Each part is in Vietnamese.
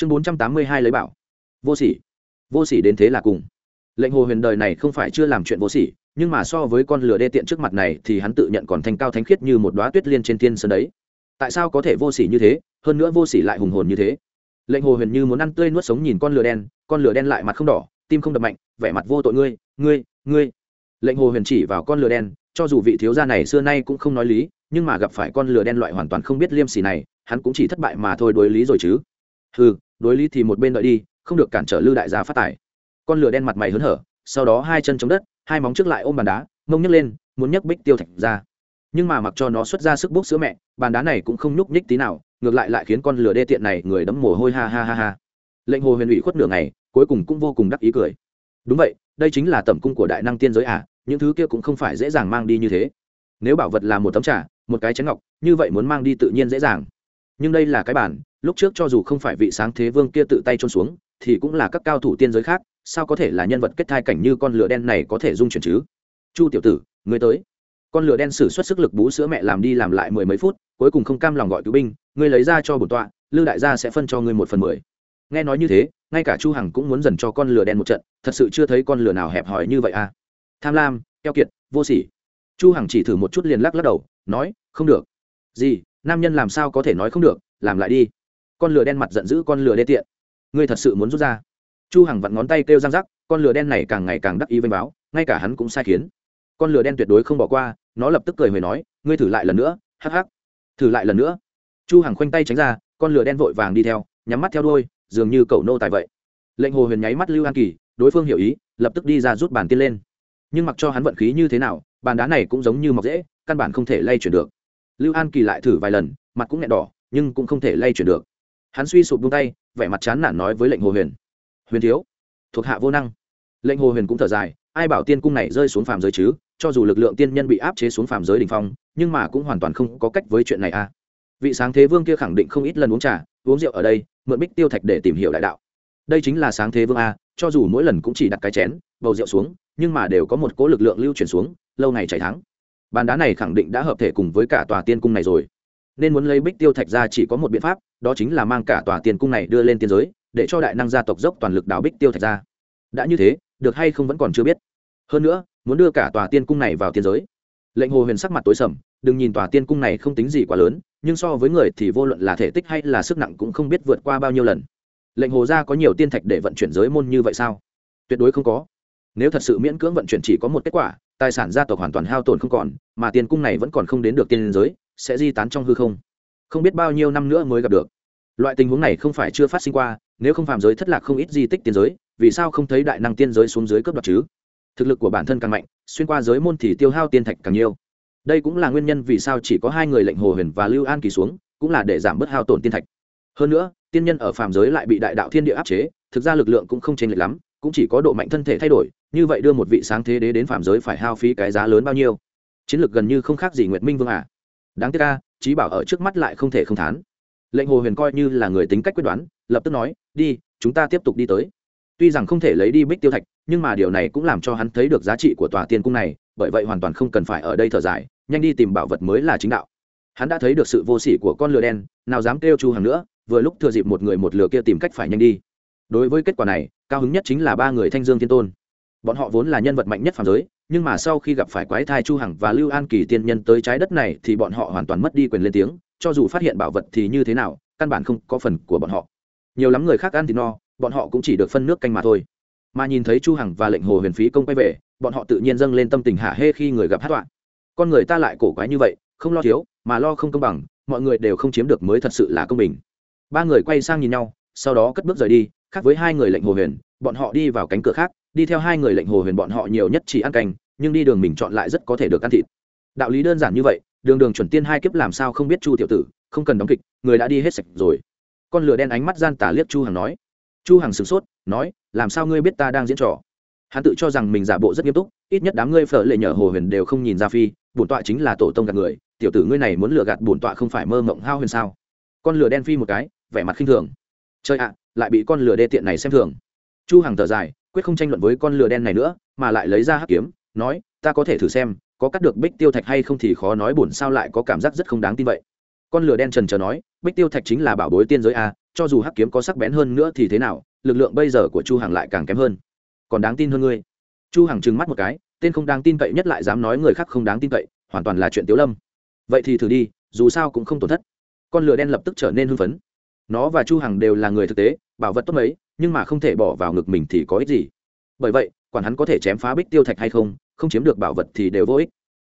chương bốn trăm tám mươi hai lấy bảo. Vô sỉ. Vô sỉ đến thế là cùng. Lệnh hồ huyền đời này không phải chưa làm chuyện vô sỉ, nhưng mà so với con lửa đê tiện trước mặt này thì hắn tự nhận còn thanh cao thánh khiết như một đoá tuyết liên trên thiên sơn đấy. Tại sao có thể vô sỉ như thế, hơn nữa vô sỉ lại hùng hồn như thế? Lệnh hồ huyền như muốn ăn tươi nuốt sống nhìn con lửa đen, con lửa đen lại mặt không đỏ, tim không đập mạnh, vẻ mặt vô tội ngươi ngươi ngươi. Lệnh hồ huyền chỉ vào con lửa đen, cho dù vị thiếu gia này xưa nay cũng không nói lý, nhưng mà gặp phải con lửa đen loại hoàn toàn không biết liêm sỉ này, hắn cũng chỉ thất bại mà thôi đối lý rồi chứ. Ừ đối lý thì một bên đợi đi, không được cản trở lư đại gia phát tài. Con lửa đen mặt mày hớn hở, sau đó hai chân chống đất, hai móng trước lại ôm bàn đá, mông nhấc lên, muốn nhấc bích tiêu thạch ra. Nhưng mà mặc cho nó xuất ra sức bốc sữa mẹ, bàn đá này cũng không nhúc nhích tí nào, ngược lại lại khiến con lửa đê tiện này người đấm mồ hôi ha ha ha ha. Lệnh hồ huyền ủy khuất nửa ngày, cuối cùng cũng vô cùng đắc ý cười. Đúng vậy, đây chính là tẩm cung của đại năng tiên giới à những thứ kia cũng không phải dễ dàng mang đi như thế. Nếu bảo vật là một tấm trà, một cái chén ngọc, như vậy muốn mang đi tự nhiên dễ dàng. Nhưng đây là cái bản lúc trước cho dù không phải vị sáng thế vương kia tự tay trôn xuống, thì cũng là các cao thủ tiên giới khác, sao có thể là nhân vật kết thai cảnh như con lửa đen này có thể dung chuyển chứ? Chu tiểu tử người tới. Con lửa đen sử xuất sức lực bú sữa mẹ làm đi làm lại mười mấy phút, cuối cùng không cam lòng gọi cứu binh, ngươi lấy ra cho bổn tọa, lư đại gia sẽ phân cho ngươi một phần mười. Nghe nói như thế, ngay cả chu hằng cũng muốn dần cho con lửa đen một trận, thật sự chưa thấy con lửa nào hẹp hòi như vậy à? Tham lam, keo kiệt, vô sỉ. Chu hằng chỉ thử một chút liền lắc lắc đầu, nói, không được. Gì, nam nhân làm sao có thể nói không được, làm lại đi con lửa đen mặt giận dữ con lửa đê tiện. Ngươi thật sự muốn rút ra. Chu hằng vặn ngón tay kêu răng rắc, con lửa đen này càng ngày càng đắc ý vênh báo, ngay cả hắn cũng sai khiến. Con lửa đen tuyệt đối không bỏ qua, nó lập tức cười hồi nói, ngươi thử lại lần nữa, hắc hắc. Thử lại lần nữa. Chu hằng khoanh tay tránh ra, con lửa đen vội vàng đi theo, nhắm mắt theo đuôi, dường như cậu nô tài vậy. Lệnh hồ huyền nháy mắt lưu an kỳ, đối phương hiểu ý, lập tức đi ra rút bàn tiên lên. Nhưng mặc cho hắn vận khí như thế nào, bàn đá này cũng giống như mọc dễ, căn bản không thể lay chuyển được. Lưu an kỳ lại thử vài lần, mặt cũng nghẹn đỏ, nhưng cũng không thể lay chuyển được hắn suy sụp buông tay, vẻ mặt chán nản nói với lệnh hồ huyền. Huyền thiếu, thuộc hạ vô năng. Lệnh hồ huyền cũng thở dài, ai bảo tiên cung này rơi xuống phàm giới chứ? Cho dù lực lượng tiên nhân bị áp chế xuống phàm giới đ ỉ n h phong, nhưng mà cũng hoàn toàn không có cách với chuyện này à. Vị sáng thế vương kia khẳng định không ít lần uống trà, uống rượu ở đây, mượn bích tiêu thạch để tìm hiểu đại đạo. Đây chính là sáng thế vương a, cho dù mỗi lần cũng chỉ đặt cái chén, bầu rượu xuống, nhưng mà đều có một cỗ lực lượng lưu chuyển xuống, lâu ngày chảy thắng. Bàn đá này khẳng định đã hợp thể cùng với cả tòa tiên cung này rồi nên muốn lấy bích tiêu thạch ra chỉ có một biện pháp, đó chính là mang cả tòa tiên cung này đưa lên tiên giới, để cho đại năng gia tộc dốc toàn lực đào bích tiêu thạch ra. Đã như thế, được hay không vẫn còn chưa biết. Hơn nữa, muốn đưa cả tòa tiên cung này vào tiên giới. Lệnh hồ huyền sắc mặt tối sầm, đừng nhìn tòa tiên cung này không tính gì quá lớn, nhưng so với người thì vô luận là thể tích hay là sức nặng cũng không biết vượt qua bao nhiêu lần. Lệnh hồ gia có nhiều tiên thạch để vận chuyển giới môn như vậy sao? Tuyệt đối không có. Nếu thật sự miễn cưỡng vận chuyển chỉ có một kết quả, tài sản gia tộc hoàn toàn hao tổn không còn, mà tiên cung này vẫn còn không đến được tiên giới sẽ di tán trong hư không. Không biết bao nhiêu năm nữa mới gặp được. Loại tình huống này không phải chưa phát sinh qua, nếu không phạm giới thất lạc không ít di tích tiên giới, vì sao không thấy đại năng tiên giới xuống dưới cấp đoạt chứ? Thực lực của bản thân càng mạnh, xuyên qua giới môn thì tiêu hao tiên thạch càng nhiều. Đây cũng là nguyên nhân vì sao chỉ có hai người lệnh hồ huyền và lưu an kỳ xuống, cũng là để giảm bớt hao tổn tiên thạch. Hơn nữa, tiên nhân ở phàm giới lại bị đại đạo thiên địa áp chế, thực ra lực lượng cũng không chênh lệch lắm, cũng chỉ có độ mạnh thân thể thay đổi, như vậy đưa một vị sáng thế đế đến phàm giới phải hao phí cái giá lớn bao nhiêu? Chiến lược gần như không khác gì nguyệt minh vương à? Đáng tiếc ca trí bảo ở trước mắt lại không thể không thán. Lệnh hồ huyền coi như là người tính cách quyết đoán, lập tức nói, đi, chúng ta tiếp tục đi tới. Tuy rằng không thể lấy đi bích tiêu thạch, nhưng mà điều này cũng làm cho hắn thấy được giá trị của tòa tiên cung này, bởi vậy hoàn toàn không cần phải ở đây thở dài, nhanh đi tìm bảo vật mới là chính đạo. Hắn đã thấy được sự vô sỉ của con lừa đen, nào dám kêu chu hàng nữa, vừa lúc thừa dịp một người một lừa kia tìm cách phải nhanh đi. Đối với kết quả này, cao hứng nhất chính là ba người thanh dương thiên tôn. Bọn họ vốn là nhân vật mạnh nhất phàm giới nhưng mà sau khi gặp phải quái thai chu hằng và lưu an kỳ tiên nhân tới trái đất này thì bọn họ hoàn toàn mất đi quyền lên tiếng, cho dù phát hiện bảo vật thì như thế nào, căn bản không có phần của bọn họ. Nhiều lắm người khác ăn thì no, bọn họ cũng chỉ được phân nước canh mà thôi. Mà nhìn thấy chu hằng và lệnh hồ huyền phí công quay về, bọn họ tự nhiên dâng lên tâm tình hạ hê khi người gặp hát đoạn con người ta lại cổ quái như vậy, không lo thiếu, mà lo không công bằng, mọi người đều không chiếm được mới thật sự là công bình. Ba người quay sang nhìn nhau, sau đó cất bước rời đi, khác với hai người lệnh hồ huyền, bọn họ đi vào cánh cửa khác đi theo hai người lệnh hồ huyền bọn họ nhiều nhất chỉ ăn canh, nhưng đi đường mình chọn lại rất có thể được ăn thịt. Đạo lý đơn giản như vậy, đường đường chuẩn tiên hai kiếp làm sao không biết chu tiểu tử, không cần đóng kịch, người đã đi hết sạch rồi. Con lửa đen ánh mắt gian tả liếc chu hằng nói. Chu hằng sửng sốt, nói, làm sao ngươi biết ta đang diễn trò? Hắn tự cho rằng mình giả bộ rất nghiêm túc, ít nhất đám ngươi phở lệ nhờ hồ huyền đều không nhìn ra phi, bổn tọa chính là tổ tông gạt người, tiểu tử ngươi này muốn lừa gạt bổn tọa không phải mơ mộng hao huyền sao? Con lửa đen phi một cái, vẻ mặt khinh thường. Chơi ạ, lại bị con lửa đê tiện này xem thường. Chu hằng thở dài quyết không tranh luận với con lừa đen này nữa, mà lại lấy ra hắc kiếm, nói, ta có thể thử xem, có cắt được bích tiêu thạch hay không thì khó nói bổn sao lại có cảm giác rất không đáng tin vậy. Con lừa đen trần trờ nói, bích tiêu thạch chính là bảo bối tiên giới a, cho dù hắc kiếm có sắc bén hơn nữa thì thế nào, lực lượng bây giờ của chu hằng lại càng kém hơn. Còn đáng tin hơn ngươi. Chu hằng trừng mắt một cái, tên không đáng tin cậy nhất lại dám nói người khác không đáng tin cậy, hoàn toàn là chuyện tiếu lâm. Vậy thì thử đi, dù sao cũng không tổn thất. Con lừa đen lập tức trở nên hưng phấn. Nó và chu hằng đều là người thực tế, bảo vật tốt mấy nhưng mà không thể bỏ vào ngực mình thì có ích gì? Bởi vậy, quản hắn có thể chém phá bích tiêu thạch hay không không chiếm được bảo vật thì đều vô ích.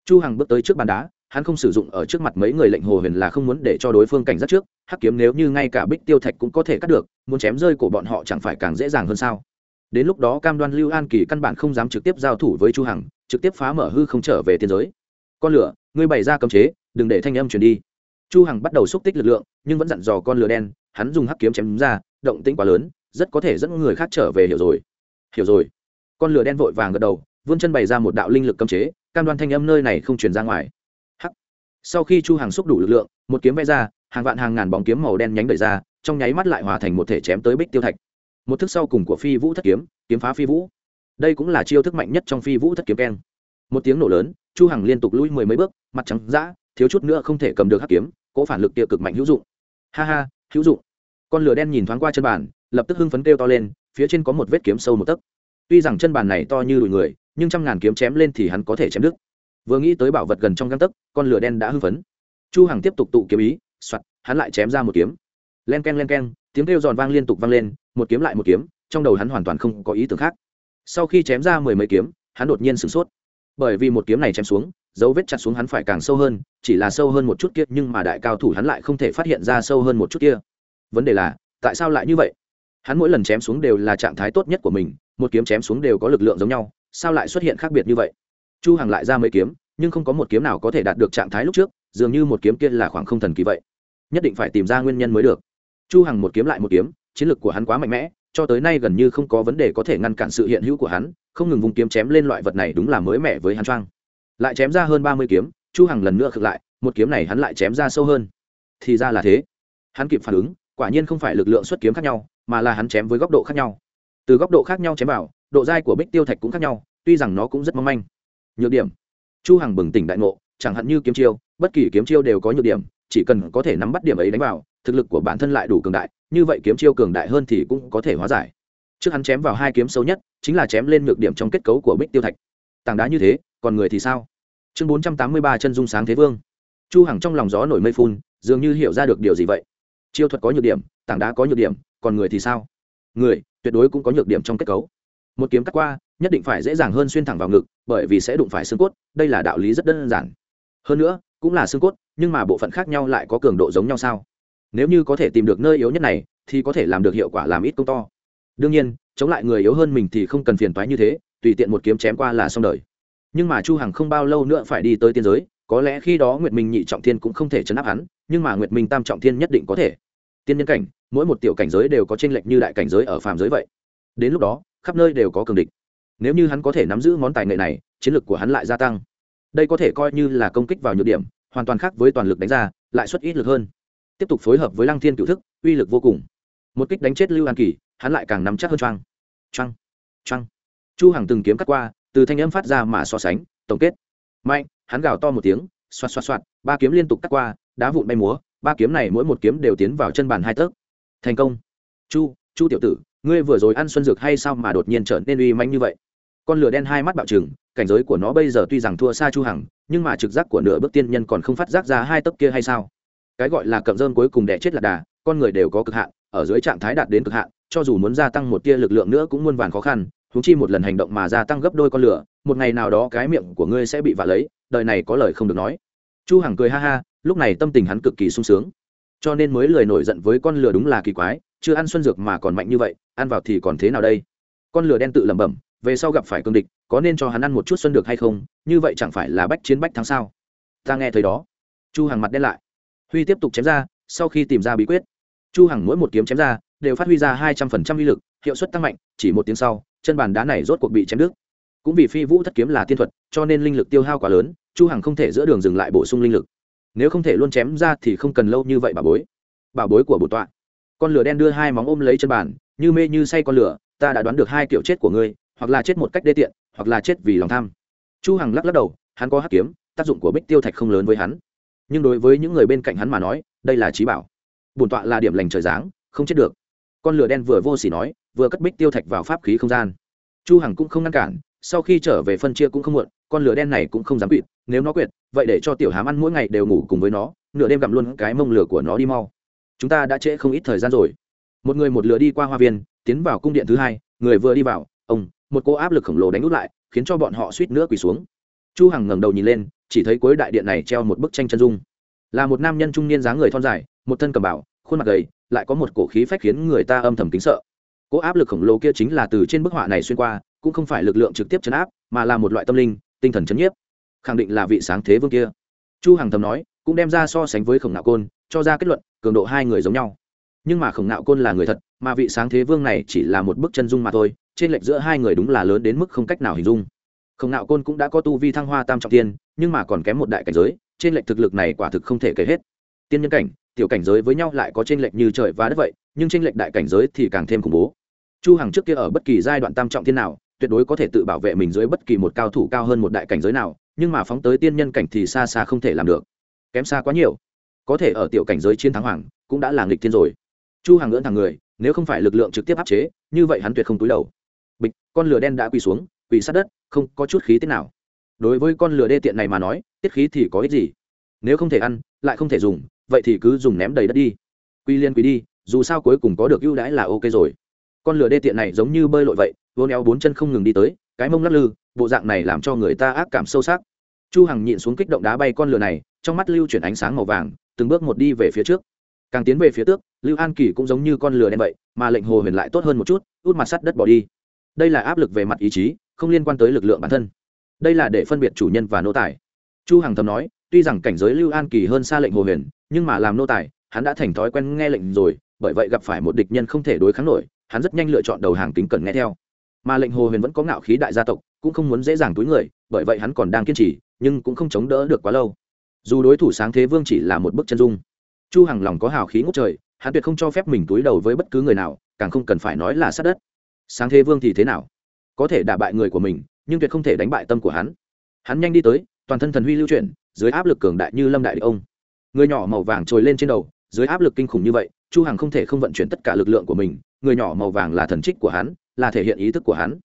Chu hằng bước tới trước bàn đá, hắn không sử dụng ở trước mặt mấy người lệnh hồ huyền là không muốn để cho đối phương cảnh giác trước. Hắc kiếm nếu như ngay cả bích tiêu thạch cũng có thể cắt được, muốn chém rơi của bọn họ chẳng phải càng dễ dàng hơn sao? Đến lúc đó cam đoan lưu an kỳ căn bản không dám trực tiếp giao thủ với chu hằng, trực tiếp phá mở hư không trở về tiên giới. Con lửa, ngươi bày ra cấm chế, đừng để thanh âm truyền đi. Chu hằng bắt đầu xúc tích lực lượng, nhưng vẫn dặn dò con lửa đen, hắn dùng hắc kiếm chém ra, động tĩnh quá lớn rất có thể dẫn người khác trở về hiểu rồi. Hiểu rồi. Con lửa đen vội vàng gật đầu, vươn chân bày ra một đạo linh lực cấm chế, cam đoan thanh âm nơi này không truyền ra ngoài. Hắc. Sau khi chu hằng xúc đủ lực lượng, một kiếm vẽ ra, hàng vạn hàng ngàn bóng kiếm màu đen nhánh đẩy ra, trong nháy mắt lại hòa thành một thể chém tới bích tiêu thạch. Một thức sau cùng của phi vũ thất kiếm kiếm phá phi vũ. Đây cũng là chiêu thức mạnh nhất trong phi vũ thất kiếm keng. Một tiếng nổ lớn, chu hằng liên tục lui mười mấy bước, mặt trắng dã, thiếu chút nữa không thể cầm được hắc kiếm, cỗ phản lực địa cực mạnh hữu dụng. Ha ha, hữu dụng. Con lửa đen nhìn thoáng qua chân bàn lập tức hưng phấn kêu to lên, phía trên có một vết kiếm sâu một tấc. Tuy rằng chân bàn này to như đùi người, nhưng trăm ngàn kiếm chém lên thì hắn có thể chém đứt. Vừa nghĩ tới bảo vật gần trong găng tấc, con lửa đen đã hưng phấn. Chu hằng tiếp tục tụ kiếm ý, soạt, hắn lại chém ra một kiếm. Len ken len ken tiếng kêu giòn vang liên tục vang lên, một kiếm lại một kiếm, trong đầu hắn hoàn toàn không có ý tưởng khác. Sau khi chém ra mười mấy kiếm, hắn đột nhiên sửng sốt. Bởi vì một kiếm này chém xuống, dấu vết chặt xuống hắn phải càng sâu hơn, chỉ là sâu hơn một chút kia, nhưng mà đại cao thủ hắn lại không thể phát hiện ra sâu hơn một chút kia. Vấn đề là, tại sao lại như vậy? Hắn mỗi lần chém xuống đều là trạng thái tốt nhất của mình, một kiếm chém xuống đều có lực lượng giống nhau, sao lại xuất hiện khác biệt như vậy? Chu hằng lại ra mấy kiếm, nhưng không có một kiếm nào có thể đạt được trạng thái lúc trước, dường như một kiếm kia là khoảng không thần kỳ vậy. Nhất định phải tìm ra nguyên nhân mới được. Chu hằng một kiếm lại một kiếm, chiến lược của hắn quá mạnh mẽ, cho tới nay gần như không có vấn đề có thể ngăn cản sự hiện hữu của hắn, không ngừng vùng kiếm chém lên loại vật này đúng là mới mẻ với hắn trang lại chém ra hơn ba mươi kiếm, chu hằng lần nữa khựng lại, một kiếm này hắn lại chém ra sâu hơn. Thì ra là thế. Hắn kịp phản ứng, quả nhiên không phải lực lượng xuất kiếm khác nhau mà là hắn chém với góc độ khác nhau. Từ góc độ khác nhau chém vào, độ dai của bích tiêu thạch cũng khác nhau, tuy rằng nó cũng rất mong manh. Nhược điểm. Chu hằng bừng tỉnh đại ngộ, chẳng hạn như kiếm chiêu, bất kỳ kiếm chiêu đều có nhược điểm, chỉ cần có thể nắm bắt điểm ấy đánh vào, thực lực của bản thân lại đủ cường đại, như vậy kiếm chiêu cường đại hơn thì cũng có thể hóa giải. Trước hắn chém vào hai kiếm sâu nhất, chính là chém lên nhược điểm trong kết cấu của bích tiêu thạch. Tảng đá như thế, còn người thì sao? Chương bốn trăm tám mươi ba chân dung sáng thế vương. Chu hằng trong lòng gió nổi mây phun, dường như hiểu ra được điều gì vậy. Chiêu thuật có nhược điểm, tảng đá có nhược điểm còn người thì sao? Người, tuyệt đối cũng có nhược điểm trong kết cấu. Một kiếm cắt qua, nhất định phải dễ dàng hơn xuyên thẳng vào ngực, bởi vì sẽ đụng phải xương cốt, đây là đạo lý rất đơn giản. Hơn nữa, cũng là xương cốt, nhưng mà bộ phận khác nhau lại có cường độ giống nhau sao? Nếu như có thể tìm được nơi yếu nhất này, thì có thể làm được hiệu quả làm ít công to. Đương nhiên, chống lại người yếu hơn mình thì không cần phiền toái như thế, tùy tiện một kiếm chém qua là xong đời. Nhưng mà chu hằng không bao lâu nữa phải đi tới tiên giới, có lẽ khi đó nguyệt minh nhị trọng thiên cũng không thể chấn áp hắn, nhưng mà nguyệt minh tam trọng thiên nhất định có thể. Tiên nhân cảnh mỗi một tiểu cảnh giới đều có tranh lệch như đại cảnh giới ở phàm giới vậy. Đến lúc đó, khắp nơi đều có cường địch. Nếu như hắn có thể nắm giữ món tài nghệ này, chiến lược của hắn lại gia tăng. Đây có thể coi như là công kích vào nhược điểm, hoàn toàn khác với toàn lực đánh ra, lại xuất ít lực hơn. Tiếp tục phối hợp với lăng thiên cựu thức, uy lực vô cùng. Một kích đánh chết lưu an kỳ, hắn lại càng nắm chắc hơn trăng trăng trăng chu hằng từng kiếm cắt qua, từ thanh âm phát ra mà so sánh, tổng kết. Mạnh, hắn gào to một tiếng, xoạt xoạt xoạt, ba kiếm liên tục cắt qua, đá vụn bay múa, ba kiếm này mỗi một kiếm đều tiến vào chân bàn hai tấc thành công. Chu chu tiểu tử, ngươi vừa rồi ăn xuân dược hay sao mà đột nhiên trở nên uy manh như vậy? Con lửa đen hai mắt bạo trừng, cảnh giới của nó bây giờ tuy rằng thua xa chu hằng, nhưng mà trực giác của nửa bước tiên nhân còn không phát giác ra hai tấc kia hay sao? Cái gọi là cậm rơn cuối cùng đẻ chết là đà, con người đều có cực hạn, ở dưới trạng thái đạt đến cực hạn, cho dù muốn gia tăng một tia lực lượng nữa cũng muôn vàn khó khăn húng chi một lần hành động mà gia tăng gấp đôi con lửa, một ngày nào đó cái miệng của ngươi sẽ bị vạ lấy, đời này có lời không được nói. Chu hằng cười ha ha, lúc này tâm tình hắn cực kỳ sung sướng cho nên mới lời nổi giận với con lừa đúng là kỳ quái, chưa ăn xuân dược mà còn mạnh như vậy, ăn vào thì còn thế nào đây? Con lừa đen tự lẩm bẩm, về sau gặp phải cương địch, có nên cho hắn ăn một chút xuân được hay không? Như vậy chẳng phải là bách chiến bách thắng sao? Ta nghe thấy đó. Chu hằng mặt đen lại. Huy tiếp tục chém ra, sau khi tìm ra bí quyết. Chu hằng mỗi một kiếm chém ra, đều phát huy ra hai trăm phần trăm uy lực, hiệu suất tăng mạnh, chỉ một tiếng sau, chân bàn đá này rốt cuộc bị chém đứt. Cũng vì phi vũ thất kiếm là tiên thuật, cho nên linh lực tiêu hao quá lớn, chu hằng không thể giữa đường dừng lại bổ sung linh lực nếu không thể luôn chém ra thì không cần lâu như vậy bà bối. Bảo bối của bổ tọa. Con lửa đen đưa hai móng ôm lấy chân bàn, như mê như say con lửa, ta đã đoán được hai kiểu chết của ngươi, hoặc là chết một cách đê tiện, hoặc là chết vì lòng tham. Chu hằng lắc lắc đầu, hắn có hắc kiếm, tác dụng của bích tiêu thạch không lớn với hắn. Nhưng đối với những người bên cạnh hắn mà nói, đây là trí bảo. Bổn tọa là điểm lành trời giáng, không chết được. Con lửa đen vừa vô sỉ nói, vừa cất bích tiêu thạch vào pháp khí không gian. Chu hằng cũng không ngăn cản, sau khi trở về phân chia cũng không muộn, con lửa đen này cũng không dám quỵt nếu nó quyệt, vậy để cho tiểu hám ăn mỗi ngày đều ngủ cùng với nó, nửa đêm gặm luôn cái mông lửa của nó đi mau. Chúng ta đã trễ không ít thời gian rồi. Một người một lửa đi qua hoa viên, tiến vào cung điện thứ hai, người vừa đi vào, ông, một cô áp lực khổng lồ đánh út lại, khiến cho bọn họ suýt nữa quỳ xuống. Chu hằng ngẩng đầu nhìn lên, chỉ thấy cuối đại điện này treo một bức tranh chân dung. Là một nam nhân trung niên dáng người thon dài, một thân cầm bảo, khuôn mặt gầy, lại có một cổ khí phách khiến người ta âm thầm kính sợ. Cỗ áp lực khổng lồ kia chính là từ trên bức họa này xuyên qua, cũng không phải lực lượng trực tiếp chấn áp, mà là một loại tâm linh, tinh thần chấn nhiếp khẳng định là vị sáng thế vương kia. Chu hằng thầm nói, cũng đem ra so sánh với khổng nạo côn, cho ra kết luận, cường độ hai người giống nhau. Nhưng mà khổng nạo côn là người thật, mà vị sáng thế vương này chỉ là một bức chân dung mà thôi, trên lệch giữa hai người đúng là lớn đến mức không cách nào hình dung. Khổng nạo côn cũng đã có tu vi thăng hoa tam trọng tiên, nhưng mà còn kém một đại cảnh giới, trên lệch thực lực này quả thực không thể kể hết. Tiên nhân cảnh, tiểu cảnh giới với nhau lại có trên lệch như trời và đất vậy, nhưng trên lệch đại cảnh giới thì càng thêm khủng bố. Chu hằng trước kia ở bất kỳ giai đoạn tam trọng thiên nào, tuyệt đối có thể tự bảo vệ mình dưới bất kỳ một cao thủ cao hơn một đại cảnh giới nào nhưng mà phóng tới tiên nhân cảnh thì xa xa không thể làm được. Kém xa quá nhiều. Có thể ở tiểu cảnh giới chiến thắng hoàng, cũng đã là nghịch thiên rồi. Chu hàng ngưỡng thằng người, nếu không phải lực lượng trực tiếp áp chế, như vậy hắn tuyệt không túi đầu. Bịch, con lửa đen đã quỳ xuống, quỳ sát đất, không có chút khí tiết nào. Đối với con lửa đê tiện này mà nói, tiết khí thì có ích gì? Nếu không thể ăn, lại không thể dùng, vậy thì cứ dùng ném đầy đất đi. Quy liên quy đi, dù sao cuối cùng có được ưu đãi là ok rồi. Con lửa đê tiện này giống như bơi lội vậy vô neo bốn chân không ngừng đi tới cái mông lắc lư, bộ dạng này làm cho người ta ác cảm sâu sắc. Chu hằng nhịn xuống kích động đá bay con lửa này, trong mắt lưu chuyển ánh sáng màu vàng, từng bước một đi về phía trước. Càng tiến về phía trước lưu an kỳ cũng giống như con lửa đen vậy, mà lệnh hồ huyền lại tốt hơn một chút, út mặt sắt đất bỏ đi. Đây là áp lực về mặt ý chí, không liên quan tới lực lượng bản thân. Đây là để phân biệt chủ nhân và nô tài. Chu hằng thầm nói, tuy rằng cảnh giới lưu an kỳ hơn xa lệnh hồ huyền, nhưng mà làm nô tài, hắn đã thành thói quen nghe lệnh rồi, bởi vậy gặp phải một địch nhân không thể đối kháng nổi, hắn rất nhanh lựa chọn đầu hàng tính cần nghe theo mà lệnh hồ huyền vẫn có ngạo khí đại gia tộc, cũng không muốn dễ dàng túi người, bởi vậy hắn còn đang kiên trì, nhưng cũng không chống đỡ được quá lâu. Dù đối thủ sáng thế vương chỉ là một bức chân dung. Chu hằng lòng có hào khí ngút trời, hắn tuyệt không cho phép mình túi đầu với bất cứ người nào, càng không cần phải nói là sát đất. Sáng thế vương thì thế nào? Có thể đả bại người của mình, nhưng tuyệt không thể đánh bại tâm của hắn. Hắn nhanh đi tới, toàn thân thần huy lưu chuyển, dưới áp lực cường đại như lâm đại địch ông. Người nhỏ màu vàng trồi lên trên đầu, dưới áp lực kinh khủng như vậy, chu hằng không thể không vận chuyển tất cả lực lượng của mình, người nhỏ màu vàng là thần trích của hắn là thể hiện ý thức của hắn.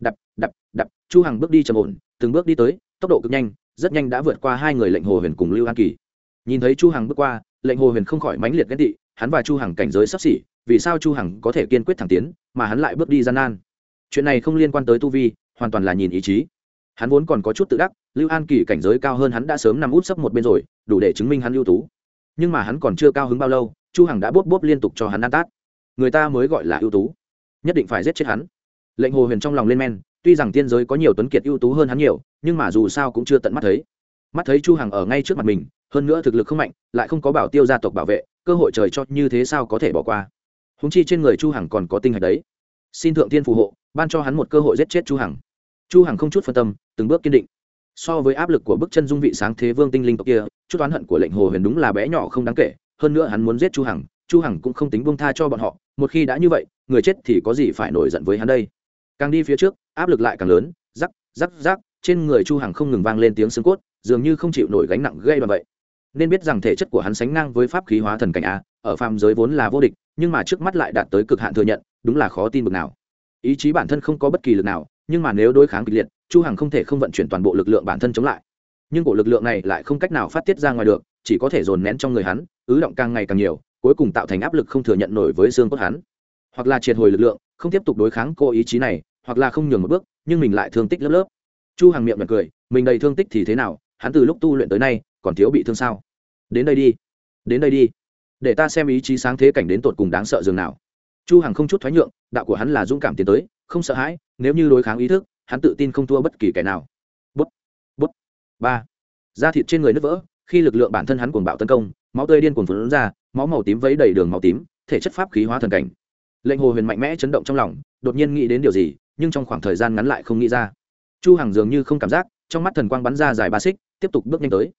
Đập đập đập, chu hằng bước đi trầm ổn, từng bước đi tới, tốc độ cực nhanh, rất nhanh đã vượt qua hai người lệnh hồ huyền cùng lưu an kỳ. Nhìn thấy chu hằng bước qua, lệnh hồ huyền không khỏi mãnh liệt ghen tị, hắn và chu hằng cảnh giới sắp xỉ, vì sao chu hằng có thể kiên quyết thẳng tiến, mà hắn lại bước đi gian nan? Chuyện này không liên quan tới tu vi, hoàn toàn là nhìn ý chí. Hắn vốn còn có chút tự đắc, lưu an kỳ cảnh giới cao hơn hắn đã sớm nằm út sấp một bên rồi, đủ để chứng minh hắn ưu tú. Nhưng mà hắn còn chưa cao hứng bao lâu, chu hằng đã bốp bốp liên tục cho hắn ăn tát. Người ta mới gọi là ưu tú nhất định phải giết chết hắn. Lệnh hồ huyền trong lòng lên men, tuy rằng tiên giới có nhiều tuấn kiệt ưu tú hơn hắn nhiều, nhưng mà dù sao cũng chưa tận mắt thấy. Mắt thấy chu hằng ở ngay trước mặt mình, hơn nữa thực lực không mạnh, lại không có bảo tiêu gia tộc bảo vệ, cơ hội trời cho như thế sao có thể bỏ qua. Húng chi trên người chu hằng còn có tinh hạch đấy. Xin thượng tiên phù hộ, ban cho hắn một cơ hội giết chết chu hằng. Chu hằng không chút phân tâm, từng bước kiên định. So với áp lực của bức chân dung vị sáng thế vương tinh linh tộc kia, chút oán hận của lệnh hồ huyền đúng là bé nhỏ không đáng kể, hơn nữa hắn muốn giết chu hằng chu hằng cũng không tính buông tha cho bọn họ, một khi đã như vậy, người chết thì có gì phải nổi giận với hắn đây? Càng đi phía trước, áp lực lại càng lớn, rắc rắc rắc, trên người chu hằng không ngừng vang lên tiếng xương cốt, dường như không chịu nổi gánh nặng gây đoàn vậy. Nên biết rằng thể chất của hắn sánh ngang với pháp khí hóa thần cảnh a, ở phàm giới vốn là vô địch, nhưng mà trước mắt lại đạt tới cực hạn thừa nhận, đúng là khó tin bực nào. Ý chí bản thân không có bất kỳ lực nào, nhưng mà nếu đối kháng kịch liệt, chu hằng không thể không vận chuyển toàn bộ lực lượng bản thân chống lại. Nhưng bộ lực lượng này lại không cách nào phát tiết ra ngoài được, chỉ có thể dồn nén trong người hắn, ứ động càng ngày càng nhiều cuối cùng tạo thành áp lực không thừa nhận nổi với xương cốt hắn. Hoặc là triệt hồi lực lượng, không tiếp tục đối kháng cô ý chí này, hoặc là không nhường một bước, nhưng mình lại thương tích lớp lớp. Chu hàng miệng bật cười, mình đầy thương tích thì thế nào, hắn từ lúc tu luyện tới nay, còn thiếu bị thương sao? Đến đây đi, đến đây đi, để ta xem ý chí sáng thế cảnh đến tột cùng đáng sợ dường nào. Chu hằng không chút thoái nhượng, đạo của hắn là dũng cảm tiến tới, không sợ hãi, nếu như đối kháng ý thức, hắn tự tin không thua bất kỳ kẻ nào. Bút bút, ba. Da thịt trên người nứt vỡ, khi lực lượng bản thân hắn cuồng bạo tấn công, máu tươi điên cuồng phun ra máu màu tím vấy đầy đường máu tím, thể chất pháp khí hóa thần cảnh. Lệnh hồ huyền mạnh mẽ chấn động trong lòng, đột nhiên nghĩ đến điều gì, nhưng trong khoảng thời gian ngắn lại không nghĩ ra. Chu hằng dường như không cảm giác, trong mắt thần quang bắn ra dài ba xích, tiếp tục bước nhanh tới.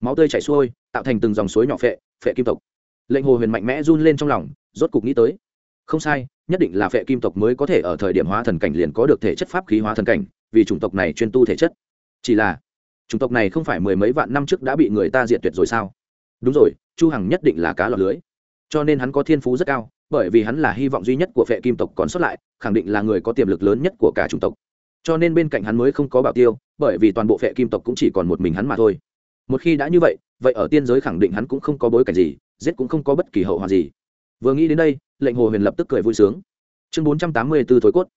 Máu tươi chảy xuôi, tạo thành từng dòng suối nhỏ phệ phệ kim tộc. Lệnh hồ huyền mạnh mẽ run lên trong lòng, rốt cục nghĩ tới. Không sai, nhất định là phệ kim tộc mới có thể ở thời điểm hóa thần cảnh liền có được thể chất pháp khí hóa thần cảnh, vì chủng tộc này chuyên tu thể chất. Chỉ là, chủng tộc này không phải mười mấy vạn năm trước đã bị người ta diệt tuyệt rồi sao? Đúng rồi chu hằng nhất định là cá lọt lưới. Cho nên hắn có thiên phú rất cao, bởi vì hắn là hy vọng duy nhất của phệ kim tộc còn sót lại, khẳng định là người có tiềm lực lớn nhất của cả chủng tộc. Cho nên bên cạnh hắn mới không có bảo tiêu, bởi vì toàn bộ phệ kim tộc cũng chỉ còn một mình hắn mà thôi. Một khi đã như vậy vậy ở tiên giới khẳng định hắn cũng không có bối cảnh gì, giết cũng không có bất kỳ hậu hoạn gì. Vừa nghĩ đến đây, lệnh hồ huyền lập tức cười vui sướng. Chương bốn trăm tám mươi b ố thối cốt.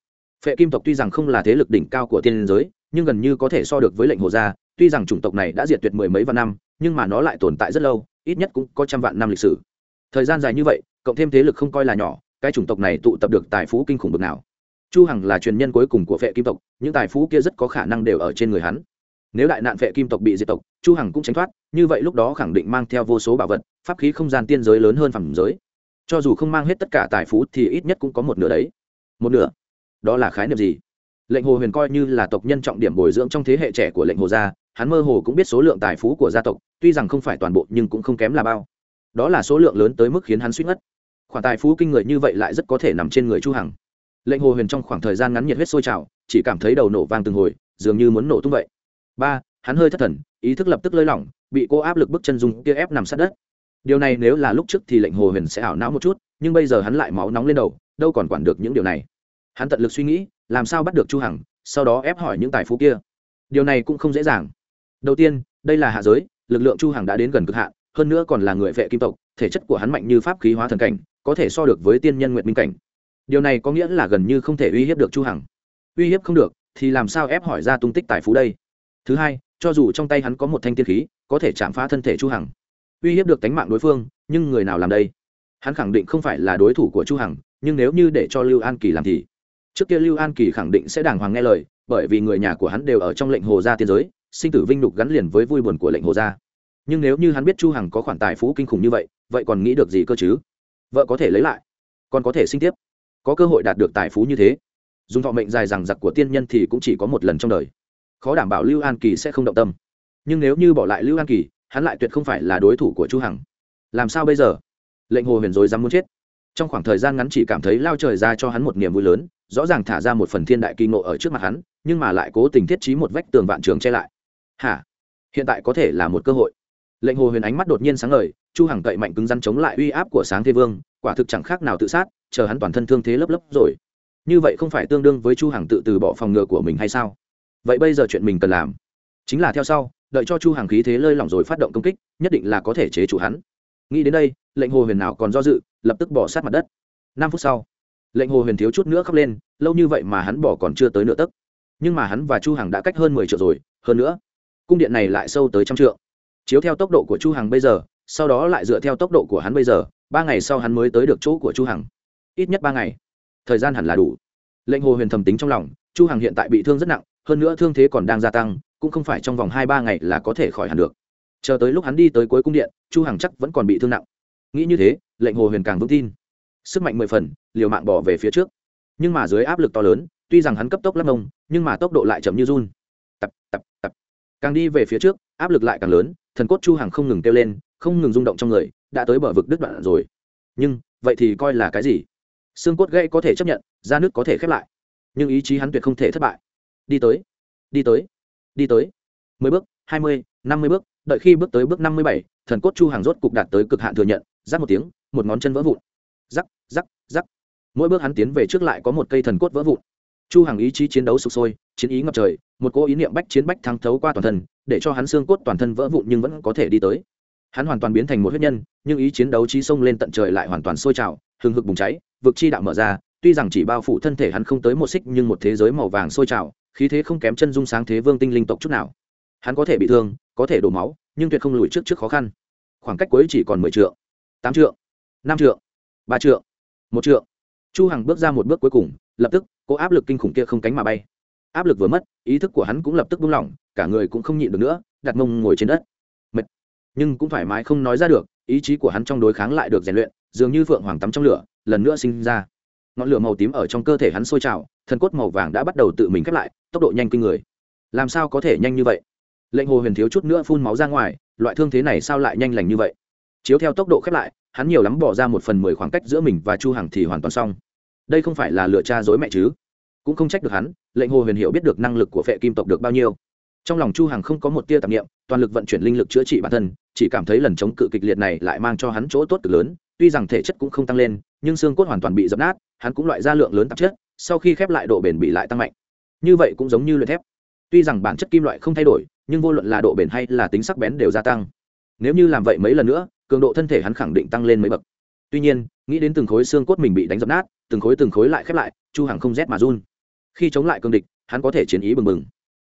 Phệ kim tộc tuy rằng không là thế lực đỉnh cao của tiên giới, nhưng gần như có thể so được với lệnh hồ gia, tuy rằng chủng tộc này đã diệt tuyệt mười mấy vạn năm nhưng mà nó lại tồn tại rất lâu, ít nhất cũng có trăm vạn năm lịch sử. Thời gian dài như vậy, cộng thêm thế lực không coi là nhỏ, cái chủng tộc này tụ tập được tài phú kinh khủng bực nào. Chu hằng là truyền nhân cuối cùng của phệ kim tộc, những tài phú kia rất có khả năng đều ở trên người hắn. Nếu đại nạn phệ kim tộc bị diệt tộc, chu hằng cũng tránh thoát, như vậy lúc đó khẳng định mang theo vô số bảo vật, pháp khí không gian tiên giới lớn hơn phẳng giới. Cho dù không mang hết tất cả tài phú thì ít nhất cũng có một nửa đấy. Một nửa? Đó là khái niệm gì? Lệnh hồ huyền coi như là tộc nhân trọng điểm bồi dưỡng trong thế hệ trẻ của lệnh hồ gia, hắn mơ hồ cũng biết số lượng tài phú của gia tộc, tuy rằng không phải toàn bộ nhưng cũng không kém là bao. Đó là số lượng lớn tới mức khiến hắn suýt ngất. Khoản tài phú kinh người như vậy lại rất có thể nằm trên người chu hằng. Lệnh hồ huyền trong khoảng thời gian ngắn nhiệt huyết sôi trào, chỉ cảm thấy đầu nổ vang từng hồi, dường như muốn nổ tung vậy. Ba, hắn hơi thất thần, ý thức lập tức lơi lỏng, bị cô áp lực bức chân dung kia ép nằm sát đất. Điều này nếu là lúc trước thì lệnh hồ huyền sẽ ảo não một chút, nhưng bây giờ hắn lại máu nóng lên đầu, đâu còn quản được những điều này. Hắn tận lực suy nghĩ làm sao bắt được chu hằng, sau đó ép hỏi những tài phú kia. Điều này cũng không dễ dàng. Đầu tiên, đây là hạ giới, lực lượng chu hằng đã đến gần cực hạn, hơn nữa còn là người vệ kim tộc, thể chất của hắn mạnh như pháp khí hóa thần cảnh, có thể so được với tiên nhân nguyện minh cảnh. Điều này có nghĩa là gần như không thể uy hiếp được chu hằng. Uy hiếp không được, thì làm sao ép hỏi ra tung tích tài phú đây? Thứ hai, cho dù trong tay hắn có một thanh tiên khí, có thể chạm phá thân thể chu hằng. Uy hiếp được tánh mạng đối phương, nhưng người nào làm đây? Hắn khẳng định không phải là đối thủ của chu hằng, nhưng nếu như để cho lưu an kỳ làm thì trước kia lưu an kỳ khẳng định sẽ đàng hoàng nghe lời, bởi vì người nhà của hắn đều ở trong lệnh hồ gia tiên giới, sinh tử vinh nhục gắn liền với vui buồn của lệnh hồ gia. Nhưng nếu như hắn biết chu hằng có khoản tài phú kinh khủng như vậy vậy còn nghĩ được gì cơ chứ? Vợ có thể lấy lại, còn có thể sinh tiếp. Có cơ hội đạt được tài phú như thế. Dùng thọ mệnh dài rằng giặc của tiên nhân thì cũng chỉ có một lần trong đời. Khó đảm bảo lưu an kỳ sẽ không động tâm. Nhưng nếu như bỏ lại lưu an kỳ, hắn lại tuyệt không phải là đối thủ của chu hằng. Làm sao bây giờ? Lệnh hồ huyền rồi dám muốn chết trong khoảng thời gian ngắn chỉ cảm thấy lao trời ra cho hắn một niềm vui lớn, rõ ràng thả ra một phần thiên đại kỳ ngộ ở trước mặt hắn, nhưng mà lại cố tình thiết trí một vách tường vạn trường che lại. Hả? Hiện tại có thể là một cơ hội. Lệnh hồ huyền ánh mắt đột nhiên sáng ngời, chu hằng cậy mạnh cứng rắn chống lại uy áp của sáng thế vương, quả thực chẳng khác nào tự sát, chờ hắn toàn thân thương thế lấp lấp rồi. Như vậy không phải tương đương với chu hằng tự từ bỏ phòng ngừa của mình hay sao? Vậy bây giờ chuyện mình cần làm chính là theo sau, đợi cho chu hằng khí thế lơi lỏng rồi phát động công kích, nhất định là có thể chế chủ hắn nghĩ đến đây, lệnh hồ huyền nào còn do dự, lập tức bỏ sát mặt đất. Năm phút sau, lệnh hồ huyền thiếu chút nữa khóc lên, lâu như vậy mà hắn bỏ còn chưa tới nửa tấc. Nhưng mà hắn và chu hằng đã cách hơn mười triệu rồi, hơn nữa, cung điện này lại sâu tới trăm triệu chiếu theo tốc độ của chu hằng bây giờ, sau đó lại dựa theo tốc độ của hắn bây giờ, ba ngày sau hắn mới tới được chỗ của chu hằng. Ít nhất ba ngày. Thời gian hẳn là đủ. Lệnh hồ huyền thầm tính trong lòng, chu hằng hiện tại bị thương rất nặng, hơn nữa thương thế còn đang gia tăng, cũng không phải trong vòng hai ba ngày là có thể khỏi hẳn được. Chờ tới lúc hắn đi tới cuối cung điện chu hằng chắc vẫn còn bị thương nặng. Nghĩ như thế, lệnh hồ huyền càng vững tin. Sức mạnh mười phần, liều mạng bỏ về phía trước. Nhưng mà dưới áp lực to lớn, tuy rằng hắn cấp tốc lắc mông, nhưng mà tốc độ lại chậm như run. Tập tập tập. Càng đi về phía trước, áp lực lại càng lớn, thần cốt chu hằng không ngừng kêu lên, không ngừng rung động trong người, đã tới bờ vực đứt đoạn rồi. Nhưng, vậy thì coi là cái gì? Xương cốt gãy có thể chấp nhận, da nước có thể khép lại. Nhưng ý chí hắn tuyệt không thể thất bại. Đi tới đi tới đi tới. Mười bước, hai mươi, năm mươi bước đợi khi bước tới bước năm mươi bảy, thần cốt chu hàng rốt cục đạt tới cực hạn thừa nhận, rắc một tiếng, một ngón chân vỡ vụn. Rắc rắc rắc. Mỗi bước hắn tiến về trước lại có một cây thần cốt vỡ vụn. Chu hàng ý chí chiến đấu sụp sôi, chiến ý ngập trời, một cỗ ý niệm bách chiến bách thắng thấu qua toàn thân, để cho hắn xương cốt toàn thân vỡ vụn nhưng vẫn có thể đi tới. Hắn hoàn toàn biến thành một huyết nhân, nhưng ý chiến đấu trí sông lên tận trời lại hoàn toàn sôi trào, hừng hực bùng cháy, vực chi đạo mở ra, tuy rằng chỉ bao phủ thân thể hắn không tới một xích nhưng một thế giới màu vàng sôi trào, khí thế không kém chân dung sáng thế vương tinh linh tộc chút nào hắn có thể bị thương, có thể đổ máu, nhưng tuyệt không lùi trước trước khó khăn. Khoảng cách cuối chỉ còn mười triệu tám triệu năm triệu ba triệu một triệu chu hằng bước ra một bước cuối cùng, lập tức cố áp lực kinh khủng kia không cánh mà bay. Áp lực vừa mất, ý thức của hắn cũng lập tức buông lỏng, cả người cũng không nhịn được nữa, đặt mông ngồi trên đất. Mệt. Nhưng cũng thoải mái không nói ra được, ý chí của hắn trong đối kháng lại được rèn luyện, dường như phượng hoàng tắm trong lửa, lần nữa sinh ra. Ngọn lửa màu tím ở trong cơ thể hắn sôi trào thần cốt màu vàng đã bắt đầu tự mình khép lại, tốc độ nhanh kinh người. Làm sao có thể nhanh như vậy? Lệnh hồ huyền thiếu chút nữa phun máu ra ngoài, loại thương thế này sao lại nhanh lành như vậy? Chiếu theo tốc độ khép lại, hắn nhiều lắm bỏ ra một phần mười khoảng cách giữa mình và chu hằng thì hoàn toàn xong. Đây không phải là lựa cha dối mẹ chứ? Cũng không trách được hắn, lệnh hồ huyền hiểu biết được năng lực của phệ kim tộc được bao nhiêu. Trong lòng chu hằng không có một tia tạp niệm, toàn lực vận chuyển linh lực chữa trị bản thân, chỉ cảm thấy lần chống cự kịch liệt này lại mang cho hắn chỗ tốt cực lớn, tuy rằng thể chất cũng không tăng lên, nhưng xương cốt hoàn toàn bị dập nát, hắn cũng loại ra lượng lớn tạp chất, sau khi khép lại độ bền bị lại tăng mạnh. Như vậy cũng giống như luyện thép tuy rằng bản chất kim loại không thay đổi, nhưng vô luận là độ bền hay là tính sắc bén đều gia tăng. Nếu như làm vậy mấy lần nữa, cường độ thân thể hắn khẳng định tăng lên mấy bậc. Tuy nhiên, nghĩ đến từng khối xương cốt mình bị đánh dập nát, từng khối từng khối lại khép lại, chu hằng không rét mà run. Khi chống lại cương địch, hắn có thể chiến ý bừng bừng.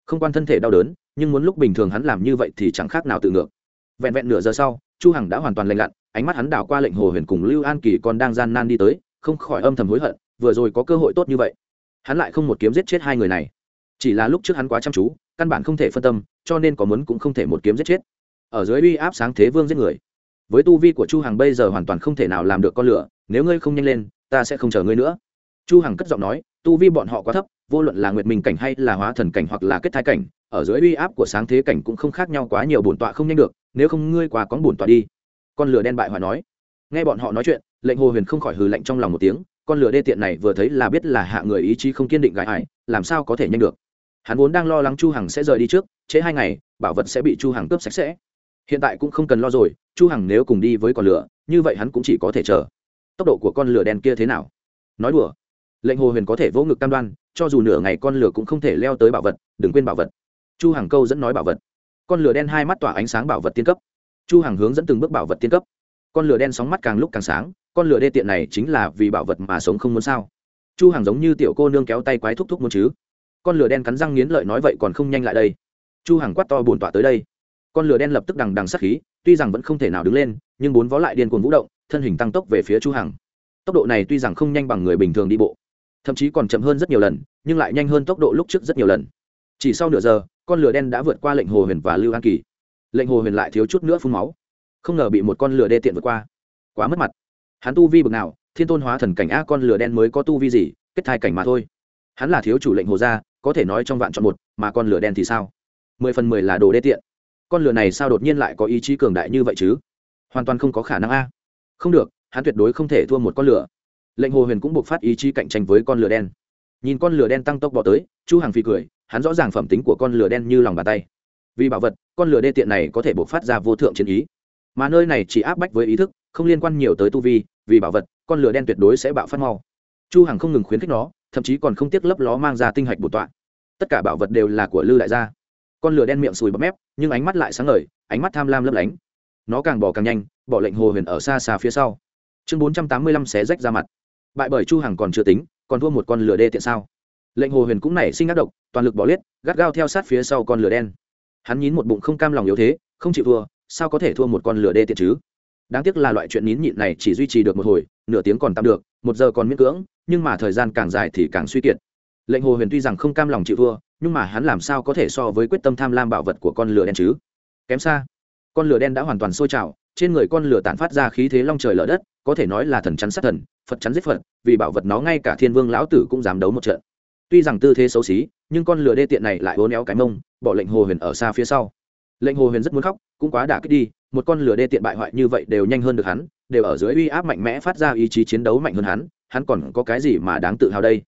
Không quan thân thể đau đớn, nhưng muốn lúc bình thường hắn làm như vậy thì chẳng khác nào tự ngược. Vẹn vẹn nửa giờ sau, chu hằng đã hoàn toàn lành lặn, ánh mắt hắn đảo qua lệnh hồ huyền cùng lưu an kỳ còn đang gian nan đi tới, không khỏi âm thầm hối hận, vừa rồi có cơ hội tốt như vậy. Hắn lại không một kiếm giết chết hai người này chỉ là lúc trước hắn quá chăm chú, căn bản không thể phân tâm, cho nên có muốn cũng không thể một kiếm giết chết. Ở dưới uy áp sáng thế vương giết người, với tu vi của chu hằng bây giờ hoàn toàn không thể nào làm được con lửa, nếu ngươi không nhanh lên, ta sẽ không chờ ngươi nữa. Chu hằng cất giọng nói, tu vi bọn họ quá thấp, vô luận là nguyệt minh cảnh hay là hóa thần cảnh hoặc là kết thái cảnh, ở dưới uy áp của sáng thế cảnh cũng không khác nhau quá nhiều bổn tọa không nhanh được, nếu không ngươi qua con bổn tọa đi. Con lửa đen bại hoại nói. Nghe bọn họ nói chuyện, lệnh hồ huyền không khỏi hừ lạnh trong lòng một tiếng, con lửa đê tiện này vừa thấy là biết là hạ người ý chí không kiên định gãi ải, làm sao có thể nhanh được? Hắn vốn đang lo lắng chu hằng sẽ rời đi trước chế hai ngày, bảo vật sẽ bị chu hằng cướp sạch sẽ. Hiện tại cũng không cần lo rồi, chu hằng nếu cùng đi với con lửa, như vậy hắn cũng chỉ có thể chờ. Tốc độ của con lửa đen kia thế nào? Nói đùa. Lệnh hồ huyền có thể vỗ ngực cam đoan, cho dù nửa ngày con lửa cũng không thể leo tới bảo vật, đừng quên bảo vật. Chu hằng câu dẫn nói bảo vật. Con lửa đen hai mắt tỏa ánh sáng bảo vật tiên cấp. Chu hằng hướng dẫn từng bước bảo vật tiên cấp. Con lửa đen sóng mắt càng lúc càng sáng, con lửa đê tiện này chính là vì bảo vật mà sống không muốn sao? Chu hằng giống như tiểu cô nương kéo tay quái thúc thúc muốn chứ con lửa đen cắn răng nghiến lợi nói vậy còn không nhanh lại đây. Chu hằng quát to buồn tọa tới đây. Con lửa đen lập tức đằng đằng sát khí, tuy rằng vẫn không thể nào đứng lên, nhưng bốn vó lại điên cuồng vũ động, thân hình tăng tốc về phía chu hằng. Tốc độ này tuy rằng không nhanh bằng người bình thường đi bộ, thậm chí còn chậm hơn rất nhiều lần, nhưng lại nhanh hơn tốc độ lúc trước rất nhiều lần. Chỉ sau nửa giờ, con lửa đen đã vượt qua lệnh hồ huyền và lưu an kỳ. Lệnh hồ huyền lại thiếu chút nữa phun máu. Không ngờ bị một con lửa đê tiện vượt qua. Quá mất mặt. Hắn tu vi bực nào, thiên tôn hóa thần cảnh a con lửa đen mới có tu vi gì, kết thai cảnh mà thôi. Hắn là thiếu chủ lệnh hồ gia có thể nói trong vạn chọn một, mà con lửa đen thì sao? Mười phần mười là đồ đê tiện. Con lửa này sao đột nhiên lại có ý chí cường đại như vậy chứ? Hoàn toàn không có khả năng a. Không được, hắn tuyệt đối không thể thua một con lửa. Lệnh hồ huyền cũng buộc phát ý chí cạnh tranh với con lửa đen. Nhìn con lửa đen tăng tốc bỏ tới, chu hàng phi cười, hắn rõ ràng phẩm tính của con lửa đen như lòng bàn tay. Vì bảo vật, con lửa đê tiện này có thể buộc phát ra vô thượng chiến ý. Mà nơi này chỉ áp bách với ý thức, không liên quan nhiều tới tu vi, vì bảo vật, con lửa đen tuyệt đối sẽ bạo phát mau. Chu hằng không ngừng khuyến khích nó thậm chí còn không tiếc lấp ló mang ra tinh hạch bổ tọa. Tất cả bảo vật đều là của lư đại gia. Con lửa đen miệng sùi bắp mép, nhưng ánh mắt lại sáng ngời, ánh mắt tham lam lấp lánh. Nó càng bỏ càng nhanh, bỏ lệnh hồ huyền ở xa xa phía sau. Chương bốn trăm tám mươi lăm xé rách ra mặt. Bại bởi chu hằng còn chưa tính, còn thua một con lửa đê tiện sao? Lệnh hồ huyền cũng nảy sinh ác độc, toàn lực bỏ liết gắt gao theo sát phía sau con lửa đen. Hắn nhín một bụng không cam lòng yếu thế, không chịu thua, sao có thể thua một con lửa đê tiện chứ? Đáng tiếc là loại chuyện nín nhịn này chỉ duy trì được một hồi, nửa tiếng còn tạm được một giờ còn miễn cưỡng, nhưng mà thời gian càng dài thì càng suy kiệt. Lệnh hồ huyền tuy rằng không cam lòng chịu thua, nhưng mà hắn làm sao có thể so với quyết tâm tham lam bảo vật của con lửa đen chứ? Kém xa, con lửa đen đã hoàn toàn sôi trào, trên người con lửa tản phát ra khí thế long trời lở đất, có thể nói là thần chắn sát thần, phật chắn giết phật, vì bảo vật nó ngay cả thiên vương lão tử cũng dám đấu một trận. Tuy rằng tư thế xấu xí, nhưng con lửa đê tiện này lại hố néo cái mông, bỏ lệnh hồ huyền ở xa phía sau. Lệnh hồ huyền rất muốn khóc, cũng quá đả kích đi một con lửa đê tiện bại hoại như vậy đều nhanh hơn được hắn, đều ở dưới uy áp mạnh mẽ phát ra ý chí chiến đấu mạnh hơn hắn hắn còn có cái gì mà đáng tự hào đây?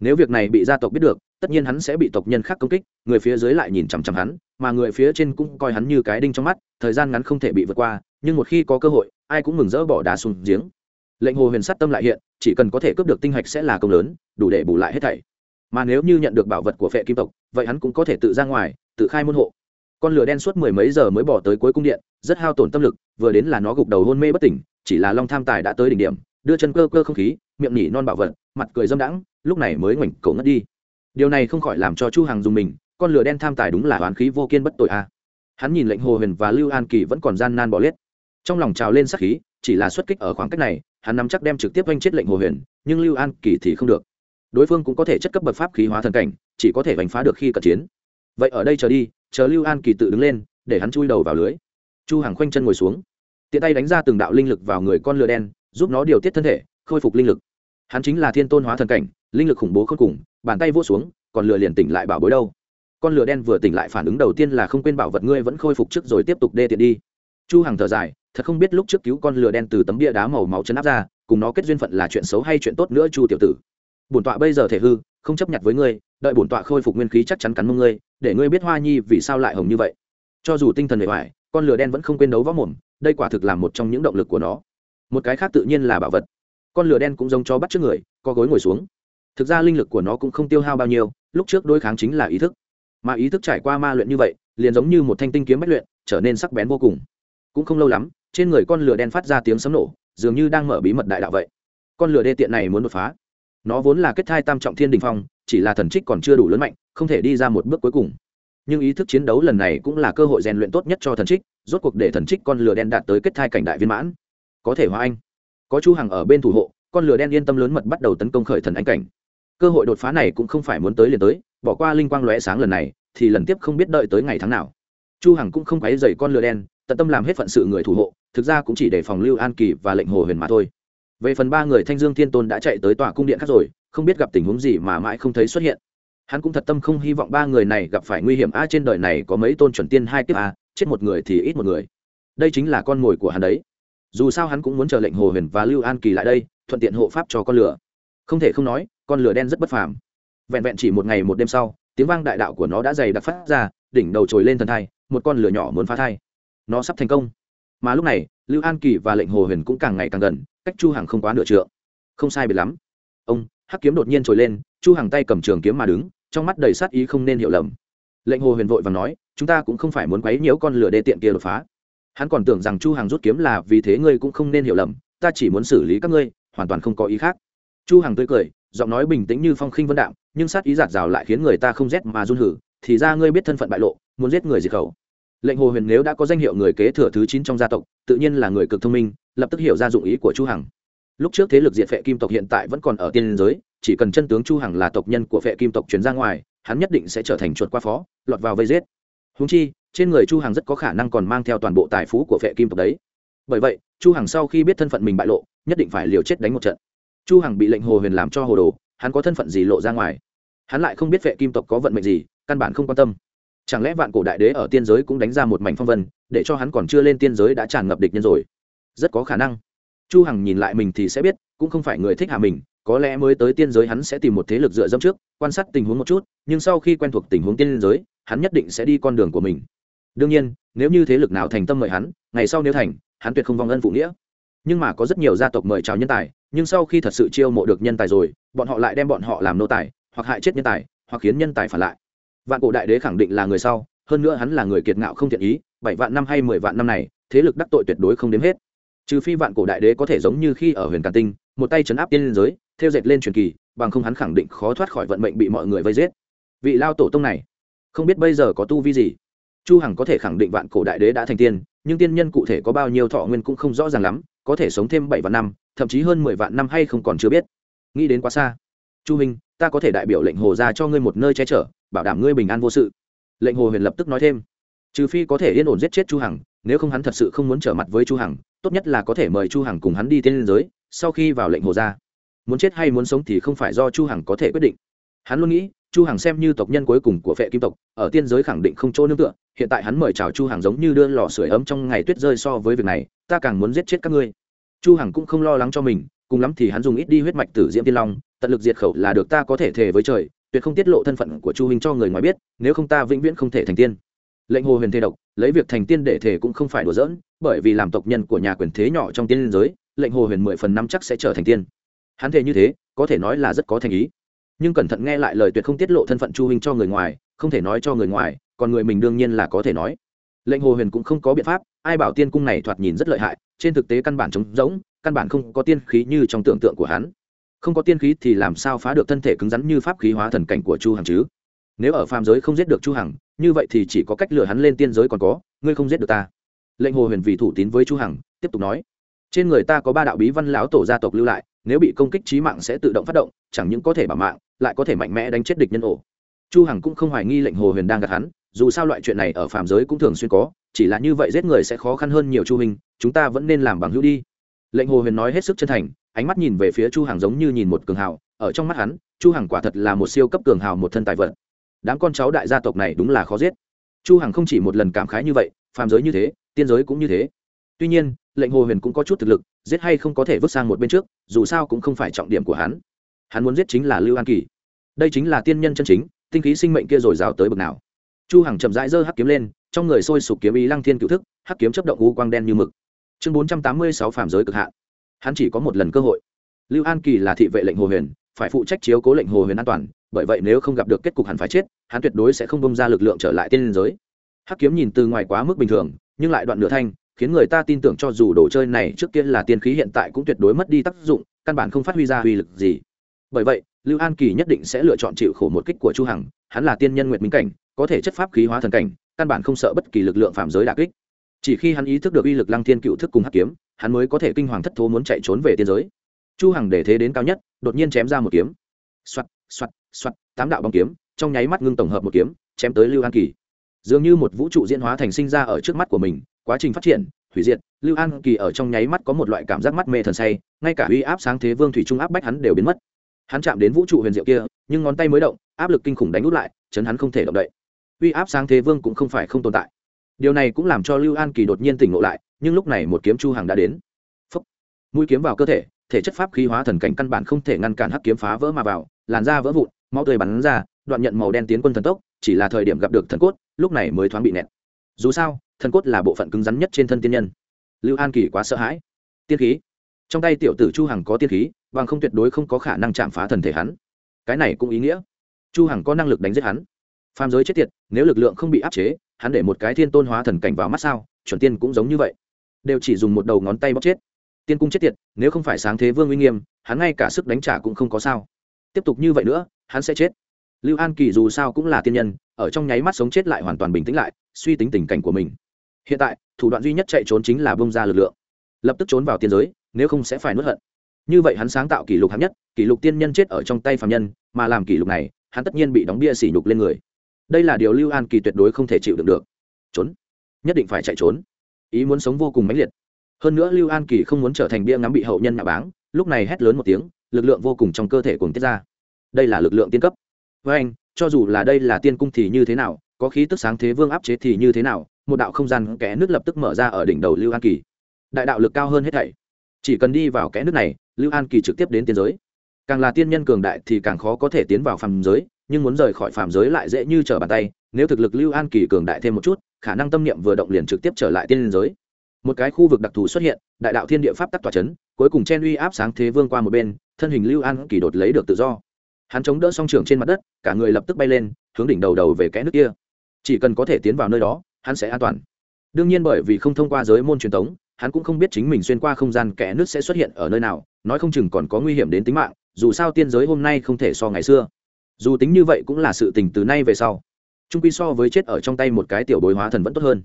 Nếu việc này bị gia tộc biết được, tất nhiên hắn sẽ bị tộc nhân khác công kích, người phía dưới lại nhìn chằm chằm hắn, mà người phía trên cũng coi hắn như cái đinh trong mắt, thời gian ngắn không thể bị vượt qua, nhưng một khi có cơ hội, ai cũng mừng rỡ bỏ đá xuống giếng. Lệnh hồ huyền sắt tâm lại hiện, chỉ cần có thể cướp được tinh hạch sẽ là công lớn, đủ để bù lại hết thảy. Mà nếu như nhận được bảo vật của phệ kim tộc, vậy hắn cũng có thể tự ra ngoài, tự khai môn hộ con lửa đen suốt mười mấy giờ mới bỏ tới cuối cung điện, rất hao tổn tâm lực, vừa đến là nó gục đầu hôn mê bất tỉnh, chỉ là long tham tài đã tới đỉnh điểm, đưa chân cơ cơ không khí, miệng nhỉ non bảo vật, mặt cười dâm đãng, lúc này mới ngoảnh cổ ngất đi. Điều này không khỏi làm cho chu hằng dùng mình, con lửa đen tham tài đúng là oán khí vô kiên bất tội a. À. Hắn nhìn lệnh hồ huyền và lưu an kỳ vẫn còn gian nan bỏ liết trong lòng trào lên sắc khí, chỉ là xuất kích ở khoảng cách này, hắn nắm chắc đem trực tiếp oanh chết lệnh hồ huyền, nhưng lưu an kỳ thì không được. Đối phương cũng có thể chất cấp bậc pháp khí hóa thần cảnh, chỉ có thể vành phá được khi cận chiến. Vậy ở đây chờ đi chờ lưu an kỳ tự đứng lên, để hắn chui đầu vào lưới. Chu hằng khoanh chân ngồi xuống. Tiện tay đánh ra từng đạo linh lực vào người con lừa đen, giúp nó điều tiết thân thể, khôi phục linh lực. Hắn chính là thiên tôn hóa thần cảnh, linh lực khủng bố không cùng, bàn tay vỗ xuống, còn lừa liền tỉnh lại bảo bối đâu. Con lừa đen vừa tỉnh lại phản ứng đầu tiên là không quên bảo vật ngươi vẫn khôi phục trước rồi tiếp tục đê tiện đi. Chu hằng thở dài, thật không biết lúc trước cứu con lừa đen từ tấm bia đá màu máu chấn áp ra, cùng nó kết duyên phận là chuyện xấu hay chuyện tốt nữa chu tiểu tử. Bổn tọa bây giờ thể hư không chấp nhận với ngươi, đợi bổn tọa khôi phục nguyên khí chắc chắn cắn mông ngươi, để ngươi biết hoa nhi vì sao lại hồng như vậy. Cho dù tinh thần bề ngoài con lửa đen vẫn không quên đấu võ mồm, đây quả thực là một trong những động lực của nó. Một cái khác tự nhiên là bảo vật. Con lửa đen cũng giống cho bắt trước người co gối ngồi xuống. Thực ra linh lực của nó cũng không tiêu hao bao nhiêu, lúc trước đối kháng chính là ý thức. Mà ý thức trải qua ma luyện như vậy, liền giống như một thanh tinh kiếm bách luyện, trở nên sắc bén vô cùng. Cũng không lâu lắm, trên người con lửa đen phát ra tiếng sấm nổ, dường như đang mở bí mật đại đạo vậy. Con lửa đê tiện này muốn đột phá nó vốn là kết thai tam trọng thiên đình phong, chỉ là thần trích còn chưa đủ lớn mạnh, không thể đi ra một bước cuối cùng. Nhưng ý thức chiến đấu lần này cũng là cơ hội rèn luyện tốt nhất cho thần trích, rốt cuộc để thần trích con lửa đen đạt tới kết thai cảnh đại viên mãn. Có thể hóa anh. Có chu hằng ở bên thủ hộ, con lửa đen yên tâm lớn mật bắt đầu tấn công khởi thần anh cảnh. Cơ hội đột phá này cũng không phải muốn tới liền tới, bỏ qua linh quang lóe sáng lần này, thì lần tiếp không biết đợi tới ngày tháng nào. Chu hằng cũng không quấy dày con lửa đen, tận tâm làm hết phận sự người thủ hộ, thực ra cũng chỉ để phòng lưu an kỳ và lệnh hồ huyền mà thôi về phần ba người thanh dương thiên tôn đã chạy tới tòa cung điện khác rồi, không biết gặp tình huống gì mà mãi không thấy xuất hiện. Hắn cũng thật tâm không hy vọng ba người này gặp phải nguy hiểm. A, trên đời này có mấy tôn chuẩn tiên hai kiếp a, chết một người thì ít một người. Đây chính là con mồi của hắn đấy. Dù sao hắn cũng muốn chờ lệnh hồ huyền và lưu an kỳ lại đây, thuận tiện hộ pháp cho con lửa. Không thể không nói, con lửa đen rất bất phàm. Vẹn vẹn chỉ một ngày một đêm sau, tiếng vang đại đạo của nó đã dày đặc phát ra, đỉnh đầu trồi lên thần thai, một con lửa nhỏ muốn phá thai. Nó sắp thành công. Mà lúc này lưu an kỳ và lệnh hồ huyền cũng càng ngày càng gần, cách chu hằng không quá nửa trượng. Không sai biệt lắm. Ông, hắc kiếm đột nhiên trồi lên, chu hằng tay cầm trường kiếm mà đứng, trong mắt đầy sát ý không nên hiểu lầm. Lệnh hồ huyền vội vàng nói, chúng ta cũng không phải muốn quấy nhiễu con lửa đê tiện kia đột phá. Hắn còn tưởng rằng chu hằng rút kiếm là vì thế ngươi cũng không nên hiểu lầm, ta chỉ muốn xử lý các ngươi, hoàn toàn không có ý khác. Chu hằng tươi cười, giọng nói bình tĩnh như phong khinh vân đạm, nhưng sát ý giạt rào lại khiến người ta không rét mà run hử, thì ra ngươi biết thân phận bại lộ, muốn giết người diệt khẩu lệnh hồ huyền nếu đã có danh hiệu người kế thừa thứ chín trong gia tộc, tự nhiên là người cực thông minh, lập tức hiểu ra dụng ý của chu hằng. Lúc trước thế lực diệt phệ kim tộc hiện tại vẫn còn ở tiên giới, chỉ cần chân tướng chu hằng là tộc nhân của phệ kim tộc chuyển ra ngoài, hắn nhất định sẽ trở thành chuột qua phó, lọt vào vây giết. Húng chi, trên người chu hằng rất có khả năng còn mang theo toàn bộ tài phú của phệ kim tộc đấy. Bởi vậy, chu hằng sau khi biết thân phận mình bại lộ, nhất định phải liều chết đánh một trận. Chu hằng bị lệnh hồ huyền làm cho hồ đồ, hắn có thân phận gì lộ ra ngoài? Hắn lại không biết phệ kim tộc có vận mệnh gì, căn bản không quan tâm chẳng lẽ vạn cổ đại đế ở tiên giới cũng đánh ra một mảnh phong vân, để cho hắn còn chưa lên tiên giới đã tràn ngập địch nhân rồi? Rất có khả năng. Chu hằng nhìn lại mình thì sẽ biết, cũng không phải người thích hạ mình, có lẽ mới tới tiên giới hắn sẽ tìm một thế lực dựa dẫm trước, quan sát tình huống một chút, nhưng sau khi quen thuộc tình huống tiên giới, hắn nhất định sẽ đi con đường của mình. Đương nhiên, nếu như thế lực nào thành tâm mời hắn, ngày sau nếu thành, hắn tuyệt không vong ân phụ nghĩa. Nhưng mà có rất nhiều gia tộc mời chào nhân tài, nhưng sau khi thật sự chiêu mộ được nhân tài rồi, bọn họ lại đem bọn họ làm nô tài, hoặc hại chết nhân tài, hoặc khiến nhân tài phản lại vạn cổ đại đế khẳng định là người sau, hơn nữa hắn là người kiệt ngạo không thiện ý, bảy vạn năm hay mười vạn năm này, thế lực đắc tội tuyệt đối không đếm hết. Trừ phi vạn cổ đại đế có thể giống như khi ở huyền càn tinh, một tay chấn áp tiên liên giới, theo dệt lên truyền kỳ, bằng không hắn khẳng định khó thoát khỏi vận mệnh bị mọi người vây giết. Vị lao tổ tông này, không biết bây giờ có tu vi gì? Chu hằng có thể khẳng định vạn cổ đại đế đã thành tiên, nhưng tiên nhân cụ thể có bao nhiêu thọ nguyên cũng không rõ ràng lắm, có thể sống thêm bảy vạn năm, thậm chí hơn mười vạn năm hay không còn chưa biết. Nghĩ đến quá xa. Chu minh ta có thể đại biểu lệnh hồ ra cho ngươi một nơi che chở bảo đảm ngươi bình an vô sự. Lệnh hồ huyền lập tức nói thêm, trừ phi có thể yên ổn giết chết chu hằng, nếu không hắn thật sự không muốn trở mặt với chu hằng, tốt nhất là có thể mời chu hằng cùng hắn đi tiên liên giới, sau khi vào lệnh hồ ra muốn chết hay muốn sống thì không phải do chu hằng có thể quyết định. Hắn luôn nghĩ, chu hằng xem như tộc nhân cuối cùng của phệ kim tộc, ở tiên giới khẳng định không chỗ nương tựa, hiện tại hắn mời chào chu hằng giống như đưa lò sưởi ấm trong ngày tuyết rơi so với việc này, ta càng muốn giết chết các ngươi. Chu hằng cũng không lo lắng cho mình, cùng lắm thì hắn dùng ít đi huyết mạch tử diễm tiên long, tận lực diệt khẩu là được ta có thể thề với trời tuyệt không tiết lộ thân phận của chu huynh cho người ngoài biết, nếu không ta vĩnh viễn không thể thành tiên. Lệnh hồ huyền thề độc, lấy việc thành tiên để thể cũng không phải đùa giỡn, bởi vì làm tộc nhân của nhà quyền thế nhỏ trong tiên liên giới, lệnh hồ huyền mười phần năm chắc sẽ trở thành tiên. Hắn thề như thế, có thể nói là rất có thành ý. Nhưng cẩn thận nghe lại lời tuyệt không tiết lộ thân phận chu huynh cho người ngoài, không thể nói cho người ngoài, còn người mình đương nhiên là có thể nói. Lệnh hồ huyền cũng không có biện pháp, ai bảo tiên cung này thoạt nhìn rất lợi hại, trên thực tế căn bản trống rỗng, căn bản không có tiên khí như trong tưởng tượng của hắn không có tiên khí thì làm sao phá được thân thể cứng rắn như pháp khí hóa thần cảnh của chu hằng chứ? Nếu ở phàm giới không giết được chu hằng, như vậy thì chỉ có cách lừa hắn lên tiên giới còn có, ngươi không giết được ta. Lệnh hồ huyền vì thủ tín với chu hằng, tiếp tục nói. Trên người ta có ba đạo bí văn lão tổ gia tộc lưu lại, nếu bị công kích trí mạng sẽ tự động phát động, chẳng những có thể bảo mạng, lại có thể mạnh mẽ đánh chết địch nhân ổ. Chu hằng cũng không hoài nghi lệnh hồ huyền đang gạt hắn, dù sao loại chuyện này ở phàm giới cũng thường xuyên có, chỉ là như vậy giết người sẽ khó khăn hơn nhiều chu hình chúng ta vẫn nên làm bằng hữu đi lệnh hồ huyền nói hết sức chân thành, ánh mắt nhìn về phía chu hằng giống như nhìn một cường hào, ở trong mắt hắn, chu hằng quả thật là một siêu cấp cường hào một thân tài vật. Đám con cháu đại gia tộc này đúng là khó giết. Chu hằng không chỉ một lần cảm khái như vậy, phàm giới như thế, tiên giới cũng như thế. Tuy nhiên, lệnh hồ huyền cũng có chút thực lực, giết hay không có thể vứt sang một bên trước, dù sao cũng không phải trọng điểm của hắn. Hắn muốn giết chính là lưu an kỳ. Đây chính là tiên nhân chân chính, tinh khí sinh mệnh kia rồi rào tới bực nào. Chu hằng chậm rãi giơ hắc kiếm lên, trong người sôi sục kiếm ý lăng thiên cựu thức, hắc kiếm chấp động u quang đen như mực chương bốn trăm tám mươi sáu giới cực hạn. Hắn chỉ có một lần cơ hội. Lưu an kỳ là thị vệ lệnh hồ huyền, phải phụ trách chiếu cố lệnh hồ huyền an toàn, bởi vậy nếu không gặp được kết cục hẳn phải chết, hắn tuyệt đối sẽ không bông ra lực lượng trở lại tiên liên giới. Hắc kiếm nhìn từ ngoài quá mức bình thường, nhưng lại đoạn nửa thanh, khiến người ta tin tưởng cho dù đồ chơi này trước kia là tiên khí hiện tại cũng tuyệt đối mất đi tác dụng, căn bản không phát huy ra uy lực gì. Bởi vậy, lưu an kỳ nhất định sẽ lựa chọn chịu khổ một kích của chu hằng, hắn là tiên nhân nguyệt minh cảnh, có thể chất pháp khí hóa thần cảnh, căn bản không sợ bất kỳ lực lượng phạm giới đả kích chỉ khi hắn ý thức được uy lực lăng thiên cựu thức cùng hắc kiếm, hắn mới có thể kinh hoàng thất thố muốn chạy trốn về tiên giới. Chu hằng để thế đến cao nhất, đột nhiên chém ra một kiếm. Xoát xoát xoát tám đạo bóng kiếm, trong nháy mắt ngưng tổng hợp một kiếm, chém tới lưu an kỳ. Dường như một vũ trụ diễn hóa thành sinh ra ở trước mắt của mình, quá trình phát triển, hủy diệt, lưu an kỳ ở trong nháy mắt có một loại cảm giác mắt mê thần say, ngay cả uy áp sáng thế vương thủy trung áp bách hắn đều biến mất. Hắn chạm đến vũ trụ huyền diệu kia, nhưng ngón tay mới động, áp lực kinh khủng đánh út lại, chấn hắn không thể động đậy. Uy áp sáng thế vương cũng không phải không tồn tại điều này cũng làm cho lưu an kỳ đột nhiên tỉnh ngộ lại, nhưng lúc này một kiếm chu Hằng đã đến. Phúc. mũi kiếm vào cơ thể thể chất pháp khí hóa thần cảnh căn bản không thể ngăn cản hắc kiếm phá vỡ mà vào, làn da vỡ vụn, máu tươi bắn ra, đoạn nhận màu đen tiến quân thần tốc, chỉ là thời điểm gặp được thần cốt, lúc này mới thoáng bị nẹt. Dù sao, thần cốt là bộ phận cứng rắn nhất trên thân tiên nhân. Lưu an kỳ quá sợ hãi. Tiên khí. Trong tay tiểu tử chu hằng có tiên khí, bằng không tuyệt đối không có khả năng chạm phá thần thể hắn. Cái này cũng ý nghĩa. Chu hằng có năng lực đánh giết hắn. Phàm giới chết tiệt, nếu lực lượng không bị áp chế hắn để một cái thiên tôn hóa thần cảnh vào mắt sao, chuẩn tiên cũng giống như vậy. Đều chỉ dùng một đầu ngón tay bóc chết. Tiên cung chết tiệt, nếu không phải sáng thế vương uy nghiêm, hắn ngay cả sức đánh trả cũng không có sao. Tiếp tục như vậy nữa, hắn sẽ chết. Lưu an kỳ dù sao cũng là tiên nhân, ở trong nháy mắt sống chết lại hoàn toàn bình tĩnh lại, suy tính tình cảnh của mình. Hiện tại, thủ đoạn duy nhất chạy trốn chính là bông ra lực lượng. Lập tức trốn vào tiên giới, nếu không sẽ phải nuốt hận. Như vậy hắn sáng tạo kỷ lục hạng nhất, kỷ lục tiên nhân chết ở trong tay phạm nhân, mà làm kỷ lục này, hắn tất nhiên bị đóng bia sỉ nhục lên người đây là điều lưu an kỳ tuyệt đối không thể chịu đựng được. Trốn. Nhất định phải chạy trốn. Ý muốn sống vô cùng mãnh liệt. Hơn nữa lưu an kỳ không muốn trở thành bia ngắm bị hậu nhân nhà báng, lúc này hét lớn một tiếng, lực lượng vô cùng trong cơ thể cùng tiết ra. Đây là lực lượng tiên cấp. Với anh, cho dù là đây là tiên cung thì như thế nào, có khí tức sáng thế vương áp chế thì như thế nào, một đạo không gian kẽ nước lập tức mở ra ở đỉnh đầu lưu an kỳ. Đại đạo lực cao hơn hết thảy. Chỉ cần đi vào kẽ nước này, lưu an kỳ trực tiếp đến tiên giới. Càng là tiên nhân cường đại thì càng khó có thể tiến vào phàm giới nhưng muốn rời khỏi phàm giới lại dễ như trở bàn tay, nếu thực lực lưu an kỳ cường đại thêm một chút, khả năng tâm niệm vừa động liền trực tiếp trở lại tiên giới. Một cái khu vực đặc thù xuất hiện, đại đạo thiên địa pháp tắc tỏa chấn, cuối cùng chen uy áp sáng thế vương qua một bên, thân hình lưu an kỳ đột lấy được tự do. Hắn chống đỡ song trường trên mặt đất, cả người lập tức bay lên, hướng đỉnh đầu đầu về kẽ nước kia. Chỉ cần có thể tiến vào nơi đó, hắn sẽ an toàn. Đương nhiên bởi vì không thông qua giới môn truyền thống, hắn cũng không biết chính mình xuyên qua không gian kẽ nước sẽ xuất hiện ở nơi nào, nói không chừng còn có nguy hiểm đến tính mạng, dù sao tiên giới hôm nay không thể so ngày xưa dù tính như vậy cũng là sự tình từ nay về sau. Trung quy so với chết ở trong tay một cái tiểu bối hóa thần vẫn tốt hơn.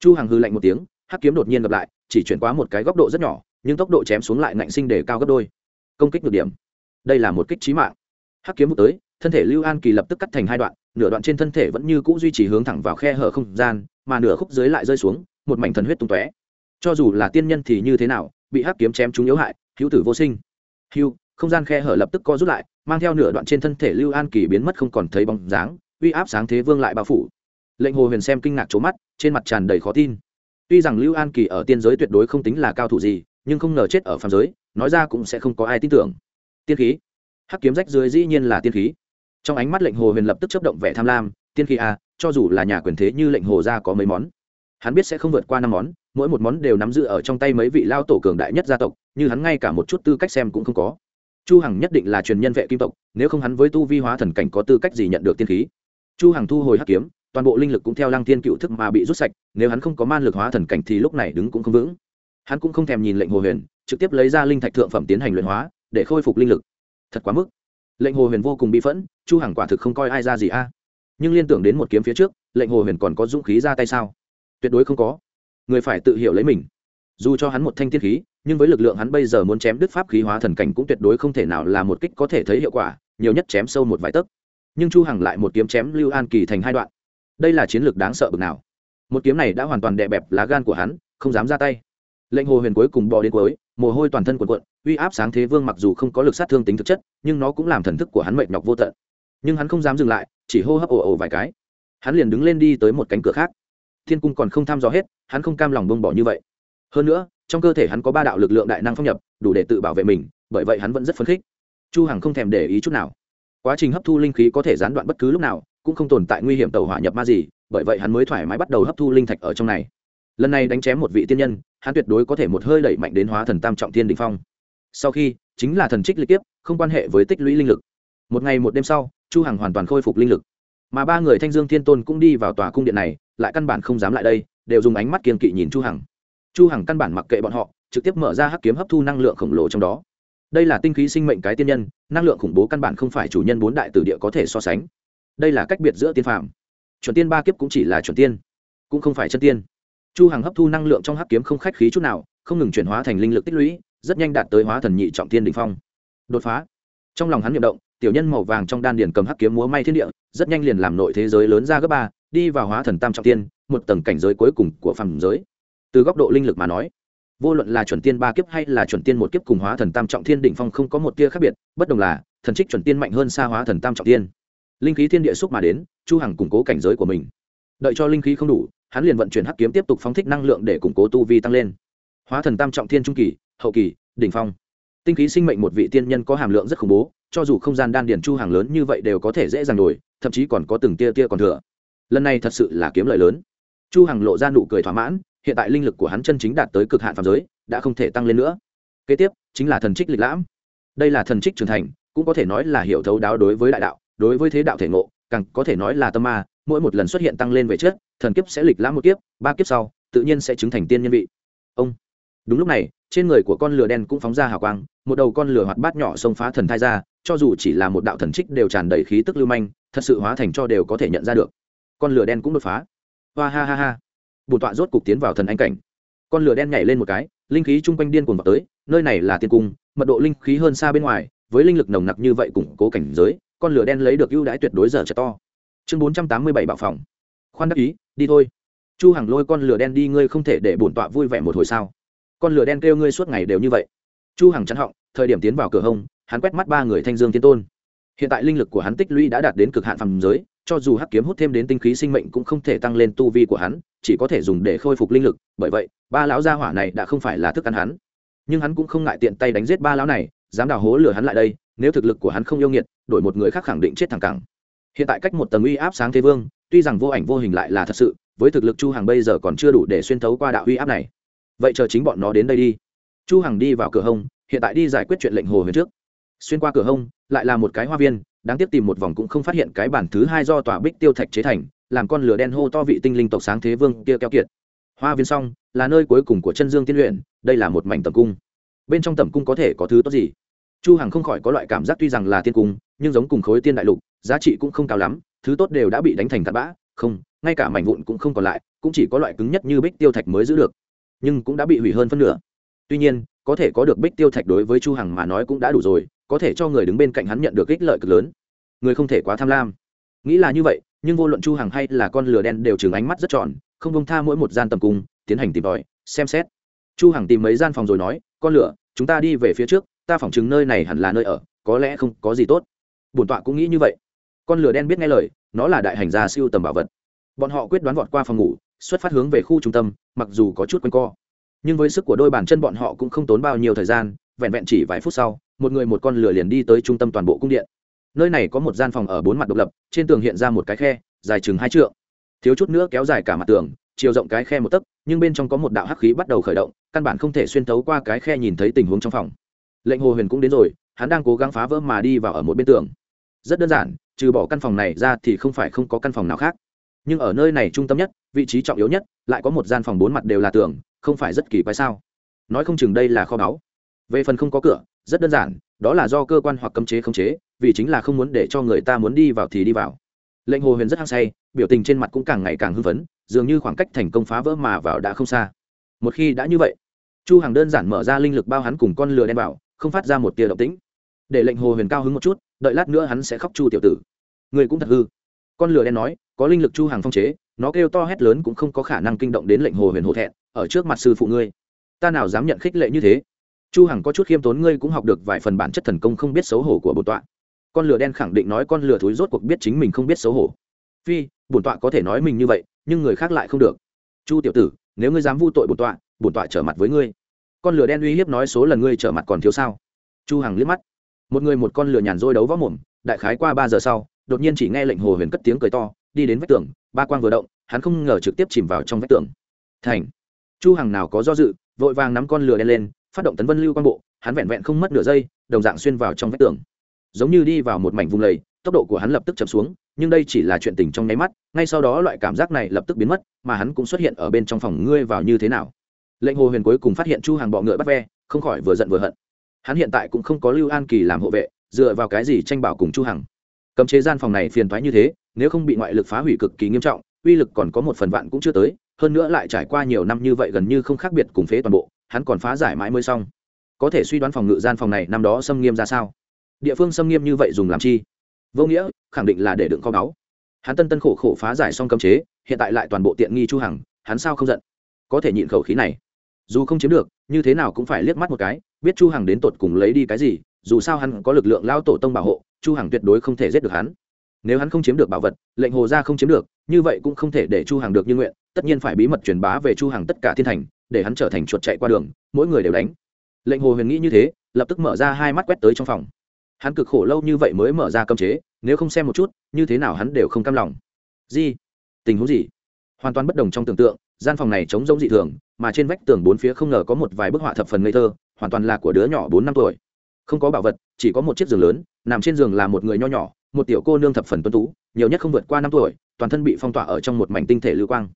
Chu hằng hư lạnh một tiếng, hắc kiếm đột nhiên gặp lại, chỉ chuyển qua một cái góc độ rất nhỏ, nhưng tốc độ chém xuống lại ngạnh sinh để cao gấp đôi. Công kích được điểm. Đây là một kích trí mạng. Hắc kiếm một tới, thân thể lưu an kỳ lập tức cắt thành hai đoạn, nửa đoạn trên thân thể vẫn như cũ duy trì hướng thẳng vào khe hở không gian, mà nửa khúc dưới lại rơi xuống, một mảnh thần huyết tung tóe. Cho dù là tiên nhân thì như thế nào, bị hắc kiếm chém chúng yếu hại, hữu tử vô sinh. Hưu, không gian khe hở lập tức co rút lại mang theo nửa đoạn trên thân thể lưu an kỳ biến mất không còn thấy bóng dáng, uy áp sáng thế vương lại bao phủ. Lệnh hồ huyền xem kinh ngạc trố mắt, trên mặt tràn đầy khó tin. Tuy rằng lưu an kỳ ở tiên giới tuyệt đối không tính là cao thủ gì, nhưng không ngờ chết ở phàm giới, nói ra cũng sẽ không có ai tin tưởng. Tiên khí. Hắc kiếm rách dưới dĩ nhiên là tiên khí. Trong ánh mắt lệnh hồ huyền lập tức chấp động vẻ tham lam, tiên khí à cho dù là nhà quyền thế như lệnh hồ ra có mấy món, hắn biết sẽ không vượt qua năm món, mỗi một món đều nắm giữ ở trong tay mấy vị lao tổ cường đại nhất gia tộc, như hắn ngay cả một chút tư cách xem cũng không có chu hằng nhất định là truyền nhân vệ kim tộc, nếu không hắn với tu vi hóa thần cảnh có tư cách gì nhận được tiên khí. Chu hằng thu hồi hắc kiếm, toàn bộ linh lực cũng theo lăng thiên cựu thức mà bị rút sạch, nếu hắn không có man lực hóa thần cảnh thì lúc này đứng cũng không vững. Hắn cũng không thèm nhìn lệnh hồ huyền, trực tiếp lấy ra linh thạch thượng phẩm tiến hành luyện hóa, để khôi phục linh lực. Thật quá mức. Lệnh hồ huyền vô cùng bị phẫn, chu hằng quả thực không coi ai ra gì a. Nhưng liên tưởng đến một kiếm phía trước, lệnh hồ huyền còn có dũng khí ra tay sao? Tuyệt đối không có. Người phải tự hiểu lấy mình. Dù cho hắn một thanh tiên khí nhưng với lực lượng hắn bây giờ muốn chém đứt pháp khí hóa thần cảnh cũng tuyệt đối không thể nào là một kích có thể thấy hiệu quả, nhiều nhất chém sâu một vài tấc. Nhưng chu hằng lại một kiếm chém lưu an kỳ thành hai đoạn. Đây là chiến lược đáng sợ bực nào. Một kiếm này đã hoàn toàn đè bẹp lá gan của hắn, không dám ra tay. Lệnh hồ huyền cuối cùng bò đến cuối, mồ hôi toàn thân cuộn cuộn, uy áp sáng thế vương mặc dù không có lực sát thương tính thực chất, nhưng nó cũng làm thần thức của hắn mệt nhọc vô tận. Nhưng hắn không dám dừng lại, chỉ hô hấp ồ ồ vài cái. Hắn liền đứng lên đi tới một cánh cửa khác. Thiên cung còn không thăm dò hết, hắn không cam lòng bông bỏ như vậy hơn nữa, trong cơ thể hắn có ba đạo lực lượng đại năng phong nhập, đủ để tự bảo vệ mình, bởi vậy hắn vẫn rất phấn khích. Chu hằng không thèm để ý chút nào. Quá trình hấp thu linh khí có thể gián đoạn bất cứ lúc nào, cũng không tồn tại nguy hiểm tàu hỏa nhập ma gì, bởi vậy hắn mới thoải mái bắt đầu hấp thu linh thạch ở trong này. Lần này đánh chém một vị tiên nhân, hắn tuyệt đối có thể một hơi đẩy mạnh đến hóa thần tam trọng thiên đình phong. Sau khi, chính là thần trích lịch tiếp, không quan hệ với tích lũy linh lực. Một ngày một đêm sau, chu hằng hoàn toàn khôi phục linh lực. Mà ba người thanh dương thiên tôn cũng đi vào tòa cung điện này, lại căn bản không dám lại đây, đều dùng ánh mắt kiên kỵ nhìn chu hằng chu hằng căn bản mặc kệ bọn họ, trực tiếp mở ra hắc kiếm hấp thu năng lượng khổng lồ trong đó. Đây là tinh khí sinh mệnh cái tiên nhân, năng lượng khủng bố căn bản không phải chủ nhân bốn đại tử địa có thể so sánh. Đây là cách biệt giữa tiên phàm. Chuẩn tiên ba kiếp cũng chỉ là chuẩn tiên, cũng không phải chân tiên. Chu hằng hấp thu năng lượng trong hắc kiếm không khách khí chút nào, không ngừng chuyển hóa thành linh lực tích lũy, rất nhanh đạt tới hóa thần nhị trọng tiên đỉnh phong. Đột phá. Trong lòng hắn niệm động, tiểu nhân màu vàng trong đan điền cầm hắc kiếm múa may thiên địa, rất nhanh liền làm nội thế giới lớn ra gấp ba, đi vào hóa thần tam trọng tiên, một tầng cảnh giới cuối cùng của phàm giới từ góc độ linh lực mà nói, vô luận là chuẩn tiên ba kiếp hay là chuẩn tiên một kiếp cùng hóa thần tam trọng thiên đỉnh phong không có một tia khác biệt, bất đồng là, thần trích chuẩn tiên mạnh hơn xa hóa thần tam trọng tiên linh khí thiên địa xúc mà đến, chu hằng củng cố cảnh giới của mình. Đợi cho linh khí không đủ, hắn liền vận chuyển hắc kiếm tiếp tục phóng thích năng lượng để củng cố tu vi tăng lên. Hóa thần tam trọng thiên trung kỳ, hậu kỳ, đỉnh phong. Tinh khí sinh mệnh một vị tiên nhân có hàm lượng rất khủng bố, cho dù không gian đan điền chu hàng lớn như vậy đều có thể dễ dàng đổi thậm chí còn có từng tia tia còn thừa. Lần này thật sự là kiếm lợi lớn. Chu hằng lộ ra nụ cười thỏa mãn hiện tại linh lực của hắn chân chính đạt tới cực hạn phạm giới, đã không thể tăng lên nữa. Kế tiếp, chính là thần trích lịch lãm. Đây là thần trích trưởng thành, cũng có thể nói là hiểu thấu đáo đối với đại đạo, đối với thế đạo thể ngộ, càng có thể nói là tâm ma, mỗi một lần xuất hiện tăng lên về trước, thần kiếp sẽ lịch lãm một kiếp, ba kiếp sau, tự nhiên sẽ chứng thành tiên nhân vị. Ông. Đúng lúc này, trên người của con lửa đen cũng phóng ra hào quang, một đầu con lửa hoạt bát nhỏ xông phá thần thai ra, cho dù chỉ là một đạo thần trích đều tràn đầy khí tức lưu manh, thật sự hóa thành cho đều có thể nhận ra được. Con lửa đen cũng đột phá. Hoa ha ha ha bùn tọa rốt cục tiến vào thần anh cảnh. Con lửa đen nhảy lên một cái, linh khí chung quanh điên cuồng vào tới, nơi này là tiên cung, mật độ linh khí hơn xa bên ngoài, với linh lực nồng nặc như vậy củng cố cảnh giới, con lửa đen lấy được ưu đãi tuyệt đối giờ trở to. Chương bốn trăm tám mươi bảy bảo phòng khoan đắc ý, đi thôi. Chu hằng lôi con lửa đen đi, ngươi không thể để bổn tọa vui vẻ một hồi sao? Con lửa đen kêu ngươi suốt ngày đều như vậy. Chu hằng chắn họng, thời điểm tiến vào cửa hông, hắn quét mắt ba người thanh dương tiên tôn. Hiện tại linh lực của hắn tích lũy đã đạt đến cực hạn phàm giới cho dù hắc kiếm hút thêm đến tinh khí sinh mệnh cũng không thể tăng lên tu vi của hắn, chỉ có thể dùng để khôi phục linh lực. Bởi vậy, ba lão gia hỏa này đã không phải là thức ăn hắn. Nhưng hắn cũng không ngại tiện tay đánh giết ba lão này, dám đào hố lừa hắn lại đây, nếu thực lực của hắn không yêu nghiệt, đổi một người khác khẳng định chết thẳng cẳng. Hiện tại cách một tầng uy áp sáng thế vương, tuy rằng vô ảnh vô hình lại là thật sự, với thực lực chu Hằng bây giờ còn chưa đủ để xuyên thấu qua đạo uy áp này. Vậy chờ chính bọn nó đến đây đi. Chu hằng đi vào cửa hông, hiện tại đi giải quyết chuyện lệnh hồ huyền trước. Xuyên qua cửa hông, lại là một cái hoa viên đáng tiếc tìm một vòng cũng không phát hiện cái bản thứ hai do tòa bích tiêu thạch chế thành, làm con lửa đen hô to vị tinh linh tộc sáng thế vương kia keo kiệt. Hoa viên xong là nơi cuối cùng của chân dương tiên luyện, đây là một mảnh tầm cung. Bên trong tầm cung có thể có thứ tốt gì? Chu hằng không khỏi có loại cảm giác tuy rằng là tiên cung, nhưng giống cùng khối tiên đại lục, giá trị cũng không cao lắm, thứ tốt đều đã bị đánh thành tạt bã. Không, ngay cả mảnh vụn cũng không còn lại, cũng chỉ có loại cứng nhất như bích tiêu thạch mới giữ được, nhưng cũng đã bị hủy hơn phân nửa. Tuy nhiên, có thể có được bích tiêu thạch đối với chu hằng mà nói cũng đã đủ rồi có thể cho người đứng bên cạnh hắn nhận được ích lợi cực lớn. Người không thể quá tham lam. Nghĩ là như vậy, nhưng vô luận chu hằng hay là con lửa đen đều chừng ánh mắt rất tròn, không bông tha mỗi một gian tầm cung, tiến hành tìm tòi, xem xét. Chu hằng tìm mấy gian phòng rồi nói, con lửa chúng ta đi về phía trước, ta phỏng chứng nơi này hẳn là nơi ở, có lẽ không có gì tốt. Bổn tọa cũng nghĩ như vậy. Con lửa đen biết nghe lời, nó là đại hành gia siêu tầm bảo vật. Bọn họ quyết đoán vọt qua phòng ngủ, xuất phát hướng về khu trung tâm, mặc dù có chút quanh co. Nhưng với sức của đôi bàn chân bọn họ cũng không tốn bao nhiêu thời gian, vẹn vẹn chỉ vài phút sau một người một con lửa liền đi tới trung tâm toàn bộ cung điện. Nơi này có một gian phòng ở bốn mặt độc lập, trên tường hiện ra một cái khe, dài chừng hai trượng. Thiếu chút nữa kéo dài cả mặt tường, chiều rộng cái khe một tấc, nhưng bên trong có một đạo hắc khí bắt đầu khởi động, căn bản không thể xuyên thấu qua cái khe nhìn thấy tình huống trong phòng. Lệnh hồ huyền cũng đến rồi, hắn đang cố gắng phá vỡ mà đi vào ở một bên tường. Rất đơn giản, trừ bỏ căn phòng này ra thì không phải không có căn phòng nào khác. Nhưng ở nơi này trung tâm nhất, vị trí trọng yếu nhất, lại có một gian phòng bốn mặt đều là tường, không phải rất kỳ quái sao? Nói không chừng đây là kho báu về phần không có cửa, rất đơn giản, đó là do cơ quan hoặc cấm chế khống chế, vì chính là không muốn để cho người ta muốn đi vào thì đi vào. Lệnh hồ huyền rất hăng say, biểu tình trên mặt cũng càng ngày càng hưng phấn, dường như khoảng cách thành công phá vỡ mà vào đã không xa. Một khi đã như vậy, chu hàng đơn giản mở ra linh lực bao hắn cùng con lừa đen vào, không phát ra một tia động tĩnh. Để lệnh hồ huyền cao hứng một chút, đợi lát nữa hắn sẽ khóc chu tiểu tử. Người cũng thật hư. Con lừa đen nói, có linh lực chu hàng phong chế, nó kêu to hét lớn cũng không có khả năng kinh động đến lệnh hồ huyền hổ thẹn, ở trước mặt sư phụ ngươi. Ta nào dám nhận khích lệ như thế? Chu hằng có chút khiêm tốn, ngươi cũng học được vài phần bản chất thần công không biết xấu hổ của bổn tọa. Con lừa đen khẳng định nói con lừa thúi rốt cuộc biết chính mình không biết xấu hổ. Phi, bổn tọa có thể nói mình như vậy, nhưng người khác lại không được. Chu tiểu tử, nếu ngươi dám vu tội bổn tọa bổn tọa trở mặt với ngươi. Con lừa đen uy hiếp nói số lần ngươi trở mặt còn thiếu sao? Chu hằng liếc mắt. Một người một con lừa nhàn rôi đấu võ mồm, đại khái qua ba giờ sau, đột nhiên chỉ nghe lệnh hồ huyền cất tiếng cười to, đi đến vách tường, ba quang vừa động, hắn không ngờ trực tiếp chìm vào trong vách tường. Thành. Chu hằng nào có do dự, vội vàng nắm con lừa đen lên phát động tấn vân lưu quang bộ, hắn vẹn vẹn không mất nửa giây, đồng dạng xuyên vào trong vách tường. Giống như đi vào một mảnh vùng lầy, tốc độ của hắn lập tức chậm xuống, nhưng đây chỉ là chuyện tình trong nháy mắt, ngay sau đó loại cảm giác này lập tức biến mất, mà hắn cũng xuất hiện ở bên trong phòng ngươi vào như thế nào. Lệnh hồ huyền cuối cùng phát hiện chu hàng bọ ngựa bắt ve, không khỏi vừa giận vừa hận. Hắn hiện tại cũng không có lưu an kỳ làm hộ vệ, dựa vào cái gì tranh bảo cùng chu hằng? Cấm chế gian phòng này phiền toái như thế, nếu không bị ngoại lực phá hủy cực kỳ nghiêm trọng, uy lực còn có một phần vạn cũng chưa tới, hơn nữa lại trải qua nhiều năm như vậy gần như không khác biệt cùng phế toàn bộ hắn còn phá giải mãi mới xong. Có thể suy đoán phòng ngự gian phòng này năm đó xâm nghiêm ra sao? Địa phương xâm nghiêm như vậy dùng làm chi? Vô nghĩa, khẳng định là để đựng kho báu. Hắn tân tân khổ khổ phá giải xong cấm chế, hiện tại lại toàn bộ tiện nghi chu hằng, hắn sao không giận? Có thể nhịn khẩu khí này. Dù không chiếm được, như thế nào cũng phải liếc mắt một cái, biết chu hằng đến tột cùng lấy đi cái gì, dù sao hắn có lực lượng lao tổ tông bảo hộ, chu hằng tuyệt đối không thể giết được hắn. Nếu hắn không chiếm được bảo vật, lệnh hồ gia không chiếm được, như vậy cũng không thể để chu hằng được như nguyện, tất nhiên phải bí mật truyền bá về chu hằng tất cả thiên thành để hắn trở thành chuột chạy qua đường, mỗi người đều đánh. Lệnh hồ huyền nghĩ như thế, lập tức mở ra hai mắt quét tới trong phòng. Hắn cực khổ lâu như vậy mới mở ra cơm chế, nếu không xem một chút, như thế nào hắn đều không cam lòng. Gì? Tình huống gì? Hoàn toàn bất đồng trong tưởng tượng, gian phòng này trống rỗng dị thường, mà trên vách tường bốn phía không ngờ có một vài bức họa thập phần ngây thơ, hoàn toàn là của đứa nhỏ bốn năm tuổi. Không có bảo vật, chỉ có một chiếc giường lớn, nằm trên giường là một người nho nhỏ, một tiểu cô nương thập phần tuân tú, nhiều nhất không vượt qua năm tuổi, toàn thân bị phong tỏa ở trong một mảnh tinh thể lưu quang.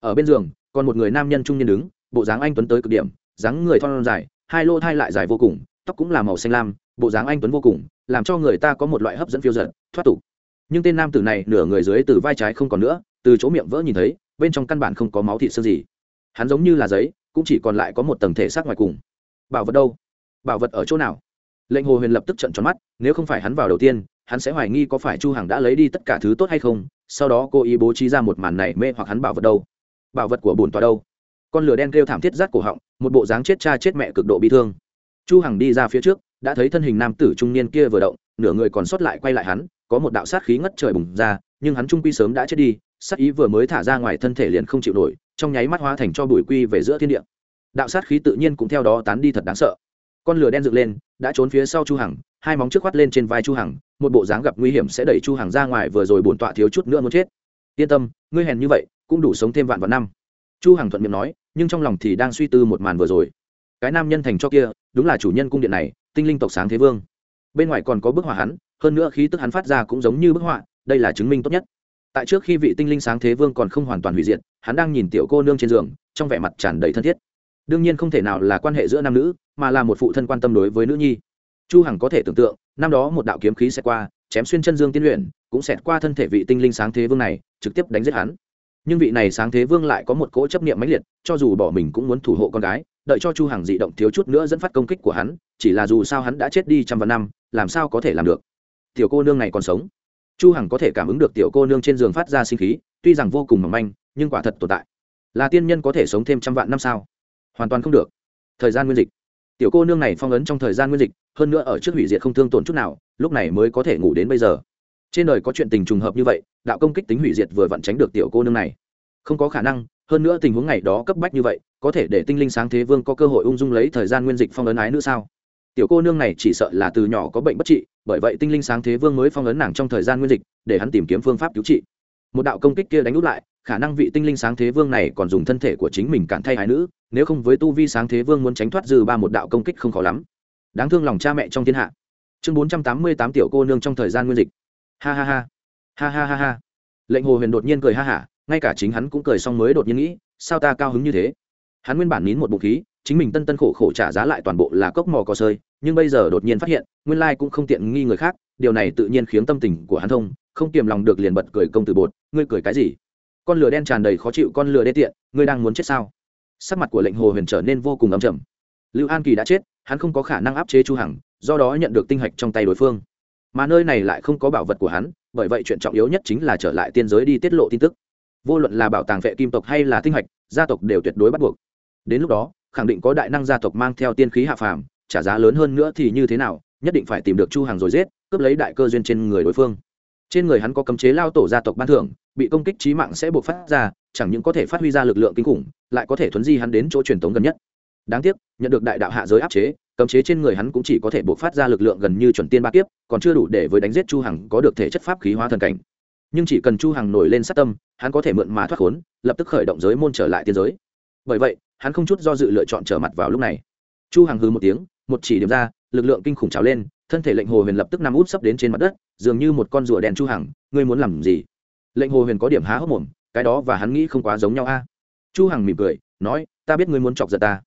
Ở bên giường, còn một người nam nhân trung niên đứng bộ dáng anh tuấn tới cực điểm, dáng người thon dài, hai lô thai lại dài vô cùng, tóc cũng là màu xanh lam, bộ dáng anh tuấn vô cùng, làm cho người ta có một loại hấp dẫn phiêu giật thoát tục. Nhưng tên nam tử này nửa người dưới từ vai trái không còn nữa, từ chỗ miệng vỡ nhìn thấy, bên trong căn bản không có máu thịt xương gì. Hắn giống như là giấy, cũng chỉ còn lại có một tầng thể xác ngoài cùng. Bảo vật đâu? Bảo vật ở chỗ nào? Lệnh hồ huyền lập tức trận tròn mắt, nếu không phải hắn vào đầu tiên, hắn sẽ hoài nghi có phải chu hằng đã lấy đi tất cả thứ tốt hay không, sau đó cô ý bố trí ra một màn này mê hoặc hắn bảo vật đâu? Bảo vật của bổn tòa đâu? Con lửa đen kêu thảm thiết rát cổ họng, một bộ dáng chết cha chết mẹ cực độ bị thương. Chu hằng đi ra phía trước, đã thấy thân hình nam tử trung niên kia vừa động, nửa người còn sót lại quay lại hắn, có một đạo sát khí ngất trời bùng ra, nhưng hắn trung quy sớm đã chết đi, sát ý vừa mới thả ra ngoài thân thể liền không chịu nổi, trong nháy mắt hóa thành cho bụi quy về giữa thiên địa. Đạo sát khí tự nhiên cũng theo đó tán đi thật đáng sợ. Con lửa đen dựng lên, đã trốn phía sau chu hằng, hai móng trước khoát lên trên vai chu hằng, một bộ dáng gặp nguy hiểm sẽ đẩy chu hằng ra ngoài vừa rồi bổn tọa thiếu chút nữa muốn chết. Yên tâm, ngươi hèn như vậy, cũng đủ sống thêm vạn vạn năm. Chu hằng thuận miệng nói nhưng trong lòng thì đang suy tư một màn vừa rồi. Cái nam nhân thành cho kia, đúng là chủ nhân cung điện này, tinh linh tộc sáng thế vương. Bên ngoài còn có bức họa hắn, hơn nữa khí tức hắn phát ra cũng giống như bức họa, đây là chứng minh tốt nhất. Tại trước khi vị tinh linh sáng thế vương còn không hoàn toàn hủy diệt, hắn đang nhìn tiểu cô nương trên giường, trong vẻ mặt tràn đầy thân thiết. Đương nhiên không thể nào là quan hệ giữa nam nữ, mà là một phụ thân quan tâm đối với nữ nhi. Chu hằng có thể tưởng tượng, năm đó một đạo kiếm khí sẽ qua, chém xuyên chân dương tiên luyện, cũng xẹt qua thân thể vị tinh linh sáng thế vương này, trực tiếp đánh giết hắn nhưng vị này sáng thế vương lại có một cỗ chấp niệm mãnh liệt, cho dù bỏ mình cũng muốn thủ hộ con gái, đợi cho chu hằng dị động thiếu chút nữa dẫn phát công kích của hắn, chỉ là dù sao hắn đã chết đi trăm vạn năm, làm sao có thể làm được? Tiểu cô nương này còn sống. Chu hằng có thể cảm ứng được tiểu cô nương trên giường phát ra sinh khí, tuy rằng vô cùng mỏng manh, nhưng quả thật tồn tại. Là tiên nhân có thể sống thêm trăm vạn năm sao? Hoàn toàn không được. Thời gian nguyên dịch. Tiểu cô nương này phong ấn trong thời gian nguyên dịch, hơn nữa ở trước hủy diệt không thương tổn chút nào, lúc này mới có thể ngủ đến bây giờ trên đời có chuyện tình trùng hợp như vậy, đạo công kích tính hủy diệt vừa vặn tránh được tiểu cô nương này. Không có khả năng, hơn nữa tình huống ngày đó cấp bách như vậy, có thể để tinh linh sáng thế vương có cơ hội ung dung lấy thời gian nguyên dịch phong ấn ái nữa sao? Tiểu cô nương này chỉ sợ là từ nhỏ có bệnh bất trị, bởi vậy tinh linh sáng thế vương mới phong ấn nàng trong thời gian nguyên dịch, để hắn tìm kiếm phương pháp cứu trị. Một đạo công kích kia đánh út lại, khả năng vị tinh linh sáng thế vương này còn dùng thân thể của chính mình cản thay ái nữ, nếu không với tu vi sáng thế vương muốn tránh thoát dư ba một đạo công kích không khó lắm. Đáng thương lòng cha mẹ trong thiên hạ. Chương bốn trăm tám mươi tám tiểu cô nương trong thời gian nguyên dịch ha ha ha. Ha ha ha ha. Lệnh hồ huyền đột nhiên cười ha hả, ngay cả chính hắn cũng cười xong mới đột nhiên nghĩ, sao ta cao hứng như thế? Hắn nguyên bản nín một bụng khí, chính mình tân tân khổ khổ trả giá lại toàn bộ là cốc mò cò sơi, nhưng bây giờ đột nhiên phát hiện, nguyên lai cũng không tiện nghi người khác, điều này tự nhiên khiến tâm tình của hắn thông, không kiềm lòng được liền bật cười công từ bột, ngươi cười cái gì? Con lửa đen tràn đầy khó chịu, con lửa đê tiện, ngươi đang muốn chết sao? Sắc mặt của lệnh hồ huyền trở nên vô cùng ấm chầm lưu an kỳ đã chết, hắn không có khả năng áp chế chu hằng, do đó nhận được tinh hạch trong tay đối phương mà nơi này lại không có bảo vật của hắn, bởi vậy chuyện trọng yếu nhất chính là trở lại tiên giới đi tiết lộ tin tức. Vô luận là bảo tàng vệ kim tộc hay là tinh hạch, gia tộc đều tuyệt đối bắt buộc. Đến lúc đó, khẳng định có đại năng gia tộc mang theo tiên khí hạ phàm, trả giá lớn hơn nữa thì như thế nào, nhất định phải tìm được chu hàng rồi giết, cướp lấy đại cơ duyên trên người đối phương. Trên người hắn có cấm chế lao tổ gia tộc ban thưởng, bị công kích trí mạng sẽ buộc phát ra, chẳng những có thể phát huy ra lực lượng kinh khủng, lại có thể thuấn di hắn đến chỗ truyền tống gần nhất đáng tiếc, nhận được đại đạo hạ giới áp chế, cấm chế trên người hắn cũng chỉ có thể buộc phát ra lực lượng gần như chuẩn tiên ba kiếp, còn chưa đủ để với đánh giết chu hằng có được thể chất pháp khí hóa thần cảnh. Nhưng chỉ cần chu hằng nổi lên sát tâm, hắn có thể mượn mà thoát khốn, lập tức khởi động giới môn trở lại tiên giới. Bởi vậy, hắn không chút do dự lựa chọn trở mặt vào lúc này. Chu hằng hừ một tiếng, một chỉ điểm ra, lực lượng kinh khủng trào lên, thân thể lệnh hồ huyền lập tức nằm út sấp đến trên mặt đất, dường như một con rùa đen chu hằng, ngươi muốn làm gì? Lệnh hồ huyền có điểm há hốc mồm, cái đó và hắn nghĩ không quá giống nhau a. Chu hằng mỉm cười, nói, ta biết ngươi muốn chọc giận ta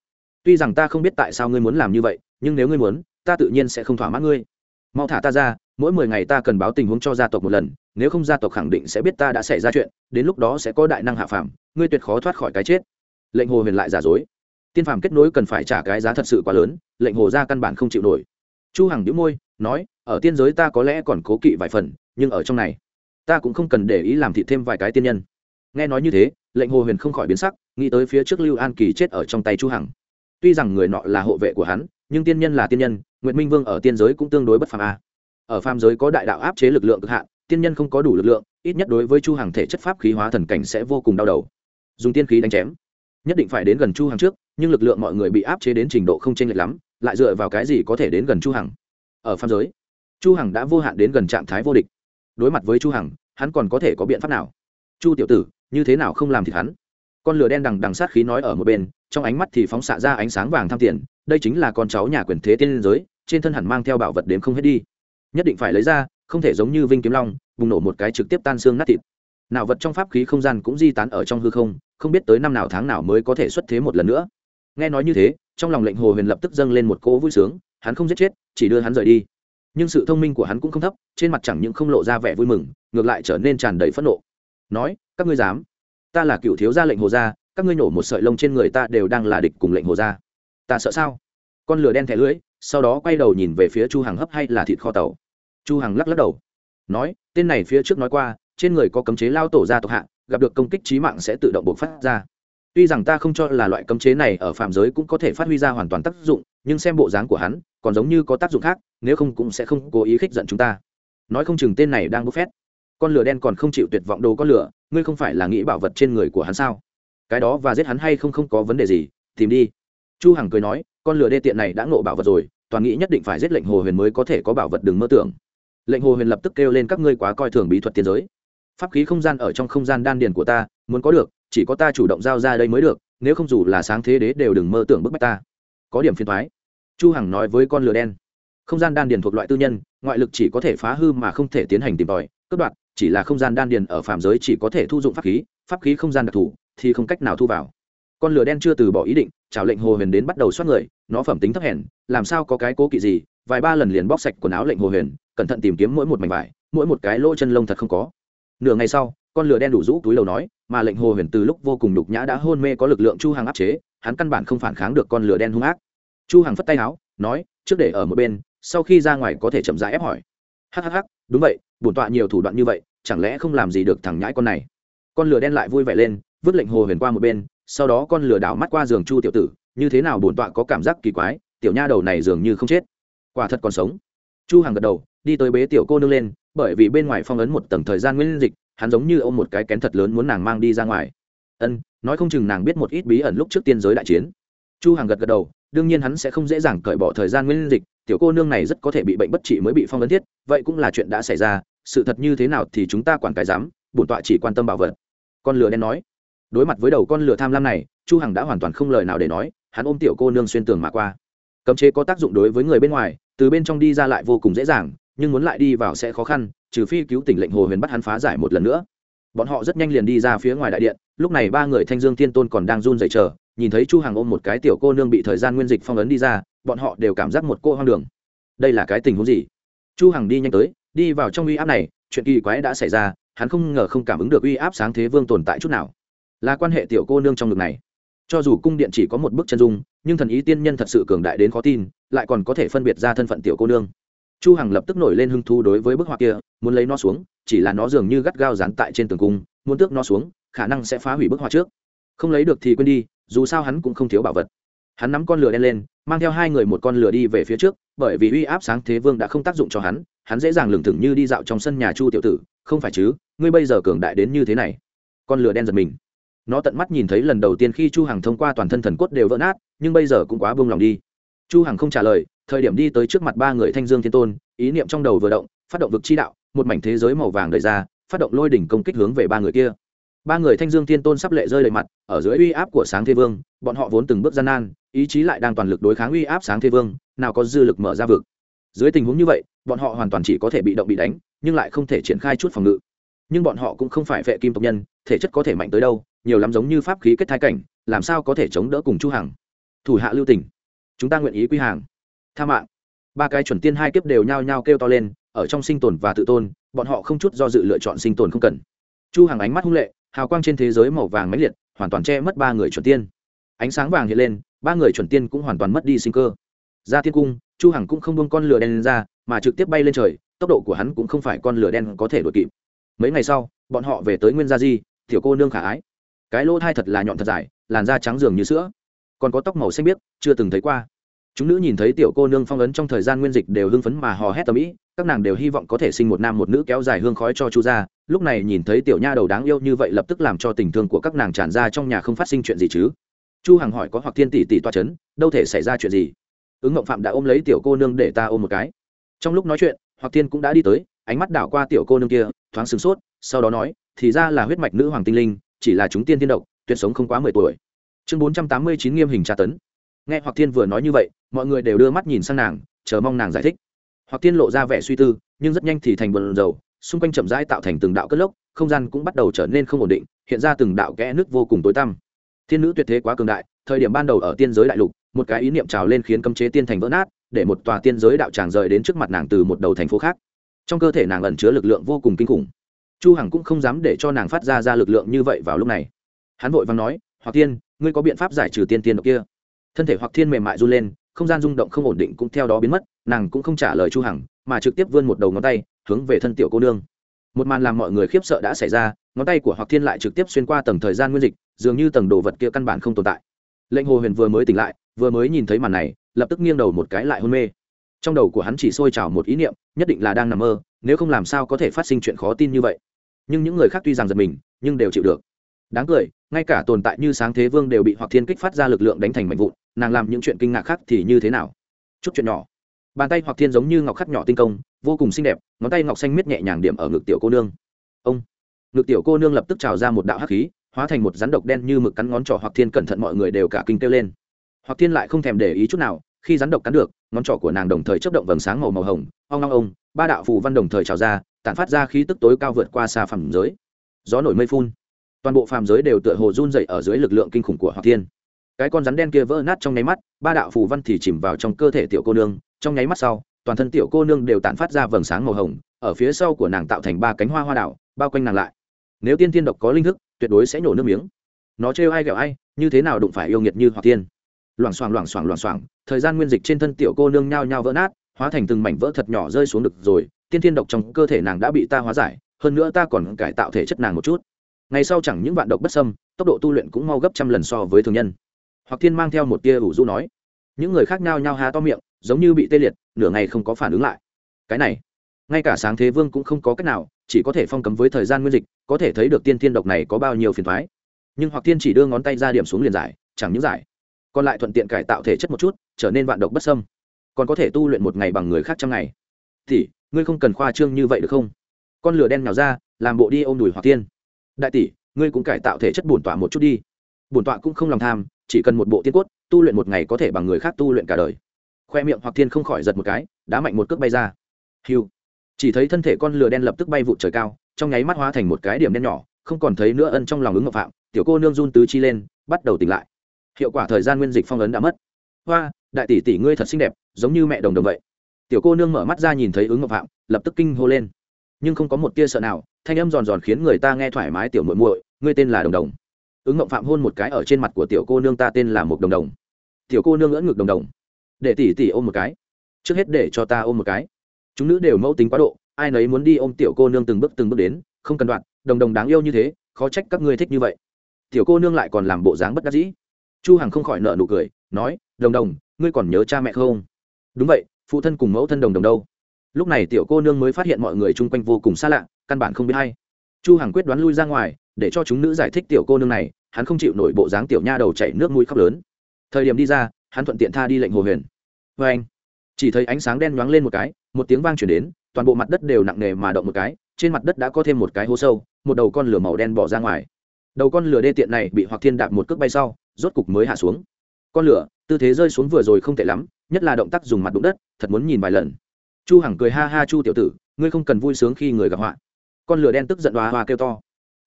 tuy rằng ta không biết tại sao ngươi muốn làm như vậy, nhưng nếu ngươi muốn, ta tự nhiên sẽ không thỏa mãn ngươi. Mau thả ta ra, mỗi mười ngày ta cần báo tình huống cho gia tộc một lần, nếu không gia tộc khẳng định sẽ biết ta đã xảy ra chuyện, đến lúc đó sẽ có đại năng hạ phàm, ngươi tuyệt khó thoát khỏi cái chết. Lệnh hồ huyền lại giả dối. Tiên phàm kết nối cần phải trả cái giá thật sự quá lớn, lệnh hồ ra căn bản không chịu nổi. Chu hằng đĩu môi, nói, ở tiên giới ta có lẽ còn cố kỵ vài phần, nhưng ở trong này, ta cũng không cần để ý làm thị thêm vài cái tiên nhân. Nghe nói như thế, lệnh hồ huyền không khỏi biến sắc, nghĩ tới phía trước lưu an kỳ chết ở trong tay chu hằng tuy rằng người nọ là hộ vệ của hắn, nhưng tiên nhân là tiên nhân, nguyệt minh vương ở tiên giới cũng tương đối bất phàm a ở phàm giới có đại đạo áp chế lực lượng cực hạn, tiên nhân không có đủ lực lượng, ít nhất đối với chu hàng thể chất pháp khí hóa thần cảnh sẽ vô cùng đau đầu. Dùng tiên khí đánh chém. Nhất định phải đến gần chu hàng trước, nhưng lực lượng mọi người bị áp chế đến trình độ không chênh lệch lắm, lại dựa vào cái gì có thể đến gần chu hằng? Ở phàm giới, chu hằng đã vô hạn đến gần trạng thái vô địch. Đối mặt với chu hằng, hắn còn có thể có biện pháp nào? Chu tiểu tử, như thế nào không làm thì hắn? Con lửa đen đằng đằng sát khí nói ở một bên, trong ánh mắt thì phóng xạ ra ánh sáng vàng tham tiền, đây chính là con cháu nhà quyền thế tiên giới, trên thân hẳn mang theo bảo vật đếm không hết đi. Nhất định phải lấy ra, không thể giống như vinh kiếm long, bùng nổ một cái trực tiếp tan xương nát thịt. Nào vật trong pháp khí không gian cũng di tán ở trong hư không không biết tới năm nào tháng nào mới có thể xuất thế một lần nữa. Nghe nói như thế, trong lòng lệnh hồ huyền lập tức dâng lên một cỗ vui sướng, hắn không giết chết, chỉ đưa hắn rời đi. Nhưng sự thông minh của hắn cũng không thấp, trên mặt chẳng những không lộ ra vẻ vui mừng, ngược lại trở nên tràn đầy phẫn nộ. Nói, các ngươi dám? Ta là cựu thiếu gia lệnh hồ gia, các ngươi nổ một sợi lông trên người ta đều đang là địch cùng lệnh hồ gia. Ta sợ sao? Con lửa đen thẻ lưỡi, sau đó quay đầu nhìn về phía chu hằng hấp hay là thịt kho tàu. Chu hằng lắc lắc đầu, nói, tên này phía trước nói qua, trên người có cấm chế lao tổ gia tộc hạ, gặp được công kích trí mạng sẽ tự động bộc phát ra. Tuy rằng ta không cho là loại cấm chế này ở phạm giới cũng có thể phát huy ra hoàn toàn tác dụng, nhưng xem bộ dáng của hắn, còn giống như có tác dụng khác, nếu không cũng sẽ không cố ý khích giận chúng ta. Nói không chừng tên này đang bốc phét. Con lửa đen còn không chịu tuyệt vọng đồ con lửa ngươi không phải là nghĩ bảo vật trên người của hắn sao? Cái đó và giết hắn hay không không có vấn đề gì, tìm đi. Chu hằng cười nói, con lừa đê tiện này đã ngộ bảo vật rồi, toàn nghĩ nhất định phải giết lệnh hồ huyền mới có thể có bảo vật đừng mơ tưởng. Lệnh hồ huyền lập tức kêu lên, các ngươi quá coi thường bí thuật tiên giới. Pháp khí không gian ở trong không gian đan điền của ta, muốn có được, chỉ có ta chủ động giao ra đây mới được, nếu không dù là sáng thế đế đều đừng mơ tưởng bức bách ta. Có điểm phiền thoái chu hằng nói với con lừa đen, không gian đan điền thuộc loại tư nhân, ngoại lực chỉ có thể phá hư mà không thể tiến hành tìm tòi, cướp đoạt chỉ là không gian đan điền ở phạm giới chỉ có thể thu dụng pháp khí pháp khí không gian đặc thù, thì không cách nào thu vào. Con lửa đen chưa từ bỏ ý định chào lệnh hồ huyền đến bắt đầu xoát người, nó phẩm tính thấp hèn, làm sao có cái cố kỵ gì, vài ba lần liền bóc sạch quần áo lệnh hồ huyền, cẩn thận tìm kiếm mỗi một mảnh vải, mỗi một cái lỗ chân lông thật không có. Nửa ngày sau, con lửa đen đủ rũ túi lầu nói, mà lệnh hồ huyền từ lúc vô cùng đục nhã đã hôn mê có lực lượng chu hàng áp chế, hắn căn bản không phản kháng được con lửa đen hung ác. Chu hàng phất tay áo, nói, trước để ở một bên, sau khi ra ngoài có thể chậm rãi ép hỏi. Hhh đúng vậy, bổn tọa nhiều thủ đoạn như vậy chẳng lẽ không làm gì được thằng nhãi con này? Con lửa đen lại vui vẻ lên, vứt lệnh hồ huyền qua một bên, sau đó con lửa đảo mắt qua giường chu tiểu tử, như thế nào bổn tọa có cảm giác kỳ quái, tiểu nha đầu này dường như không chết. Quả thật còn sống. Chu hằng gật đầu, đi tới bế tiểu cô nương lên, bởi vì bên ngoài phong ấn một tầng thời gian nguyên dịch, hắn giống như ôm một cái kén thật lớn muốn nàng mang đi ra ngoài. Ân, nói không chừng nàng biết một ít bí ẩn lúc trước tiên giới đại chiến. Chu hằng gật gật đầu, đương nhiên hắn sẽ không dễ dàng cởi bỏ thời gian nguyên dịch, tiểu cô nương này rất có thể bị bệnh bất trị mới bị phong ấn thiết, vậy cũng là chuyện đã xảy ra sự thật như thế nào thì chúng ta quản cái dám bổn tọa chỉ quan tâm bảo vật. Con lửa đen nói. Đối mặt với đầu con lửa tham lam này, chu hằng đã hoàn toàn không lời nào để nói, hắn ôm tiểu cô nương xuyên tường mà qua. Cấm chế có tác dụng đối với người bên ngoài, từ bên trong đi ra lại vô cùng dễ dàng, nhưng muốn lại đi vào sẽ khó khăn, trừ phi cứu tỉnh lệnh hồ huyền bắt hắn phá giải một lần nữa. Bọn họ rất nhanh liền đi ra phía ngoài đại điện, lúc này ba người thanh dương thiên tôn còn đang run rẩy chờ, nhìn thấy chu hằng ôm một cái tiểu cô nương bị thời gian nguyên dịch phong ấn đi ra, bọn họ đều cảm giác một cô hoang đường. Đây là cái tình huống gì? Chu hằng đi nhanh tới đi vào trong uy áp này, chuyện kỳ quái đã xảy ra, hắn không ngờ không cảm ứng được uy áp sáng thế vương tồn tại chút nào. Là quan hệ tiểu cô nương trong ngực này. Cho dù cung điện chỉ có một bức chân dung, nhưng thần ý tiên nhân thật sự cường đại đến khó tin, lại còn có thể phân biệt ra thân phận tiểu cô nương. Chu hằng lập tức nổi lên hứng thú đối với bức họa kia, muốn lấy nó xuống, chỉ là nó dường như gắt gao dán tại trên tường cung, muốn tước nó xuống, khả năng sẽ phá hủy bức họa trước. Không lấy được thì quên đi, dù sao hắn cũng không thiếu bảo vật. Hắn nắm con lửa đen lên mang theo hai người một con lửa đi về phía trước, bởi vì uy áp sáng thế vương đã không tác dụng cho hắn hắn dễ dàng lường thừng như đi dạo trong sân nhà chu tiểu tử, không phải chứ, ngươi bây giờ cường đại đến như thế này. Con lửa đen giật mình. Nó tận mắt nhìn thấy lần đầu tiên khi chu hằng thông qua toàn thân thần cốt đều vỡ nát, nhưng bây giờ cũng quá buông lòng đi. Chu hằng không trả lời, thời điểm đi tới trước mặt ba người thanh dương thiên tôn, ý niệm trong đầu vừa động, phát động vực chi đạo, một mảnh thế giới màu vàng đầy ra, phát động lôi đỉnh công kích hướng về ba người kia. Ba người thanh dương thiên tôn sắp lệ rơi lệ mặt, ở dưới uy áp của sáng thế vương, bọn họ vốn từng bước gian nan ý chí lại đang toàn lực đối kháng uy áp sáng thế vương, nào có dư lực mở ra vực. Dưới tình huống như vậy, bọn họ hoàn toàn chỉ có thể bị động bị đánh, nhưng lại không thể triển khai chút phòng ngự. Nhưng bọn họ cũng không phải vệ kim tộc nhân, thể chất có thể mạnh tới đâu, nhiều lắm giống như pháp khí kết thai cảnh, làm sao có thể chống đỡ cùng chu hằng. Thủ hạ lưu tình. Chúng ta nguyện ý quy hàng. Tha mạng. Ba cái chuẩn tiên hai kiếp đều nhao nhao kêu to lên, ở trong sinh tồn và tự tôn, bọn họ không chút do dự lựa chọn sinh tồn không cần. Chu hằng ánh mắt hung lệ, hào quang trên thế giới màu vàng mãnh liệt, hoàn toàn che mất ba người chuẩn tiên. Ánh sáng vàng hiện lên ba người chuẩn tiên cũng hoàn toàn mất đi sinh cơ. Ra tiên cung, chu hằng cũng không buông con lửa đen lên ra, mà trực tiếp bay lên trời, tốc độ của hắn cũng không phải con lửa đen có thể đuổi kịp. Mấy ngày sau, bọn họ về tới nguyên gia di, tiểu cô nương khả ái. Cái lỗ thai thật là nhọn thật dài, làn da trắng dường như sữa. Còn có tóc màu xanh biếc, chưa từng thấy qua. Chúng nữ nhìn thấy tiểu cô nương phong ấn trong thời gian nguyên dịch đều hưng phấn mà hò hét tầm ĩ, các nàng đều hy vọng có thể sinh một nam một nữ kéo dài hương khói cho chu gia. Lúc này nhìn thấy tiểu nha đầu đáng yêu như vậy lập tức làm cho tình thương của các nàng tràn ra trong nhà không phát sinh chuyện gì chứ chu hằng hỏi có hoặc thiên tỷ tỷ toa chấn, đâu thể xảy ra chuyện gì? Ứng ngộng phạm đã ôm lấy tiểu cô nương để ta ôm một cái. Trong lúc nói chuyện, hoặc thiên cũng đã đi tới, ánh mắt đảo qua tiểu cô nương kia, thoáng sửng sốt, sau đó nói, thì ra là huyết mạch nữ hoàng tinh linh, chỉ là chúng tiên tiên độc, tuyệt sống không quá mười tuổi. Chương bốn trăm tám mươi chín nghiêm hình tra tấn. Nghe hoặc thiên vừa nói như vậy, mọi người đều đưa mắt nhìn sang nàng, chờ mong nàng giải thích. Hoặc thiên lộ ra vẻ suy tư, nhưng rất nhanh thì thành bần dầu xung quanh chậm rãi tạo thành từng đạo cất lốc, không gian cũng bắt đầu trở nên không ổn định, hiện ra từng đạo kẽ nước vô cùng tối tăm thiên nữ tuyệt thế quá cường đại, thời điểm ban đầu ở tiên giới đại lục, một cái ý niệm trào lên khiến cấm chế tiên thành vỡ nát, để một tòa tiên giới đạo tràng rời đến trước mặt nàng từ một đầu thành phố khác. Trong cơ thể nàng ẩn chứa lực lượng vô cùng kinh khủng. Chu hằng cũng không dám để cho nàng phát ra ra lực lượng như vậy vào lúc này. Hắn vội vàng nói, hoặc tiên ngươi có biện pháp giải trừ tiên tiên độc kia? Thân thể hoặc thiên mềm mại run lên, không gian rung động không ổn định cũng theo đó biến mất, nàng cũng không trả lời chu hằng, mà trực tiếp vươn một đầu ngón tay, hướng về thân tiểu cô nương một màn làm mọi người khiếp sợ đã xảy ra, ngón tay của hoặc thiên lại trực tiếp xuyên qua tầng thời gian nguyên dịch, dường như tầng đồ vật kia căn bản không tồn tại. Lệnh hồ huyền vừa mới tỉnh lại, vừa mới nhìn thấy màn này, lập tức nghiêng đầu một cái lại hôn mê. Trong đầu của hắn chỉ sôi trào một ý niệm, nhất định là đang nằm mơ, nếu không làm sao có thể phát sinh chuyện khó tin như vậy. Nhưng những người khác tuy rằng giật mình, nhưng đều chịu được. Đáng cười, ngay cả tồn tại như sáng thế vương đều bị hoặc thiên kích phát ra lực lượng đánh thành mạnh vụn, nàng làm những chuyện kinh ngạc khác thì như thế nào? Chút chuyện nhỏ. Bàn tay hoặc thiên giống như ngọc khắc nhỏ tinh công vô cùng xinh đẹp, ngón tay ngọc xanh miết nhẹ nhàng điểm ở ngực tiểu cô nương. Ông, ngực tiểu cô nương lập tức trào ra một đạo hắc khí, hóa thành một rắn độc đen như mực cắn ngón trỏ hoặc thiên cẩn thận mọi người đều cả kinh kêu lên. Hoặc thiên lại không thèm để ý chút nào, khi rắn độc cắn được, ngón trỏ của nàng đồng thời chấp động vầng sáng màu màu hồng. Ong ong ông ba đạo phù văn đồng thời trào ra, tản phát ra khí tức tối cao vượt qua xa phàm giới. Gió nổi mây phun. Toàn bộ phàm giới đều tựa hồ run dậy ở dưới lực lượng kinh khủng của hoặc thiên. Cái con rắn đen kia vỡ nát trong nháy mắt, ba đạo phù văn thì chìm vào trong cơ thể tiểu cô nương. Trong nháy mắt sau toàn thân tiểu cô nương đều tản phát ra vầng sáng màu hồng, ở phía sau của nàng tạo thành ba cánh hoa hoa đảo, bao quanh nàng lại. Nếu tiên tiên độc có linh thức, tuyệt đối sẽ nhổ nước miếng. Nó trêu ai ghẹo ai, như thế nào đụng phải yêu nghiệt như hoặc tiên. Loảng xoảng loảng xoảng loảng xoảng, thời gian nguyên dịch trên thân tiểu cô nương nhao nhao vỡ nát, hóa thành từng mảnh vỡ thật nhỏ rơi xuống được rồi, tiên tiên độc trong cơ thể nàng đã bị ta hóa giải, hơn nữa ta còn cải tạo thể chất nàng một chút. Ngày sau chẳng những vạn độc bất sâm tốc độ tu luyện cũng mau gấp trăm lần so với thường nhân. Hoặc thiên mang theo một tia ủ rũ nói. Những người khác nhao nhao há to miệng giống như bị tê liệt nửa ngày không có phản ứng lại. Cái này ngay cả sáng thế vương cũng không có cách nào chỉ có thể phong cấm với thời gian nguyên dịch có thể thấy được tiên thiên độc này có bao nhiêu phiền thoái nhưng hoặc tiên chỉ đưa ngón tay ra điểm xuống liền giải chẳng những giải còn lại thuận tiện cải tạo thể chất một chút trở nên vạn độc bất sâm còn có thể tu luyện một ngày bằng người khác trong ngày. Tỷ, ngươi không cần khoa trương như vậy được không? Con lửa đen nào ra làm bộ đi ôm đùi hoặc tiên. đại tỷ ngươi cũng cải tạo thể chất bổn tọa một chút đi. Bổn tọa cũng không lòng tham chỉ cần một bộ tiên cốt tu luyện một ngày có thể bằng người khác tu luyện cả đời khoe miệng hoặc thiên không khỏi giật một cái, đá mạnh một cước bay ra. Hiu. Chỉ thấy thân thể con lừa đen lập tức bay vụt trời cao, trong nháy mắt hóa thành một cái điểm đen nhỏ, không còn thấy nữa ân trong lòng ứng ngọc phạm, tiểu cô nương run tứ chi lên, bắt đầu tỉnh lại. Hiệu quả thời gian nguyên dịch phong ấn đã mất. Hoa, đại tỷ tỷ ngươi thật xinh đẹp, giống như mẹ đồng đồng vậy. Tiểu cô nương mở mắt ra nhìn thấy ứng ngọc phạm, lập tức kinh hô lên. Nhưng không có một tia sợ nào, thanh âm giòn giòn khiến người ta nghe thoải mái tiểu muội muội, ngươi tên là đồng đồng. Ứng ngọc phạm hôn một cái ở trên mặt của tiểu cô nương, ta tên là một đồng đồng. Tiểu cô nương ngỡ ngực đồng đồng để tỷ tỷ ôm một cái. Trước hết để cho ta ôm một cái. Chúng nữ đều mẫu tính quá độ, ai nấy muốn đi ôm tiểu cô nương từng bước từng bước đến, không cần đoạn, đồng đồng đáng yêu như thế, khó trách các ngươi thích như vậy. Tiểu cô nương lại còn làm bộ dáng bất đắc dĩ. Chu hằng không khỏi nợ nụ cười, nói, đồng đồng, ngươi còn nhớ cha mẹ không? Đúng vậy, phụ thân cùng mẫu thân đồng đồng đâu. Lúc này tiểu cô nương mới phát hiện mọi người chung quanh vô cùng xa lạ, căn bản không biết hay chu hằng quyết đoán lui ra ngoài, để cho chúng nữ giải thích tiểu cô nương này, hắn không chịu nổi bộ dáng tiểu nha đầu chảy nước mũi khóc lớn. Thời điểm đi ra hắn thuận tiện tha đi lệnh hồ huyền. Vê anh, chỉ thấy ánh sáng đen nhoáng lên một cái, một tiếng vang chuyển đến, toàn bộ mặt đất đều nặng nề mà động một cái, trên mặt đất đã có thêm một cái hố sâu, một đầu con lửa màu đen bỏ ra ngoài. Đầu con lửa đê tiện này bị hoặc thiên đạp một cước bay sau, rốt cục mới hạ xuống. Con lửa, tư thế rơi xuống vừa rồi không tệ lắm, nhất là động tác dùng mặt đụng đất, thật muốn nhìn vài lần. Chu hằng cười ha ha chu tiểu tử, ngươi không cần vui sướng khi người gặp họa. Con lửa đen tức giận đoá hoa kêu to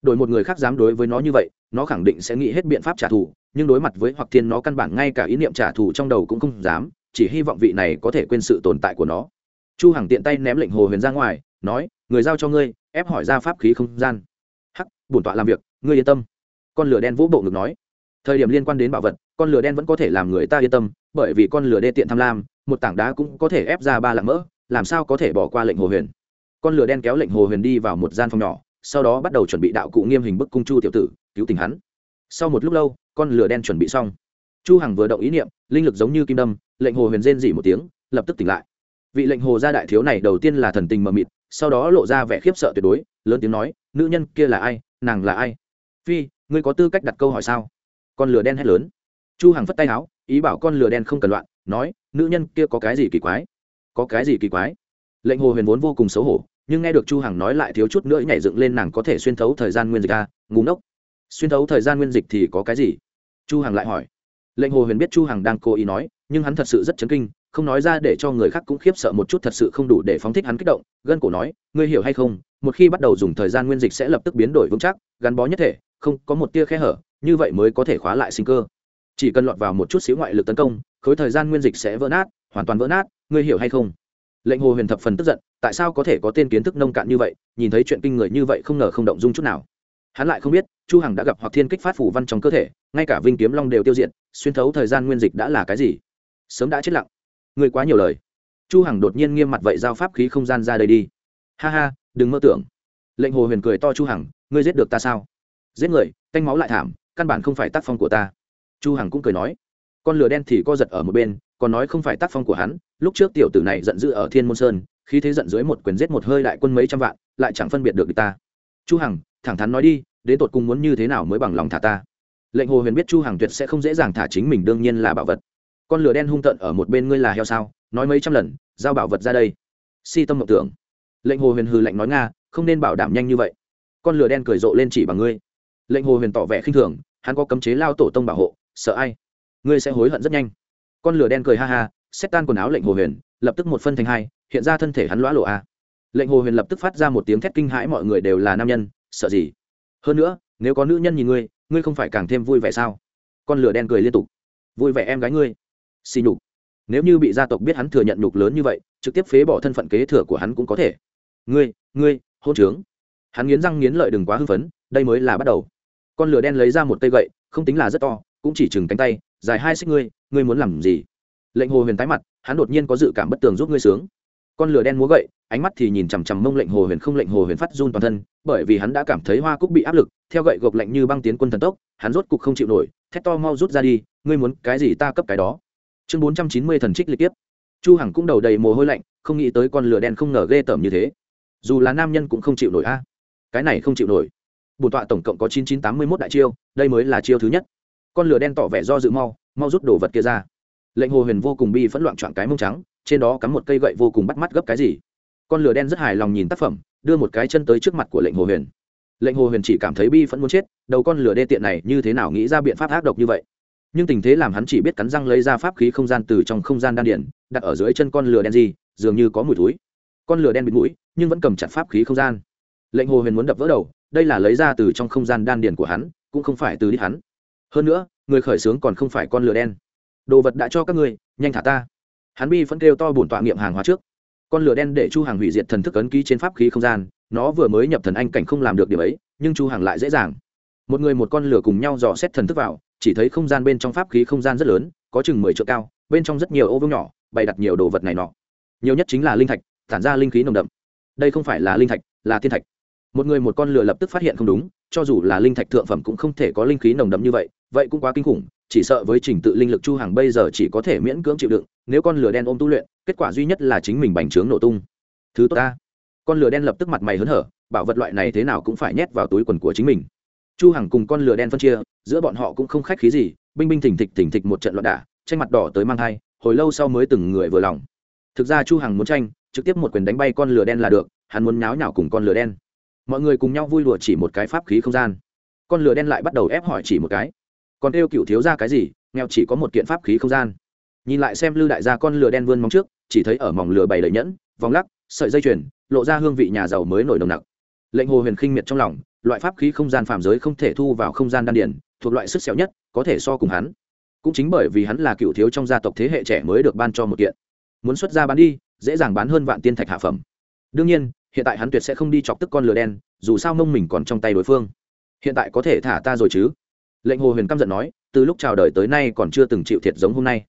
đổi một người khác dám đối với nó như vậy, nó khẳng định sẽ nghĩ hết biện pháp trả thù, nhưng đối mặt với hoặc thiên nó căn bản ngay cả ý niệm trả thù trong đầu cũng không dám, chỉ hy vọng vị này có thể quên sự tồn tại của nó. Chu hằng tiện tay ném lệnh hồ huyền ra ngoài, nói, người giao cho ngươi, ép hỏi ra pháp khí không gian. Hắc, bổn tọa làm việc, ngươi yên tâm. Con lửa đen vỗ bộ ngực nói. Thời điểm liên quan đến bảo vật, con lửa đen vẫn có thể làm người ta yên tâm, bởi vì con lửa đê tiện tham lam, một tảng đá cũng có thể ép ra ba lạng mỡ, làm sao có thể bỏ qua lệnh hồ huyền? Con lửa đen kéo lệnh hồ huyền đi vào một gian phòng nhỏ sau đó bắt đầu chuẩn bị đạo cụ nghiêm hình bức cung chu tiểu tử, cứu tình hắn. Sau một lúc lâu, con lửa đen chuẩn bị xong. Chu hằng vừa động ý niệm, linh lực giống như kim đâm, lệnh hồ huyền rên dỉ một tiếng, lập tức tỉnh lại. Vị lệnh hồ gia đại thiếu này đầu tiên là thần tình mờ mịt, sau đó lộ ra vẻ khiếp sợ tuyệt đối, lớn tiếng nói, nữ nhân kia là ai? Nàng là ai? Phi, ngươi có tư cách đặt câu hỏi sao? Con lửa đen hét lớn. Chu hằng phất tay áo ý bảo con lửa đen không cần loạn, nói, nữ nhân kia có cái gì kỳ quái? Có cái gì kỳ quái? Lệnh hồ huyền vốn vô cùng xấu hổ nhưng nghe được chu hằng nói lại thiếu chút nữa nhảy dựng lên nàng có thể xuyên thấu thời gian nguyên dịch à, a ngủ ngốc. Xuyên thấu thời gian nguyên dịch thì có cái gì? Chu hằng lại hỏi. Lệnh hồ huyền biết chu hằng đang cố ý nói, nhưng hắn thật sự rất chấn kinh, không nói ra để cho người khác cũng khiếp sợ một chút thật sự không đủ để phóng thích hắn kích động. Gân cổ nói, ngươi hiểu hay không, một khi bắt đầu dùng thời gian nguyên dịch sẽ lập tức biến đổi vững chắc, gắn bó nhất thể, không có một tia khe hở, như vậy mới có thể khóa lại sinh cơ. Chỉ cần lọt vào một chút xíu ngoại lực tấn công, khối thời gian nguyên dịch sẽ vỡ nát, hoàn toàn vỡ nát, ngươi hiểu hay không? Lệnh hồ huyền thập phần tức giận, tại sao có thể có tên kiến thức nông cạn như vậy, nhìn thấy chuyện kinh người như vậy không ngờ không động dung chút nào. Hắn lại không biết, chu hằng đã gặp hoặc thiên kích phát phủ văn trong cơ thể, ngay cả vinh kiếm long đều tiêu diệt, xuyên thấu thời gian nguyên dịch đã là cái gì? Sớm đã chết lặng. Người quá nhiều lời. Chu hằng đột nhiên nghiêm mặt vậy giao pháp khí không gian ra đây đi. Ha ha, đừng mơ tưởng. Lệnh hồ huyền cười to chu hằng, ngươi giết được ta sao? Giết người, canh máu lại thảm, căn bản không phải tác phong của ta. Chu hằng cũng cười nói, con lửa đen thì co giật ở một bên còn nói không phải tác phong của hắn, lúc trước tiểu tử này giận dữ ở thiên môn sơn khi thế giận dưới một quyền giết một hơi đại quân mấy trăm vạn, lại chẳng phân biệt được ta. Chu hằng, thẳng thắn nói đi, đến tột cùng muốn như thế nào mới bằng lòng thả ta? Lệnh hồ huyền biết chu hằng tuyệt sẽ không dễ dàng thả chính mình, đương nhiên là bảo vật. Con lửa đen hung tận ở một bên ngươi là heo sao, nói mấy trăm lần, giao bảo vật ra đây. Si tâm mộng tưởng. Lệnh hồ huyền hừ lạnh nói nga, không nên bảo đảm nhanh như vậy. Con lửa đen cười rộ lên chỉ bằng ngươi. Lệnh hồ huyền tỏ vẻ khinh thường, hắn có cấm chế lao tổ tông bảo hộ, sợ ai? Ngươi sẽ hối hận rất nhanh con lửa đen cười ha ha xét tan quần áo lệnh hồ huyền, lập tức một phân thành hai, hiện ra thân thể hắn lõa lộ a. Lệnh hồ huyền lập tức phát ra một tiếng thét kinh hãi mọi người đều là nam nhân, sợ gì? Hơn nữa, nếu có nữ nhân nhìn ngươi ngươi không phải càng thêm vui vẻ sao? Con lửa đen cười liên tục. Vui vẻ em gái ngươi. Xì nhục. Nếu như bị gia tộc biết hắn thừa nhận nhục lớn như vậy, trực tiếp phế bỏ thân phận kế thừa của hắn cũng có thể. Ngươi ngươi, hôn trướng. Hắn nghiến răng nghiến lợi đừng quá hưng phấn, đây mới là bắt đầu. Con lửa đen lấy ra một cây gậy, không tính là rất to, cũng chỉ chừng cánh tay, dài hai xích ngươi ngươi muốn làm gì? Lệnh hồ huyền tái mặt, hắn đột nhiên có dự cảm bất tường giúp ngươi sướng. Con lửa đen múa gậy, ánh mắt thì nhìn chằm chằm mông lệnh hồ huyền không lệnh hồ huyền phát run toàn thân, bởi vì hắn đã cảm thấy hoa cúc bị áp lực, theo gậy gộc lạnh như băng tiến quân thần tốc, hắn rốt cục không chịu nổi, thét to mau rút ra đi, ngươi muốn cái gì ta cấp cái đó. Chương bốn trăm chín mươi thần trích lịch tiếp. Chu hằng cũng đầu đầy mồ hôi lạnh, không nghĩ tới con lửa đen không ngờ ghê tởm như thế. Dù là nam nhân cũng không chịu nổi a. Cái này không chịu nổi. Bổn tọa tổng cộng có chín chín tám mươi mốt đại chiêu, đây mới là chiêu thứ nhất. Con lửa đen tỏ vẻ do dự mau mau rút đồ vật kia ra. Lệnh hồ huyền vô cùng bi phẫn loạn chọn cái mông trắng, trên đó cắm một cây gậy vô cùng bắt mắt gấp cái gì. Con lửa đen rất hài lòng nhìn tác phẩm, đưa một cái chân tới trước mặt của lệnh hồ huyền. Lệnh hồ huyền chỉ cảm thấy bi phẫn muốn chết, đầu con lửa đê tiện này như thế nào nghĩ ra biện pháp ác độc như vậy. Nhưng tình thế làm hắn chỉ biết cắn răng lấy ra pháp khí không gian từ trong không gian đan điện đặt ở dưới chân con lửa đen gì, dường như có mùi túi con lửa đen bịt mũi, nhưng vẫn cầm chặt pháp khí không gian. Lệnh hồ huyền muốn đập vỡ đầu, đây là lấy ra từ trong không gian đan điền của hắn, cũng không phải từ đi hắn hơn nữa, người khởi xướng còn không phải con lửa đen. Đồ vật đã cho các ngươi, nhanh thả ta. Hắn bi vẫn kêu to bổn tọa nghiệm hàng hóa trước. Con lửa đen để chu hàng hủy diệt thần thức ấn ký trên pháp khí không gian, nó vừa mới nhập thần anh cảnh không làm được điều ấy, nhưng chu hàng lại dễ dàng. Một người một con lửa cùng nhau dò xét thần thức vào, chỉ thấy không gian bên trong pháp khí không gian rất lớn, có chừng mười triệu cao, bên trong rất nhiều ô vương nhỏ, bày đặt nhiều đồ vật này nọ. Nhiều nhất chính là linh thạch, tản ra linh khí nồng đậm. Đây không phải là linh thạch, là thiên thạch. Một người một con lửa lập tức phát hiện không đúng, cho dù là linh thạch thượng phẩm cũng không thể có linh khí nồng đậm như vậy vậy cũng quá kinh khủng, chỉ sợ với trình tự linh lực chu hàng bây giờ chỉ có thể miễn cưỡng chịu đựng, nếu con lửa đen ôm tu luyện, kết quả duy nhất là chính mình bành trướng nổ tung. Thứ tốt ta. Con lửa đen lập tức mặt mày hớn hở, bảo vật loại này thế nào cũng phải nhét vào túi quần của chính mình. Chu hằng cùng con lửa đen phân chia, giữa bọn họ cũng không khách khí gì, binh binh thỉnh thịch thỉnh thịch một trận loạn đả, tranh mặt đỏ tới mang thai, hồi lâu sau mới từng người vừa lòng. Thực ra chu hằng muốn tranh, trực tiếp một quyền đánh bay con lửa đen là được, hắn muốn nháo nhào cùng con lửa đen. Mọi người cùng nhau vui lùa chỉ một cái pháp khí không gian. Con lửa đen lại bắt đầu ép hỏi chỉ một cái còn kêu cựu thiếu ra cái gì, nghèo chỉ có một kiện pháp khí không gian. Nhìn lại xem lư đại gia con lửa đen vươn móng trước, chỉ thấy ở mỏng lửa bày lợi nhẫn, vòng lắc, sợi dây chuyền, lộ ra hương vị nhà giàu mới nổi nồng nặc. Lệnh hồ huyền khinh miệt trong lòng, loại pháp khí không gian phạm giới không thể thu vào không gian đan điển thuộc loại sức xẻo nhất, có thể so cùng hắn. Cũng chính bởi vì hắn là cựu thiếu trong gia tộc thế hệ trẻ mới được ban cho một kiện. Muốn xuất ra bán đi, dễ dàng bán hơn vạn tiên thạch hạ phẩm. Đương nhiên, hiện tại hắn tuyệt sẽ không đi chọc tức con lửa đen, dù sao mông mình còn trong tay đối phương. Hiện tại có thể thả ta rồi chứ? Lệnh hồ huyền căm giận nói, từ lúc chào đời tới nay còn chưa từng chịu thiệt giống hôm nay.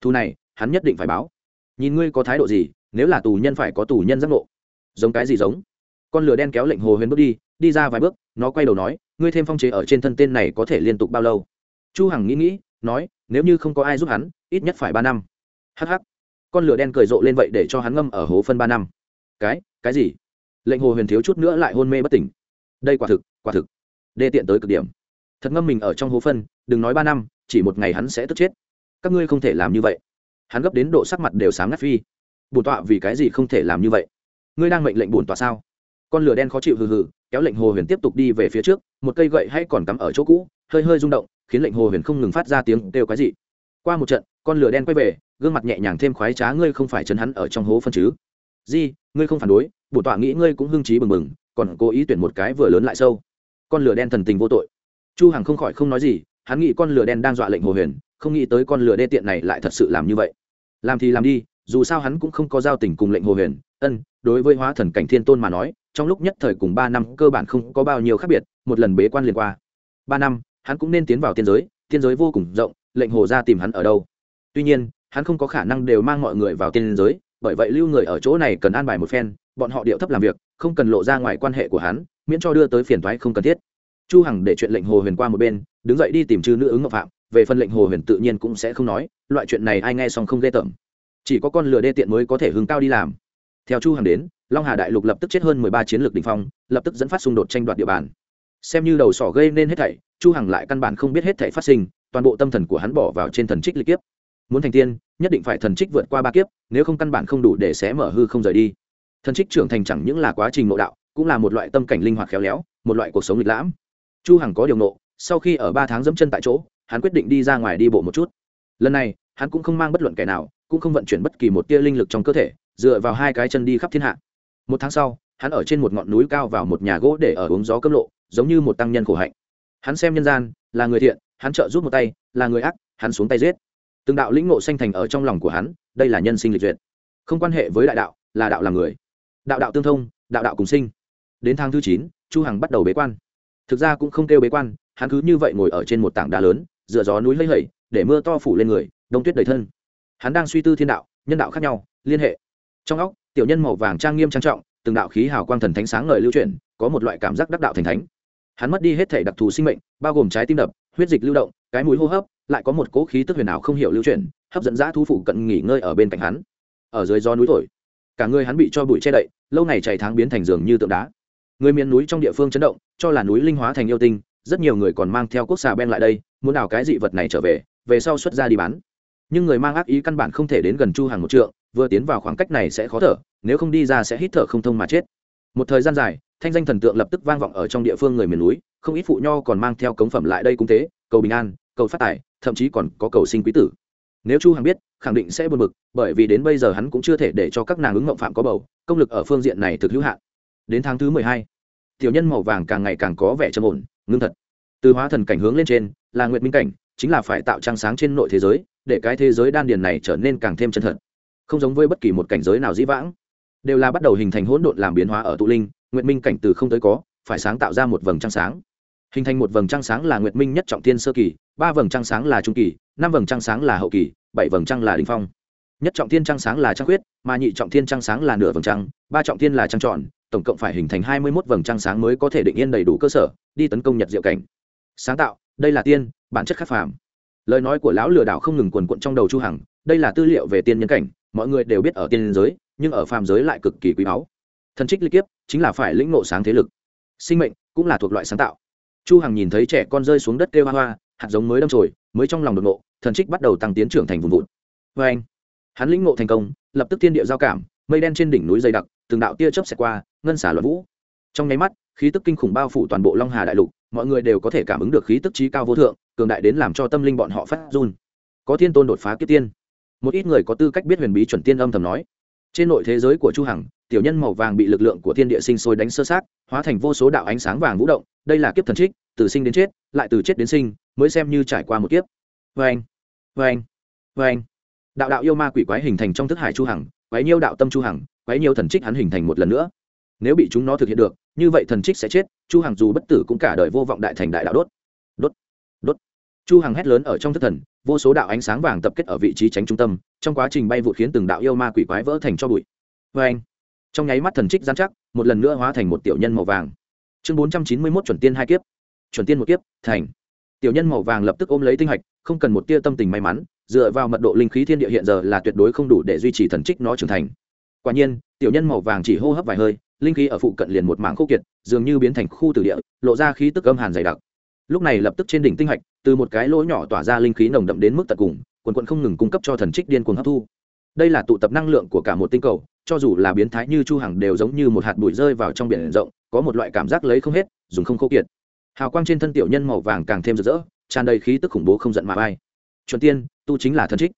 Thu này, hắn nhất định phải báo. Nhìn ngươi có thái độ gì, nếu là tù nhân phải có tù nhân giác ngộ. Giống cái gì giống? Con lửa đen kéo lệnh hồ huyền bước đi đi ra vài bước, nó quay đầu nói, ngươi thêm phong chế ở trên thân tên này có thể liên tục bao lâu? Chu hằng nghĩ nghĩ, nói, nếu như không có ai giúp hắn, ít nhất phải ba năm. Hh con lửa đen cười rộ lên vậy để cho hắn ngâm ở hố phân ba năm. Cái cái gì? Lệnh hồ huyền thiếu chút nữa lại hôn mê bất tỉnh. Đây quả thực quả thực. Đê tiện tới cực điểm thật ngâm mình ở trong hố phân, đừng nói ba năm, chỉ một ngày hắn sẽ tức chết. Các ngươi không thể làm như vậy. Hắn gấp đến độ sắc mặt đều sáng ngắt phi. Bổn tọa vì cái gì không thể làm như vậy? Ngươi đang mệnh lệnh bổn tọa sao? Con lửa đen khó chịu hừ hừ, kéo lệnh hồ huyền tiếp tục đi về phía trước, một cây gậy hay còn cắm ở chỗ cũ, hơi hơi rung động, khiến lệnh hồ huyền không ngừng phát ra tiếng kêu cái gì qua một trận, con lửa đen quay về, gương mặt nhẹ nhàng thêm khoái trá, ngươi không phải chấn hắn ở trong hố phân chứ? Di, ngươi không phản đối, bổn tọa nghĩ ngươi cũng hưng trí bừng bừng, còn cố ý tuyển một cái vừa lớn lại sâu. Con lửa đen thần tình vô tội chu hằng không khỏi không nói gì, hắn nghĩ con lửa đen đang dọa lệnh hồ huyền, không nghĩ tới con lửa đê tiện này lại thật sự làm như vậy. Làm thì làm đi, dù sao hắn cũng không có giao tình cùng lệnh hồ huyền. Ân, đối với hóa thần cảnh thiên tôn mà nói, trong lúc nhất thời cùng ba năm cơ bản không có bao nhiêu khác biệt, một lần bế quan liền qua. Ba năm, hắn cũng nên tiến vào tiên giới tiên giới vô cùng rộng, lệnh hồ ra tìm hắn ở đâu. Tuy nhiên, hắn không có khả năng đều mang mọi người vào tiên giới, bởi vậy lưu người ở chỗ này cần an bài một phen, bọn họ điệu thấp làm việc, không cần lộ ra ngoài quan hệ của hắn, miễn cho đưa tới phiền thoái không cần thiết chu hằng để chuyện lệnh hồ huyền qua một bên, đứng dậy đi tìm chư nữ ứng ngọc phạm. Về phần lệnh hồ huyền tự nhiên cũng sẽ không nói, loại chuyện này ai nghe xong không ghê tởm. Chỉ có con lừa đê tiện mới có thể hướng cao đi làm. Theo chu hằng đến, long hà đại lục lập tức chết hơn 13 chiến lược đỉnh phong, lập tức dẫn phát xung đột tranh đoạt địa bàn. Xem như đầu sỏ gây nên hết thảy, chu hằng lại căn bản không biết hết thảy phát sinh, toàn bộ tâm thần của hắn bỏ vào trên thần trích lịch kiếp. Muốn thành tiên, nhất định phải thần trích vượt qua ba kiếp, nếu không căn bản không đủ để xé mở hư không rời đi. Thần trích trưởng thành chẳng những là quá trình nội đạo, cũng là một loại tâm cảnh linh hoạt khéo léo, một loại cuộc sống lịch lãm chu hằng có điều nộ sau khi ở ba tháng dẫm chân tại chỗ, hắn quyết định đi ra ngoài đi bộ một chút. Lần này, hắn cũng không mang bất luận kẻ nào, cũng không vận chuyển bất kỳ một tia linh lực trong cơ thể, dựa vào hai cái chân đi khắp thiên hạ. Một tháng sau, hắn ở trên một ngọn núi cao vào một nhà gỗ để ở uống gió cấm lộ, giống như một tăng nhân khổ hạnh. Hắn xem nhân gian, là người thiện, hắn trợ giúp một tay, là người ác, hắn xuống tay giết. Từng đạo lĩnh ngộ sanh thành ở trong lòng của hắn, đây là nhân sinh lịch duyệt. Không quan hệ với đại đạo, là đạo là người. Đạo đạo tương thông, đạo đạo cùng sinh. Đến tháng thứ chín, chu hằng bắt đầu bế quan thực ra cũng không kêu bế quan, hắn cứ như vậy ngồi ở trên một tảng đá lớn, dựa gió núi lây hẩy, để mưa to phủ lên người, đông tuyết đầy thân. Hắn đang suy tư thiên đạo, nhân đạo khác nhau, liên hệ. Trong óc, tiểu nhân màu vàng trang nghiêm trang trọng, từng đạo khí hào quang thần thánh sáng ngời lưu chuyển, có một loại cảm giác đắc đạo thành thánh. Hắn mất đi hết thể đặc thù sinh mệnh, bao gồm trái tim đập, huyết dịch lưu động, cái mũi hô hấp, lại có một cỗ khí tức huyền ảo không hiểu lưu chuyển, hấp dẫn dã thú phụ cận nghỉ ngơi ở bên cạnh hắn. Ở dưới gió núi thổi, cả người hắn bị cho bụi che đậy, lâu ngày chảy tháng biến thành giường như tượng đá. Người miền núi trong địa phương chấn động cho là núi linh hóa thành yêu tinh rất nhiều người còn mang theo quốc xà ben lại đây muốn đào cái dị vật này trở về về sau xuất ra đi bán. Nhưng người mang ác ý căn bản không thể đến gần chu hàng một trượng vừa tiến vào khoảng cách này sẽ khó thở nếu không đi ra sẽ hít thở không thông mà chết. Một thời gian dài thanh danh thần tượng lập tức vang vọng ở trong địa phương người miền núi không ít phụ nho còn mang theo cống phẩm lại đây cũng thế cầu bình an cầu phát tài thậm chí còn có cầu sinh quý tử. Nếu chu hằng biết khẳng định sẽ buồn bực bởi vì đến bây giờ hắn cũng chưa thể để cho các nàng ứng ngộng phạm có bầu công lực ở phương diện này thực hữu hạn. Đến tháng thứ mười hai, tiểu nhân màu vàng càng ngày càng có vẻ trầm ổn, ngưng thật. Từ hóa thần cảnh hướng lên trên, là nguyệt minh cảnh, chính là phải tạo trang sáng trên nội thế giới, để cái thế giới đan điền này trở nên càng thêm chân thật. Không giống với bất kỳ một cảnh giới nào dĩ vãng. Đều là bắt đầu hình thành hỗn độn làm biến hóa ở tụ linh, nguyệt minh cảnh từ không tới có, phải sáng tạo ra một vầng trăng sáng. Hình thành một vầng trăng sáng là nguyệt minh nhất trọng thiên sơ kỳ, ba vầng trăng sáng là trung kỳ, năm vầng trăng sáng là hậu kỳ, bảy vầng trăng là đình phong. Nhất trọng thiên trăng sáng là trăng khuyết, mà nhị trọng thiên trăng sáng là nửa vầng trăng, ba trọng thiên là trăng tròn tổng cộng phải hình thành hai mươi mốt vầng trăng sáng mới có thể định yên đầy đủ cơ sở, đi tấn công nhật diệu cảnh. Sáng tạo, đây là tiên, bản chất khắc phàm. Lời nói của lão lừa đảo không ngừng quần quật trong đầu chu hằng, đây là tư liệu về tiên nhân cảnh, mọi người đều biết ở tiên giới, nhưng ở phàm giới lại cực kỳ quý báu. Thần trích ly kiếp chính là phải lĩnh ngộ sáng thế lực. Sinh mệnh cũng là thuộc loại sáng tạo. Chu hằng nhìn thấy trẻ con rơi xuống đất kêu hoa hoa, hạt giống mới đâm chồi, mới trong lòng đột ngộ, thần trích bắt đầu tăng tiến trưởng thành vùng vụn với vâng anh. Hắn lĩnh ngộ thành công, lập tức tiên địa giao cảm mây đen trên đỉnh núi dày đặc, từng đạo tia chớp xẹt qua, ngân xả loạn vũ. Trong nháy mắt, khí tức kinh khủng bao phủ toàn bộ long hà đại lục, mọi người đều có thể cảm ứng được khí tức trí cao vô thượng, cường đại đến làm cho tâm linh bọn họ phát run. Có thiên tôn đột phá kiếp tiên. Một ít người có tư cách biết huyền bí chuẩn tiên âm thầm nói. Trên nội thế giới của chu hằng, tiểu nhân màu vàng bị lực lượng của thiên địa sinh sôi đánh sơ sát hóa thành vô số đạo ánh sáng vàng vũ động, đây là kiếp thần trích, từ sinh đến chết, lại từ chết đến sinh, mới xem như trải qua một kiếp. Vê anh vê anh vê anh đạo đạo yêu ma quỷ quái hình thành trong thức hải chu hằng quái nhiêu đạo tâm chu hằng quái nhiêu thần trích hắn hình thành một lần nữa. Nếu bị chúng nó thực hiện được, như vậy thần trích sẽ chết, chu hằng dù bất tử cũng cả đời vô vọng đại thành đại đạo đốt. Đốt đốt. Chu hằng hét lớn ở trong thất thần, vô số đạo ánh sáng vàng tập kết ở vị trí tránh trung tâm, trong quá trình bay vụt khiến từng đạo yêu ma quỷ quái vỡ thành cho bụi. Vê anh, trong nháy mắt thần trích gian chắc, một lần nữa hóa thành một tiểu nhân màu vàng. Chương 491 chuẩn tiên hai kiếp. Chuẩn tiên một kiếp, thành. Tiểu nhân màu vàng lập tức ôm lấy tinh hạch, không cần một tia tâm tình may mắn dựa vào mật độ linh khí thiên địa hiện giờ là tuyệt đối không đủ để duy trì thần trích nó trưởng thành. Quả nhiên, tiểu nhân màu vàng chỉ hô hấp vài hơi, linh khí ở phụ cận liền một mảng khô kiệt, dường như biến thành khu tử địa, lộ ra khí tức âm hàn dày đặc. Lúc này lập tức trên đỉnh tinh hạch, từ một cái lỗ nhỏ tỏa ra linh khí nồng đậm đến mức tận cùng, quần quận không ngừng cung cấp cho thần trích điên cuồng hấp thu. Đây là tụ tập năng lượng của cả một tinh cầu, cho dù là biến thái như chu hằng đều giống như một hạt bụi rơi vào trong biển rộng, có một loại cảm giác lấy không hết, dùng không khô kiệt. Hào quang trên thân tiểu nhân màu vàng càng thêm rực rỡ, tràn đầy khí tức khủng bố không giận mà bay chuẩn tiên, tu chính là thần trích.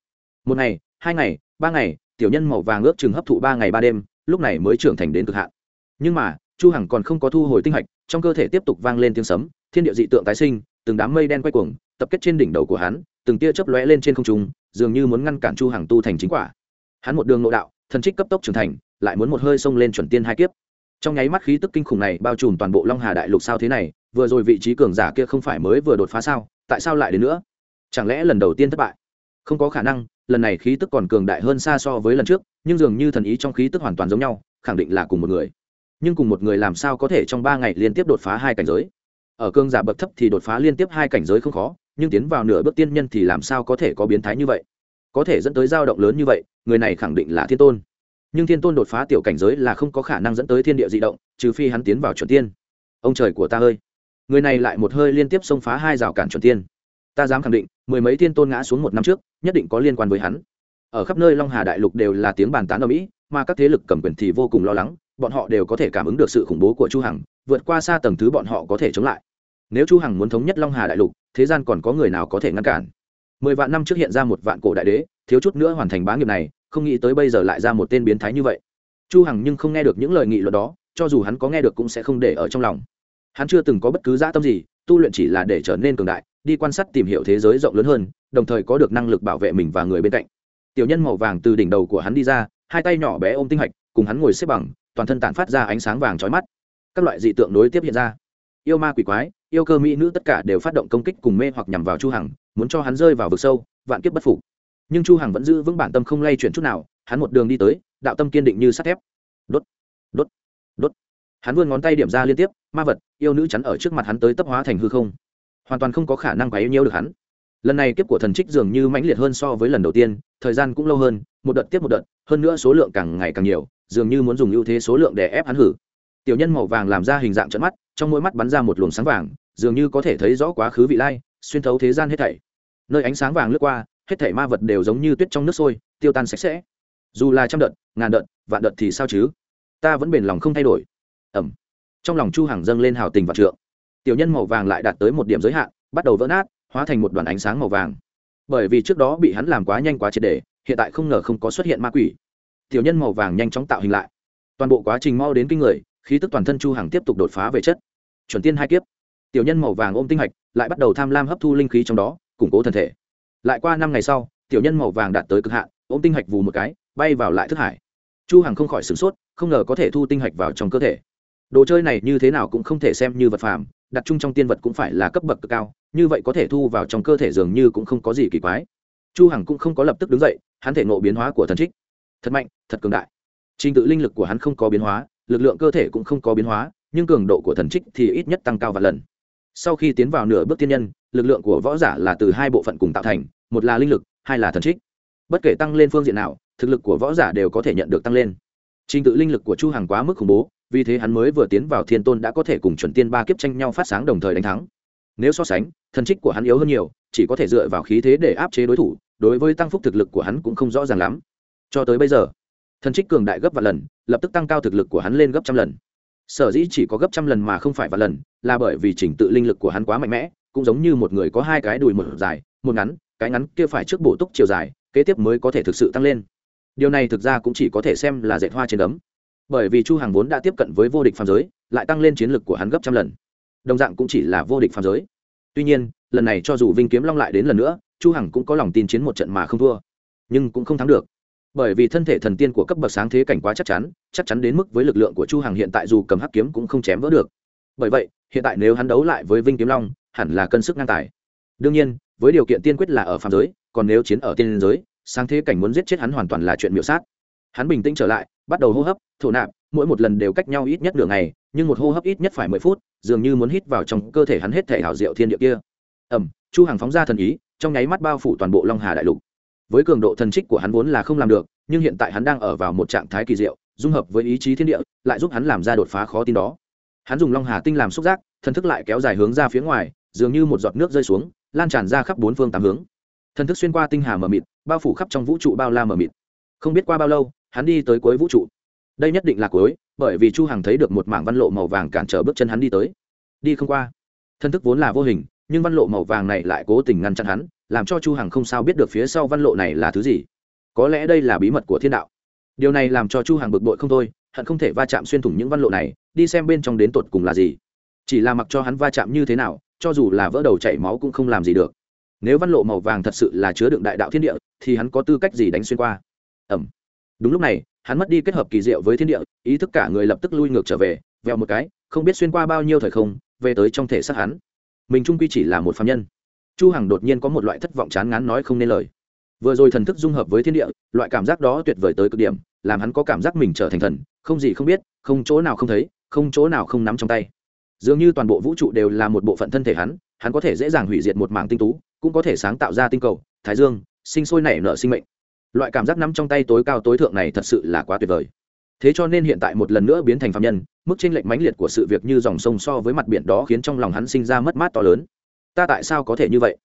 Một ngày, hai ngày, ba ngày, tiểu nhân màu vàng ước chừng hấp thụ ba ngày ba đêm, lúc này mới trưởng thành đến cực hạn. Nhưng mà, chu hằng còn không có thu hồi tinh hạch, trong cơ thể tiếp tục vang lên tiếng sấm, thiên địa dị tượng tái sinh, từng đám mây đen quay cuồng, tập kết trên đỉnh đầu của hắn, từng tia chớp lóe lên trên không trung, dường như muốn ngăn cản chu hằng tu thành chính quả. Hắn một đường nội đạo, thần trích cấp tốc trưởng thành, lại muốn một hơi xông lên chuẩn tiên hai kiếp. Trong nháy mắt khí tức kinh khủng này bao trùm toàn bộ long hà đại lục sao thế này, vừa rồi vị trí cường giả kia không phải mới vừa đột phá sao, tại sao lại đến nữa? Chẳng lẽ lần đầu tiên thất bại? Không có khả năng, lần này khí tức còn cường đại hơn xa so với lần trước, nhưng dường như thần ý trong khí tức hoàn toàn giống nhau, khẳng định là cùng một người. Nhưng cùng một người làm sao có thể trong ba ngày liên tiếp đột phá hai cảnh giới? Ở cương giả bậc thấp thì đột phá liên tiếp hai cảnh giới không khó, nhưng tiến vào nửa bước tiên nhân thì làm sao có thể có biến thái như vậy? Có thể dẫn tới dao động lớn như vậy, người này khẳng định là thiên tôn. Nhưng thiên tôn đột phá tiểu cảnh giới là không có khả năng dẫn tới thiên địa di động, trừ phi hắn tiến vào chuẩn tiên. Ông trời của ta ơi! Người này lại một hơi liên tiếp xông phá hai rào cản chuẩn tiên ta dám khẳng định, mười mấy thiên tôn ngã xuống một năm trước, nhất định có liên quan với hắn. Ở khắp nơi long hà đại lục đều là tiếng bàn tán ở mỹ, mà các thế lực cầm quyền thì vô cùng lo lắng, bọn họ đều có thể cảm ứng được sự khủng bố của chu hằng, vượt qua xa tầng thứ bọn họ có thể chống lại. Nếu chu hằng muốn thống nhất long hà đại lục, thế gian còn có người nào có thể ngăn cản? Mười vạn năm trước hiện ra một vạn cổ đại đế, thiếu chút nữa hoàn thành bá nghiệp này, không nghĩ tới bây giờ lại ra một tên biến thái như vậy. Chu hằng nhưng không nghe được những lời nghị luận đó, cho dù hắn có nghe được cũng sẽ không để ở trong lòng. Hắn chưa từng có bất cứ dã tâm gì, tu luyện chỉ là để trở nên cường đại đi quan sát tìm hiểu thế giới rộng lớn hơn, đồng thời có được năng lực bảo vệ mình và người bên cạnh. Tiểu nhân màu vàng từ đỉnh đầu của hắn đi ra, hai tay nhỏ bé ôm tinh hạch, cùng hắn ngồi xếp bằng, toàn thân tản phát ra ánh sáng vàng chói mắt. Các loại dị tượng nối tiếp hiện ra. Yêu ma quỷ quái, yêu cơ mỹ nữ tất cả đều phát động công kích cùng mê hoặc nhằm vào chu hằng, muốn cho hắn rơi vào vực sâu, vạn kiếp bất phục. Nhưng chu hằng vẫn giữ vững bản tâm không lay chuyển chút nào, hắn một đường đi tới, đạo tâm kiên định như sắt thép. Đốt đốt đốt. Hắn vươn ngón tay điểm ra liên tiếp, ma vật, yêu nữ chắn ở trước mặt hắn tới tấp hóa thành hư không hoàn toàn không có khả năng quấy nhiễu được hắn. Lần này kiếp của thần trích dường như mãnh liệt hơn so với lần đầu tiên, thời gian cũng lâu hơn, một đợt tiếp một đợt, hơn nữa số lượng càng ngày càng nhiều, dường như muốn dùng ưu thế số lượng để ép hắn hử. Tiểu nhân màu vàng làm ra hình dạng trận mắt, trong mỗi mắt bắn ra một luồng sáng vàng, dường như có thể thấy rõ quá khứ vị lai, xuyên thấu thế gian hết thảy. Nơi ánh sáng vàng lướt qua, hết thảy ma vật đều giống như tuyết trong nước sôi, tiêu tan sạch sẽ. Dù là trăm đợt, ngàn đợt, vạn đợt thì sao chứ? Ta vẫn bền lòng không thay đổi. Ẩm trong lòng chu hằng dâng lên hào tình và trượng tiểu nhân màu vàng lại đạt tới một điểm giới hạn, bắt đầu vỡ nát, hóa thành một đoàn ánh sáng màu vàng. Bởi vì trước đó bị hắn làm quá nhanh quá triệt để, hiện tại không ngờ không có xuất hiện ma quỷ. Tiểu nhân màu vàng nhanh chóng tạo hình lại. Toàn bộ quá trình mau đến kinh người, khí tức toàn thân chu hằng tiếp tục đột phá về chất. Chuẩn tiên hai kiếp. Tiểu nhân màu vàng ôm tinh hạch, lại bắt đầu tham lam hấp thu linh khí trong đó, củng cố thân thể. Lại qua năm ngày sau, tiểu nhân màu vàng đạt tới cực hạn, ôm tinh hạch vù một cái, bay vào lại thức hải. Chu hằng không khỏi sửng sốt, không ngờ có thể thu tinh hạch vào trong cơ thể đồ chơi này như thế nào cũng không thể xem như vật phàm, đặt chung trong tiên vật cũng phải là cấp bậc cực cao, như vậy có thể thu vào trong cơ thể dường như cũng không có gì kỳ quái. Chu hằng cũng không có lập tức đứng dậy, hắn thể nộ biến hóa của thần trích. Thật mạnh, thật cường đại. Trình tự linh lực của hắn không có biến hóa, lực lượng cơ thể cũng không có biến hóa, nhưng cường độ của thần trích thì ít nhất tăng cao vài lần. Sau khi tiến vào nửa bước tiên nhân, lực lượng của võ giả là từ hai bộ phận cùng tạo thành, một là linh lực, hai là thần trích. Bất kể tăng lên phương diện nào, thực lực của võ giả đều có thể nhận được tăng lên. Trình tự linh lực của chu hằng quá mức khủng bố vì thế hắn mới vừa tiến vào thiên tôn đã có thể cùng chuẩn tiên ba kiếp tranh nhau phát sáng đồng thời đánh thắng. Nếu so sánh, thần trích của hắn yếu hơn nhiều, chỉ có thể dựa vào khí thế để áp chế đối thủ, đối với tăng phúc thực lực của hắn cũng không rõ ràng lắm. Cho tới bây giờ, thần trích cường đại gấp vài lần, lập tức tăng cao thực lực của hắn lên gấp trăm lần. Sở dĩ chỉ có gấp trăm lần mà không phải vài lần, là bởi vì trình tự linh lực của hắn quá mạnh mẽ, cũng giống như một người có hai cái đùi một dài, một ngắn, cái ngắn kia phải trước bổ túc chiều dài, kế tiếp mới có thể thực sự tăng lên. Điều này thực ra cũng chỉ có thể xem là dạy hoa trên đấm bởi vì chu hàng vốn đã tiếp cận với vô địch phàm giới, lại tăng lên chiến lược của hắn gấp trăm lần. Đồng dạng cũng chỉ là vô địch phàm giới. Tuy nhiên, lần này cho dù vinh kiếm long lại đến lần nữa, chu hằng cũng có lòng tin chiến một trận mà không thua. Nhưng cũng không thắng được. Bởi vì thân thể thần tiên của cấp bậc sáng thế cảnh quá chắc chắn chắc chắn đến mức với lực lượng của chu hằng hiện tại dù cầm hắc kiếm cũng không chém vỡ được. Bởi vậy, hiện tại nếu hắn đấu lại với vinh kiếm long, hẳn là cân sức ngang tài. Đương nhiên, với điều kiện tiên quyết là ở phàm giới, còn nếu chiến ở tiên giới, sáng thế cảnh muốn giết chết hắn hoàn toàn là chuyện miểu sát hắn bình tĩnh trở lại, bắt đầu hô hấp, thổ nạp, mỗi một lần đều cách nhau ít nhất nửa ngày, nhưng một hô hấp ít nhất phải mười phút, dường như muốn hít vào trong cơ thể hắn hết thể hảo diệu thiên địa kia. Ẩm, chu hàng phóng ra thần ý, trong nháy mắt bao phủ toàn bộ long hà đại lục. Với cường độ thần trích của hắn vốn là không làm được, nhưng hiện tại hắn đang ở vào một trạng thái kỳ diệu, dung hợp với ý chí thiên địa, lại giúp hắn làm ra đột phá khó tin đó. Hắn dùng long hà tinh làm xúc giác, thần thức lại kéo dài hướng ra phía ngoài, dường như một giọt nước rơi xuống, lan tràn ra khắp bốn phương tám hướng. Thần thức xuyên qua tinh hà mờ mịt, bao phủ khắp trong vũ trụ bao la mờ mịt. Không biết qua bao lâu hắn đi tới cuối vũ trụ. Đây nhất định là cuối, bởi vì chu hằng thấy được một mảng văn lộ màu vàng cản trở bước chân hắn đi tới. Đi không qua. Thân thức vốn là vô hình, nhưng văn lộ màu vàng này lại cố tình ngăn chặn hắn, làm cho chu hằng không sao biết được phía sau văn lộ này là thứ gì. Có lẽ đây là bí mật của thiên đạo. Điều này làm cho chu hằng bực bội không thôi, hận không thể va chạm xuyên thủng những văn lộ này, đi xem bên trong đến tột cùng là gì. Chỉ là mặc cho hắn va chạm như thế nào, cho dù là vỡ đầu chảy máu cũng không làm gì được. Nếu văn lộ màu vàng thật sự là chứa đựng đại đạo thiên địa, thì hắn có tư cách gì đánh xuyên qua? Ẩm đúng lúc này, hắn mất đi kết hợp kỳ diệu với thiên địa, ý thức cả người lập tức lui ngược trở về vẹo một cái, không biết xuyên qua bao nhiêu thời không, về tới trong thể xác hắn. Mình trung quy chỉ là một phạm nhân. Chu hằng đột nhiên có một loại thất vọng chán ngán nói không nên lời. Vừa rồi thần thức dung hợp với thiên địa, loại cảm giác đó tuyệt vời tới cực điểm, làm hắn có cảm giác mình trở thành thần, không gì không biết, không chỗ nào không thấy, không chỗ nào không nắm trong tay. Dường như toàn bộ vũ trụ đều là một bộ phận thân thể hắn hắn có thể dễ dàng hủy diệt một mảng tinh tú, cũng có thể sáng tạo ra tinh cầu, thái dương, sinh sôi nảy nở sinh mệnh loại cảm giác nắm trong tay tối cao tối thượng này thật sự là quá tuyệt vời. Thế cho nên hiện tại một lần nữa biến thành phạm nhân, mức tranh lệch mãnh liệt của sự việc như dòng sông so với mặt biển đó khiến trong lòng hắn sinh ra mất mát to lớn. Ta tại sao có thể như vậy?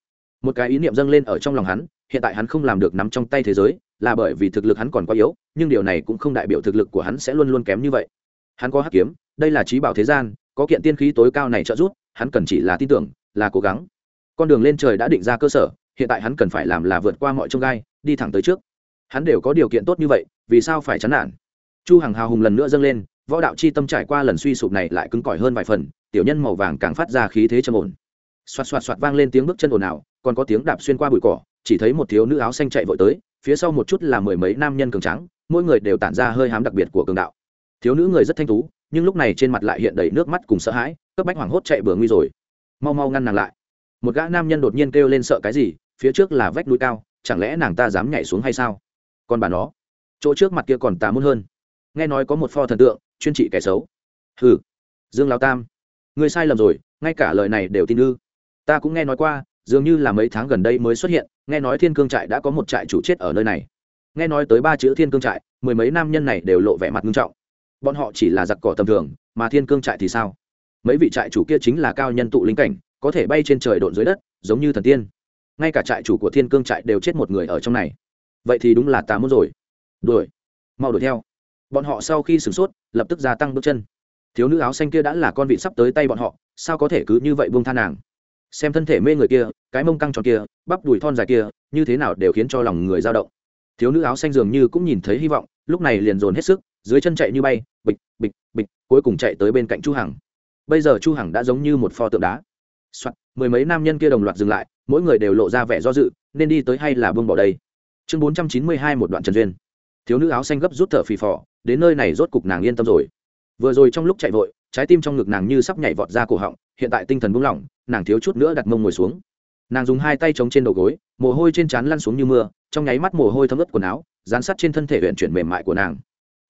Một cái ý niệm dâng lên ở trong lòng hắn, hiện tại hắn không làm được nắm trong tay thế giới, là bởi vì thực lực hắn còn quá yếu, nhưng điều này cũng không đại biểu thực lực của hắn sẽ luôn luôn kém như vậy. Hắn có hắc kiếm, đây là trí bảo thế gian, có kiện tiên khí tối cao này trợ giúp, hắn cần chỉ là tin tưởng, là cố gắng. Con đường lên trời đã định ra cơ sở, hiện tại hắn cần phải làm là vượt qua mọi trông gai, đi thẳng tới trước hắn đều có điều kiện tốt như vậy, vì sao phải chán nản? Chu hằng hào hùng lần nữa dâng lên, võ đạo chi tâm trải qua lần suy sụp này lại cứng cỏi hơn vài phần, tiểu nhân màu vàng càng phát ra khí thế trầm ổn. Xoạt xoạt xoạt vang lên tiếng bước chân ồn ào, còn có tiếng đạp xuyên qua bụi cỏ, chỉ thấy một thiếu nữ áo xanh chạy vội tới, phía sau một chút là mười mấy nam nhân cường trắng mỗi người đều tản ra hơi hám đặc biệt của cường đạo. Thiếu nữ người rất thanh tú, nhưng lúc này trên mặt lại hiện đầy nước mắt cùng sợ hãi, cấp bách hoảng hốt chạy bừa nguy rồi. Mau mau ngăn nàng lại. Một gã nam nhân đột nhiên kêu lên sợ cái gì, phía trước là vách núi cao, chẳng lẽ nàng ta dám nhảy xuống hay sao? Còn bà nó. Chỗ trước mặt kia còn tà môn hơn. Nghe nói có một pho thần tượng, chuyên trị kẻ xấu. Hừ, dương lao tam người sai lầm rồi, ngay cả lời này đều tin ư. Ta cũng nghe nói qua, dường như là mấy tháng gần đây mới xuất hiện, nghe nói thiên cương trại đã có một trại chủ chết ở nơi này. Nghe nói tới ba chữ thiên cương trại, mười mấy nam nhân này đều lộ vẻ mặt nghiêm trọng. Bọn họ chỉ là giặc cỏ tầm thường, mà thiên cương trại thì sao? Mấy vị trại chủ kia chính là cao nhân tụ linh cảnh, có thể bay trên trời độn dưới đất, giống như thần tiên. Ngay cả trại chủ của thiên cương trại đều chết một người ở trong này vậy thì đúng là tà môn rồi. Đuổi. Mau đuổi theo. Bọn họ sau khi sửng sốt lập tức gia tăng bước chân. Thiếu nữ áo xanh kia đã là con vị sắp tới tay bọn họ sao có thể cứ như vậy buông tha nàng? Xem thân thể mê người kia cái mông căng tròn kia bắp đùi thon dài kia như thế nào đều khiến cho lòng người dao động. Thiếu nữ áo xanh dường như cũng nhìn thấy hy vọng lúc này liền dồn hết sức dưới chân chạy như bay bịch bịch bịch cuối cùng chạy tới bên cạnh chu hằng. Bây giờ chu hằng đã giống như một pho tượng đá. Soạn, mười mấy nam nhân kia đồng loạt dừng lại mỗi người đều lộ ra vẻ do dự nên đi tới hay là buông bỏ đây? Chương bốn trăm chín mươi hai một đoạn trần duyên. Thiếu nữ áo xanh gấp rút thở phì phò, đến nơi này rốt cục nàng yên tâm rồi. Vừa rồi trong lúc chạy vội, trái tim trong ngực nàng như sắp nhảy vọt ra cổ họng, hiện tại tinh thần buông lỏng, nàng thiếu chút nữa đặt mông ngồi xuống. Nàng dùng hai tay chống trên đầu gối, mồ hôi trên trán lăn xuống như mưa, trong nháy mắt mồ hôi thấm ướt quần áo, dán sát trên thân thể huyện chuyển mềm mại của nàng.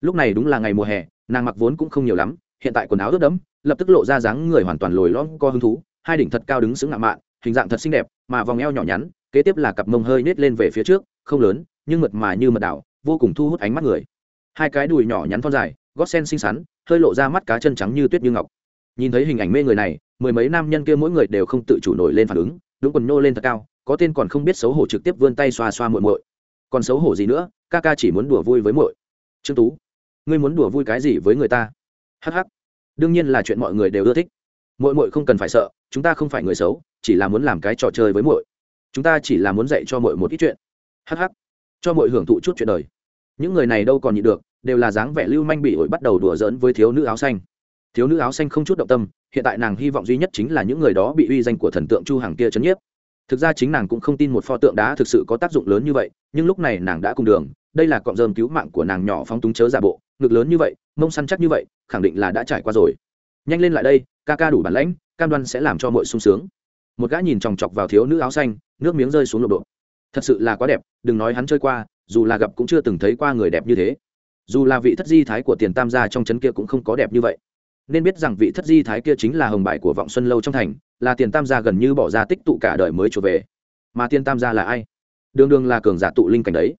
Lúc này đúng là ngày mùa hè, nàng mặc vốn cũng không nhiều lắm, hiện tại quần áo ướt đẫm, lập tức lộ ra dáng người hoàn toàn lồi lõm co hứng thú, hai đỉnh thật cao đứng xứng ngạo mạn, hình dạng thật xinh đẹp, mà vòng eo nhỏ nhắn, kế tiếp là cặp mông hơi nết lên về phía trước không lớn, nhưng mượt mà như mật đảo, vô cùng thu hút ánh mắt người. Hai cái đùi nhỏ nhắn thon dài, gót sen xinh xắn, hơi lộ ra mắt cá chân trắng như tuyết như ngọc. Nhìn thấy hình ảnh mê người này, mười mấy nam nhân kia mỗi người đều không tự chủ nổi lên phản ứng, đúng quần nô lên thật cao, có tên còn không biết xấu hổ trực tiếp vươn tay xoa xoa muội muội. Còn xấu hổ gì nữa, ca ca chỉ muốn đùa vui với muội. Trương tú, ngươi muốn đùa vui cái gì với người ta? Hắc hắc. Đương nhiên là chuyện mọi người đều ưa thích. Muội muội không cần phải sợ, chúng ta không phải người xấu, chỉ là muốn làm cái trò chơi với muội. chúng ta chỉ là muốn dạy cho muội một ít chuyện hh cho mọi hưởng thụ chút chuyện đời. Những người này đâu còn nhịn được, đều là dáng vẻ lưu manh bị ổi bắt đầu đùa giỡn với thiếu nữ áo xanh. Thiếu nữ áo xanh không chút động tâm, hiện tại nàng hy vọng duy nhất chính là những người đó bị uy danh của thần tượng chu hàng kia chấn nhiếp. Thực ra chính nàng cũng không tin một pho tượng đá thực sự có tác dụng lớn như vậy, nhưng lúc này nàng đã cùng đường, đây là cọng rơm cứu mạng của nàng nhỏ phóng túng chớ giả bộ, ngực lớn như vậy, mông săn chắc như vậy, khẳng định là đã trải qua rồi. Nhanh lên lại đây, ca ca đủ bản lãnh, cam đoan sẽ làm cho mọi sung sướng. Một gã nhìn chòng chọc vào thiếu nữ áo xanh, nước miếng rơi xuống lộp độ thật sự là quá đẹp, đừng nói hắn chơi qua, dù là gặp cũng chưa từng thấy qua người đẹp như thế. Dù là vị thất di thái của tiền tam gia trong trấn kia cũng không có đẹp như vậy. Nên biết rằng vị thất di thái kia chính là hồng bại của vọng xuân lâu trong thành, là tiền tam gia gần như bỏ ra tích tụ cả đời mới trở về. Mà tiền tam gia là ai? Đường đường là cường giả tụ linh cảnh đấy.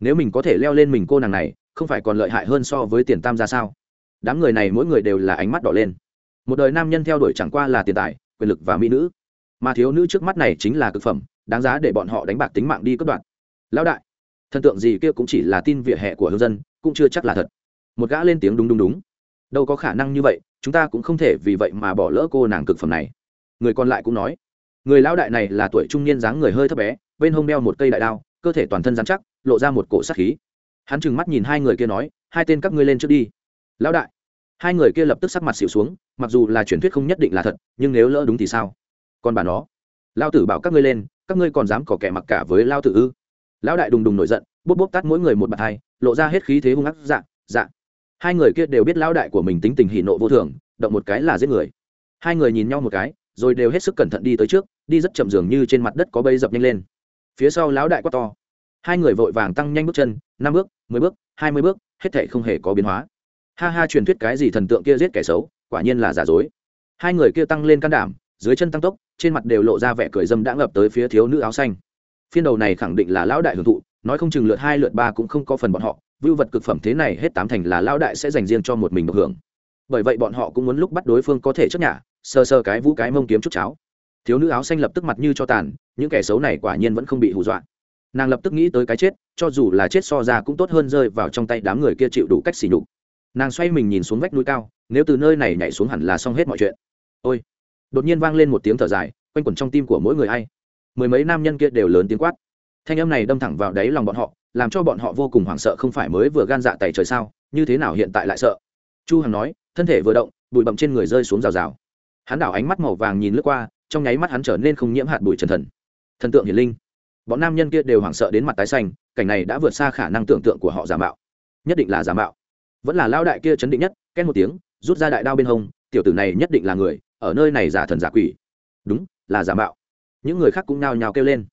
Nếu mình có thể leo lên mình cô nàng này, không phải còn lợi hại hơn so với tiền tam gia sao? Đám người này mỗi người đều là ánh mắt đỏ lên. Một đời nam nhân theo đuổi chẳng qua là tiền tài, quyền lực và mỹ nữ. Mà thiếu nữ trước mắt này chính là cực phẩm đáng giá để bọn họ đánh bạc tính mạng đi cất đoạn lão đại, thần tượng gì kia cũng chỉ là tin vỉa hè của hương dân, cũng chưa chắc là thật. Một gã lên tiếng đúng đúng đúng. Đâu có khả năng như vậy, chúng ta cũng không thể vì vậy mà bỏ lỡ cô nàng cực phẩm này. Người còn lại cũng nói, người lão đại này là tuổi trung niên dáng người hơi thấp bé, bên hông đeo một cây đại đao, cơ thể toàn thân dán chắc, lộ ra một cổ sát khí. Hắn trừng mắt nhìn hai người kia nói, hai tên các ngươi lên trước đi. Lão đại, hai người kia lập tức sắc mặt xịu xuống, mặc dù là truyền thuyết không nhất định là thật, nhưng nếu lỡ đúng thì sao? Còn bà nó lao tử bảo các ngươi lên các ngươi còn dám có kẻ mặc cả với lao tự ư? Lão đại đùng đùng nổi giận bốc bốc tắt mỗi người một bàn hai, lộ ra hết khí thế hung ác dạ dạ. Hai người kia đều biết lão đại của mình tính tình hỉ nộ vô thường, động một cái là giết người. Hai người nhìn nhau một cái, rồi đều hết sức cẩn thận đi tới trước, đi rất chậm dường như trên mặt đất có bây dập nhanh lên. Phía sau lão đại quát to. Hai người vội vàng tăng nhanh bước chân, năm bước, mười bước, hai mươi bước, hết thể không hề có biến hóa. Ha ha truyền thuyết cái gì thần tượng kia giết kẻ xấu, quả nhiên là giả dối. Hai người kia tăng lên can đảm, dưới chân tăng tốc trên mặt đều lộ ra vẻ cười dâm đã ngập tới phía thiếu nữ áo xanh. Phiên đầu này khẳng định là lão đại hưởng thụ, nói không chừng lượt hai, lượt ba cũng không có phần bọn họ, vưu vật cực phẩm thế này hết tám thành là lão đại sẽ dành riêng cho một mình được hưởng. Bởi vậy bọn họ cũng muốn lúc bắt đối phương có thể chấp nhả sơ sơ cái vũ cái mông kiếm chút cháo. Thiếu nữ áo xanh lập tức mặt như cho tàn, những kẻ xấu này quả nhiên vẫn không bị hù dọa. Nàng lập tức nghĩ tới cái chết, cho dù là chết so ra cũng tốt hơn rơi vào trong tay đám người kia chịu đủ cách xỉ nhục. Nàng xoay mình nhìn xuống vách núi cao, nếu từ nơi này nhảy xuống hẳn là xong hết mọi chuyện. Ôi! Đột nhiên vang lên một tiếng thở dài, quanh quẩn trong tim của mỗi người a i mười mấy nam nhân kia đều lớn tiếng quát. Thanh âm này đâm thẳng vào đáy lòng bọn họ, làm cho bọn họ vô cùng hoảng sợ không phải mới vừa gan dạ tẩy trời sao, như thế nào hiện tại lại sợ. Chu hằng nói, thân thể vừa động, bụi bậm trên người rơi xuống rào rào. Hắn đảo ánh mắt màu vàng nhìn lướt qua, trong nháy mắt hắn trở nên không nhiễm hạt bụi trần thần. Thần tượng hiển linh. Bọn nam nhân kia đều hoảng sợ đến mặt tái xanh, cảnh này đã vượt xa khả năng tưởng tượng của họ giả mạo. Nhất định là giả mạo. Vẫn là lao đại kia chấn định nhất, két một tiếng, rút ra đại đao bên hông, tiểu tử này nhất định là người ở nơi này giả thần giả quỷ. Đúng, là giả mạo. Những người khác cũng nao nhào kêu lên.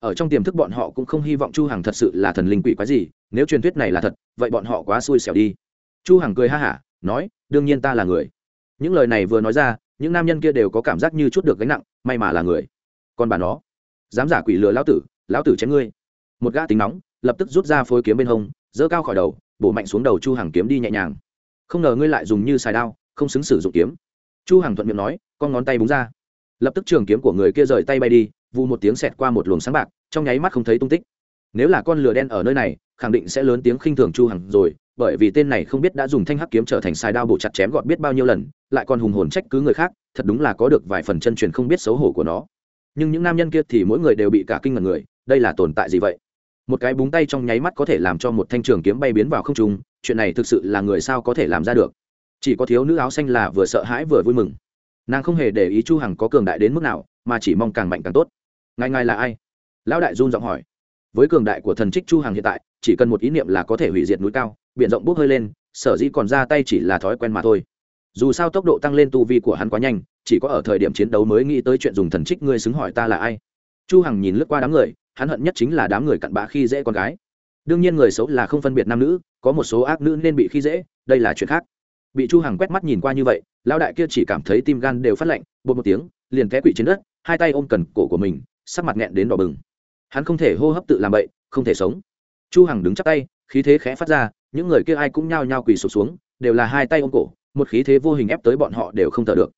Ở trong tiềm thức bọn họ cũng không hy vọng chu hằng thật sự là thần linh quỷ quái gì, nếu truyền thuyết này là thật, vậy bọn họ quá xui xẻo đi. Chu hằng cười ha hả, nói, đương nhiên ta là người. Những lời này vừa nói ra, những nam nhân kia đều có cảm giác như chút được gánh nặng, may mà là người. Còn bà nó, dám giả quỷ lừa lão tử lão tử chém ngươi. Một gã tính nóng, lập tức rút ra phối kiếm bên hông dỡ cao khỏi đầu, bổ mạnh xuống đầu chu hằng kiếm đi nhẹ nhàng. Không ngờ ngươi lại dùng như xài đao, không xứng sử dụng kiếm chu hằng thuận miệng nói, con ngón tay búng ra. Lập tức trường kiếm của người kia rời tay bay đi, vù một tiếng xẹt qua một luồng sáng bạc, trong nháy mắt không thấy tung tích. Nếu là con lửa đen ở nơi này, khẳng định sẽ lớn tiếng khinh thường chu hằng rồi, bởi vì tên này không biết đã dùng thanh hắc kiếm trở thành xài đao bổ chặt chém gọt biết bao nhiêu lần, lại còn hùng hồn trách cứ người khác, thật đúng là có được vài phần chân truyền không biết xấu hổ của nó. Nhưng những nam nhân kia thì mỗi người đều bị cả kinh ngần người, đây là tồn tại gì vậy? Một cái búng tay trong nháy mắt có thể làm cho một thanh trường kiếm bay biến vào không trung, chuyện này thực sự là người sao có thể làm ra được? Chỉ có thiếu nữ áo xanh là vừa sợ hãi vừa vui mừng. Nàng không hề để ý chu hằng có cường đại đến mức nào, mà chỉ mong càng mạnh càng tốt. Ngài ngài là ai? Lão đại run giọng hỏi. Với cường đại của thần trích chu hằng hiện tại, chỉ cần một ý niệm là có thể hủy diệt núi cao, biển rộng bốc hơi lên, sở dĩ còn ra tay chỉ là thói quen mà thôi. Dù sao tốc độ tăng lên tu vi của hắn quá nhanh, chỉ có ở thời điểm chiến đấu mới nghĩ tới chuyện dùng thần trích ngươi xứng hỏi ta là ai. Chu hằng nhìn lướt qua đám người, hắn hận nhất chính là đám người cặn bã khi dễ con gái. Đương nhiên người xấu là không phân biệt nam nữ, có một số ác nữ nên bị khi dễ, đây là chuyện khác bị chu hằng quét mắt nhìn qua như vậy, lão đại kia chỉ cảm thấy tim gan đều phát lạnh bột một tiếng, liền té quỵ trên đất, hai tay ôm cần cổ của mình, sắc mặt nghẹn đến đỏ bừng. Hắn không thể hô hấp tự làm bậy không thể sống. Chu hằng đứng chắp tay, khí thế khẽ phát ra, những người kia ai cũng nhao nhao quỳ sụp xuống, đều là hai tay ôm cổ, một khí thế vô hình ép tới bọn họ đều không thở được.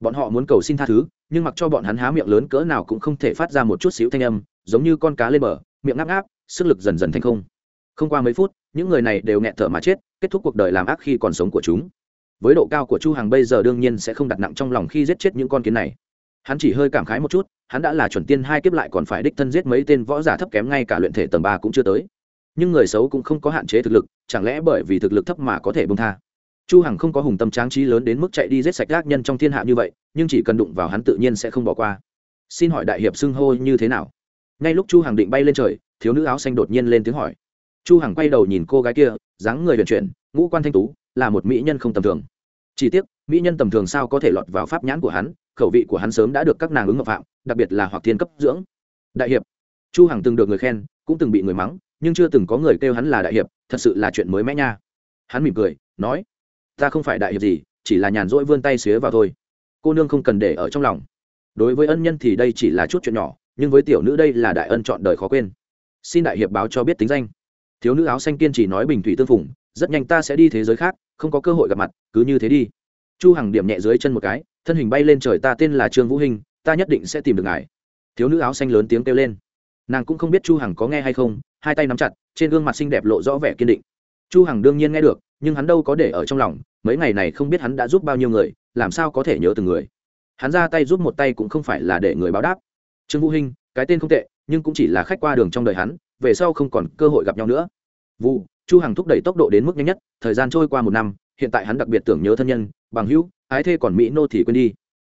Bọn họ muốn cầu xin tha thứ, nhưng mặc cho bọn hắn há miệng lớn cỡ nào cũng không thể phát ra một chút xíu thanh âm, giống như con cá lên bờ, miệng ngáp ngáp, sức lực dần dần thành không. Không qua mấy phút, những người này đều nghẹn thở mà chết, kết thúc cuộc đời làm ác khi còn sống của chúng với độ cao của chu hằng bây giờ đương nhiên sẽ không đặt nặng trong lòng khi giết chết những con kiến này. Hắn chỉ hơi cảm khái một chút, hắn đã là chuẩn tiên hai kiếp lại còn phải đích thân giết mấy tên võ giả thấp kém ngay cả luyện thể tầng ba cũng chưa tới. Nhưng người xấu cũng không có hạn chế thực lực, chẳng lẽ bởi vì thực lực thấp mà có thể bông tha? Chu hằng không có hùng tâm tráng trí lớn đến mức chạy đi giết sạch gác nhân trong thiên hạ như vậy, nhưng chỉ cần đụng vào hắn tự nhiên sẽ không bỏ qua. Xin hỏi đại hiệp xưng hô như thế nào? Ngay lúc chu hằng định bay lên trời, thiếu nữ áo xanh đột nhiên lên tiếng hỏi. Chu hằng quay đầu nhìn cô gái kia, dáng người huyền chuyển ngũ quan thanh tú, là một mỹ nhân không tầm thường. Chỉ tiếc, mỹ nhân tầm thường sao có thể lọt vào pháp nhãn của hắn, khẩu vị của hắn sớm đã được các nàng ứng ngọc phạm, đặc biệt là hoặc thiên cấp dưỡng. Đại hiệp. Chu hằng từng được người khen, cũng từng bị người mắng, nhưng chưa từng có người kêu hắn là đại hiệp, thật sự là chuyện mới mẽ nha. Hắn mỉm cười, nói, ta không phải đại hiệp gì, chỉ là nhàn rỗi vươn tay xía vào thôi. Cô nương không cần để ở trong lòng. Đối với ân nhân thì đây chỉ là chút chuyện nhỏ, nhưng với tiểu nữ đây là đại ân chọn đời khó quên. Xin đại hiệp báo cho biết tính danh. Thiếu nữ áo xanh kiên trì nói bình thủy tương phùng rất nhanh ta sẽ đi thế giới khác, không có cơ hội gặp mặt, cứ như thế đi. Chu hằng điểm nhẹ dưới chân một cái, thân hình bay lên trời, ta tên là trương vũ hình, ta nhất định sẽ tìm được ngài. Thiếu nữ áo xanh lớn tiếng kêu lên. Nàng cũng không biết chu hằng có nghe hay không, hai tay nắm chặt, trên gương mặt xinh đẹp lộ rõ vẻ kiên định. Chu hằng đương nhiên nghe được, nhưng hắn đâu có để ở trong lòng, mấy ngày này không biết hắn đã giúp bao nhiêu người, làm sao có thể nhớ từng người. Hắn ra tay giúp một tay cũng không phải là để người báo đáp. Trương vũ hinh cái tên không tệ, nhưng cũng chỉ là khách qua đường trong đời hắn, về sau không còn cơ hội gặp nhau nữa. Vu chu hằng thúc đẩy tốc độ đến mức nhanh nhất, thời gian trôi qua một năm, hiện tại hắn đặc biệt tưởng nhớ thân nhân, bằng hữu, ái thê còn mỹ nô thì quên đi.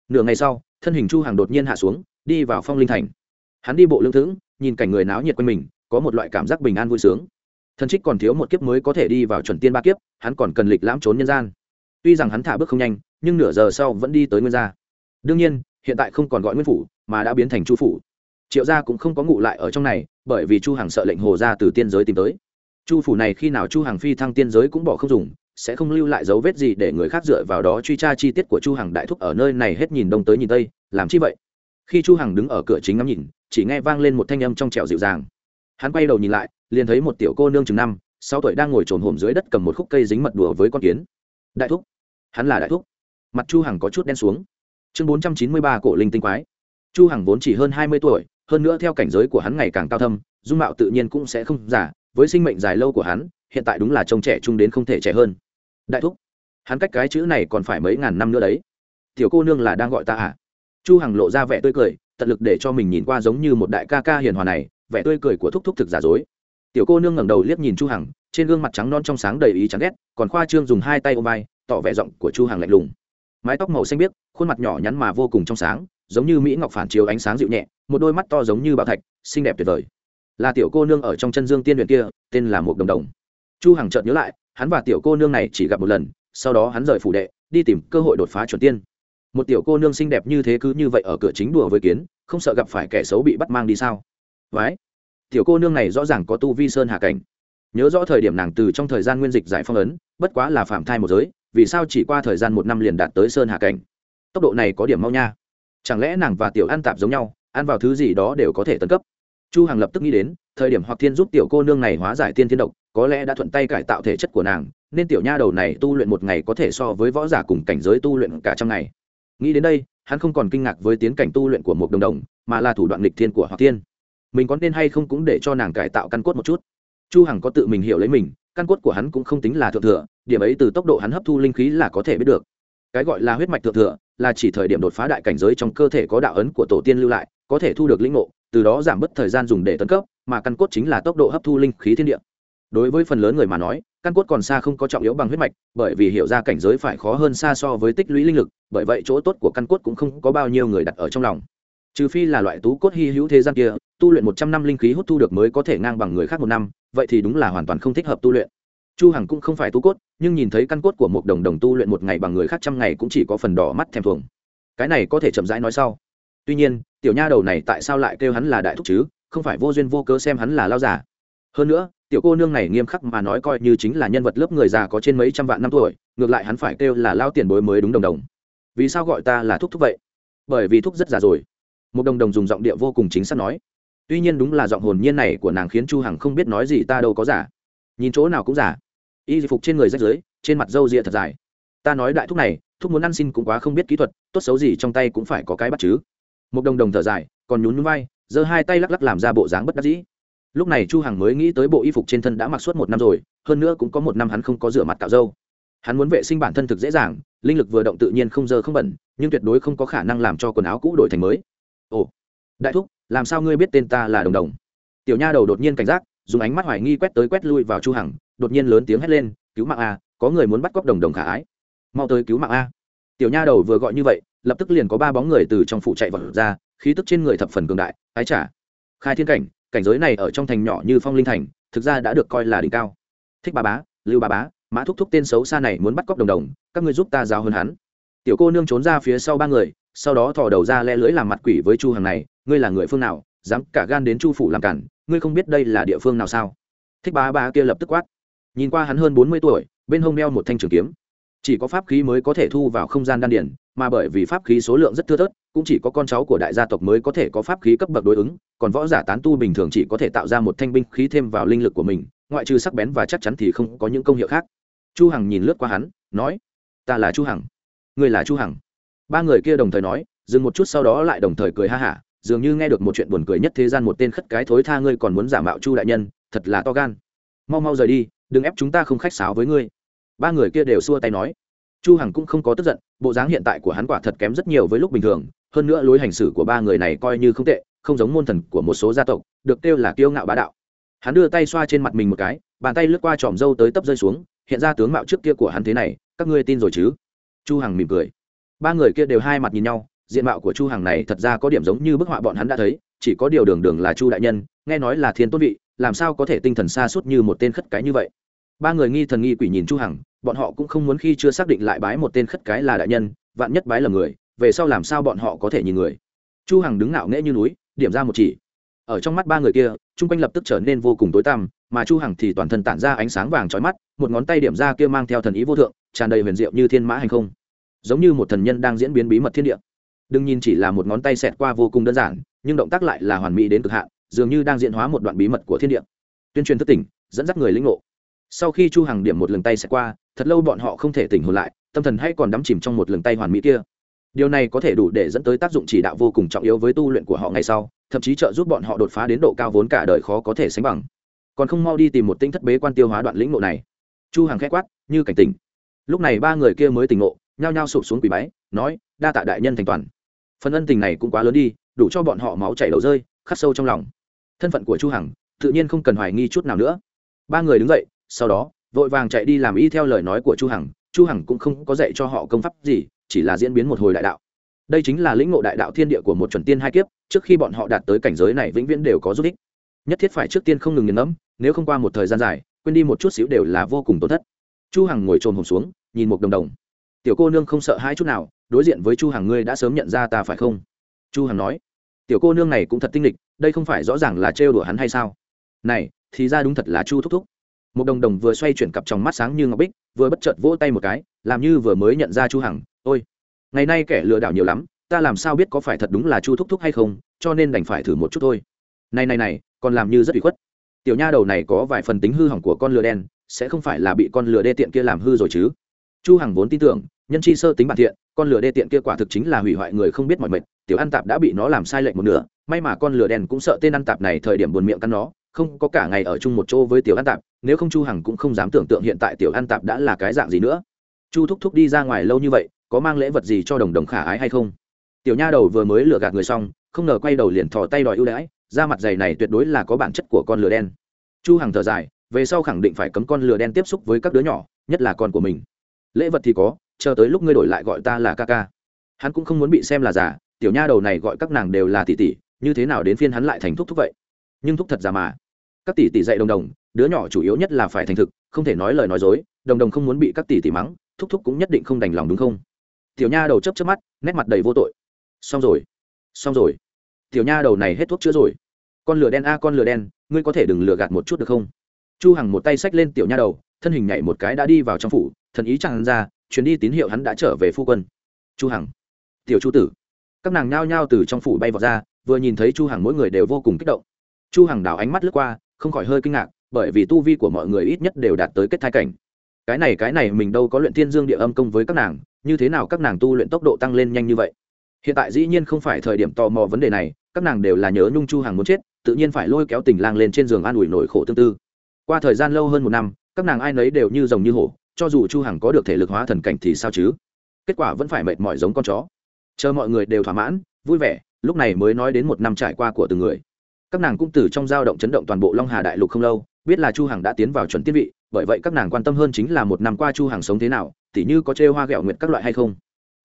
Nửa ngày sau, thân hình chu hằng đột nhiên hạ xuống, đi vào phong linh thành. Hắn đi bộ lưng thững, nhìn cảnh người náo nhiệt quanh mình, có một loại cảm giác bình an vui sướng. Thần trích còn thiếu một kiếp mới có thể đi vào chuẩn tiên ba kiếp, hắn còn cần lịch lãm trốn nhân gian. Tuy rằng hắn thả bước không nhanh, nhưng nửa giờ sau vẫn đi tới nguyên gia. Đương nhiên, hiện tại không còn gọi nguyên phủ, mà đã biến thành chu phủ. Triệu gia cũng không có ngụ lại ở trong này, bởi vì chu hằng sợ lệnh hồ gia từ tiên giới tìm tới chu phủ này khi nào chu hằng phi thăng tiên giới cũng bỏ không dùng, sẽ không lưu lại dấu vết gì để người khác dựa vào đó truy tra chi tiết của chu hằng đại thúc ở nơi này hết nhìn đông tới nhìn tây, làm chi vậy? Khi chu hằng đứng ở cửa chính ngắm nhìn, chỉ nghe vang lên một thanh âm trong trẻo dịu dàng. Hắn quay đầu nhìn lại, liền thấy một tiểu cô nương chừng năm, sáu tuổi đang ngồi trồn hổm dưới đất cầm một khúc cây dính mật đùa với con kiến. Đại thúc! Hắn là đại thúc. Mặt chu hằng có chút đen xuống. Chương 493 cổ linh tinh quái. Chu hằng vốn chỉ hơn 20 tuổi, hơn nữa theo cảnh giới của hắn ngày càng cao thâm, dung mạo tự nhiên cũng sẽ không giả với sinh mệnh dài lâu của hắn, hiện tại đúng là trông trẻ trung đến không thể trẻ hơn. Đại thúc, hắn cách cái chữ này còn phải mấy ngàn năm nữa đấy. Tiểu cô nương là đang gọi ta à? Chu hằng lộ ra vẻ tươi cười, tận lực để cho mình nhìn qua giống như một đại ca ca hiền hòa này, vẻ tươi cười của thúc thúc thực giả dối. Tiểu cô nương ngẩng đầu liếc nhìn chu hằng, trên gương mặt trắng non trong sáng đầy ý chán ghét, còn khoa trương dùng hai tay ôm vai, tỏ vẻ giọng của chu hằng lạnh lùng. Mái tóc màu xanh biếc, khuôn mặt nhỏ nhắn mà vô cùng trong sáng, giống như mỹ ngọc phản chiếu ánh sáng dịu nhẹ, một đôi mắt to giống như bảo thạch, xinh đẹp tuyệt vời là tiểu cô nương ở trong chân dương tiên luyện kia, tên là một đồng đồng. Chu hằng chợt nhớ lại, hắn và tiểu cô nương này chỉ gặp một lần, sau đó hắn rời phủ đệ, đi tìm cơ hội đột phá chuẩn tiên. Một tiểu cô nương xinh đẹp như thế cứ như vậy ở cửa chính đùa với kiến, không sợ gặp phải kẻ xấu bị bắt mang đi sao? Vái tiểu cô nương này rõ ràng có tu vi sơn hạ cảnh. Nhớ rõ thời điểm nàng từ trong thời gian nguyên dịch giải phong ấn, bất quá là phạm thai một giới, vì sao chỉ qua thời gian một năm liền đạt tới sơn hạ cảnh? Tốc độ này có điểm mau nha. Chẳng lẽ nàng và tiểu ăn tạp giống nhau, ăn vào thứ gì đó đều có thể tấn cấp? Chu hằng lập tức nghĩ đến, thời điểm hoặc thiên giúp tiểu cô nương này hóa giải tiên thiên độc, có lẽ đã thuận tay cải tạo thể chất của nàng, nên tiểu nha đầu này tu luyện một ngày có thể so với võ giả cùng cảnh giới tu luyện cả trăm ngày. Nghĩ đến đây, hắn không còn kinh ngạc với tiến cảnh tu luyện của một đồng đồng, mà là thủ đoạn lịch thiên của hoặc thiên. Mình có nên hay không cũng để cho nàng cải tạo căn cốt một chút. Chu hằng có tự mình hiểu lấy mình, căn cốt của hắn cũng không tính là thượng thừa, điểm ấy từ tốc độ hắn hấp thu linh khí là có thể biết được. Cái gọi là huyết mạch thượng thừa, là chỉ thời điểm đột phá đại cảnh giới trong cơ thể có đạo ấn của tổ tiên lưu lại, có thể thu được linh ngộ từ đó giảm bớt thời gian dùng để tấn cấp, mà căn cốt chính là tốc độ hấp thu linh khí thiên địa. Đối với phần lớn người mà nói, căn cốt còn xa không có trọng yếu bằng huyết mạch, bởi vì hiểu ra cảnh giới phải khó hơn xa so với tích lũy linh lực, bởi vậy chỗ tốt của căn cốt cũng không có bao nhiêu người đặt ở trong lòng. Trừ phi là loại tú cốt hy hữu thế gian kia, tu luyện một trăm năm linh khí hút thu được mới có thể ngang bằng người khác một năm, vậy thì đúng là hoàn toàn không thích hợp tu luyện. Chu hằng cũng không phải tú cốt, nhưng nhìn thấy căn cốt của một đồng đồng tu luyện một ngày bằng người khác trăm ngày cũng chỉ có phần đỏ mắt thèm thuồng. Cái này có thể chậm rãi nói sau. Tuy nhiên tiểu nha đầu này tại sao lại kêu hắn là đại thúc chứ, không phải vô duyên vô cớ xem hắn là lao giả hơn nữa, tiểu cô nương này nghiêm khắc mà nói coi như chính là nhân vật lớp người già có trên mấy trăm vạn năm tuổi, ngược lại hắn phải kêu là lao tiền bối mới đúng đồng đồng. Vì sao gọi ta là thúc thúc vậy? Bởi vì thúc rất già rồi. Một đồng đồng dùng giọng địa vô cùng chính xác nói. Tuy nhiên đúng là giọng hồn nhiên này của nàng khiến chu hằng không biết nói gì ta đâu có giả nhìn chỗ nào cũng giả y phục trên người rách rưới, trên mặt râu ria thật dài. Ta nói đại thúc này, thúc muốn ăn xin cũng quá không biết kỹ thuật, tốt xấu gì trong tay cũng phải có cái bắt chứ một đồng đồng thở dài, còn nhún nhún vai, giơ hai tay lắc lắc làm ra bộ dáng bất đắc dĩ. Lúc này chu hằng mới nghĩ tới bộ y phục trên thân đã mặc suốt một năm rồi, hơn nữa cũng có một năm hắn không có rửa mặt cạo râu. Hắn muốn vệ sinh bản thân thực dễ dàng, linh lực vừa động tự nhiên không dơ không bẩn, nhưng tuyệt đối không có khả năng làm cho quần áo cũ đổi thành mới. Ồ, đại thúc, làm sao ngươi biết tên ta là đồng đồng? Tiểu nha đầu đột nhiên cảnh giác, dùng ánh mắt hoài nghi quét tới quét lui vào chu hằng, đột nhiên lớn tiếng hét lên, cứu mạng a, có người muốn bắt cóc đồng đồng khả ái. Mau tới cứu mạng a. Tiểu nha đầu vừa gọi như vậy lập tức liền có ba bóng người từ trong phủ chạy vật ra, khí tức trên người thập phần cường đại, ái trả khai thiên cảnh cảnh giới này ở trong thành nhỏ như phong linh thành, thực ra đã được coi là đỉnh cao. Thích ba bá, lưu ba bá, mã thúc thúc tên xấu xa này muốn bắt cóc đồng đồng, các ngươi giúp ta giao hơn hắn. Tiểu cô nương trốn ra phía sau ba người, sau đó thò đầu ra le lưỡi làm mặt quỷ với chu hàng này, ngươi là người phương nào, dám cả gan đến chu phủ làm cản, ngươi không biết đây là địa phương nào sao? Thích bá bá kia lập tức quát. Nhìn qua hắn hơn bốn mươi tuổi, bên hông đeo một thanh trường kiếm chỉ có pháp khí mới có thể thu vào không gian đan điển mà bởi vì pháp khí số lượng rất thưa thớt, cũng chỉ có con cháu của đại gia tộc mới có thể có pháp khí cấp bậc đối ứng, còn võ giả tán tu bình thường chỉ có thể tạo ra một thanh binh khí thêm vào linh lực của mình, ngoại trừ sắc bén và chắc chắn thì không có những công hiệu khác. Chu hằng nhìn lướt qua hắn, nói, ta là chu hằng. Người là chu hằng? Ba người kia đồng thời nói, dừng một chút sau đó lại đồng thời cười ha hả, dường như nghe được một chuyện buồn cười nhất thế gian một tên khất cái thối tha ngươi còn muốn giả mạo chu đại nhân, thật là to gan. Mau mau rời đi, đừng ép chúng ta không khách sáo với ngươi ba người kia đều xua tay nói. Chu hằng cũng không có tức giận, bộ dáng hiện tại của hắn quả thật kém rất nhiều với lúc bình thường, hơn nữa lối hành xử của ba người này coi như không tệ, không giống môn thần của một số gia tộc, được kêu là kiêu ngạo bá đạo. Hắn đưa tay xoa trên mặt mình một cái, bàn tay lướt qua tròm râu tới tấp rơi xuống, hiện ra tướng mạo trước kia của hắn thế này, các ngươi tin rồi chứ? Chu hằng mỉm cười. Ba người kia đều hai mặt nhìn nhau, diện mạo của chu hằng này thật ra có điểm giống như bức họa bọn hắn đã thấy, chỉ có điều đường đường là chu đại nhân, nghe nói là thiên tôn vị, làm sao có thể tinh thần xa suốt như một tên khất cái như vậy? Ba người nghi thần nghi quỷ nhìn chu hằng bọn họ cũng không muốn khi chưa xác định lại bái một tên khất cái là đại nhân, vạn nhất bái là người, về sau làm sao bọn họ có thể nhìn người? Chu hằng đứng ngạo nghễ như núi, điểm ra một chỉ. Ở trong mắt ba người kia, chung quanh lập tức trở nên vô cùng tối tăm, mà chu hằng thì toàn thân tản ra ánh sáng vàng chói mắt, một ngón tay điểm ra kia mang theo thần ý vô thượng, tràn đầy huyền diệu như thiên mã hành không. Giống như một thần nhân đang diễn biến bí mật thiên địa. Đừng nhìn chỉ là một ngón tay xẹt qua vô cùng đơn giản, nhưng động tác lại là hoàn mỹ đến cực hạn, dường như đang diễn hóa một đoạn bí mật của thiên địa. Tuyên truyền thức tỉnh, dẫn dắt người lĩnh ngộ sau khi chu hằng điểm một lần tay sẽ qua, thật lâu bọn họ không thể tỉnh hồn lại, tâm thần hay còn đắm chìm trong một lần tay hoàn mỹ kia. Điều này có thể đủ để dẫn tới tác dụng chỉ đạo vô cùng trọng yếu với tu luyện của họ ngày sau, thậm chí trợ giúp bọn họ đột phá đến độ cao vốn cả đời khó có thể sánh bằng. Còn không mau đi tìm một tinh thất bế quan tiêu hóa đoạn lĩnh ngộ này. Chu hằng khẽ quát, như cảnh tỉnh. Lúc này ba người kia mới tỉnh ngộ, nhao nhao sụp xuống quỳ bái, nói, đa tạ đại nhân thành toàn. Phần ân tình này cũng quá lớn đi, đủ cho bọn họ máu chảy đầu rơi, khắc sâu trong lòng. Thân phận của chu hằng, tự nhiên không cần hoài nghi chút nào nữa. Ba người đứng dậy sau đó, vội vàng chạy đi làm y theo lời nói của chu hằng. Chu hằng cũng không có dạy cho họ công pháp gì, chỉ là diễn biến một hồi đại đạo. Đây chính là lĩnh ngộ đại đạo thiên địa của một chuẩn tiên hai kiếp, trước khi bọn họ đạt tới cảnh giới này vĩnh viễn đều có giúp ích. Nhất thiết phải trước tiên không ngừng nghiền ngẫm, nếu không qua một thời gian dài, quên đi một chút xíu đều là vô cùng tổn thất. Chu hằng ngồi trồn hồn xuống, nhìn một đồng đồng. Tiểu cô nương không sợ hai chút nào, đối diện với chu hằng ngươi đã sớm nhận ra ta phải không? Chu hằng nói. Tiểu cô nương này cũng thật tinh lịch đây không phải rõ ràng là trêu đùa hắn hay sao? Này, thì ra đúng thật là chu thúc thúc một đồng đồng vừa xoay chuyển cặp trong mắt sáng như ngọc bích, vừa bất chợt vỗ tay một cái, làm như vừa mới nhận ra chu hằng, ôi, ngày nay kẻ lừa đảo nhiều lắm, ta làm sao biết có phải thật đúng là chu thúc thúc hay không, cho nên đành phải thử một chút thôi. Này này này, còn làm như rất bị khuất. Tiểu nha đầu này có vài phần tính hư hỏng của con lừa đen, sẽ không phải là bị con lừa đê tiện kia làm hư rồi chứ. Chu hằng vốn tin tưởng, nhân chi sơ tính bản thiện, con lừa đê tiện kia quả thực chính là hủy hoại người không biết mọi mệnh, tiểu ăn tạp đã bị nó làm sai lệch một nửa, may mà con lừa đen cũng sợ tên ăn tạp này thời điểm buồn miệng cắn nó không có cả ngày ở chung một chỗ với tiểu an tạp, nếu không chu hằng cũng không dám tưởng tượng hiện tại tiểu an tạp đã là cái dạng gì nữa. Chu thúc thúc đi ra ngoài lâu như vậy, có mang lễ vật gì cho đồng đồng khả ái hay không? Tiểu nha đầu vừa mới lừa gạt người xong, không ngờ quay đầu liền thò tay đòi ưu đãi da mặt dày này tuyệt đối là có bản chất của con lừa đen. Chu hằng thở dài, về sau khẳng định phải cấm con lừa đen tiếp xúc với các đứa nhỏ, nhất là con của mình. Lễ vật thì có, chờ tới lúc ngươi đổi lại gọi ta là ca ca. Hắn cũng không muốn bị xem là giả, tiểu nha đầu này gọi các nàng đều là tỷ tỷ, như thế nào đến phiên hắn lại thành thúc thúc vậy? Nhưng thúc thật giả mà các tỷ tỷ dạy đồng đồng, đứa nhỏ chủ yếu nhất là phải thành thực, không thể nói lời nói dối, đồng đồng không muốn bị các tỷ tỷ mắng, thúc thúc cũng nhất định không đành lòng đúng không? Tiểu nha đầu chấp chấp mắt, nét mặt đầy vô tội. Xong rồi xong rồi. Tiểu nha đầu này hết thuốc chữa rồi. Con lửa đen a, con lửa đen, ngươi có thể đừng lừa gạt một chút được không? Chu hằng một tay xách lên tiểu nha đầu, thân hình nhảy một cái đã đi vào trong phủ, thần ý chẳng ra, chuyến đi tín hiệu hắn đã trở về phu quân. Chu hằng, tiểu chu tử. Các nàng nhao nhao từ trong phủ bay vào ra, vừa nhìn thấy chu hằng mỗi người đều vô cùng kích động. Chu hằng đảo ánh mắt lướt qua không khỏi hơi kinh ngạc, bởi vì tu vi của mọi người ít nhất đều đạt tới kết thai cảnh. Cái này cái này mình đâu có luyện thiên dương địa âm công với các nàng, như thế nào các nàng tu luyện tốc độ tăng lên nhanh như vậy? Hiện tại dĩ nhiên không phải thời điểm tò mò vấn đề này, các nàng đều là nhớ nhung chu hàng muốn chết, tự nhiên phải lôi kéo tình lang lên trên giường an ủi nỗi khổ tương tư. Qua thời gian lâu hơn một năm, các nàng ai nấy đều như rồng như hổ, cho dù chu hằng có được thể lực hóa thần cảnh thì sao chứ? Kết quả vẫn phải mệt mỏi giống con chó. Chờ mọi người đều thỏa mãn, vui vẻ, lúc này mới nói đến một năm trải qua của từng người các nàng cũng từ trong dao động chấn động toàn bộ long hà đại lục không lâu, biết là chu hằng đã tiến vào chuẩn tiên vị, bởi vậy các nàng quan tâm hơn chính là một năm qua chu hằng sống thế nào, tỉ như có trêu hoa ghẹo nguyệt các loại hay không.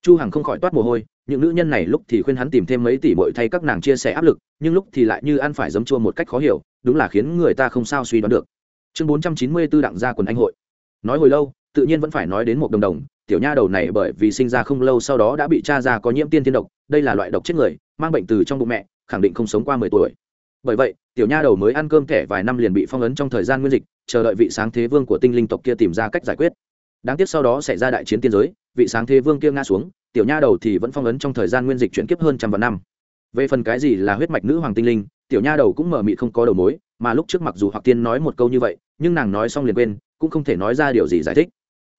Chu hằng không khỏi toát mồ hôi, những nữ nhân này lúc thì khuyên hắn tìm thêm mấy tỷ muội thay các nàng chia sẻ áp lực, nhưng lúc thì lại như ăn phải giấm chua một cách khó hiểu, đúng là khiến người ta không sao suy đoán được. Chương 494 đặng gia quần anh hội. Nói hồi lâu, tự nhiên vẫn phải nói đến một đồng đồng, tiểu nha đầu này bởi vì sinh ra không lâu sau đó đã bị cha ra có nhiễm tiên thiên độc, đây là loại độc chết người, mang bệnh từ trong bụng mẹ, khẳng định không sống qua mười tuổi bởi vậy, tiểu nha đầu mới ăn cơm thẻ vài năm liền bị phong ấn trong thời gian nguyên dịch, chờ đợi vị sáng thế vương của tinh linh tộc kia tìm ra cách giải quyết. Đáng tiếc sau đó xảy ra đại chiến tiên giới, vị sáng thế vương kia ngã xuống, tiểu nha đầu thì vẫn phong ấn trong thời gian nguyên dịch chuyển kiếp hơn trăm vạn năm. Về phần cái gì là huyết mạch nữ hoàng tinh linh, tiểu nha đầu cũng mờ mị không có đầu mối, mà lúc trước mặc dù hoặc tiên nói một câu như vậy, nhưng nàng nói xong liền quên, cũng không thể nói ra điều gì giải thích.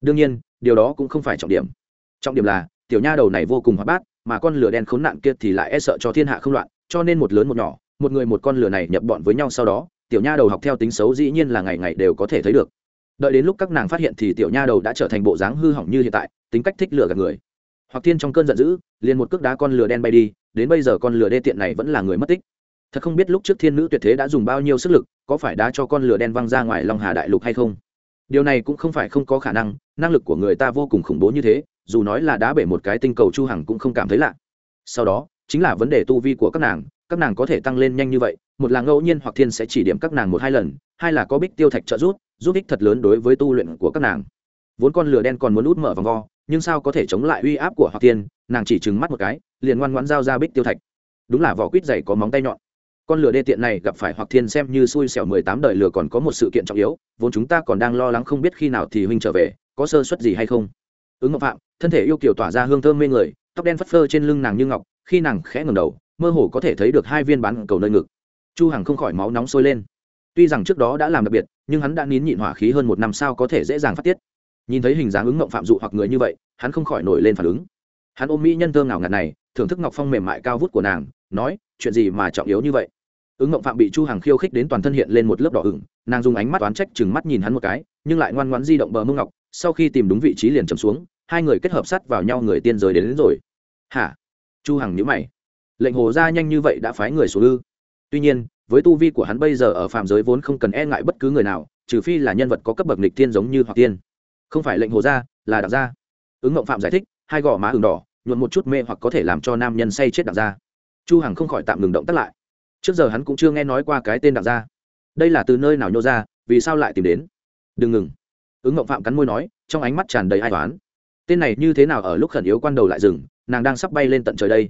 Đương nhiên, điều đó cũng không phải trọng điểm. Trọng điểm là, tiểu nha đầu này vô cùng hoạt bát, mà con lửa đen khốn nạn kia thì lại e sợ cho thiên hạ không loạn, cho nên một lớn một nhỏ một người một con lửa này nhập bọn với nhau sau đó, tiểu nha đầu học theo tính xấu dĩ nhiên là ngày ngày đều có thể thấy được. Đợi đến lúc các nàng phát hiện thì tiểu nha đầu đã trở thành bộ dáng hư hỏng như hiện tại, tính cách thích lừa gạt người. Hoặc thiên trong cơn giận dữ, liền một cước đá con lửa đen bay đi, đến bây giờ con lửa đê tiện này vẫn là người mất tích. Thật không biết lúc trước thiên nữ tuyệt thế đã dùng bao nhiêu sức lực, có phải đá cho con lửa đen văng ra ngoài long hà đại lục hay không? Điều này cũng không phải không có khả năng năng lực của người ta vô cùng khủng bố như thế, dù nói là đá bể một cái tinh cầu chu hằng cũng không cảm thấy lạ. Sau đó, chính là vấn đề tu vi của các nàng các nàng có thể tăng lên nhanh như vậy, một là ngẫu nhiên hoặc thiên sẽ chỉ điểm các nàng một hai lần, hai là có bích tiêu thạch trợ giúp giúp ích thật lớn đối với tu luyện của các nàng. Vốn con lửa đen còn muốn út mở vòng vo, nhưng sao có thể chống lại uy áp của hoặc thiên, nàng chỉ trừng mắt một cái, liền ngoan ngoãn giao ra bích tiêu thạch. Đúng là vỏ quýt dày có móng tay nhọn. Con lửa đê tiện này gặp phải hoặc thiên xem như xui xẻo mười tám đời lửa còn có một sự kiện trọng yếu, vốn chúng ta còn đang lo lắng không biết khi nào thì huynh trở về, có sơ suất gì hay không? Ứng ngọc phạm, thân thể yêu kiều tỏa ra hương thơm mê người, tóc đen phất phơ trên lưng nàng như ngọc, khi nàng khẽ ngầm đầu mơ hồ có thể thấy được hai viên bán cầu nơi ngực. Chu hằng không khỏi máu nóng sôi lên. Tuy rằng trước đó đã làm đặc biệt nhưng hắn đã nín nhịn hỏa khí hơn một năm sao có thể dễ dàng phát tiết. Nhìn thấy hình dáng ứng ngộng phạm dụ hoặc người như vậy hắn không khỏi nổi lên phản ứng. Hắn ôm mỹ nhân thơm ngào ngạt này thưởng thức ngọc phong mềm mại cao vút của nàng nói chuyện gì mà trọng yếu như vậy? Ứng ngộng phạm bị chu hằng khiêu khích đến toàn thân hiện lên một lớp đỏ ửng nàng dùng ánh mắt oán trách chừng mắt nhìn hắn một cái nhưng lại ngoan ngoãn di động bờ mông ngọc sau khi tìm đúng vị trí liền trầm xuống hai người kết hợp sát vào nhau người tiên giới đến, đến rồi. Hả? Chu hằng nhíu mày lệnh hồ ra nhanh như vậy đã phái người số ư? Tuy nhiên với tu vi của hắn bây giờ ở Phạm giới vốn không cần e ngại bất cứ người nào trừ phi là nhân vật có cấp bậc lịch tiên giống như hoặc tiên. Không phải lệnh hồ Ra, là đặc gia. Ứng ngộng phạm giải thích hai gò má ửng đỏ nhuộn một chút mê hoặc có thể làm cho nam nhân say chết đặc gia. Chu hằng không khỏi tạm ngừng động tác lại. Trước giờ hắn cũng chưa nghe nói qua cái tên đặc gia. Đây là từ nơi nào nhô ra vì sao lại tìm đến? Đừng ngừng. Ứng ngộng phạm cắn môi nói trong ánh mắt tràn đầy ai toán tên này như thế nào ở lúc khẩn yếu quan đầu lại dừng nàng đang sắp bay lên tận trời đây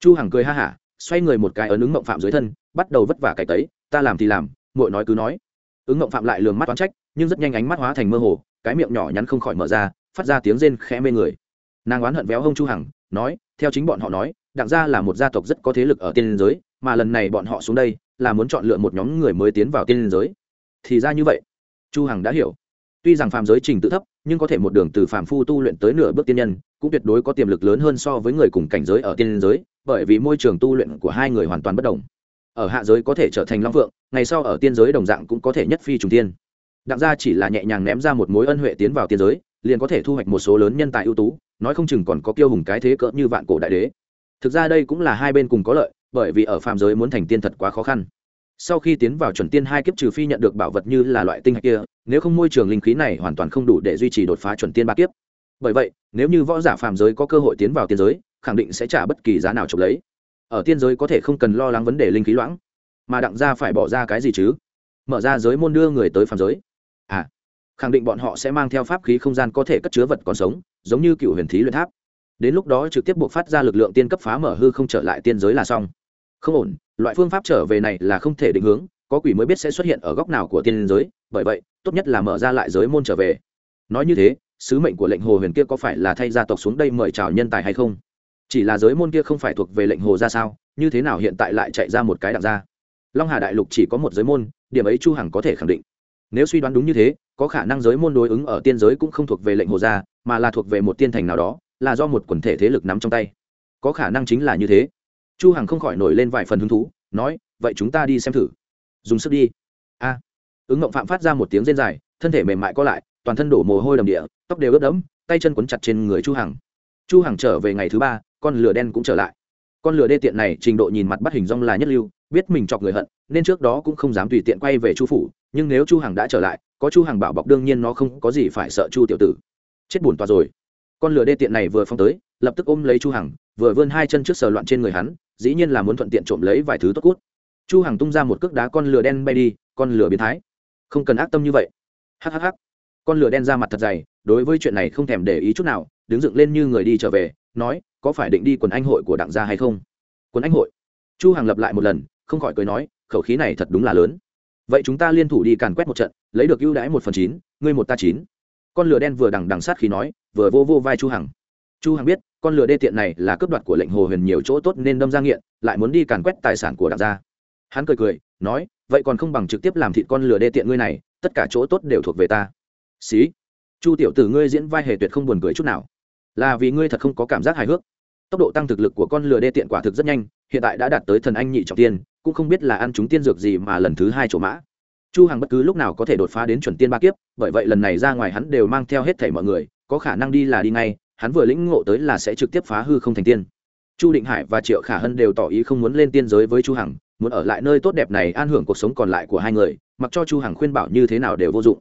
chu hằng cười ha hả, xoay người một cái ấn ứng mộng phạm dưới thân, bắt đầu vất vả cày tấy, ta làm thì làm, muội nói cứ nói. Ứng mộng phạm lại lườm mắt toán trách, nhưng rất nhanh ánh mắt hóa thành mơ hồ, cái miệng nhỏ nhắn không khỏi mở ra, phát ra tiếng rên khẽ mê người. Nàng oán hận véo hông chu hằng, nói, theo chính bọn họ nói, đặng gia là một gia tộc rất có thế lực ở tiên giới, mà lần này bọn họ xuống đây, là muốn chọn lựa một nhóm người mới tiến vào tiên giới. Thì ra như vậy. Chu hằng đã hiểu. Tuy rằng phàm giới trình tự thấp nhưng có thể một đường từ phàm phu tu luyện tới nửa bước tiên nhân cũng tuyệt đối có tiềm lực lớn hơn so với người cùng cảnh giới ở tiên giới bởi vì môi trường tu luyện của hai người hoàn toàn bất đồng. Ở hạ giới có thể trở thành long vượng, ngày sau ở tiên giới đồng dạng cũng có thể nhất phi trùng tiên. Đặng gia chỉ là nhẹ nhàng ném ra một mối ân huệ tiến vào tiên giới liền có thể thu hoạch một số lớn nhân tài ưu tú nói không chừng còn có kiêu hùng cái thế cỡ như vạn cổ đại đế. Thực ra đây cũng là hai bên cùng có lợi bởi vì ở phàm giới muốn thành tiên thật quá khó khăn sau khi tiến vào chuẩn tiên hai kiếp trừ phi nhận được bảo vật như là loại tinh hạch kia, nếu không môi trường linh khí này hoàn toàn không đủ để duy trì đột phá chuẩn tiên ba kiếp. Bởi vậy, nếu như võ giả phàm giới có cơ hội tiến vào tiên giới, khẳng định sẽ trả bất kỳ giá nào chụp lấy. Ở tiên giới có thể không cần lo lắng vấn đề linh khí loãng, mà đặng ra phải bỏ ra cái gì chứ? Mở ra giới môn đưa người tới phàm giới. À khẳng định bọn họ sẽ mang theo pháp khí không gian có thể cất chứa vật còn sống, giống như cựu huyền thí luyện tháp. Đến lúc đó trực tiếp buộc phát ra lực lượng tiên cấp phá mở hư không trở lại tiên giới là xong. Không ổn loại phương pháp trở về này là không thể định hướng, có quỷ mới biết sẽ xuất hiện ở góc nào của tiên giới, bởi vậy, tốt nhất là mở ra lại giới môn trở về. Nói như thế, sứ mệnh của lệnh hồ huyền kia có phải là thay gia tộc xuống đây mời chào nhân tài hay không? Chỉ là giới môn kia không phải thuộc về lệnh hồ ra sao, như thế nào hiện tại lại chạy ra một cái đặc ra? Long hà đại lục chỉ có một giới môn, điểm ấy chu hằng có thể khẳng định. Nếu suy đoán đúng như thế, có khả năng giới môn đối ứng ở tiên giới cũng không thuộc về lệnh hồ gia mà là thuộc về một tiên thành nào đó, là do một quần thể thế lực nắm trong tay. Có khả năng chính là như thế chu hằng không khỏi nổi lên vài phần hứng thú, nói, vậy chúng ta đi xem thử. Dùng sức đi. A. Ứng ngộng phạm phát ra một tiếng rên dài, thân thể mềm mại co lại, toàn thân đổ mồ hôi đầm địa, tóc đều ướt đẫm, tay chân quấn chặt trên người chu hằng. Chu hằng trở về ngày thứ ba, con lửa đen cũng trở lại. Con lửa đê tiện này trình độ nhìn mặt bắt hình rong là nhất lưu, biết mình chọc người hận, nên trước đó cũng không dám tùy tiện quay về chu phủ, nhưng nếu chu hằng đã trở lại, có chu hằng bảo bọc đương nhiên nó không có gì phải sợ chu tiểu tử. Chết buồn tòa rồi. Con lửa đê tiện này vừa phong tới, lập tức ôm lấy chu hằng, vừa vươn hai chân trước sờ loạn trên người hắn dĩ nhiên là muốn thuận tiện trộm lấy vài thứ tốt cút. Chu hằng tung ra một cước đá con lửa đen bay đi, con lửa biến thái. Không cần ác tâm như vậy. Hắc hắc hắc. Con lửa đen ra mặt thật dày, đối với chuyện này không thèm để ý chút nào, đứng dựng lên như người đi trở về, nói, có phải định đi quần anh hội của đặng gia hay không? Quần anh hội? Chu hằng lập lại một lần, không khỏi cười nói, khẩu khí này thật đúng là lớn. Vậy chúng ta liên thủ đi càn quét một trận, lấy được ưu đãi một phần chín, ngươi một ta chín. Con lửa đen vừa đằng đằng sát khí nói, vừa vô vô vai chu hằng. Chu hằng biết con lừa đê tiện này là cướp đoạt của lệnh hồ huyền nhiều chỗ tốt nên đâm ra nghiện, lại muốn đi càn quét tài sản của đặng gia. Hắn cười cười, nói, vậy còn không bằng trực tiếp làm thịt con lừa đê tiện ngươi này, tất cả chỗ tốt đều thuộc về ta. Xí, chu tiểu tử ngươi diễn vai hề tuyệt không buồn cười chút nào. Là vì ngươi thật không có cảm giác hài hước. Tốc độ tăng thực lực của con lừa đê tiện quả thực rất nhanh, hiện tại đã đạt tới thần anh nhị trọng tiên, cũng không biết là ăn chúng tiên dược gì mà lần thứ hai chỗ mã. Chu hằng bất cứ lúc nào có thể đột phá đến chuẩn tiên ba kiếp, bởi vậy lần này ra ngoài hắn đều mang theo hết thảy mọi người, có khả năng đi là đi ngay hắn vừa lĩnh ngộ tới là sẽ trực tiếp phá hư không thành tiên. Chu định hải và triệu khả hân đều tỏ ý không muốn lên tiên giới với chu hằng, muốn ở lại nơi tốt đẹp này an hưởng cuộc sống còn lại của hai người, mặc cho chu hằng khuyên bảo như thế nào đều vô dụng.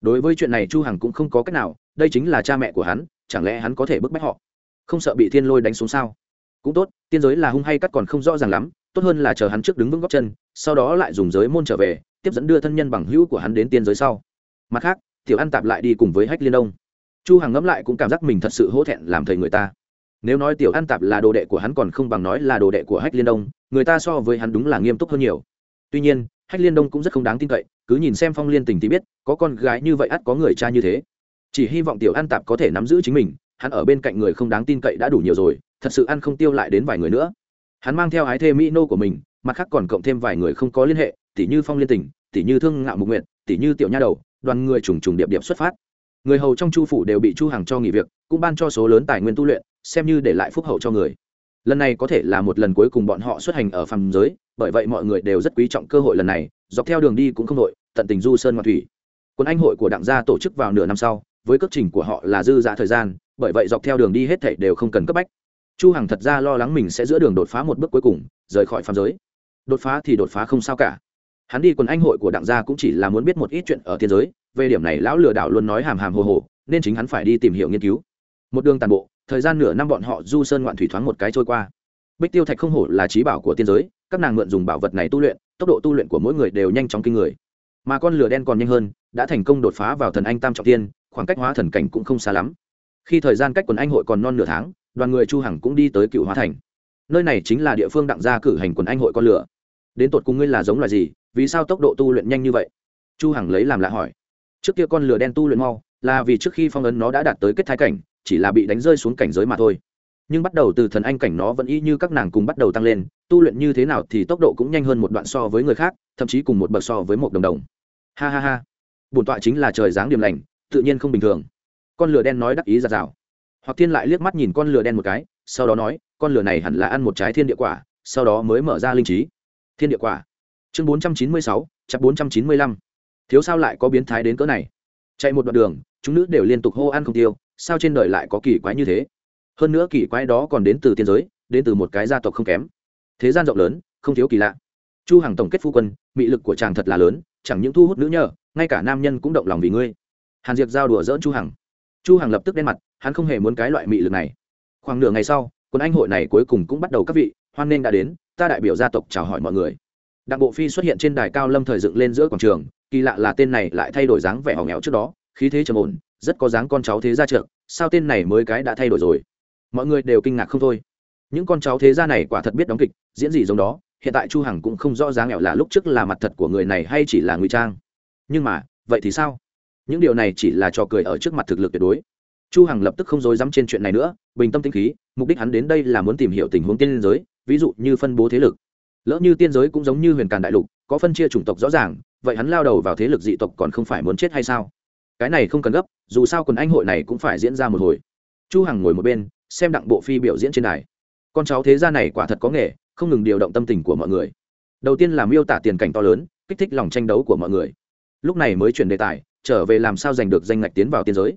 Đối với chuyện này chu hằng cũng không có cách nào, đây chính là cha mẹ của hắn, chẳng lẽ hắn có thể bức bách họ? Không sợ bị thiên lôi đánh xuống sao? Cũng tốt, tiên giới là hung hay cắt còn không rõ ràng lắm, tốt hơn là chờ hắn trước đứng vững góc chân, sau đó lại dùng giới môn trở về, tiếp dẫn đưa thân nhân bằng hữu của hắn đến tiên giới sau. Mặt khác, tiểu an tạp lại đi cùng với hách liên đông chu hằng ngẫm lại cũng cảm giác mình thật sự hổ thẹn làm thầy người ta. Nếu nói tiểu an tạp là đồ đệ của hắn còn không bằng nói là đồ đệ của hách liên đông, người ta so với hắn đúng là nghiêm túc hơn nhiều. Tuy nhiên, hách liên đông cũng rất không đáng tin cậy, cứ nhìn xem phong liên tình thì biết, có con gái như vậy ắt có người cha như thế. Chỉ hy vọng tiểu an tạp có thể nắm giữ chính mình, hắn ở bên cạnh người không đáng tin cậy đã đủ nhiều rồi, thật sự ăn không tiêu lại đến vài người nữa. Hắn mang theo ái thê mỹ nô của mình, mặt khác còn cộng thêm vài người không có liên hệ tỷ như phong liên tình tỷ như thương ngạo mục nguyện tỷ như tiểu nha đầu, đoàn người trùng trùng điệp điệp xuất phát người hầu trong chu phủ đều bị chu hàng cho nghỉ việc, cũng ban cho số lớn tài nguyên tu luyện, xem như để lại phúc hậu cho người. Lần này có thể là một lần cuối cùng bọn họ xuất hành ở phàm giới, bởi vậy mọi người đều rất quý trọng cơ hội lần này, dọc theo đường đi cũng không đội, tận tình du sơn ngoạn thủy. Quân anh hội của đặng gia tổ chức vào nửa năm sau, với cước trình của họ là dư dã thời gian, bởi vậy dọc theo đường đi hết thảy đều không cần cấp bách. Chu hằng thật ra lo lắng mình sẽ giữa đường đột phá một bước cuối cùng, rời khỏi phàm giới. Đột phá thì đột phá không sao cả. Hắn đi quần anh hội của đặng gia cũng chỉ là muốn biết một ít chuyện ở thiên giới về điểm này lão lừa đảo luôn nói hàm hàm hồ hồ, nên chính hắn phải đi tìm hiểu nghiên cứu. Một đường tàn bộ, thời gian nửa năm bọn họ du sơn ngoạn thủy thoáng một cái trôi qua. Bích tiêu thạch không hổ là trí bảo của tiên giới, các nàng mượn dùng bảo vật này tu luyện, tốc độ tu luyện của mỗi người đều nhanh chóng kinh người. Mà con lửa đen còn nhanh hơn, đã thành công đột phá vào thần anh tam trọng tiên, khoảng cách hóa thần cảnh cũng không xa lắm. Khi thời gian cách quần anh hội còn non nửa tháng, đoàn người chu hằng cũng đi tới cựu hóa thành. Nơi này chính là địa phương đặng gia cử hành quần anh hội con lửa. Đến tột cùng ngươi là giống loài gì, vì sao tốc độ tu luyện nhanh như vậy? Chu hằng lấy làm lạ hỏi trước kia con lửa đen tu luyện mau, là vì trước khi phong ấn nó đã đạt tới kết thái cảnh, chỉ là bị đánh rơi xuống cảnh giới mà thôi. Nhưng bắt đầu từ thần anh cảnh nó vẫn y như các nàng cùng bắt đầu tăng lên, tu luyện như thế nào thì tốc độ cũng nhanh hơn một đoạn so với người khác, thậm chí cùng một bậc so với một đồng đồng. Ha ha ha. Bổn tọa chính là trời dáng điểm lành, tự nhiên không bình thường. Con lửa đen nói đắc ý ra rào. Hoặc thiên lại liếc mắt nhìn con lửa đen một cái, sau đó nói, con lửa này hẳn là ăn một trái thiên địa quả, sau đó mới mở ra linh trí. Thiên địa quả. Chương bốn trăm chín mươi sáu chắc bốn trăm chín mươi lăm thiếu sao lại có biến thái đến cỡ này? Chạy một đoạn đường, chúng nữ đều liên tục hô ăn không tiêu, sao trên đời lại có kỳ quái như thế? Hơn nữa kỳ quái đó còn đến từ tiên giới, đến từ một cái gia tộc không kém. Thế gian rộng lớn, không thiếu kỳ lạ. Chu hằng tổng kết phu quân, mị lực của chàng thật là lớn, chẳng những thu hút nữ nhờ, ngay cả nam nhân cũng động lòng vì ngươi. Hàn diệp giao đùa dỡn chu hằng. Chu hằng lập tức đen mặt, hắn không hề muốn cái loại mị lực này. Khoảng nửa ngày sau, quân anh hội này cuối cùng cũng bắt đầu các vị, hoan nên đã đến, ta đại biểu gia tộc chào hỏi mọi người. Đặng bộ phi xuất hiện trên đài cao lâm thời dựng lên giữa quảng trường kỳ lạ là tên này lại thay đổi dáng vẻ hò nghèo trước đó, khí thế trầm ổn, rất có dáng con cháu thế gia trượt sao tên này mới cái đã thay đổi rồi? Mọi người đều kinh ngạc không thôi. Những con cháu thế gia này quả thật biết đóng kịch, diễn gì giống đó, hiện tại chu hằng cũng không rõ dáng nghèo là lúc trước là mặt thật của người này hay chỉ là ngụy trang. Nhưng mà, vậy thì sao? Những điều này chỉ là trò cười ở trước mặt thực lực tuyệt đối. Chu hằng lập tức không dối dám trên chuyện này nữa, bình tâm tĩnh khí, mục đích hắn đến đây là muốn tìm hiểu tình huống tiên giới, ví dụ như phân bố thế lực. Lỡ như tiên giới cũng giống như huyền càn đại lục, có phân chia chủng tộc rõ ràng vậy hắn lao đầu vào thế lực dị tộc còn không phải muốn chết hay sao? Cái này không cần gấp, dù sao quần anh hội này cũng phải diễn ra một hồi. Chu hằng ngồi một bên, xem đặng bộ phi biểu diễn trên đài. Con cháu thế gia này quả thật có nghề, không ngừng điều động tâm tình của mọi người. Đầu tiên là miêu tả tiền cảnh to lớn, kích thích lòng tranh đấu của mọi người. Lúc này mới chuyển đề tài, trở về làm sao giành được danh ngạch tiến vào tiên giới.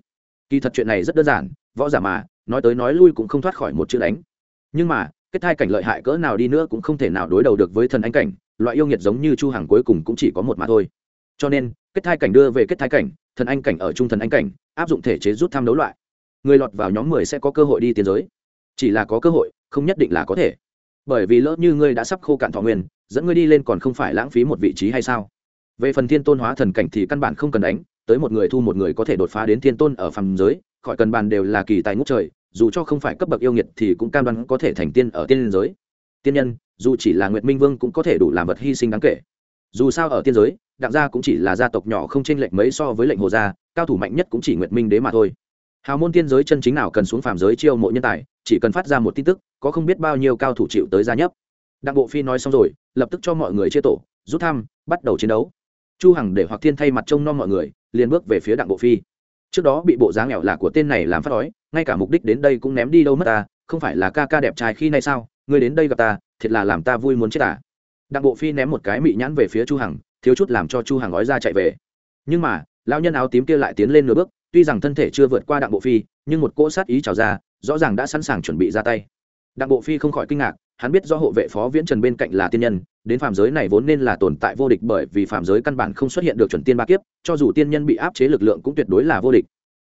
Kỳ thật chuyện này rất đơn giản, võ giả mà, nói tới nói lui cũng không thoát khỏi một chữ đánh. Nhưng mà, kết thai cảnh lợi hại cỡ nào đi nữa cũng không thể nào đối đầu được với thần anh cảnh loại yêu nghiệt giống như chu hàng cuối cùng cũng chỉ có một mà thôi. Cho nên, kết thai cảnh đưa về kết thai cảnh, thần anh cảnh ở trung thần anh cảnh, áp dụng thể chế rút tham đấu loại. Người lọt vào nhóm mười sẽ có cơ hội đi tiến giới. Chỉ là có cơ hội, không nhất định là có thể. Bởi vì lỡ như ngươi đã sắp khô cạn thọ nguyên, dẫn ngươi đi lên còn không phải lãng phí một vị trí hay sao? Về phần thiên tôn hóa thần cảnh thì căn bản không cần đánh, tới một người thu một người có thể đột phá đến thiên tôn ở phàm giới, khỏi cần bàn đều là kỳ tài ngút trời, dù cho không phải cấp bậc yêu nghiệt thì cũng cam đoan có thể thành tiên ở tiên giới. Tiên nhân dù chỉ là nguyệt minh vương cũng có thể đủ làm vật hy sinh đáng kể. Dù sao ở tiên giới, đặng gia cũng chỉ là gia tộc nhỏ không chênh lệch mấy so với lệnh hồ gia, cao thủ mạnh nhất cũng chỉ nguyệt minh đế mà thôi. Hào môn tiên giới chân chính nào cần xuống phàm giới chiêu mộ nhân tài, chỉ cần phát ra một tin tức, có không biết bao nhiêu cao thủ chịu tới gia nhấp. Đặng bộ phi nói xong rồi, lập tức cho mọi người chia tổ, rút thăm, bắt đầu chiến đấu. Chu hằng để hoặc thiên thay mặt trông nom mọi người, liền bước về phía đặng bộ phi. Trước đó bị bộ dáng nghèo là của tên này làm phát đói, ngay cả mục đích đến đây cũng ném đi đâu mất ta, không phải là ca ca đẹp trai khi nay sao? Ngươi đến đây gặp ta thiệt là làm ta vui muốn chết à. Đặng bộ phi ném một cái mị nhãn về phía chu hằng, thiếu chút làm cho chu hằng gói ra chạy về. Nhưng mà, lão nhân áo tím kia lại tiến lên nửa bước, tuy rằng thân thể chưa vượt qua đặng bộ phi, nhưng một cỗ sát ý trào ra, rõ ràng đã sẵn sàng chuẩn bị ra tay. Đặng bộ phi không khỏi kinh ngạc, hắn biết do hộ vệ phó viễn trần bên cạnh là tiên nhân, đến phàm giới này vốn nên là tồn tại vô địch bởi vì phàm giới căn bản không xuất hiện được chuẩn tiên ba kiếp, cho dù tiên nhân bị áp chế lực lượng cũng tuyệt đối là vô địch.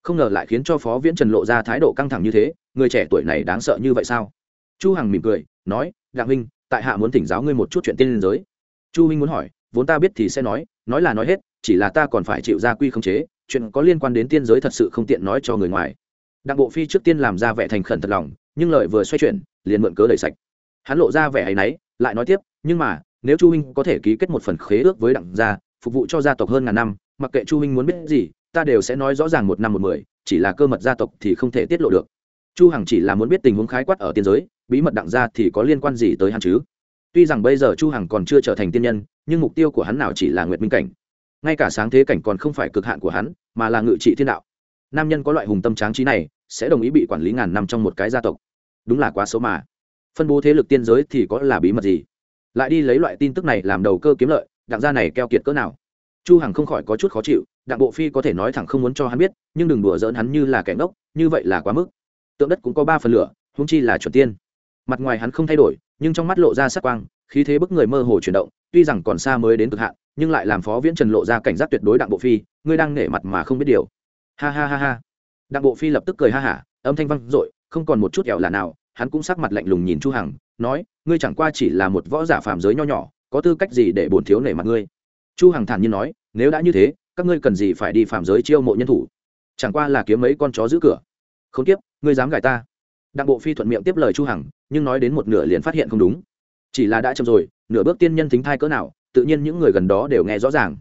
Không ngờ lại khiến cho phó viễn trần lộ ra thái độ căng thẳng như thế, người trẻ tuổi này đáng sợ như vậy sao? Chu hằng mỉm cười, nói đặng huynh, tại hạ muốn thỉnh giáo ngươi một chút chuyện tiên giới. Chu huynh muốn hỏi, vốn ta biết thì sẽ nói nói là nói hết, chỉ là ta còn phải chịu ra quy không chế, chuyện có liên quan đến tiên giới thật sự không tiện nói cho người ngoài. Đặng bộ phi trước tiên làm ra vẻ thành khẩn thật lòng, nhưng lời vừa xoay chuyển, liền mượn cớ đẩy sạch. Hắn lộ ra vẻ ấy nấy lại nói tiếp, nhưng mà, nếu chu huynh có thể ký kết một phần khế ước với đặng gia, phục vụ cho gia tộc hơn ngàn năm, mặc kệ chu huynh muốn biết gì, ta đều sẽ nói rõ ràng một năm một mười, chỉ là cơ mật gia tộc thì không thể tiết lộ được. Chu hằng chỉ là muốn biết tình huống khái quát ở tiên giới bí mật đặng gia thì có liên quan gì tới hắn chứ? Tuy rằng bây giờ chu hằng còn chưa trở thành tiên nhân, nhưng mục tiêu của hắn nào chỉ là nguyệt minh cảnh. Ngay cả sáng thế cảnh còn không phải cực hạn của hắn, mà là ngự trị thiên đạo. Nam nhân có loại hùng tâm tráng trí này, sẽ đồng ý bị quản lý ngàn năm trong một cái gia tộc. Đúng là quá xấu mà. Phân bố thế lực tiên giới thì có là bí mật gì? Lại đi lấy loại tin tức này làm đầu cơ kiếm lợi, đặng gia này keo kiệt cỡ nào? Chu hằng không khỏi có chút khó chịu, đặng bộ phi có thể nói thẳng không muốn cho hắn biết, nhưng đừng đùa giỡn hắn như là kẻ ngốc, như vậy là quá mức. Tượng đất cũng có ba phần lửa, huống chi là chuẩn tiên mặt ngoài hắn không thay đổi, nhưng trong mắt lộ ra sắc quang, khí thế bức người mơ hồ chuyển động, tuy rằng còn xa mới đến cực hạn, nhưng lại làm phó viễn trần lộ ra cảnh giác tuyệt đối đặng bộ phi, ngươi đang nể mặt mà không biết điều. Ha ha ha ha. Đặng bộ phi lập tức cười ha hả, âm thanh vang dội, không còn một chút ẻo là nào, hắn cũng sắc mặt lạnh lùng nhìn chu hằng, nói, ngươi chẳng qua chỉ là một võ giả phàm giới nho nhỏ, có tư cách gì để bổn thiếu nể mặt ngươi? Chu hằng thản nhiên nói, nếu đã như thế, các ngươi cần gì phải đi phàm giới chiêu mộ nhân thủ? Chẳng qua là kiếm mấy con chó giữ cửa. Không tiếp ngươi dám gài ta đặng bộ phi thuận miệng tiếp lời chu hằng, nhưng nói đến một nửa liền phát hiện không đúng. Chỉ là đã chậm rồi, nửa bước tiên nhân thính thai cỡ nào, tự nhiên những người gần đó đều nghe rõ ràng.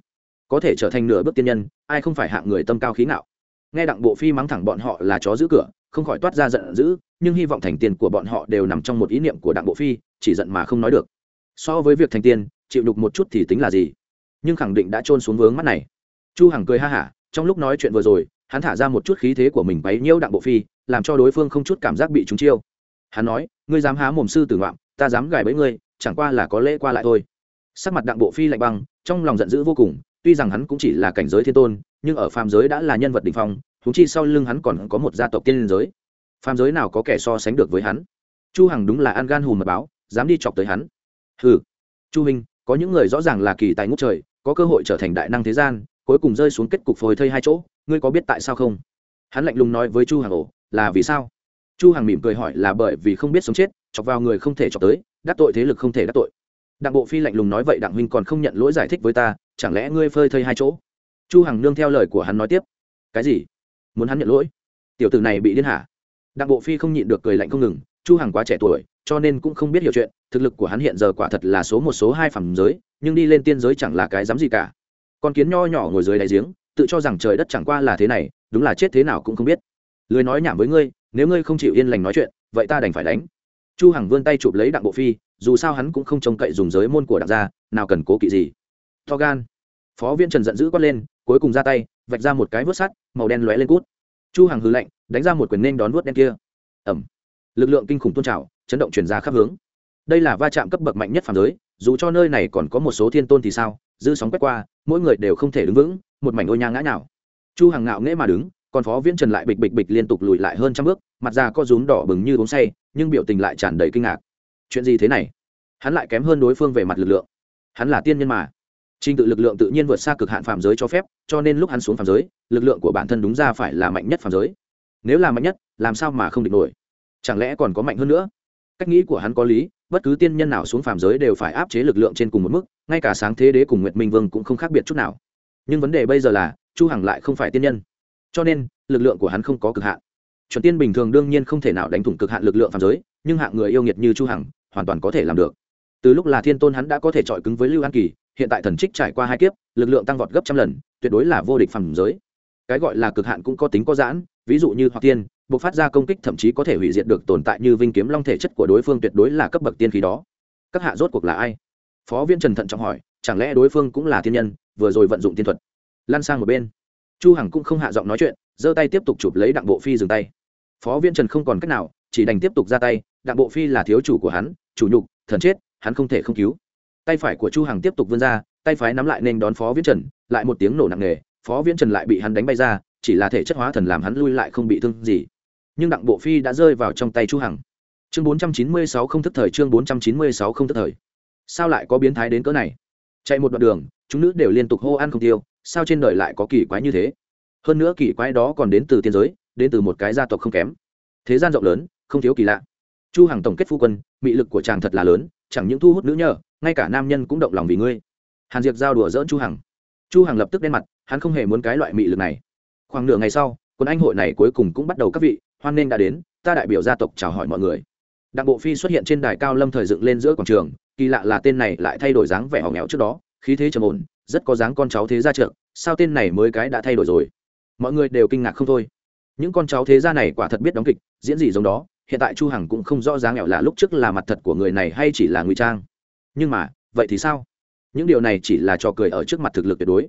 Có thể trở thành nửa bước tiên nhân, ai không phải hạng người tâm cao khí ngạo. Nghe đặng bộ phi mắng thẳng bọn họ là chó giữ cửa, không khỏi toát ra giận dữ, nhưng hy vọng thành tiền của bọn họ đều nằm trong một ý niệm của đặng bộ phi, chỉ giận mà không nói được. So với việc thành tiền chịu đục một chút thì tính là gì? Nhưng khẳng định đã trôn xuống vướng mắt này. Chu hằng cười ha hả, trong lúc nói chuyện vừa rồi hắn thả ra một chút khí thế của mình bấy nhiêu đặng bộ phi, làm cho đối phương không chút cảm giác bị trúng chiêu. Hắn nói, ngươi dám há mồm sư tử ngoạm, ta dám gài bẫy ngươi, chẳng qua là có lễ qua lại thôi. Sắc mặt đặng bộ phi lạnh băng, trong lòng giận dữ vô cùng, tuy rằng hắn cũng chỉ là cảnh giới thiên tôn, nhưng ở phàm giới đã là nhân vật đỉnh phong thú chi sau lưng hắn còn có một gia tộc tiên liên giới. Phàm giới nào có kẻ so sánh được với hắn? Chu hằng đúng là ăn gan hùm mật báo, dám đi chọc tới hắn. Hừ. Chu minh có những người rõ ràng là kỳ tài ngút trời, có cơ hội trở thành đại năng thế gian, cuối cùng rơi xuống kết cục phôi thây hai chỗ ngươi có biết tại sao không? Hắn lạnh lùng nói với chu hằng ổ, là vì sao? Chu hằng mỉm cười hỏi là bởi vì không biết sống chết, chọc vào người không thể chọc tới, đắc tội thế lực không thể đắc tội. Đặng bộ phi lạnh lùng nói vậy đặng huynh còn không nhận lỗi giải thích với ta, chẳng lẽ ngươi phơi thây hai chỗ? Chu hằng nương theo lời của hắn nói tiếp. Cái gì? Muốn hắn nhận lỗi? Tiểu tử này bị điên hả? Đặng bộ phi không nhịn được cười lạnh không ngừng, chu hằng quá trẻ tuổi, cho nên cũng không biết hiểu chuyện, thực lực của hắn hiện giờ quả thật là số một, số hai phẩm giới, nhưng đi lên tiên giới chẳng là cái dám gì cả. Con kiến nho nhỏ ngồi dưới đáy giếng tự cho rằng trời đất chẳng qua là thế này, đúng là chết thế nào cũng không biết. Lười nói nhảm với ngươi, nếu ngươi không chịu yên lành nói chuyện, vậy ta đành phải đánh. Chu hằng vươn tay chụp lấy đặng bộ phi, dù sao hắn cũng không trông cậy dùng giới môn của đặng gia, nào cần cố kỵ gì. To gan. Phó viên trần giận dữ quát lên, cuối cùng ra tay, vạch ra một cái vớt sắt, màu đen lóe lên cút. Chu hằng hừ lạnh, đánh ra một quyền nên đón vớt đen kia. Ẩm lực lượng kinh khủng tôn trào, chấn động truyền ra khắp hướng. Đây là va chạm cấp bậc mạnh nhất phàm giới, dù cho nơi này còn có một số thiên tôn thì sao dư sóng quét qua, mỗi người đều không thể đứng vững, một mảnh ôi nhang ngã nào chu hằng ngạo nghễ mà đứng, còn phó viễn trần lại bịch bịch bịch liên tục lùi lại hơn trăm bước, mặt da co rúm đỏ bừng như uống say, nhưng biểu tình lại tràn đầy kinh ngạc. Chuyện gì thế này? Hắn lại kém hơn đối phương về mặt lực lượng. Hắn là tiên nhân mà. Trình tự lực lượng tự nhiên vượt xa cực hạn phạm giới cho phép, cho nên lúc hắn xuống phạm giới, lực lượng của bản thân đúng ra phải là mạnh nhất phạm giới. Nếu là mạnh nhất, làm sao mà không địch nổi? Chẳng lẽ còn có mạnh hơn nữa? Cách nghĩ của hắn có lý bất cứ tiên nhân nào xuống phàm giới đều phải áp chế lực lượng trên cùng một mức, ngay cả sáng thế đế cùng nguyệt minh vương cũng không khác biệt chút nào. Nhưng vấn đề bây giờ là, chu hằng lại không phải tiên nhân. Cho nên, lực lượng của hắn không có cực hạn. Chuẩn tiên bình thường đương nhiên không thể nào đánh thủng cực hạn lực lượng phàm giới, nhưng hạng người yêu nghiệt như chu hằng, hoàn toàn có thể làm được. Từ lúc là thiên tôn hắn đã có thể chọi cứng với lưu an kỳ, hiện tại thần trích trải qua hai kiếp, lực lượng tăng vọt gấp trăm lần, tuyệt đối là vô địch phàm giới. Cái gọi là cực hạn cũng có tính có giãn, ví dụ như hoặc tiên buộc phát ra công kích thậm chí có thể hủy diệt được tồn tại như vinh kiếm long thể chất của đối phương tuyệt đối là cấp bậc tiên khí đó. Các hạ rốt cuộc là ai? Phó viên trần thận trọng hỏi, chẳng lẽ đối phương cũng là thiên nhân, vừa rồi vận dụng tiên thuật. Lan sang một bên. Chu hằng cũng không hạ giọng nói chuyện, giơ tay tiếp tục chụp lấy đặng bộ phi dừng tay. Phó viên trần không còn cách nào, chỉ đành tiếp tục ra tay, đặng bộ phi là thiếu chủ của hắn, chủ nhục, thần chết, hắn không thể không cứu. Tay phải của chu hằng tiếp tục vươn ra, tay phải nắm lại nên đón phó viễn trần, lại một tiếng nổ nặng nề, phó viễn trần lại bị hắn đánh bay ra, chỉ là thể chất hóa thần làm hắn lui lại không bị thương gì nhưng đặng bộ phi đã rơi vào trong tay chu hằng. Chương 496 không thức thời, chương 496 không thức thời. Sao lại có biến thái đến cỡ này? Chạy một đoạn đường, chúng nữ đều liên tục hô ăn không tiêu, sao trên đời lại có kỳ quái như thế? Hơn nữa kỳ quái đó còn đến từ tiên giới, đến từ một cái gia tộc không kém. Thế gian rộng lớn, không thiếu kỳ lạ. Chu hằng tổng kết phu quân, mị lực của chàng thật là lớn, chẳng những thu hút nữ nhờ, ngay cả nam nhân cũng động lòng vì ngươi. Hàn diệp giao đùa dỡn chu hằng. Chu hằng lập tức đen mặt, hắn không hề muốn cái loại mị lực này. Khoảng nửa ngày sau, quân anh hội này cuối cùng cũng bắt đầu các vị hoan nghênh đã đến, ta đại biểu gia tộc chào hỏi mọi người. Đặng bộ phi xuất hiện trên đài cao lâm thời dựng lên giữa quảng trường, kỳ lạ là tên này lại thay đổi dáng vẻ hò nghèo trước đó, khí thế trầm ổn, rất có dáng con cháu thế gia trưởng, sao tên này mới cái đã thay đổi rồi? Mọi người đều kinh ngạc không thôi. Những con cháu thế gia này quả thật biết đóng kịch, diễn gì giống đó, hiện tại chu hằng cũng không rõ dáng nghèo là lúc trước là mặt thật của người này hay chỉ là ngụy trang. Nhưng mà, vậy thì sao? Những điều này chỉ là trò cười ở trước mặt thực lực tuyệt đối.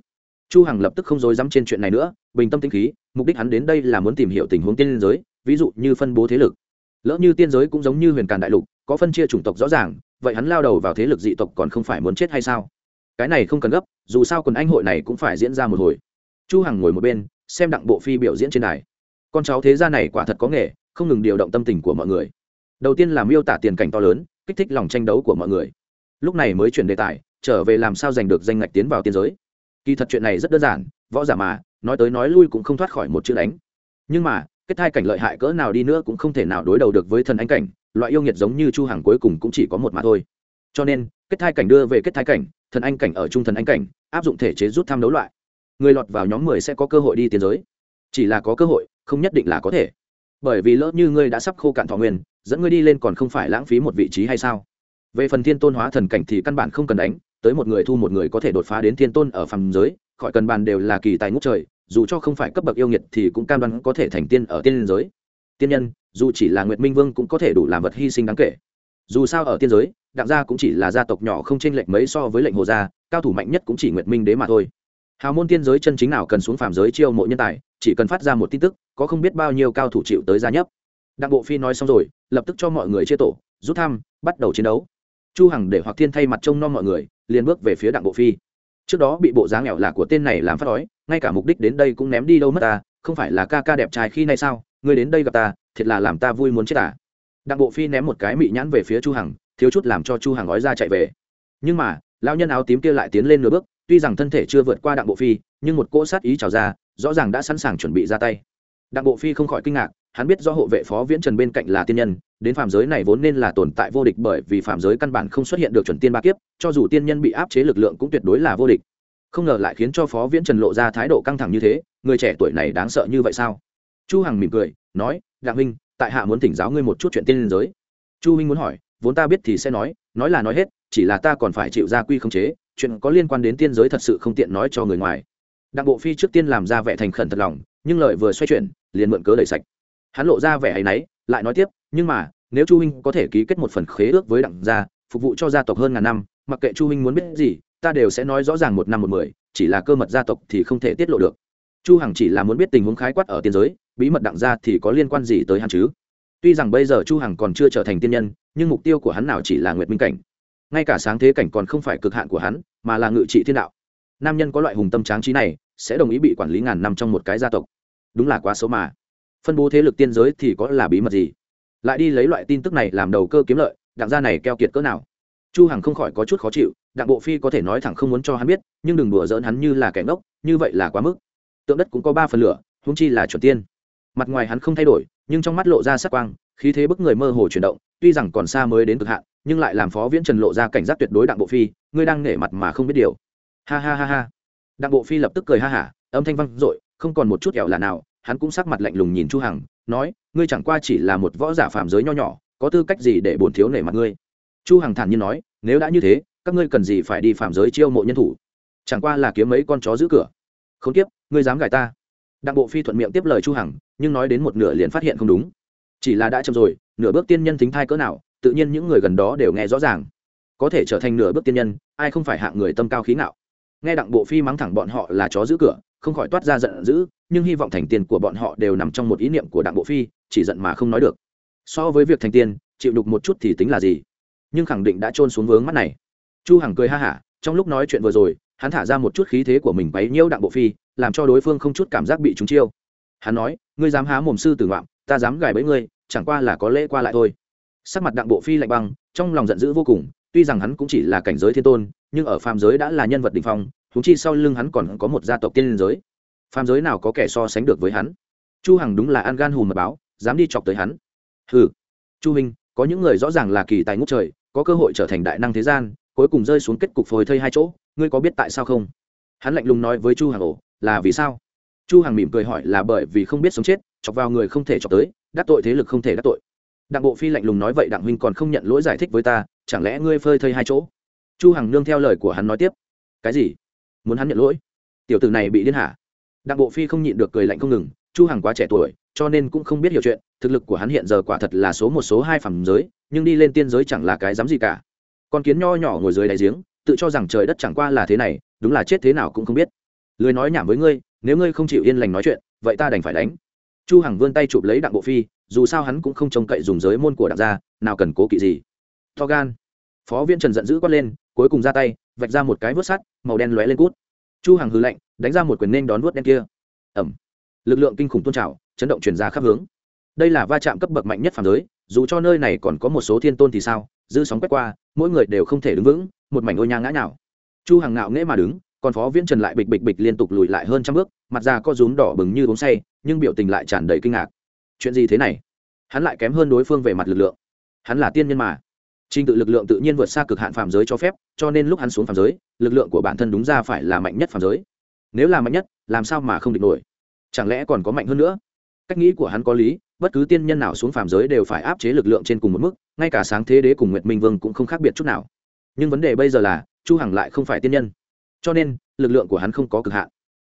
Chu hằng lập tức không dối dám trên chuyện này nữa, bình tâm tĩnh khí, mục đích hắn đến đây là muốn tìm hiểu tình huống tiên giới ví dụ như phân bố thế lực. Lỡ như tiên giới cũng giống như huyền càn đại lục, có phân chia chủng tộc rõ ràng, vậy hắn lao đầu vào thế lực dị tộc còn không phải muốn chết hay sao? Cái này không cần gấp, dù sao quần anh hội này cũng phải diễn ra một hồi. Chu hằng ngồi một bên, xem đặng bộ phi biểu diễn trên đài. Con cháu thế gia này quả thật có nghề, không ngừng điều động tâm tình của mọi người. Đầu tiên là miêu tả tiền cảnh to lớn, kích thích lòng tranh đấu của mọi người. Lúc này mới chuyển đề tài, trở về làm sao giành được danh ngạch tiến vào tiên giới. Kỳ thật chuyện này rất đơn giản, võ giả mà, nói tới nói lui cũng không thoát khỏi một chữ đánh. Nhưng mà kết thai cảnh lợi hại cỡ nào đi nữa cũng không thể nào đối đầu được với thần Anh cảnh, loại yêu nghiệt giống như chu hàng cuối cùng cũng chỉ có một mà thôi. Cho nên, kết thai cảnh đưa về kết thai cảnh, thần anh cảnh ở trung thần anh cảnh, áp dụng thể chế rút tham đấu loại. Người lọt vào nhóm mười sẽ có cơ hội đi tiến giới. Chỉ là có cơ hội, không nhất định là có thể. Bởi vì lỡ như ngươi đã sắp khô cạn thọ nguyên, dẫn ngươi đi lên còn không phải lãng phí một vị trí hay sao? Về phần thiên tôn hóa thần cảnh thì căn bản không cần đánh, tới một người thu một người có thể đột phá đến thiên tôn ở phàm giới, khỏi cần bàn đều là kỳ tài ngút trời dù cho không phải cấp bậc yêu nghiệt thì cũng cam đoan có thể thành tiên ở tiên giới. Tiên nhân, dù chỉ là nguyệt minh vương cũng có thể đủ làm vật hy sinh đáng kể. Dù sao ở tiên giới, đặng gia cũng chỉ là gia tộc nhỏ không chênh lệch mấy so với lệnh hồ gia, cao thủ mạnh nhất cũng chỉ nguyệt minh đế mà thôi. Hào môn tiên giới chân chính nào cần xuống phàm giới chiêu mộ nhân tài, chỉ cần phát ra một tin tức, có không biết bao nhiêu cao thủ chịu tới gia nhấp. Đặng bộ phi nói xong rồi, lập tức cho mọi người chia tổ, rút thăm, bắt đầu chiến đấu. Chu hằng để hoặc thiên thay mặt trông nom mọi người, liền bước về phía đặng bộ phi. Trước đó bị bộ dáng nghèo là của tên này làm phát đói ngay cả mục đích đến đây cũng ném đi đâu mất ta, không phải là ca ca đẹp trai khi nay sao? Ngươi đến đây gặp ta, thiệt là làm ta vui muốn chết à? Đặng bộ phi ném một cái mị nhãn về phía chu hằng, thiếu chút làm cho chu hằng gói ra chạy về. Nhưng mà, lão nhân áo tím kia lại tiến lên nửa bước, tuy rằng thân thể chưa vượt qua đặng bộ phi, nhưng một cỗ sát ý trào ra, rõ ràng đã sẵn sàng chuẩn bị ra tay. Đặng bộ phi không khỏi kinh ngạc, hắn biết do hộ vệ phó viễn trần bên cạnh là tiên nhân, đến phạm giới này vốn nên là tồn tại vô địch bởi vì phạm giới căn bản không xuất hiện được chuẩn tiên ba kiếp, cho dù tiên nhân bị áp chế lực lượng cũng tuyệt đối là vô địch không ngờ lại khiến cho phó viễn trần lộ ra thái độ căng thẳng như thế, người trẻ tuổi này đáng sợ như vậy sao? Chu hằng mỉm cười, nói, đặng huynh, tại hạ muốn thỉnh giáo ngươi một chút chuyện tiên liên giới. Chu huynh muốn hỏi, vốn ta biết thì sẽ nói nói là nói hết, chỉ là ta còn phải chịu ra quy không chế, chuyện có liên quan đến tiên giới thật sự không tiện nói cho người ngoài. Đặng bộ phi trước tiên làm ra vẻ thành khẩn thật lòng, nhưng lời vừa xoay chuyển, liền mượn cớ đẩy sạch. Hắn lộ ra vẻ ấy nấy lại nói tiếp, nhưng mà, nếu chu huynh có thể ký kết một phần khế ước với đặng gia, phục vụ cho gia tộc hơn ngàn năm, mặc kệ chu huynh muốn biết gì ta đều sẽ nói rõ ràng một năm một mười, chỉ là cơ mật gia tộc thì không thể tiết lộ được. Chu hằng chỉ là muốn biết tình huống khái quát ở tiên giới, bí mật đặng gia thì có liên quan gì tới hắn chứ? Tuy rằng bây giờ chu hằng còn chưa trở thành tiên nhân, nhưng mục tiêu của hắn nào chỉ là nguyệt minh cảnh. Ngay cả sáng thế cảnh còn không phải cực hạn của hắn, mà là ngự trị thiên đạo. Nam nhân có loại hùng tâm tráng trí này, sẽ đồng ý bị quản lý ngàn năm trong một cái gia tộc. Đúng là quá xấu mà. Phân bố thế lực tiên giới thì có là bí mật gì? Lại đi lấy loại tin tức này làm đầu cơ kiếm lợi, đặng gia này keo kiệt cỡ nào? Chu hằng không khỏi có chút khó chịu, đặng bộ phi có thể nói thẳng không muốn cho hắn biết, nhưng đừng đùa giỡn hắn như là kẻ ngốc, như vậy là quá mức. Tượng đất cũng có ba phần lửa, huống chi là chuẩn tiên. Mặt ngoài hắn không thay đổi, nhưng trong mắt lộ ra sắc quang, khí thế bức người mơ hồ chuyển động, tuy rằng còn xa mới đến cực hạn, nhưng lại làm phó viễn trần lộ ra cảnh giác tuyệt đối đặng bộ phi, ngươi đang nể mặt mà không biết điều. Ha ha ha ha. Đặng bộ phi lập tức cười ha hả, âm thanh vang dội, không còn một chút kẹo là nào, hắn cũng sắc mặt lạnh lùng nhìn chu hằng, nói, ngươi chẳng qua chỉ là một võ giả phạm giới nho nhỏ, có tư cách gì để bổn thiếu nể mặt ngươi? Chu hằng thản nhiên nói, nếu đã như thế, các ngươi cần gì phải đi phạm giới chiêu mộ nhân thủ? Chẳng qua là kiếm mấy con chó giữ cửa. Không tiếp ngươi dám gài ta? Đặng bộ phi thuận miệng tiếp lời chu hằng, nhưng nói đến một nửa liền phát hiện không đúng. Chỉ là đã chậm rồi, nửa bước tiên nhân thính thai cỡ nào, tự nhiên những người gần đó đều nghe rõ ràng. Có thể trở thành nửa bước tiên nhân, ai không phải hạng người tâm cao khí ngạo. Nghe đặng bộ phi mắng thẳng bọn họ là chó giữ cửa, không khỏi toát ra giận dữ, nhưng hy vọng thành tiền của bọn họ đều nằm trong một ý niệm của đặng bộ phi, chỉ giận mà không nói được. So với việc thành tiền, chịu đục một chút thì tính là gì? Nhưng khẳng định đã trôn xuống vướng mắt này. Chu hằng cười ha hả, trong lúc nói chuyện vừa rồi, hắn thả ra một chút khí thế của mình bấy nhiêu đặng bộ phi, làm cho đối phương không chút cảm giác bị trúng chiêu. Hắn nói, ngươi dám há mồm sư tử ngoạm, ta dám gài bẫy ngươi, chẳng qua là có lễ qua lại thôi. Sắc mặt đặng bộ phi lạnh băng, trong lòng giận dữ vô cùng, tuy rằng hắn cũng chỉ là cảnh giới thiên tôn, nhưng ở phàm giới đã là nhân vật đỉnh phong thúng chi sau lưng hắn còn có một gia tộc tiên liên giới. Phàm giới nào có kẻ so sánh được với hắn? Chu hằng đúng là an gan hùm mật báo, dám đi chọc tới hắn. Hừ, chu hình có những người rõ ràng là kỳ tài ngút trời có cơ hội trở thành đại năng thế gian, cuối cùng rơi xuống kết cục phồi thây hai chỗ, ngươi có biết tại sao không? Hắn lạnh lùng nói với chu hằng ổ, là vì sao? Chu hằng mỉm cười hỏi là bởi vì không biết sống chết, chọc vào người không thể chọc tới, đắc tội thế lực không thể đắc tội. Đặng bộ phi lạnh lùng nói vậy đặng huynh còn không nhận lỗi giải thích với ta, chẳng lẽ ngươi phơi thây hai chỗ? Chu hằng nương theo lời của hắn nói tiếp. Cái gì? Muốn hắn nhận lỗi? Tiểu tử này bị điên hả? Đặng bộ phi không nhịn được cười lạnh không ngừng, chu hằng quá trẻ tuổi, cho nên cũng không biết hiểu chuyện thực lực của hắn hiện giờ quả thật là số một, số hai phẩm giới, nhưng đi lên tiên giới chẳng là cái dám gì cả. Con kiến nho nhỏ ngồi dưới đáy giếng, tự cho rằng trời đất chẳng qua là thế này, đúng là chết thế nào cũng không biết. Lười nói nhảm với ngươi, nếu ngươi không chịu yên lành nói chuyện, vậy ta đành phải đánh. Chu hằng vươn tay chụp lấy đặng bộ phi, dù sao hắn cũng không trông cậy dùng giới môn của đặng gia, nào cần cố kỵ gì. To gan. Phó viên trần giận dữ quát lên, cuối cùng ra tay, vạch ra một cái vớt sắt, màu đen lóe lên cút. Chu hằng hừ lạnh, đánh ra một quyền nên đón vớt đen kia. Ẩm. Lực lượng kinh khủng tôn trào, chấn động truyền ra khắp hướng đây là va chạm cấp bậc mạnh nhất phản giới, dù cho nơi này còn có một số thiên tôn thì sao, dư sóng quét qua, mỗi người đều không thể đứng vững, một mảnh ô nhang ngã nào chu hằng ngạo nghễ mà đứng, còn phó viễn trần lại bịch bịch bịch liên tục lùi lại hơn trăm bước, mặt da co rúm đỏ bừng như uống say, nhưng biểu tình lại tràn đầy kinh ngạc. Chuyện gì thế này? Hắn lại kém hơn đối phương về mặt lực lượng. Hắn là tiên nhân mà. Trình tự lực lượng tự nhiên vượt xa cực hạn phạm giới cho phép, cho nên lúc hắn xuống phạm giới, lực lượng của bản thân đúng ra phải là mạnh nhất phạm giới. Nếu là mạnh nhất, làm sao mà không địch nổi? Chẳng lẽ còn có mạnh hơn nữa? Cách nghĩ của hắn có lý, bất cứ tiên nhân nào xuống phạm giới đều phải áp chế lực lượng trên cùng một mức, ngay cả sáng thế đế cùng nguyệt minh vương cũng không khác biệt chút nào. Nhưng vấn đề bây giờ là, chu hằng lại không phải tiên nhân. Cho nên, lực lượng của hắn không có cực hạn.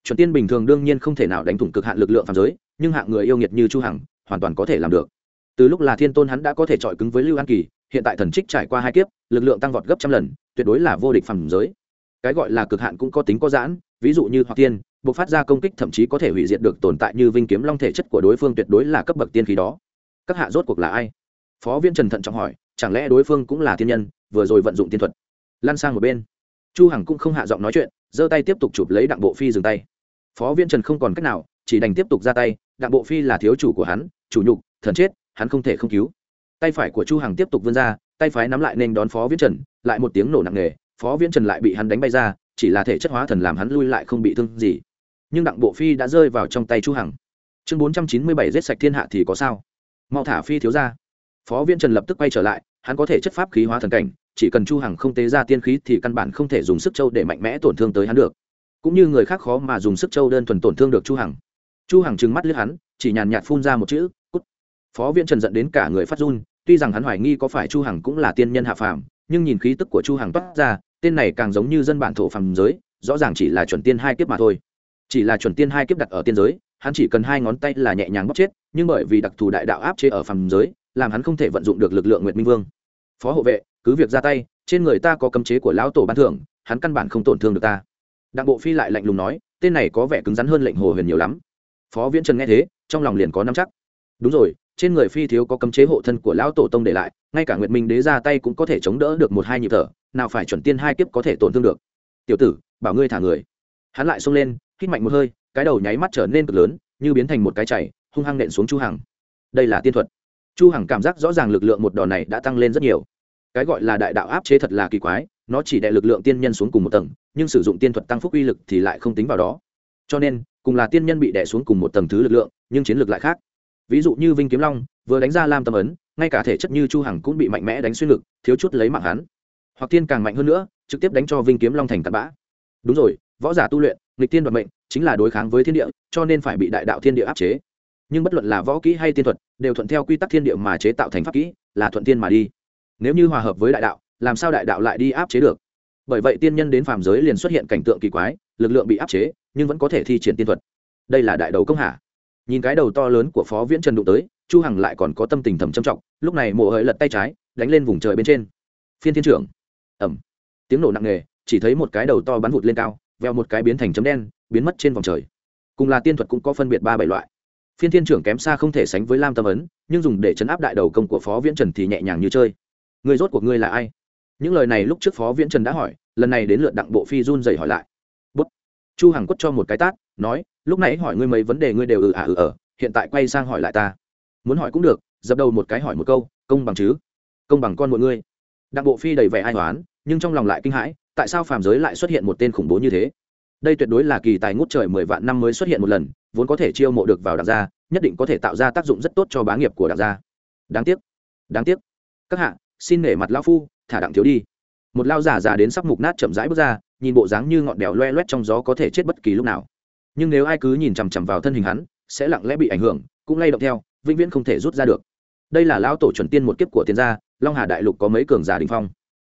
Chuẩn tiên bình thường đương nhiên không thể nào đánh thủng cực hạn lực lượng phạm giới, nhưng hạng người yêu nghiệt như chu hằng, hoàn toàn có thể làm được. Từ lúc là thiên tôn hắn đã có thể chọi cứng với lưu an kỳ, hiện tại thần trích trải qua hai kiếp, lực lượng tăng vọt gấp trăm lần, tuyệt đối là vô địch phàm giới. Cái gọi là cực hạn cũng có tính có giãn, ví dụ như hoặc tiên bộc phát ra công kích thậm chí có thể hủy diệt được tồn tại như vinh kiếm long thể chất của đối phương tuyệt đối là cấp bậc tiên khí đó. Các hạ rốt cuộc là ai? Phó viên trần thận trọng hỏi, chẳng lẽ đối phương cũng là thiên nhân, vừa rồi vận dụng tiên thuật. Lan sang một bên. Chu hằng cũng không hạ giọng nói chuyện, giơ tay tiếp tục chụp lấy đặng bộ phi dừng tay. Phó viên trần không còn cách nào, chỉ đành tiếp tục ra tay, đặng bộ phi là thiếu chủ của hắn, chủ nhục, thần chết, hắn không thể không cứu. Tay phải của chu hằng tiếp tục vươn ra, tay phải nắm lại nên đón phó viễn trần, lại một tiếng nổ nặng nề, phó viễn trần lại bị hắn đánh bay ra, chỉ là thể chất hóa thần làm hắn lui lại không bị thương gì nhưng đặng bộ phi đã rơi vào trong tay chu hằng chương 497 giết sạch thiên hạ thì có sao mau thả phi thiếu ra phó viên trần lập tức quay trở lại hắn có thể chất pháp khí hóa thần cảnh chỉ cần chu hằng không tế ra tiên khí thì căn bản không thể dùng sức châu để mạnh mẽ tổn thương tới hắn được cũng như người khác khó mà dùng sức châu đơn thuần tổn thương được chu hằng chu hằng trừng mắt liếc hắn chỉ nhàn nhạt phun ra một chữ cút phó viên trần giận đến cả người phát run tuy rằng hắn hoài nghi có phải chu hằng cũng là tiên nhân hạ phàm nhưng nhìn khí tức của chu hằng toát ra tên này càng giống như dân bản thổ phàm giới rõ ràng chỉ là chuẩn tiên hai kiếp mà thôi chỉ là chuẩn tiên hai kiếp đặt ở tiên giới, hắn chỉ cần hai ngón tay là nhẹ nhàng bóc chết, nhưng bởi vì đặc thù đại đạo áp chế ở phàm giới, làm hắn không thể vận dụng được lực lượng nguyệt minh vương. Phó hộ vệ, cứ việc ra tay, trên người ta có cấm chế của lão tổ ban thưởng, hắn căn bản không tổn thương được ta. Đặng bộ phi lại lạnh lùng nói, tên này có vẻ cứng rắn hơn lệnh hồ huyền nhiều lắm. Phó viễn trần nghe thế, trong lòng liền có nắm chắc. Đúng rồi, trên người phi thiếu có cấm chế hộ thân của lão tổ tông để lại, ngay cả nguyệt minh đế ra tay cũng có thể chống đỡ được một hai nhịp thở, nào phải chuẩn tiên hai kiếp có thể tổn thương được. Tiểu tử, bảo ngươi thả người. Hắn lại xông lên hít mạnh một hơi, cái đầu nháy mắt trở nên cực lớn, như biến thành một cái chảy, hung hăng nện xuống chu hằng. Đây là tiên thuật. Chu hằng cảm giác rõ ràng lực lượng một đòn này đã tăng lên rất nhiều. Cái gọi là đại đạo áp chế thật là kỳ quái, nó chỉ đè lực lượng tiên nhân xuống cùng một tầng, nhưng sử dụng tiên thuật tăng phúc uy lực thì lại không tính vào đó. Cho nên, cùng là tiên nhân bị đè xuống cùng một tầng thứ lực lượng, nhưng chiến lược lại khác. Ví dụ như vinh kiếm long, vừa đánh ra lam tâm ấn, ngay cả thể chất như chu hằng cũng bị mạnh mẽ đánh xuyên lực, thiếu chút lấy mạng hắn. Hoặc tiên càng mạnh hơn nữa, trực tiếp đánh cho vinh kiếm long thành cặn bã. Đúng rồi, võ giả tu luyện nghịch tiên đoạt mệnh chính là đối kháng với thiên địa, cho nên phải bị đại đạo thiên địa áp chế. Nhưng bất luận là võ kỹ hay tiên thuật, đều thuận theo quy tắc thiên địa mà chế tạo thành pháp kỹ, là thuận tiên mà đi. Nếu như hòa hợp với đại đạo, làm sao đại đạo lại đi áp chế được? Bởi vậy tiên nhân đến phàm giới liền xuất hiện cảnh tượng kỳ quái, lực lượng bị áp chế, nhưng vẫn có thể thi triển tiên thuật. Đây là đại đầu công hạ. Nhìn cái đầu to lớn của phó viễn trần đụng tới, chu hằng lại còn có tâm tình thầm trầm trọng, lúc này mộ hỡi lật tay trái, đánh lên vùng trời bên trên. Phiên thiên trưởng. Ẩm tiếng nổ nặng nề, chỉ thấy một cái đầu to bắn vụt lên cao veo một cái biến thành chấm đen, biến mất trên vòng trời. Cùng là tiên thuật cũng có phân biệt ba bảy loại. Phiên thiên trưởng kém xa không thể sánh với lam tâm ấn, nhưng dùng để chấn áp đại đầu công của phó viễn trần thì nhẹ nhàng như chơi. Người rốt của ngươi là ai? Những lời này lúc trước phó viễn trần đã hỏi, lần này đến lượt đặng bộ phi run dày hỏi lại. Bút. Chu hằng quất cho một cái tát, nói, lúc nãy hỏi ngươi mấy vấn đề ngươi đều ừ à ừ ở hiện tại quay sang hỏi lại ta. Muốn hỏi cũng được, dập đầu một cái hỏi một câu, công bằng chứ? Công bằng con mọi ngươi. Đặng bộ phi đầy vẻ ai hoán, nhưng trong lòng lại kinh hãi tại sao phàm giới lại xuất hiện một tên khủng bố như thế? Đây tuyệt đối là kỳ tài ngút trời mười vạn năm mới xuất hiện một lần, vốn có thể chiêu mộ được vào đặc gia, nhất định có thể tạo ra tác dụng rất tốt cho bá nghiệp của đặc gia. Đáng tiếc đáng tiếc. Các hạ, xin nể mặt lão phu, thả đặng thiếu đi. Một lao giả già đến sắp mục nát chậm rãi bước ra, nhìn bộ dáng như ngọn đèo loe loét trong gió có thể chết bất kỳ lúc nào. Nhưng nếu ai cứ nhìn chằm chằm vào thân hình hắn, sẽ lặng lẽ bị ảnh hưởng, cũng lay động theo, vĩnh viễn không thể rút ra được. Đây là lão tổ chuẩn tiên một kiếp của tiên gia, long hà đại lục có mấy cường giả đình phong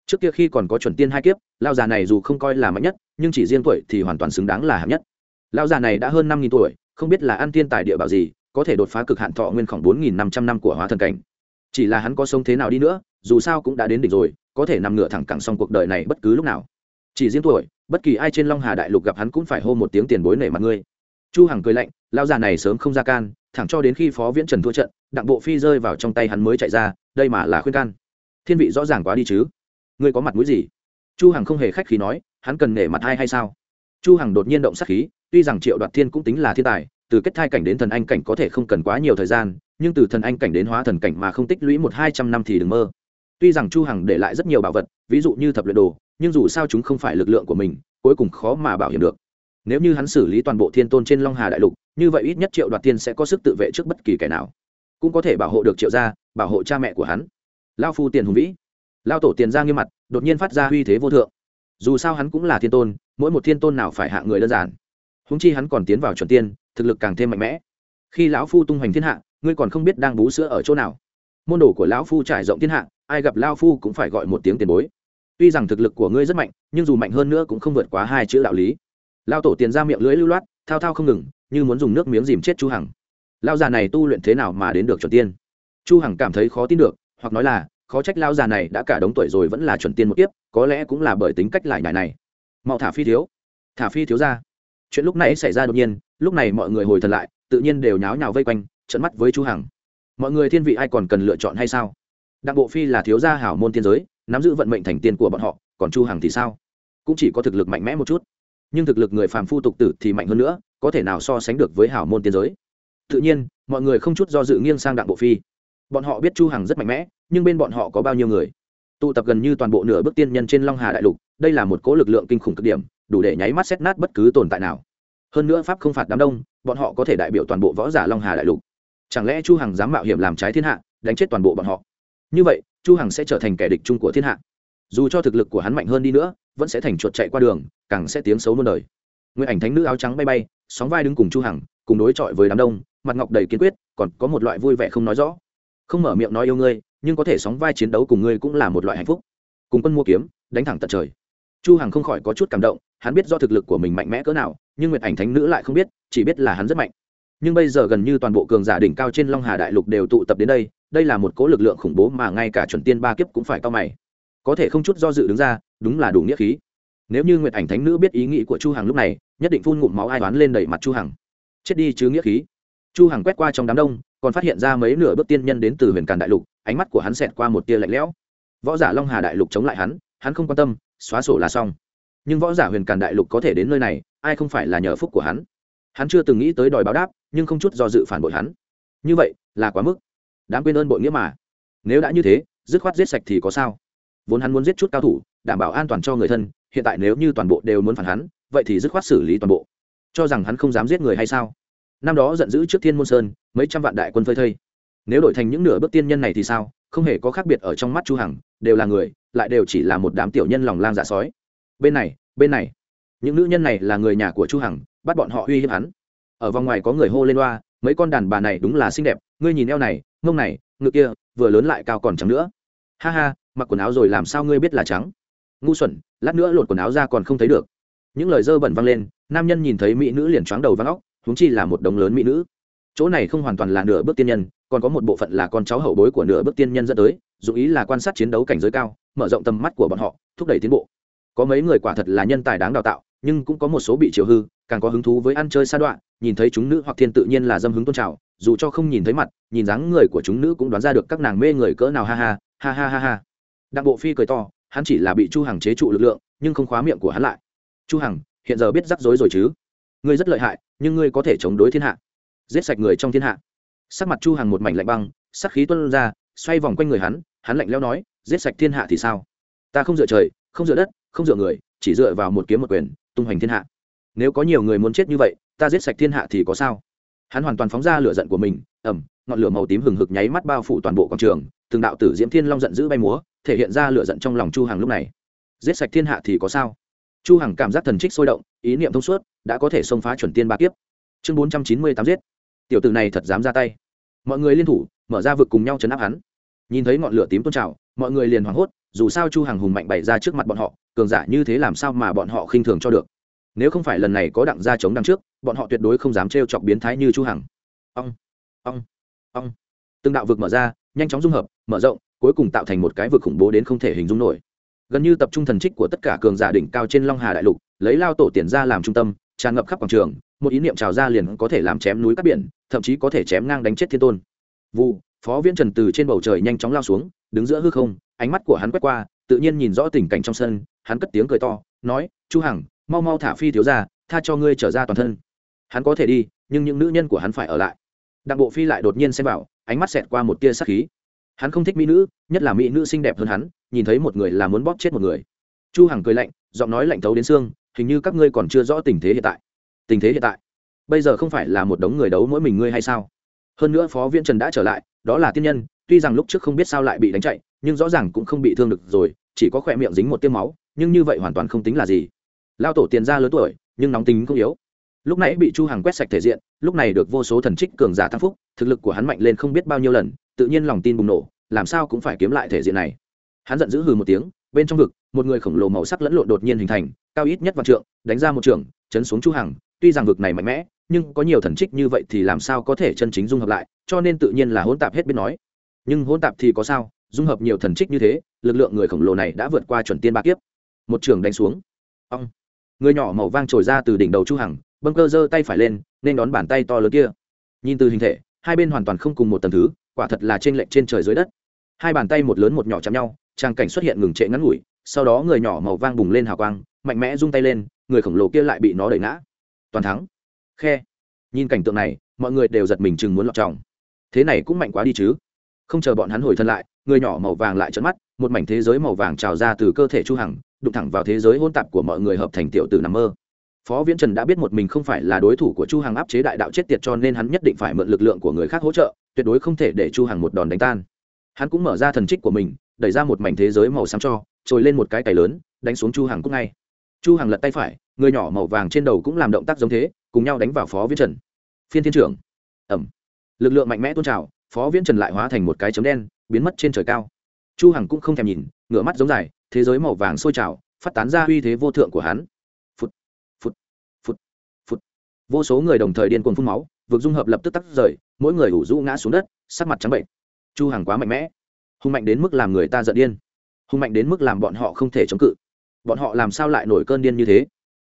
trước kia khi còn có chuẩn tiên hai kiếp lao già này dù không coi là mạnh nhất, nhưng chỉ riêng tuổi thì hoàn toàn xứng đáng là hạng nhất. Lao già này đã hơn năm nghìn tuổi, không biết là ăn tiên tài địa bảo gì, có thể đột phá cực hạn thọ nguyên khoảng bốn nghìn năm trăm năm của hóa thần cảnh. Chỉ là hắn có sống thế nào đi nữa, dù sao cũng đã đến đỉnh rồi, có thể nằm ngửa thẳng cẳng xong cuộc đời này bất cứ lúc nào. Chỉ riêng tuổi, bất kỳ ai trên long hà đại lục gặp hắn cũng phải hô một tiếng tiền bối nể mặt ngươi. Chu hằng cười lạnh lao già này sớm không ra can, thẳng cho đến khi phó viễn trần thua trận, đặng bộ phi rơi vào trong tay hắn mới chạy ra, đây mà là khuyên can. Thiên vị rõ ràng quá đi chứ ngươi có mặt mũi gì? Chu hằng không hề khách khí nói, hắn cần nể mặt ai hay sao? Chu hằng đột nhiên động sát khí, tuy rằng triệu đoạt thiên cũng tính là thiên tài, từ kết thai cảnh đến thần anh cảnh có thể không cần quá nhiều thời gian, nhưng từ thần anh cảnh đến hóa thần cảnh mà không tích lũy một hai trăm năm thì đừng mơ. Tuy rằng chu hằng để lại rất nhiều bảo vật, ví dụ như thập luyện đồ, nhưng dù sao chúng không phải lực lượng của mình, cuối cùng khó mà bảo hiểm được. Nếu như hắn xử lý toàn bộ thiên tôn trên long hà đại lục, như vậy ít nhất triệu đoạt tiên sẽ có sức tự vệ trước bất kỳ kẻ nào. Cũng có thể bảo hộ được triệu gia, bảo hộ cha mẹ của hắn. Lao phu tiền hùng vĩ lao tổ tiền ra nghiêm mặt, đột nhiên phát ra uy thế vô thượng. Dù sao hắn cũng là thiên tôn, mỗi một thiên tôn nào phải hạ người đơn giản. Húng chi hắn còn tiến vào chuẩn tiên, thực lực càng thêm mạnh mẽ. Khi lão phu tung hoành thiên hạ, ngươi còn không biết đang bú sữa ở chỗ nào. Môn đồ của lão phu trải rộng thiên hạ, ai gặp lao phu cũng phải gọi một tiếng tiền bối. Tuy rằng thực lực của ngươi rất mạnh, nhưng dù mạnh hơn nữa cũng không vượt quá hai chữ đạo lý. Lao tổ tiền ra miệng lưỡi lưu loát, thao thao không ngừng, như muốn dùng nước miếng dìm chết chu hằng. Lao già này tu luyện thế nào mà đến được chuẩn tiên? Chu hằng cảm thấy khó tin được, hoặc nói là khó trách lao già này đã cả đống tuổi rồi vẫn là chuẩn tiên một kiếp, có lẽ cũng là bởi tính cách lại nhải này. Mau thả phi thiếu. Thả phi thiếu ra. Chuyện lúc nãy xảy ra đột nhiên, lúc này mọi người hồi thần lại, tự nhiên đều nháo nhào vây quanh trận mắt với chu hằng. Mọi người thiên vị ai còn cần lựa chọn hay sao? Đặng bộ phi là thiếu gia hảo môn tiên giới, nắm giữ vận mệnh thành tiên của bọn họ, còn chu hằng thì sao? Cũng chỉ có thực lực mạnh mẽ một chút. Nhưng thực lực người phàm phu tục tử thì mạnh hơn nữa, có thể nào so sánh được với hảo môn tiên giới? Tự nhiên, mọi người không chút do dự nghiêng sang đặng bộ phi bọn họ biết chu hằng rất mạnh mẽ, nhưng bên bọn họ có bao nhiêu người? Tụ tập gần như toàn bộ nửa bước tiên nhân trên long hà đại lục, đây là một cố lực lượng kinh khủng cực điểm, đủ để nháy mắt xét nát bất cứ tồn tại nào. Hơn nữa pháp không phạt đám đông, bọn họ có thể đại biểu toàn bộ võ giả long hà đại lục. Chẳng lẽ chu hằng dám mạo hiểm làm trái thiên hạ, đánh chết toàn bộ bọn họ? Như vậy, chu hằng sẽ trở thành kẻ địch chung của thiên hạ. Dù cho thực lực của hắn mạnh hơn đi nữa, vẫn sẽ thành chuột chạy qua đường, càng sẽ tiếng xấu muôn đời. Nguyên ảnh thánh nữ áo trắng bay bay, sóng vai đứng cùng chu hằng, cùng đối chọi với đám đông, mặt ngọc đầy kiên quyết, còn có một loại vui vẻ không nói rõ không mở miệng nói yêu ngươi, nhưng có thể sóng vai chiến đấu cùng ngươi cũng là một loại hạnh phúc. Cùng quân mua kiếm, đánh thẳng tận trời. Chu hằng không khỏi có chút cảm động, hắn biết do thực lực của mình mạnh mẽ cỡ nào, nhưng nguyệt ảnh thánh nữ lại không biết, chỉ biết là hắn rất mạnh. Nhưng bây giờ gần như toàn bộ cường giả đỉnh cao trên long hà đại lục đều tụ tập đến đây đây là một cố lực lượng khủng bố mà ngay cả chuẩn tiên ba kiếp cũng phải cao mày. Có thể không chút do dự đứng ra, đúng là đủ nghĩa khí. Nếu như nguyệt ảnh thánh nữ biết ý nghĩ của chu hằng lúc này, nhất định phun ngụm máu ai oán lên đẩy mặt chu hằng. Chết đi chứ nghĩa khí. Chu hằng quét qua trong đám đông còn phát hiện ra mấy nửa bước tiên nhân đến từ huyền càn đại lục, ánh mắt của hắn xẹt qua một tia lạnh lẽo. Võ giả long hà đại lục chống lại hắn hắn không quan tâm, xóa sổ là xong. Nhưng võ giả huyền càn đại lục có thể đến nơi này, ai không phải là nhờ phúc của hắn? Hắn chưa từng nghĩ tới đòi báo đáp, nhưng không chút do dự phản bội hắn. Như vậy, là quá mức. Đáng quên ơn bội nghĩa mà. Nếu đã như thế, dứt khoát giết sạch thì có sao? Vốn hắn muốn giết chút cao thủ, đảm bảo an toàn cho người thân, hiện tại nếu như toàn bộ đều muốn phản hắn, vậy thì dứt khoát xử lý toàn bộ. Cho rằng hắn không dám giết người hay sao? Năm đó giận dữ trước thiên môn sơn, mấy trăm vạn đại quân phơi thây. Nếu đổi thành những nửa bước tiên nhân này thì sao? Không hề có khác biệt ở trong mắt chu hằng, đều là người, lại đều chỉ là một đám tiểu nhân lòng lang dạ sói. Bên này bên này. Những nữ nhân này là người nhà của chu hằng, bắt bọn họ uy hiếp hắn. Ở vòng ngoài có người hô lên loa, mấy con đàn bà này đúng là xinh đẹp, ngươi nhìn eo này, ngông này, ngực kia, vừa lớn lại cao còn trắng nữa. Ha ha, mặc quần áo rồi làm sao ngươi biết là trắng? Ngu xuẩn, lát nữa lột quần áo ra còn không thấy được. Những lời dơ bẩn vang lên, nam nhân nhìn thấy mỹ nữ liền choáng đầu văng óc huống chi là một đống lớn mỹ nữ. Chỗ này không hoàn toàn là nửa bước tiên nhân, còn có một bộ phận là con cháu hậu bối của nửa bước tiên nhân dẫn tới, dù ý là quan sát chiến đấu cảnh giới cao, mở rộng tầm mắt của bọn họ, thúc đẩy tiến bộ. Có mấy người quả thật là nhân tài đáng đào tạo, nhưng cũng có một số bị chiều hư, càng có hứng thú với ăn chơi sa đoạn nhìn thấy chúng nữ hoặc thiên tự nhiên là dâm hứng tôn trào, dù cho không nhìn thấy mặt, nhìn dáng người của chúng nữ cũng đoán ra được các nàng mê người cỡ nào ha ha ha ha ha ha. Đặng bộ phi cười to, hắn chỉ là bị chu hằng chế trụ lực lượng, nhưng không khóa miệng của hắn lại. Chu hằng, hiện giờ biết rắc rối rồi chứ? Ngươi rất lợi hại, nhưng ngươi có thể chống đối thiên hạ. Giết sạch người trong thiên hạ. Sắc mặt chu hằng một mảnh lạnh băng, sắc khí tuôn ra, xoay vòng quanh người hắn hắn lạnh lẽo nói, giết sạch thiên hạ thì sao? Ta không dựa trời, không dựa đất, không dựa người, chỉ dựa vào một kiếm một quyền, tung hoành thiên hạ. Nếu có nhiều người muốn chết như vậy, ta giết sạch thiên hạ thì có sao? Hắn hoàn toàn phóng ra lửa giận của mình, ẩm, ngọn lửa màu tím hừng hực nháy mắt bao phủ toàn bộ quảng trường, từng đạo tử diễm thiên long giận dữ bay múa, thể hiện ra lửa giận trong lòng chu hằng lúc này. Giết sạch thiên hạ thì có sao? Chu hằng cảm giác thần trích sôi động, ý niệm thông suốt, đã có thể xông phá chuẩn tiên ba kiếp. Chương 498 giết. Tiểu tử này thật dám ra tay. Mọi người liên thủ, mở ra vực cùng nhau chấn áp hắn. Nhìn thấy ngọn lửa tím tôn trào, mọi người liền hoảng hốt, dù sao chu hằng hùng mạnh bày ra trước mặt bọn họ, cường giả như thế làm sao mà bọn họ khinh thường cho được? Nếu không phải lần này có đặng gia chống đằng trước, bọn họ tuyệt đối không dám trêu chọc biến thái như chu hằng. Ong ong ong. Từng đạo vực mở ra, nhanh chóng dung hợp, mở rộng, cuối cùng tạo thành một cái vực khủng bố đến không thể hình dung nổi gần như tập trung thần trích của tất cả cường giả đỉnh cao trên long hà đại lục lấy lao tổ tiền ra làm trung tâm tràn ngập khắp quảng trường một ý niệm trào ra liền có thể làm chém núi các biển thậm chí có thể chém ngang đánh chết thiên tôn. Vụ phó viễn trần từ trên bầu trời nhanh chóng lao xuống đứng giữa hư không ánh mắt của hắn quét qua tự nhiên nhìn rõ tình cảnh trong sân hắn cất tiếng cười to nói chu hằng mau mau thả phi thiếu ra tha cho ngươi trở ra toàn thân. Hắn có thể đi nhưng những nữ nhân của hắn phải ở lại. Đặng bộ phi lại đột nhiên xem bảo, ánh mắt xẹt qua một tia sắc khí. Hắn không thích mỹ nữ nhất là mỹ nữ xinh đẹp hơn hắn nhìn thấy một người là muốn bóp chết một người. Chu hằng cười lạnh, giọng nói lạnh thấu đến xương, hình như các ngươi còn chưa rõ tình thế hiện tại. Tình thế hiện tại? Bây giờ không phải là một đống người đấu mỗi mình ngươi hay sao? Hơn nữa phó viễn trần đã trở lại, đó là tiên nhân, tuy rằng lúc trước không biết sao lại bị đánh chạy, nhưng rõ ràng cũng không bị thương được rồi, chỉ có khỏe miệng dính một tiêm máu, nhưng như vậy hoàn toàn không tính là gì. Lao tổ tiền ra lớn tuổi, nhưng nóng tính không yếu. Lúc nãy bị chu Hằng quét sạch thể diện, lúc này được vô số thần trích cường giả thăng phúc, thực lực của hắn mạnh lên không biết bao nhiêu lần, tự nhiên lòng tin bùng nổ, làm sao cũng phải kiếm lại thể diện này hắn giận dữ hừ một tiếng, bên trong vực, một người khổng lồ màu sắc lẫn lộn đột nhiên hình thành, cao ít nhất vạn trượng, đánh ra một trường, chấn xuống chu hằng. Tuy rằng vực này mạnh mẽ, nhưng có nhiều thần trích như vậy thì làm sao có thể chân chính dung hợp lại, cho nên tự nhiên là hỗn tạp hết biết nói. Nhưng hỗn tạp thì có sao, dung hợp nhiều thần trích như thế, lực lượng người khổng lồ này đã vượt qua chuẩn tiên ba kiếp. Một trường đánh xuống. Ông người nhỏ màu vang trồi ra từ đỉnh đầu chu hằng, bâng cơ giơ tay phải lên, nên đón bàn tay to lớn kia. Nhìn từ hình thể, hai bên hoàn toàn không cùng một tầng thứ, quả thật là trên lệnh trên trời dưới đất. Hai bàn tay một lớn một nhỏ chạm nhau trang cảnh xuất hiện ngừng trệ ngắn ngủi, sau đó người nhỏ màu vang bùng lên hào quang, mạnh mẽ rung tay lên, người khổng lồ kia lại bị nó đẩy ngã. Toàn thắng. Khe. Nhìn cảnh tượng này, mọi người đều giật mình chừng muốn lọt tròng. Thế này cũng mạnh quá đi chứ. Không chờ bọn hắn hồi thân lại, người nhỏ màu vàng lại trợn mắt, một mảnh thế giới màu vàng trào ra từ cơ thể chu hằng, đụng thẳng vào thế giới hôn tạp của mọi người hợp thành tiểu tử nằm mơ. Phó viễn trần đã biết một mình không phải là đối thủ của chu hằng áp chế đại đạo chết tiệt cho nên hắn nhất định phải mượn lực lượng của người khác hỗ trợ, tuyệt đối không thể để chu hằng một đòn đánh tan. Hắn cũng mở ra thần trích của mình đẩy ra một mảnh thế giới màu xám cho, trồi lên một cái cày lớn, đánh xuống chu hằng cúc ngay. Chu hằng lật tay phải, người nhỏ màu vàng trên đầu cũng làm động tác giống thế, cùng nhau đánh vào phó viễn trần. Phiên thiên trưởng. Ẩm. Lực lượng mạnh mẽ tôn trào, phó viễn trần lại hóa thành một cái chấm đen, biến mất trên trời cao. Chu hằng cũng không thèm nhìn, ngửa mắt giống dài, thế giới màu vàng sôi trào, phát tán ra uy thế vô thượng của hắn. Phút phút phút phút vô số người đồng thời điên cuồng phun máu, vực dung hợp lập tức tắt rời, mỗi người ủ rũ ngã xuống đất, sắc mặt trắng bệnh chu hằng quá mạnh mẽ hùng mạnh đến mức làm người ta giận điên. Hung mạnh đến mức làm bọn họ không thể chống cự. Bọn họ làm sao lại nổi cơn điên như thế?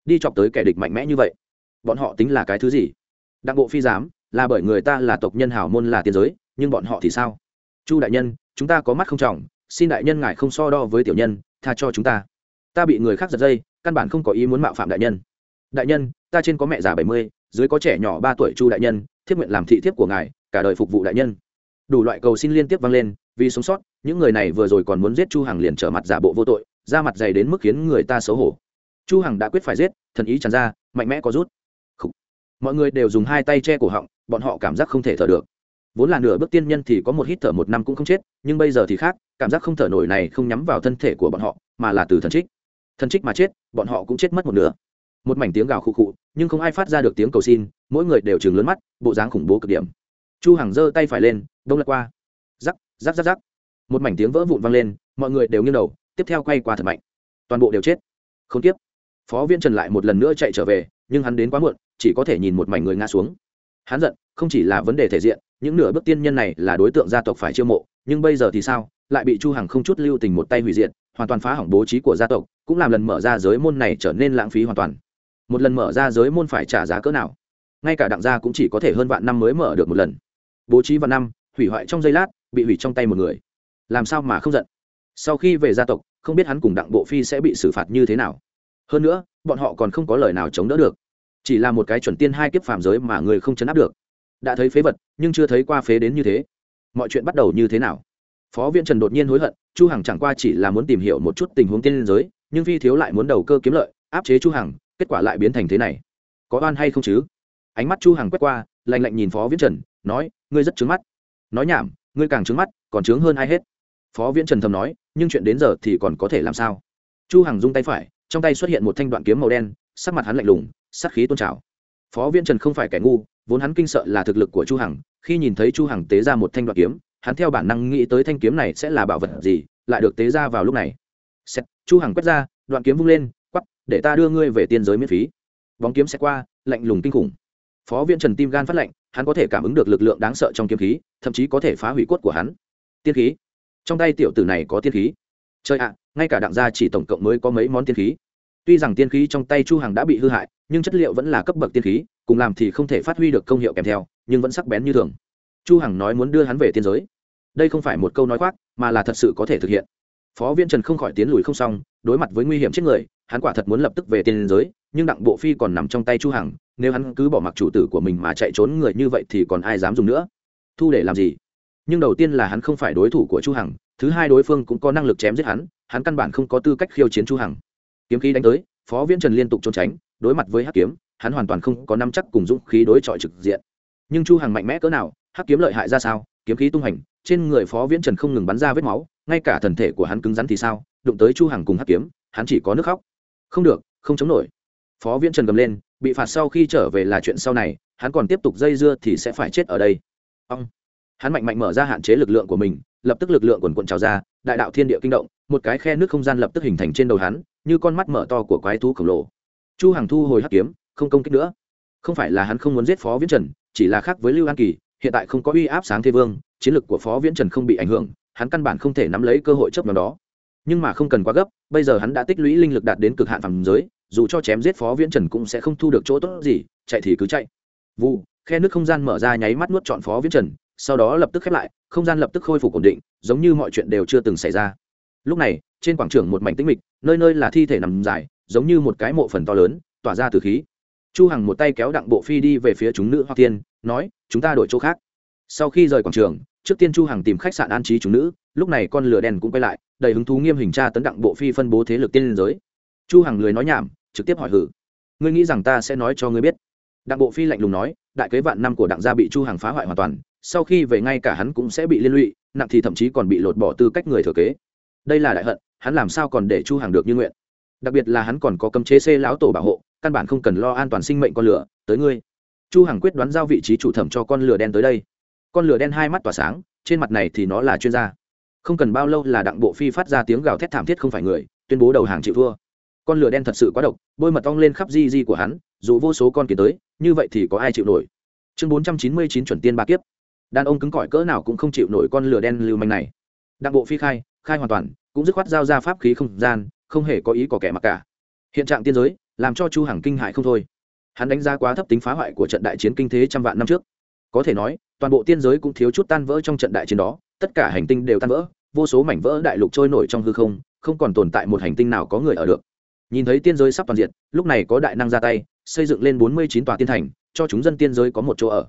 Đi chọc tới kẻ địch mạnh mẽ như vậy, bọn họ tính là cái thứ gì? Đặng bộ phi giám là bởi người ta là tộc nhân hảo môn là tiên giới, nhưng bọn họ thì sao? Chu đại nhân, chúng ta có mắt không trọng, xin đại nhân ngài không so đo với tiểu nhân, tha cho chúng ta. Ta bị người khác giật dây, căn bản không có ý muốn mạo phạm đại nhân. Đại nhân, ta trên có mẹ già bảy mươi, dưới có trẻ nhỏ ba tuổi, chu đại nhân thiết nguyện làm thị thiếp của ngài, cả đời phục vụ đại nhân. Đủ loại cầu xin liên tiếp vang lên vì sống sót, những người này vừa rồi còn muốn giết chu hằng liền trở mặt giả bộ vô tội ra mặt dày đến mức khiến người ta xấu hổ. Chu hằng đã quyết phải giết, thần ý tràn ra, mạnh mẽ có rút. Khủ. mọi người đều dùng hai tay che cổ họng, bọn họ cảm giác không thể thở được. Vốn là nửa bước tiên nhân thì có một hít thở một năm cũng không chết, nhưng bây giờ thì khác, cảm giác không thở nổi này không nhắm vào thân thể của bọn họ, mà là từ thần trích. Thần trích mà chết, bọn họ cũng chết mất một nửa. Một mảnh tiếng gào khụ khụ, nhưng không ai phát ra được tiếng cầu xin, mỗi người đều chừng lớn mắt, bộ dáng khủng bố cực điểm. Chu hằng giơ tay phải lên, đông lật qua rắc rắc rắc. Một mảnh tiếng vỡ vụn vang lên, mọi người đều nghiêng đầu, tiếp theo quay qua thật mạnh. Toàn bộ đều chết. Không tiếp. Phó viên trần lại một lần nữa chạy trở về, nhưng hắn đến quá muộn, chỉ có thể nhìn một mảnh người ngã xuống. Hắn giận, không chỉ là vấn đề thể diện, những nửa bước tiên nhân này là đối tượng gia tộc phải chiêu mộ, nhưng bây giờ thì sao? Lại bị chu hằng không chút lưu tình một tay hủy diệt, hoàn toàn phá hỏng bố trí của gia tộc, cũng làm lần mở ra giới môn này trở nên lãng phí hoàn toàn. Một lần mở ra giới môn phải trả giá cỡ nào? Ngay cả đặng gia cũng chỉ có thể hơn vạn năm mới mở được một lần. Bố trí vạn năm, hủy hoại trong giây lát bị hủy trong tay một người. Làm sao mà không giận? Sau khi về gia tộc, không biết hắn cùng đặng bộ phi sẽ bị xử phạt như thế nào. Hơn nữa, bọn họ còn không có lời nào chống đỡ được. Chỉ là một cái chuẩn tiên hai kiếp phàm giới mà người không chấn áp được. Đã thấy phế vật, nhưng chưa thấy qua phế đến như thế. Mọi chuyện bắt đầu như thế nào? Phó viện trần đột nhiên hối hận, chu hằng chẳng qua chỉ là muốn tìm hiểu một chút tình huống tiên liên giới, nhưng phi thiếu lại muốn đầu cơ kiếm lợi, áp chế chu hằng, kết quả lại biến thành thế này. Có oan hay không chứ? Ánh mắt chu hằng quét qua, lạnh lạnh nhìn phó viễn trần, nói, ngươi rất trướng mắt. Nói nhảm ngươi càng trướng mắt còn trướng hơn ai hết. Phó viễn trần thầm nói nhưng chuyện đến giờ thì còn có thể làm sao? Chu hằng rung tay phải trong tay xuất hiện một thanh đoạn kiếm màu đen sắc mặt hắn lạnh lùng sát khí tôn trào. Phó viễn trần không phải kẻ ngu vốn hắn kinh sợ là thực lực của chu hằng khi nhìn thấy chu hằng tế ra một thanh đoạn kiếm hắn theo bản năng nghĩ tới thanh kiếm này sẽ là bảo vật gì lại được tế ra vào lúc này. Xét, chu hằng quét ra đoạn kiếm vung lên quắp để ta đưa ngươi về tiên giới miễn phí. Bóng kiếm sẽ qua lạnh lùng kinh khủng. Phó viễn trần tim gan phát lạnh hắn có thể cảm ứng được lực lượng đáng sợ trong kiếm khí, thậm chí có thể phá hủy cốt của hắn. Tiên khí. Trong tay tiểu tử này có tiên khí. Chơi ạ, ngay cả đặng gia chỉ tổng cộng mới có mấy món tiên khí. Tuy rằng tiên khí trong tay chu hằng đã bị hư hại, nhưng chất liệu vẫn là cấp bậc tiên khí, cùng làm thì không thể phát huy được công hiệu kèm theo, nhưng vẫn sắc bén như thường. Chu hằng nói muốn đưa hắn về tiên giới. Đây không phải một câu nói khoác, mà là thật sự có thể thực hiện. Phó viên trần không khỏi tiến lùi không xong, đối mặt với nguy hiểm chết người, hắn quả thật muốn lập tức về tiên giới nhưng đặng bộ phi còn nằm trong tay chu hằng, nếu hắn cứ bỏ mặc chủ tử của mình mà chạy trốn người như vậy thì còn ai dám dùng nữa? Thu để làm gì? Nhưng đầu tiên là hắn không phải đối thủ của chu hằng, thứ hai đối phương cũng có năng lực chém giết hắn hắn căn bản không có tư cách khiêu chiến chu hằng. Kiếm khí đánh tới, phó viễn trần liên tục trốn tránh, đối mặt với hắc kiếm, hắn hoàn toàn không có nắm chắc cùng dũng khí đối chọi trực diện. Nhưng chu hằng mạnh mẽ cỡ nào, hắc kiếm lợi hại ra sao? Kiếm khí tung hành, trên người phó viễn trần không ngừng bắn ra vết máu, ngay cả thần thể của hắn cứng rắn thì sao? Đụng tới chu hằng cùng hắc kiếm, hắn chỉ có nước khóc. Không được, không chống nổi phó viễn trần gầm lên, bị phạt sau khi trở về là chuyện sau này, hắn còn tiếp tục dây dưa thì sẽ phải chết ở đây. Ông. Hắn mạnh mạnh mở ra hạn chế lực lượng của mình, lập tức lực lượng quần quận trào ra, đại đạo thiên địa kinh động, một cái khe nước không gian lập tức hình thành trên đầu hắn, như con mắt mở to của quái thú khổng lồ. Chu hằng thu hồi hắc kiếm, không công kích nữa. Không phải là hắn không muốn giết phó viễn trần, chỉ là khác với lưu an kỳ, hiện tại không có uy áp sáng thế vương, chiến lực của phó viễn trần không bị ảnh hưởng, hắn căn bản không thể nắm lấy cơ hội chấp nhóm đó. Nhưng mà không cần quá gấp, bây giờ hắn đã tích lũy linh lực đạt đến cực hạn phàm giới dù cho chém giết phó viễn trần cũng sẽ không thu được chỗ tốt gì, chạy thì cứ chạy. Vụ, khe nước không gian mở ra nháy mắt nuốt chọn phó viễn trần, sau đó lập tức khép lại, không gian lập tức khôi phục ổn định, giống như mọi chuyện đều chưa từng xảy ra. Lúc này, trên quảng trường một mảnh tĩnh mịch, nơi nơi là thi thể nằm dài, giống như một cái mộ phần to lớn, tỏa ra từ khí. Chu hằng một tay kéo đặng bộ phi đi về phía chúng nữ hoa tiên nói, chúng ta đổi chỗ khác. Sau khi rời quảng trường, trước tiên chu hằng tìm khách sạn an trí chúng nữ, lúc này con lửa đen cũng quay lại, đầy hứng thú nghiêm hình tra tấn đặng bộ phi phân bố thế lực tiên giới. Chu hằng lười nói nhảm trực tiếp hỏi hử. Ngươi nghĩ rằng ta sẽ nói cho ngươi biết? Đặng bộ phi lạnh lùng nói, đại kế vạn năm của đặng gia bị chu hàng phá hoại hoàn toàn, sau khi về ngay cả hắn cũng sẽ bị liên lụy, nặng thì thậm chí còn bị lột bỏ tư cách người thừa kế. Đây là đại hận, hắn làm sao còn để chu hàng được như nguyện? Đặc biệt là hắn còn có cấm chế xê lão tổ bảo hộ, căn bản không cần lo an toàn sinh mệnh con lửa, tới ngươi. Chu hằng quyết đoán giao vị trí chủ thẩm cho con lửa đen tới đây. Con lửa đen hai mắt tỏa sáng, trên mặt này thì nó là chuyên gia. Không cần bao lâu là đặng bộ phi phát ra tiếng gào thét thảm thiết không phải người, tuyên bố đầu hàng chịu thua con lửa đen thật sự quá độc, bôi mật ong lên khắp di di của hắn, dù vô số con kiến tới, như vậy thì có ai chịu nổi? Chương bốn trăm chín mươi chín chuẩn tiên ba kiếp. Đàn ông cứng cỏi cỡ nào cũng không chịu nổi con lửa đen lưu manh này. Đặng bộ phi khai khai hoàn toàn, cũng dứt khoát giao ra pháp khí không gian, không hề có ý có kẻ mặc cả. Hiện trạng tiên giới, làm cho chu hằng kinh hại không thôi. Hắn đánh giá quá thấp tính phá hoại của trận đại chiến kinh thế trăm vạn năm trước. Có thể nói, toàn bộ tiên giới cũng thiếu chút tan vỡ trong trận đại chiến đó, tất cả hành tinh đều tan vỡ, vô số mảnh vỡ đại lục trôi nổi trong hư không không còn tồn tại một hành tinh nào có người ở được nhìn thấy tiên giới sắp toàn diện, lúc này có đại năng ra tay, xây dựng lên bốn mươi chín tòa tiên thành, cho chúng dân tiên giới có một chỗ ở.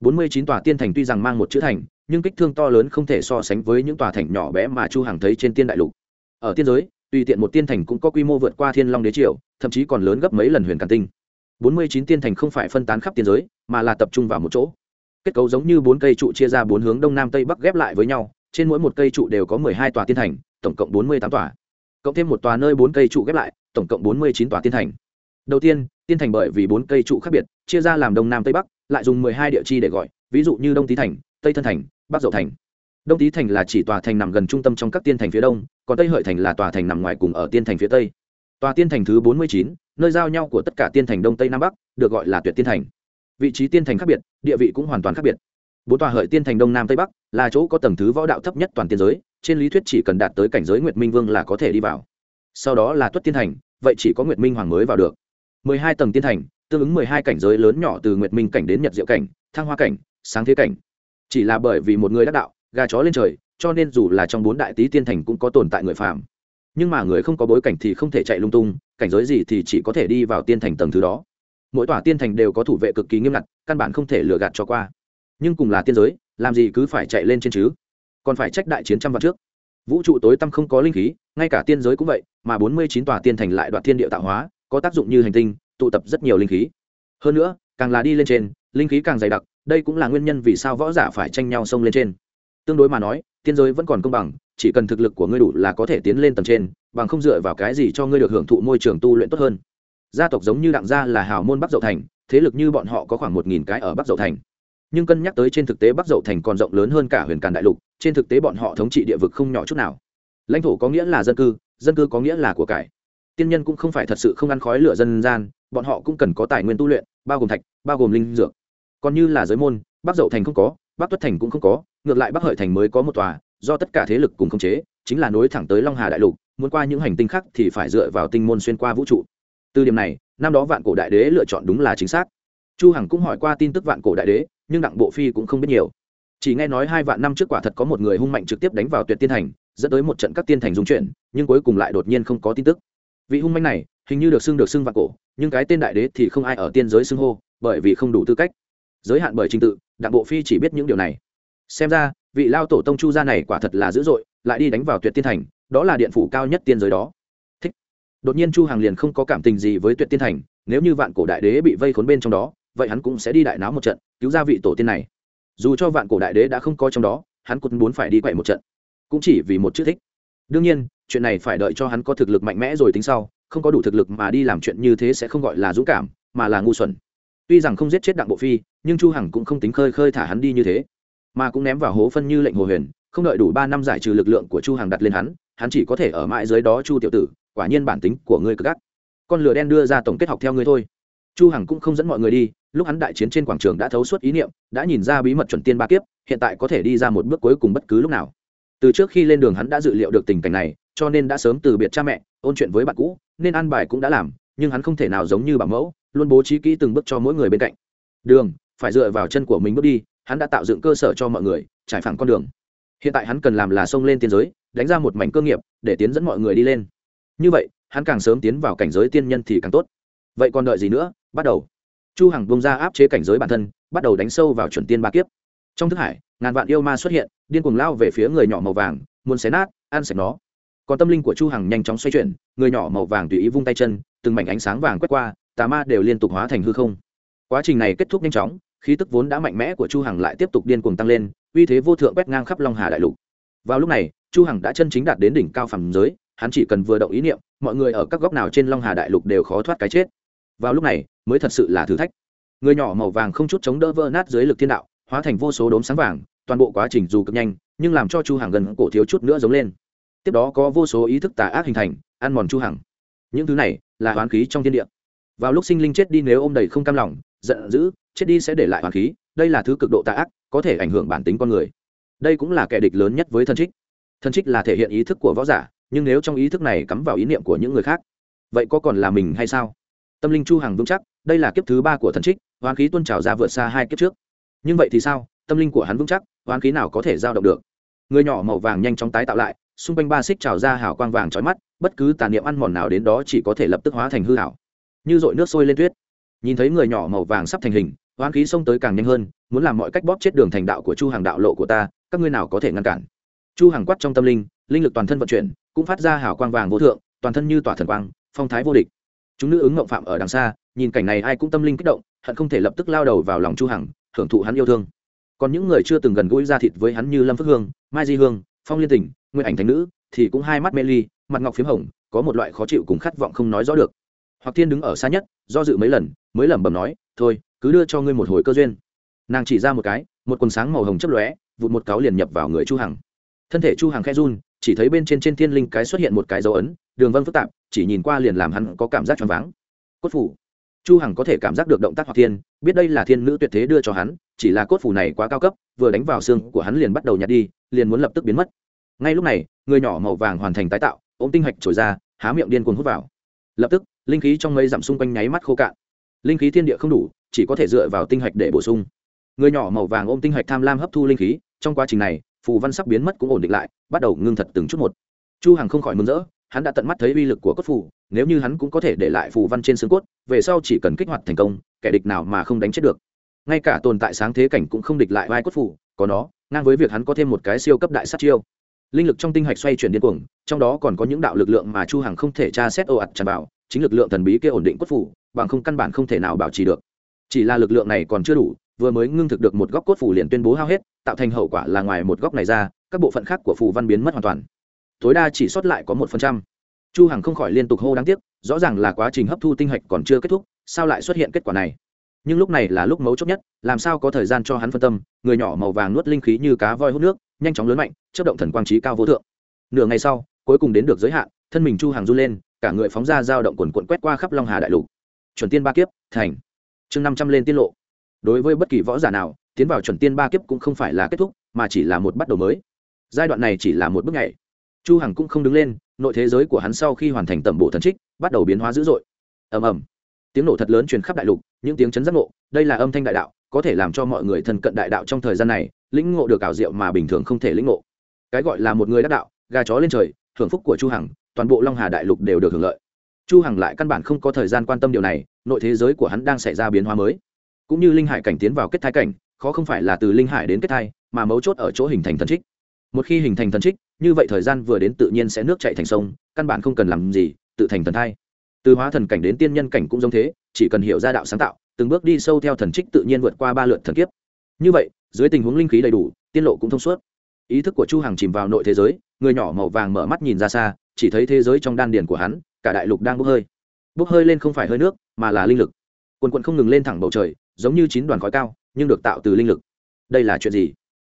bốn mươi chín tòa tiên thành tuy rằng mang một chữ thành, nhưng kích thương to lớn không thể so sánh với những tòa thành nhỏ bé mà chu hàng thấy trên tiên đại lục. Ở tiên giới, tùy tiện một tiên thành cũng có quy mô vượt qua thiên long đế triều, thậm chí còn lớn gấp mấy lần huyền càn tinh. bốn mươi chín tiên thành không phải phân tán khắp tiên giới, mà là tập trung vào một chỗ. Kết cấu giống như bốn cây trụ chia ra bốn hướng đông nam tây bắc ghép lại với nhau, trên mỗi một cây trụ đều có mười hai tòa tiên thành, tổng cộng bốn mươi tám tòa. Cộng thêm một tòa nơi bốn cây trụ ghép lại tổng cộng bốn mươi chín tòa tiên thành. Đầu tiên tiên thành bởi vì bốn cây trụ khác biệt, chia ra làm đông nam tây bắc, lại dùng mười hai địa chi để gọi, ví dụ như đông tý thành, tây thân thành, bắc dậu thành. Đông tý thành là chỉ tòa thành nằm gần trung tâm trong các tiên thành phía đông, còn tây hợi thành là tòa thành nằm ngoài cùng ở tiên thành phía tây. Tòa tiên thành thứ bốn mươi chín, nơi giao nhau của tất cả tiên thành đông tây nam bắc, được gọi là tuyệt tiên thành. Vị trí tiên thành khác biệt, địa vị cũng hoàn toàn khác biệt. Bốn tòa hợi tiên thành đông nam tây bắc là chỗ có tầng thứ võ đạo thấp nhất toàn tiên giới, trên lý thuyết chỉ cần đạt tới cảnh giới nguyệt minh vương là có thể đi vào sau đó là tuất tiên thành, vậy chỉ có nguyệt minh hoàng mới vào được. mười hai tầng tiên thành, tương ứng mười hai cảnh giới lớn nhỏ từ nguyệt minh cảnh đến nhật diệu cảnh, thăng hoa cảnh, sáng thế cảnh. Chỉ là bởi vì một người đắc đạo, gà chó lên trời, cho nên dù là trong bốn đại tý tiên thành cũng có tồn tại người phạm nhưng mà người không có bối cảnh thì không thể chạy lung tung, cảnh giới gì thì chỉ có thể đi vào tiên thành tầng thứ đó. Mỗi tòa tiên thành đều có thủ vệ cực kỳ nghiêm ngặt, căn bản không thể lừa gạt cho qua. Nhưng cùng là tiên giới, làm gì cứ phải chạy lên trên chứ? Còn phải trách đại chiến trăm vạn trước vũ trụ tối tăm không có linh khí, ngay cả tiên giới cũng vậy, mà bốn mươi chín tòa tiên thành lại đoạn thiên địa tạo hóa, có tác dụng như hành tinh, tụ tập rất nhiều linh khí. Hơn nữa, càng là đi lên trên, linh khí càng dày đặc, đây cũng là nguyên nhân vì sao võ giả phải tranh nhau xông lên trên. Tương đối mà nói, tiên giới vẫn còn công bằng, chỉ cần thực lực của ngươi đủ là có thể tiến lên tầng trên, bằng không dựa vào cái gì cho ngươi được hưởng thụ môi trường tu luyện tốt hơn. Gia tộc giống như đặng gia là hào môn bắc dậu thành, thế lực như bọn họ có khoảng một nghìn cái ở bắc dậu thành nhưng cân nhắc tới trên thực tế bắc dậu thành còn rộng lớn hơn cả huyền càn đại lục, trên thực tế bọn họ thống trị địa vực không nhỏ chút nào. Lãnh thổ có nghĩa là dân cư dân cư có nghĩa là của cải. Tiên nhân cũng không phải thật sự không ăn khói lửa dân gian, bọn họ cũng cần có tài nguyên tu luyện, bao gồm thạch, bao gồm linh dược. Còn như là giới môn, bắc dậu thành không có, bắc tuất thành cũng không có, ngược lại bắc hợi thành mới có một tòa, do tất cả thế lực cùng khống chế, chính là nối thẳng tới long hà đại lục, muốn qua những hành tinh khác thì phải dựa vào tinh môn xuyên qua vũ trụ. Từ điểm này, năm đó vạn cổ đại đế lựa chọn đúng là chính xác chu hằng cũng hỏi qua tin tức vạn cổ đại đế, nhưng đặng bộ phi cũng không biết nhiều. Chỉ nghe nói hai vạn năm trước quả thật có một người hung mạnh trực tiếp đánh vào tuyệt tiên thành, dẫn tới một trận các tiên thành dung chuyển, nhưng cuối cùng lại đột nhiên không có tin tức. Vị hung mạnh này, hình như được xưng được xưng vạn cổ, nhưng cái tên đại đế thì không ai ở tiên giới xưng hô, bởi vì không đủ tư cách. Giới hạn bởi trình tự, đặng bộ phi chỉ biết những điều này. Xem ra, vị lao tổ tông chu gia này quả thật là dữ dội, lại đi đánh vào tuyệt tiên thành, đó là điện phủ cao nhất tiên giới đó. Thích. Đột nhiên chu hàng liền không có cảm tình gì với tuyệt tiên thành, nếu như vạn cổ đại đế bị vây khốn bên trong đó vậy hắn cũng sẽ đi đại náo một trận, cứu ra vị tổ tiên này. Dù cho vạn cổ đại đế đã không coi trong đó, hắn cũng muốn phải đi quậy một trận. Cũng chỉ vì một chữ thích. Đương nhiên, chuyện này phải đợi cho hắn có thực lực mạnh mẽ rồi tính sau, không có đủ thực lực mà đi làm chuyện như thế sẽ không gọi là dũng cảm, mà là ngu xuẩn. Tuy rằng không giết chết đặng bộ phi, nhưng chu hằng cũng không tính khơi khơi thả hắn đi như thế. Mà cũng ném vào hố phân như lệnh hồ huyền, không đợi đủ ba năm giải trừ lực lượng của chu hằng đặt lên hắn hắn chỉ có thể ở mãi dưới đó chu tiểu tử, quả nhiên bản tính của ngươi cực gắt. Con lửa đen đưa ra tổng kết học theo ngươi thôi. Chu hằng cũng không dẫn mọi người đi lúc hắn đại chiến trên quảng trường đã thấu suốt ý niệm, đã nhìn ra bí mật chuẩn tiên ba kiếp, hiện tại có thể đi ra một bước cuối cùng bất cứ lúc nào. Từ trước khi lên đường hắn đã dự liệu được tình cảnh này, cho nên đã sớm từ biệt cha mẹ, ôn chuyện với bạn cũ, nên ăn bài cũng đã làm, nhưng hắn không thể nào giống như bảo mẫu, luôn bố trí kỹ từng bước cho mỗi người bên cạnh. Đường, phải dựa vào chân của mình bước đi, hắn đã tạo dựng cơ sở cho mọi người, trải phẳng con đường. Hiện tại hắn cần làm là xông lên tiên giới, đánh ra một mảnh cơ nghiệp, để tiến dẫn mọi người đi lên. Như vậy, hắn càng sớm tiến vào cảnh giới tiên nhân thì càng tốt. Vậy còn đợi gì nữa? Bắt đầu chu hằng bông ra áp chế cảnh giới bản thân, bắt đầu đánh sâu vào chuẩn tiên ba kiếp. Trong thức hải, ngàn vạn yêu ma xuất hiện, điên cuồng lao về phía người nhỏ màu vàng, muốn xé nát, ăn sạch nó. Còn tâm linh của chu hằng nhanh chóng xoay chuyển, người nhỏ màu vàng tùy ý vung tay chân, từng mảnh ánh sáng vàng quét qua, tà ma đều liên tục hóa thành hư không. Quá trình này kết thúc nhanh chóng, khí tức vốn đã mạnh mẽ của chu hằng lại tiếp tục điên cuồng tăng lên, uy thế vô thượng quét ngang khắp long hà đại lục. Vào lúc này, chu hằng đã chân chính đạt đến đỉnh cao phẳng giới, hắn chỉ cần vừa động ý niệm, mọi người ở các góc nào trên long hà đại lục đều khó thoát cái chết. Vào lúc này mới thật sự là thử thách. Người nhỏ màu vàng không chút chống đỡ vỡ nát dưới lực thiên đạo, hóa thành vô số đốm sáng vàng, toàn bộ quá trình dù cực nhanh, nhưng làm cho chu hằng gần cổ thiếu chút nữa giống lên. Tiếp đó có vô số ý thức tà ác hình thành, ăn mòn chu hằng. Những thứ này là hoán khí trong thiên địa. Vào lúc sinh linh chết đi nếu ôm đầy không cam lòng, giận dữ, chết đi sẽ để lại hoán khí, đây là thứ cực độ tà ác, có thể ảnh hưởng bản tính con người. Đây cũng là kẻ địch lớn nhất với thân trích. Thân trích là thể hiện ý thức của võ giả, nhưng nếu trong ý thức này cắm vào ý niệm của những người khác, vậy có còn là mình hay sao? Tâm linh chu hằng vững chắc đây là kiếp thứ ba của thần trích, hoán khí tuôn trào ra vượt xa hai kiếp trước. Nhưng vậy thì sao? Tâm linh của hắn vững chắc, hoán khí nào có thể giao động được? Người nhỏ màu vàng nhanh chóng tái tạo lại, xung quanh ba xích trào ra hào quang vàng trói mắt, bất cứ tàn niệm ăn mòn nào đến đó chỉ có thể lập tức hóa thành hư hảo như dội nước sôi lên tuyết. Nhìn thấy người nhỏ màu vàng sắp thành hình, hoán khí xông tới càng nhanh hơn, muốn làm mọi cách bóp chết đường thành đạo của chu hàng đạo lộ của ta, các ngươi nào có thể ngăn cản? Chu hàng quát trong tâm linh linh lực toàn thân vận chuyển, cũng phát ra hào quang vàng vô thượng, toàn thân như tỏa thần quang, phong thái vô địch chúng nữ ứng ngộng phạm ở đằng xa, nhìn cảnh này ai cũng tâm linh kích động, hận không thể lập tức lao đầu vào lòng chu hằng, hưởng thụ hắn yêu thương. Còn những người chưa từng gần gũi ra thịt với hắn như lâm phước hương, mai di hương, phong liên tình nguyên ảnh thánh nữ, thì cũng hai mắt mê ly, mặt ngọc phím hồng, có một loại khó chịu cùng khát vọng không nói rõ được. Hoặc thiên đứng ở xa nhất, do dự mấy lần, mới lẩm bẩm nói, thôi, cứ đưa cho ngươi một hồi cơ duyên. Nàng chỉ ra một cái, một quần sáng màu hồng chấp lóe, vụt một cáo liền nhập vào người chu hằng. Thân thể chu hằng khẽ run, chỉ thấy bên trên trên thiên linh cái xuất hiện một cái dấu ấn, đường vân phức tạp chỉ nhìn qua liền làm hắn có cảm giác choáng váng. Cốt phủ. Chu hằng có thể cảm giác được động tác hoặc thiên, biết đây là thiên nữ tuyệt thế đưa cho hắn, chỉ là cốt phủ này quá cao cấp, vừa đánh vào xương của hắn liền bắt đầu nhạt đi, liền muốn lập tức biến mất. Ngay lúc này, người nhỏ màu vàng hoàn thành tái tạo, ôm tinh hạch trồi ra, há miệng điên cuồng hút vào. Lập tức, linh khí trong mây giảm xung quanh nháy mắt khô cạn. Linh khí thiên địa không đủ, chỉ có thể dựa vào tinh hạch để bổ sung. Người nhỏ màu vàng ôm tinh hạch tham lam hấp thu linh khí, trong quá trình này, phù văn sắp biến mất cũng ổn định lại, bắt đầu ngưng thật từng chút một. Chu hằng không khỏi mừng rỡ hắn đã tận mắt thấy uy lực của cốt phủ. nếu như hắn cũng có thể để lại phù văn trên xương cốt, về sau chỉ cần kích hoạt thành công, kẻ địch nào mà không đánh chết được ngay cả tồn tại sáng thế cảnh cũng không địch lại vai cốt phủ. có nó, ngang với việc hắn có thêm một cái siêu cấp đại sát chiêu linh lực trong tinh hạch xoay chuyển điên cuồng, trong đó còn có những đạo lực lượng mà chu hằng không thể tra xét ồ ạt tràn vào, chính lực lượng thần bí kia ổn định cốt phủ, bằng không căn bản không thể nào bảo trì được chỉ là lực lượng này còn chưa đủ, vừa mới ngưng thực được một góc cốt phủ liền tuyên bố hao hết, tạo thành hậu quả là ngoài một góc này ra, các bộ phận khác của phù văn biến mất hoàn toàn tối đa chỉ sót lại có một phần trăm. Chu hằng không khỏi liên tục hô đáng tiếc, rõ ràng là quá trình hấp thu tinh hạch còn chưa kết thúc, sao lại xuất hiện kết quả này? Nhưng lúc này là lúc mấu chốt nhất, làm sao có thời gian cho hắn phân tâm, người nhỏ màu vàng nuốt linh khí như cá voi hút nước, nhanh chóng lớn mạnh chất động thần quang trí cao vô thượng. Nửa ngày sau, cuối cùng đến được giới hạn, thân mình chu hàng run lên, cả người phóng ra dao động quần quận quét qua khắp long hà đại lục. Chuẩn tiên ba kiếp, thành. Chương năm trăm lên tiết lộ. Đối với bất kỳ võ giả nào, tiến vào chuẩn tiên ba kiếp cũng không phải là kết thúc, mà chỉ là một bắt đầu mới. Giai đoạn này chỉ là một bước nhảy chu hằng cũng không đứng lên, nội thế giới của hắn sau khi hoàn thành tẩm bộ thần trích, bắt đầu biến hóa dữ dội. Ầm ầm. Tiếng nổ thật lớn truyền khắp đại lục, những tiếng chấn giác ngộ, đây là âm thanh đại đạo, có thể làm cho mọi người thân cận đại đạo trong thời gian này, lĩnh ngộ được ảo diệu mà bình thường không thể lĩnh ngộ. Cái gọi là một người đắc đạo, gà chó lên trời, hưởng phúc của chu hằng, toàn bộ long hà đại lục đều được hưởng lợi. Chu hằng lại căn bản không có thời gian quan tâm điều này, nội thế giới của hắn đang xảy ra biến hóa mới. Cũng như linh hải cảnh tiến vào kết thai cảnh, khó không phải là từ linh hải đến kết thai, mà mấu chốt ở chỗ hình thành thần trích một khi hình thành thần trích, như vậy thời gian vừa đến tự nhiên sẽ nước chảy thành sông, căn bản không cần làm gì, tự thành thần thai. Từ hóa thần cảnh đến tiên nhân cảnh cũng giống thế, chỉ cần hiểu ra đạo sáng tạo, từng bước đi sâu theo thần trích tự nhiên vượt qua ba lượt thần kiếp. Như vậy, dưới tình huống linh khí đầy đủ, tiên lộ cũng thông suốt. Ý thức của chu hằng chìm vào nội thế giới, người nhỏ màu vàng mở mắt nhìn ra xa, chỉ thấy thế giới trong đan điền của hắn, cả đại lục đang bốc hơi. Bốc hơi lên không phải hơi nước, mà là linh lực. Quần quần không ngừng lên thẳng bầu trời, giống như chín đoàn khói cao, nhưng được tạo từ linh lực. Đây là chuyện gì?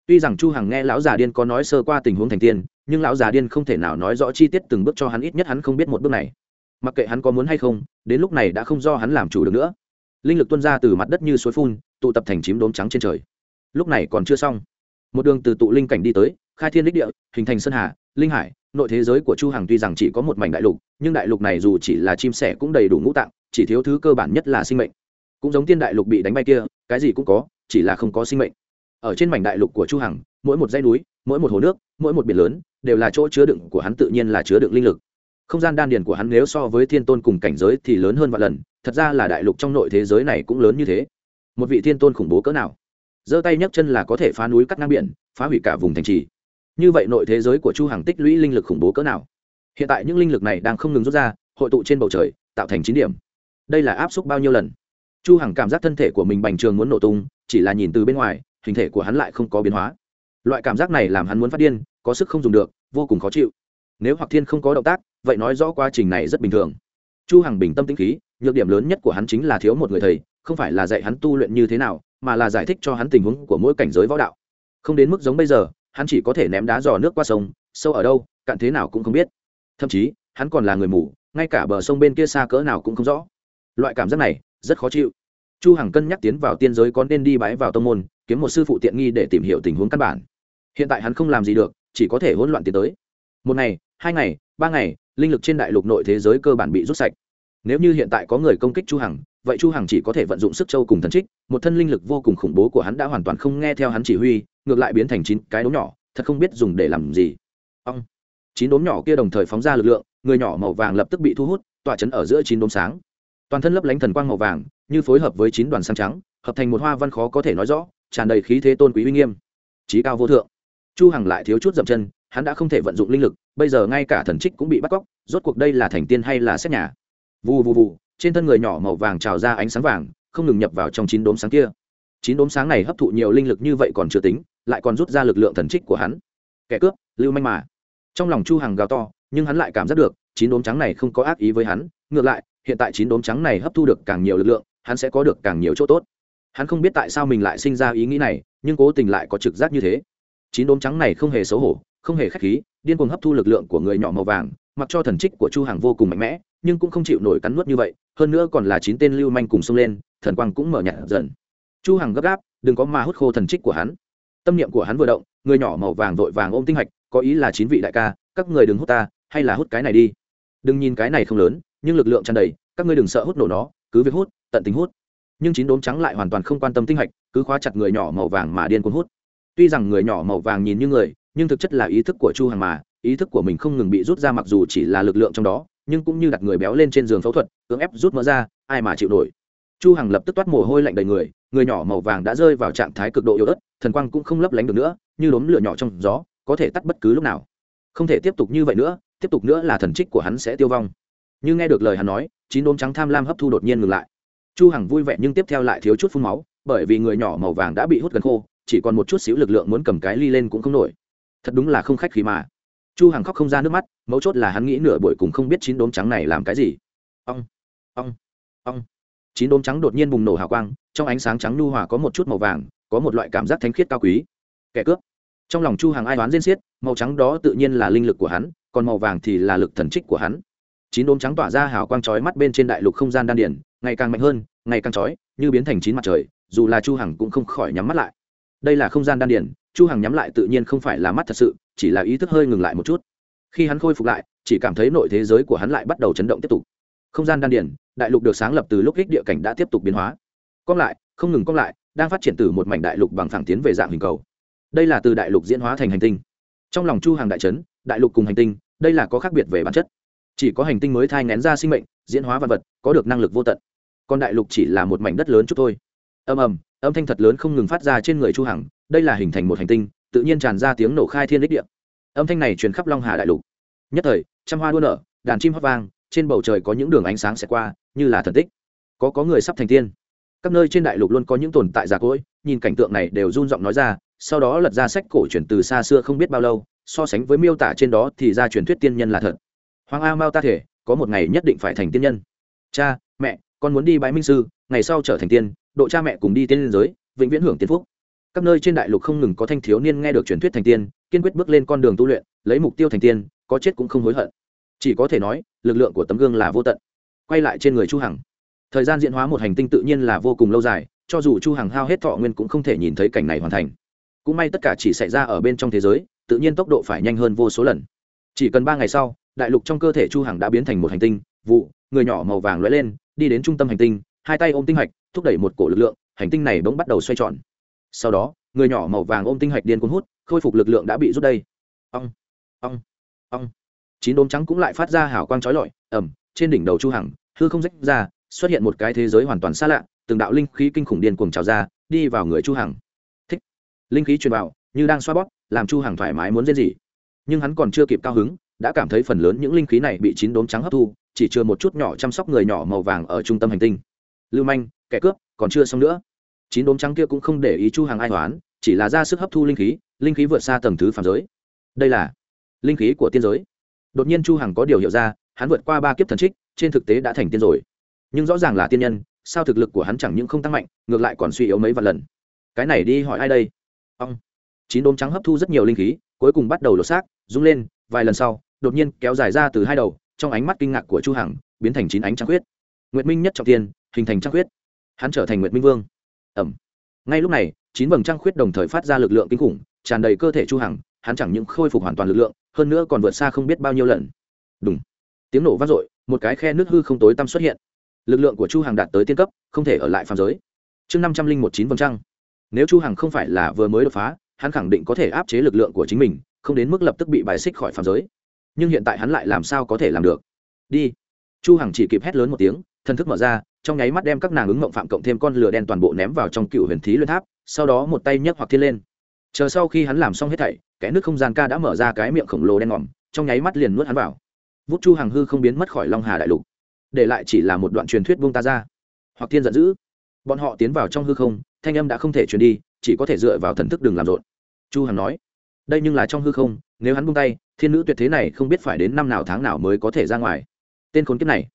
Tuy rằng chu hằng nghe lão già điên có nói sơ qua tình huống thành tiên, nhưng lão già điên không thể nào nói rõ chi tiết từng bước cho hắn ít nhất hắn không biết một bước này. Mặc kệ hắn có muốn hay không, đến lúc này đã không do hắn làm chủ được nữa. Linh lực tuôn ra từ mặt đất như suối phun, tụ tập thành chím đốm trắng trên trời. Lúc này còn chưa xong. Một đường từ tụ linh cảnh đi tới, khai thiên đích địa, hình thành sơn hà, linh hải, nội thế giới của chu hằng tuy rằng chỉ có một mảnh đại lục, nhưng đại lục này dù chỉ là chim sẻ cũng đầy đủ ngũ tạng, chỉ thiếu thứ cơ bản nhất là sinh mệnh. Cũng giống tiên đại lục bị đánh bay kia, cái gì cũng có, chỉ là không có sinh mệnh ở trên mảnh đại lục của chu hằng, mỗi một dãy núi, mỗi một hồ nước, mỗi một biển lớn, đều là chỗ chứa đựng của hắn tự nhiên là chứa đựng linh lực. Không gian đan điền của hắn nếu so với thiên tôn cùng cảnh giới thì lớn hơn vạn lần, thật ra là đại lục trong nội thế giới này cũng lớn như thế. Một vị thiên tôn khủng bố cỡ nào? Giơ tay nhấc chân là có thể phá núi cắt ngang biển, phá hủy cả vùng thành trì. Như vậy nội thế giới của chu hằng tích lũy linh lực khủng bố cỡ nào? Hiện tại những linh lực này đang không ngừng rút ra, hội tụ trên bầu trời, tạo thành chín điểm. Đây là áp suất bao nhiêu lần? Chu hằng cảm giác thân thể của mình bành trường muốn nổ tung, chỉ là nhìn từ bên ngoài hình thể của hắn lại không có biến hóa. Loại cảm giác này làm hắn muốn phát điên, có sức không dùng được, vô cùng khó chịu. Nếu hoặc thiên không có động tác, vậy nói rõ quá trình này rất bình thường. Chu hằng bình tâm tĩnh khí, nhược điểm lớn nhất của hắn chính là thiếu một người thầy, không phải là dạy hắn tu luyện như thế nào, mà là giải thích cho hắn tình huống của mỗi cảnh giới võ đạo. Không đến mức giống bây giờ, hắn chỉ có thể ném đá giò nước qua sông, sâu ở đâu, cạn thế nào cũng không biết. Thậm chí, hắn còn là người mù, ngay cả bờ sông bên kia xa cỡ nào cũng không rõ. Loại cảm giác này, rất khó chịu. Chu hằng cân nhắc tiến vào tiên giới có nên đi bái vào tông môn kiếm một sư phụ tiện nghi để tìm hiểu tình huống căn bản. Hiện tại hắn không làm gì được, chỉ có thể hỗn loạn tiến tới. Một ngày, hai ngày, ba ngày, linh lực trên đại lục nội thế giới cơ bản bị rút sạch. Nếu như hiện tại có người công kích chu hằng, vậy chu hằng chỉ có thể vận dụng sức châu cùng thần trích, một thân linh lực vô cùng khủng bố của hắn đã hoàn toàn không nghe theo hắn chỉ huy, ngược lại biến thành chín cái đốm nhỏ, thật không biết dùng để làm gì. Ông chín đốm nhỏ kia đồng thời phóng ra lực lượng, người nhỏ màu vàng lập tức bị thu hút, tỏa chấn ở giữa chín đốm sáng. Toàn thân lấp lánh thần quang màu vàng, như phối hợp với chín đoàn sáng trắng, hợp thành một hoa văn khó có thể nói rõ tràn đầy khí thế tôn quý uy nghiêm. Trí cao vô thượng. Chu hằng lại thiếu chút dậm chân, hắn đã không thể vận dụng linh lực, bây giờ ngay cả thần trích cũng bị bắt cóc, rốt cuộc đây là thành tiên hay là xét nhà? Vù vù vù, trên thân người nhỏ màu vàng trào ra ánh sáng vàng, không ngừng nhập vào trong chín đốm sáng kia. Chín đốm sáng này hấp thụ nhiều linh lực như vậy còn chưa tính, lại còn rút ra lực lượng thần trích của hắn. Kẻ cướp, lưu manh mà. Trong lòng chu hằng gào to, nhưng hắn lại cảm giác được, chín đốm trắng này không có ác ý với hắn, ngược lại, hiện tại chín đốm trắng này hấp thu được càng nhiều lực lượng, hắn sẽ có được càng nhiều chỗ tốt hắn không biết tại sao mình lại sinh ra ý nghĩ này, nhưng cố tình lại có trực giác như thế. Chín đốm trắng này không hề xấu hổ, không hề khách khí, điên cuồng hấp thu lực lượng của người nhỏ màu vàng, mặc cho thần trích của chu hằng vô cùng mạnh mẽ, nhưng cũng không chịu nổi cắn nuốt như vậy, hơn nữa còn là chín tên lưu manh cùng xông lên, thần quang cũng mở nhạt dần. Chu hằng gấp gáp, đừng có mà hút khô thần trích của hắn. Tâm niệm của hắn vừa động, người nhỏ màu vàng vội vàng ôm tinh hạch, có ý là chín vị đại ca, các người đừng hút ta, hay là hút cái này đi. Đừng nhìn cái này không lớn, nhưng lực lượng tràn đầy, các ngươi đừng sợ hút nổ nó, cứ việc hút, tận tính hút nhưng chín đốm trắng lại hoàn toàn không quan tâm tinh hạch, cứ khóa chặt người nhỏ màu vàng mà điên cuồng hút. Tuy rằng người nhỏ màu vàng nhìn như người, nhưng thực chất là ý thức của chu hằng mà, ý thức của mình không ngừng bị rút ra mặc dù chỉ là lực lượng trong đó, nhưng cũng như đặt người béo lên trên giường phẫu thuật, cưỡng ép rút mỡ ra, ai mà chịu nổi. Chu hằng lập tức toát mồ hôi lạnh đầy người người nhỏ màu vàng đã rơi vào trạng thái cực độ yếu ớt, thần quang cũng không lấp lánh được nữa, như đốm lửa nhỏ trong gió, có thể tắt bất cứ lúc nào. Không thể tiếp tục như vậy nữa, tiếp tục nữa là thần trích của hắn sẽ tiêu vong. Như nghe được lời hắn nói, chín đốm trắng tham lam hấp thu đột nhiên ngừng lại chu hằng vui vẻ nhưng tiếp theo lại thiếu chút phun máu, bởi vì người nhỏ màu vàng đã bị hút gần khô, chỉ còn một chút xíu lực lượng muốn cầm cái ly lên cũng không nổi. Thật đúng là không khách khí mà. Chu hằng khóc không ra nước mắt, mấu chốt là hắn nghĩ nửa buổi cùng không biết chín đốm trắng này làm cái gì. Ong ong ong. Chín đốm trắng đột nhiên bùng nổ hào quang, trong ánh sáng trắng nu hòa có một chút màu vàng, có một loại cảm giác thánh khiết cao quý. Kẻ cướp. Trong lòng chu hằng ai đoán diên xiết màu trắng đó tự nhiên là linh lực của hắn, còn màu vàng thì là lực thần trích của hắn. Chín đốm trắng tỏa ra hào quang chói mắt bên trên đại lục không gian đan điển ngày càng mạnh hơn ngày càng chói như biến thành chín mặt trời dù là chu hằng cũng không khỏi nhắm mắt lại. Đây là không gian đan điền, chu hằng nhắm lại tự nhiên không phải là mắt thật sự chỉ là ý thức hơi ngừng lại một chút. Khi hắn khôi phục lại chỉ cảm thấy nội thế giới của hắn lại bắt đầu chấn động tiếp tục. Không gian đan điền, đại lục được sáng lập từ lúc ích địa cảnh đã tiếp tục biến hóa. Cong lại không ngừng cong lại đang phát triển từ một mảnh đại lục bằng phẳng tiến về dạng hình cầu. Đây là từ đại lục diễn hóa thành hành tinh. Trong lòng chu hàng đại trấn đại lục cùng hành tinh đây là có khác biệt về bản chất. Chỉ có hành tinh mới thai ngén ra sinh mệnh diễn hóa vật vật có được năng lực vô tận còn đại lục chỉ là một mảnh đất lớn chút thôi. Ầm ầm, âm thanh thật lớn không ngừng phát ra trên người chu hằng, đây là hình thành một hành tinh, tự nhiên tràn ra tiếng nổ khai thiên đích địa. Âm thanh này truyền khắp long hà đại lục. Nhất thời, trăm hoa đua nở, đàn chim hót vang, trên bầu trời có những đường ánh sáng sẽ qua, như là thần tích. Có có người sắp thành tiên. Các nơi trên đại lục luôn có những tồn tại già cỗi, nhìn cảnh tượng này đều run giọng nói ra, sau đó lật ra sách cổ truyền từ xa xưa không biết bao lâu, so sánh với miêu tả trên đó thì ra truyền thuyết tiên nhân là thật. Hoàng a mao ta thể, có một ngày nhất định phải thành tiên nhân. Cha, mẹ con muốn đi bái minh sư, ngày sau trở thành tiên, độ cha mẹ cùng đi tiên liên giới, vĩnh viễn hưởng tiên phúc. Các nơi trên đại lục không ngừng có thanh thiếu niên nghe được truyền thuyết thành tiên, kiên quyết bước lên con đường tu luyện, lấy mục tiêu thành tiên, có chết cũng không hối hận. Chỉ có thể nói, lực lượng của tấm gương là vô tận. Quay lại trên người chu hằng. Thời gian diễn hóa một hành tinh tự nhiên là vô cùng lâu dài, cho dù chu hằng hao hết thọ nguyên cũng không thể nhìn thấy cảnh này hoàn thành. Cũng may tất cả chỉ xảy ra ở bên trong thế giới, tự nhiên tốc độ phải nhanh hơn vô số lần. Chỉ cần ba ngày sau, đại lục trong cơ thể chu hằng đã biến thành một hành tinh, vụ, người nhỏ màu vàng lóe lên đi đến trung tâm hành tinh, hai tay ôm tinh hạch, thúc đẩy một cổ lực lượng, hành tinh này bỗng bắt đầu xoay tròn. Sau đó, người nhỏ màu vàng ôm tinh hạch điên cuốn hút, khôi phục lực lượng đã bị rút đây. Ong ong ong. Chín đốm trắng cũng lại phát ra hào quang chói lọi ẩm trên đỉnh đầu chu hằng, hư không rách ra, xuất hiện một cái thế giới hoàn toàn xa lạ, từng đạo linh khí kinh khủng điên cuồng trào ra, đi vào người chu hằng. Thích. Linh khí truyền vào, như đang xoa bóp, làm chu hằng thoải mái muốn diễn gì nhưng hắn còn chưa kịp cao hứng, đã cảm thấy phần lớn những linh khí này bị chín đốm trắng hấp thu chỉ chưa một chút nhỏ chăm sóc người nhỏ màu vàng ở trung tâm hành tinh. Lưu manh, kẻ cướp, còn chưa xong nữa. Chín đốm trắng kia cũng không để ý chu hàng ai toán chỉ là ra sức hấp thu linh khí linh khí vượt xa tầng thứ phàm giới. Đây là linh khí của tiên giới. Đột nhiên chu hằng có điều hiểu ra, hắn vượt qua ba kiếp thần trích, trên thực tế đã thành tiên rồi. Nhưng rõ ràng là tiên nhân, sao thực lực của hắn chẳng những không tăng mạnh, ngược lại còn suy yếu mấy vạn lần. Cái này đi hỏi ai đây? Ông. Chín đốm trắng hấp thu rất nhiều linh khí, cuối cùng bắt đầu lột xác, rung lên, vài lần sau, đột nhiên kéo dài ra từ hai đầu trong ánh mắt kinh ngạc của chu hằng, biến thành chín ánh trăng huyết nguyệt minh nhất trọng Thiên, hình thành trăng huyết hắn trở thành nguyệt minh vương. Ẩm. Ngay lúc này, chín vầng trăng khuyết đồng thời phát ra lực lượng kinh khủng, tràn đầy cơ thể chu hằng, hắn chẳng những khôi phục hoàn toàn lực lượng, hơn nữa còn vượt xa không biết bao nhiêu lần. Đúng tiếng nổ vang dội, một cái khe nước hư không tối tăm xuất hiện. Lực lượng của chu hằng đạt tới tiên cấp, không thể ở lại phàm giới. Chương năm trăm linh một chín vầng trăng. Nếu chu hằng không phải là vừa mới đột phá, hắn khẳng định có thể áp chế lực lượng của chính mình, không đến mức lập tức bị bài xích khỏi phàm giới nhưng hiện tại hắn lại làm sao có thể làm được? Đi. Chu hằng chỉ kịp hét lớn một tiếng, thân thức mở ra, trong nháy mắt đem các nàng ứng mộng phạm cộng thêm con lửa đen toàn bộ ném vào trong cựu huyền thí luyện tháp, sau đó một tay nhấc hoặc thiên lên. Chờ sau khi hắn làm xong hết thảy kẽ nước không gian ca đã mở ra cái miệng khổng lồ đen ngòm, trong nháy mắt liền nuốt hắn vào. Vút chu hàng hư không biến mất khỏi long hà đại lục. Để lại chỉ là một đoạn truyền thuyết buông ta ra. Hoặc thiên giận dữ. Bọn họ tiến vào trong hư không, thanh âm đã không thể truyền đi, chỉ có thể dựa vào thần thức đừng làm rộn. Chu hằng nói, đây nhưng là trong hư không, nếu hắn buông tay thiên nữ tuyệt thế này không biết phải đến năm nào tháng nào mới có thể ra ngoài. Tên khốn kiếp này.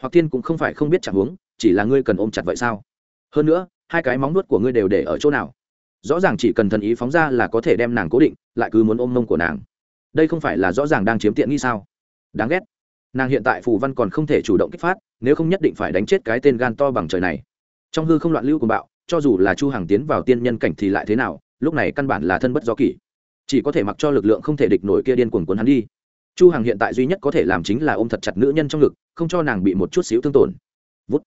Hoặc thiên cũng không phải không biết chẳng huống, chỉ là ngươi cần ôm chặt vậy sao? Hơn nữa, hai cái móng nuốt của ngươi đều để ở chỗ nào? Rõ ràng chỉ cần thần ý phóng ra là có thể đem nàng cố định, lại cứ muốn ôm mông của nàng. Đây không phải là rõ ràng đang chiếm tiện nghi sao? Đáng ghét. Nàng hiện tại phù văn còn không thể chủ động kích phát, nếu không nhất định phải đánh chết cái tên gan to bằng trời này. Trong hư không loạn lưu của bạo, cho dù là chu hàng tiến vào tiên nhân cảnh thì lại thế nào, lúc này căn bản là thân bất do kỷ chỉ có thể mặc cho lực lượng không thể địch nổi kia điên cuồng cuốn hắn đi. Chu Hằng hiện tại duy nhất có thể làm chính là ôm thật chặt nữ nhân trong ngực, không cho nàng bị một chút xíu thương tổn. Vút.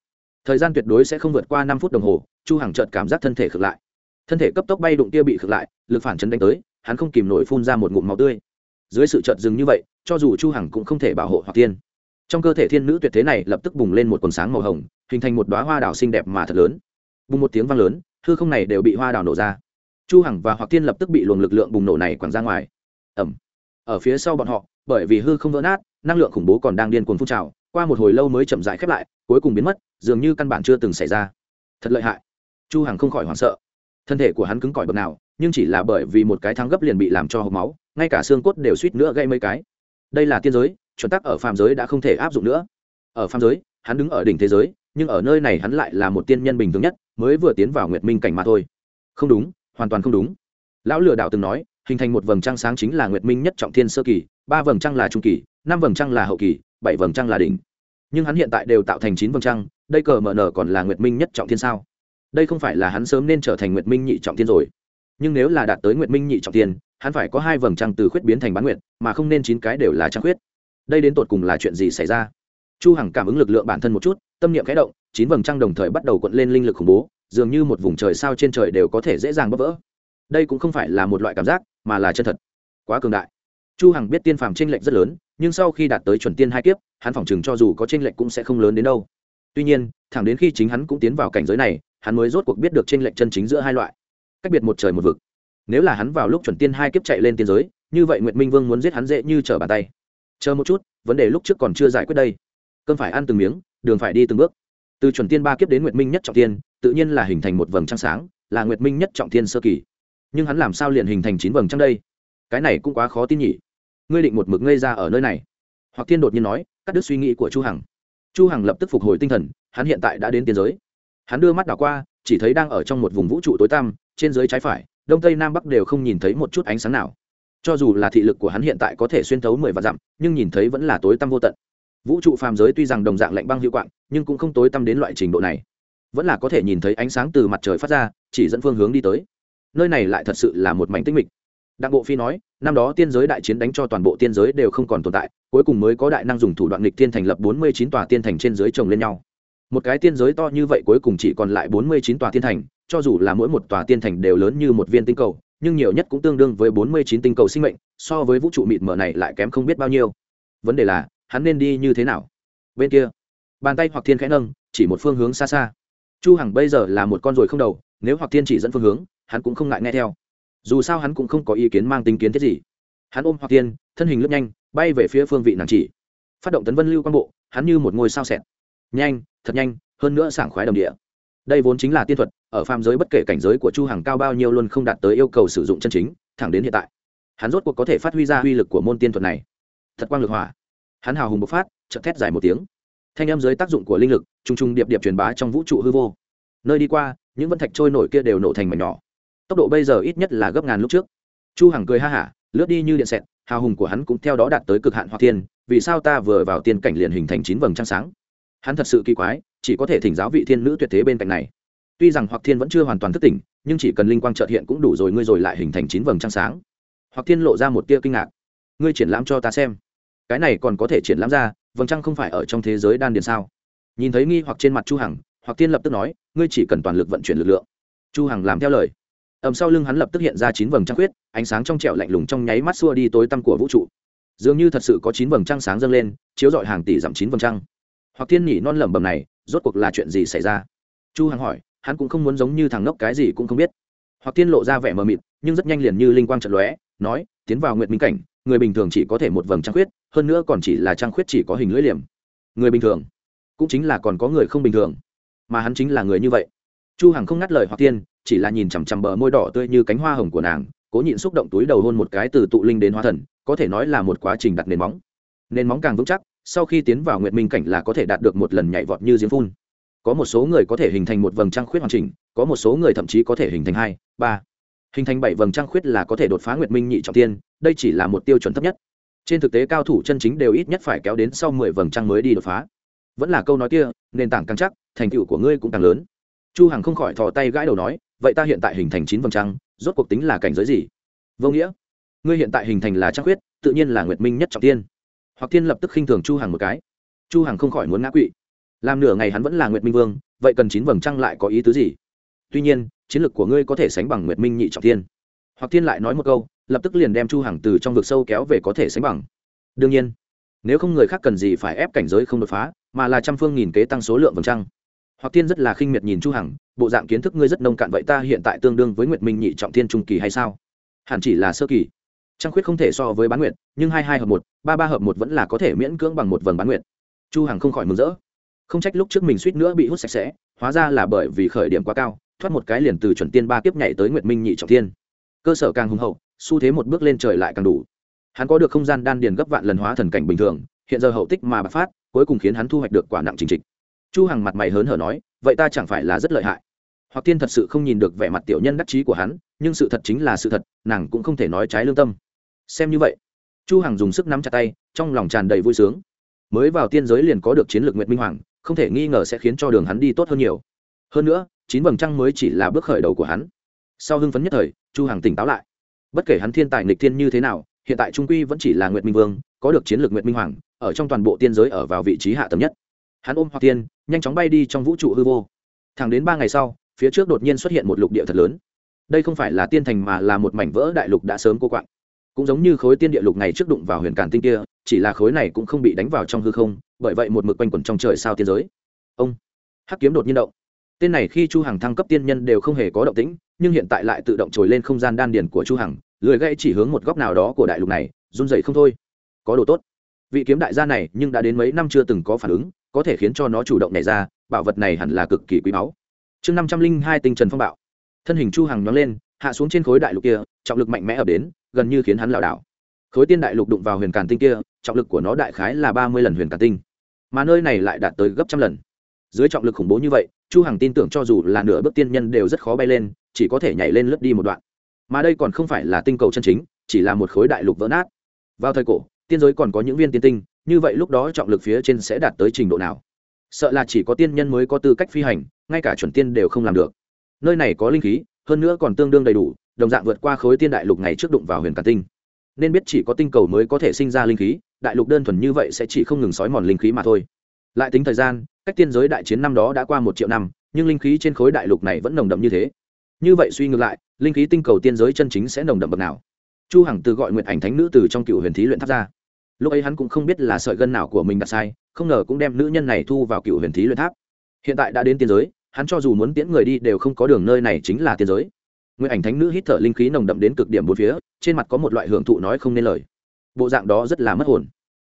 Thời gian tuyệt đối sẽ không vượt qua năm phút đồng hồ, chu Hằng chợt cảm giác thân thể khực lại. Thân thể cấp tốc bay đụng kia bị khực lại, lực phản chấn đánh tới, hắn không kìm nổi phun ra một ngụm máu tươi. Dưới sự chợt dừng như vậy, cho dù chu hằng cũng không thể bảo hộ hoặc tiên trong cơ thể thiên nữ tuyệt thế này lập tức bùng lên một quần sáng màu hồng, hình thành một đóa hoa đào xinh đẹp mà thật lớn. Bùng một tiếng vang lớn, hư không này đều bị hoa đào nổ ra chu hằng và hoặc tiên lập tức bị luồng lực lượng bùng nổ này quẳng ra ngoài. Ẩm ở phía sau bọn họ, bởi vì hư không vỡ nát, năng lượng khủng bố còn đang điên cuồng phun trào, qua một hồi lâu mới chậm rãi khép lại, cuối cùng biến mất, dường như căn bản chưa từng xảy ra. Thật lợi hại. Chu hằng không khỏi hoảng sợ. Thân thể của hắn cứng cỏi bậc nào, nhưng chỉ là bởi vì một cái thắng gấp liền bị làm cho hộc máu, ngay cả xương cốt đều suýt nữa gây mấy cái. Đây là tiên giới, chuẩn tắc ở phàm giới đã không thể áp dụng nữa. Ở phàm giới, hắn đứng ở đỉnh thế giới, nhưng ở nơi này hắn lại là một tiên nhân bình thường nhất, mới vừa tiến vào nguyệt minh cảnh mà thôi. Không đúng hoàn toàn không đúng. Lão lừa đảo từng nói, hình thành một vầng trăng sáng chính là nguyệt minh nhất trọng thiên sơ kỳ, ba vầng trăng là trung kỳ, năm vầng trăng là hậu kỳ, bảy vầng trăng là đỉnh. Nhưng hắn hiện tại đều tạo thành chín vầng trăng, đây cờ mở nở còn là nguyệt minh nhất trọng thiên sao? Đây không phải là hắn sớm nên trở thành nguyệt minh nhị trọng thiên rồi. Nhưng nếu là đạt tới nguyệt minh nhị trọng thiên, hắn phải có hai vầng trăng từ khuyết biến thành bán nguyệt, mà không nên chín cái đều là trăng khuyết. Đây đến tột cùng là chuyện gì xảy ra? Chu hằng cảm ứng lực lượng bản thân một chút, tâm niệm khẽ động, chín vầng trăng đồng thời bắt đầu cuộn lên linh lực khủng bố dường như một vùng trời sao trên trời đều có thể dễ dàng bóp vỡ. Đây cũng không phải là một loại cảm giác, mà là chân thật. Quá cường đại. Chu hằng biết tiên phàm tranh lệch rất lớn, nhưng sau khi đạt tới chuẩn tiên hai kiếp, hắn phỏng chừng cho dù có tranh lệch cũng sẽ không lớn đến đâu. Tuy nhiên, thẳng đến khi chính hắn cũng tiến vào cảnh giới này, hắn mới rốt cuộc biết được tranh lệch chân chính giữa hai loại. Cách biệt một trời một vực. Nếu là hắn vào lúc chuẩn tiên hai kiếp chạy lên tiên giới, như vậy nguyệt minh vương muốn giết hắn dễ như trở bàn tay. Chờ một chút, vấn đề lúc trước còn chưa giải quyết đây. Cơn phải ăn từng miếng, đường phải đi từng bước. Từ chuẩn tiên ba kiếp đến nguyệt minh nhất trọng tiên tự nhiên là hình thành một vầng trăng sáng, là nguyệt minh nhất trọng thiên sơ kỳ. Nhưng hắn làm sao liền hình thành chín vầng trăng đây? Cái này cũng quá khó tin nhỉ. Ngươi định một mực ngây ra ở nơi này. Hoặc thiên đột nhiên nói, cắt đứt suy nghĩ của chu hằng. Chu hằng lập tức phục hồi tinh thần, hắn hiện tại đã đến tiên giới. Hắn đưa mắt đảo qua, chỉ thấy đang ở trong một vùng vũ trụ tối tăm, trên dưới trái phải, đông tây nam bắc đều không nhìn thấy một chút ánh sáng nào. Cho dù là thị lực của hắn hiện tại có thể xuyên thấu mười vạn dặm, nhưng nhìn thấy vẫn là tối tăm vô tận. Vũ trụ phàm giới tuy rằng đồng dạng lạnh băng hiệu quạng, nhưng cũng không tối tăm đến loại trình độ này vẫn là có thể nhìn thấy ánh sáng từ mặt trời phát ra, chỉ dẫn phương hướng đi tới. Nơi này lại thật sự là một mảnh tinh mịch. Đặng bộ phi nói, năm đó tiên giới đại chiến đánh cho toàn bộ tiên giới đều không còn tồn tại, cuối cùng mới có đại năng dùng thủ đoạn nghịch tiên thành lập bốn mươi chín tòa tiên thành trên dưới chồng lên nhau. Một cái tiên giới to như vậy cuối cùng chỉ còn lại bốn mươi chín tòa tiên thành, cho dù là mỗi một tòa tiên thành đều lớn như một viên tinh cầu, nhưng nhiều nhất cũng tương đương với bốn mươi chín tinh cầu sinh mệnh, so với vũ trụ mịt mờ này lại kém không biết bao nhiêu. Vấn đề là, hắn nên đi như thế nào? Bên kia, bàn tay hoặc thiên khẽ nâng, chỉ một phương hướng xa xa chu hằng bây giờ là một con ruồi không đầu, nếu hoặc thiên chỉ dẫn phương hướng, hắn cũng không ngại nghe theo. Dù sao hắn cũng không có ý kiến mang tính kiến thiết gì. Hắn ôm hoặc tiên thân hình lướt nhanh, bay về phía phương vị nàng chỉ. Phát động tấn vân lưu quang bộ, hắn như một ngôi sao sẹt nhanh, thật nhanh, hơn nữa sảng khoái đồng địa. Đây vốn chính là tiên thuật, ở phàm giới bất kể cảnh giới của chu hàng cao bao nhiêu luôn không đạt tới yêu cầu sử dụng chân chính, thẳng đến hiện tại. Hắn rốt cuộc có thể phát huy ra uy lực của môn tiên thuật này. Thật quang lực hỏa. Hắn hào hùng bộc phát, chợt thét dài một tiếng thanh em dưới tác dụng của linh lực t r u n g t r u n g điệp điệp truyền bá trong vũ trụ hư vô. Nơi đi qua, những vân thạch trôi nổi kia đều nổ thành mảnh nhỏ. Tốc độ bây giờ ít nhất là gấp ngàn lúc trước. Chu hằng cười ha hả, lướt đi như điện xẹt, hào hùng của hắn cũng theo đó đạt tới cực hạn hoặc Thiên. vì sao ta vừa vào tiên cảnh liền hình thành chín vầng trăng sáng? Hắn thật sự kỳ quái, chỉ có thể thỉnh giáo vị thiên nữ tuyệt thế bên cạnh này. Tuy rằng hoặc thiên vẫn chưa hoàn toàn thức tỉnh, nhưng chỉ cần linh quang trợt hiện cũng đủ rồi, ngươi rồi lại hình thành chín vầng trăng sáng. Hoặc thiên lộ ra một tia kinh ngạc. Ngươi triển lãm cho ta xem. Cái này còn có thể triển lãm ra vầng trăng không phải ở trong thế giới đan điền sao? Nhìn thấy nghi hoặc trên mặt chu hằng, hoặc thiên lập tức nói, ngươi chỉ cần toàn lực vận chuyển lực lượng. Chu hằng làm theo lời. Ầm sau lưng hắn lập tức hiện ra chín vầng trăng khuyết, ánh sáng trong trẻo lạnh lùng trong nháy mắt xua đi tối tăm của vũ trụ. Dường như thật sự có chín vầng trăng sáng dâng lên, chiếu rọi hàng tỷ dặm chín vầng trăng. Hoặc thiên nhỉ non lẩm bẩm này, rốt cuộc là chuyện gì xảy ra? Chu hằng hỏi, hắn cũng không muốn giống như thằng ngốc cái gì cũng không biết. Hoặc tiên lộ ra vẻ mờ mịt, nhưng rất nhanh liền như linh quang trận lóe nói, tiến vào nguyện minh cảnh, người bình thường chỉ có thể một vầng trăng khuyết, hơn nữa còn chỉ là trăng khuyết chỉ có hình lưỡi liềm. Người bình thường cũng chính là còn có người không bình thường, mà hắn chính là người như vậy. Chu hằng không ngắt lời hoặc tiên chỉ là nhìn chằm chằm bờ môi đỏ tươi như cánh hoa hồng của nàng, cố nhịn xúc động túi đầu hôn một cái từ tụ linh đến hóa thần, có thể nói là một quá trình đặt nền móng. Nền móng càng vững chắc, sau khi tiến vào nguyện minh cảnh là có thể đạt được một lần nhảy vọt như diễm phun. Có một số người có thể hình thành một vầng trăng khuyết hoàn chỉnh, có một số người thậm chí có thể hình thành hai, ba hình thành bảy vầng trăng khuyết là có thể đột phá nguyệt minh nhị trọng tiên đây chỉ là một tiêu chuẩn thấp nhất. Trên thực tế, cao thủ chân chính đều ít nhất phải kéo đến sau mười vầng trăng mới đi đột phá. Vẫn là câu nói kia, nền tảng càng chắc, thành tựu của ngươi cũng càng lớn. Chu hằng không khỏi thò tay gãi đầu nói, vậy ta hiện tại hình thành chín vầng trăng, rốt cuộc tính là cảnh giới gì? Vô nghĩa. Ngươi hiện tại hình thành là trăng khuyết, tự nhiên là nguyệt minh nhất trọng tiên hoặc tiên lập tức khinh thường chu hằng một cái. Chu hằng không khỏi muốn ngã quỵ. Làm nửa ngày hắn vẫn là nguyệt minh vương, vậy cần chín vầng trăng lại có ý tứ gì? Tuy nhiên chiến lược của ngươi có thể sánh bằng nguyệt minh nhị trọng thiên. Hoặc thiên lại nói một câu, lập tức liền đem chu hằng từ trong vực sâu kéo về có thể sánh bằng. Đương nhiên, nếu không người khác cần gì phải ép cảnh giới không đột phá, mà là trăm phương nghìn kế tăng số lượng vầng trăng. Hoặc thiên rất là khinh miệt nhìn chu hằng, bộ dạng kiến thức ngươi rất nông cạn vậy ta hiện tại tương đương với nguyệt minh nhị trọng thiên trung kỳ hay sao? Hẳn chỉ là sơ kỳ. Trăng khuyết không thể so với bán nguyệt, nhưng hai hai hợp một, ba ba hợp một vẫn là có thể miễn cưỡng bằng một vầng bán nguyệt. Chu hằng không khỏi mừng rỡ. Không trách lúc trước mình suýt nữa bị hút sạch sẽ, hóa ra là bởi vì khởi điểm quá cao thoát một cái liền từ chuẩn tiên ba kiếp nhảy tới nguyệt minh nhị trọng thiên. Cơ sở càng hùng hậu, xu thế một bước lên trời lại càng đủ. Hắn có được không gian đan điền gấp vạn lần hóa thần cảnh bình thường, hiện giờ hậu tích mà bạc phát, cuối cùng khiến hắn thu hoạch được quả nặng chính trịch. Chu hằng mặt mày hớn hở nói, vậy ta chẳng phải là rất lợi hại. Hoặc tiên thật sự không nhìn được vẻ mặt tiểu nhân đắc chí của hắn, nhưng sự thật chính là sự thật, nàng cũng không thể nói trái lương tâm. Xem như vậy, chu hằng dùng sức nắm chặt tay, trong lòng tràn đầy vui sướng. Mới vào tiên giới liền có được chiến lược nguyệt minh hoàng, không thể nghi ngờ sẽ khiến cho đường hắn đi tốt hơn nhiều. Hơn nữa chín vầng trăng mới chỉ là bước khởi đầu của hắn. Sau hưng phấn nhất thời, chu hằng tỉnh táo lại. Bất kể hắn thiên tài nghịch thiên như thế nào, hiện tại trung quy vẫn chỉ là nguyệt minh vương, có được chiến lược nguyệt minh hoàng, ở trong toàn bộ tiên giới ở vào vị trí hạ tầng nhất. Hắn ôm hoặc tiên, nhanh chóng bay đi trong vũ trụ hư vô. Thẳng đến ba ngày sau, phía trước đột nhiên xuất hiện một lục địa thật lớn. Đây không phải là tiên thành mà là một mảnh vỡ đại lục đã sớm cô quạng. Cũng giống như khối tiên địa lục này trước đụng vào huyền càn tinh kia, chỉ là khối này cũng không bị đánh vào trong hư không, bởi vậy một mực quanh quẩn trong trời sao tiên giới. Ông, hắc kiếm đột nhiên động tên này khi chu hằng thăng cấp tiên nhân đều không hề có động tĩnh, nhưng hiện tại lại tự động trồi lên không gian đan điền của chu hằng, lười gãy chỉ hướng một góc nào đó của đại lục này, run rẩy không thôi. Có đồ tốt. Vị kiếm đại gia này nhưng đã đến mấy năm chưa từng có phản ứng, có thể khiến cho nó chủ động nảy ra, bảo vật này hẳn là cực kỳ quý báu. Chương năm trăm linh hai tinh trần phong bạo. Thân hình chu hằng nhón lên, hạ xuống trên khối đại lục kia, trọng lực mạnh mẽ ập đến, gần như khiến hắn lảo đảo. Khối tiên đại lục đụng vào huyền càn tinh kia, trọng lực của nó đại khái là ba mươi lần huyền càn tinh. Mà nơi này lại đạt tới gấp trăm lần. Dưới trọng lực khủng bố như vậy chu hằng tin tưởng cho dù là nửa bước tiên nhân đều rất khó bay lên, chỉ có thể nhảy lên lướt đi một đoạn. Mà đây còn không phải là tinh cầu chân chính, chỉ là một khối đại lục vỡ nát. Vào thời cổ, tiên giới còn có những viên tiên tinh, như vậy lúc đó trọng lực phía trên sẽ đạt tới trình độ nào? Sợ là chỉ có tiên nhân mới có tư cách phi hành, ngay cả chuẩn tiên đều không làm được. Nơi này có linh khí, hơn nữa còn tương đương đầy đủ, đồng dạng vượt qua khối tiên đại lục ngày trước đụng vào huyền càn tinh. Nên biết chỉ có tinh cầu mới có thể sinh ra linh khí, đại lục đơn thuần như vậy sẽ chỉ không ngừng sói mòn linh khí mà thôi. Lại tính thời gian cách tiên giới đại chiến năm đó đã qua một triệu năm, nhưng linh khí trên khối đại lục này vẫn nồng đậm như thế. Như vậy suy ngược lại, linh khí tinh cầu tiên giới chân chính sẽ nồng đậm bậc nào? Chu hằng từ gọi nguyện ảnh thánh nữ từ trong cựu huyền thí luyện tháp ra. Lúc ấy hắn cũng không biết là sợi gân nào của mình đặt sai, không ngờ cũng đem nữ nhân này thu vào cựu huyền thí luyện tháp. Hiện tại đã đến tiên giới, hắn cho dù muốn tiễn người đi đều không có đường nơi này chính là tiên giới. Nguyện ảnh thánh nữ hít thở linh khí nồng đậm đến cực điểm bốn phía, trên mặt có một loại hưởng thụ nói không nên lời. Bộ dạng đó rất là mất hồn.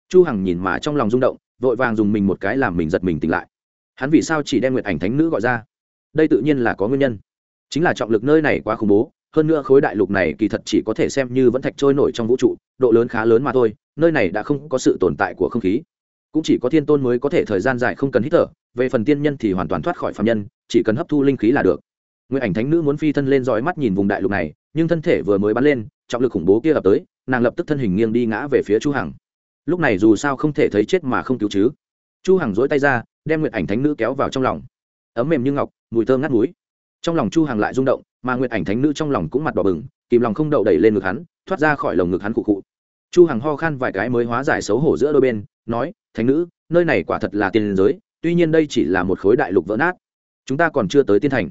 Chu hằng nhìn mà trong lòng rung động vội vàng dùng mình một cái làm mình giật mình tỉnh lại. Hắn vì sao chỉ đem nguyệt ảnh thánh nữ gọi ra? Đây tự nhiên là có nguyên nhân. Chính là trọng lực nơi này quá khủng bố, hơn nữa khối đại lục này kỳ thật chỉ có thể xem như vẫn thạch trôi nổi trong vũ trụ, độ lớn khá lớn mà thôi, nơi này đã không có sự tồn tại của không khí. Cũng chỉ có thiên tôn mới có thể thời gian dài không cần hít thở, về phần tiên nhân thì hoàn toàn thoát khỏi phạm nhân, chỉ cần hấp thu linh khí là được. Nguyện ảnh thánh nữ muốn phi thân lên dõi mắt nhìn vùng đại lục này, nhưng thân thể vừa mới bắn lên, trọng lực khủng bố kia ập tới, nàng lập tức thân hình nghiêng đi ngã về phía chu hằng lúc này dù sao không thể thấy chết mà không cứu chứ. Chu hằng dỗi tay ra, đem nguyệt ảnh thánh nữ kéo vào trong lòng. Ấm mềm như ngọc, mùi thơm ngát núi. Trong lòng chu hằng lại rung động, mà nguyệt ảnh thánh nữ trong lòng cũng mặt đỏ bừng, kìm lòng không đậu đẩy lên ngực hắn, thoát ra khỏi lồng ngực hắn cụ cụ chu hằng ho khan vài cái mới hóa giải xấu hổ giữa đôi bên, nói, thánh nữ, nơi này quả thật là tiên giới, tuy nhiên đây chỉ là một khối đại lục vỡ nát. Chúng ta còn chưa tới tiên thành.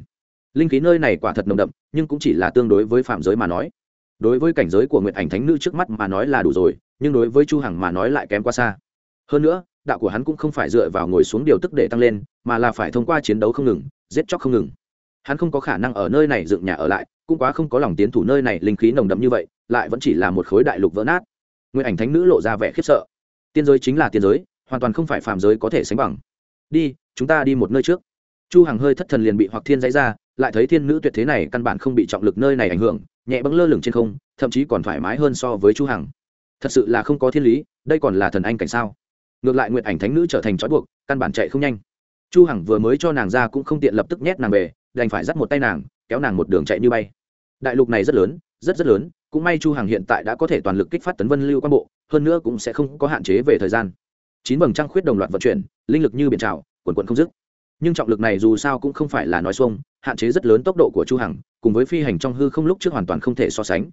Linh khí nơi này quả thật nồng đậm, nhưng cũng chỉ là tương đối với phạm giới mà nói. Đối với cảnh giới của nguyệt ảnh thánh nữ trước mắt mà nói là đủ rồi nhưng đối với chu hằng mà nói lại kém quá xa. Hơn nữa, đạo của hắn cũng không phải dựa vào ngồi xuống điều tức để tăng lên, mà là phải thông qua chiến đấu không ngừng, giết chóc không ngừng. Hắn không có khả năng ở nơi này dựng nhà ở lại, cũng quá không có lòng tiến thủ nơi này linh khí nồng đậm như vậy, lại vẫn chỉ là một khối đại lục vỡ nát. Nguyên ảnh thánh nữ lộ ra vẻ khiếp sợ. Tiên giới chính là tiên giới, hoàn toàn không phải phàm giới có thể sánh bằng. Đi, chúng ta đi một nơi trước. Chu hằng hơi thất thần liền bị hoặc thiên dãy ra, lại thấy thiên nữ tuyệt thế này căn bản không bị trọng lực nơi này ảnh hưởng, nhẹ bẫng lơ lửng trên không, thậm chí còn thoải mái hơn so với chu hằng thật sự là không có thiên lý, đây còn là thần anh cảnh sao? Ngược lại nguyện ảnh thánh nữ trở thành trói buộc, căn bản chạy không nhanh. Chu hằng vừa mới cho nàng ra cũng không tiện lập tức nhét nàng về, đành phải dắt một tay nàng, kéo nàng một đường chạy như bay. Đại lục này rất lớn, rất rất lớn, cũng may chu hằng hiện tại đã có thể toàn lực kích phát tấn vân lưu quan bộ, hơn nữa cũng sẽ không có hạn chế về thời gian. Chín vầng trăng khuyết đồng loạt vận chuyển, linh lực như biển trào, quần quần không dứt. Nhưng trọng lực này dù sao cũng không phải là nói xuông, hạn chế rất lớn tốc độ của chu hằng, cùng với phi hành trong hư không lúc trước hoàn toàn không thể so sánh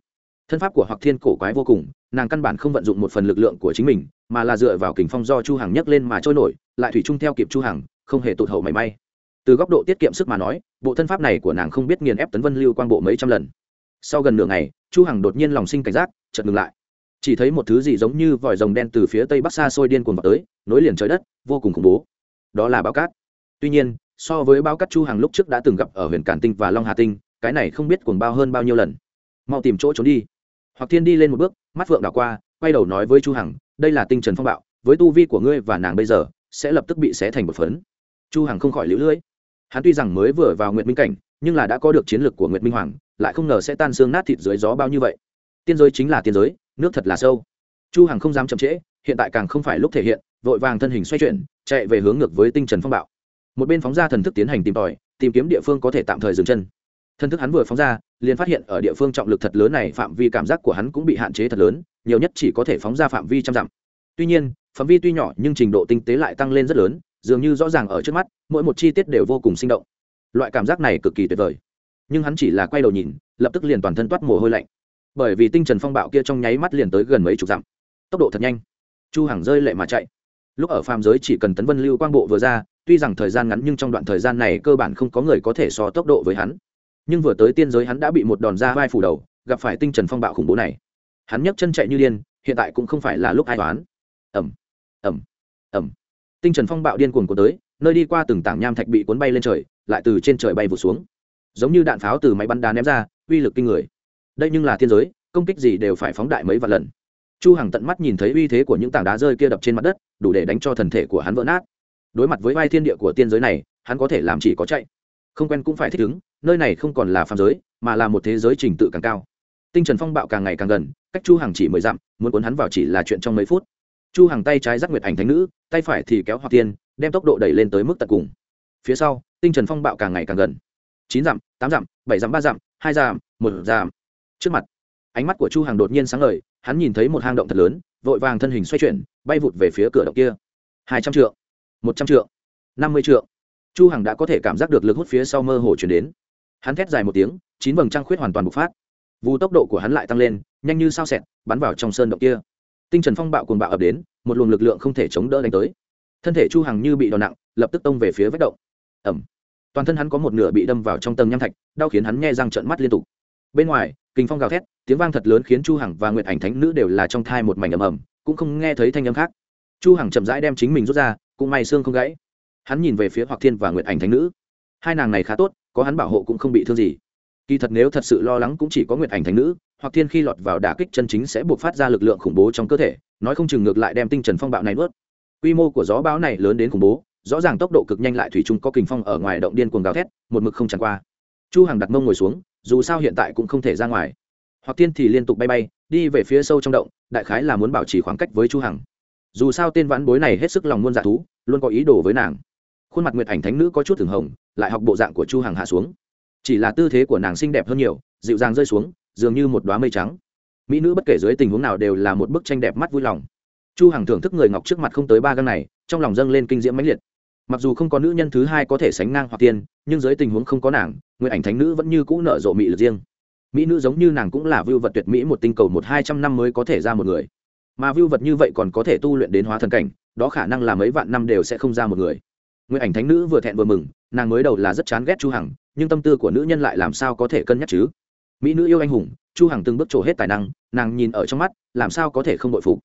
thân pháp của hoặc thiên cổ quái vô cùng, nàng căn bản không vận dụng một phần lực lượng của chính mình, mà là dựa vào kình phong do chu hằng nhấc lên mà trôi nổi, lại thủy chung theo kịp chu hằng, không hề tụt hậu mảy may. Từ góc độ tiết kiệm sức mà nói, bộ thân pháp này của nàng không biết nghiền ép tấn vân lưu quang bộ mấy trăm lần. Sau gần nửa ngày, chu hằng đột nhiên lòng sinh cảnh giác, chợt ngừng lại. Chỉ thấy một thứ gì giống như vòi rồng đen từ phía tây bắc xa xôi điên cuồng vào tới, nối liền trời đất, vô cùng khủng bố. Đó là báo cát. Tuy nhiên, so với báo cát chu hằng lúc trước đã từng gặp ở huyện cản tinh và long hà tinh, cái này không biết cuồng bao hơn bao nhiêu lần. Mau tìm chỗ trốn đi hoặc thiên đi lên một bước, mắt phượng đảo qua, quay đầu nói với chu hằng, đây là tinh trần phong bạo, với tu vi của ngươi và nàng bây giờ, sẽ lập tức bị xé thành một phấn. Chu hằng không khỏi liễu lưỡi. Hắn tuy rằng mới vừa vào nguyệt minh cảnh, nhưng là đã có được chiến lược của nguyệt minh hoàng, lại không ngờ sẽ tan xương nát thịt dưới gió bao như vậy. Tiên giới chính là tiên giới, nước thật là sâu. Chu hằng không dám chậm trễ, hiện tại càng không phải lúc thể hiện, vội vàng thân hình xoay chuyển, chạy về hướng ngược với tinh trần phong bạo. Một bên phóng ra thần thức tiến hành tìm tòi, tìm kiếm địa phương có thể tạm thời dừng chân thần thức hắn vừa phóng ra, liền phát hiện ở địa phương trọng lực thật lớn này phạm vi cảm giác của hắn cũng bị hạn chế thật lớn, nhiều nhất chỉ có thể phóng ra phạm vi trăm dặm. Tuy nhiên, phạm vi tuy nhỏ nhưng trình độ tinh tế lại tăng lên rất lớn, dường như rõ ràng ở trước mắt, mỗi một chi tiết đều vô cùng sinh động. Loại cảm giác này cực kỳ tuyệt vời. Nhưng hắn chỉ là quay đầu nhìn, lập tức liền toàn thân toát mồ hôi lạnh. Bởi vì tinh trần phong bạo kia trong nháy mắt liền tới gần mấy chục dặm. Tốc độ thật nhanh. Chu hàng rơi lệ mà chạy. Lúc ở phàm giới chỉ cần tấn vân lưu quang bộ vừa ra, tuy rằng thời gian ngắn nhưng trong đoạn thời gian này cơ bản không có người có thể so tốc độ với hắn nhưng vừa tới tiên giới hắn đã bị một đòn ra vai phủ đầu, gặp phải tinh trần phong bạo khủng bố này. Hắn nhấc chân chạy như điên, hiện tại cũng không phải là lúc ai toán ẩm ẩm ẩm tinh trần phong bạo điên cuồng của tới, nơi đi qua từng tảng nham thạch bị cuốn bay lên trời, lại từ trên trời bay vụ xuống. Giống như đạn pháo từ máy bắn đá ném ra, uy lực kinh người. Đây nhưng là thiên giới, công kích gì đều phải phóng đại mấy vạn lần. Chu hằng tận mắt nhìn thấy uy thế của những tảng đá rơi kia đập trên mặt đất, đủ để đánh cho thần thể của hắn vỡ nát. Đối mặt với vai thiên địa của tiên giới này, hắn có thể làm chỉ có chạy. Không quen cũng phải thích ứng nơi này không còn là phàm giới mà là một thế giới trình tự càng cao. Tinh trần phong bạo càng ngày càng gần cách chu hằng chỉ mười dặm muốn cuốn hắn vào chỉ là chuyện trong mấy phút. Chu hằng tay trái giác nguyệt ảnh thánh nữ tay phải thì kéo hoặc tiên đem tốc độ đẩy lên tới mức tận cùng. Phía sau tinh trần phong bạo càng ngày càng gần. Chín dặm tám dặm bảy dặm ba dặm hai dặm một dặm. Trước mặt ánh mắt của chu hằng đột nhiên sáng ngời hắn nhìn thấy một hang động thật lớn vội vàng thân hình xoay chuyển bay vụt về phía cửa động kia. Hai trăm trượng, một trăm trượng, năm mươi trượng, chu hằng đã có thể cảm giác được lực hút phía sau mơ hồ chuyển đến hắn thét dài một tiếng, chín vầng trăng khuyết hoàn toàn bộc phát. Vụ tốc độ của hắn lại tăng lên, nhanh như sao xẹt bắn vào trong sơn động kia. Tinh trần phong bạo cuồng bạo ập đến, một luồng lực lượng không thể chống đỡ đánh tới. Thân thể chu hằng như bị đòn nặng, lập tức tông về phía vách động. Ẩm toàn thân hắn có một nửa bị đâm vào trong tầng nham thạch, đau khiến hắn nghe răng trợn mắt liên tục. Bên ngoài, kinh phong gào thét, tiếng vang thật lớn khiến chu hằng và nguyệt ảnh thánh nữ đều là trong thai một mảnh ầm ầm, cũng không nghe thấy thanh âm khác. Chu hằng chậm rãi đem chính mình rút ra, cũng may xương không gãy. Hắn nhìn về phía hoặc thiên và nguyệt ảnh thánh nữ. Hai nàng này khá tốt có hắn bảo hộ cũng không bị thương gì. Kỳ thật nếu thật sự lo lắng cũng chỉ có nguyệt ảnh thánh nữ, hoặc thiên khi lọt vào đả kích chân chính sẽ buộc phát ra lực lượng khủng bố trong cơ thể, nói không chừng ngược lại đem tinh trần phong bạo này nuốt. Quy mô của gió bão này lớn đến khủng bố, rõ ràng tốc độ cực nhanh lại thủy chung có kình phong ở ngoài động điên cuồng gào thét, một mực không tràn qua. Chu hằng đặt mông ngồi xuống, dù sao hiện tại cũng không thể ra ngoài. Hoặc thiên thì liên tục bay bay, đi về phía sâu trong động, đại khái là muốn bảo trì khoảng cách với chu hằng. Dù sao tên vãn bối này hết sức lòng muôn dạ thú, luôn có ý đồ với nàng khuôn mặt nguyệt ảnh thánh nữ có chút thường hồng, lại học bộ dạng của chu hằng hạ xuống. Chỉ là tư thế của nàng xinh đẹp hơn nhiều, dịu dàng rơi xuống, dường như một đóa mây trắng. Mỹ nữ bất kể dưới tình huống nào đều là một bức tranh đẹp mắt vui lòng. Chu hằng thưởng thức người ngọc trước mặt không tới ba găng này, trong lòng dâng lên kinh diễm mãnh liệt. Mặc dù không có nữ nhân thứ hai có thể sánh ngang hoặc tiên, nhưng dưới tình huống không có nàng nguyện ảnh thánh nữ vẫn như cũ nở rộ mỹ lực riêng. Mỹ nữ giống như nàng cũng là vưu vật tuyệt mỹ một tinh cầu một hai trăm năm mới có thể ra một người. Mà vưu vật như vậy còn có thể tu luyện đến hóa thần cảnh, đó khả năng là mấy vạn năm đều sẽ không ra một người nguyện ảnh thánh nữ vừa thẹn vừa mừng, nàng mới đầu là rất chán ghét chu hằng, nhưng tâm tư của nữ nhân lại làm sao có thể cân nhắc chứ? Mỹ nữ yêu anh hùng, chu hằng từng bước trổ hết tài năng, nàng nhìn ở trong mắt, làm sao có thể không bội phục?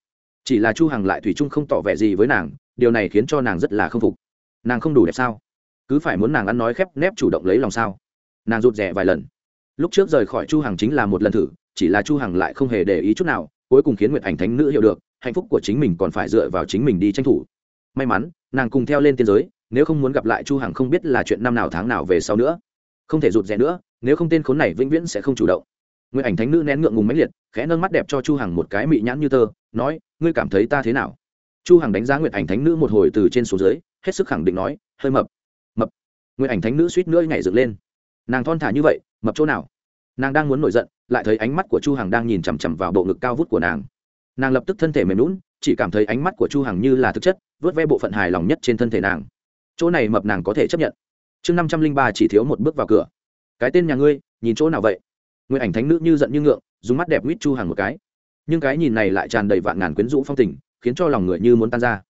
Chỉ là chu hằng lại thủy chung không tỏ vẻ gì với nàng, điều này khiến cho nàng rất là không phục. Nàng không đủ đẹp sao? Cứ phải muốn nàng ăn nói khép nép chủ động lấy lòng sao? Nàng rụt rè vài lần. Lúc trước rời khỏi chu hằng chính là một lần thử, chỉ là chu hằng lại không hề để ý chút nào, cuối cùng khiến nguyệt ảnh thánh nữ hiểu được, hạnh phúc của chính mình còn phải dựa vào chính mình đi tranh thủ. May mắn, nàng cùng theo lên tiên giới nếu không muốn gặp lại chu hằng không biết là chuyện năm nào tháng nào về sau nữa. Không thể rụt rè nữa, nếu không tên khốn này vĩnh viễn sẽ không chủ động. Nguyệt ảnh thánh nữ nén ngượng ngùng mãnh liệt, khẽ nâng mắt đẹp cho chu hằng một cái mị nhãn như tơ, nói, ngươi cảm thấy ta thế nào? Chu hằng đánh giá nguyệt ảnh thánh nữ một hồi từ trên xuống dưới, hết sức khẳng định nói, hơi mập mập. Nguyệt ảnh thánh nữ suýt nữa nhảy dựng lên. Nàng thon thả như vậy, mập chỗ nào? Nàng đang muốn nổi giận, lại thấy ánh mắt của chu hằng đang nhìn chằm chằm vào bộ ngực cao vút của nàng. Nàng lập tức thân thể mềm lún chỉ cảm thấy ánh mắt của chu hằng như là thực chất, vớt ve bộ phận hài lòng nhất trên thân thể nàng chỗ này mập nàng có thể chấp nhận. Chương năm trăm linh ba chỉ thiếu một bước vào cửa. Cái tên nhà ngươi, nhìn chỗ nào vậy? Nguyện ảnh thánh nữ như giận như ngượng, dùng mắt đẹp huýt chu hằng một cái. Nhưng cái nhìn này lại tràn đầy vạn ngàn quyến rũ phong tình, khiến cho lòng người như muốn tan ra.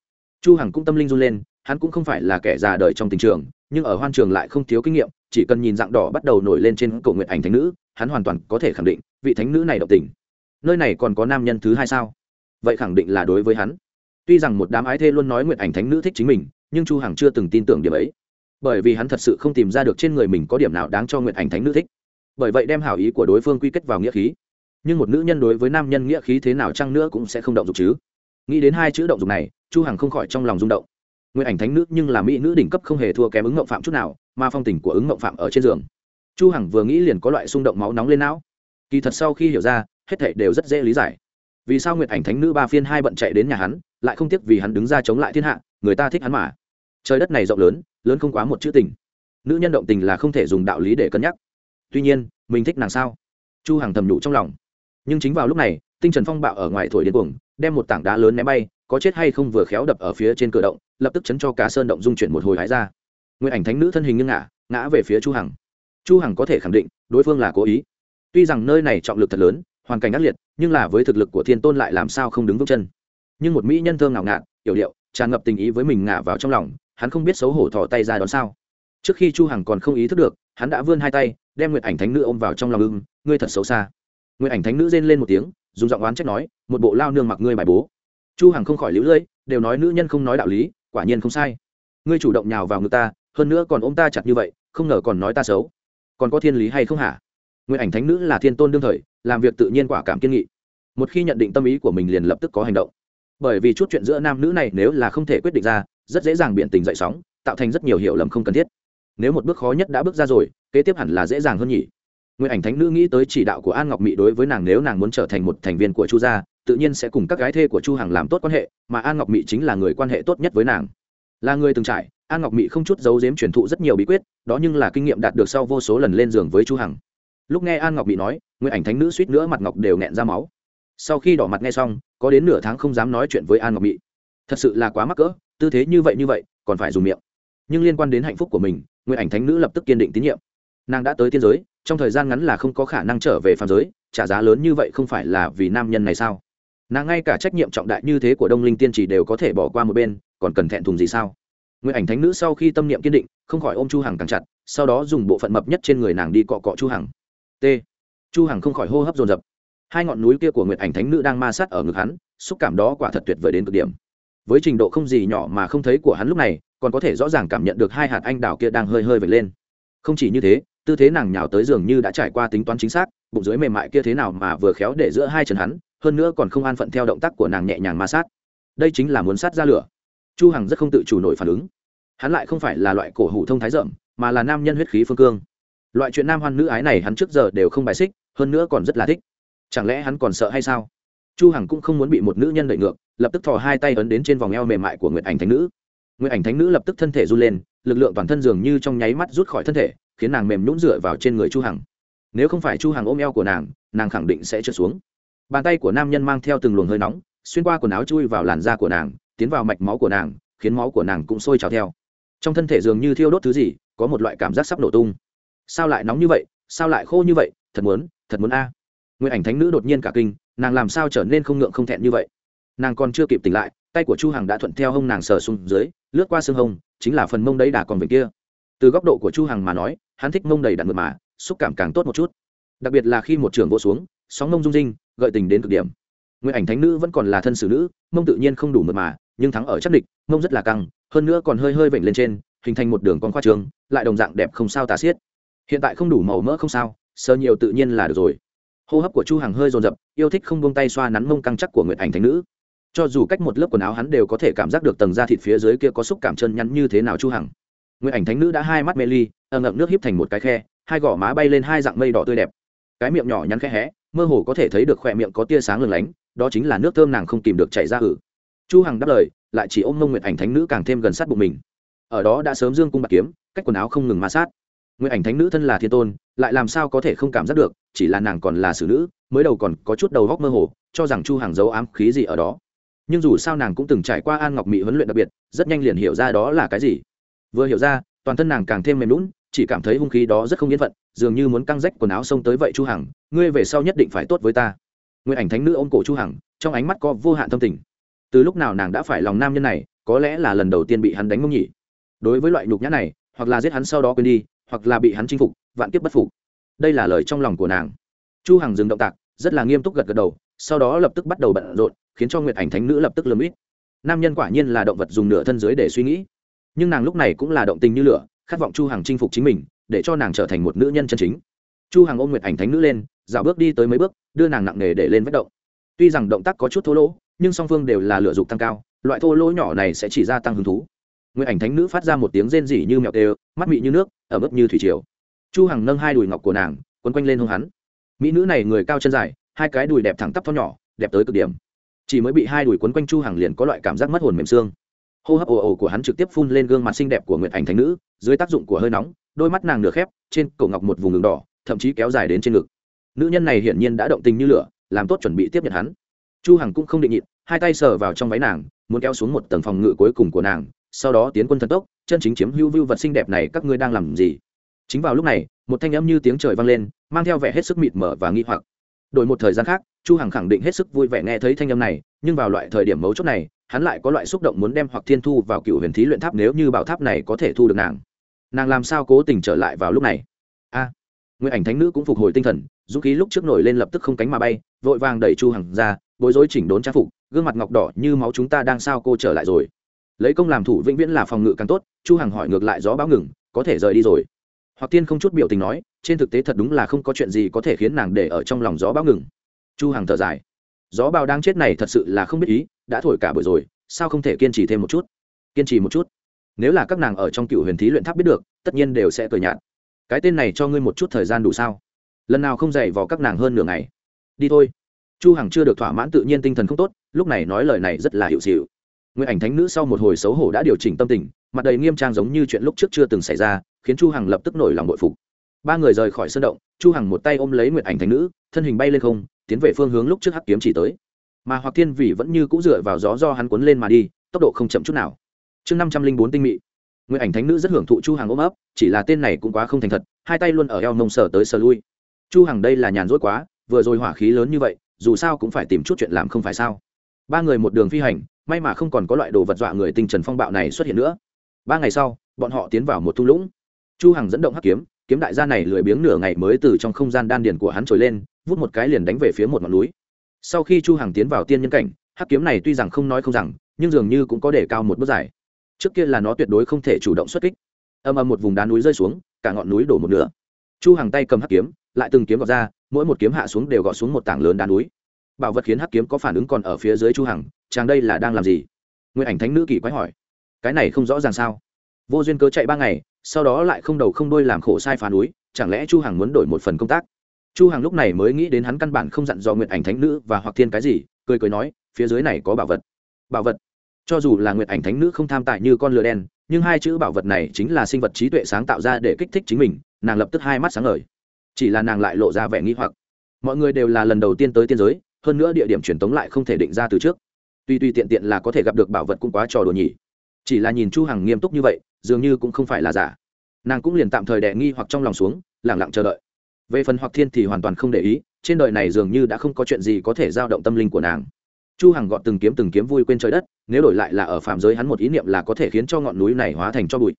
Chu hằng cũng tâm linh run lên, hắn cũng không phải là kẻ già đời trong tình trường, nhưng ở hoan trường lại không thiếu kinh nghiệm, chỉ cần nhìn dạng đỏ bắt đầu nổi lên trên cổ nguyện ảnh thánh nữ, hắn hoàn toàn có thể khẳng định, vị thánh nữ này động tình. Nơi này còn có nam nhân thứ hai sao? Vậy khẳng định là đối với hắn. Tuy rằng một đám ái thê luôn nói nguyện ảnh thánh nữ thích chính mình nhưng chu hằng chưa từng tin tưởng điểm ấy. Bởi vì hắn thật sự không tìm ra được trên người mình có điểm nào đáng cho nguyện ảnh thánh nữ thích. Bởi vậy đem hảo ý của đối phương quy kết vào nghĩa khí. Nhưng một nữ nhân đối với nam nhân nghĩa khí thế nào chăng nữa cũng sẽ không động dục chứ. Nghĩ đến hai chữ động dục này, chu hằng không khỏi trong lòng rung động. Nguyện ảnh thánh nữ nhưng là mỹ nữ đỉnh cấp không hề thua kém ứng ngộng phạm chút nào, mà phong tình của ứng ngộng phạm ở trên giường. Chu hằng vừa nghĩ liền có loại xung động máu nóng lên não. Kỳ thật sau khi hiểu ra, hết thảy đều rất dễ lý giải. Vì sao nguyệt ảnh thánh nữ ba phiên hai bận chạy đến nhà hắn, lại không tiếc vì hắn đứng ra chống lại thiên hạ người ta thích hắn mà. Trời đất này rộng lớn lớn không quá một chữ tình. Nữ nhân động tình là không thể dùng đạo lý để cân nhắc. Tuy nhiên, mình thích nàng sao? Chu hằng thầm nhủ trong lòng. Nhưng chính vào lúc này, tinh trần phong bạo ở ngoài thổi điên cuồng, đem một tảng đá lớn ném bay, có chết hay không vừa khéo đập ở phía trên cửa động, lập tức chấn cho Cá sơn động dung chuyển một hồi hái ra. Nguyên ảnh thánh nữ thân hình nghiêng ngả, ngã về phía chu hằng. Chu hằng có thể khẳng định, đối phương là cố ý. Tuy rằng nơi này trọng lực thật lớn, hoàn cảnh ác liệt, nhưng là với thực lực của thiên tôn lại làm sao không đứng vững chân. Nhưng một mỹ nhân thơm ngào ngạt, yểu điệu tràn ngập tình ý với mình ngả vào trong lòng, hắn không biết xấu hổ thò tay ra đón sao. Trước khi chu hằng còn không ý thức được, hắn đã vươn hai tay, đem nguyệt ảnh thánh nữ ôm vào trong lòng ưng, ngươi thật xấu xa. Nguyệt ảnh thánh nữ rên lên một tiếng, dùng giọng oán trách nói, một bộ lao nương mặc ngươi bài bố. Chu hằng không khỏi liễu lưỡi đều nói nữ nhân không nói đạo lý, quả nhiên không sai. Ngươi chủ động nhào vào ngực ta, hơn nữa còn ôm ta chặt như vậy, không ngờ còn nói ta xấu. Còn có thiên lý hay không hả? Nguyện ảnh thánh nữ là thiên tôn đương thời, làm việc tự nhiên quả cảm kiên nghị. Một khi nhận định tâm ý của mình liền lập tức có hành động bởi vì chút chuyện giữa nam nữ này nếu là không thể quyết định ra, rất dễ dàng biện tình dậy sóng, tạo thành rất nhiều hiểu lầm không cần thiết. Nếu một bước khó nhất đã bước ra rồi, kế tiếp hẳn là dễ dàng hơn nhỉ. Nguyện ảnh thánh nữ nghĩ tới chỉ đạo của an ngọc mỹ đối với nàng nếu nàng muốn trở thành một thành viên của chu gia, tự nhiên sẽ cùng các gái thê của chu hằng làm tốt quan hệ, mà an ngọc mỹ chính là người quan hệ tốt nhất với nàng. Là người từng trải, an ngọc mỹ không chút giấu giếm truyền thụ rất nhiều bí quyết, đó nhưng là kinh nghiệm đạt được sau vô số lần lên giường với chu hằng. Lúc nghe an ngọc mỹ nói nguyện ảnh thánh nữ suýt nữa mặt ngọc đều nghẹn ra máu. Sau khi đỏ mặt nghe xong có đến nửa tháng không dám nói chuyện với an ngọc mỹ thật sự là quá mắc cỡ, tư thế như vậy như vậy, còn phải dùng miệng. Nhưng liên quan đến hạnh phúc của mình nguyện ảnh thánh nữ lập tức kiên định tín nhiệm. Nàng đã tới tiên giới, trong thời gian ngắn là không có khả năng trở về phàm giới, trả giá lớn như vậy không phải là vì nam nhân này sao? Nàng ngay cả trách nhiệm trọng đại như thế của đông linh tiên chỉ đều có thể bỏ qua một bên, còn cần thẹn thùng gì sao? Nguyện ảnh thánh nữ sau khi tâm niệm kiên định, không khỏi ôm chu hằng càng chặt, sau đó dùng bộ phận mập nhất trên người nàng đi cọ cọ chu hằng. T. Chu hằng không khỏi hô hấp dồn dập hai ngọn núi kia của nguyệt ảnh thánh nữ đang ma sát ở ngực hắn, xúc cảm đó quả thật tuyệt vời đến cực điểm. Với trình độ không gì nhỏ mà không thấy của hắn lúc này, còn có thể rõ ràng cảm nhận được hai hạt anh đào kia đang hơi hơi vệt lên. Không chỉ như thế, tư thế nàng nhào tới giường như đã trải qua tính toán chính xác, bụng dưới mềm mại kia thế nào mà vừa khéo để giữa hai chân hắn, hơn nữa còn không an phận theo động tác của nàng nhẹ nhàng ma sát. Đây chính là muốn sát ra lửa. Chu hằng rất không tự chủ nổi phản ứng. Hắn lại không phải là loại cổ hủ thông thái rộng mà là nam nhân huyết khí phương cương. Loại chuyện nam hoan nữ ái này hắn trước giờ đều không bài xích, hơn nữa còn rất là thích chẳng lẽ hắn còn sợ hay sao? Chu hằng cũng không muốn bị một nữ nhân đẩy ngược, lập tức thò hai tay ấn đến trên vòng eo mềm mại của nguyệt ảnh thánh nữ. Nguyệt ảnh thánh nữ lập tức thân thể run lên, lực lượng toàn thân dường như trong nháy mắt rút khỏi thân thể, khiến nàng mềm nhũn dựa vào trên người chu hằng. Nếu không phải chu hằng ôm eo của nàng nàng khẳng định sẽ trượt xuống. Bàn tay của nam nhân mang theo từng luồng hơi nóng, xuyên qua quần áo chui vào làn da của nàng, tiến vào mạch máu của nàng, khiến máu của nàng cũng sôi trào theo. Trong thân thể dường như thiêu đốt thứ gì, có một loại cảm giác sắp nổ tung. Sao lại nóng như vậy? Sao lại khô như vậy? Thật muốn thật muốn a. à nguyện ảnh thánh nữ đột nhiên cả kinh, nàng làm sao trở nên không ngượng không thẹn như vậy? Nàng còn chưa kịp tỉnh lại, tay của chu hằng đã thuận theo hông nàng sờ xuống dưới, lướt qua xương hông, chính là phần mông đấy đà còn về kia. Từ góc độ của chu hằng mà nói, hắn thích mông đầy đặn mượt mà, xúc cảm càng tốt một chút. Đặc biệt là khi một trường vỗ xuống, sóng mông rung rinh, gợi tình đến cực điểm. Nguyện ảnh thánh nữ vẫn còn là thân xử nữ, mông tự nhiên không đủ mượt mà, nhưng thắng ở chắc địch, mông rất là căng, hơn nữa còn hơi hơi vểnh lên trên, hình thành một đường con khoa trường, lại đồng dạng đẹp không sao tả xiết. Hiện tại không đủ màu mỡ không sao, sơ nhiều tự nhiên là được rồi hô hấp của chu hằng hơi dồn dập, yêu thích không buông tay xoa nắn mông căng chắc của nguyệt ảnh thánh nữ. Cho dù cách một lớp quần áo hắn đều có thể cảm giác được tầng da thịt phía dưới kia có xúc cảm chân nhắn như thế nào chu hằng. Nguyệt ảnh thánh nữ đã hai mắt mê ly ẩn ngậm nước híp thành một cái khe, hai gò má bay lên hai dạng mây đỏ tươi đẹp. Cái miệng nhỏ nhắn khẽ hé, mơ hồ có thể thấy được khỏe miệng có tia sáng lừng lánh, đó chính là nước thơm nàng không kìm được chảy ra ử. Chu hằng đáp lời, lại chỉ ôm mông nguyệt ảnh thánh nữ càng thêm gần sát bụng mình. Ở đó đã sớm dương cung bạc kiếm, cách quần áo không ngừng ma sát. Nguyệt ảnh thánh nữ thân là thiên tôn, lại làm sao có thể không cảm giác được chỉ là nàng còn là xử nữ, mới đầu còn có chút đầu góc mơ hồ, cho rằng chu hàng giấu ám khí gì ở đó. Nhưng dù sao nàng cũng từng trải qua an ngọc mỹ huấn luyện đặc biệt, rất nhanh liền hiểu ra đó là cái gì. Vừa hiểu ra, toàn thân nàng càng thêm mềm lún chỉ cảm thấy hung khí đó rất không yên phận, dường như muốn căng rách quần áo xông tới vậy chu hằng, ngươi về sau nhất định phải tốt với ta. Nguyên ảnh thánh nữ ôm cổ chu hằng, trong ánh mắt có vô hạn thâm tình. Từ lúc nào nàng đã phải lòng nam nhân này, có lẽ là lần đầu tiên bị hắn đánh mông nhỉ. Đối với loại nhục nhã này, hoặc là giết hắn sau đó quên đi, hoặc là bị hắn chinh phục, vạn kiếp bất phục đây là lời trong lòng của nàng. Chu hằng dừng động tác, rất là nghiêm túc gật gật đầu, sau đó lập tức bắt đầu bận rộn, khiến cho nguyệt ảnh thánh nữ lập tức lườm ít. Nam nhân quả nhiên là động vật dùng nửa thân dưới để suy nghĩ. Nhưng nàng lúc này cũng là động tình như lửa, khát vọng chu hằng chinh phục chính mình, để cho nàng trở thành một nữ nhân chân chính. Chu hằng ôm nguyệt ảnh thánh nữ lên, dạo bước đi tới mấy bước, đưa nàng nặng nề để lên vách động. Tuy rằng động tác có chút thô lỗ, nhưng song phương đều là lửa dục tăng cao, loại thô lỗ nhỏ này sẽ chỉ gia tăng hứng thú. Nguyệt ảnh thánh nữ phát ra một tiếng rên rỉ như mèo tê mắt mị như nước ở mức như thủy triều chu hằng nâng hai đùi ngọc của nàng, quấn quanh lên hông hắn. Mỹ nữ này người cao chân dài, hai cái đùi đẹp thẳng tắp thon nhỏ, đẹp tới cực điểm. Chỉ mới bị hai đùi quấn quanh chu hằng liền có loại cảm giác mất hồn mềm xương. Hô hấp ồ ồ của hắn trực tiếp phun lên gương mặt xinh đẹp của nguyệt ảnh thánh nữ, dưới tác dụng của hơi nóng, đôi mắt nàng nửa khép, trên cổ ngọc một vùng đường đỏ, thậm chí kéo dài đến trên ngực. Nữ nhân này hiển nhiên đã động tình như lửa, làm tốt chuẩn bị tiếp nhận hắn. Chu hằng cũng không định nhịn, hai tay sờ vào trong váy nàng, muốn kéo xuống một tầng phòng ngự cuối cùng của nàng, sau đó tiến quân thần tốc, chân chính chiếm hữu vưu vật xinh đẹp này các ngươi đang làm gì? Chính vào lúc này một thanh âm như tiếng trời vang lên mang theo vẻ hết sức mịt mờ và nghi hoặc. Đổi một thời gian khác chu hằng khẳng định hết sức vui vẻ nghe thấy thanh âm này nhưng vào loại thời điểm mấu chốt này hắn lại có loại xúc động muốn đem hoặc thiên thu vào cựu huyền thí luyện tháp nếu như bảo tháp này có thể thu được nàng. Nàng làm sao cố tình trở lại vào lúc này? A! À, ảnh thánh nữ cũng phục hồi tinh thần dũng khí lúc trước nổi lên lập tức không cánh mà bay vội vàng đẩy chu hằng ra bối rối chỉnh đốn trang phục gương mặt ngọc đỏ như máu chúng ta đang sao cô trở lại rồi? Lấy công làm thủ vĩnh viễn là phòng ngự càng tốt chu hằng hỏi ngược lại gió báo ngừng có thể rời đi rồi hoặc tiên không chút biểu tình nói, trên thực tế thật đúng là không có chuyện gì có thể khiến nàng để ở trong lòng gió bão ngừng. Chu hằng thở dài. Gió bao đang chết này thật sự là không biết ý, đã thổi cả buổi rồi, sao không thể kiên trì thêm một chút? Kiên trì một chút? Nếu là các nàng ở trong cựu huyền thí luyện tháp biết được, tất nhiên đều sẽ cười nhạt. Cái tên này cho ngươi một chút thời gian đủ sao? Lần nào không dạy vào các nàng hơn nửa ngày? Đi thôi. Chu hằng chưa được thỏa mãn tự nhiên tinh thần không tốt, lúc này nói lời này rất là hiệu xịu. Nguyên ảnh thánh nữ sau một hồi xấu hổ đã điều chỉnh tâm tình mặt đầy nghiêm trang giống như chuyện lúc trước chưa từng xảy ra, khiến chu hằng lập tức nổi lòng bội phục. Ba người rời khỏi sân động, chu hằng một tay ôm lấy nguyệt ảnh thánh nữ, thân hình bay lên không, tiến về phương hướng lúc trước hắc kiếm chỉ tới. Mà hoặc thiên vị vẫn như cũ dựa vào gió do hắn cuốn lên mà đi, tốc độ không chậm chút nào. Chương năm trăm linh bốn tinh mị. Nguyệt ảnh thánh nữ rất hưởng thụ chu Hằng ôm ấp, chỉ là tên này cũng quá không thành thật, hai tay luôn ở eo mông sờ tới sờ lui. Chu Hằng đây là nhàn rỗi quá, vừa rồi hỏa khí lớn như vậy, dù sao cũng phải tìm chút chuyện làm không phải sao. Ba người một đường phi hành, may mà không còn có loại đồ vật dọa người tinh trần phong bạo này xuất hiện nữa ba ngày sau, bọn họ tiến vào một thung lũng. Chu hằng dẫn động hắc kiếm kiếm đại gia này lười biếng nửa ngày mới từ trong không gian đan điền của hắn trồi lên, vút một cái liền đánh về phía một ngọn núi. Sau khi chu hằng tiến vào tiên nhân cảnh, hắc kiếm này tuy rằng không nói không rằng, nhưng dường như cũng có để cao một bước dài. Trước kia là nó tuyệt đối không thể chủ động xuất kích. Âm âm một vùng đá núi rơi xuống, cả ngọn núi đổ một nửa. Chu hằng tay cầm hắc kiếm, lại từng kiếm gọt ra, mỗi một kiếm hạ xuống đều gọt xuống một tảng lớn đá núi. Bảo vật khiến hắc kiếm có phản ứng còn ở phía dưới chu hằng, chàng đây là đang làm gì? Nguyên ảnh thánh nữ kỳ quái hỏi cái này không rõ ràng sao? Vô duyên cớ chạy ba ngày, sau đó lại không đầu không đuôi làm khổ sai phá núi, chẳng lẽ chu hằng muốn đổi một phần công tác? Chu hằng lúc này mới nghĩ đến hắn căn bản không dặn dò nguyệt ảnh thánh nữ và hoặc thiên cái gì, cười cười nói, phía dưới này có bảo vật. Bảo vật? Cho dù là nguyệt ảnh thánh nữ không tham tài như con lừa đen, nhưng hai chữ bảo vật này chính là sinh vật trí tuệ sáng tạo ra để kích thích chính mình, nàng lập tức hai mắt sáng ngời. Chỉ là nàng lại lộ ra vẻ nghi hoặc. Mọi người đều là lần đầu tiên tới tiên giới, hơn nữa địa điểm truyền tống lại không thể định ra từ trước. Tuy tuy tiện tiện là có thể gặp được bảo vật cũng quá trò đùa nhỉ chỉ là nhìn chu hằng nghiêm túc như vậy, dường như cũng không phải là giả. Nàng cũng liền tạm thời đè nghi hoặc trong lòng xuống, lặng lặng chờ đợi. Về phần hoặc thiên thì hoàn toàn không để ý, trên đời này dường như đã không có chuyện gì có thể giao động tâm linh của nàng. Chu hằng gọt từng kiếm từng kiếm vui quên trời đất, nếu đổi lại là ở phạm giới hắn một ý niệm là có thể khiến cho ngọn núi này hóa thành cho bụi.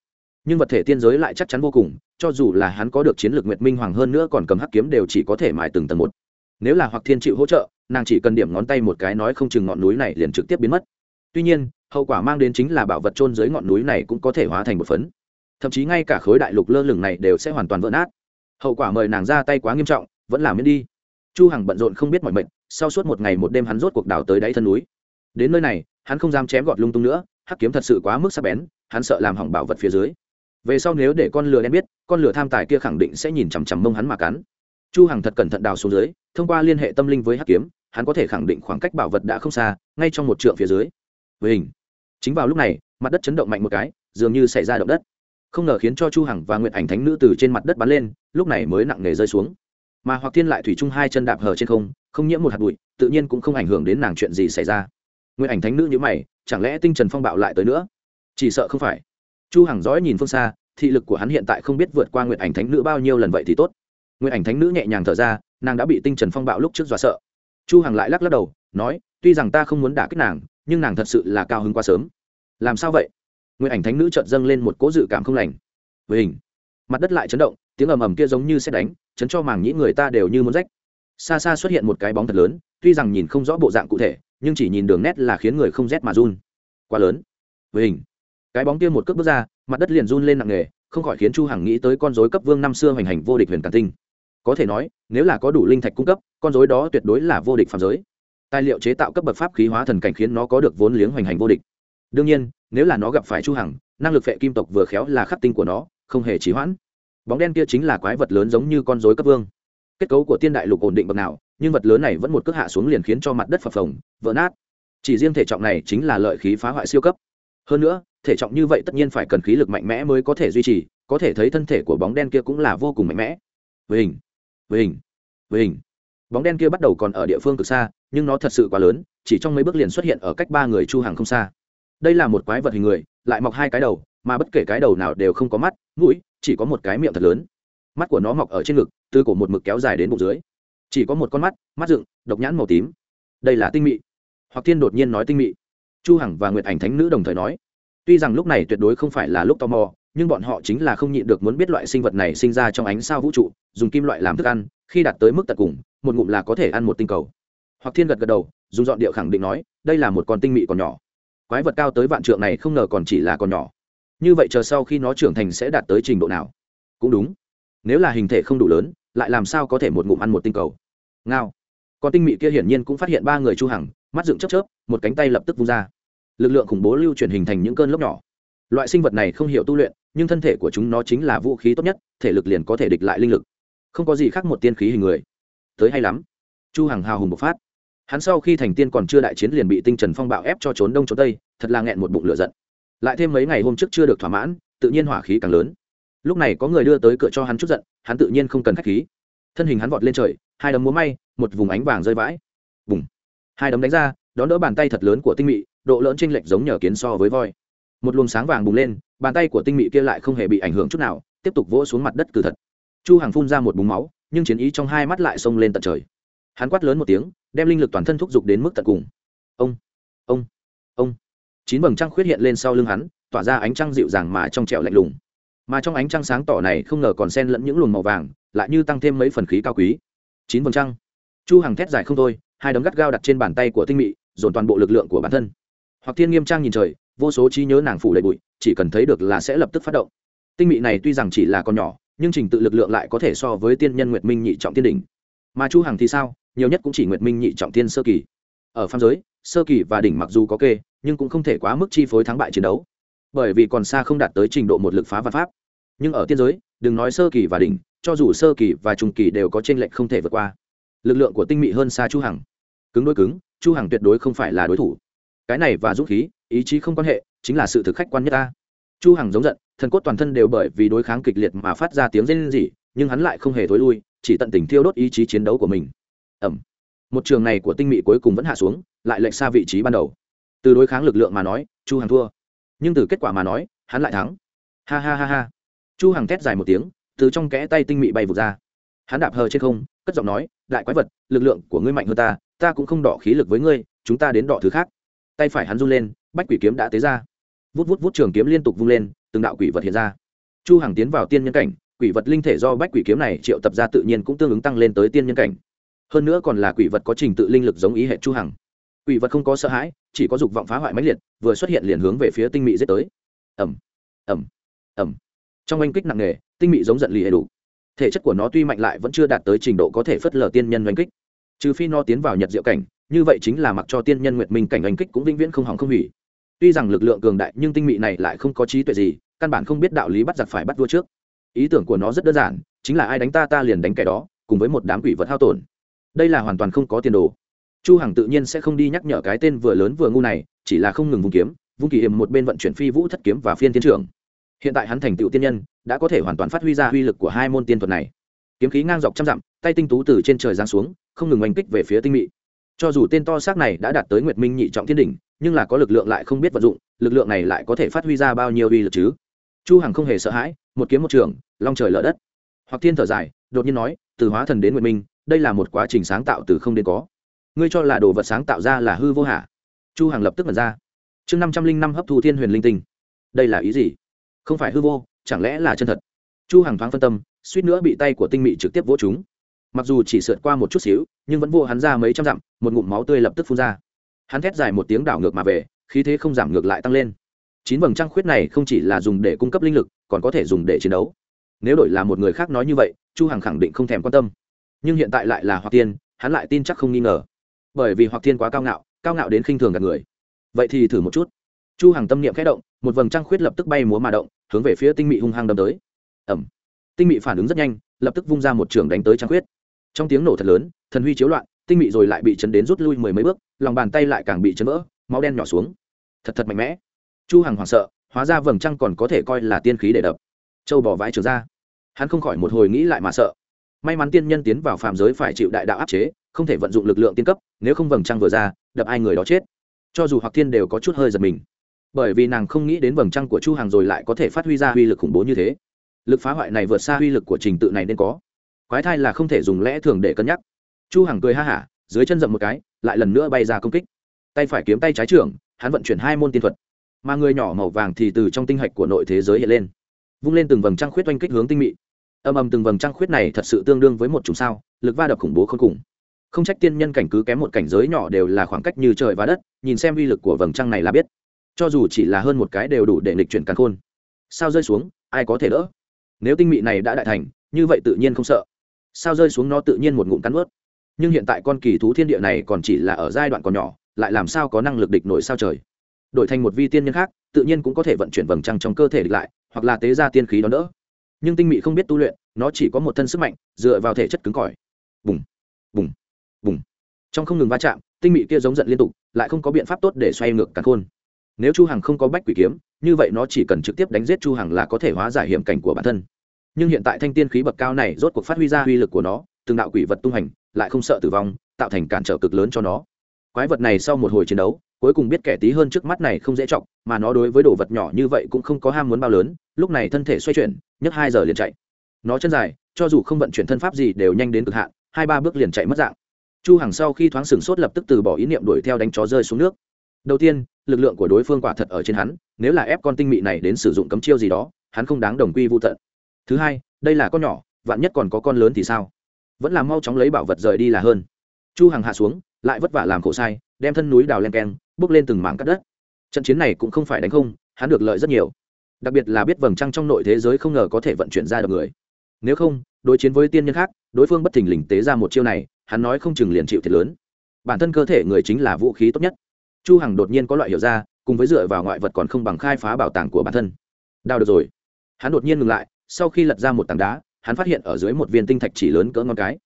Nhưng vật thể tiên giới lại chắc chắn vô cùng, cho dù là hắn có được chiến lược nguyệt minh hoàng hơn nữa còn cầm hắc kiếm đều chỉ có thể mài từng tầng một. Nếu là hoặc thiên chịu hỗ trợ, nàng chỉ cần điểm ngón tay một cái nói không chừng ngọn núi này liền trực tiếp biến mất. Tuy nhiên hậu quả mang đến chính là bảo vật trôn dưới ngọn núi này cũng có thể hóa thành một phấn. Thậm chí ngay cả khối đại lục lơ lửng này đều sẽ hoàn toàn vỡ nát. Hậu quả mời nàng ra tay quá nghiêm trọng, vẫn làm miễn đi. Chu hằng bận rộn không biết mọi mệnh, sau suốt một ngày một đêm hắn rốt cuộc đào tới đáy thân núi. Đến nơi này, hắn không dám chém gọt lung tung nữa, hắc kiếm thật sự quá mức sắc bén, hắn sợ làm hỏng bảo vật phía dưới. Về sau nếu để con lừa đen biết, con lừa tham tài kia khẳng định sẽ nhìn chằm chằm mông hắn mà cắn. Chu hằng thật cẩn thận đào xuống dưới, thông qua liên hệ tâm linh với hắc kiếm, hắn có thể khẳng định khoảng cách bảo vật đã không xa, ngay trong một trượng phía dưới. Với hình chính vào lúc này, mặt đất chấn động mạnh một cái, dường như xảy ra động đất. Không ngờ khiến cho chu hằng và nguyệt ảnh thánh nữ từ trên mặt đất bắn lên, lúc này mới nặng nề rơi xuống. Mà hoặc thiên lại thủy chung hai chân đạp hờ trên không không nhiễm một hạt bụi, tự nhiên cũng không ảnh hưởng đến nàng chuyện gì xảy ra. Nguyệt ảnh thánh nữ như mày, chẳng lẽ tinh trần phong bạo lại tới nữa? Chỉ sợ không phải. Chu hằng dõi nhìn phương xa, thị lực của hắn hiện tại không biết vượt qua nguyệt ảnh thánh nữ bao nhiêu lần vậy thì tốt. Nguyệt ảnh thánh nữ nhẹ nhàng thở ra, nàng đã bị tinh trần phong bạo lúc trước dọa sợ. Chu hằng lại lắc lắc đầu, nói, tuy rằng ta không muốn đả kích nàng nhưng nàng thật sự là cao hứng quá sớm. Làm sao vậy? Nguyện ảnh thánh nữ chợt dâng lên một cố dự cảm không lành. Với hình mặt đất lại chấn động, tiếng ầm ầm kia giống như xét đánh, chấn cho màng nhĩ người ta đều như muốn rách. Xa xa xuất hiện một cái bóng thật lớn, tuy rằng nhìn không rõ bộ dạng cụ thể, nhưng chỉ nhìn đường nét là khiến người không rét mà run. Quá lớn. Với hình cái bóng kia một cước bước ra, mặt đất liền run lên nặng nề, không khỏi khiến chu hằng nghĩ tới con rối cấp vương năm xưa hoành hành vô địch huyền càn tinh. Có thể nói, nếu là có đủ linh thạch cung cấp, con rối đó tuyệt đối là vô địch phạm giới tài liệu chế tạo cấp bậc pháp khí hóa thần cảnh khiến nó có được vốn liếng hoành hành vô địch. Đương nhiên, nếu là nó gặp phải chu hằng, năng lực phệ kim tộc vừa khéo là khắc tinh của nó, không hề trì hoãn. Bóng đen kia chính là quái vật lớn giống như con rối cấp vương. Kết cấu của tiên đại lục ổn định bậc nào, nhưng vật lớn này vẫn một cước hạ xuống liền khiến cho mặt đất phập phồng, vỡ nát. Chỉ riêng thể trọng này chính là lợi khí phá hoại siêu cấp. Hơn nữa, thể trọng như vậy tất nhiên phải cần khí lực mạnh mẽ mới có thể duy trì, có thể thấy thân thể của bóng đen kia cũng là vô cùng mạnh mẽ. Với hình với hình với hình bóng đen kia bắt đầu còn ở địa phương cực xa, nhưng nó thật sự quá lớn, chỉ trong mấy bước liền xuất hiện ở cách ba người chu hàng không xa. Đây là một quái vật hình người, lại mọc hai cái đầu, mà bất kể cái đầu nào đều không có mắt, mũi, chỉ có một cái miệng thật lớn. Mắt của nó mọc ở trên ngực, từ cổ một mực kéo dài đến bụng dưới. Chỉ có một con mắt mắt dựng, độc nhãn màu tím. Đây là tinh mị. Hoặc thiên đột nhiên nói tinh mị. Chu hằng và nguyệt ảnh thánh nữ đồng thời nói. Tuy rằng lúc này tuyệt đối không phải là lúc tò mò, nhưng bọn họ chính là không nhịn được muốn biết loại sinh vật này sinh ra trong ánh sao vũ trụ, dùng kim loại làm thức ăn, khi đạt tới mức tận cùng một ngụm là có thể ăn một tinh cầu. Hoặc thiên gật gật đầu, dùng dọn điệu khẳng định nói, đây là một con tinh mị còn nhỏ. Quái vật cao tới vạn trượng này không ngờ còn chỉ là còn nhỏ. Như vậy chờ sau khi nó trưởng thành sẽ đạt tới trình độ nào? Cũng đúng. Nếu là hình thể không đủ lớn, lại làm sao có thể một ngụm ăn một tinh cầu? Ngao. Con tinh mị kia hiển nhiên cũng phát hiện ba người chu hằng, mắt dựng chớp chớp, một cánh tay lập tức vung ra. Lực lượng khủng bố lưu truyền hình thành những cơn lốc nhỏ. Loại sinh vật này không hiểu tu luyện, nhưng thân thể của chúng nó chính là vũ khí tốt nhất, thể lực liền có thể địch lại linh lực. Không có gì khác một tiên khí hình người tới hay lắm. Chu hằng hào hùng bộc phát. Hắn sau khi thành tiên còn chưa đại chiến liền bị tinh trần phong bạo ép cho trốn đông trốn tây, thật là nghẹn một bụng lửa giận. Lại thêm mấy ngày hôm trước chưa được thỏa mãn, tự nhiên hỏa khí càng lớn. Lúc này có người đưa tới cửa cho hắn chút giận, hắn tự nhiên không cần khách khí. Thân hình hắn vọt lên trời, hai đấm múa may, một vùng ánh vàng rơi vãi. Bùng. hai đấm đánh ra, đón đỡ bàn tay thật lớn của tinh mị, độ lớn chênh lệch giống nhờ kiến so với voi. Một luồng sáng vàng bùng lên, bàn tay của tinh mị kia lại không hề bị ảnh hưởng chút nào, tiếp tục vỗ xuống mặt đất cử thật. Chu hằng phun ra một búng máu nhưng chiến ý trong hai mắt lại xông lên tận trời. Hắn quát lớn một tiếng, đem linh lực toàn thân thúc giục đến mức tận cùng. Ông ông ông. Chín vầng trăng khuyết hiện lên sau lưng hắn, tỏa ra ánh trăng dịu dàng mà trong trẻo lạnh lùng. Mà trong ánh trăng sáng tỏ này không ngờ còn xen lẫn những luồng màu vàng, lại như tăng thêm mấy phần khí cao quý. Chín vầng trăng. Chu hằng thét dài không thôi, hai đấm gắt gao đặt trên bàn tay của tinh mị, dồn toàn bộ lực lượng của bản thân. Hoặc thiên nghiêm trang nhìn trời, vô số trí nhớ nàng phủ đầy bụi, chỉ cần thấy được là sẽ lập tức phát động. Tinh mị này tuy rằng chỉ là con nhỏ nhưng trình tự lực lượng lại có thể so với tiên nhân nguyệt minh nhị trọng tiên đỉnh. Mà chu hằng thì sao? Nhiều nhất cũng chỉ nguyệt minh nhị trọng tiên sơ kỳ. Ở phan giới, sơ kỳ và đỉnh mặc dù có kê, nhưng cũng không thể quá mức chi phối thắng bại chiến đấu. Bởi vì còn xa không đạt tới trình độ một lực phá văn pháp. Nhưng ở tiên giới, đừng nói sơ kỳ và đỉnh, cho dù sơ kỳ và trung kỳ đều có chênh lệch không thể vượt qua. Lực lượng của tinh mị hơn xa chu hằng. Cứng đối cứng, chu hằng tuyệt đối không phải là đối thủ. Cái này và dũng khí, ý chí không quan hệ, chính là sự thực khách quan nhất ta chu hằng giống giận, thần cốt toàn thân đều bởi vì đối kháng kịch liệt mà phát ra tiếng rên rỉ, nhưng hắn lại không hề thối lui, chỉ tận tình thiêu đốt ý chí chiến đấu của mình. Ẩm một trường này của tinh mị cuối cùng vẫn hạ xuống, lại lệch xa vị trí ban đầu. Từ đối kháng lực lượng mà nói, chu hằng thua. Nhưng từ kết quả mà nói, hắn lại thắng. Ha ha ha ha. Chu hằng thét dài một tiếng, từ trong kẽ tay tinh mị bay vụt ra. Hắn đạp hờ trên không, cất giọng nói, đại quái vật, lực lượng của ngươi mạnh hơn ta ta cũng không đọ khí lực với ngươi, chúng ta đến đọ thứ khác. Tay phải hắn run lên, bách quỷ kiếm đã tế ra vút vút vút trường kiếm liên tục vung lên, từng đạo quỷ vật hiện ra. Chu hằng tiến vào tiên nhân cảnh, quỷ vật linh thể do bách quỷ kiếm này triệu tập ra tự nhiên cũng tương ứng tăng lên tới tiên nhân cảnh. Hơn nữa còn là quỷ vật có trình tự linh lực giống ý hệ chu hằng. Quỷ vật không có sợ hãi, chỉ có dục vọng phá hoại mãnh liệt, vừa xuất hiện liền hướng về phía tinh mị giết tới. Ầm ầm ầm. trong anh kích nặng nề, tinh mị giống giận lì hệ đủ. Thể chất của nó tuy mạnh lại vẫn chưa đạt tới trình độ có thể phất lờ tiên nhân oanh kích. Trừ phi nó tiến vào nhật diệu cảnh, như vậy chính là mặc cho tiên nhân nguyệt minh cảnh oanh kích cũng vĩnh viễn không hỏng không hủy tuy rằng lực lượng cường đại nhưng tinh mị này lại không có trí tuệ gì, căn bản không biết đạo lý bắt giặc phải bắt vua trước. Ý tưởng của nó rất đơn giản, chính là ai đánh ta ta liền đánh kẻ đó, cùng với một đám quỷ vật hao tổn. Đây là hoàn toàn không có tiền đồ. Chu hằng tự nhiên sẽ không đi nhắc nhở cái tên vừa lớn vừa ngu này, chỉ là không ngừng vung kiếm, vung kỳ hiểm một bên vận chuyển phi vũ thất kiếm và phiên tiến trưởng. Hiện tại hắn thành tựu tiên nhân, đã có thể hoàn toàn phát huy ra uy lực của hai môn tiên thuật này. Kiếm khí ngang dọc trăm dặm, tay tinh tú từ trên trời giáng xuống, không ngừng oanh kích về phía tinh mị cho dù tên to xác này đã đạt tới nguyệt minh nhị trọng thiên đỉnh, nhưng là có lực lượng lại không biết vận dụng, lực lượng này lại có thể phát huy ra bao nhiêu uy lực chứ? Chu hằng không hề sợ hãi, một kiếm một trường, long trời lở đất. Hoặc thiên thở dài, đột nhiên nói, từ hóa thần đến nguyệt minh, đây là một quá trình sáng tạo từ không đến có. Ngươi cho là đồ vật sáng tạo ra là hư vô hạ chu hằng lập tức mở ra. Chương năm trăm linh năm hấp thu thiên huyền linh tinh. Đây là ý gì? Không phải hư vô, chẳng lẽ là chân thật? Chu hằng thoáng phân tâm, suýt nữa bị tay của tinh mị trực tiếp vỗ chúng mặc dù chỉ sượt qua một chút xíu, nhưng vẫn vô hắn ra mấy trăm dặm, một ngụm máu tươi lập tức phun ra. Hắn thét dài một tiếng đảo ngược mà về, khí thế không giảm ngược lại tăng lên. Chín vầng trăng khuyết này không chỉ là dùng để cung cấp linh lực, còn có thể dùng để chiến đấu. Nếu đổi là một người khác nói như vậy, chu hằng khẳng định không thèm quan tâm. Nhưng hiện tại lại là hoặc tiên hắn lại tin chắc không nghi ngờ. Bởi vì hoặc tiên quá cao ngạo cao ngạo đến khinh thường cả người. Vậy thì thử một chút. Chu hằng tâm niệm khẽ động, một vầng trăng khuyết lập tức bay múa mà động, hướng về phía tinh mị hung hăng đâm tới. Ẩm tinh mị phản ứng rất nhanh, lập tức vung ra một trường đánh tới trăng khuyết trong tiếng nổ thật lớn, thần huy chiếu loạn, tinh mị rồi lại bị chấn đến rút lui mười mấy bước, lòng bàn tay lại càng bị chấn vỡ, máu đen nhỏ xuống. Thật thật mạnh mẽ. Chu hằng hoảng sợ, hóa ra vầng trăng còn có thể coi là tiên khí để đập. Châu bỏ vãi trường ra. Hắn không khỏi một hồi nghĩ lại mà sợ. May mắn tiên nhân tiến vào phàm giới phải chịu đại đạo áp chế, không thể vận dụng lực lượng tiên cấp, nếu không vầng trăng vừa ra, đập ai người đó chết. Cho dù hoặc thiên đều có chút hơi giật mình. Bởi vì nàng không nghĩ đến vầng trăng của chu hằng rồi lại có thể phát huy ra uy lực khủng bố như thế. Lực phá hoại này vượt xa uy lực của trình tự này nên có quái thai là không thể dùng lẽ thường để cân nhắc. Chu Hằng cười ha hả, dưới chân dậm một cái, lại lần nữa bay ra công kích. Tay phải kiếm tay trái trưởng, hắn vận chuyển hai môn tiên thuật. Mà người nhỏ màu vàng thì từ trong tinh hạch của nội thế giới hiện lên. Vung lên từng vầng trăng khuyết oanh kích hướng tinh mị. Âm âm từng vầng trăng khuyết này thật sự tương đương với một chủng sao, lực va đập khủng bố không cùng. Không trách tiên nhân cảnh cứ kém một cảnh giới nhỏ đều là khoảng cách như trời và đất, nhìn xem uy lực của vầng trăng này là biết. Cho dù chỉ là hơn một cái đều đủ để nghịch chuyển càn khôn. Sao rơi xuống, ai có thể đỡ? Nếu tinh mị này đã đại thành, như vậy tự nhiên không sợ sao rơi xuống nó tự nhiên một ngụm cắn ướt. Nhưng hiện tại con kỳ thú thiên địa này còn chỉ là ở giai đoạn còn nhỏ, lại làm sao có năng lực địch nổi sao trời? Đổi thành một vi tiên nhân khác, tự nhiên cũng có thể vận chuyển vầng trăng trong cơ thể địch lại, hoặc là tế ra tiên khí đó đỡ. Nhưng tinh mị không biết tu luyện, nó chỉ có một thân sức mạnh, dựa vào thể chất cứng cỏi. Bùng bùng bùng. Trong không ngừng va chạm, tinh mị kia giống giận liên tục, lại không có biện pháp tốt để xoay ngược cả khôn. Nếu chu hằng không có bách quỷ kiếm, như vậy nó chỉ cần trực tiếp đánh giết chu hằng là có thể hóa giải hiểm cảnh của bản thân nhưng hiện tại thanh tiên khí bậc cao này rốt cuộc phát huy ra uy lực của nó, từng đạo quỷ vật tung hành, lại không sợ tử vong, tạo thành cản trở cực lớn cho nó. Quái vật này sau một hồi chiến đấu, cuối cùng biết kẻ tí hơn trước mắt này không dễ trọng mà nó đối với đồ vật nhỏ như vậy cũng không có ham muốn bao lớn, lúc này thân thể xoay chuyển, nhấc hai giờ liền chạy. Nó chân dài, cho dù không vận chuyển thân pháp gì đều nhanh đến cực hạn, hai ba bước liền chạy mất dạng. Chu hằng sau khi thoáng sừng sốt lập tức từ bỏ ý niệm đuổi theo đánh chó rơi xuống nước. Đầu tiên, lực lượng của đối phương quả thật ở trên hắn, nếu là ép con tinh mị này đến sử dụng cấm chiêu gì đó, hắn không đáng đồng quy vô tận thứ hai, đây là con nhỏ, vạn nhất còn có con lớn thì sao? Vẫn là mau chóng lấy bảo vật rời đi là hơn. Chu hằng hạ xuống, lại vất vả làm khổ sai, đem thân núi đào len keng, bước lên từng mảng cắt đất. Trận chiến này cũng không phải đánh không, hắn được lợi rất nhiều. Đặc biệt là biết vầng trăng trong nội thế giới không ngờ có thể vận chuyển ra được người. Nếu không, đối chiến với tiên nhân khác, đối phương bất thình lình tế ra một chiêu này, hắn nói không chừng liền chịu thiệt lớn. Bản thân cơ thể người chính là vũ khí tốt nhất. Chu hằng đột nhiên có loại hiểu ra, cùng với dựa vào ngoại vật còn không bằng khai phá bảo tàng của bản thân. Đào được rồi. Hắn đột nhiên ngừng lại sau khi lật ra một tảng đá hắn phát hiện ở dưới một viên tinh thạch chỉ lớn cỡ ngón cái.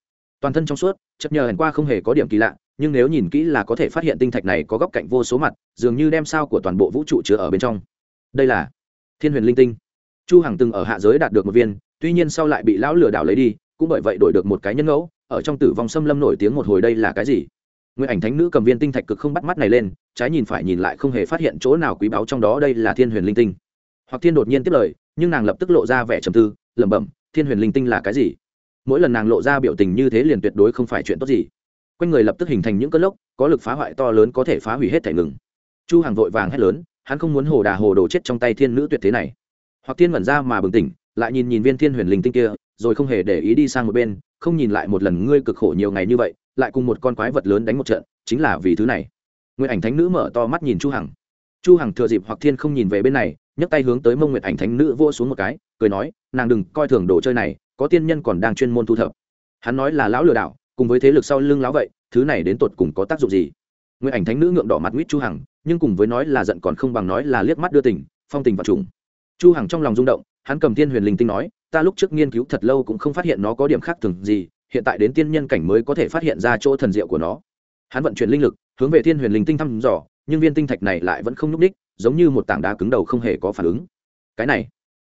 Toàn thân trong suốt chấp nhờ hẳn qua không hề có điểm kỳ lạ nhưng nếu nhìn kỹ là có thể phát hiện tinh thạch này có góc cạnh vô số mặt dường như đem sao của toàn bộ vũ trụ chứa ở bên trong. Đây là thiên huyền linh tinh. Chu hằng từng ở hạ giới đạt được một viên tuy nhiên sau lại bị lão lừa đảo lấy đi cũng bởi vậy đổi được một cái nhân ngẫu ở trong tử vong xâm lâm nổi tiếng một hồi đây là cái gì? Người ảnh thánh nữ cầm viên tinh thạch cực không bắt mắt này lên, trái nhìn phải nhìn lại không hề phát hiện chỗ nào quý báu trong đó đây là Thiên Huyền Linh Tinh. Hoặc Thiên đột nhiên tiếp lời, nhưng nàng lập tức lộ ra vẻ trầm tư, lẩm bẩm, Thiên Huyền Linh Tinh là cái gì? Mỗi lần nàng lộ ra biểu tình như thế liền tuyệt đối không phải chuyện tốt gì. Quanh người lập tức hình thành những cơn lốc, có lực phá hoại to lớn có thể phá hủy hết thể ngừng. Chu Hàng vội vàng hét lớn, hắn không muốn hồ đà hồ đồ chết trong tay thiên nữ tuyệt thế này. Hoặc Thiên vẩn ra mà bừng tỉnh, lại nhìn nhìn viên Thiên Huyền Linh Tinh kia, rồi không hề để ý đi sang một bên, không nhìn lại một lần ngươi cực khổ nhiều ngày như vậy, lại cùng một con quái vật lớn đánh một trận chính là vì thứ này nguyên ảnh thánh nữ mở to mắt nhìn chu hằng chu hằng thừa dịp hoặc thiên không nhìn về bên này nhấc tay hướng tới mông nguyệt ảnh thánh nữ vô xuống một cái, cười nói, nàng đừng coi thường đồ chơi này, có tiên nhân còn đang chuyên môn thu thập. Hắn nói là lão lừa đảo, cùng với thế lực sau lưng lão vậy, thứ này đến tột cùng có tác dụng gì? Nguyệt ảnh thánh nữ ngượng đỏ mặt nguyết chu hằng, nhưng cùng với nói là giận còn không bằng nói là liếc mắt đưa tình, phong tình và trùng. Chu hằng trong lòng rung động, hắn cầm tiên huyền linh tinh nói, ta lúc trước nghiên cứu thật lâu cũng không phát hiện nó có điểm khác thường gì, hiện tại đến tiên nhân cảnh mới có thể phát hiện ra chỗ thần diệu của nó. Hắn vận chuyển linh lực, hướng về thiên huyền linh tinh thăm dò, nhưng viên tinh thạch này lại vẫn không nhúc ních giống như một tảng đá cứng đầu không hề có phản ứng. Cái này,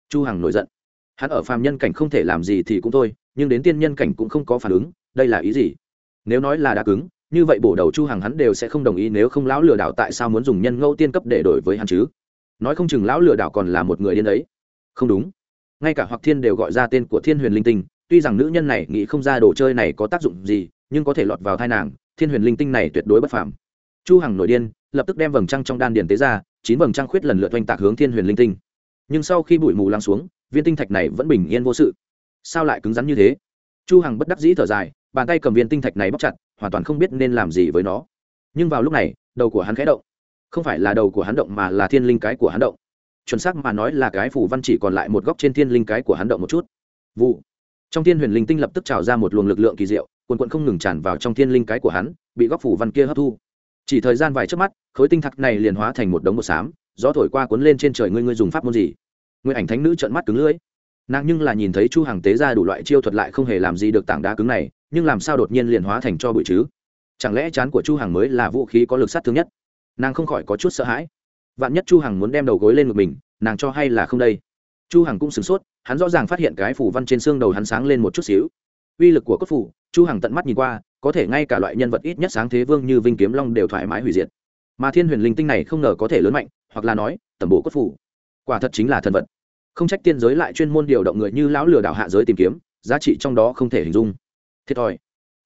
chu hằng nổi giận. Hắn ở phàm nhân cảnh không thể làm gì thì cũng thôi, nhưng đến tiên nhân cảnh cũng không có phản ứng, đây là ý gì? Nếu nói là đá cứng, như vậy bổ đầu chu hằng hắn đều sẽ không đồng ý, nếu không lão lừa đảo tại sao muốn dùng nhân ngẫu tiên cấp để đổi với hắn chứ? Nói không chừng lão lừa đảo còn là một người điên ấy không đúng. Ngay cả hoặc thiên đều gọi ra tên của thiên huyền linh tinh, tuy rằng nữ nhân này nghĩ không ra đồ chơi này có tác dụng gì, nhưng có thể lọt vào thai nàng, thiên huyền linh tinh này tuyệt đối bất phàm. Chu hằng nổi điên, lập tức đem vầng trăng trong đan điền tế ra chín vầng trăng khuyết lần lượt oanh tạc hướng thiên huyền linh tinh. Nhưng sau khi bụi mù lắng xuống, viên tinh thạch này vẫn bình yên vô sự. Sao lại cứng rắn như thế? Chu hằng bất đắc dĩ thở dài, bàn tay cầm viên tinh thạch này bóc chặt, hoàn toàn không biết nên làm gì với nó. Nhưng vào lúc này, đầu của hắn khẽ động. Không phải là đầu của hắn động mà là thiên linh cái của hắn động. Chuẩn xác mà nói là cái phủ văn chỉ còn lại một góc trên thiên linh cái của hắn động một chút. Vụ. Trong thiên huyền linh tinh lập tức trào ra một luồng lực lượng kỳ diệu, quần quận không ngừng tràn vào trong thiên linh cái của hắn, bị góc phủ văn kia hấp thu chỉ thời gian vài chớp mắt, khối tinh thạch này liền hóa thành một đống một xám, gió thổi qua cuốn lên trên trời ngươi ngươi dùng pháp môn gì? Nguyên ảnh thánh nữ trợn mắt cứng lưỡi. Nàng nhưng là nhìn thấy chu hàng tế ra đủ loại chiêu thuật lại không hề làm gì được tảng đá cứng này, nhưng làm sao đột nhiên liền hóa thành cho bụi chứ? Chẳng lẽ chán của chu hàng mới là vũ khí có lực sát thương nhất? Nàng không khỏi có chút sợ hãi. Vạn nhất chu hằng muốn đem đầu gối lên ngực mình, nàng cho hay là không đây? Chu hằng cũng sửng sốt, hắn rõ ràng phát hiện cái phủ văn trên xương đầu hắn sáng lên một chút xíu. Uy lực của cốt phủ chu hằng tận mắt nhìn qua có thể ngay cả loại nhân vật ít nhất sáng thế vương như vinh kiếm long đều thoải mái hủy diệt. Mà thiên huyền linh tinh này không ngờ có thể lớn mạnh, hoặc là nói tẩm bộ cốt phủ. Quả thật chính là thần vật. Không trách tiên giới lại chuyên môn điều động người như lão lừa đảo hạ giới tìm kiếm, giá trị trong đó không thể hình dung. Thiệt thòi.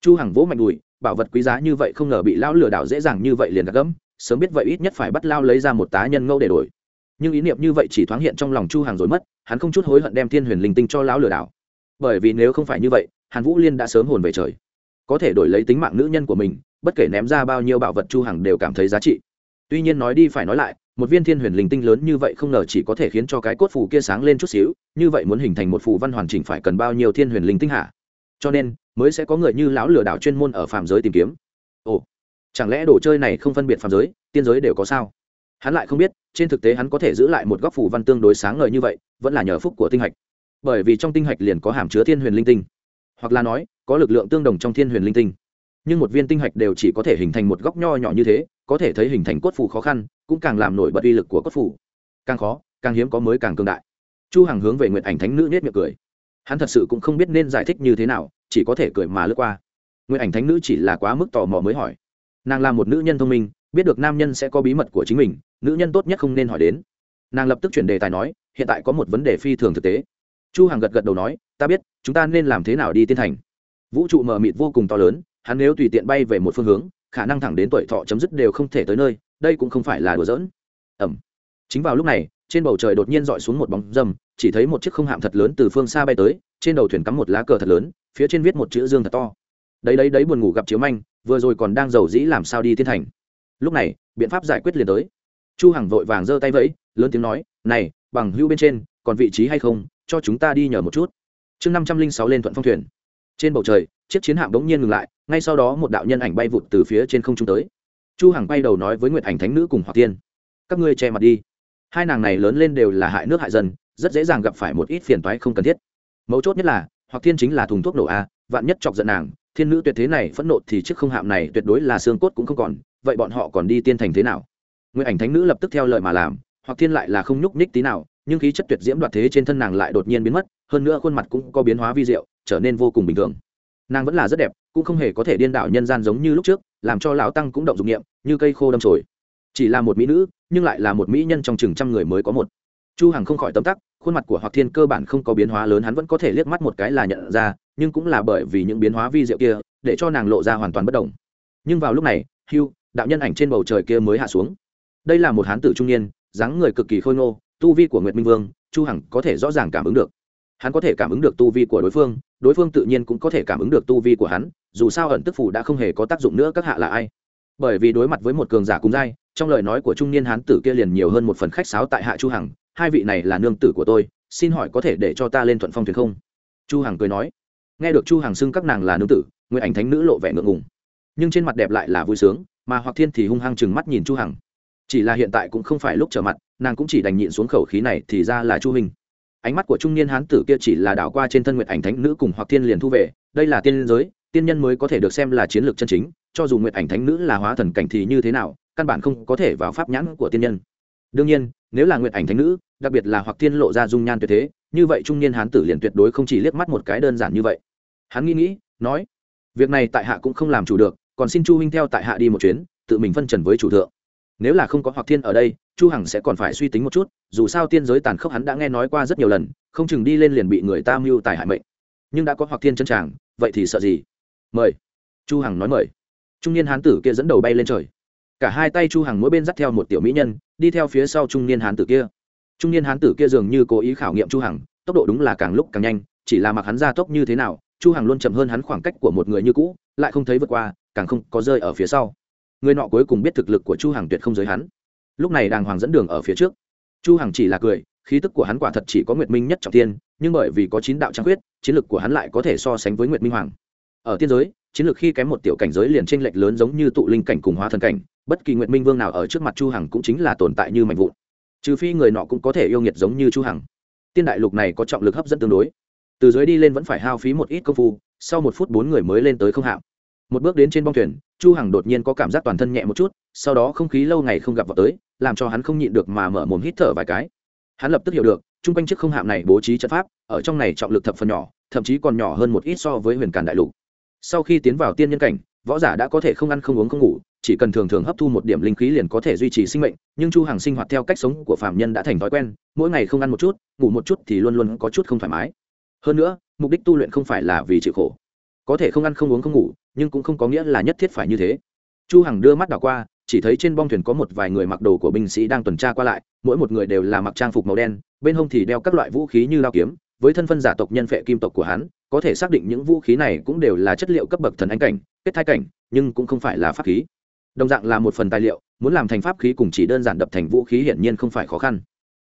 Chu hằng vỗ mạnh đùi, bảo vật quý giá như vậy không ngờ bị lão lừa đảo dễ dàng như vậy liền gạt gẫm, sớm biết vậy ít nhất phải bắt lao lấy ra một tá nhân ngẫu để đổi. Nhưng ý niệm như vậy chỉ thoáng hiện trong lòng chu hàng rồi mất, hắn không chút hối hận đem thiên huyền linh tinh cho lão lừa đảo. Bởi vì nếu không phải như vậy, hàn vũ liên đã sớm hồn về trời có thể đổi lấy tính mạng nữ nhân của mình, bất kể ném ra bao nhiêu bảo vật chu hằng đều cảm thấy giá trị. Tuy nhiên nói đi phải nói lại, một viên thiên huyền linh tinh lớn như vậy không ngờ chỉ có thể khiến cho cái cốt phù kia sáng lên chút xíu, như vậy muốn hình thành một phù văn hoàn chỉnh phải cần bao nhiêu thiên huyền linh tinh hả? Cho nên, mới sẽ có người như lão lừa đảo chuyên môn ở phàm giới tìm kiếm. Ồ, chẳng lẽ đồ chơi này không phân biệt phàm giới, tiên giới đều có sao? Hắn lại không biết, trên thực tế hắn có thể giữ lại một góc phủ văn tương đối sáng ngời như vậy, vẫn là nhờ phúc của tinh hạch. Bởi vì trong tinh hạch liền có hàm chứa thiên huyền linh tinh. Hoặc là nói có lực lượng tương đồng trong thiên huyền linh tinh. Nhưng một viên tinh hạch đều chỉ có thể hình thành một góc nho nhỏ như thế, có thể thấy hình thành cốt phủ khó khăn, cũng càng làm nổi bật uy lực của cốt phủ. Càng khó, càng hiếm có mới càng cường đại. Chu hằng hướng về nguyện ảnh thánh nữ nết miệng cười. Hắn thật sự cũng không biết nên giải thích như thế nào, chỉ có thể cười mà lướt qua. Nguyện ảnh thánh nữ chỉ là quá mức tò mò mới hỏi. Nàng là một nữ nhân thông minh, biết được nam nhân sẽ có bí mật của chính mình, nữ nhân tốt nhất không nên hỏi đến. Nàng lập tức chuyển đề tài nói, hiện tại có một vấn đề phi thường thực tế. Chu hằng gật gật đầu nói, ta biết, chúng ta nên làm thế nào đi tiên thành vũ trụ mờ mịt vô cùng to lớn, hắn nếu tùy tiện bay về một phương hướng, khả năng thẳng đến tuổi thọ chấm dứt đều không thể tới nơi, đây cũng không phải là đùa giỡn. Ẩm. Chính vào lúc này, trên bầu trời đột nhiên dọi xuống một bóng dầm chỉ thấy một chiếc không hạm thật lớn từ phương xa bay tới, trên đầu thuyền cắm một lá cờ thật lớn, phía trên viết một chữ dương thật to. Đấy đấy đấy buồn ngủ gặp chiếu manh, vừa rồi còn đang giàu dĩ làm sao đi thiên thành lúc này, biện pháp giải quyết liền tới. Chu hằng vội vàng giơ tay vẫy, lớn tiếng nói, này, bằng hưu bên trên, còn vị trí hay không, cho chúng ta đi nhờ một chút. Chương năm trăm linh sáu lên thuận phong thuyền trên bầu trời, chiếc chiến hạm bỗng nhiên ngừng lại, ngay sau đó một đạo nhân ảnh bay vụt từ phía trên không trung tới. Chu hằng bay đầu nói với nguyệt ảnh thánh nữ cùng hoặc tiên, các ngươi che mặt đi. Hai nàng này lớn lên đều là hại nước hại dân, rất dễ dàng gặp phải một ít phiền toái không cần thiết. Mấu chốt nhất là hoặc thiên chính là thùng thuốc nổ a, vạn nhất chọc giận nàng, thiên nữ tuyệt thế này phẫn nộ thì chiếc không hạm này tuyệt đối là xương cốt cũng không còn, vậy bọn họ còn đi tiên thành thế nào? Nguyệt ảnh thánh nữ lập tức theo lời mà làm hoặc thiên lại là không nhúc nhích tí nào, nhưng khí chất tuyệt diễm đoạt thế trên thân nàng lại đột nhiên biến mất, hơn nữa khuôn mặt cũng có biến hóa vi diệu trở nên vô cùng bình thường. Nàng vẫn là rất đẹp, cũng không hề có thể điên đảo nhân gian giống như lúc trước, làm cho lão tăng cũng động dụng nghiệm như cây khô đâm trồi chỉ là một mỹ nữ, nhưng lại là một mỹ nhân trong chừng trăm người mới có một. Chu hằng không khỏi tấm tắc, khuôn mặt của hoặc thiên cơ bản không có biến hóa lớn, hắn vẫn có thể liếc mắt một cái là nhận ra, nhưng cũng là bởi vì những biến hóa vi diệu kia, để cho nàng lộ ra hoàn toàn bất động. Nhưng vào lúc này, hưu, đạo nhân ảnh trên bầu trời kia mới hạ xuống. Đây là một hán tử trung niên, dáng người cực kỳ khôi ngô, tu vi của nguyệt minh vương, chu hằng có thể rõ ràng cảm ứng được hắn có thể cảm ứng được tu vi của đối phương đối phương tự nhiên cũng có thể cảm ứng được tu vi của hắn, dù sao ẩn tức phủ đã không hề có tác dụng nữa, các hạ là ai? Bởi vì đối mặt với một cường giả cùng giai, trong lời nói của trung niên hán tử kia liền nhiều hơn một phần khách sáo tại hạ chu hằng, hai vị này là nương tử của tôi, xin hỏi có thể để cho ta lên thuận phong thuyền không? Chu hằng cười nói. Nghe được chu hằng xưng các nàng là nương tử nguyễn ảnh thánh nữ lộ vẻ ngượng ngùng. Nhưng trên mặt đẹp lại là vui sướng, mà hoặc thiên thì hung hăng chừng mắt nhìn chu hằng. Chỉ là hiện tại cũng không phải lúc trở mặt, nàng cũng chỉ đành nhịn xuống khẩu khí này thì ra là chu hình ánh mắt của trung niên hán tử kia chỉ là đảo qua trên thân nguyệt ảnh thánh nữ cùng hoặc thiên liền thu về, đây là tiên giới, tiên nhân mới có thể được xem là chiến lược chân chính, cho dù nguyệt ảnh thánh nữ là hóa thần cảnh thì như thế nào, căn bản không có thể vào pháp nhãn của tiên nhân. Đương nhiên, nếu là nguyệt ảnh thánh nữ, đặc biệt là hoặc thiên lộ ra dung nhan tuyệt thế, như vậy trung niên hán tử liền tuyệt đối không chỉ liếc mắt một cái đơn giản như vậy. Hắn nghĩ nghĩ, nói, việc này tại hạ cũng không làm chủ được, còn xin chu huynh theo tại hạ đi một chuyến, tự mình phân trần với chủ thượng. Nếu là không có hoặc thiên ở đây chu hằng sẽ còn phải suy tính một chút, dù sao tiên giới tàn khốc hắn đã nghe nói qua rất nhiều lần, không chừng đi lên liền bị người ta mưu tài hại mệnh. Nhưng đã có hoặc thiên chân tràng vậy thì sợ gì? Mời. Chu hằng nói mời. Trung niên hán tử kia dẫn đầu bay lên trời. Cả hai tay chu hằng mỗi bên dắt theo một tiểu mỹ nhân, đi theo phía sau trung niên hán tử kia. Trung niên hán tử kia dường như cố ý khảo nghiệm chu hằng, tốc độ đúng là càng lúc càng nhanh, chỉ là mặc hắn ra tốc như thế nào, chu hằng luôn chậm hơn hắn khoảng cách của một người như cũ, lại không thấy vượt qua, càng không có rơi ở phía sau. Người nọ cuối cùng biết thực lực của chu hằng tuyệt không giới hắn lúc này đàng hoàng dẫn đường ở phía trước. Chu hằng chỉ là cười, khí tức của hắn quả thật chỉ có nguyệt minh nhất trọng tiên nhưng bởi vì có chín đạo trang quyết chiến lực của hắn lại có thể so sánh với nguyệt minh hoàng. Ở tiên giới, chiến lược khi kém một tiểu cảnh giới liền tranh lệch lớn giống như tụ linh cảnh cùng hóa thần cảnh, bất kỳ nguyệt minh vương nào ở trước mặt chu hằng cũng chính là tồn tại như mạnh vụn. Trừ phi người nọ cũng có thể yêu nghiệt giống như chu hằng. Tiên đại lục này có trọng lực hấp dẫn tương đối. Từ dưới đi lên vẫn phải hao phí một ít công phu, sau một phút bốn người mới lên tới không hạng một bước đến trên bong thuyền, chu hằng đột nhiên có cảm giác toàn thân nhẹ một chút, sau đó không khí lâu ngày không gặp vào tới, làm cho hắn không nhịn được mà mở mồm hít thở vài cái. Hắn lập tức hiểu được, chung quanh chiếc không hạm này bố trí trận pháp, ở trong này trọng lực thập phần nhỏ, thậm chí còn nhỏ hơn một ít so với huyền càn đại lục. Sau khi tiến vào tiên nhân cảnh, võ giả đã có thể không ăn không uống không ngủ, chỉ cần thường thường hấp thu một điểm linh khí liền có thể duy trì sinh mệnh, nhưng chu hằng sinh hoạt theo cách sống của phạm nhân đã thành thói quen, mỗi ngày không ăn một chút, ngủ một chút thì luôn luôn có chút không thoải mái. Hơn nữa, mục đích tu luyện không phải là vì chịu khổ có thể không ăn không uống không ngủ, nhưng cũng không có nghĩa là nhất thiết phải như thế. Chu hằng đưa mắt đảo qua, chỉ thấy trên bong thuyền có một vài người mặc đồ của binh sĩ đang tuần tra qua lại, mỗi một người đều là mặc trang phục màu đen, bên hông thì đeo các loại vũ khí như lao kiếm. Với thân phân giả tộc nhân phệ kim tộc của hắn, có thể xác định những vũ khí này cũng đều là chất liệu cấp bậc thần ánh cảnh, kết thai cảnh, nhưng cũng không phải là pháp khí. Đồng dạng là một phần tài liệu, muốn làm thành pháp khí cùng chỉ đơn giản đập thành vũ khí hiển nhiên không phải khó khăn.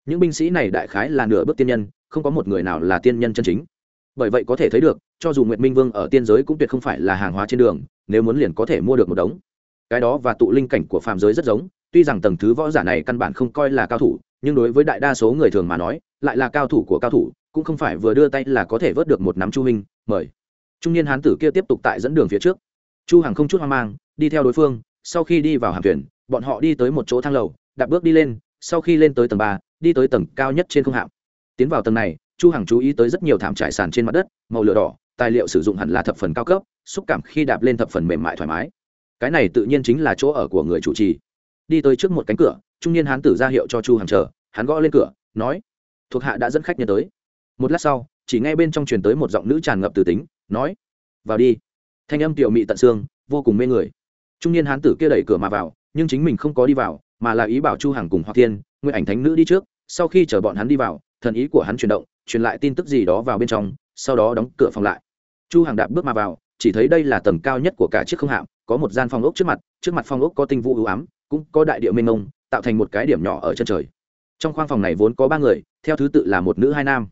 Những binh sĩ này đại khái là nửa bước tiên nhân, không có một người nào là tiên nhân chân chính bởi vậy có thể thấy được, cho dù nguyệt minh vương ở tiên giới cũng tuyệt không phải là hàng hóa trên đường, nếu muốn liền có thể mua được một đống. Cái đó và tụ linh cảnh của phàm giới rất giống, tuy rằng tầng thứ võ giả này căn bản không coi là cao thủ, nhưng đối với đại đa số người thường mà nói, lại là cao thủ của cao thủ, cũng không phải vừa đưa tay là có thể vớt được một nắm chu minh mời. Trung niên hán tử kia tiếp tục tại dẫn đường phía trước. Chu hằng không chút hoang mang, đi theo đối phương, sau khi đi vào hàng thuyền, bọn họ đi tới một chỗ thang lầu, đạp bước đi lên, sau khi lên tới tầng ba, đi tới tầng cao nhất trên không hạm. Tiến vào tầng này chu hằng chú ý tới rất nhiều thảm trải sàn trên mặt đất, màu lửa đỏ, tài liệu sử dụng hẳn là thập phần cao cấp, xúc cảm khi đạp lên thập phần mềm mại thoải mái. Cái này tự nhiên chính là chỗ ở của người chủ trì. Đi tới trước một cánh cửa, trung niên hán tử ra hiệu cho chu hằng chờ, hắn gõ lên cửa, nói, thuộc hạ đã dẫn khách nhân tới. Một lát sau, chỉ nghe bên trong truyền tới một giọng nữ tràn ngập từ tính, nói, vào đi. Thanh âm tiểu mị tận xương, vô cùng mê người. Trung niên hán tử kia đẩy cửa mà vào, nhưng chính mình không có đi vào, mà là ý bảo chu hằng cùng hoặc thiên, nguyện ảnh thánh nữ đi trước, sau khi chờ bọn hắn đi vào thần ý của hắn chuyển động, truyền lại tin tức gì đó vào bên trong, sau đó đóng cửa phòng lại. Chu hằng đạp bước mà vào, chỉ thấy đây là tầng cao nhất của cả chiếc không hạm, có một gian phòng ốc trước mặt trước mặt phòng ốc có tinh vũ ưu ám, cũng có đại địa mênh mông, tạo thành một cái điểm nhỏ ở chân trời. Trong khoang phòng này vốn có ba người, theo thứ tự là một nữ hai nam.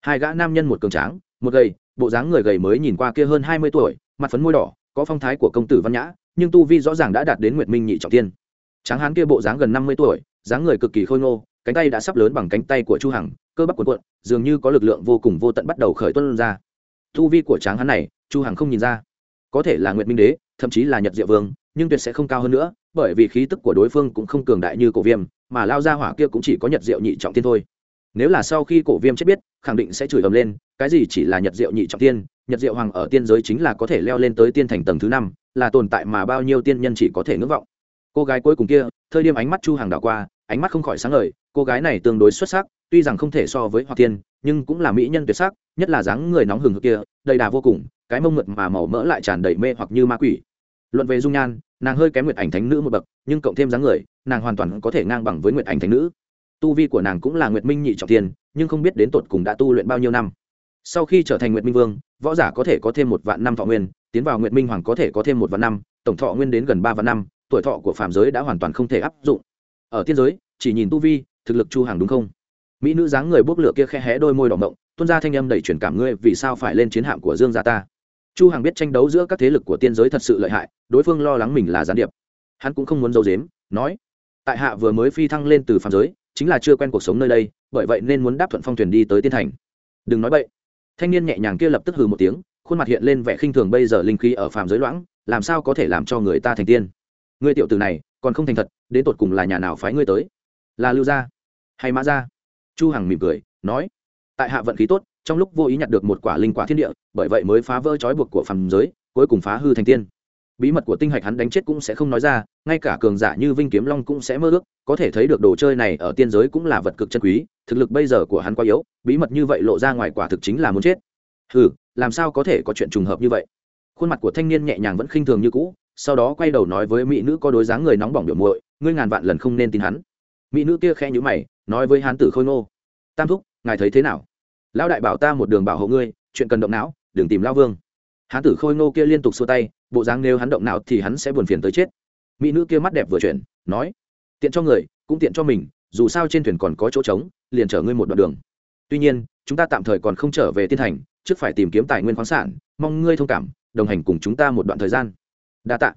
Hai gã nam nhân một cường tráng, một gầy, bộ dáng người gầy mới nhìn qua kia hơn hai mươi tuổi, mặt phấn môi đỏ, có phong thái của công tử văn nhã, nhưng tu vi rõ ràng đã đạt đến nguyệt minh nhị trọng tiên tráng hán kia bộ dáng gần năm mươi tuổi, dáng người cực kỳ khôi ngô cánh tay đã sắp lớn bằng cánh tay của chu hằng, cơ bắp cuộn cuộn, dường như có lực lượng vô cùng vô tận bắt đầu khởi tuân ra. Thu vi của tráng hắn này, chu hằng không nhìn ra. Có thể là nguyệt minh đế, thậm chí là nhật diệu vương, nhưng tuyệt sẽ không cao hơn nữa, bởi vì khí tức của đối phương cũng không cường đại như cổ viêm, mà lao ra hỏa kia cũng chỉ có nhật diệu nhị trọng thiên thôi. Nếu là sau khi cổ viêm chết biết, khẳng định sẽ chửi ầm lên, cái gì chỉ là nhật diệu nhị trọng tiên nhật diệu hoàng ở tiên giới chính là có thể leo lên tới tiên thành tầng thứ năm, là tồn tại mà bao nhiêu tiên nhân chỉ có thể ngưỡng vọng. Cô gái cuối cùng kia, thời điểm ánh mắt chu hàng đảo qua ánh mắt không khỏi sáng ngời cô gái này tương đối xuất sắc tuy rằng không thể so với hoa tiên nhưng cũng là mỹ nhân tuyệt sắc nhất là dáng người nóng hừng hực kia đầy đà vô cùng cái mông mượt mà màu mỡ lại tràn đầy mê hoặc như ma quỷ. Luận về dung nhan nàng hơi kém nguyệt ảnh thánh nữ một bậc nhưng cộng thêm dáng người nàng hoàn toàn có thể ngang bằng với nguyệt ảnh thánh nữ. Tu vi của nàng cũng là nguyệt minh nhị trọng tiền, nhưng không biết đến tột cùng đã tu luyện bao nhiêu năm. Sau khi trở thành nguyệt minh vương võ giả có thể có thêm một vạn năm thọ nguyên tiến vào nguyệt minh hoàng có thể có thêm một vạn năm tổng thọ nguyên đến gần ba vạn năm tuổi thọ của phạm giới đã hoàn toàn không thể áp dụng ở tiên giới, chỉ nhìn tu vi, thực lực chu hàng đúng không? Mỹ nữ dáng người bốc lửa kia khe hé đôi môi đỏ mộng, tuôn ra thanh âm đầy truyền cảm ngươi vì sao phải lên chiến hạm của dương gia ta? Chu hằng biết tranh đấu giữa các thế lực của tiên giới thật sự lợi hại, đối phương lo lắng mình là gián điệp. Hắn cũng không muốn giấu giếm, nói, tại hạ vừa mới phi thăng lên từ phàm giới, chính là chưa quen cuộc sống nơi đây, bởi vậy nên muốn đáp thuận phong thuyền đi tới tiên thành. Đừng nói vậy thanh niên nhẹ nhàng kia lập tức hừ một tiếng, khuôn mặt hiện lên vẻ khinh thường bây giờ linh khí ở phàm giới loãng, làm sao có thể làm cho người ta thành tiên? Ngươi tiểu tử này còn không thành thật, đến tột cùng là nhà nào phái ngươi tới? Là lưu gia hay mã gia? Chu hằng mỉm cười, nói, tại hạ vận khí tốt, trong lúc vô ý nhặt được một quả linh quả thiên địa, bởi vậy mới phá vỡ trói buộc của phàm giới, cuối cùng phá hư thành tiên. Bí mật của tinh hạch hắn đánh chết cũng sẽ không nói ra, ngay cả cường giả như vinh kiếm long cũng sẽ mơ ước, có thể thấy được đồ chơi này ở tiên giới cũng là vật cực chân quý, thực lực bây giờ của hắn quá yếu, bí mật như vậy lộ ra ngoài quả thực chính là muốn chết. Ừ làm sao có thể có chuyện trùng hợp như vậy? Khuôn mặt của thanh niên nhẹ nhàng vẫn khinh thường như cũ sau đó quay đầu nói với mỹ nữ có đối dáng người nóng bỏng biểu muội, ngươi ngàn vạn lần không nên tin hắn. Mỹ nữ kia khẽ nhíu mày, nói với hán tử khôi ngô, tam thúc, ngài thấy thế nào? Lão đại bảo ta một đường bảo hộ ngươi, chuyện cần động não, đừng tìm lao vương. Hán tử khôi ngô kia liên tục xua tay, bộ dáng nếu hắn động não thì hắn sẽ buồn phiền tới chết. Mỹ nữ kia mắt đẹp vừa chuyển, nói, tiện cho người, cũng tiện cho mình, dù sao trên thuyền còn có chỗ trống, liền chở ngươi một đoạn đường. Tuy nhiên, chúng ta tạm thời còn không trở về tiên thành, trước phải tìm kiếm tài nguyên khoáng sản, mong ngươi thông cảm, đồng hành cùng chúng ta một đoạn thời gian đa tạ.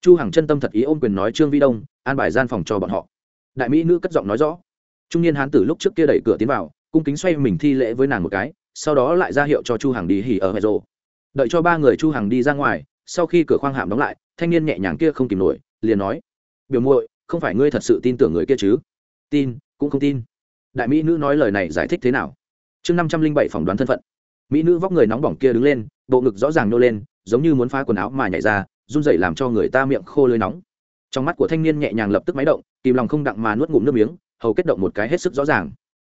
Chu hằng chân tâm thật ý ôm quyền nói trương vi đông, an bài gian phòng cho bọn họ. Đại mỹ nữ cất giọng nói rõ. Trung niên hán tử lúc trước kia đẩy cửa tiến vào, cung kính xoay mình thi lễ với nàng một cái, sau đó lại ra hiệu cho chu hằng đi hỉ ở hệ rồ. Đợi cho ba người chu hằng đi ra ngoài, sau khi cửa khoang hạm đóng lại, thanh niên nhẹ nhàng kia không kìm nổi, liền nói, biểu muội, không phải ngươi thật sự tin tưởng người kia chứ? Tin, cũng không tin. Đại mỹ nữ nói lời này giải thích thế nào? Chương năm trăm linh bảy phỏng đoán thân phận. Mỹ nữ vóc người nóng bỏng kia đứng lên, bộ ngực rõ ràng nô lên, giống như muốn phá quần áo mà nhảy ra run rẩy làm cho người ta miệng khô lưỡi nóng. Trong mắt của thanh niên nhẹ nhàng lập tức máy động, kìm lòng không đặng mà nuốt ngụm nước miếng, hầu kết động một cái hết sức rõ ràng.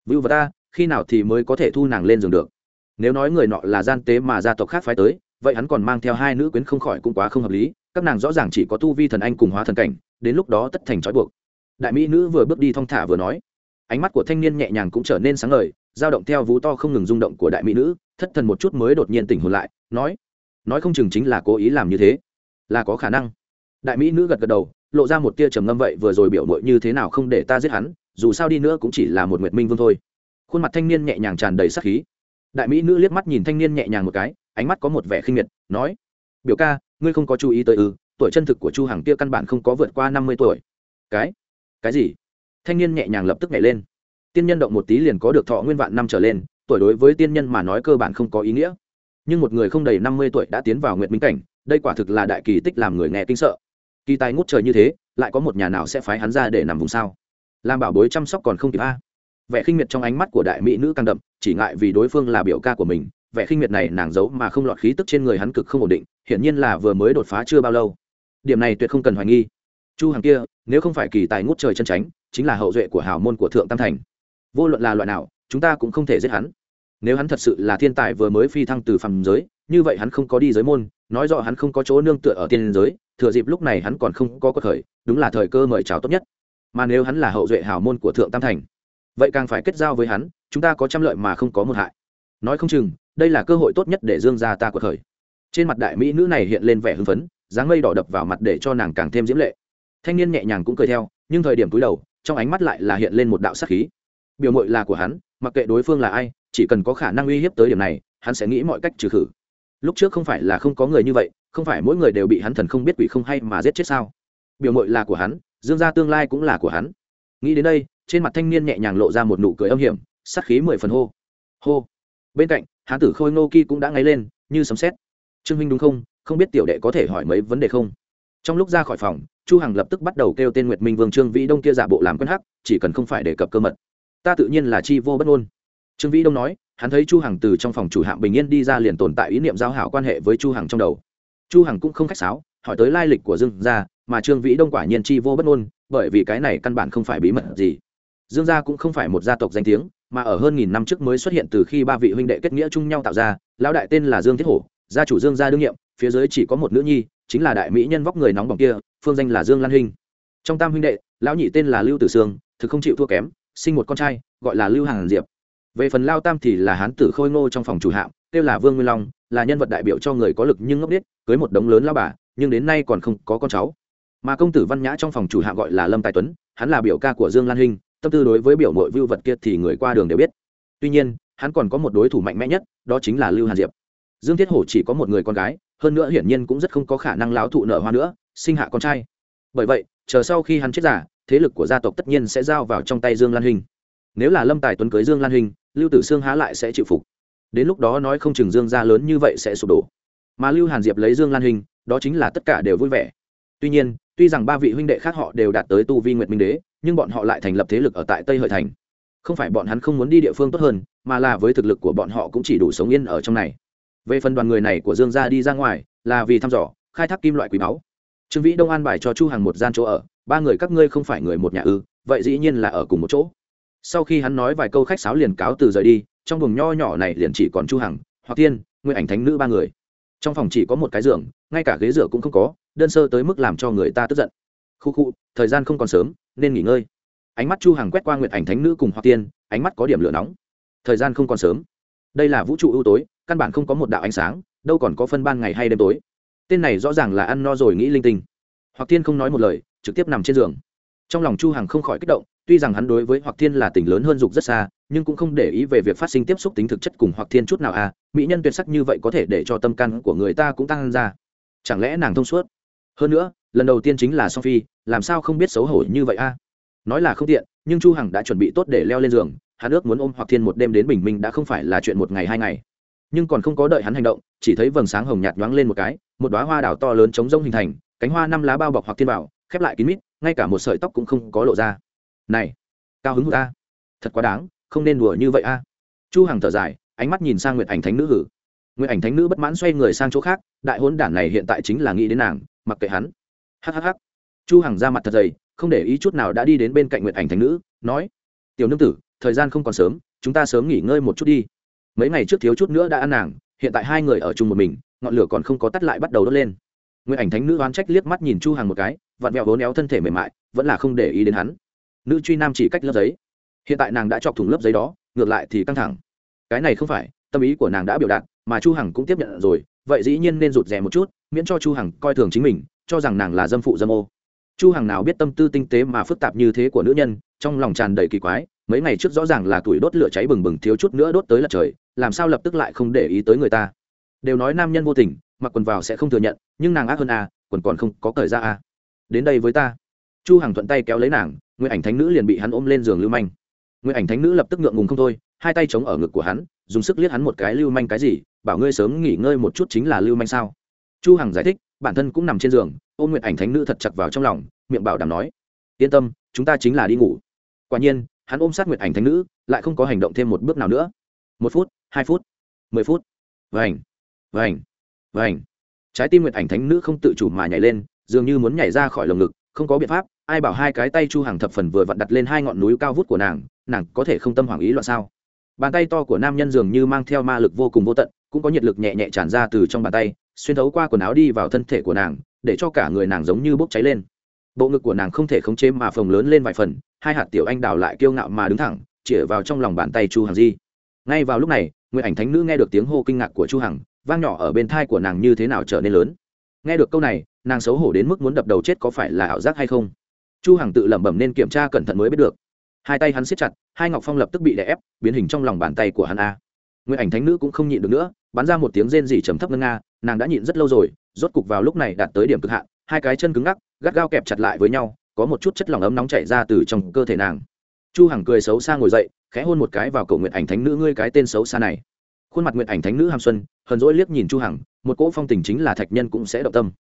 Vưu và ta, khi nào thì mới có thể thu nàng lên giường được? Nếu nói người nọ là gian tế mà gia tộc khác phái tới, vậy hắn còn mang theo hai nữ quyến không khỏi cũng quá không hợp lý, các nàng rõ ràng chỉ có tu vi thần anh cùng hóa thần cảnh, đến lúc đó tất thành trói buộc. Đại mỹ nữ vừa bước đi thong thả vừa nói. Ánh mắt của thanh niên nhẹ nhàng cũng trở nên sáng ngời, dao động theo vú to không ngừng rung động của đại mỹ nữ, thất thần một chút mới đột nhiên tỉnh hồn lại, nói. Nói không chừng chính là cố ý làm như thế là có khả năng. Đại mỹ nữ gật gật đầu, lộ ra một tia trầm ngâm vậy vừa rồi biểu mội như thế nào không để ta giết hắn, dù sao đi nữa cũng chỉ là một nguyệt minh vương thôi. Khuôn mặt thanh niên nhẹ nhàng tràn đầy sắc khí. Đại mỹ nữ liếc mắt nhìn thanh niên nhẹ nhàng một cái, ánh mắt có một vẻ khinh miệt, nói, biểu ca, ngươi không có chú ý tới ư, tuổi chân thực của chu hằng kia căn bản không có vượt qua năm mươi tuổi. Cái? Cái gì? Thanh niên nhẹ nhàng lập tức nhảy lên. Tiên nhân động một tí liền có được thọ nguyên vạn năm trở lên, tuổi đối với tiên nhân mà nói cơ bản không có ý nghĩa. Nhưng một người không đầy năm mươi tuổi đã tiến vào nguyện minh cảnh đây quả thực là đại kỳ tích làm người nghe kinh sợ. Kỳ tài ngút trời như thế, lại có một nhà nào sẽ phái hắn ra để nằm vùng sao? Làm bảo bối chăm sóc còn không kịp a. Vẻ khinh miệt trong ánh mắt của đại mỹ nữ càng đậm, chỉ ngại vì đối phương là biểu ca của mình, vẻ khinh miệt này nàng giấu mà không lọt khí tức trên người hắn cực không ổn định, hiển nhiên là vừa mới đột phá chưa bao lâu. Điểm này tuyệt không cần hoài nghi. Chu hàng kia, nếu không phải kỳ tài ngút trời chân tránh, chính là hậu duệ của hào môn của thượng tam thành. Vô luận là loại nào, chúng ta cũng không thể giết hắn. Nếu hắn thật sự là thiên tài vừa mới phi thăng từ phàm giới như vậy hắn không có đi giới môn, nói rõ hắn không có chỗ nương tựa ở tiên giới, thừa dịp lúc này hắn còn không có cơ khởi, đúng là thời cơ mời chào tốt nhất. Mà nếu hắn là hậu duệ hào môn của thượng tam thành, vậy càng phải kết giao với hắn, chúng ta có trăm lợi mà không có một hại. Nói không chừng, đây là cơ hội tốt nhất để dương gia ta cuộc khởi. Trên mặt đại mỹ nữ này hiện lên vẻ hưng phấn, dáng mây đỏ đập vào mặt để cho nàng càng thêm diễm lệ. Thanh niên nhẹ nhàng cũng cười theo, nhưng thời điểm cúi đầu, trong ánh mắt lại là hiện lên một đạo sắc khí. Biểu mội là của hắn, mặc kệ đối phương là ai, chỉ cần có khả năng uy hiếp tới điểm này, hắn sẽ nghĩ mọi cách trừ khử lúc trước không phải là không có người như vậy, không phải mỗi người đều bị hắn thần không biết quỷ không hay mà giết chết sao? Biểu mội là của hắn, dương gia tương lai cũng là của hắn. Nghĩ đến đây, trên mặt thanh niên nhẹ nhàng lộ ra một nụ cười âm hiểm, sát khí mười phần hô. Hô. Bên cạnh, hán tử khôi ngô ki cũng đã ngáy lên, như sấm xét trương minh đúng không? Không biết tiểu đệ có thể hỏi mấy vấn đề không? Trong lúc ra khỏi phòng, chu hằng lập tức bắt đầu kêu tên nguyệt minh vương trương vĩ đông kia giả bộ làm quen hắc, chỉ cần không phải đề cập cơ mật. Ta tự nhiên là chi vô bất ngôn. Trương vĩ đông nói hắn thấy chu hằng từ trong phòng chủ hạm bình yên đi ra liền tồn tại ý niệm giao hảo quan hệ với chu hằng trong đầu. Chu hằng cũng không khách sáo, hỏi tới lai lịch của dương gia, mà trương vĩ đông quả nhiên chi vô bất ngôn, bởi vì cái này căn bản không phải bí mật gì. Dương gia cũng không phải một gia tộc danh tiếng, mà ở hơn nghìn năm trước mới xuất hiện từ khi ba vị huynh đệ kết nghĩa chung nhau tạo ra, lão đại tên là dương thiết hổ, gia chủ dương gia đương nhiệm, phía dưới chỉ có một nữ nhi, chính là đại mỹ nhân vóc người nóng bỏng kia, phương danh là dương lan hinh. Trong tam huynh đệ, lão nhị tên là lưu tử sương, thực không chịu thua kém, sinh một con trai, gọi là lưu hàng diệp về phần lao tam thì là hán tử khôi ngô trong phòng chủ hạm, kêu là vương nguyên long, là nhân vật đại biểu cho người có lực nhưng ngốc biết cưới một đống lớn lao bà, nhưng đến nay còn không có con cháu. Mà công tử văn nhã trong phòng chủ hạm gọi là lâm tài tuấn, hắn là biểu ca của dương lan hinh, tâm tư đối với biểu mội vưu vật kia thì người qua đường đều biết. Tuy nhiên, hắn còn có một đối thủ mạnh mẽ nhất, đó chính là lưu hàn diệp. Dương thiết hổ chỉ có một người con gái, hơn nữa hiển nhiên cũng rất không có khả năng láo thụ nợ hoa nữa, sinh hạ con trai. Bởi vậy, chờ sau khi hắn chết giả thế lực của gia tộc tất nhiên sẽ giao vào trong tay dương lan hình nếu là lâm tài tuấn cưới dương lan hình lưu tử sương há lại sẽ chịu phục. Đến lúc đó nói không chừng dương gia lớn như vậy sẽ sụp đổ. Mà lưu hàn diệp lấy dương lan hình, đó chính là tất cả đều vui vẻ. Tuy nhiên, tuy rằng ba vị huynh đệ khác họ đều đạt tới tu vi nguyệt minh đế, nhưng bọn họ lại thành lập thế lực ở tại tây hợi thành. Không phải bọn hắn không muốn đi địa phương tốt hơn, mà là với thực lực của bọn họ cũng chỉ đủ sống yên ở trong này. Về phần đoàn người này của dương gia đi ra ngoài, là vì thăm dò, khai thác kim loại quý báu. Trương vĩ đông an bài cho chu hàng một gian chỗ ở, ba người các ngươi không phải người một nhà ư, vậy dĩ nhiên là ở cùng một chỗ sau khi hắn nói vài câu khách sáo liền cáo từ rời đi, trong buồng nho nhỏ này liền chỉ còn chu hằng, hoặc tiên nguyên ảnh thánh nữ ba người. Trong phòng chỉ có một cái giường, ngay cả ghế rửa cũng không có, đơn sơ tới mức làm cho người ta tức giận. Khu khu, thời gian không còn sớm, nên nghỉ ngơi. Ánh mắt chu hằng quét qua nguyệt ảnh thánh nữ cùng hoặc tiên ánh mắt có điểm lửa nóng. Thời gian không còn sớm. Đây là vũ trụ ưu tối, căn bản không có một đạo ánh sáng, đâu còn có phân ban ngày hay đêm tối. Tên này rõ ràng là ăn no rồi nghĩ linh tinh. Hoặc tiên không nói một lời, trực tiếp nằm trên giường trong lòng chu hằng không khỏi kích động, tuy rằng hắn đối với hoặc thiên là tình lớn hơn dục rất xa, nhưng cũng không để ý về việc phát sinh tiếp xúc tính thực chất cùng hoặc thiên chút nào à mỹ nhân tuyệt sắc như vậy có thể để cho tâm căn của người ta cũng tăng ra. Chẳng lẽ nàng thông suốt? Hơn nữa, lần đầu tiên chính là sophie, làm sao không biết xấu hổ như vậy a nói là không tiện, nhưng chu hằng đã chuẩn bị tốt để leo lên giường, hắn ước muốn ôm hoặc thiên một đêm đến bình minh đã không phải là chuyện một ngày hai ngày. Nhưng còn không có đợi hắn hành động, chỉ thấy vầng sáng hồng nhạt nhoáng lên một cái, một đóa hoa đảo to lớn chống rông hình thành, cánh hoa năm lá bao bọc hoặc thiên bảo khép lại kín mít, ngay cả một sợi tóc cũng không có lộ ra. Này, cao hứng hụt a thật quá đáng, không nên đùa như vậy a. Chu hằng thở dài, ánh mắt nhìn sang nguyệt ảnh thánh nữ hử. Nguyệt ảnh thánh nữ bất mãn xoay người sang chỗ khác, đại hỗn đản này hiện tại chính là nghĩ đến nàng, mặc kệ hắn. Hhh chu hằng ra mặt thật dày, không để ý chút nào đã đi đến bên cạnh nguyệt ảnh thánh nữ, nói, tiểu nương tử, thời gian không còn sớm, chúng ta sớm nghỉ ngơi một chút đi. Mấy ngày trước thiếu chút nữa đã ăn nàng, hiện tại hai người ở chung một mình, ngọn lửa còn không có tắt lại bắt đầu đốt lên người ảnh thánh nữ oán trách liếc mắt nhìn chu hằng một cái, vặn vẹo vốn éo thân thể mềm mại, vẫn là không để ý đến hắn. Nữ truy nam chỉ cách lớp giấy. Hiện tại nàng đã chọc thủng lớp giấy đó, ngược lại thì căng thẳng. Cái này không phải, tâm ý của nàng đã biểu đạt, mà chu hằng cũng tiếp nhận rồi, vậy dĩ nhiên nên rụt rè một chút, miễn cho chu hằng coi thường chính mình, cho rằng nàng là dâm phụ dâm ô. Chu hằng nào biết tâm tư tinh tế mà phức tạp như thế của nữ nhân, trong lòng tràn đầy kỳ quái, mấy ngày trước rõ ràng là tuổi đốt lửa cháy bừng bừng thiếu chút nữa đốt tới lật trời, làm sao lập tức lại không để ý tới người ta. Đều nói nam nhân vô tình mặc quần vào sẽ không thừa nhận, nhưng nàng ác hơn a quần còn không có cởi ra a đến đây với ta. Chu hằng thuận tay kéo lấy nàng nguyên ảnh thánh nữ liền bị hắn ôm lên giường lưu manh. Nguyên ảnh thánh nữ lập tức ngượng ngùng không thôi, hai tay chống ở ngực của hắn, dùng sức liếc hắn một cái lưu manh cái gì, bảo ngươi sớm nghỉ ngơi một chút chính là lưu manh sao. Chu hằng giải thích, bản thân cũng nằm trên giường, ôm nguyện ảnh thánh nữ thật chặt vào trong lòng, miệng bảo đảm nói, yên tâm, chúng ta chính là đi ngủ. Quả nhiên, hắn ôm sát nguyện ảnh thánh nữ, lại không có hành động thêm một bước nào nữa. Một phút, hai phút, mười phút. Vành vành vành trái tim Nguyệt ảnh thánh nữ không tự chủ mà nhảy lên, dường như muốn nhảy ra khỏi lồng ngực, không có biện pháp, ai bảo hai cái tay chu hàng thập phần vừa vặn đặt lên hai ngọn núi cao vút của nàng nàng có thể không tâm hoảng ý loạn sao? Bàn tay to của nam nhân dường như mang theo ma lực vô cùng vô tận, cũng có nhiệt lực nhẹ nhẹ tràn ra từ trong bàn tay, xuyên thấu qua quần áo đi vào thân thể của nàng, để cho cả người nàng giống như bốc cháy lên. Bộ ngực của nàng không thể khống chế mà phồng lớn lên vài phần, hai hạt tiểu anh đào lại kiêu ngạo mà đứng thẳng, chĩa vào trong lòng bàn tay chu hằng di. Ngay vào lúc này nguyện ảnh thánh nữ nghe được tiếng hô kinh ngạc của chu hằng vang nhỏ ở bên thai của nàng như thế nào trở nên lớn. Nghe được câu này, nàng xấu hổ đến mức muốn đập đầu chết có phải là ảo giác hay không? Chu hằng tự lẩm bẩm nên kiểm tra cẩn thận mới biết được. Hai tay hắn siết chặt, hai ngọc phong lập tức bị đè ép, biến hình trong lòng bàn tay của hắn a. Nguyện ảnh thánh nữ cũng không nhịn được nữa, bắn ra một tiếng rên rỉ trầm thấp ngân nga, nàng đã nhịn rất lâu rồi, rốt cục vào lúc này đạt tới điểm cực hạn, hai cái chân cứng ngắc, gắt gao kẹp chặt lại với nhau, có một chút chất lỏng ấm nóng chảy ra từ trong cơ thể nàng. Chu hằng cười xấu xa ngồi dậy, khẽ hôn một cái vào cầu nguyện ảnh thánh nữ, ngươi cái tên xấu xa này khuôn mặt nguyện ảnh thánh nữ hàm xuân, hờn dỗi liếc nhìn chu hằng, một cỗ phong tình chính là thạch nhân cũng sẽ động tâm.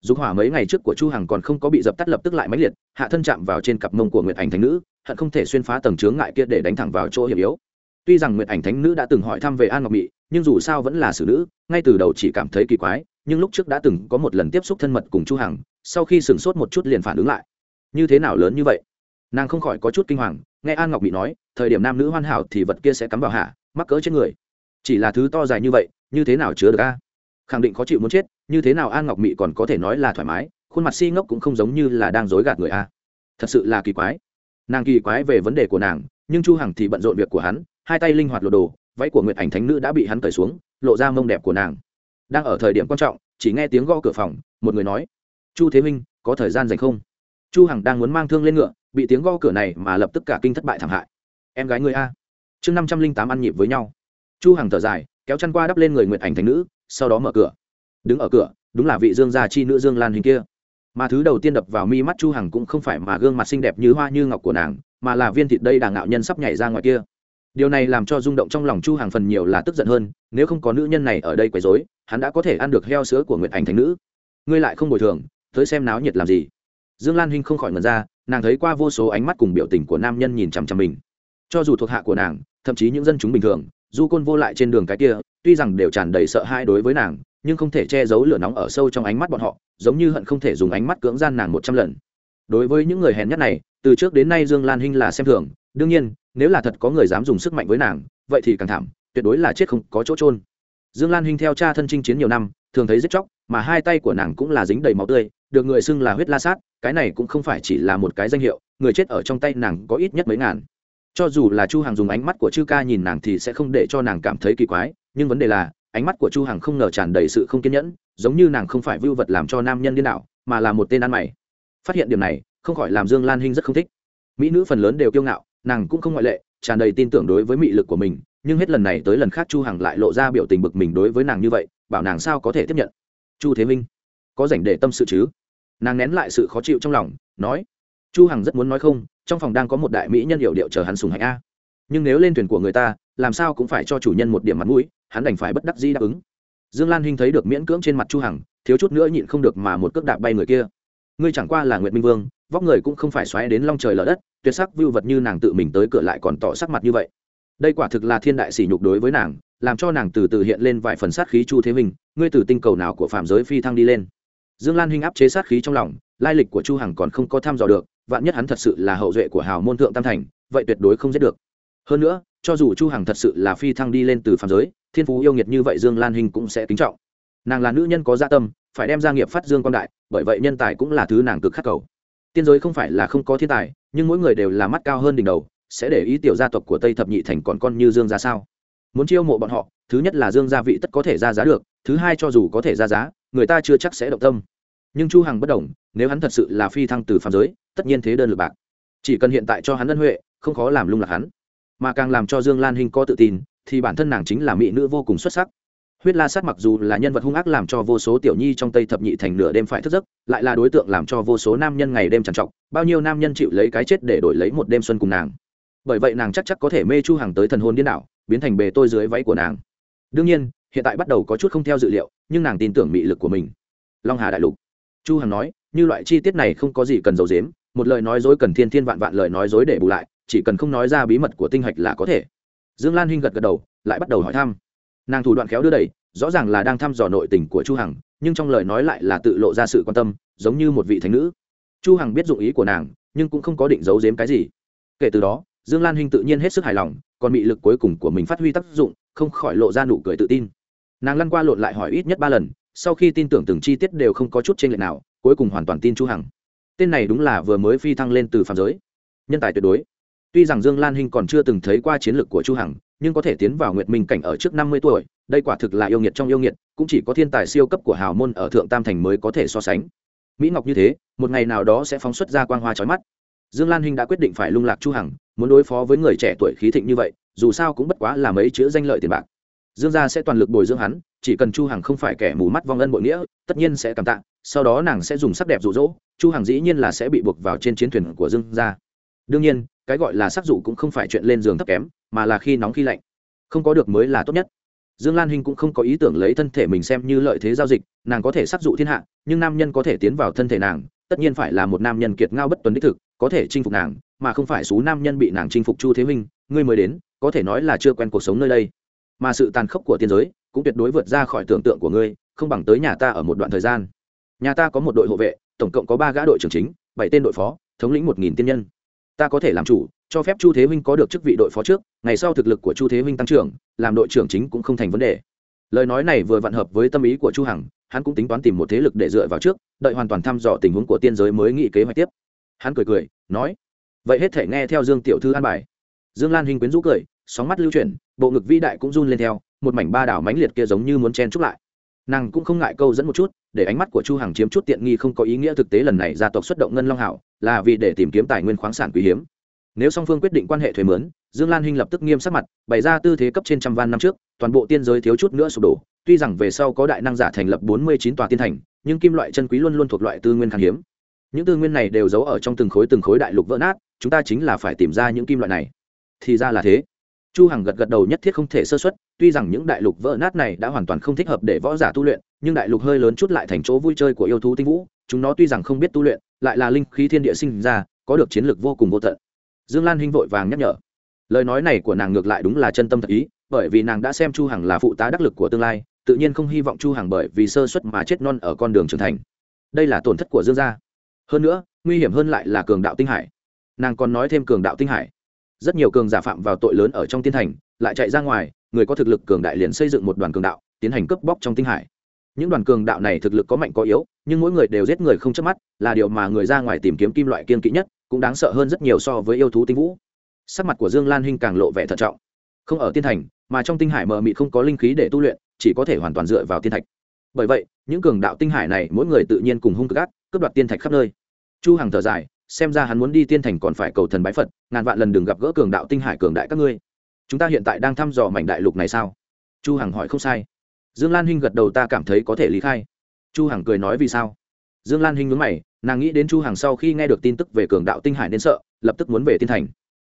Dục hỏa mấy ngày trước của chu hằng còn không có bị dập tắt lập tức lại mãnh liệt, hạ thân chạm vào trên cặp mông của nguyệt ảnh thánh nữ, hận không thể xuyên phá tầng chướng ngại kia để đánh thẳng vào chỗ hiểm yếu. Tuy rằng nguyệt ảnh thánh nữ đã từng hỏi thăm về an ngọc mỹ nhưng dù sao vẫn là xử nữ, ngay từ đầu chỉ cảm thấy kỳ quái, nhưng lúc trước đã từng có một lần tiếp xúc thân mật cùng chu hằng, sau khi sửng sốt một chút liền phản ứng lại. Như thế nào lớn như vậy? Nàng không khỏi có chút kinh hoàng, nghe an ngọc mỹ nói, thời điểm nam nữ hoàn hảo thì vật kia sẽ cắm vào hạ, mắc cỡ trên người chỉ là thứ to dài như vậy, như thế nào chứa được a? Khẳng định khó chịu muốn chết, như thế nào an ngọc mị còn có thể nói là thoải mái, khuôn mặt si ngốc cũng không giống như là đang dối gạt người a. Thật sự là kỳ quái. Nàng kỳ quái về vấn đề của nàng, nhưng chu hằng thì bận rộn việc của hắn, hai tay linh hoạt lột đồ, váy của nguyệt ảnh thánh nữ đã bị hắn cởi xuống, lộ ra mông đẹp của nàng. Đang ở thời điểm quan trọng, chỉ nghe tiếng gõ cửa phòng, một người nói, chu thế minh, có thời gian dành không? Chu hằng đang muốn mang thương lên ngựa, bị tiếng gõ cửa này mà lập tức cả kinh thất bại thảm hại. Em gái người a. Chương năm trăm linh tám ăn nhịp với nhau chu hằng thở dài, kéo chăn qua đắp lên người nguyện ảnh thành nữ, sau đó mở cửa. Đứng ở cửa, đúng là vị dương gia chi nữ dương lan hình kia. Mà thứ đầu tiên đập vào mi mắt chu hằng cũng không phải mà gương mặt xinh đẹp như hoa như ngọc của nàng, mà là viên thịt đây đàng ngạo nhân sắp nhảy ra ngoài kia. Điều này làm cho rung động trong lòng chu hằng phần nhiều là tức giận hơn, nếu không có nữ nhân này ở đây quấy rối, hắn đã có thể ăn được heo sữa của nguyệt ảnh thành nữ. Ngươi lại không bồi thường, tới xem náo nhiệt làm gì. Dương lan hinh không khỏi ngần ra, nàng thấy qua vô số ánh mắt cùng biểu tình của nam nhân nhìn chằm chằm mình. Cho dù thuộc hạ của nàng, thậm chí những dân chúng bình thường du côn vô lại trên đường cái kia, tuy rằng đều tràn đầy sợ hãi đối với nàng, nhưng không thể che giấu lửa nóng ở sâu trong ánh mắt bọn họ, giống như hận không thể dùng ánh mắt cưỡng gian nàng một trăm lần. Đối với những người hèn nhất này, từ trước đến nay dương lan hinh là xem thường, đương nhiên, nếu là thật có người dám dùng sức mạnh với nàng, vậy thì càng thảm, tuyệt đối là chết không có chỗ trôn dương lan hinh theo cha thân chinh chiến nhiều năm, thường thấy giết chóc, mà hai tay của nàng cũng là dính đầy máu tươi, được người xưng là huyết la sát, cái này cũng không phải chỉ là một cái danh hiệu, người chết ở trong tay nàng có ít nhất mấy ngàn cho dù là chu hằng dùng ánh mắt của chư ca nhìn nàng thì sẽ không để cho nàng cảm thấy kỳ quái nhưng vấn đề là ánh mắt của chu hằng không ngờ tràn đầy sự không kiên nhẫn giống như nàng không phải vưu vật làm cho nam nhân điên đảo, mà là một tên ăn mày. Phát hiện điểm này không khỏi làm dương lan hinh rất không thích. Mỹ nữ phần lớn đều kiêu ngạo nàng cũng không ngoại lệ tràn đầy tin tưởng đối với mị lực của mình nhưng hết lần này tới lần khác chu hằng lại lộ ra biểu tình bực mình đối với nàng như vậy bảo nàng sao có thể tiếp nhận. Chu thế minh có rảnh để tâm sự chứ? Nàng nén lại sự khó chịu trong lòng nói. Chu hằng rất muốn nói không trong phòng đang có một đại mỹ nhân hiệu điệu chờ hắn sùng hạnh a. Nhưng nếu lên thuyền của người ta, làm sao cũng phải cho chủ nhân một điểm mặt mũi, hắn đành phải bất đắc dĩ đáp ứng. Dương lan hinh thấy được miễn cưỡng trên mặt chu hằng, thiếu chút nữa nhịn không được mà một cước đạp bay người kia. Ngươi chẳng qua là nguyệt minh vương, vóc người cũng không phải xoáy đến long trời lở đất, tuyệt sắc vưu vật như nàng tự mình tới cửa lại còn tỏ sắc mặt như vậy. Đây quả thực là thiên đại sỉ nhục đối với nàng, làm cho nàng từ từ hiện lên vài phần sát khí chu thế minh, ngươi từ tinh cầu nào của phạm giới phi thăng đi lên? Dương lan hinh áp chế sát khí trong lòng, lai lịch của chu hằng còn không có thăm dò được, vạn nhất hắn thật sự là hậu duệ của hào môn thượng tam thành, vậy tuyệt đối không giết được. Hơn nữa, cho dù chu hằng thật sự là phi thăng đi lên từ phàm giới, thiên phú yêu nghiệt như vậy dương lan hinh cũng sẽ kính trọng. Nàng là nữ nhân có gia tâm, phải đem gia nghiệp phát dương quan đại, bởi vậy nhân tài cũng là thứ nàng cực khắc cầu. Tiên giới không phải là không có thiên tài, nhưng mỗi người đều là mắt cao hơn đỉnh đầu, sẽ để ý tiểu gia tộc của tây thập nhị thành còn con như dương ra sao? Muốn chiêu mộ bọn họ, thứ nhất là dương gia vị tất có thể ra giá được, thứ hai cho dù có thể ra giá người ta chưa chắc sẽ động tâm. Nhưng chu hằng bất đồng nếu hắn thật sự là phi thăng từ phàm giới, tất nhiên thế đơn lực bạc. Chỉ cần hiện tại cho hắn ân huệ, không khó làm lung lạc hắn. Mà càng làm cho dương lan hinh có tự tin, thì bản thân nàng chính là mỹ nữ vô cùng xuất sắc. Huyết la sát mặc dù là nhân vật hung ác làm cho vô số tiểu nhi trong tây thập nhị thành nửa đêm phải thức giấc, lại là đối tượng làm cho vô số nam nhân ngày đêm trằn trọc, bao nhiêu nam nhân chịu lấy cái chết để đổi lấy một đêm xuân cùng nàng. Bởi vậy nàng chắc chắc có thể mê chu hàng tới thần hồn điên đảo, biến thành bề tôi dưới váy của nàng. Đương nhiên hiện tại bắt đầu có chút không theo dự liệu, nhưng nàng tin tưởng mị lực của mình. Long hà đại lục. Chu hằng nói, như loại chi tiết này không có gì cần giấu giếm, một lời nói dối cần thiên thiên vạn vạn lời nói dối để bù lại, chỉ cần không nói ra bí mật của tinh hạch là có thể. Dương lan hinh gật gật đầu, lại bắt đầu hỏi thăm. Nàng thủ đoạn khéo đưa đẩy, rõ ràng là đang thăm dò nội tình của chu hằng, nhưng trong lời nói lại là tự lộ ra sự quan tâm, giống như một vị thánh nữ. Chu hằng biết dụng ý của nàng, nhưng cũng không có định giấu giếm cái gì. Kể từ đó, dương lan hinh tự nhiên hết sức hài lòng, còn bị lực cuối cùng của mình phát huy tác dụng, không khỏi lộ ra nụ cười tự tin nàng lăn qua lộn lại hỏi ít nhất ba lần, sau khi tin tưởng từng chi tiết đều không có chút trên lệch nào, cuối cùng hoàn toàn tin chu hằng. Tên này đúng là vừa mới phi thăng lên từ phàm giới. Nhân tài tuyệt đối. Tuy rằng dương lan hinh còn chưa từng thấy qua chiến lược của chu hằng, nhưng có thể tiến vào nguyệt minh cảnh ở trước năm mươi tuổi, đây quả thực là yêu nghiệt trong yêu nghiệt, cũng chỉ có thiên tài siêu cấp của hào môn ở thượng tam thành mới có thể so sánh. Mỹ ngọc như thế, một ngày nào đó sẽ phóng xuất ra quang hoa chói mắt. Dương lan hinh đã quyết định phải lung lạc chu hằng, muốn đối phó với người trẻ tuổi khí thịnh như vậy, dù sao cũng bất quá là mấy chữ danh lợi tiền bạc dương gia sẽ toàn lực bồi dưỡng hắn, chỉ cần chu hằng không phải kẻ mù mắt vong ân bội nghĩa, tất nhiên sẽ cảm tạ, sau đó nàng sẽ dùng sắc đẹp dụ dỗ, chu hằng dĩ nhiên là sẽ bị buộc vào trên chiến thuyền của dương gia. Đương nhiên, cái gọi là sắc dụ cũng không phải chuyện lên giường thấp kém, mà là khi nóng khi lạnh. Không có được mới là tốt nhất. Dương lan hinh cũng không có ý tưởng lấy thân thể mình xem như lợi thế giao dịch, nàng có thể sắc dụ thiên hạ, nhưng nam nhân có thể tiến vào thân thể nàng, tất nhiên phải là một nam nhân kiệt ngao bất tuấn đích thực, có thể chinh phục nàng, mà không phải số nam nhân bị nàng chinh phục chu thế minh ngươi mới đến, có thể nói là chưa quen cuộc sống nơi đây mà sự tàn khốc của tiên giới cũng tuyệt đối vượt ra khỏi tưởng tượng của ngươi, không bằng tới nhà ta ở một đoạn thời gian. Nhà ta có một đội hộ vệ, tổng cộng có ba gã đội trưởng chính, bảy tên đội phó, thống lĩnh một nghìn tiên nhân. Ta có thể làm chủ, cho phép chu thế huynh có được chức vị đội phó trước, ngày sau thực lực của chu thế huynh tăng trưởng, làm đội trưởng chính cũng không thành vấn đề. Lời nói này vừa vặn hợp với tâm ý của chu hằng, hắn cũng tính toán tìm một thế lực để dựa vào trước, đợi hoàn toàn thăm dò tình huống của tiên giới mới nghĩ kế hoạch tiếp. Hắn cười cười, nói, vậy hết thể nghe theo dương tiểu thư an bài. Dương lan huynh quyến rũ cười, sóng mắt lưu chuyển bộ ngực vĩ đại cũng run lên theo, một mảnh ba đảo mãnh liệt kia giống như muốn chen chúc lại. Nàng cũng không ngại câu dẫn một chút, để ánh mắt của chu hằng chiếm chút tiện nghi không có ý nghĩa thực tế lần này gia tộc xuất động ngân long hảo, là vì để tìm kiếm tài nguyên khoáng sản quý hiếm. Nếu song phương quyết định quan hệ thuế mướn, dương lan hinh lập tức nghiêm sắc mặt, bày ra tư thế cấp trên trăm van năm trước, toàn bộ tiên giới thiếu chút nữa sụp đổ. Tuy rằng về sau có đại năng giả thành lập bốn mươi chín tòa tiên thành, nhưng kim loại chân quý luôn luôn thuộc loại tư nguyên khan hiếm. Những tư nguyên này đều giấu ở trong từng khối từng khối đại lục vỡ nát, chúng ta chính là phải tìm ra những kim loại này. Thì ra là thế chu hằng gật gật đầu nhất thiết không thể sơ xuất tuy rằng những đại lục vỡ nát này đã hoàn toàn không thích hợp để võ giả tu luyện, nhưng đại lục hơi lớn chút lại thành chỗ vui chơi của yêu thú tinh vũ, chúng nó tuy rằng không biết tu luyện, lại là linh khí thiên địa sinh ra, có được chiến lược vô cùng vô tận. Dương lan hinh vội vàng nhắc nhở. Lời nói này của nàng ngược lại đúng là chân tâm thật ý, bởi vì nàng đã xem chu hằng là phụ tá đắc lực của tương lai, tự nhiên không hy vọng chu hằng bởi vì sơ suất mà chết non ở con đường trưởng thành. Đây là tổn thất của dương gia. Hơn nữa, nguy hiểm hơn lại là cường đạo tinh hải. Nàng còn nói thêm cường đạo tinh hải rất nhiều cường giả phạm vào tội lớn ở trong tiên thành, lại chạy ra ngoài, người có thực lực cường đại liền xây dựng một đoàn cường đạo, tiến hành cướp bóc trong tinh hải. Những đoàn cường đạo này thực lực có mạnh có yếu, nhưng mỗi người đều giết người không chớp mắt, là điều mà người ra ngoài tìm kiếm kim loại kiên kỵ nhất, cũng đáng sợ hơn rất nhiều so với yêu thú tinh vũ. Sắc mặt của dương lan hinh càng lộ vẻ thận trọng. Không ở tiên thành, mà trong tinh hải mờ mị không có linh khí để tu luyện, chỉ có thể hoàn toàn dựa vào tiên thạch. Bởi vậy, những cường đạo tinh hải này mỗi người tự nhiên cùng hung cực ác, cướp đoạt tiên thạch khắp nơi. Chu hằng thở dài xem ra hắn muốn đi tiên thành còn phải cầu thần bái phật, ngàn vạn lần đừng gặp gỡ cường đạo tinh hải cường đại các ngươi. Chúng ta hiện tại đang thăm dò mảnh đại lục này sao? Chu hằng hỏi không sai. Dương lan hinh gật đầu ta cảm thấy có thể lý khai. Chu hằng cười nói vì sao? Dương lan hinh nhướng mày, nàng nghĩ đến chu hằng sau khi nghe được tin tức về cường đạo tinh hải nên sợ, lập tức muốn về tiên thành.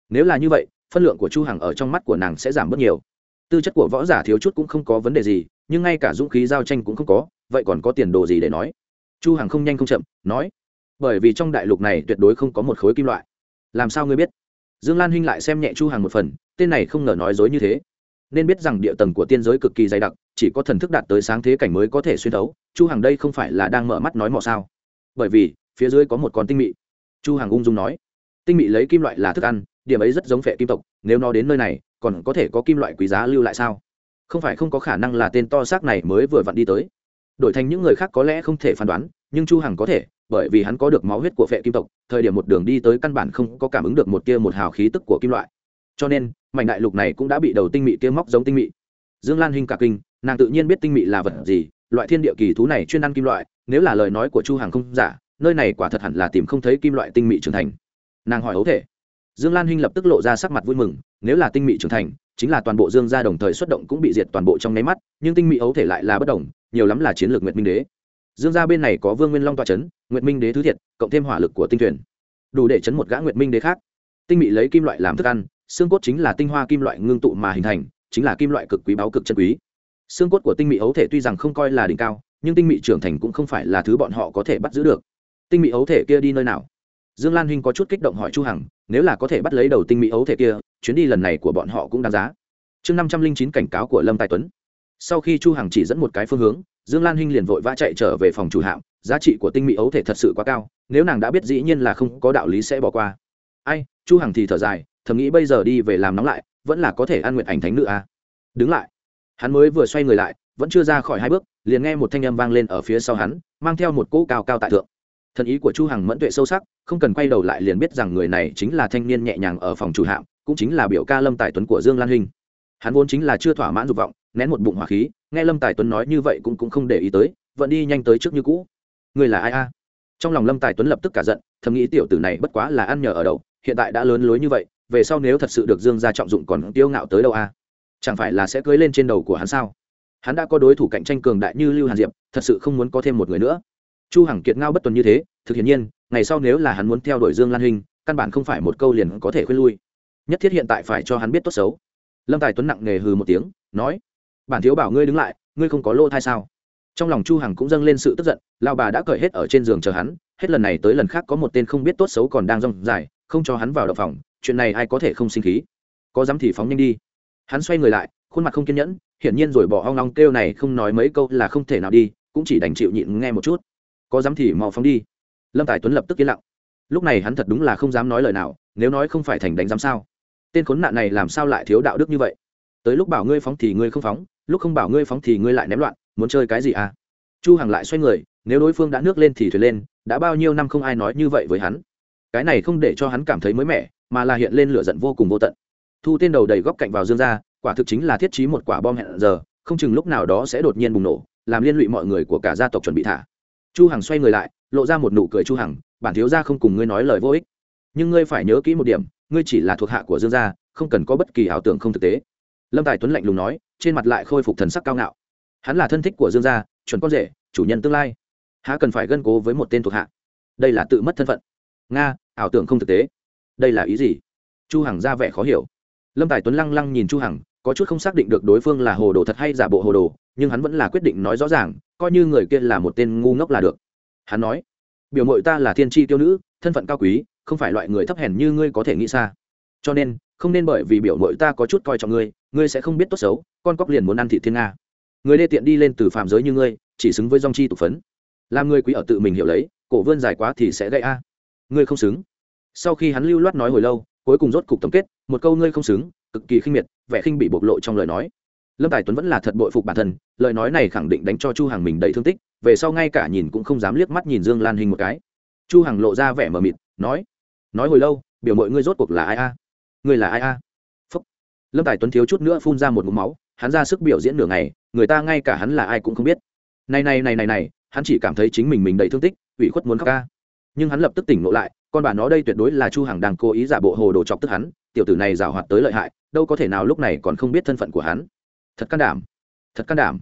Nếu là như vậy, phân lượng của chu hằng ở trong mắt của nàng sẽ giảm bớt nhiều. Tư chất của võ giả thiếu chút cũng không có vấn đề gì, nhưng ngay cả dũng khí giao tranh cũng không có, vậy còn có tiền đồ gì để nói? Chu hằng không nhanh không chậm, nói bởi vì trong đại lục này tuyệt đối không có một khối kim loại. Làm sao ngươi biết? Dương lan huynh lại xem nhẹ chu hằng một phần, tên này không ngờ nói dối như thế. Nên biết rằng địa tầng của tiên giới cực kỳ dày đặc, chỉ có thần thức đạt tới sáng thế cảnh mới có thể xuyên thấu, chu hằng đây không phải là đang mở mắt nói mọ sao? Bởi vì, phía dưới có một con tinh mị. Chu hằng ung dung nói, tinh mị lấy kim loại là thức ăn, điểm ấy rất giống phệ kim tộc, nếu nó đến nơi này, còn có thể có kim loại quý giá lưu lại sao? Không phải không có khả năng là tên to xác này mới vừa vặn đi tới. Đổi thành những người khác có lẽ không thể phán đoán, nhưng chu hằng có thể bởi vì hắn có được máu huyết của phệ kim tộc, thời điểm một đường đi tới căn bản không có cảm ứng được một kia một hào khí tức của kim loại. Cho nên, mảnh đại lục này cũng đã bị đầu tinh mị kia móc giống tinh mị. Dương lan hình cả kinh, nàng tự nhiên biết tinh mị là vật gì, loại thiên địa kỳ thú này chuyên ăn kim loại, nếu là lời nói của chu hàng không giả, nơi này quả thật hẳn là tìm không thấy kim loại tinh mị trưởng thành. Nàng hỏi ấu thể. Dương lan hinh lập tức lộ ra sắc mặt vui mừng, nếu là tinh mị trưởng thành, chính là toàn bộ dương gia đồng thời xuất động cũng bị diệt toàn bộ trong nháy mắt, nhưng tinh mị ấu thể lại là bất đồng, nhiều lắm là chiến lược nguyệt minh đế dương gia bên này có vương nguyên long tọa c h ấ n nguyệt minh đế thứ thiệt, cộng thêm hỏa lực của tinh thuyền. Đủ để chấn một gã nguyệt minh đế khác. Tinh mị lấy kim loại làm thức ăn, xương cốt chính là tinh hoa kim loại ngưng tụ mà hình thành, chính là kim loại cực quý báu cực chân quý. Xương cốt của tinh mị ấu thể tuy rằng không coi là đỉnh cao, nhưng tinh mị trưởng thành cũng không phải là thứ bọn họ có thể bắt giữ được. Tinh mị ấu thể kia đi nơi nào? Dương lan huynh có chút kích động hỏi chu hằng, nếu là có thể bắt lấy đầu tinh mỹ ấu thể kia, chuyến đi lần này của bọn họ cũng đáng giá. Chương năm trăm linh chín cảnh cáo của lâm tài tuấn sau khi chu hằng chỉ dẫn một cái phương hướng, dương lan hinh liền vội vã chạy trở về phòng chủ hạm, giá trị của tinh mỹ ấu thể thật sự quá cao, nếu nàng đã biết dĩ nhiên là không có đạo lý sẽ bỏ qua. Ai, chu hằng thì thở dài, thầm nghĩ bây giờ đi về làm nóng lại, vẫn là có thể ăn nguyện ảnh thánh nữ à. đứng lại. Hắn mới vừa xoay người lại, vẫn chưa ra khỏi hai bước, liền nghe một thanh âm vang lên ở phía sau hắn, mang theo một cỗ cao cao tại thượng. Thần ý của chu hằng mẫn tuệ sâu sắc, không cần quay đầu lại liền biết rằng người này chính là thanh niên nhẹ nhàng ở phòng chủ hạm, cũng chính là biểu ca lâm tài tuấn của dương lan hình hắn vốn chính là chưa thỏa mãn dục vọng nén một bụng hỏa khí, nghe lâm tài tuấn nói như vậy cũng cũng không để ý tới, vẫn đi nhanh tới trước như cũ. Người là ai a? Trong lòng lâm tài tuấn lập tức cả giận, thầm nghĩ tiểu tử này bất quá là ăn nhờ ở đậu, hiện tại đã lớn lối như vậy, về sau nếu thật sự được dương gia trọng dụng còn tiêu ngạo tới đâu a? Chẳng phải là sẽ cưới lên trên đầu của hắn sao? Hắn đã có đối thủ cạnh tranh cường đại như lưu hàn diệp, thật sự không muốn có thêm một người nữa. Chu hằng kiệt ngao bất tuần như thế, thực hiện nhiên, ngày sau nếu là hắn muốn theo đuổi dương lan hình, căn bản không phải một câu liền có thể khuyên lui. Nhất thiết hiện tại phải cho hắn biết tốt xấu. Lâm tài tuấn nặng nề hừ một tiếng, nói bản thiếu bảo ngươi đứng lại, ngươi không có lô thai sao? Trong lòng chu hằng cũng dâng lên sự tức giận lao bà đã cởi hết ở trên giường chờ hắn, hết lần này tới lần khác có một tên không biết tốt xấu còn đang rong dài, không cho hắn vào đậu phòng, chuyện này ai có thể không sinh khí? Có dám thì phóng nhanh đi. Hắn xoay người lại, khuôn mặt không kiên nhẫn, hiển nhiên rồi bỏ hoang long kêu này không nói mấy câu là không thể nào đi, cũng chỉ đành chịu nhịn nghe một chút. Có dám thì mau phóng đi. Lâm tài tuấn lập tức yên lặng. Lúc này hắn thật đúng là không dám nói lời nào, nếu nói không phải thành đánh giám sao? Tên khốn nạn này làm sao lại thiếu đạo đức như vậy? Tới lúc bảo ngươi phóng thì ngươi không phóng lúc không bảo ngươi phóng thì ngươi lại ném loạn, muốn chơi cái gì à? Chu hằng lại xoay người, nếu đối phương đã nước lên thì thuyền lên, đã bao nhiêu năm không ai nói như vậy với hắn. Cái này không để cho hắn cảm thấy mới mẻ, mà là hiện lên lửa giận vô cùng vô tận. Thu tên đầu đầy góc cạnh vào dương ra, quả thực chính là thiết trí một quả bom hẹn giờ, không chừng lúc nào đó sẽ đột nhiên bùng nổ, làm liên lụy mọi người của cả gia tộc chuẩn bị thả. Chu hằng xoay người lại, lộ ra một nụ cười chu hằng, bản thiếu gia không cùng ngươi nói lời vô ích. Nhưng ngươi phải nhớ kỹ một điểm, ngươi chỉ là thuộc hạ của dương gia, không cần có bất kỳ ảo tưởng không thực tế lâm tài tuấn lạnh lùng nói, trên mặt lại khôi phục thần sắc cao ngạo. Hắn là thân thích của dương gia, chuẩn con rể, chủ nhân tương lai. Há cần phải gân cố với một tên thuộc hạ? Đây là tự mất thân phận. Nga, ảo tưởng không thực tế. Đây là ý gì? Chu hằng ra vẻ khó hiểu. Lâm tài tuấn lăng lăng nhìn chu hằng, có chút không xác định được đối phương là hồ đồ thật hay giả bộ hồ đồ, nhưng hắn vẫn là quyết định nói rõ ràng, coi như người kia là một tên ngu ngốc là được. Hắn nói, biểu mội ta là thiên tri tiêu nữ, thân phận cao quý, không phải loại người thấp hèn như ngươi có thể nghĩ xa. Cho nên không nên bởi vì biểu mội ta có chút coi trọng ngươi ngươi sẽ không biết tốt xấu, con cóc liền muốn ăn thị thiên nga. Người đê tiện đi lên từ phàm giới như ngươi, chỉ xứng với dòng chi tục phấn. Làm người quý ở tự mình hiểu lấy, cổ vươn dài quá thì sẽ gây a. Ngươi không xứng. Sau khi hắn lưu loát nói hồi lâu, cuối cùng rốt cục tổng kết, một câu ngươi không xứng, cực kỳ khinh miệt, vẻ khinh bị bộc lộ trong lời nói. Lâm tài tuấn vẫn là thật bội phục bản thân, lời nói này khẳng định đánh cho chu hằng mình đầy thương tích, về sau ngay cả nhìn cũng không dám liếc mắt nhìn dương lan hình một cái. Chu hằng lộ ra vẻ mờ mịt, nói nói hồi lâu, biểu mọi ngươi rốt cuộc là ai a? Ngươi là ai a? Phúc. lâm tài tuấn thiếu chút nữa phun ra một ngụm máu, hắn ra sức biểu diễn nửa ngày, người ta ngay cả hắn là ai cũng không biết. Này này này này này, hắn chỉ cảm thấy chính mình mình đầy thương tích, ủy khuất muốn khóc ca. Nhưng hắn lập tức tỉnh ngộ lại, con bà nó đây tuyệt đối là chu hằng đang cố ý giả bộ hồ đồ chọc tức hắn, tiểu tử này giảo hoạt tới lợi hại, đâu có thể nào lúc này còn không biết thân phận của hắn. Thật can đảm, thật can đảm.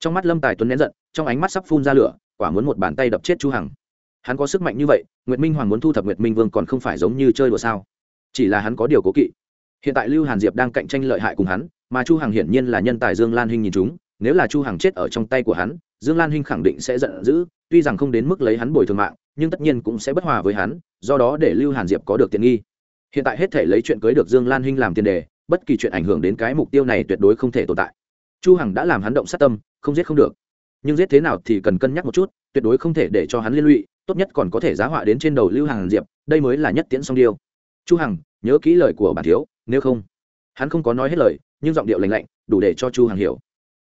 Trong mắt lâm tài tuấn nén giận, trong ánh mắt sắp phun ra lửa, quả muốn một bàn tay đập chết chu hằng. Hắn có sức mạnh như vậy, nguyệt minh hoàng muốn thu thập nguyệt minh vương còn không phải giống như chơi đùa sao? Chỉ là hắn có điều cố kỵ. Hiện tại lưu hàn diệp đang cạnh tranh lợi hại cùng hắn, mà chu hằng hiển nhiên là nhân tài dương lan hinh nhìn chúng, nếu là chu hằng chết ở trong tay của hắn, dương lan hinh khẳng định sẽ giận dữ, tuy rằng không đến mức lấy hắn bồi thường mạng, nhưng tất nhiên cũng sẽ bất hòa với hắn, do đó để lưu hàn diệp có được tiện nghi. Hiện tại hết thể lấy chuyện cưới được dương lan hinh làm tiền đề, bất kỳ chuyện ảnh hưởng đến cái mục tiêu này tuyệt đối không thể tồn tại. Chu hằng đã làm hắn động sát tâm, không giết không được. Nhưng giết thế nào thì cần cân nhắc một chút, tuyệt đối không thể để cho hắn liên lụy, tốt nhất còn có thể giá họa đến trên đầu lưu hàn diệp, đây mới là nhất tiễn song điêu chu hằng, nhớ kỹ lời của bản thiếu, nếu không. Hắn không có nói hết lời, nhưng giọng điệu lạnh lạnh, đủ để cho chu hằng hiểu.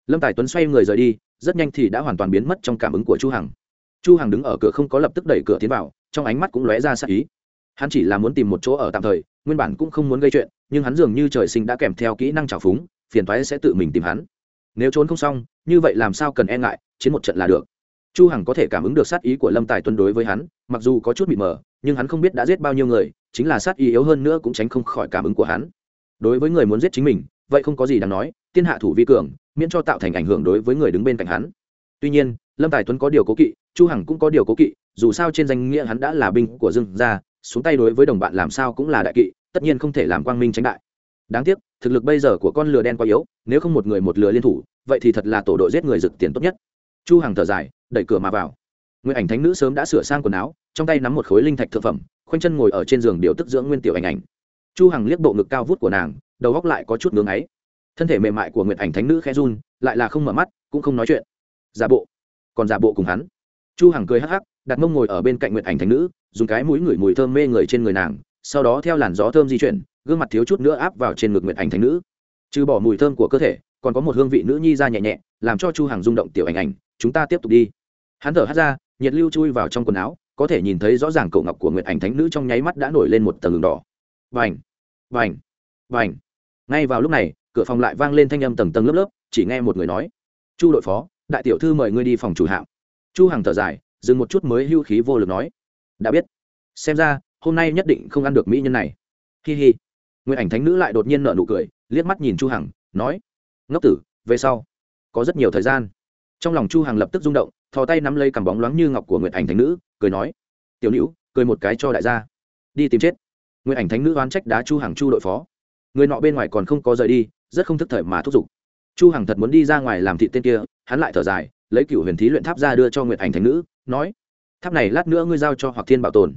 Lâm tài tuấn xoay người rời đi, rất nhanh thì đã hoàn toàn biến mất trong cảm ứng của chu hằng. Chu hằng đứng ở cửa không có lập tức đẩy cửa tiến vào, trong ánh mắt cũng lóe ra sắc ý. Hắn chỉ là muốn tìm một chỗ ở tạm thời, nguyên bản cũng không muốn gây chuyện, nhưng hắn dường như trời sinh đã kèm theo kỹ năng trào phúng, phiền toái sẽ tự mình tìm hắn. Nếu trốn không xong, như vậy làm sao cần e ngại, chiến một trận là được. Chu hằng có thể cảm ứng được sát ý của lâm tài tuân đối với hắn, mặc dù có chút bị mờ, nhưng hắn không biết đã giết bao nhiêu người chính là sát y yếu hơn nữa cũng tránh không khỏi cảm ứng của hắn. Đối với người muốn giết chính mình, vậy không có gì đáng nói, tiên hạ thủ vi cường, miễn cho tạo thành ảnh hưởng đối với người đứng bên cạnh hắn. Tuy nhiên, lâm tài tuấn có điều cố kỵ, chu hằng cũng có điều cố kỵ, dù sao trên danh nghĩa hắn đã là binh của dương gia, xuống tay đối với đồng bạn làm sao cũng là đại kỵ, tất nhiên không thể làm quang minh tránh đại. Đáng tiếc, thực lực bây giờ của con lừa đen quá yếu, nếu không một người một lừa liên thủ, vậy thì thật là tổ đội giết người rực tiền tốt nhất. Chu hằng thở dài, đẩy cửa mà vào. Nguyên ảnh thánh nữ sớm đã sửa sang quần áo, trong tay nắm một khối linh thạch thượng phẩm khoanh chân ngồi ở trên giường điều tức dưỡng nguyên tiểu ảnh ảnh. Chu hằng liếc bộ ngực cao vút của nàng, đầu góc lại có chút ngưỡng ấy thân thể mềm mại của nguyệt ảnh thánh nữ khẽ run, lại là không mở mắt, cũng không nói chuyện. Giả bộ. Còn giả bộ cùng hắn. Chu hằng cười hắc hắc, đặt mông ngồi ở bên cạnh nguyệt ảnh thánh nữ, dùng cái mũi ngửi mùi thơm mê người trên người nàng, sau đó theo làn gió thơm di chuyển, gương mặt thiếu chút nữa áp vào trên ngực nguyệt ảnh thánh nữ. Trừ bỏ mùi thơm của cơ thể, còn có một hương vị nữ nhi ra nhẹ nhẹ, làm cho chu hằng rung động tiểu ảnh ảnh, chúng ta tiếp tục đi. Hắn thở hắt ra, nhiệt lưu chui vào trong quần áo có thể nhìn thấy rõ ràng cậu ngọc của nguyệt ảnh thánh nữ trong nháy mắt đã nổi lên một tầng đường đỏ. Vành vành vành. Ngay vào lúc này, cửa phòng lại vang lên thanh âm tầng tầng lớp lớp, chỉ nghe một người nói, chu đội phó, đại tiểu thư mời ngươi đi phòng chủ hạm. Chu hằng thở dài, dừng một chút mới hưu khí vô lực nói, đã biết. Xem ra, hôm nay nhất định không ăn được mỹ nhân này. Hi hi. Nguyệt ảnh thánh nữ lại đột nhiên nở nụ cười, liếc mắt nhìn chu hằng, nói, ngốc tử, về sau, có rất nhiều thời gian. Trong lòng chu hằng lập tức rung động thò tay nắm lấy cằm bóng loáng như ngọc của nguyệt ảnh thánh nữ, cười nói, tiểu nữ cười một cái cho đại gia. Đi tìm chết. Nguyệt ảnh thánh nữ oán trách đá chu hằng chu đội phó. Người nọ bên ngoài còn không có rời đi, rất không thức thời mà thúc giục. Chu hằng thật muốn đi ra ngoài làm thị tên kia, hắn lại thở dài, lấy cựu huyền thí luyện tháp ra đưa cho nguyệt ảnh thánh nữ, nói, tháp này lát nữa ngươi giao cho hoặc thiên bảo tồn.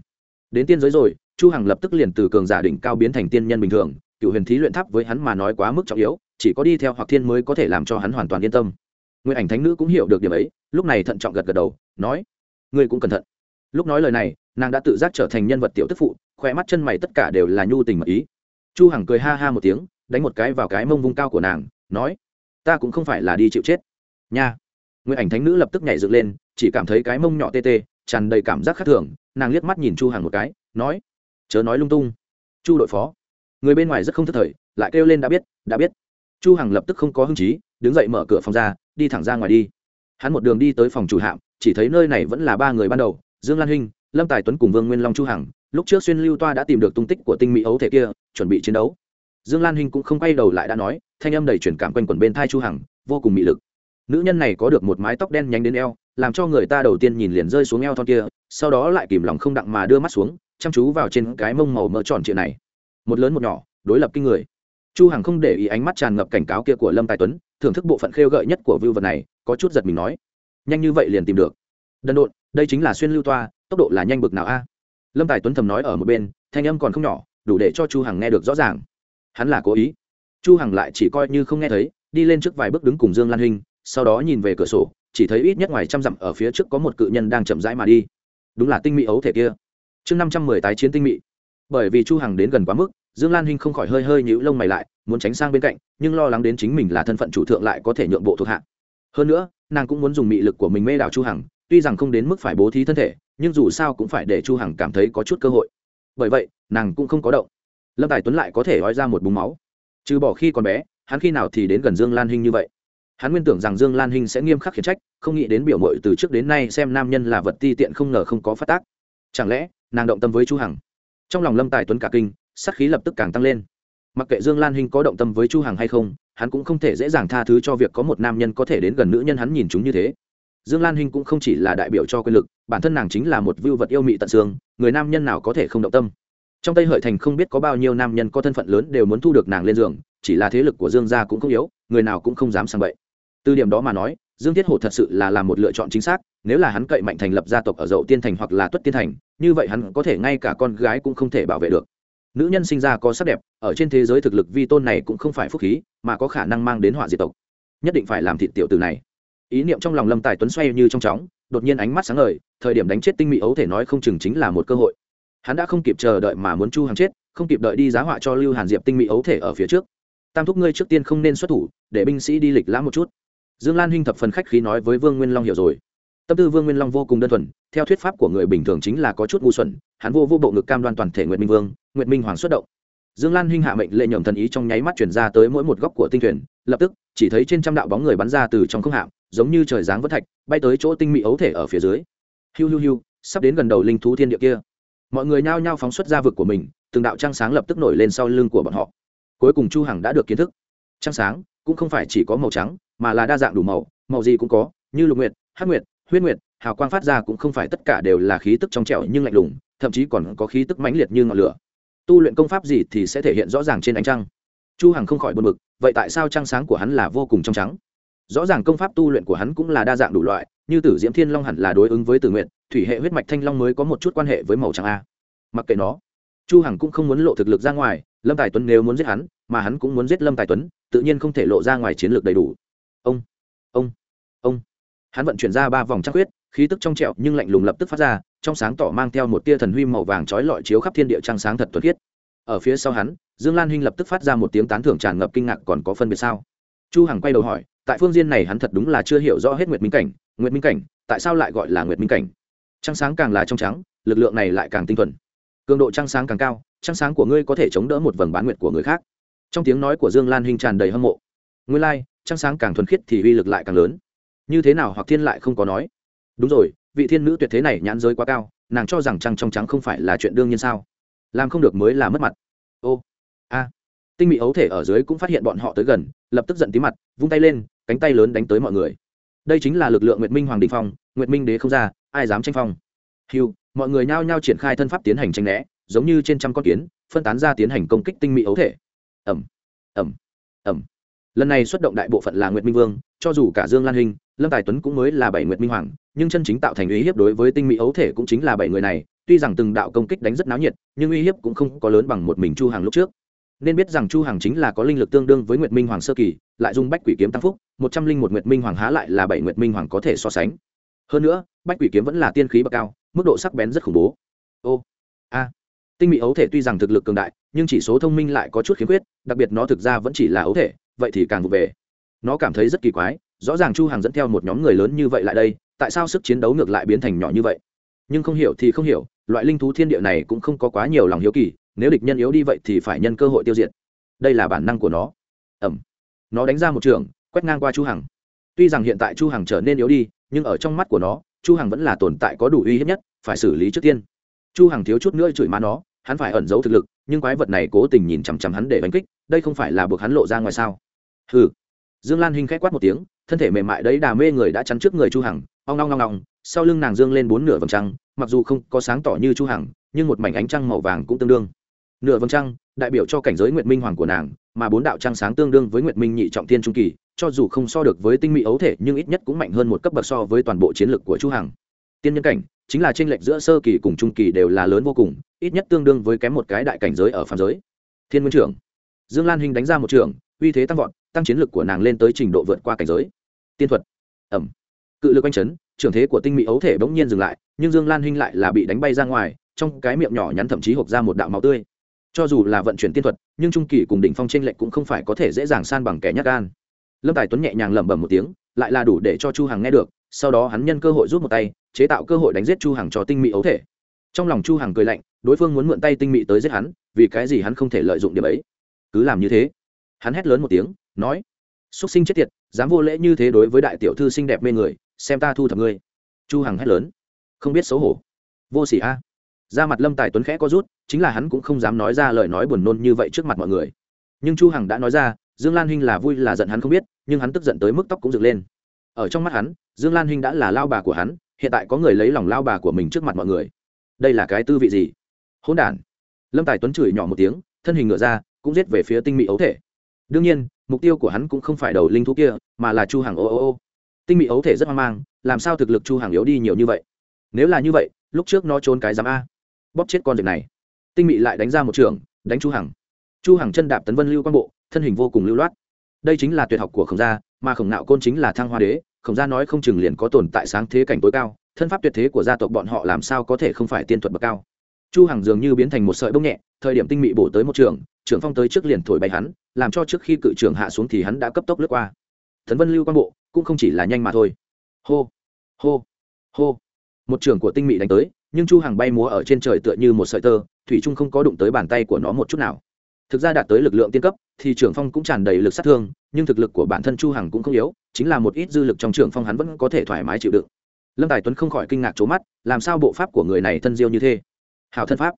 Đến tiên giới rồi, chu hằng lập tức liền từ cường giả đỉnh cao biến thành tiên nhân bình thường, cựu huyền thí luyện tháp với hắn mà nói quá mức trọng yếu, chỉ có đi theo hoặc thiên mới có thể làm cho hắn hoàn toàn yên tâm nguyên ảnh thánh nữ cũng hiểu được điểm ấy, lúc này thận trọng gật gật đầu, nói, ngươi cũng cẩn thận. Lúc nói lời này, nàng đã tự giác trở thành nhân vật tiểu tức phụ khoe mắt chân mày tất cả đều là nhu tình mật ý. Chu hằng cười ha ha một tiếng, đánh một cái vào cái mông vung cao của nàng, nói, ta cũng không phải là đi chịu chết. Nha. Nguyên ảnh thánh nữ lập tức nhảy dựng lên, chỉ cảm thấy cái mông nhỏ tê tê, tràn đầy cảm giác khác thường, nàng liếc mắt nhìn chu hằng một cái, nói, chớ nói lung tung. Chu đội phó. Người bên ngoài rất không thất thời, lại kêu lên, đã biết đã biết. Chu hằng lập tức không có hứng chí đứng dậy mở cửa phòng ra, đi thẳng ra ngoài đi. Hắn một đường đi tới phòng chủ hạm, chỉ thấy nơi này vẫn là ba người ban đầu, dương lan hinh, lâm tài tuấn cùng vương nguyên long chu hằng. Lúc trước xuyên lưu toa đã tìm được tung tích của tinh mỹ ấu thể kia, chuẩn bị chiến đấu. Dương lan hinh cũng không quay đầu lại đã nói, thanh âm đầy chuyển cảm quanh quẩn bên thai chu hằng, vô cùng mị lực. Nữ nhân này có được một mái tóc đen nhánh đến eo, làm cho người ta đầu tiên nhìn liền rơi xuống eo thon kia, sau đó lại kìm lòng không đặng mà đưa mắt xuống, chăm chú vào trên cái mông màu mỡ tròn trịa này. Một lớn một nhỏ, đối lập kinh người. Chu hằng không để ý ánh mắt tràn ngập cảnh cáo kia của lâm tài tuấn thưởng thức bộ phận khêu gợi nhất của vưu vật này, có chút giật mình nói. Nhanh như vậy liền tìm được. Đần độn, đây chính là xuyên lưu toa, tốc độ là nhanh bực nào a? Lâm tài tuấn thầm nói ở một bên, thanh âm còn không nhỏ, đủ để cho chu hằng nghe được rõ ràng. Hắn là cố ý. Chu hằng lại chỉ coi như không nghe thấy, đi lên trước vài bước đứng cùng dương lan hình sau đó nhìn về cửa sổ, chỉ thấy ít nhất ngoài trăm dặm ở phía trước có một cự nhân đang chậm rãi mà đi. Đúng là tinh mỹ ấu thể kia. Chương năm trăm mười tái chiến tinh mỹ. Bởi vì chu hằng đến gần quá mức dương lan hinh không khỏi hơi hơi nhíu lông mày lại, muốn tránh sang bên cạnh, nhưng lo lắng đến chính mình là thân phận chủ thượng lại có thể nhượng bộ thuộc hạ. Hơn nữa, nàng cũng muốn dùng mị lực của mình mê đảo chu hằng, tuy rằng không đến mức phải bố thí thân thể, nhưng dù sao cũng phải để chu hằng cảm thấy có chút cơ hội. Bởi vậy, nàng cũng không có động. Lâm tài tuấn lại có thể ói ra một búng máu. Trừ bỏ khi còn bé, hắn khi nào thì đến gần dương lan hinh như vậy? Hắn nguyên tưởng rằng dương lan hinh sẽ nghiêm khắc khiển trách, không nghĩ đến biểu mội từ trước đến nay xem nam nhân là vật ti tiện không ngờ không có phát tác. Chẳng lẽ, nàng động tâm với chu hằng? Trong lòng lâm tài tuấn cả kinh sát khí lập tức càng tăng lên. Mặc kệ dương lan hinh có động tâm với chu hằng hay không, hắn cũng không thể dễ dàng tha thứ cho việc có một nam nhân có thể đến gần nữ nhân hắn nhìn chúng như thế. Dương lan hinh cũng không chỉ là đại biểu cho quyền lực, bản thân nàng chính là một vưu vật yêu mị tận xương, người nam nhân nào có thể không động tâm. Trong tây hợi thành không biết có bao nhiêu nam nhân có thân phận lớn đều muốn thu được nàng lên giường, chỉ là thế lực của dương gia cũng không yếu, người nào cũng không dám sang bậy. Từ điểm đó mà nói, dương thiết hổ thật sự là làm một lựa chọn chính xác, nếu là hắn cậy mạnh thành lập gia tộc ở dậu tiên thành hoặc là tuất tiên thành, như vậy hắn có thể ngay cả con gái cũng không thể bảo vệ được nữ nhân sinh ra có sắc đẹp, ở trên thế giới thực lực vi tôn này cũng không phải phúc khí, mà có khả năng mang đến họa diệt tộc. Nhất định phải làm thịt tiểu từ này. Ý niệm trong lòng lâm tài tuấn xoay như trong chóng, đột nhiên ánh mắt sáng ngời, thời điểm đánh chết tinh mỹ ấu thể nói không chừng chính là một cơ hội. Hắn đã không kịp chờ đợi mà muốn chu hàng chết, không kịp đợi đi giá họa cho lưu hàn diệp tinh mỹ ấu thể ở phía trước. Tam thúc ngươi trước tiên không nên xuất thủ, để binh sĩ đi lịch lãm một chút. Dương lan hinh thập phần khách khí nói với vương nguyên long hiểu rồi. Tâm tư vương nguyên long vô cùng đơn thuần, theo thuyết pháp của người bình thường chính là có chút ngu xuẩn hắn vô vô bộ ngực cam đoan toàn thể nguyệt minh vương, nguyệt minh hoàng xuất động. Dương lan hinh hạ mệnh lệ nhầm thần ý trong nháy mắt chuyển ra tới mỗi một góc của tinh thuyền, lập tức, chỉ thấy trên trăm đạo bóng người bắn ra từ trong không hạm, giống như trời giáng vất thạch, bay tới chỗ tinh mỹ ấu thể ở phía dưới. Hiu hiu hiu, sắp đến gần đầu linh thú thiên địa kia. Mọi người nhao nhao phóng xuất ra vực của mình, từng đạo trăng sáng lập tức nổi lên sau lưng của bọn họ. Cuối cùng chu hằng đã được kiến thức. Trăng sáng cũng không phải chỉ có màu trắng, mà là đa dạng đủ màu màu gì cũng có, như lục nguyệt, hắc nguyệt, huyết nguyệt, hào quang phát ra cũng không phải tất cả đều là khí tức trong trẻo nhưng lạnh lùng thậm chí còn có khí tức mãnh liệt như ngọn lửa. Tu luyện công pháp gì thì sẽ thể hiện rõ ràng trên ánh trăng. Chu hằng không khỏi buồn bực, vậy tại sao trăng sáng của hắn là vô cùng trong trắng? Rõ ràng công pháp tu luyện của hắn cũng là đa dạng đủ loại, như tử diễm thiên long hẳn là đối ứng với tử nguyện thủy hệ huyết mạch thanh long mới có một chút quan hệ với màu trắng a. Mặc kệ nó, chu hằng cũng không muốn lộ thực lực ra ngoài, lâm tài tuấn nếu muốn giết hắn, mà hắn cũng muốn giết lâm tài tuấn, tự nhiên không thể lộ ra ngoài chiến lược đầy đủ. Ông ông ông. Hắn vận chuyển ra ba vòng trăng huyết khí tức trong trẹo nhưng lạnh lùng lập tức phát ra trong sáng tỏ mang theo một tia thần huy màu vàng trói lọi chiếu khắp thiên địa trăng sáng thật tuật thiết ở phía sau hắn dương lan hinh lập tức phát ra một tiếng tán thưởng tràn ngập kinh ngạc còn có phân biệt sao? Chu hằng quay đầu hỏi tại phương diên này hắn thật đúng là chưa hiểu rõ hết nguyệt minh cảnh nguyệt minh cảnh tại sao lại gọi là nguyệt minh cảnh? Trăng sáng càng là trong trắng lực lượng này lại càng tinh thuần. Cường độ trăng sáng càng cao trăng sáng của ngươi có thể chống đỡ một vầng bán nguyệt của người khác. Trong tiếng nói của dương lan hinh tràn đầy hâm mộ. Nguyên lai、like, trăng sáng càng thuần khiết thì uy lực lại càng lớn. Như thế nào hoặc thiên lại không có nói? Đúng rồi, vị thiên nữ tuyệt thế này nhãn giới quá cao, nàng cho rằng trăng trong trắng không phải là chuyện đương nhiên sao? Làm không được mới là mất mặt. Ô, a. Tinh mỹ ấu thể ở dưới cũng phát hiện bọn họ tới gần, lập tức giận tí mặt, vung tay lên, cánh tay lớn đánh tới mọi người. Đây chính là lực lượng nguyệt minh hoàng đình phong, nguyệt minh đế không ra, ai dám tranh phong? Hiu mọi người nhao nhao triển khai thân pháp tiến hành tranh né, giống như trên trăm con kiến, phân tán ra tiến hành công kích tinh mỹ ấu thể. Ẩm ẩm ẩm lần này xuất động đại bộ phận là nguyệt minh vương, cho dù cả dương lan hình, lâm tài tuấn cũng mới là bảy nguyệt minh hoàng, nhưng chân chính tạo thành uy hiếp đối với tinh mỹ ấu thể cũng chính là bảy người này. Tuy rằng từng đạo công kích đánh rất náo nhiệt, nhưng uy hiếp cũng không có lớn bằng một mình chu hàng lúc trước. Nên biết rằng chu hàng chính là có linh lực tương đương với nguyệt minh hoàng sơ kỳ, lại dùng bách quỷ kiếm tăng phúc, một trăm linh một nguyệt minh hoàng há lại là bảy nguyệt minh hoàng có thể so sánh. Hơn nữa, bách quỷ kiếm vẫn là tiên khí bậc cao, mức độ sắc bén rất khủng bố. Ô, a. Tinh mỹ ấu thể tuy rằng thực lực cường đại, nhưng chỉ số thông minh lại có chút khiếm khuyết, đặc biệt nó thực ra vẫn chỉ là ấu thể vậy thì càng vụ về. Nó cảm thấy rất kỳ quái, rõ ràng chu hàng dẫn theo một nhóm người lớn như vậy lại đây, tại sao sức chiến đấu ngược lại biến thành nhỏ như vậy? Nhưng không hiểu thì không hiểu, loại linh thú thiên địa này cũng không có quá nhiều lòng hiếu kỳ, nếu địch nhân yếu đi vậy thì phải nhân cơ hội tiêu diệt. Đây là bản năng của nó. Ẩm. Nó đánh ra một trường, quét ngang qua chu hằng. Tuy rằng hiện tại chu hằng trở nên yếu đi, nhưng ở trong mắt của nó, chu hằng vẫn là tồn tại có đủ uy hiếp nhất, phải xử lý trước tiên. Chu hằng thiếu chút nữa chửi má nó, hắn phải ẩn giấu thực lực, nhưng quái vật này cố tình nhìn chằm chằm hắn để đánh kích, đây không phải là buộc hắn lộ ra ngoài sao? Hừ. Dương lan hinh khẽ quát một tiếng, thân thể mềm mại đấy đà mê người đã chắn trước người chu hằng, ong ong ong ong, sau lưng nàng dương lên bốn nửa vầng trăng, mặc dù không có sáng tỏ như chu hằng, nhưng một mảnh ánh trăng màu vàng cũng tương đương. Nửa vầng trăng, đại biểu cho cảnh giới nguyệt minh hoàng của nàng, mà bốn đạo trăng sáng tương đương với nguyệt minh nhị trọng thiên trung kỳ, cho dù không so được với tinh mỹ ấu thể, nhưng ít nhất cũng mạnh hơn một cấp bậc so với toàn bộ chiến lực của chu hằng. Tiên nhân cảnh, chính là tranh lệch giữa sơ kỳ cùng trung kỳ đều là lớn vô cùng, ít nhất tương đương với kém một cái đại cảnh giới ở phàm giới. Thiên nguyên trưởng. Dương lan hình đánh ra một trường uy thế tăng vọt tăng chiến lực của nàng lên tới trình độ vượt qua cảnh giới. Tiên thuật. Ẩm. Cự lực anh chấn, trưởng thế của tinh mỹ ấu thể bỗng nhiên dừng lại, nhưng dương lan hinh lại là bị đánh bay ra ngoài, trong cái miệng nhỏ nhắn thậm chí hộp ra một đạo máu tươi. Cho dù là vận chuyển tiên thuật, nhưng trung kỳ cùng đỉnh phong tranh lệch cũng không phải có thể dễ dàng san bằng kẻ nhát gan. Lâm tài tuấn nhẹ nhàng lẩm bẩm một tiếng, lại là đủ để cho chu hằng nghe được, sau đó hắn nhân cơ hội rút một tay, chế tạo cơ hội đánh giết chu hằng cho tinh mỹ ấu thể. Trong lòng chu hằng cười lạnh, đối phương muốn mượn tay tinh mỹ tới giết hắn, vì cái gì hắn không thể lợi dụng điểm ấy? Cứ làm như thế. Hắn hét lớn một tiếng nói xuất sinh chết tiệt, dám vô lễ như thế đối với đại tiểu thư xinh đẹp mê người, xem ta thu thập ngươi. Chu hằng hét lớn, không biết xấu hổ. Vô sỉ a. Ra mặt lâm tài tuấn khẽ có rút, chính là hắn cũng không dám nói ra lời nói buồn nôn như vậy trước mặt mọi người. Nhưng chu hằng đã nói ra, dương lan hinh là vui là giận hắn không biết, nhưng hắn tức giận tới mức tóc cũng dựng lên. Ở trong mắt hắn, dương lan hinh đã là lao bà của hắn, hiện tại có người lấy lòng lao bà của mình trước mặt mọi người. Đây là cái tư vị gì? Hỗn đản. Lâm tài tuấn chửi nhỏ một tiếng, thân hình ngựa ra, cũng giết về phía tinh mỹ ấu thể. Đương nhiên mục tiêu của hắn cũng không phải đầu linh thú kia, mà là chu hàng ô ô ô. Tinh mỹ ấu thể rất hoang mang, làm sao thực lực chu hàng yếu đi nhiều như vậy? Nếu là như vậy, lúc trước nó trốn cái giám a. Bóp chết con việc này. Tinh mỹ lại đánh ra một trường, đánh chu hằng. Chu hằng chân đạp tấn vân lưu quang bộ, thân hình vô cùng lưu loát. Đây chính là tuyệt học của khổng gia, mà khổng nạo côn chính là thăng hoa đế, khổng gia nói không chừng liền có tồn tại sáng thế cảnh tối cao, thân pháp tuyệt thế của gia tộc bọn họ làm sao có thể không phải tiên thuật bậc cao. Chu hằng dường như biến thành một sợi bông nhẹ, thời điểm tinh mỹ bổ tới một trường trưởng phong tới trước liền thổi bay hắn, làm cho trước khi cự trưởng hạ xuống thì hắn đã cấp tốc lướt qua. Thần vân lưu quan bộ, cũng không chỉ là nhanh mà thôi. Hô hô hô. Một trường của tinh mỹ đánh tới, nhưng chu Hàng bay múa ở trên trời tựa như một sợi tơ, thủy trung không có đụng tới bàn tay của nó một chút nào. Thực ra đạt tới lực lượng tiên cấp, thì trưởng phong cũng tràn đầy lực sát thương, nhưng thực lực của bản thân chu hằng cũng không yếu, chính là một ít dư lực trong trưởng phong hắn vẫn có thể thoải mái chịu đựng. Lâm tài tuấn không khỏi kinh ngạc trố mắt, làm sao bộ pháp của người này thân diêu như thế? Hảo thân pháp.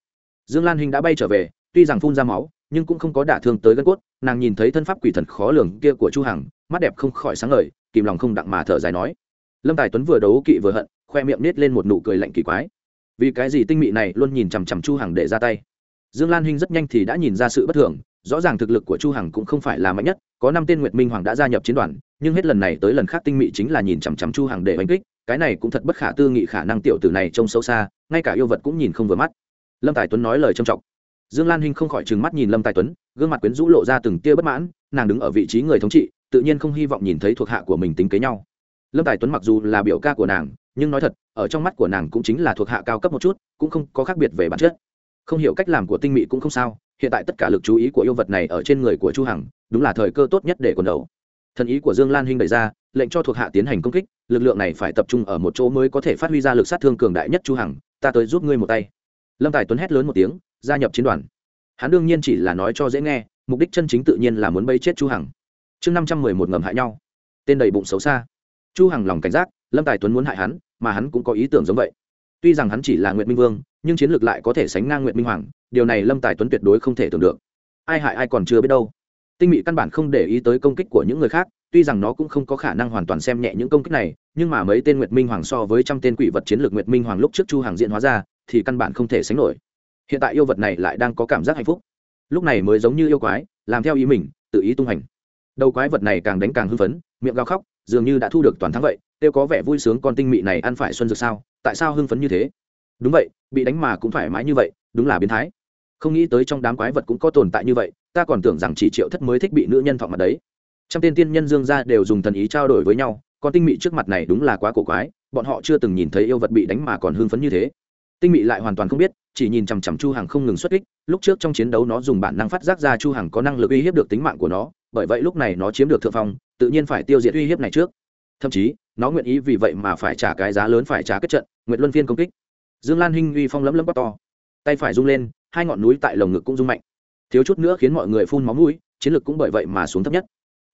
Dương lan hình đã bay trở về, tuy rằng phun ra máu nhưng cũng không có đả thương tới gân cốt, nàng nhìn thấy thân pháp quỷ thần khó lường kia của chu hằng, mắt đẹp không khỏi sáng ngời, kìm lòng không đặng mà thở dài nói. Lâm tài tuấn vừa đấu kỵ vừa hận, khoe miệng nết lên một nụ cười lạnh kỳ quái. Vì cái gì tinh mị này luôn nhìn chằm chằm chu hằng để ra tay? Dương lan hinh rất nhanh thì đã nhìn ra sự bất thường, rõ ràng thực lực của chu hằng cũng không phải là mạnh nhất, có năm tên nguyệt minh hoàng đã gia nhập chiến đoàn, nhưng hết lần này tới lần khác tinh mị chính là nhìn chằm chằm chu hằng để đánh kích, cái này cũng thật bất khả tư nghị khả năng tiểu tử này trông sâu xa, ngay cả yêu vật cũng nhìn không vừa mắt. Lâm tài tuấn nói lời trầm trọng dương lan hinh không khỏi trừng mắt nhìn lâm tài tuấn, gương mặt quyến rũ lộ ra từng tia bất mãn, nàng đứng ở vị trí người thống trị, tự nhiên không hy vọng nhìn thấy thuộc hạ của mình tính kế nhau. Lâm tài tuấn mặc dù là biểu ca của nàng, nhưng nói thật, ở trong mắt của nàng cũng chính là thuộc hạ cao cấp một chút, cũng không có khác biệt về bản chất. Không hiểu cách làm của tinh mị cũng không sao, hiện tại tất cả lực chú ý của yêu vật này ở trên người của chu hằng, đúng là thời cơ tốt nhất để quần đầu. Thần ý của dương lan hinh đẩy ra, lệnh cho thuộc hạ tiến hành công kích, lực lượng này phải tập trung ở một chỗ mới có thể phát huy ra lực sát thương cường đại nhất chu hằng, ta tới giúp ngươi một tay lâm tài tuấn hét lớn một tiếng, gia nhập chiến đoàn. Hắn đương nhiên chỉ là nói cho dễ nghe, mục đích chân chính tự nhiên là muốn bấy chết chu hằng. Chương năm trăm mười một ngầm hại nhau. Tên đầy bụng xấu xa. Chu hằng lòng cảnh giác, lâm tài tuấn muốn hại hắn, mà hắn cũng có ý tưởng giống vậy. Tuy rằng hắn chỉ là nguyệt minh vương, nhưng chiến lược lại có thể sánh ngang nguyệt minh hoàng, điều này lâm tài tuấn tuyệt đối không thể tưởng được. Ai hại ai còn chưa biết đâu. Tinh mỹ căn bản không để ý tới công kích của những người khác, tuy rằng nó cũng không có khả năng hoàn toàn xem nhẹ những công kích này, nhưng mà mấy tên nguyệt minh hoàng so với trăm tên quỷ vật chiến lược nguyệt minh hoàng lúc trước chu hàng diện hóa ra thì căn bản không thể sánh nổi. Hiện tại yêu vật này lại đang có cảm giác hạnh phúc. Lúc này mới giống như yêu quái, làm theo ý mình, tự ý tung hành. Đầu quái vật này càng đánh càng hưng phấn, miệng gào khóc, dường như đã thu được toàn thắng vậy tiêu có vẻ vui sướng con tinh mị này ăn phải xuân dược sao, tại sao hưng phấn như thế? Đúng vậy, bị đánh mà cũng thoải mái như vậy, đúng là biến thái. Không nghĩ tới trong đám quái vật cũng có tồn tại như vậy, ta còn tưởng rằng chỉ triệu thất mới thích bị nữ nhân thọ mặt đấy. Trăm tên tiên nhân dương gia đều dùng thần ý trao đổi với nhau, con tinh mị trước mặt này đúng là quá cổ quái, bọn họ chưa từng nhìn thấy yêu vật bị đánh mà còn hưng phấn như thế tinh mị lại hoàn toàn không biết, chỉ nhìn chằm chằm chu hằng không ngừng xuất kích, lúc trước trong chiến đấu nó dùng bản năng phát giác ra chu hằng có năng lực uy hiếp được tính mạng của nó, bởi vậy lúc này nó chiếm được thượng phong, tự nhiên phải tiêu diệt uy hiếp này trước. Thậm chí, nó nguyện ý vì vậy mà phải trả cái giá lớn phải trả kết trận nguyện luân phiên công kích. Dương lan hinh uy phong lấm lấm quá to. Tay phải rung lên, hai ngọn núi tại lồng ngực cũng rung mạnh. Thiếu chút nữa khiến mọi người phun máu mũi, chiến lược cũng bởi vậy mà xuống thấp nhất.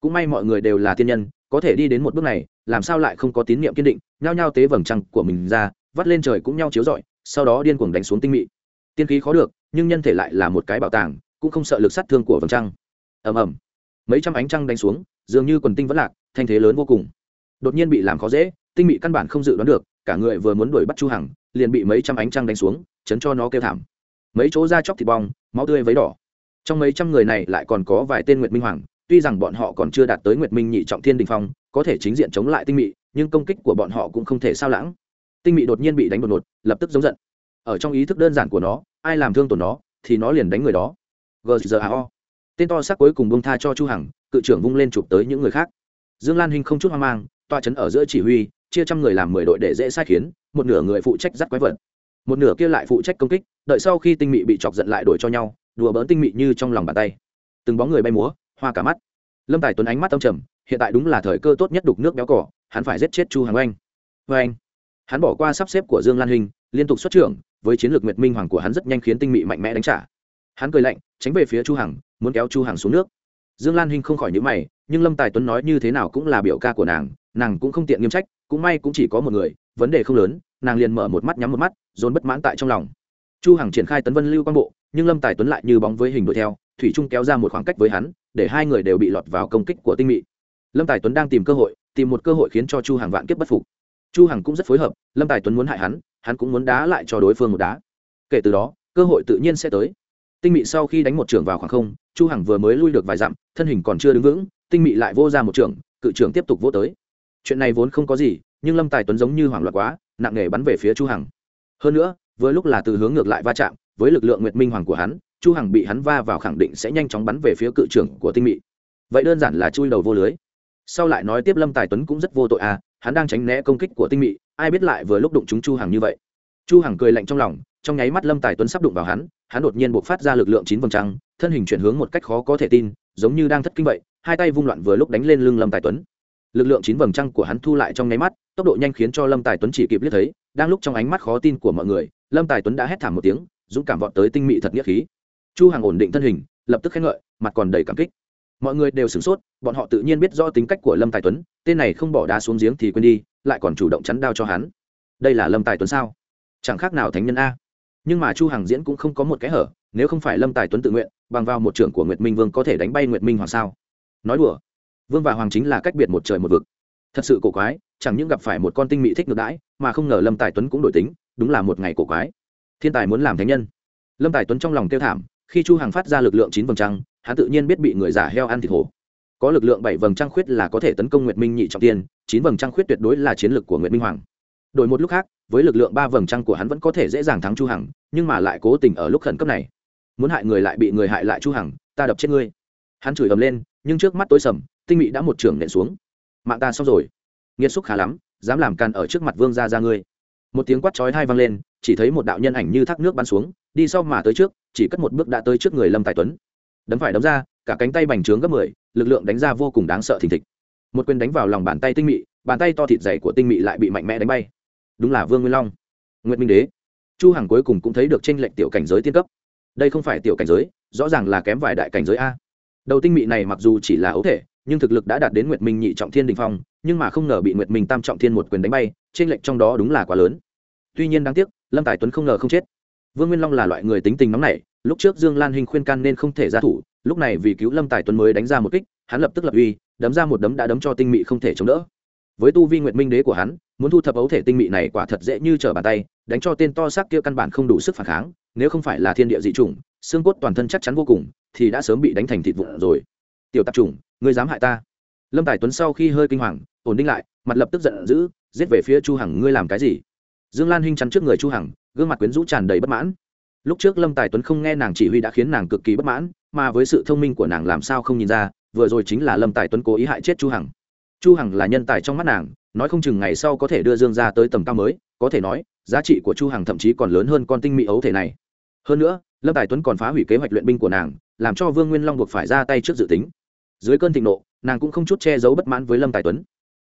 Cũng may mọi người đều là tiên nhân, có thể đi đến một bước này, làm sao lại không có tín niệm kiên định, nhao nhao tế vầng trăng của mình ra, vắt lên trời cũng nhau chiếu rọi sau đó điên cuồng đánh xuống tinh mị. Tiên khí khó được, nhưng nhân thể lại là một cái bảo tàng, cũng không sợ lực sát thương của vầng trăng. Ầm ầm. Mấy trăm ánh trăng đánh xuống, dường như quần tinh vẫn lạc, thanh thế lớn vô cùng. Đột nhiên bị làm khó dễ, tinh mị căn bản không dự đoán được, cả người vừa muốn đuổi bắt chu hằng, liền bị mấy trăm ánh trăng đánh xuống, chấn cho nó kêu thảm. Mấy chỗ da chóc thịt bong, máu tươi vấy đỏ. Trong mấy trăm người này lại còn có vài tên nguyệt minh hoàng, tuy rằng bọn họ còn chưa đạt tới nguyệt minh nhị trọng thiên đình phong, có thể chính diện chống lại tinh mị, nhưng công kích của bọn họ cũng không thể sao lãng tinh mị đột nhiên bị đánh đột ngột, lập tức giống giận. Ở trong ý thức đơn giản của nó, ai làm thương tổn nó, thì nó liền đánh người đó. Gzao tên to xác cuối cùng bông tha cho chu hằng, cự trưởng vung lên chụp tới những người khác. Dương lan hinh không chút hoang mang toa chấn ở giữa chỉ huy, chia trăm người làm mười đội để dễ sai khiến, một nửa người phụ trách dắt quái vật. Một nửa kia lại phụ trách công kích, đợi sau khi tinh mị bị chọc giận lại đổi cho nhau, đùa bỡn tinh mị như trong lòng bàn tay. Từng bóng người bay múa, hoa cả mắt. Lâm tài tuấn ánh mắt tâm trầm, hiện tại đúng là thời cơ tốt nhất đục nước béo cỏ, hắn phải giết chết chu Hằng oanh. Oanh hắn bỏ qua sắp xếp của dương lan hình, liên tục xuất trưởng, với chiến lược nguyệt minh hoàng của hắn rất nhanh khiến tinh mị mạnh mẽ đánh trả. Hắn cười lạnh, tránh về phía chu hằng, muốn kéo chu hằng xuống nước. Dương lan hinh không khỏi nhíu mày, nhưng lâm tài tuấn nói như thế nào cũng là biểu ca của nàng nàng cũng không tiện nghiêm trách, cũng may cũng chỉ có một người, vấn đề không lớn, nàng liền mở một mắt nhắm một mắt, dồn bất mãn tại trong lòng. Chu hằng triển khai tấn vân lưu quang bộ, nhưng lâm tài tuấn lại như bóng với hình đuổi theo, thủy trung kéo ra một khoảng cách với hắn, để hai người đều bị lọt vào công kích của tinh mị. Lâm tài tuấn đang tìm cơ hội, tìm một cơ hội khiến cho chu hằng vạn kiếp bất phục chu hằng cũng rất phối hợp, lâm tài tuấn muốn hại hắn hắn cũng muốn đá lại cho đối phương một đá. Kể từ đó, cơ hội tự nhiên sẽ tới. Tinh mị sau khi đánh một trường vào khoảng không, chu hằng vừa mới lui được vài dặm, thân hình còn chưa đứng vững, tinh mị lại vô ra một trường cự trưởng tiếp tục vô tới. Chuyện này vốn không có gì, nhưng lâm tài tuấn giống như hoảng loạn quá, nặng nề bắn về phía chu hằng. Hơn nữa với lúc là từ hướng ngược lại va chạm, với lực lượng nguyệt minh hoàng của hắn, chu hằng bị hắn va vào khẳng định sẽ nhanh chóng bắn về phía cự trưởng của tinh mị. Vậy đơn giản là chui đầu vô lưới sau lại nói tiếp lâm tài tuấn cũng rất vô tội à hắn đang tránh né công kích của tinh mị, ai biết lại vừa lúc đụng chúng chu hằng như vậy. Chu hằng cười lạnh trong lòng, trong nháy mắt lâm tài tuấn sắp đụng vào hắn hắn đột nhiên buộc phát ra lực lượng chín vầng trăng, thân hình chuyển hướng một cách khó có thể tin, giống như đang thất kinh vậy, hai tay vung loạn vừa lúc đánh lên lưng lâm tài tuấn. Lực lượng chín vầng trăng của hắn thu lại trong nháy mắt, tốc độ nhanh khiến cho lâm tài tuấn chỉ kịp liếc thấy, đang lúc trong ánh mắt khó tin của mọi người, lâm tài tuấn đã hét thảm một tiếng, dũng cảm vọt tới tinh mị thật nghĩa khí. Chu hàng ổn định thân hình, lập tức khen ngợi, mặt còn đầy cảm kích mọi người đều sửng sốt, bọn họ tự nhiên biết do tính cách của lâm tài tuấn, tên này không bỏ đá xuống giếng thì quên đi, lại còn chủ động chắn đao cho hắn. Đây là lâm tài tuấn sao? Chẳng khác nào thánh nhân a. Nhưng mà chu hằng diễn cũng không có một cái hở, nếu không phải lâm tài tuấn tự nguyện, bằng vào một trưởng của nguyệt minh vương có thể đánh bay nguyệt minh hoàng sao? Nói đùa. Vương và hoàng chính là cách biệt một trời một vực. Thật sự cổ quái, chẳng những gặp phải một con tinh mỹ thích ngược đãi, mà không ngờ lâm tài tuấn cũng đổi tính, đúng là một ngày cổ quái. Thiên tài muốn làm thánh nhân. Lâm tài tuấn trong lòng kêu thảm, khi chu hằng phát ra lực lượng chín vầng trăng hắn tự nhiên biết bị người giả heo ăn thịt hổ. Có lực lượng bảy vầng trăng khuyết là có thể tấn công nguyệt minh nhị trọng tiên, chín vầng trăng khuyết tuyệt đối là chiến lược của nguyệt minh hoàng. Đổi một lúc khác, với lực lượng ba vầng trăng của hắn vẫn có thể dễ dàng thắng chu hằng, nhưng mà lại cố tình ở lúc khẩn cấp này. Muốn hại người lại bị người hại lại chu hằng, ta đập chết ngươi. Hắn chửi ầm lên, nhưng trước mắt tối sầm, tinh mị đã một trường nện xuống. Mạng ta xong rồi. Nghiệt xúc khá lắm, dám làm can ở trước mặt vương gia ra ngươi. Một tiếng quát chói hai vang lên, chỉ thấy một đạo nhân ảnh như thác nước bắn xuống, đi sau mà tới trước, chỉ cất một bước đã tới trước người lâm tài tuấn đấm phải đấm ra, cả cánh tay bành trướng gấp mười, lực lượng đánh ra vô cùng đáng sợ thình thịch. Một quyền đánh vào lòng bàn tay tinh mị, bàn tay to thịt dày của tinh mị lại bị mạnh mẽ đánh bay. Đúng là vương nguyên long. Nguyễn minh đế. Chu hằng cuối cùng cũng thấy được tranh lệnh tiểu cảnh giới tiên cấp. Đây không phải tiểu cảnh giới, rõ ràng là kém vài đại cảnh giới a. Đầu tinh mị này mặc dù chỉ là ấu thể, nhưng thực lực đã đạt đến nguyệt minh nhị trọng thiên đình phong, nhưng mà không ngờ bị nguyệt minh tam trọng thiên một quyền đánh bay trên lệnh trong đó đúng là quá lớn. Tuy nhiên đáng tiếc, lâm tài tuấn không ngờ không chết. Vương nguyên long là loại người tính tình nóng nảy lúc trước dương lan hình khuyên can nên không thể ra thủ, lúc này vì cứu lâm tài tuấn mới đánh ra một kích, hắn lập tức lập uy, đấm ra một đấm đã đấm cho tinh mị không thể chống đỡ. Với tu vi nguyệt minh đế của hắn, muốn thu thập ấu thể tinh mị này quả thật dễ như trở bàn tay, đánh cho tên to xác kia căn bản không đủ sức phản kháng, nếu không phải là thiên địa dị chủng, xương cốt toàn thân chắc chắn vô cùng, thì đã sớm bị đánh thành thịt vụn rồi. Tiểu tạp chủng, ngươi dám hại ta? Lâm tài tuấn sau khi hơi kinh hoàng, ổn định lại, mặt lập tức giận dữ, giết về phía chu hằng, ngươi làm cái gì? Dương lan hinh chắn trước người chu hằng, gương mặt quyến rũ tràn đầy bất mãn lúc trước lâm tài tuấn không nghe nàng chỉ huy đã khiến nàng cực kỳ bất mãn, mà với sự thông minh của nàng làm sao không nhìn ra, vừa rồi chính là lâm tài tuấn cố ý hại chết chu hằng. Chu hằng là nhân tài trong mắt nàng, nói không chừng ngày sau có thể đưa dương ra tới tầm cao mới, có thể nói, giá trị của chu hằng thậm chí còn lớn hơn con tinh mỹ ấu thể này. Hơn nữa, lâm tài tuấn còn phá hủy kế hoạch luyện binh của nàng, làm cho vương nguyên long buộc phải ra tay trước dự tính. Dưới cơn thịnh nộ, nàng cũng không chút che giấu bất mãn với lâm tài tuấn.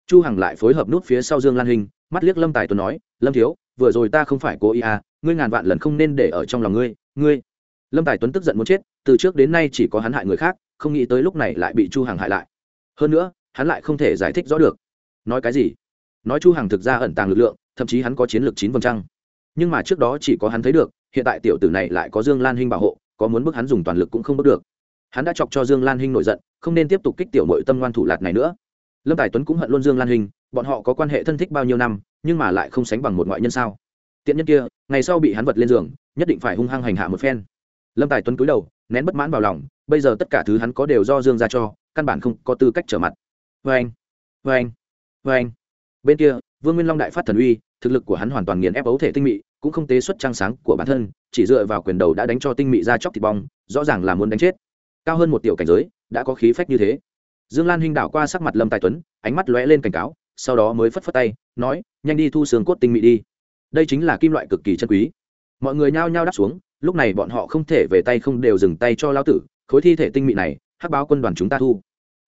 Chu hằng lại phối hợp nút phía sau dương lan hình, mắt liếc lâm tài tuấn nói, lâm thiếu, vừa rồi ta không phải cố ý à ngươi ngàn vạn lần không nên để ở trong lòng ngươi ngươi. Lâm tài tuấn tức giận muốn chết, từ trước đến nay chỉ có hắn hại người khác, không nghĩ tới lúc này lại bị chu hằng hại lại. Hơn nữa, hắn lại không thể giải thích rõ được. Nói cái gì? Nói chu hằng thực ra ẩn tàng lực lượng, thậm chí hắn có chiến lược chín vầng trăng. Nhưng mà trước đó chỉ có hắn thấy được, hiện tại tiểu tử này lại có dương lan hinh bảo hộ, có muốn bức hắn dùng toàn lực cũng không bức được. Hắn đã chọc cho dương lan hinh nổi giận, không nên tiếp tục kích tiểu nội tâm ngoan thủ lạt này nữa. Lâm tài tuấn cũng hận luôn dương lan hinh, bọn họ có quan hệ thân thích bao nhiêu năm, nhưng mà lại không sánh bằng một ngoại nhân sao? Tiện nhân kia, ngày sau bị hắn vật lên giường, nhất định phải hung hăng hành hạ một phen. Lâm tài tuấn cúi đầu, nén bất mãn vào lòng, bây giờ tất cả thứ hắn có đều do dương ra cho, căn bản không có tư cách trở mặt. Vê anh vê anh vê anh. Bên kia, vương nguyên long đại phát thần uy, thực lực của hắn hoàn toàn nghiền ép ấu thể tinh mị, cũng không tế xuất trang sáng của bản thân, chỉ dựa vào quyền đầu đã đánh cho tinh mị ra chóc thịt bong, rõ ràng là muốn đánh chết. Cao hơn một tiểu cảnh giới, đã có khí phách như thế. Dương lan hinh đảo qua sắc mặt lâm tài tuấn, ánh mắt lóe lên cảnh cáo, sau đó mới phất phất tay, nói, nhanh đi thu xương cốt tinh mị đi đây chính là kim loại cực kỳ chân quý. Mọi người nhao nhao đáp xuống, lúc này bọn họ không thể về tay không đều dừng tay cho lao tử, khối thi thể tinh mị này, hắc báo quân đoàn chúng ta thu.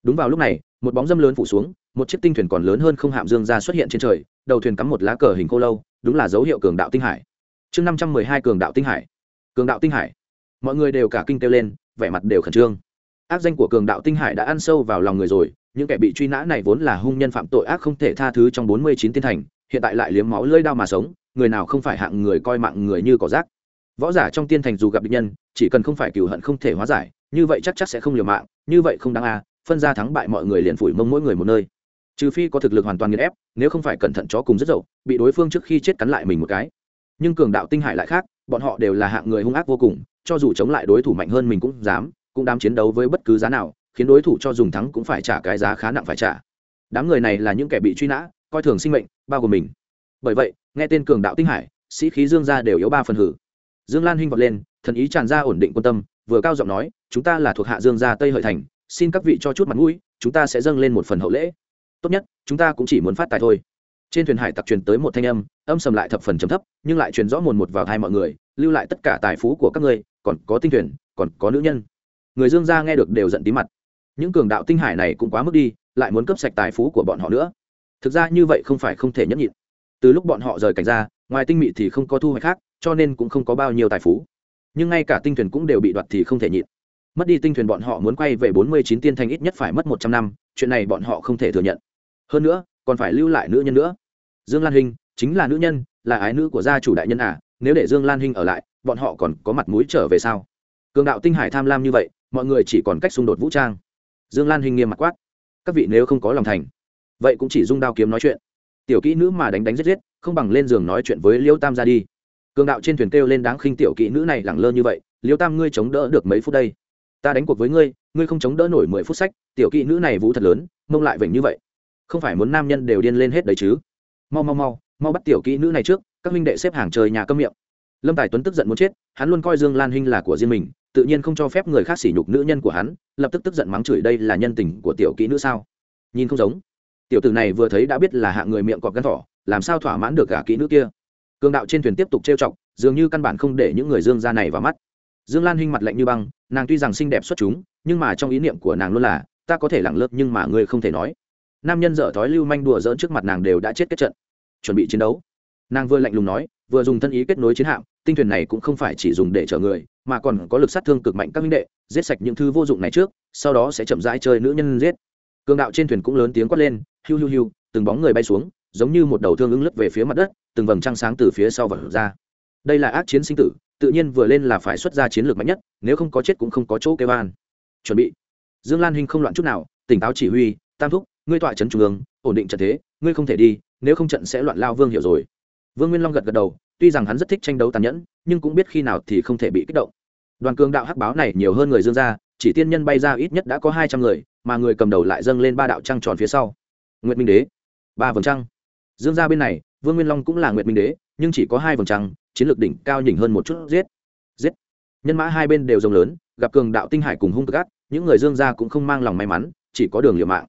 Đúng vào lúc này, một bóng dâm lớn phủ xuống, một chiếc tinh thuyền còn lớn hơn không hạm dương ra xuất hiện trên trời, đầu thuyền cắm một lá cờ hình cô lâu, đúng là dấu hiệu cường đạo tinh hải. Chương năm trăm mười hai cường đạo tinh hải. Cường đạo tinh hải. Mọi người đều cả kinh kêu lên, vẻ mặt đều khẩn trương. Ác danh của cường đạo tinh hải đã ăn sâu vào lòng người rồi, những kẻ bị truy nã này vốn là hung nhân phạm tội ác không thể tha thứ trong bốn mươi chín tiên thành, hiện tại lại liếm máu lưỡi đao mà sống người nào không phải hạng người coi mạng người như cỏ rác. Võ giả trong tiên thành dù gặp địch nhân, chỉ cần không phải cừu hận không thể hóa giải, như vậy chắc chắc sẽ không liều mạng, như vậy không đáng a, phân ra thắng bại mọi người liền phủi mông mỗi người một nơi. Trừ phi có thực lực hoàn toàn nghiền ép, nếu không phải cẩn thận chó cùng rất dậu, bị đối phương trước khi chết cắn lại mình một cái. Nhưng cường đạo tinh hải lại khác, bọn họ đều là hạng người hung ác vô cùng, cho dù chống lại đối thủ mạnh hơn mình cũng dám cũng dám chiến đấu với bất cứ giá nào, khiến đối thủ cho dùng thắng cũng phải trả cái giá khá nặng phải trả. Đám người này là những kẻ bị truy nã, coi thường sinh mệnh, bao gồm mình. Bởi vậy nghe tên cường đạo tinh hải, sĩ khí dương gia đều yếu ba phần hử. Dương lan hinh vọt lên, thần ý tràn ra ổn định quân tâm, vừa cao giọng nói, chúng ta là thuộc hạ dương gia tây hợi thành, xin các vị cho chút mặt mũi, chúng ta sẽ dâng lên một phần hậu lễ. Tốt nhất, chúng ta cũng chỉ muốn phát tài thôi. Trên thuyền hải tặc truyền tới một thanh âm âm sầm lại thập phần trầm thấp, nhưng lại truyền rõ mồn một vào hai mọi người, lưu lại tất cả tài phú của các ngươi, còn có tinh thuyền, còn có nữ nhân. Người dương gia nghe được đều giận tí mặt. Những cường đạo tinh hải này cũng quá mức đi, lại muốn cướp sạch tài phú của bọn họ nữa. Thực ra như vậy không phải không thể nhẫn nhịn từ lúc bọn họ rời cảnh ra, ngoài tinh mị thì không có thu hoạch khác, cho nên cũng không có bao nhiêu tài phú. Nhưng ngay cả tinh thuyền cũng đều bị đoạt thì không thể nhịn. Mất đi tinh thuyền bọn họ muốn quay về bốn mươi chín tiên thành ít nhất phải mất một trăm năm, chuyện này bọn họ không thể thừa nhận. Hơn nữa, còn phải lưu lại nữ nhân nữa. Dương lan hinh, chính là nữ nhân, là ái nữ của gia chủ đại nhân à nếu để dương lan hinh ở lại, bọn họ còn có mặt mũi trở về sao? Cường đạo tinh hải tham lam như vậy, mọi người chỉ còn cách xung đột vũ trang. Dương lan hinh nghiêm mặt quát. Các vị nếu không có lòng thành, vậy cũng chỉ dung đao kiếm nói chuyện tiểu kỹ nữ mà đánh đánh giết giết, không bằng lên giường nói chuyện với liêu tam ra đi. Cường đạo trên thuyền kêu lên đáng khinh tiểu kỹ nữ này lẳng lơ như vậy, liêu tam ngươi chống đỡ được mấy phút đây? Ta đánh cuộc với ngươi ngươi không chống đỡ nổi mười phút sách, tiểu kỹ nữ này vũ thật lớn, mông lại vểnh như vậy. Không phải muốn nam nhân đều điên lên hết đấy chứ? Mau mau mau mau bắt tiểu kỹ nữ này trước, các huynh đệ xếp hàng trời nhà câm miệng. Lâm tài tuấn tức giận muốn chết, hắn luôn coi dương lan huynh là của riêng mình, tự nhiên không cho phép người khác sỉ nhục nữ nhân của hắn, lập tức tức giận mắng chửi đây là nhân tình của tiểu kỹ nữ sao? Nhìn không giống tiểu tử này vừa thấy đã biết là hạ người miệng cọp gắn thỏ, làm sao thỏa mãn được cả kỹ nữ kia? Cường đạo trên thuyền tiếp tục trêu chọc, dường như căn bản không để những người dương ra này vào mắt. Dương lan hinh mặt lạnh như băng, nàng tuy rằng xinh đẹp xuất chúng, nhưng mà trong ý niệm của nàng luôn là, ta có thể lẳng lơ nhưng mà ngươi không thể nói. Nam nhân dở thói lưu manh đùa dỡn trước mặt nàng đều đã chết kết trận. Chuẩn bị chiến đấu. Nàng vừa lạnh lùng nói, vừa dùng thân ý kết nối chiến hạm, tinh thuyền này cũng không phải chỉ dùng để chở người, mà còn có lực sát thương cực mạnh các minh đệ, giết sạch những thứ vô dụng này trước, sau đó sẽ chậm rãi chơi nữ nhân giết. Cường đạo trên thuyền cũng lớn tiếng quát lên hiu hiu hiu từng bóng người bay xuống giống như một đầu thương ứng lướt về phía mặt đất từng vầng trăng sáng từ phía sau vật ra. Đây là ác chiến sinh tử tự nhiên vừa lên là phải xuất ra chiến lược mạnh nhất nếu không có chết cũng không có chỗ kêu an. Chuẩn bị. Dương lan hinh không loạn chút nào tỉnh táo chỉ huy tam thúc ngươi tọa trấn trung ương ổn định trận thế ngươi không thể đi nếu không trận sẽ loạn lao vương hiểu rồi. Vương nguyên long gật gật đầu tuy rằng hắn rất thích tranh đấu tàn nhẫn nhưng cũng biết khi nào thì không thể bị kích động. Đoàn cường đạo hắc báo này nhiều hơn người dương gia, chỉ tiên nhân bay ra ít nhất đã có hai trăm người mà người cầm đầu lại dâng lên ba đạo trăng tròn phía sau nguyệt minh đế, ba vầng trăng. Dương gia bên này, vương nguyên long cũng là nguyệt minh đế, nhưng chỉ có hai vầng trăng, chiến lược đỉnh cao nhỉnh hơn một chút, giết giết. Nhân mã hai bên đều rồng lớn, gặp cường đạo tinh hải cùng hung cực gắt những người dương gia cũng không mang lòng may mắn, chỉ có đường liều mạng.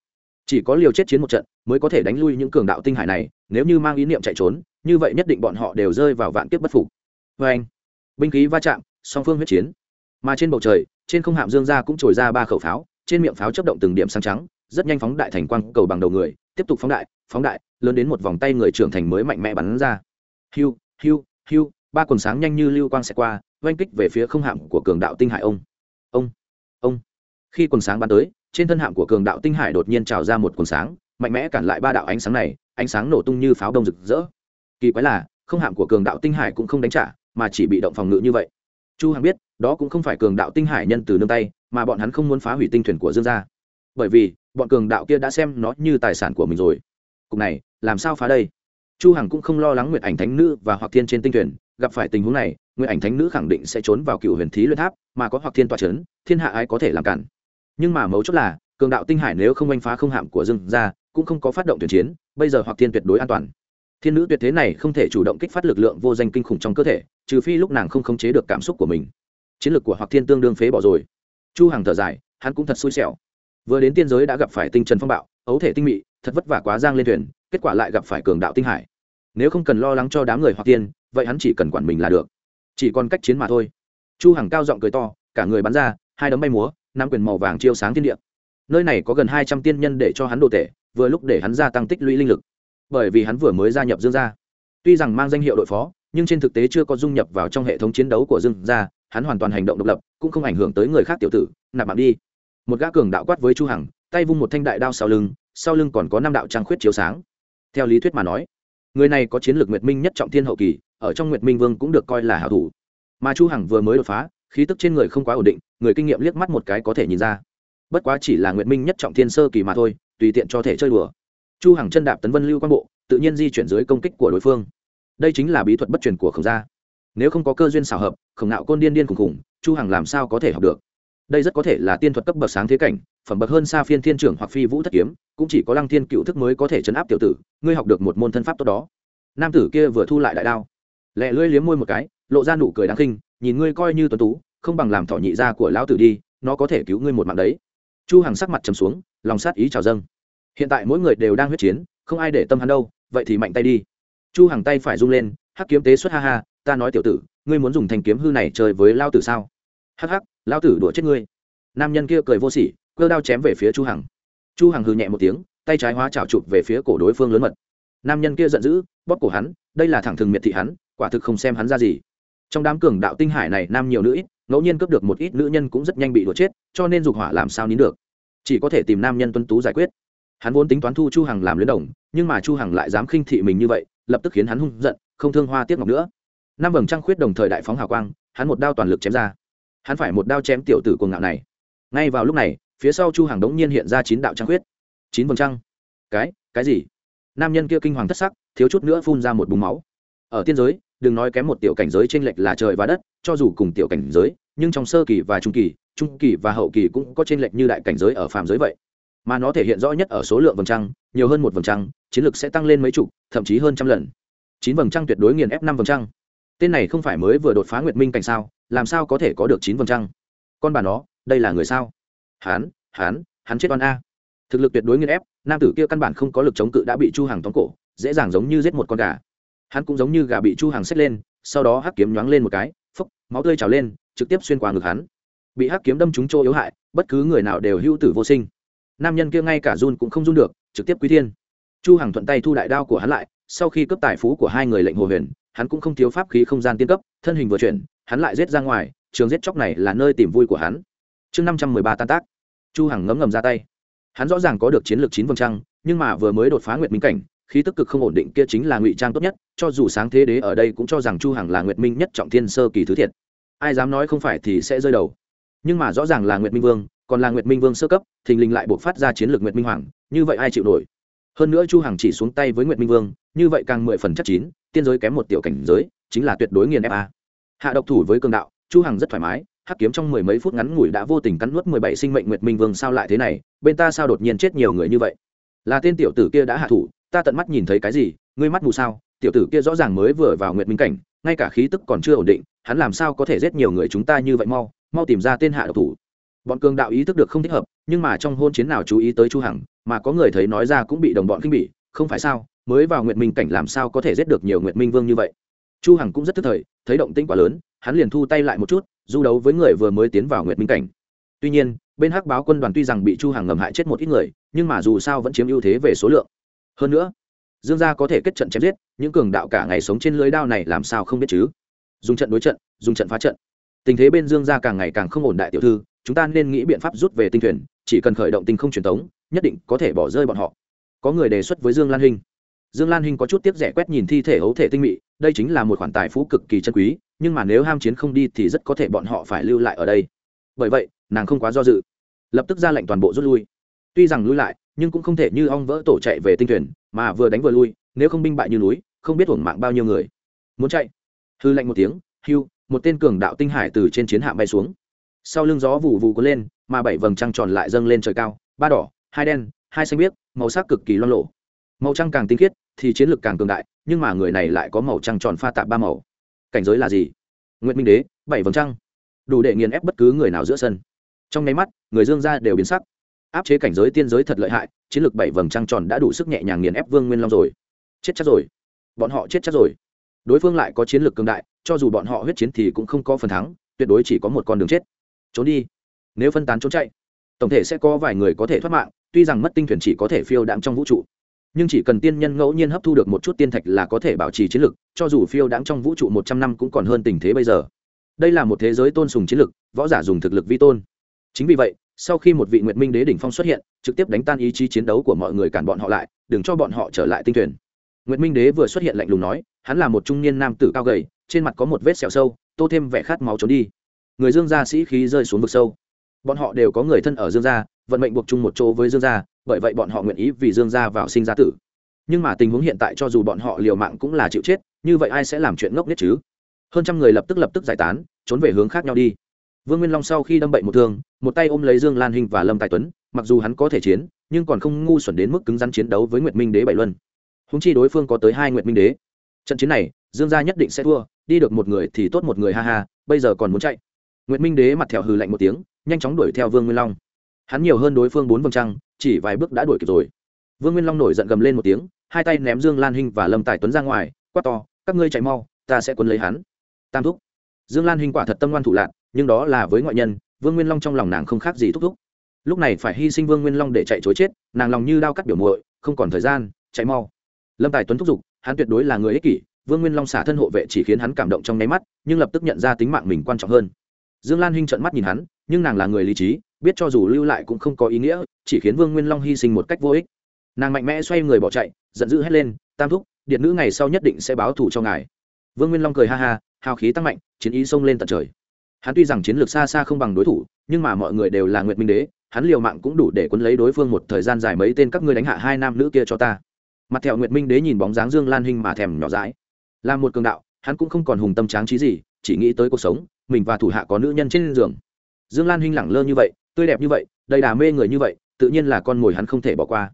Chỉ có liều chết chiến một trận, mới có thể đánh lui những cường đạo tinh hải này, nếu như mang ý niệm chạy trốn, như vậy nhất định bọn họ đều rơi vào vạn kiếp bất phục. Vê anh, binh khí va chạm, song phương huyết chiến. Mà trên bầu trời, trên không hạm dương gia cũng trồi ra ba khẩu pháo, trên miệng pháo chấp động từng điểm sáng trắng rất nhanh phóng đại thành quang cầu bằng đầu người, tiếp tục phóng đại phóng đại, lớn đến một vòng tay người trưởng thành mới mạnh mẽ bắn ra. Hiu hiu hiu, ba quần sáng nhanh như lưu quang sẽ qua, oanh kích về phía không hạm của cường đạo tinh hải ông. Ông ông. Khi quần sáng bắn tới, trên thân hạm của cường đạo tinh hải đột nhiên trào ra một quần sáng, mạnh mẽ cản lại ba đạo ánh sáng này, ánh sáng nổ tung như pháo đông rực rỡ. Kỳ quái là, không hạm của cường đạo tinh hải cũng không đánh trả, mà chỉ bị động phòng ngự như vậy. Chu hằng biết, đó cũng không phải cường đạo tinh hải nhân từ nương tay, mà bọn hắn không muốn phá hủy tinh thuyền của dương gia. Bởi vì bọn cường đạo kia đã xem nó như tài sản của mình rồi. Cục này, làm sao phá đây? Chu hằng cũng không lo lắng nguyệt ảnh thánh nữ và hoặc thiên trên tinh thuyền. Gặp phải tình huống này, nguyệt ảnh thánh nữ khẳng định sẽ trốn vào cựu huyền thí luyện tháp, mà có hoặc thiên tọa chấn thiên hạ ai có thể làm cản. Nhưng mà mấu chốt là, cường đạo tinh hải nếu không đánh phá không hạm của dương gia, cũng không có phát động tuyển chiến, bây giờ hoặc thiên tuyệt đối an toàn. Thiên nữ tuyệt thế này không thể chủ động kích phát lực lượng vô danh kinh khủng trong cơ thể, trừ phi lúc nàng không khống chế được cảm xúc của mình. Chiến lược của hoặc thiên tương đương phế bỏ rồi. Chu hằng thở dài, hắn cũng thật xui xẻo vừa đến tiên giới đã gặp phải tinh trần phong bạo, ấu thể tinh mị, thật vất vả quá giang lên thuyền, kết quả lại gặp phải cường đạo tinh hải. Nếu không cần lo lắng cho đám người hoặc tiên, vậy hắn chỉ cần quản mình là được. Chỉ còn cách chiến mà thôi. Chu hằng cao giọng cười to, cả người bắn ra, hai đấm bay múa, năm quyền màu vàng chiếu sáng thiên địa. Nơi này có gần hai trăm tiên nhân để cho hắn đồ tể, vừa lúc để hắn gia tăng tích lũy linh lực. Bởi vì hắn vừa mới gia nhập dương gia. Tuy rằng mang danh hiệu đội phó, nhưng trên thực tế chưa có dung nhập vào trong hệ thống chiến đấu của dương gia, hắn hoàn toàn hành động độc lập, cũng không ảnh hưởng tới người khác tiểu tử, nạp mạng đi một gã cường đạo quát với chu hằng, tay vung một thanh đại đao sau lưng sau lưng còn có năm đạo trang khuyết chiếu sáng. Theo lý thuyết mà nói, người này có chiến lược nguyệt minh nhất trọng thiên hậu kỳ, ở trong nguyệt minh vương cũng được coi là hảo thủ. Mà chu hằng vừa mới đột phá, khí tức trên người không quá ổn định, người kinh nghiệm liếc mắt một cái có thể nhìn ra. Bất quá chỉ là nguyệt minh nhất trọng thiên sơ kỳ mà thôi, tùy tiện cho thể chơi đùa. Chu hằng chân đạp tấn vân lưu quan bộ, tự nhiên di chuyển dưới công kích của đối phương. Đây chính là bí thuật bất truyền của khổng gia. Nếu không có cơ duyên xảo hợp, khổng nạo côn điên điên khủng khủng, chu hằng làm sao có thể học được? Đây rất có thể là tiên thuật cấp bậc sáng thế cảnh, phẩm bậc hơn xa phiên thiên trưởng hoặc phi vũ thất kiếm, cũng chỉ có lăng thiên cựu thức mới có thể chấn áp tiểu tử, ngươi học được một môn thân pháp tốt đó. Nam tử kia vừa thu lại đại đao, lẹ lưỡi liếm môi một cái, lộ ra nụ cười đáng khinh, nhìn ngươi coi như tuấn tú, không bằng làm thỏ nhị gia của lão tử đi, nó có thể cứu ngươi một mạng đấy. Chu hằng sắc mặt trầm xuống, lòng sát ý trào dâng. Hiện tại mỗi người đều đang huyết chiến, không ai để tâm hắn đâu, vậy thì mạnh tay đi. Chu hằng tay phải rung lên, hắc kiếm tế xuất ha ha, ta nói tiểu tử, ngươi muốn dùng thanh kiếm hư này chơi với lao tử sao? Hắc hắc lao tử đùa chết ngươi. Nam nhân kia cười vô sỉ cơ đao chém về phía chu hằng. Chu hằng hừ nhẹ một tiếng, tay trái hóa chảo chụp về phía cổ đối phương lớn mật. Nam nhân kia giận dữ, bóp cổ hắn, đây là thẳng thừng miệt thị hắn, quả thực không xem hắn ra gì. Trong đám cường đạo tinh hải này nam nhiều nữ ít, ngẫu nhiên cướp được một ít nữ nhân cũng rất nhanh bị đuổi chết, cho nên dục hỏa làm sao nín được. Chỉ có thể tìm nam nhân tuân tú giải quyết. Hắn vốn tính toán thu chu hằng làm luyến đồng, nhưng mà chu hằng lại dám khinh thị mình như vậy, lập tức khiến hắn hung giận, không thương hoa tiếc ngọc nữa. Năm vầng trăng khuyết đồng thời đại phóng hào quang, hắn một đao toàn lực chém ra hắn phải một đao chém tiểu tử cuồng ngạo này. Ngay vào lúc này, phía sau chu hàng đống nhiên hiện ra chín đạo trăng khuyết. Chín vầng trăng. Cái cái gì? Nam nhân kia kinh hoàng thất sắc, thiếu chút nữa phun ra một búng máu. Ở tiên giới, đừng nói kém một tiểu cảnh giới trên lệch là trời và đất, cho dù cùng tiểu cảnh giới, nhưng trong sơ kỳ và trung kỳ trung kỳ và hậu kỳ cũng có trên lệch như đại cảnh giới ở phàm giới vậy. Mà nó thể hiện rõ nhất ở số lượng vầng trăng, nhiều hơn một vầng trăng, chiến lược sẽ tăng lên mấy chục, thậm chí hơn trăm lần. Chín vầng trăng tuyệt đối nghiền ép năm vầng trăng. Tên này không phải mới vừa đột phá nguyệt minh cảnh sao? Làm sao có thể có được chín vầng trăng? Con bà nó, đây là người sao? Hán hán, hắn chết oan a. Thực lực tuyệt đối nghiền ép, nam tử kia căn bản không có lực chống cự đã bị chu hàng tóm cổ, dễ dàng giống như giết một con gà. Hắn cũng giống như gà bị chu hàng xếp lên, sau đó hắc kiếm nhoáng lên một cái, phốc, máu tươi trào lên, trực tiếp xuyên qua ngực hắn. Bị hắc kiếm đâm trúng chỗ yếu hại, bất cứ người nào đều hữu tử vô sinh. Nam nhân kia ngay cả run cũng không run được, trực tiếp quý thiên. Chu hằng thuận tay thu đại đao của hắn lại, sau khi cướp tài phú của hai người lệnh hồ huyền, hắn cũng không thiếu pháp khí không gian tiên cấp, thân hình vừa chuyển hắn lại giết ra ngoài, trường giết chóc này là nơi tìm vui của hắn. Chương năm trăm mười ba tan tác. Chu hằng ngấm ngầm ra tay. Hắn rõ ràng có được chiến lược chín vầng trăng, nhưng mà vừa mới đột phá nguyệt minh cảnh, khí tức cực không ổn định kia chính là ngụy trang tốt nhất, cho dù sáng thế đế ở đây cũng cho rằng chu hằng là nguyệt minh nhất trọng thiên sơ kỳ thứ thiệt. Ai dám nói không phải thì sẽ rơi đầu. Nhưng mà rõ ràng là nguyệt minh vương, còn là nguyệt minh vương sơ cấp, thình lình lại buộc phát ra chiến lược nguyệt minh hoàng, như vậy ai chịu nổi? Hơn nữa chu hằng chỉ xuống tay với nguyệt minh vương, như vậy càng mười phần chắc chín, tiên giới kém một tiểu cảnh giới, chính là tuyệt đối nghiền fa hạ độc thủ với cường đạo, chu hằng rất thoải mái, hắc kiếm trong mười mấy phút ngắn ngủi đã vô tình cắn nuốt mười bảy sinh mệnh nguyệt minh vương sao lại thế này, bên ta sao đột nhiên chết nhiều người như vậy? Là tên tiểu tử kia đã hạ thủ, ta tận mắt nhìn thấy cái gì, ngươi mắt mù sao? Tiểu tử kia rõ ràng mới vừa vào nguyệt minh cảnh, ngay cả khí tức còn chưa ổn định, hắn làm sao có thể giết nhiều người chúng ta như vậy mau mau tìm ra tên hạ độc thủ. Bọn cường đạo ý thức được không thích hợp, nhưng mà trong hôn chiến nào chú ý tới chu hằng, mà có người thấy nói ra cũng bị đồng bọn kinh bỉ, không phải sao, mới vào nguyệt minh cảnh làm sao có thể giết được nhiều nguyệt minh vương như vậy? Chu hằng cũng rất tức thời thấy động tĩnh quá lớn hắn liền thu tay lại một chút du đấu với người vừa mới tiến vào nguyệt minh cảnh. Tuy nhiên bên hắc báo quân đoàn tuy rằng bị chu hằng ngầm hại chết một ít người nhưng mà dù sao vẫn chiếm ưu thế về số lượng. Hơn nữa dương gia có thể kết trận chém giết những cường đạo cả ngày sống trên lưới đao này làm sao không biết chứ? Dùng trận đối trận dùng trận phá trận. Tình thế bên dương gia càng ngày càng không ổn đại tiểu thư chúng ta nên nghĩ biện pháp rút về tinh thuyền chỉ cần khởi động tinh không truyền tống, nhất định có thể bỏ rơi bọn họ. Có người đề xuất với dương lan hinh dương lan hinh có chút tiếc rẻ quét nhìn thi thể hấu thể tinh mị, đây chính là một khoản tài phú cực kỳ chân quý, nhưng mà nếu ham chiến không đi thì rất có thể bọn họ phải lưu lại ở đây. Bởi vậy, nàng không quá do dự, lập tức ra lệnh toàn bộ rút lui. Tuy rằng lui lại, nhưng cũng không thể như ong vỡ tổ chạy về tinh thuyền, mà vừa đánh vừa lui, nếu không binh bại như núi, không biết hưởng mạng bao nhiêu người. Muốn chạy? Hư lạnh một tiếng, hưu, một tên cường đạo tinh hải từ trên chiến hạm bay xuống. Sau lưng gió vụ vụ có lên, mà bảy vầng trăng tròn lại dâng lên trời cao, ba đỏ, hai đen, hai xanh biếc, màu sắc cực kỳ loang lộ màu trăng càng tinh khiết, thì chiến lược càng cường đại, nhưng mà người này lại có màu trăng tròn pha tạp ba màu. Cảnh giới là gì? Nguyễn minh đế, bảy vầng trăng. Đủ để nghiền ép bất cứ người nào giữa sân. Trong nháy mắt, người dương gia đều biến sắc. Áp chế cảnh giới tiên giới thật lợi hại, chiến lược bảy vầng trăng tròn đã đủ sức nhẹ nhàng nghiền ép vương nguyên long rồi. Chết chắc rồi. Bọn họ chết chắc rồi. Đối phương lại có chiến lược cường đại, cho dù bọn họ huyết chiến thì cũng không có phần thắng, tuyệt đối chỉ có một con đường chết. Trốn đi. Nếu phân tán trốn chạy, tổng thể sẽ có vài người có thể thoát mạng, tuy rằng mất tinh thuyền chỉ có thể phiêu đạm trong vũ trụ nhưng chỉ cần tiên nhân ngẫu nhiên hấp thu được một chút tiên thạch là có thể bảo trì chiến lực, cho dù phiêu đãng trong vũ trụ một trăm năm cũng còn hơn tình thế bây giờ. Đây là một thế giới tôn sùng chiến lực, võ giả dùng thực lực vi tôn. Chính vì vậy, sau khi một vị nguyệt minh đế đỉnh phong xuất hiện, trực tiếp đánh tan ý chí chiến đấu của mọi người cản bọn họ lại, đừng cho bọn họ trở lại tinh thuyền. Nguyệt minh đế vừa xuất hiện lạnh lùng nói, hắn là một trung niên nam tử cao gầy, trên mặt có một vết sẹo sâu, tô thêm vẻ khát máu trốn đi. Người dương gia sĩ khí rơi xuống vực sâu. Bọn họ đều có người thân ở dương gia, vận mệnh buộc chung một chỗ với dương gia bởi vậy bọn họ nguyện ý vì dương gia vào sinh ra tử. Nhưng mà tình huống hiện tại cho dù bọn họ liều mạng cũng là chịu chết, như vậy ai sẽ làm chuyện ngốc nhất chứ? Hơn trăm người lập tức lập tức giải tán, trốn về hướng khác nhau đi. Vương nguyên long sau khi đâm bệnh một thương, một tay ôm lấy dương lan hinh và lâm tài tuấn, mặc dù hắn có thể chiến, nhưng còn không ngu xuẩn đến mức cứng rắn chiến đấu với nguyệt minh đế bảy luân. Húng chi đối phương có tới hai nguyệt minh đế. Trận chiến này, dương gia nhất định sẽ thua, đi được một người thì tốt một người ha ha, bây giờ còn muốn chạy. Nguyệt minh đế mặt thẹo hừ lạnh một tiếng, nhanh chóng đuổi theo vương nguyên long. Hắn nhiều hơn đối phương bốn vòng trăng chỉ vài bước đã đuổi kịp rồi. Vương nguyên long nổi giận gầm lên một tiếng, hai tay ném dương lan hinh và lâm tài tuấn ra ngoài, quát to, các ngươi chạy mau, ta sẽ quân lấy hắn. Tam thúc. Dương lan hinh quả thật tâm ngoan thủ lạc nhưng đó là với ngoại nhân, vương nguyên long trong lòng nàng không khác gì thúc thúc. Lúc này phải hy sinh vương nguyên long để chạy chối chết, nàng lòng như đao cắt biểu muội, không còn thời gian, chạy mau. Lâm tài tuấn thúc giục, hắn tuyệt đối là người ích kỷ, vương nguyên long xả thân hộ vệ chỉ khiến hắn cảm động trong nháy mắt, nhưng lập tức nhận ra tính mạng mình quan trọng hơn. Dương lan hinh trợn mắt nhìn hắn, nhưng nàng là người lý trí, biết cho dù lưu lại cũng không có ý nghĩa chỉ khiến vương nguyên long hy sinh một cách vô ích. Nàng mạnh mẽ xoay người bỏ chạy, giận dữ hét lên, tam thúc điện nữ ngày sau nhất định sẽ báo thù cho ngài. Vương nguyên long cười ha ha, hào khí tăng mạnh, chiến ý xông lên tận trời. Hắn tuy rằng chiến lược xa xa không bằng đối thủ, nhưng mà mọi người đều là nguyệt minh đế, hắn liều mạng cũng đủ để quấn lấy đối phương một thời gian dài mấy tên các ngươi đánh hạ hai nam nữ kia cho ta. Mặt thẹo nguyệt minh đế nhìn bóng dáng dương lan hinh mà thèm nhỏ dãi. Là một cường đạo, hắn cũng không còn hùng tâm tráng trí gì, chỉ nghĩ tới cuộc sống, mình và thủ hạ có nữ nhân trên giường. Dương lan hinh lẳng lơ như vậy, tươi đẹp như vậy, đầy đà mê người như vậy tự nhiên là con mồi hắn không thể bỏ qua.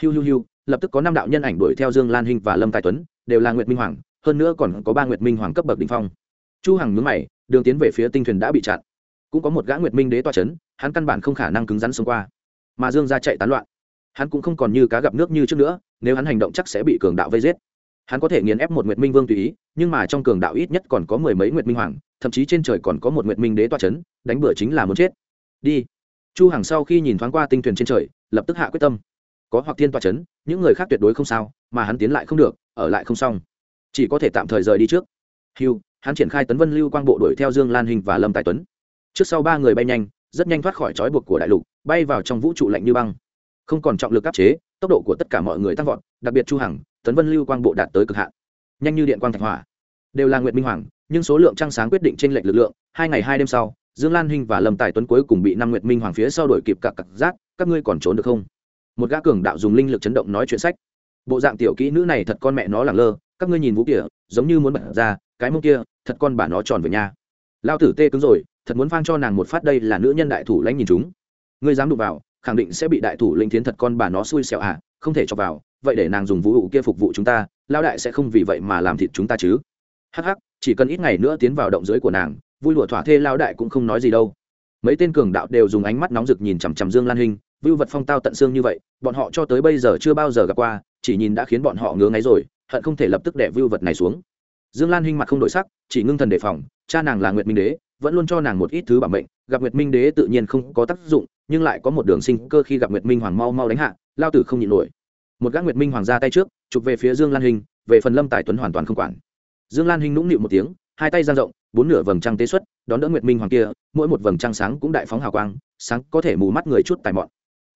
Hiu hiu hiu lập tức có năm đạo nhân ảnh đuổi theo dương lan hinh và lâm tài tuấn đều là nguyệt minh hoàng hơn nữa còn có ba nguyệt minh hoàng cấp bậc đỉnh phong. Chu hằng nhướng mày đường tiến về phía tinh thuyền đã bị chặn. Cũng có một gã nguyệt minh đế toa chấn, hắn căn bản không khả năng cứng rắn xông qua. Mà dương ra chạy tán loạn. Hắn cũng không còn như cá gặp nước như trước nữa nếu hắn hành động chắc sẽ bị cường đạo vây giết. Hắn có thể nghiền ép một nguyệt minh vương tùy ý nhưng mà trong cường đạo ít nhất còn có mười mấy nguyệt minh hoàng thậm chí trên trời còn có một nguyệt minh đế toa chấn, đánh bừa chính là muốn chết. Đi chu hằng sau khi nhìn thoáng qua tinh thuyền trên trời lập tức hạ quyết tâm. Có hoặc thiên toa chấn, những người khác tuyệt đối không sao mà hắn tiến lại không được ở lại không xong. Chỉ có thể tạm thời rời đi trước. Hiu hắn triển khai tấn vân lưu quang bộ đuổi theo dương lan hình và lâm tài tuấn. Trước sau ba người bay nhanh rất nhanh thoát khỏi trói buộc của đại lục bay vào trong vũ trụ lạnh như băng. Không còn trọng lực áp chế tốc độ của tất cả mọi người tăng vọt đặc biệt chu hằng tấn vân lưu quang bộ đạt tới cực hạn. Nhanh như điện quang thạch hỏa. Đều là nguyệt minh hoàng nhưng số lượng trăng sáng quyết định trên lệch lực lượng hai ngày hai đêm sau dương lan hinh và lâm tài tuấn cuối cùng bị năm nguyệt minh hoàng phía sau đuổi kịp cặp cặp giác, các ngươi còn trốn được không? Một gã cường đạo dùng linh lực chấn động nói chuyện sách. Bộ dạng tiểu kỹ nữ này thật con mẹ nó lẳng lơ, các ngươi nhìn vũ kia giống như muốn bật ra, cái mông kia, thật con bà nó tròn về nha lao tử tê cứng rồi, thật muốn phang cho nàng một phát đây là nữ nhân đại thủ lãnh nhìn chúng. Ngươi dám đụng vào, khẳng định sẽ bị đại thủ linh thiến thật con bà nó xui xẻo à không thể cho vào, vậy để nàng dùng vũ hụ kia phục vụ chúng ta lao đại sẽ không vì vậy mà làm thịt chúng ta chứ. Hắc hắc, chỉ cần ít ngày nữa tiến vào động dưới của nàng vui lụa thỏa thê lao đại cũng không nói gì đâu. Mấy tên cường đạo đều dùng ánh mắt nóng rực nhìn chằm chằm dương lan hình vưu vật phong tao tận xương như vậy, bọn họ cho tới bây giờ chưa bao giờ gặp qua, chỉ nhìn đã khiến bọn họ ngứa ngáy rồi, hận không thể lập tức đẻ vưu vật này xuống. Dương lan hình mặt không đổi sắc, chỉ ngưng thần đề phòng, cha nàng là nguyệt minh đế, vẫn luôn cho nàng một ít thứ bảo mệnh, gặp nguyệt minh đế tự nhiên không có tác dụng, nhưng lại có một đường sinh cơ khi gặp nguyệt minh hoàng mau mau đánh hạ, lao tử không nhịn nổi. Một gã nguyệt minh hoàng ra tay trước, chụp về phía dương lan hình về phần lâm tài tuấn hoàn toàn không quản. Dương lan hình nũng nịu một tiếng, hai tay giang rộng bốn nửa vầng trăng tế xuất, đón đỡ nguyệt minh hoàng kia, mỗi một vầng trăng sáng cũng đại phóng hào quang, sáng có thể mù mắt người chút tài mọn.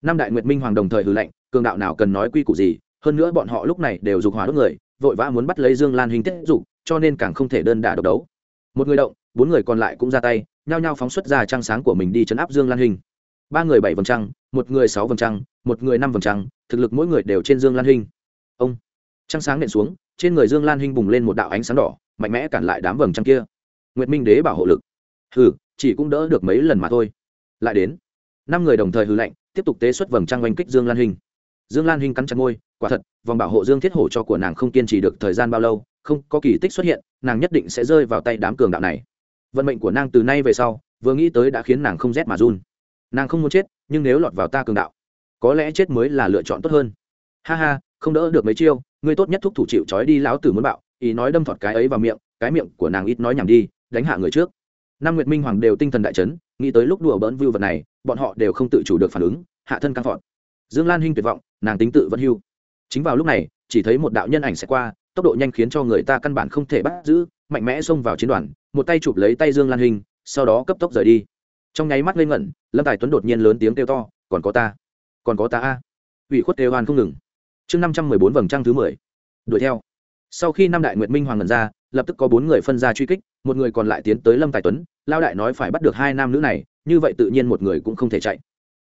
Năm đại nguyệt minh hoàng đồng thời hư lệnh cường đạo nào cần nói quy củ gì, hơn nữa bọn họ lúc này đều dục hỏa đốt người, vội vã muốn bắt lấy dương lan hình tiết dục, cho nên càng không thể đơn đả độc đấu. Một người động, bốn người còn lại cũng ra tay, nhao nhao phóng xuất ra trăng sáng của mình đi chấn áp dương lan hình. Ba người bảy vầng trăng, một người sáu vầng trăng, một người năm vầng trăng, thực lực mỗi người đều trên dương lan hình. Ông, trăng sáng nện xuống, trên người dương lan hình bùng lên một đạo ánh sáng đỏ, mạnh mẽ cản lại đám vầng trăng kia nguyệt minh đế bảo hộ lực. Hừ, chỉ cũng đỡ được mấy lần mà thôi. Lại đến, năm người đồng thời hư lệnh, tiếp tục tế xuất vầng trăng oanh kích dương lan hình dương lan hình cắn chặt môi, quả thật, vòng bảo hộ dương thiết hổ cho của nàng không kiên trì được thời gian bao lâu, không có kỳ tích xuất hiện, nàng nhất định sẽ rơi vào tay đám cường đạo này. Vận mệnh của nàng từ nay về sau, vừa nghĩ tới đã khiến nàng không rét mà run. Nàng không muốn chết, nhưng nếu lọt vào ta cường đạo, có lẽ chết mới là lựa chọn tốt hơn. Ha ha, không đỡ được mấy chiêu, ngươi tốt nhất thúc thủ chịu trói đi lão tử muốn bạo, ý nói đâm thọt cái ấy vào miệng, cái miệng của nàng ít nói nhảm đi đánh hạ người trước. Năm nguyệt minh hoàng đều tinh thần đại chấn nghĩ tới lúc đùa bỡn view vật này bọn họ đều không tự chủ được phản ứng hạ thân căng phọt. Dương lan hinh tuyệt vọng nàng tính tự vẫn hưu. Chính vào lúc này chỉ thấy một đạo nhân ảnh sẽ qua tốc độ nhanh khiến cho người ta căn bản không thể bắt giữ mạnh mẽ xông vào chiến đoàn một tay chụp lấy tay dương lan Hinh, sau đó cấp tốc rời đi. Trong nháy mắt lên ngẩn lâm tài tuấn đột nhiên lớn tiếng kêu to còn có ta? Còn có ta a? Ủy khuất kêu hoan không ngừng. Chương năm trăm mười bốn vầng trăng thứ mười. Đuổi theo. Sau khi năm đại nguyệt minh hoàng ngẩn ra lập tức có bốn người phân ra truy kích, một người còn lại tiến tới lâm tài tuấn, lao đại nói phải bắt được hai nam nữ này, như vậy tự nhiên một người cũng không thể chạy.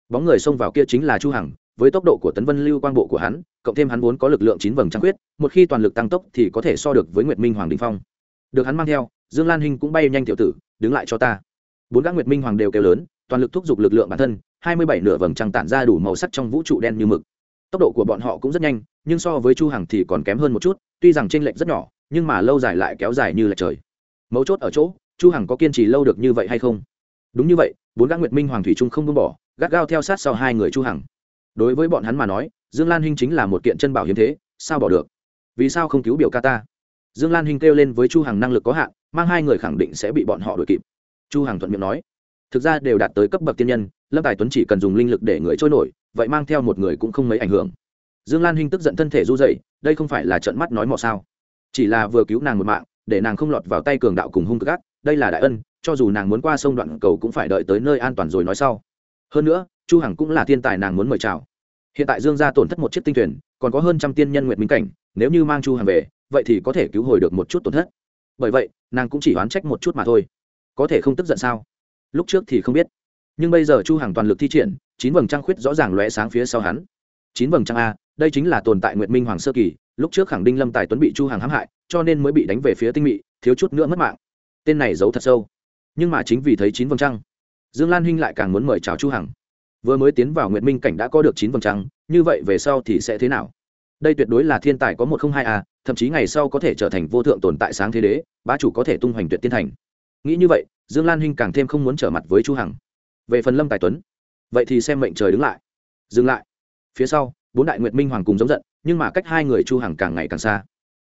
Bóng người xông vào kia chính là chu hằng, với tốc độ của tấn vân lưu quang bộ của hắn, cộng thêm hắn vốn có lực lượng chín vầng trăng quyết một khi toàn lực tăng tốc thì có thể so được với nguyệt minh hoàng đình phong. Được hắn mang theo, dương lan hinh cũng bay nhanh tiểu tử, đứng lại cho ta. Bốn gã nguyệt minh hoàng đều kêu lớn, toàn lực thúc giục lực lượng bản thân, hai mươi bảy nửa vầng trăng tản ra đủ màu sắc trong vũ trụ đen như mực. Tốc độ của bọn họ cũng rất nhanh, nhưng so với chu hằng thì còn kém hơn một chút, tuy rằng trên lệnh rất nhỏ nhưng mà lâu dài lại kéo dài như là trời. Mấu chốt ở chỗ, chu hằng có kiên trì lâu được như vậy hay không? Đúng như vậy, bốn gã nguyệt minh hoàng thủy trung không buông bỏ, gắt gao theo sát sau hai người chu hằng. Đối với bọn hắn mà nói, dương lan hinh chính là một kiện chân bảo hiếm thế, sao bỏ được? Vì sao không cứu biểu ca ta? Dương lan hinh kêu lên với chu hằng năng lực có hạn, mang hai người khẳng định sẽ bị bọn họ đuổi kịp. Chu hằng thuận miệng nói, thực ra đều đạt tới cấp bậc tiên nhân, lâm tài tuấn chỉ cần dùng linh lực để người trôi nổi, vậy mang theo một người cũng không mấy ảnh hưởng. Dương lan hinh tức giận thân thể du dậy đây không phải là trận mắt nói mò sao? Chỉ là vừa cứu nàng một mạng, để nàng không lọt vào tay cường đạo cùng hung cực ác, đây là đại ân, cho dù nàng muốn qua sông đoạn cầu cũng phải đợi tới nơi an toàn rồi nói sau. Hơn nữa, chu hằng cũng là thiên tài nàng muốn mời chào. Hiện tại dương gia tổn thất một chiếc tinh thuyền, còn có hơn trăm tiên nhân nguyện minh cảnh, nếu như mang chu hằng về, vậy thì có thể cứu hồi được một chút tổn thất. Bởi vậy, nàng cũng chỉ oán trách một chút mà thôi. Có thể không tức giận sao? Lúc trước thì không biết. Nhưng bây giờ chu hằng toàn lực thi triển, chín vầng trăng khuyết rõ ràng lóe sáng phía sau hắn. Chín vầng trăng a, đây chính là tồn tại nguyện minh hoàng sơ kỳ lúc trước khẳng định lâm tài tuấn bị chu hằng hãm hại cho nên mới bị đánh về phía tinh mị thiếu chút nữa mất mạng tên này giấu thật sâu nhưng mà chính vì thấy chín vầng trăng dương lan huynh lại càng muốn mời chào chu hằng vừa mới tiến vào nguyệt minh cảnh đã có được chín vầng trăng như vậy về sau thì sẽ thế nào đây tuyệt đối là thiên tài có một không hai a thậm chí ngày sau có thể trở thành vô thượng tồn tại sáng thế đế bá chủ có thể tung hoành tuyệt tiên thành nghĩ như vậy dương lan huynh càng thêm không muốn trở mặt với chu hằng về phần lâm tài tuấn vậy thì xem mệnh trời đứng lại dừng lại phía sau bốn đại nguyệt minh hoàng cùng giống giận nhưng mà cách hai người chu hằng càng ngày càng xa.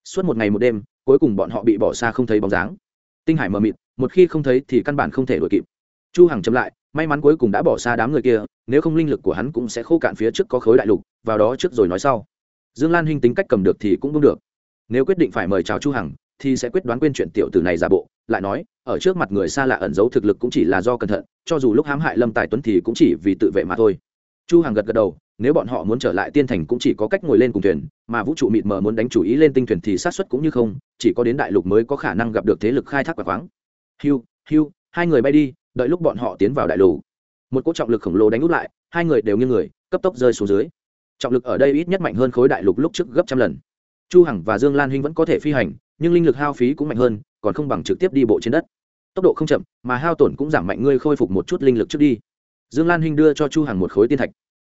Suốt một ngày một đêm, cuối cùng bọn họ bị bỏ xa không thấy bóng dáng. Tinh hải mờ mịt, một khi không thấy thì căn bản không thể đuổi kịp. Chu hằng chậm lại, may mắn cuối cùng đã bỏ xa đám người kia, nếu không linh lực của hắn cũng sẽ khô cạn phía trước có khối đại lục, vào đó trước rồi nói sau. Dương lan hinh tính cách cầm được thì cũng đúng được. Nếu quyết định phải mời chào chu hằng, thì sẽ quyết đoán quên chuyện tiểu tử này giả bộ, lại nói, ở trước mặt người xa lạ ẩn giấu thực lực cũng chỉ là do cẩn thận, cho dù lúc hãm hại lâm tài tuấn thì cũng chỉ vì tự vệ mà thôi. Chu hằng gật gật đầu nếu bọn họ muốn trở lại tiên thành cũng chỉ có cách ngồi lên cùng thuyền, mà vũ trụ mịt mờ muốn đánh chủ ý lên tinh thuyền thì sát suất cũng như không, chỉ có đến đại lục mới có khả năng gặp được thế lực khai thác và khoáng. Hiu hiu hai người bay đi, đợi lúc bọn họ tiến vào đại lục. Một cỗ trọng lực khổng lồ đánh úp lại, hai người đều như người, cấp tốc rơi xuống dưới. Trọng lực ở đây ít nhất mạnh hơn khối đại lục lúc trước gấp trăm lần. Chu hằng và dương lan huynh vẫn có thể phi hành, nhưng linh lực hao phí cũng mạnh hơn, còn không bằng trực tiếp đi bộ trên đất. Tốc độ không chậm, mà hao tổn cũng giảm mạnh, ngươi khôi phục một chút linh lực trước đi. Dương lan huynh đưa cho chu hằng một khối tiên thạch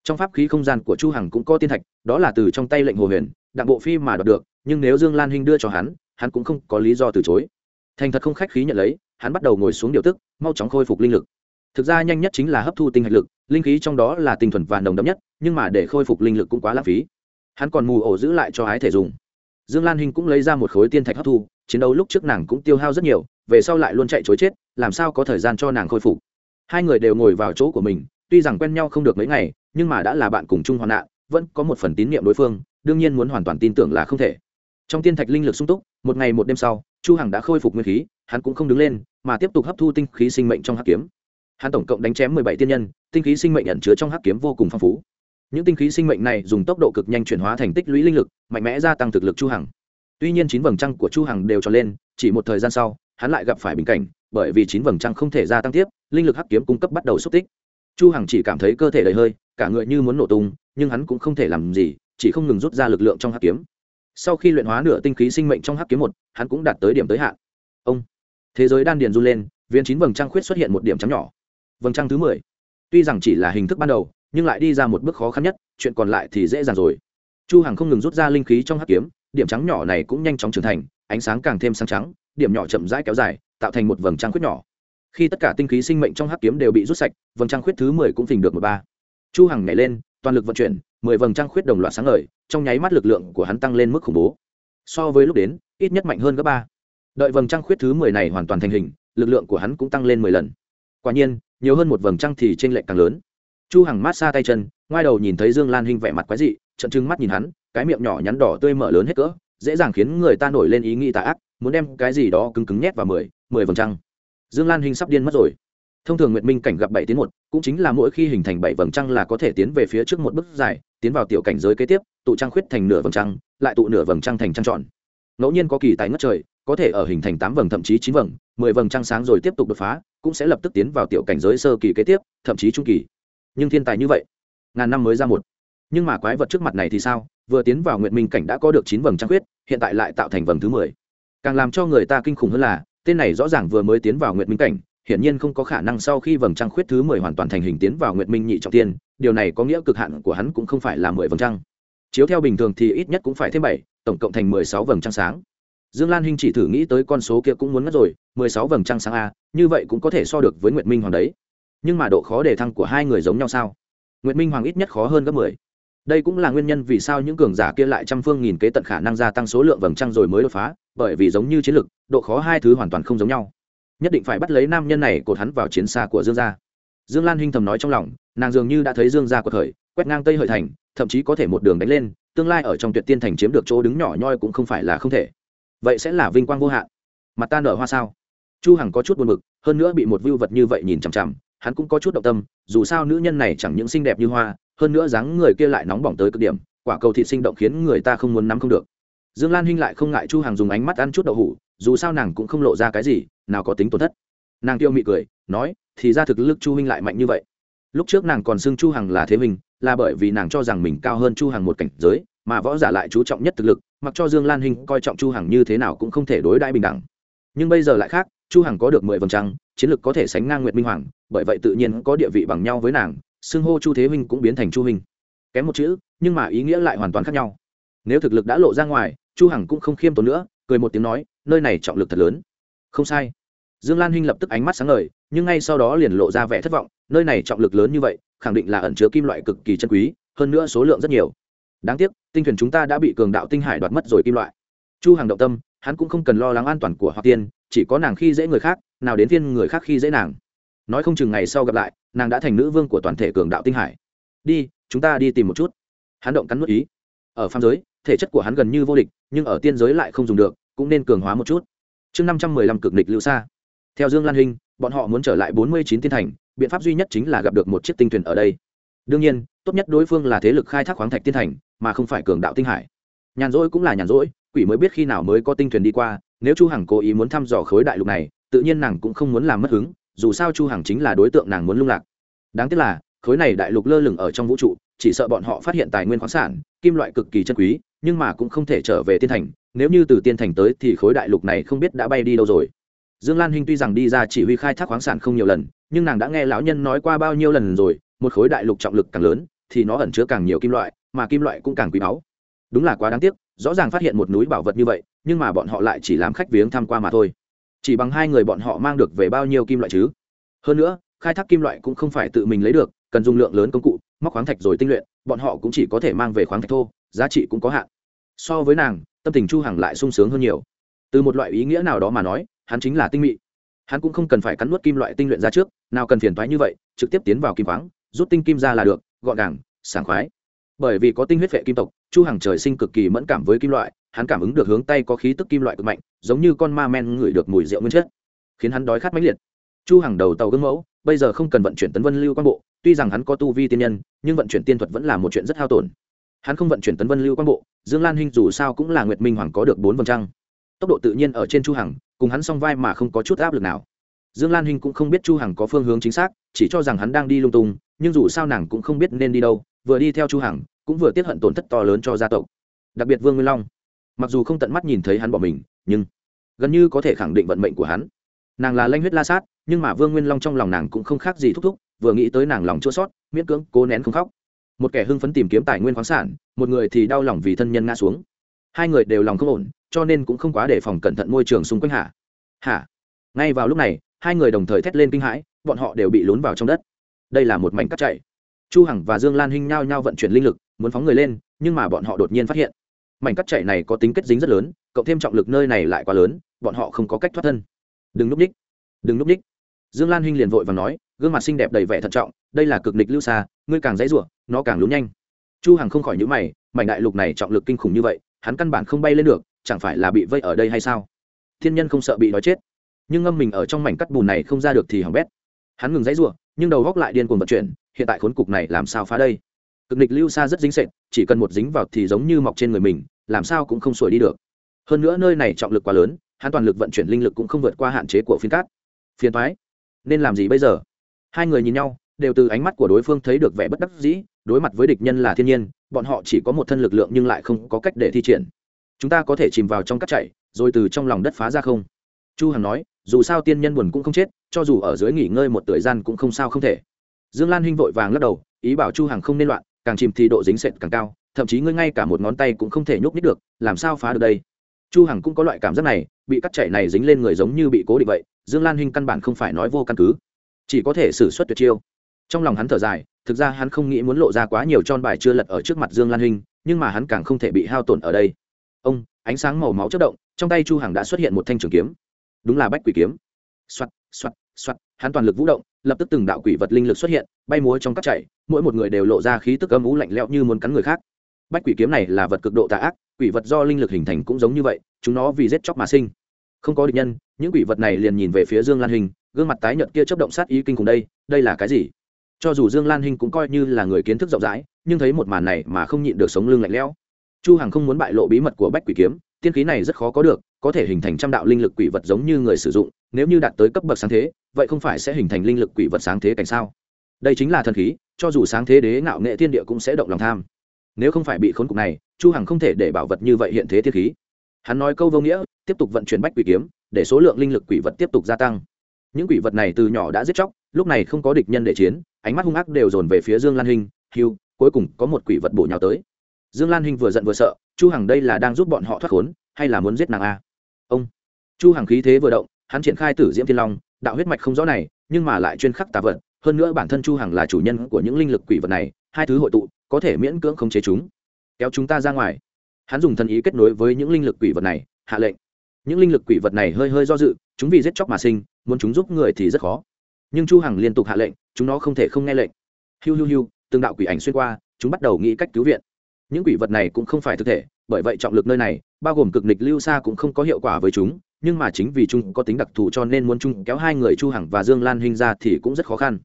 trong pháp khí không gian của chu hằng cũng có tiên thạch, đó là từ trong tay lệnh hồ huyền, đặng bộ phi mà đoạt được, nhưng nếu dương lan huynh đưa cho hắn hắn cũng không có lý do từ chối. Thành thật không khách khí nhận lấy, hắn bắt đầu ngồi xuống điều tức, mau chóng khôi phục linh lực. Thực ra nhanh nhất chính là hấp thu tinh hạch lực, linh khí trong đó là tinh thuần và nồng đậm nhất, nhưng mà để khôi phục linh lực cũng quá lãng phí. Hắn còn mù ổ giữ lại cho ái thể dùng. Dương lan hinh cũng lấy ra một khối tiên thạch hấp thu, chiến đấu lúc trước nàng cũng tiêu hao rất nhiều, về sau lại luôn chạy chối chết, làm sao có thời gian cho nàng khôi phục. Hai người đều ngồi vào chỗ của mình, tuy rằng quen nhau không được mấy ngày nhưng mà đã là bạn cùng chung hoạn nạn, vẫn có một phần tín nhiệm đối phương, đương nhiên muốn hoàn toàn tin tưởng là không thể. Trong tiên thạch linh lực sung túc, một ngày một đêm sau, chu hằng đã khôi phục nguyên khí, hắn cũng không đứng lên, mà tiếp tục hấp thu tinh khí sinh mệnh trong hắc kiếm. Hắn tổng cộng đánh chém mười bảy tiên nhân, tinh khí sinh mệnh ẩn chứa trong hắc kiếm vô cùng phong phú. Những tinh khí sinh mệnh này dùng tốc độ cực nhanh chuyển hóa thành tích lũy linh lực, mạnh mẽ gia tăng thực lực chu hằng. Tuy nhiên chín vầng trăng của chu hằng đều tròn lên, chỉ một thời gian sau, hắn lại gặp phải bình cảnh, bởi vì chín vầng trăng không thể gia tăng tiếp, linh lực hắc kiếm cung cấp bắt đầu xúc tích chu hằng chỉ cảm thấy cơ thể đầy hơi, cả người như muốn nổ tung, nhưng hắn cũng không thể làm gì, chỉ không ngừng rút ra lực lượng trong hắc kiếm. Sau khi luyện hóa nửa tinh khí sinh mệnh trong hắc kiếm một, hắn cũng đạt tới điểm tới hạn. Ông, thế giới đan điền run lên, viên chín vầng trăng khuyết xuất hiện một điểm trắng nhỏ. Vầng trăng thứ mười. Tuy rằng chỉ là hình thức ban đầu, nhưng lại đi ra một bước khó khăn nhất, chuyện còn lại thì dễ dàng rồi. Chu hằng không ngừng rút ra linh khí trong hắc kiếm, điểm trắng nhỏ này cũng nhanh chóng trưởng thành, ánh sáng càng thêm sáng trắng, điểm nhỏ chậm rãi kéo dài, tạo thành một vầng trăng khuyết nhỏ khi tất cả tinh khí sinh mệnh trong hắc kiếm đều bị rút sạch, vầng trăng khuyết thứ mười cũng phình được một ba. Chu hằng nhảy lên, toàn lực vận chuyển, mười vầng trăng khuyết đồng loạt sáng ngời, trong nháy mắt lực lượng của hắn tăng lên mức khủng bố. So với lúc đến, ít nhất mạnh hơn gấp ba. Đợi vầng trăng khuyết thứ mười này hoàn toàn thành hình, lực lượng của hắn cũng tăng lên mười lần. Quả nhiên, nhiều hơn một vầng trăng thì trên lệch càng lớn. Chu hằng mát xa tay chân ngoai đầu nhìn thấy dương lan hinh vẻ mặt quái dị, trận trừng mắt nhìn hắn, cái miệng nhỏ nhắn đỏ tươi mở lớn hết cỡ, dễ dàng khiến người ta nổi lên ý nghĩ tà ác, muốn đem cái gì đó cứng cứng nhét vào mười mười vầng trăng dương lan Hình sắp điên mất rồi. Thông thường nguyệt minh cảnh gặp bảy tiến một, cũng chính là mỗi khi hình thành bảy vầng trăng là có thể tiến về phía trước một bước dài, tiến vào tiểu cảnh giới kế tiếp, tụ trăng khuyết thành nửa vầng trăng, lại tụ nửa vầng trăng thành trăng tròn. Ngẫu nhiên có kỳ tài ngất trời, có thể ở hình thành tám vầng thậm chí chín vầng, mười vầng trăng sáng rồi tiếp tục đột phá, cũng sẽ lập tức tiến vào tiểu cảnh giới sơ kỳ kế tiếp, thậm chí trung kỳ. Nhưng thiên tài như vậy, ngàn năm mới ra một. Nhưng mà quái vật trước mặt này thì sao? Vừa tiến vào nguyện minh cảnh đã có được chín vầng trăng khuyết, hiện tại lại tạo thành vầng thứ mười. Càng làm cho người ta kinh khủng hơn là tên này rõ ràng vừa mới tiến vào Nguyệt minh cảnh, hiển nhiên không có khả năng sau khi vầng trăng khuyết thứ mười hoàn toàn thành hình tiến vào Nguyệt minh nhị trọng tiên, điều này có nghĩa cực hạn của hắn cũng không phải là mười vầng trăng. Chiếu theo bình thường thì ít nhất cũng phải thêm bảy, tổng cộng thành mười sáu vầng trăng sáng. Dương lan hinh chỉ thử nghĩ tới con số kia cũng muốn mất rồi, mười sáu vầng trăng sáng a, như vậy cũng có thể so được với nguyệt minh hoàng đấy. Nhưng mà độ khó đề thăng của hai người giống nhau sao? Nguyệt minh hoàng ít nhất khó hơn gấp mười. Đây cũng là nguyên nhân vì sao những cường giả kia lại trăm phương nghìn kế tận khả năng gia tăng số lượng vầng trăng rồi mới đột phá bởi vì giống như chiến lược, độ khó hai thứ hoàn toàn không giống nhau. Nhất định phải bắt lấy nam nhân này cột hắn vào chiến xa của dương gia. Dương lan hinh thầm nói trong lòng, nàng dường như đã thấy dương gia của thời, quét ngang tây hợi thành, thậm chí có thể một đường đánh lên, tương lai ở trong tuyệt tiên thành chiếm được chỗ đứng nhỏ nhoi cũng không phải là không thể. Vậy sẽ là vinh quang vô hạn. Mặt ta nở hoa sao? Chu hằng có chút buồn bực, hơn nữa bị một vưu vật như vậy nhìn chằm chằm, hắn cũng có chút động tâm, dù sao nữ nhân này chẳng những xinh đẹp như hoa, hơn nữa dáng người kia lại nóng bỏng tới cực điểm, quả cầu thịt sinh động khiến người ta không muốn nắm không được dương lan hinh lại không ngại chu hằng dùng ánh mắt ăn chút đậu hủ, dù sao nàng cũng không lộ ra cái gì, nào có tính tổn thất. Nàng tiêu mị cười, nói, thì ra thực lực chu huynh lại mạnh như vậy. Lúc trước nàng còn xưng chu hằng là thế mình, là bởi vì nàng cho rằng mình cao hơn chu hằng một cảnh giới, mà võ giả lại chú trọng nhất thực lực, mặc cho dương lan hinh coi trọng chu hằng như thế nào cũng không thể đối đãi bình đẳng. Nhưng bây giờ lại khác, chu hằng có được mười vầng trăng, chiến lực có thể sánh ngang nguyệt minh hoàng, bởi vậy tự nhiên có địa vị bằng nhau với nàng, xưng hô chu thế huynh cũng biến thành chu huynh. Kém một chữ, nhưng mà ý nghĩa lại hoàn toàn khác nhau. Nếu thực lực đã lộ ra ngoài chu hằng cũng không khiêm tốn nữa, cười một tiếng nói, nơi này trọng lực thật lớn. Không sai. Dương lan huynh lập tức ánh mắt sáng ngời, nhưng ngay sau đó liền lộ ra vẻ thất vọng, nơi này trọng lực lớn như vậy, khẳng định là ẩn chứa kim loại cực kỳ chân quý, hơn nữa số lượng rất nhiều. Đáng tiếc, tinh thuyền chúng ta đã bị cường đạo tinh hải đoạt mất rồi kim loại. Chu hằng động tâm, hắn cũng không cần lo lắng an toàn của hoa tiên, chỉ có nàng khi dễ người khác, nào đến phiên người khác khi dễ nàng. Nói không chừng ngày sau gặp lại, nàng đã thành nữ vương của toàn thể cường đạo tinh hải. Đi, chúng ta đi tìm một chút. Hắn động cắn nuốt ý. Ở phàm giới thể chất của hắn gần như vô địch, nhưng ở tiên giới lại không dùng được, cũng nên cường hóa một chút. Chương năm trăm mười lăm cực địch lưu xa. Theo dương lan hinh, bọn họ muốn trở lại bốn mươi chín tiên thành, biện pháp duy nhất chính là gặp được một chiếc tinh thuyền ở đây. Đương nhiên, tốt nhất đối phương là thế lực khai thác khoáng thạch tiên thành, mà không phải cường đạo tinh hải. Nhàn rỗi cũng là nhàn rỗi, quỷ mới biết khi nào mới có tinh thuyền đi qua, nếu chu hằng cố ý muốn thăm dò khối đại lục này, tự nhiên nàng cũng không muốn làm mất hứng, dù sao chu hằng chính là đối tượng nàng muốn lung lạc. Đáng tiếc là, khối này đại lục lơ lửng ở trong vũ trụ, chỉ sợ bọn họ phát hiện tài nguyên khoáng sản, kim loại cực kỳ chân quý nhưng mà cũng không thể trở về tiên thành, nếu như từ tiên thành tới thì khối đại lục này không biết đã bay đi đâu rồi. Dương lan hinh tuy rằng đi ra chỉ huy khai thác khoáng sản không nhiều lần, nhưng nàng đã nghe lão nhân nói qua bao nhiêu lần rồi, một khối đại lục trọng lực càng lớn, thì nó ẩn chứa càng nhiều kim loại, mà kim loại cũng càng quý báu. Đúng là quá đáng tiếc, rõ ràng phát hiện một núi bảo vật như vậy, nhưng mà bọn họ lại chỉ làm khách viếng tham qua mà thôi. Chỉ bằng hai người bọn họ mang được về bao nhiêu kim loại chứ? Hơn nữa khai thác kim loại cũng không phải tự mình lấy được, cần dùng lượng lớn công cụ, móc khoáng thạch rồi tinh luyện, bọn họ cũng chỉ có thể mang về khoáng thạch thô, giá trị cũng có hạn. So với nàng, tâm tình chu hằng lại sung sướng hơn nhiều. Từ một loại ý nghĩa nào đó mà nói, hắn chính là tinh mị. Hắn cũng không cần phải cắn nuốt kim loại tinh luyện ra trước, nào cần phiền thoái như vậy, trực tiếp tiến vào kim khoáng, rút tinh kim ra là được, gọn gàng, sảng khoái. Bởi vì có tinh huyết vệ kim tộc, chu hằng trời sinh cực kỳ mẫn cảm với kim loại, hắn cảm ứng được hướng tay có khí tức kim loại cực mạnh, giống như con ma men ngửi được mùi rượu nguyên chất, khiến hắn đói khát mãnh liệt. Chu hằng đầu tàu gương mẫu bây giờ không cần vận chuyển tấn vân lưu quang bộ, tuy rằng hắn có tu vi tiên nhân, nhưng vận chuyển tiên thuật vẫn là một chuyện rất hao tổn. Hắn không vận chuyển tấn vân lưu quang bộ, dương lan hinh dù sao cũng là nguyệt minh hoàng có được bốn vầng trăng. Tốc độ tự nhiên ở trên chu hằng, cùng hắn song vai mà không có chút áp lực nào. Dương lan hinh cũng không biết chu hằng có phương hướng chính xác, chỉ cho rằng hắn đang đi lung tung, nhưng dù sao nàng cũng không biết nên đi đâu, vừa đi theo chu hằng, cũng vừa tiết hận tổn thất to lớn cho gia tộc. Đặc biệt vương nguyên long, mặc dù không tận mắt nhìn thấy hắn bỏ mình, nhưng gần như có thể khẳng định vận mệnh của hắn nàng là lanh huyết la sát, nhưng mà vương nguyên long trong lòng nàng cũng không khác gì thúc thúc, vừa nghĩ tới nàng lòng chua sót, miễn cưỡng cố nén không khóc. Một kẻ hưng phấn tìm kiếm tài nguyên khoáng sản, một người thì đau lòng vì thân nhân ngã xuống. Hai người đều lòng không ổn, cho nên cũng không quá đề phòng cẩn thận môi trường xung quanh hạ hạ ngay vào lúc này, hai người đồng thời thét lên kinh hãi, bọn họ đều bị lún vào trong đất. Đây là một mảnh cắt chạy. Chu hằng và dương lan hinh nhao nhao vận chuyển linh lực, muốn phóng người lên, nhưng mà bọn họ đột nhiên phát hiện. Mảnh cắt chạy này có tính kết dính rất lớn, cộng thêm trọng lực nơi này lại quá lớn, bọn họ không có cách thoát thân đừng núp ních đừng núp ních dương lan hinh liền vội và nói, gương mặt xinh đẹp đầy vẻ thận trọng, đây là cực nịch lưu xa, ngươi càng dãy rủa, nó càng lún nhanh. Chu hằng không khỏi nhíu mày, mảnh đại lục này trọng lực kinh khủng như vậy, hắn căn bản không bay lên được, chẳng phải là bị vây ở đây hay sao? Thiên nhân không sợ bị đói chết. Nhưng ngâm mình ở trong mảnh cắt bùn này không ra được thì hỏng bét. Hắn ngừng dãy rủa, nhưng đầu góc lại điên cuồng vận chuyển, hiện tại khốn cục này làm sao phá đây? Cực nịch lưu xa rất dính sệt, chỉ cần một dính vào thì giống như mọc trên người mình, làm sao cũng không sủi đi được. Hơn nữa nơi này trọng lực quá lớn hắn toàn lực vận chuyển linh lực cũng không vượt qua hạn chế của phiên cát. Phiền thoái nên làm gì bây giờ? Hai người nhìn nhau, đều từ ánh mắt của đối phương thấy được vẻ bất đắc dĩ, đối mặt với địch nhân là thiên nhiên, bọn họ chỉ có một thân lực lượng nhưng lại không có cách để thi triển. Chúng ta có thể chìm vào trong cắt chạy, rồi từ trong lòng đất phá ra không? Chu hằng nói, dù sao tiên nhân buồn cũng không chết, cho dù ở dưới nghỉ ngơi một thời gian cũng không sao không thể. Dương lan hinh vội vàng lắc đầu, ý bảo chu hằng không nên loạn, càng chìm thì độ dính sệt càng cao, thậm chí ngươi ngay cả một ngón tay cũng không thể nhúc nhích được, làm sao phá được đây? Chu hằng cũng có loại cảm giác này bị cắt chạy này dính lên người giống như bị cố định vậy dương lan hinh căn bản không phải nói vô căn cứ. Chỉ có thể xử suất tuyệt chiêu. Trong lòng hắn thở dài thực ra hắn không nghĩ muốn lộ ra quá nhiều tròn bài chưa lật ở trước mặt dương lan hinh nhưng mà hắn càng không thể bị hao tổn ở đây. Ông ánh sáng màu máu chất động trong tay chu hằng đã xuất hiện một thanh trường kiếm. Đúng là bách quỷ kiếm. Xoát, xoát, xoát, hắn toàn lực vũ động lập tức từng đạo quỷ vật linh lực xuất hiện bay múa trong các chạy mỗi một người đều lộ ra khí tức âm ú lạnh lẽo như muốn cắn người khác bách quỷ kiếm này là vật cực độ tà ác, quỷ vật do linh lực hình thành cũng giống như vậy, chúng nó vì giết chóc mà sinh. Không có địch nhân, những quỷ vật này liền nhìn về phía dương lan hình, gương mặt tái nhợt kia chấp động sát ý kinh cùng đây đây là cái gì? Cho dù dương lan hình cũng coi như là người kiến thức rộng rãi, nhưng thấy một màn này mà không nhịn được sống lưng lạnh lẽo. Chu hằng không muốn bại lộ bí mật của bách quỷ kiếm, tiên khí này rất khó có được, có thể hình thành trăm đạo linh lực quỷ vật giống như người sử dụng, nếu như đạt tới cấp bậc sáng thế, vậy không phải sẽ hình thành linh lực quỷ vật sáng thế cảnh sao? Đây chính là thần khí, cho dù sáng thế đế ngạo nghệ thiên địa cũng sẽ động lòng tham nếu không phải bị khốn cục này, chu hằng không thể để bảo vật như vậy hiện thế thiên khí. Hắn nói câu vô nghĩa, tiếp tục vận chuyển bách quỷ kiếm, để số lượng linh lực quỷ vật tiếp tục gia tăng. Những quỷ vật này từ nhỏ đã giết chóc, lúc này không có địch nhân để chiến, ánh mắt hung ác đều dồn về phía dương lan hình, hưu, cuối cùng có một quỷ vật bổ nhào tới. Dương lan hình vừa giận vừa sợ, chu hằng đây là đang giúp bọn họ thoát khốn, hay là muốn giết nàng a? Ông. Chu hằng khí thế vừa động, hắn triển khai tử diễm thiên long, đạo huyết mạch không rõ này, nhưng mà lại chuyên khắc tà vật, hơn nữa bản thân chu hằng là chủ nhân của những linh lực quỷ vật này, hai thứ hội tụ có thể miễn cưỡng khống chế chúng. Kéo chúng ta ra ngoài. Hắn dùng thần ý kết nối với những linh lực quỷ vật này, hạ lệnh. Những linh lực quỷ vật này hơi hơi do dự, chúng vì giết chóc mà sinh, muốn chúng giúp người thì rất khó. Nhưng chu hằng liên tục hạ lệnh, chúng nó không thể không nghe lệnh. Hiu hiu hiu, từng đạo quỷ ảnh xuyên qua, chúng bắt đầu nghĩ cách cứu viện. Những quỷ vật này cũng không phải thực thể, bởi vậy trọng lực nơi này, bao gồm cực nịch lưu xa cũng không có hiệu quả với chúng, nhưng mà chính vì chúng có tính đặc thù cho nên muốn chúng kéo hai người chu hằng và dương lan hình ra thì cũng rất khó khăn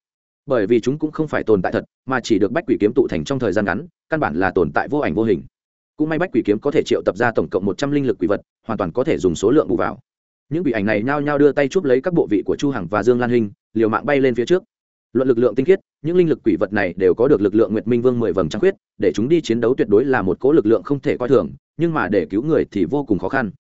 bởi vì chúng cũng không phải tồn tại thật, mà chỉ được bách quỷ kiếm tụ thành trong thời gian ngắn, căn bản là tồn tại vô ảnh vô hình. Cũng may bách quỷ kiếm có thể triệu tập ra tổng cộng một trăm linh lực quỷ vật, hoàn toàn có thể dùng số lượng bù vào. Những quỷ ảnh này nhao nhao đưa tay chúp lấy các bộ vị của chu hằng và dương lan hình liều mạng bay lên phía trước. Luận lực lượng tinh khiết, những linh lực quỷ vật này đều có được lực lượng nguyệt minh vương mười vầng trăng khuyết, để chúng đi chiến đấu tuyệt đối là một cố lực lượng không thể coi thường, nhưng mà để cứu người thì vô cùng khó khăn.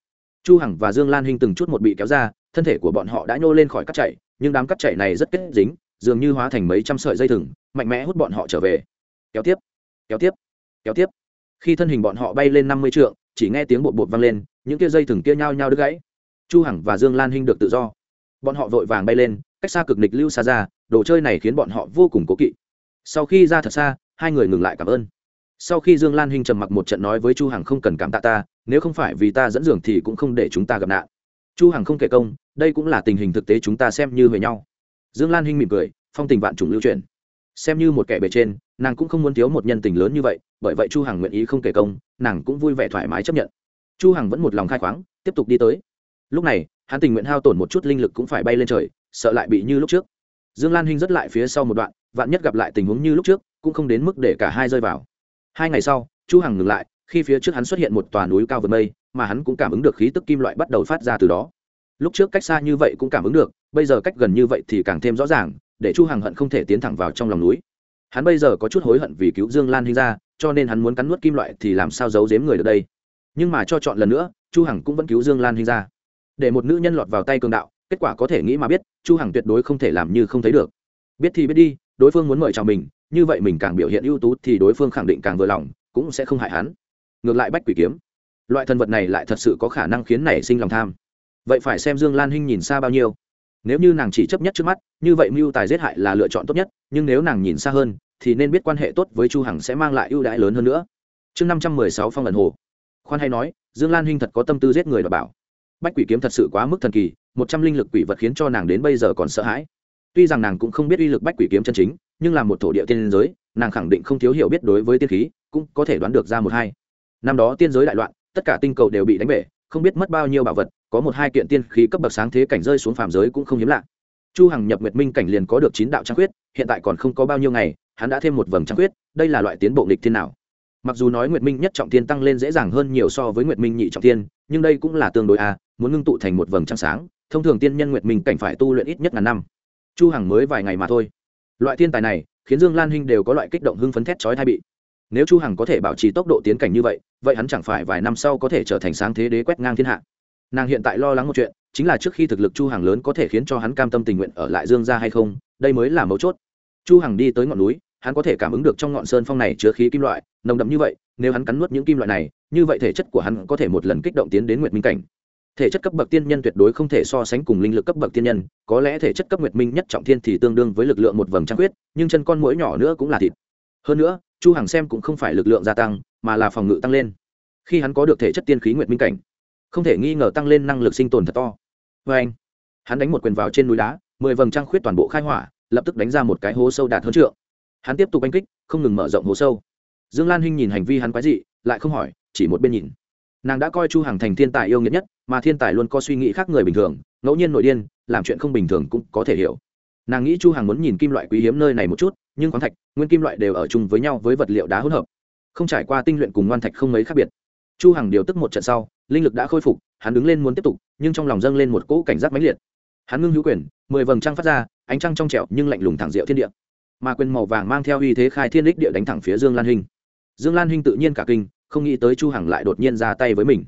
Chu hằng và dương lan hinh từng chút một bị kéo ra, thân thể của bọn họ đã nhô lên khỏi cắt chạy nhưng đám cắt chạy này rất kết dính dường như hóa thành mấy trăm sợi dây thừng, mạnh mẽ hút bọn họ trở về. Kéo tiếp kéo tiếp kéo tiếp. Khi thân hình bọn họ bay lên năm mươi trượng, chỉ nghe tiếng bột bột vang lên, những kia dây thừng kia nhao nhao đứt gãy. Chu hằng và dương lan hinh được tự do. Bọn họ vội vàng bay lên, cách xa cực nịch lưu xa ra đồ chơi này khiến bọn họ vô cùng cố kỵ. Sau khi ra thật xa, hai người ngừng lại cảm ơn. Sau khi dương lan hinh trầm mặc một trận nói với chu hằng không cần cảm tạ ta, nếu không phải vì ta dẫn dường thì cũng không để chúng ta gặp nạn. Chu hằng không kể công, đây cũng là tình hình thực tế chúng ta xem như về nhau dương lan hinh mỉm cười, phong tình vạn trùng lưu truyền. Xem như một kẻ bề trên, nàng cũng không muốn thiếu một nhân tình lớn như vậy, bởi vậy chu hằng nguyện ý không kể công, nàng cũng vui vẻ thoải mái chấp nhận. Chu hằng vẫn một lòng khai khoáng, tiếp tục đi tới. Lúc này, hắn tình nguyện hao tổn một chút linh lực cũng phải bay lên trời, sợ lại bị như lúc trước. Dương lan hinh rất lại phía sau một đoạn, vạn nhất gặp lại tình huống như lúc trước, cũng không đến mức để cả hai rơi vào. Hai ngày sau, chu hằng ngừng lại, khi phía trước hắn xuất hiện một tòa núi cao vượt mây, mà hắn cũng cảm ứng được khí tức kim loại bắt đầu phát ra từ đó. Lúc trước cách xa như vậy cũng cảm ứng được bây giờ cách gần như vậy thì càng thêm rõ ràng, để chu hằng hận không thể tiến thẳng vào trong lòng núi. Hắn bây giờ có chút hối hận vì cứu dương lan hinh ra, cho nên hắn muốn cắn nuốt kim loại thì làm sao giấu giếm người được đây? Nhưng mà cho chọn lần nữa, chu hằng cũng vẫn cứu dương lan hinh ra. Để một nữ nhân lọt vào tay cường đạo, kết quả có thể nghĩ mà biết, chu hằng tuyệt đối không thể làm như không thấy được. Biết thì biết đi, đối phương muốn mời chào mình, như vậy mình càng biểu hiện ưu tú thì đối phương khẳng định càng vừa lòng, cũng sẽ không hại hắn. Ngược lại bách quỷ kiếm, loại thần vật này lại thật sự có khả năng khiến nảy sinh lòng tham. Vậy phải xem dương lan hinh nhìn xa bao nhiêu nếu như nàng chỉ chấp nhất trước mắt, như vậy mưu tài giết hại là lựa chọn tốt nhất, nhưng nếu nàng nhìn xa hơn, thì nên biết quan hệ tốt với chu hằng sẽ mang lại ưu đãi lớn hơn nữa. Chương năm trăm mười sáu phong ẩn hồ. Khoan hay nói, dương lan huynh thật có tâm tư giết người và bảo. Bách quỷ kiếm thật sự quá mức thần kỳ, một trăm linh lực quỷ vật khiến cho nàng đến bây giờ còn sợ hãi. Tuy rằng nàng cũng không biết uy lực bách quỷ kiếm chân chính, nhưng là một thổ địa tiên giới, nàng khẳng định không thiếu hiểu biết đối với tiên khí, cũng có thể đoán được ra một hai. Năm đó tiên giới đại loạn, tất cả tinh cầu đều bị đánh bể, không biết mất bao nhiêu bảo vật có một hai kiện tiên khí cấp bậc sáng thế cảnh rơi xuống phàm giới cũng không hiếm lạ. Chu hằng nhập nguyệt minh cảnh liền có được chín đạo trang quyết hiện tại còn không có bao nhiêu ngày hắn đã thêm một vầng trang quyết đây là loại tiến bộ nghịch thiên nào? Mặc dù nói nguyệt minh nhất trọng thiên tăng lên dễ dàng hơn nhiều so với nguyệt minh nhị trọng thiên, nhưng đây cũng là tương đối a muốn ngưng tụ thành một vầng trăng sáng thông thường tiên nhân nguyệt minh cảnh phải tu luyện ít nhất ngàn năm. Chu hằng mới vài ngày mà thôi. Loại thiên tài này khiến dương lan hinh đều có loại kích động hưng phấn thét chói tai bị. Nếu chu hằng có thể bảo trì tốc độ tiến cảnh như vậy vậy hắn chẳng phải vài năm sau có thể trở thành sáng thế đế quét ngang thiên hạ nàng hiện tại lo lắng một chuyện, chính là trước khi thực lực chu hằng lớn có thể khiến cho hắn cam tâm tình nguyện ở lại dương gia hay không, đây mới là mấu chốt. Chu hằng đi tới ngọn núi, hắn có thể cảm ứng được trong ngọn sơn phong này chứa khí kim loại, nồng đậm như vậy, nếu hắn cắn nuốt những kim loại này, như vậy thể chất của hắn có thể một lần kích động tiến đến nguyệt minh cảnh. Thể chất cấp bậc tiên nhân tuyệt đối không thể so sánh cùng linh lực cấp bậc tiên nhân, có lẽ thể chất cấp nguyệt minh nhất trọng thiên thì tương đương với lực lượng một vầng trăng quyết nhưng chân con mũi nhỏ nữa cũng là thịt. Hơn nữa, chu hằng xem cũng không phải lực lượng gia tăng, mà là phòng ngự tăng lên. Khi hắn có được thể chất tiên khí nguyệt minh cảnh không thể nghi ngờ tăng lên năng lực sinh tồn thật to. Với anh, hắn đánh một quyền vào trên núi đá, mười vầng trăng khuyết toàn bộ khai hỏa, lập tức đánh ra một cái hố sâu đạt hơn trượng. Hắn tiếp tục đánh kích, không ngừng mở rộng hố sâu. Dương lan hinh nhìn hành vi hắn quái dị, lại không hỏi, chỉ một bên nhìn. Nàng đã coi chu hằng thành thiên tài yêu nghiệt nhất, mà thiên tài luôn có suy nghĩ khác người bình thường, ngẫu nhiên nội điên, làm chuyện không bình thường cũng có thể hiểu. Nàng nghĩ chu hằng muốn nhìn kim loại quý hiếm nơi này một chút, nhưng khoáng thạch, nguyên kim loại đều ở chung với nhau với vật liệu đá hỗn hợp. Không trải qua tinh luyện cùng ngoan thạch không mấy khác biệt chu hằng điều tức một trận sau, linh lực đã khôi phục, hắn đứng lên muốn tiếp tục, nhưng trong lòng dâng lên một cỗ cảnh giác mãnh liệt. Hắn ngưng hữu quyền, mười vầng trăng phát ra, ánh trăng trong trẻo nhưng lạnh lùng thẳng diệu thiên địa. Mà quyền màu vàng mang theo uy thế khai thiên đích địa đánh thẳng phía dương lan hình dương lan hinh tự nhiên cả kinh, không nghĩ tới chu hằng lại đột nhiên ra tay với mình.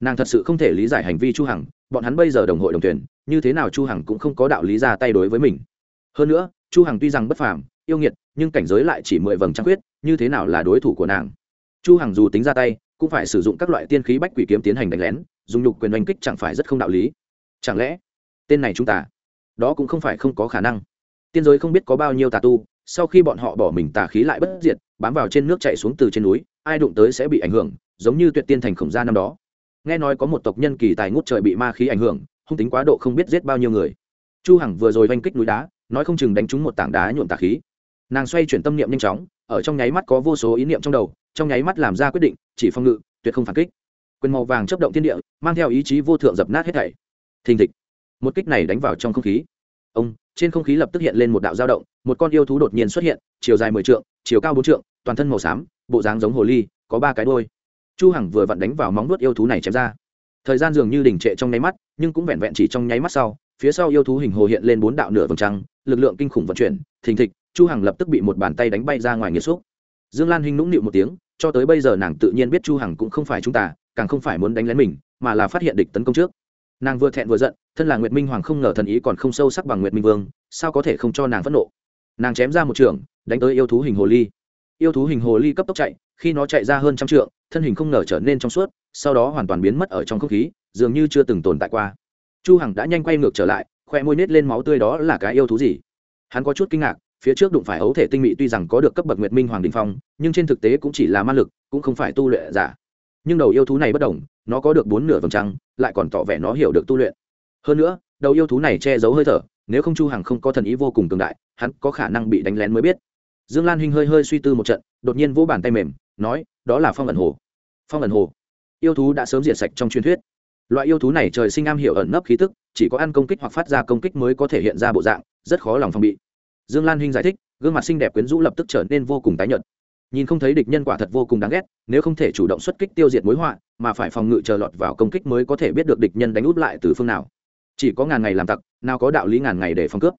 Nàng thật sự không thể lý giải hành vi chu hằng, bọn hắn bây giờ đồng hội đồng tuyển, như thế nào chu hằng cũng không có đạo lý ra tay đối với mình. Hơn nữa, chu hằng tuy rằng bất phàm, yêu nghiệt, nhưng cảnh giới lại chỉ mười vầng trăng quyết như thế nào là đối thủ của nàng? Chu hằng dù tính ra tay cũng phải sử dụng các loại tiên khí bách quỷ kiếm tiến hành đánh lén, dùng nhục quyền oanh kích chẳng phải rất không đạo lý. Chẳng lẽ, tên này chúng ta, đó cũng không phải không có khả năng. Tiên giới không biết có bao nhiêu tà tu, sau khi bọn họ bỏ mình tà khí lại bất diệt, bám vào trên nước chạy xuống từ trên núi, ai đụng tới sẽ bị ảnh hưởng, giống như tuyệt tiên thành khổng gia năm đó. Nghe nói có một tộc nhân kỳ tài ngút trời bị ma khí ảnh hưởng, hung tính quá độ không biết giết bao nhiêu người. Chu hằng vừa rồi oanh kích núi đá, nói không chừng đánh trúng một tảng đá nhuộm tà khí. Nàng xoay chuyển tâm niệm nhanh chóng, ở trong nháy mắt có vô số ý niệm trong đầu trong nháy mắt làm ra quyết định, chỉ phong ngự, tuyệt không phản kích. Quyền màu vàng chấp động thiên địa, mang theo ý chí vô thượng dập nát hết thảy. Thình thịch. Một kích này đánh vào trong không khí. Ông, trên không khí lập tức hiện lên một đạo dao động, một con yêu thú đột nhiên xuất hiện, chiều dài mười trượng, chiều cao bốn trượng, toàn thân màu xám, bộ dáng giống hồ ly, có ba cái đôi chu hằng vừa vặn đánh vào móng nuốt yêu thú này chém ra. Thời gian dường như đình trệ trong nháy mắt, nhưng cũng vẹn vẹn chỉ trong nháy mắt sau, phía sau yêu thú hình hồ hiện lên bốn đạo nửa vầng trăng, lực lượng kinh khủng vận chuyển, thình thịch, chu hằng lập tức bị một bàn tay đánh bay ra ngoài nghiệt xúc dương lan hình nũng nịu một tiếng, cho tới bây giờ nàng tự nhiên biết chu hằng cũng không phải chúng ta, càng không phải muốn đánh lén mình, mà là phát hiện địch tấn công trước. Nàng vừa thẹn vừa giận, thân là nguyệt minh hoàng không ngờ thần ý còn không sâu sắc bằng nguyệt minh vương, sao có thể không cho nàng phẫn nộ? Nàng chém ra một trường, đánh tới yêu thú hình hồ ly. Yêu thú hình hồ ly cấp tốc chạy, khi nó chạy ra hơn trăm trượng, thân hình không ngờ trở nên trong suốt, sau đó hoàn toàn biến mất ở trong không khí, dường như chưa từng tồn tại qua. Chu hằng đã nhanh quay ngược trở lại, khoe môi nết lên máu tươi đó là cái yêu thú gì? Hắn có chút kinh ngạc phía trước đụng phải ấu thể tinh mị tuy rằng có được cấp bậc nguyệt minh hoàng đình phong, nhưng trên thực tế cũng chỉ là ma lực, cũng không phải tu luyện giả. Nhưng đầu yêu thú này bất đồng, nó có được bốn nửa vầng trăng, lại còn tỏ vẻ nó hiểu được tu luyện. Hơn nữa, đầu yêu thú này che giấu hơi thở, nếu không chu hằng không có thần ý vô cùng cường đại, hắn có khả năng bị đánh lén mới biết. Dương lan hinh hơi hơi suy tư một trận, đột nhiên vỗ bàn tay mềm, nói, đó là phong ẩn hồ. Phong ẩn hồ. Yêu thú đã sớm diệt sạch trong truyền thuyết. Loại yêu thú này trời sinh am hiểu ẩn nấp khí tức, chỉ có ăn công kích hoặc phát ra công kích mới có thể hiện ra bộ dạng, rất khó lòng phòng bị dương lan hinh giải thích, gương mặt xinh đẹp quyến rũ lập tức trở nên vô cùng tái nhợt. Nhìn không thấy địch nhân quả thật vô cùng đáng ghét, nếu không thể chủ động xuất kích tiêu diệt mối họa, mà phải phòng ngự chờ lọt vào công kích mới có thể biết được địch nhân đánh úp lại từ phương nào. Chỉ có ngàn ngày làm tặc, nào có đạo lý ngàn ngày để phòng cướp.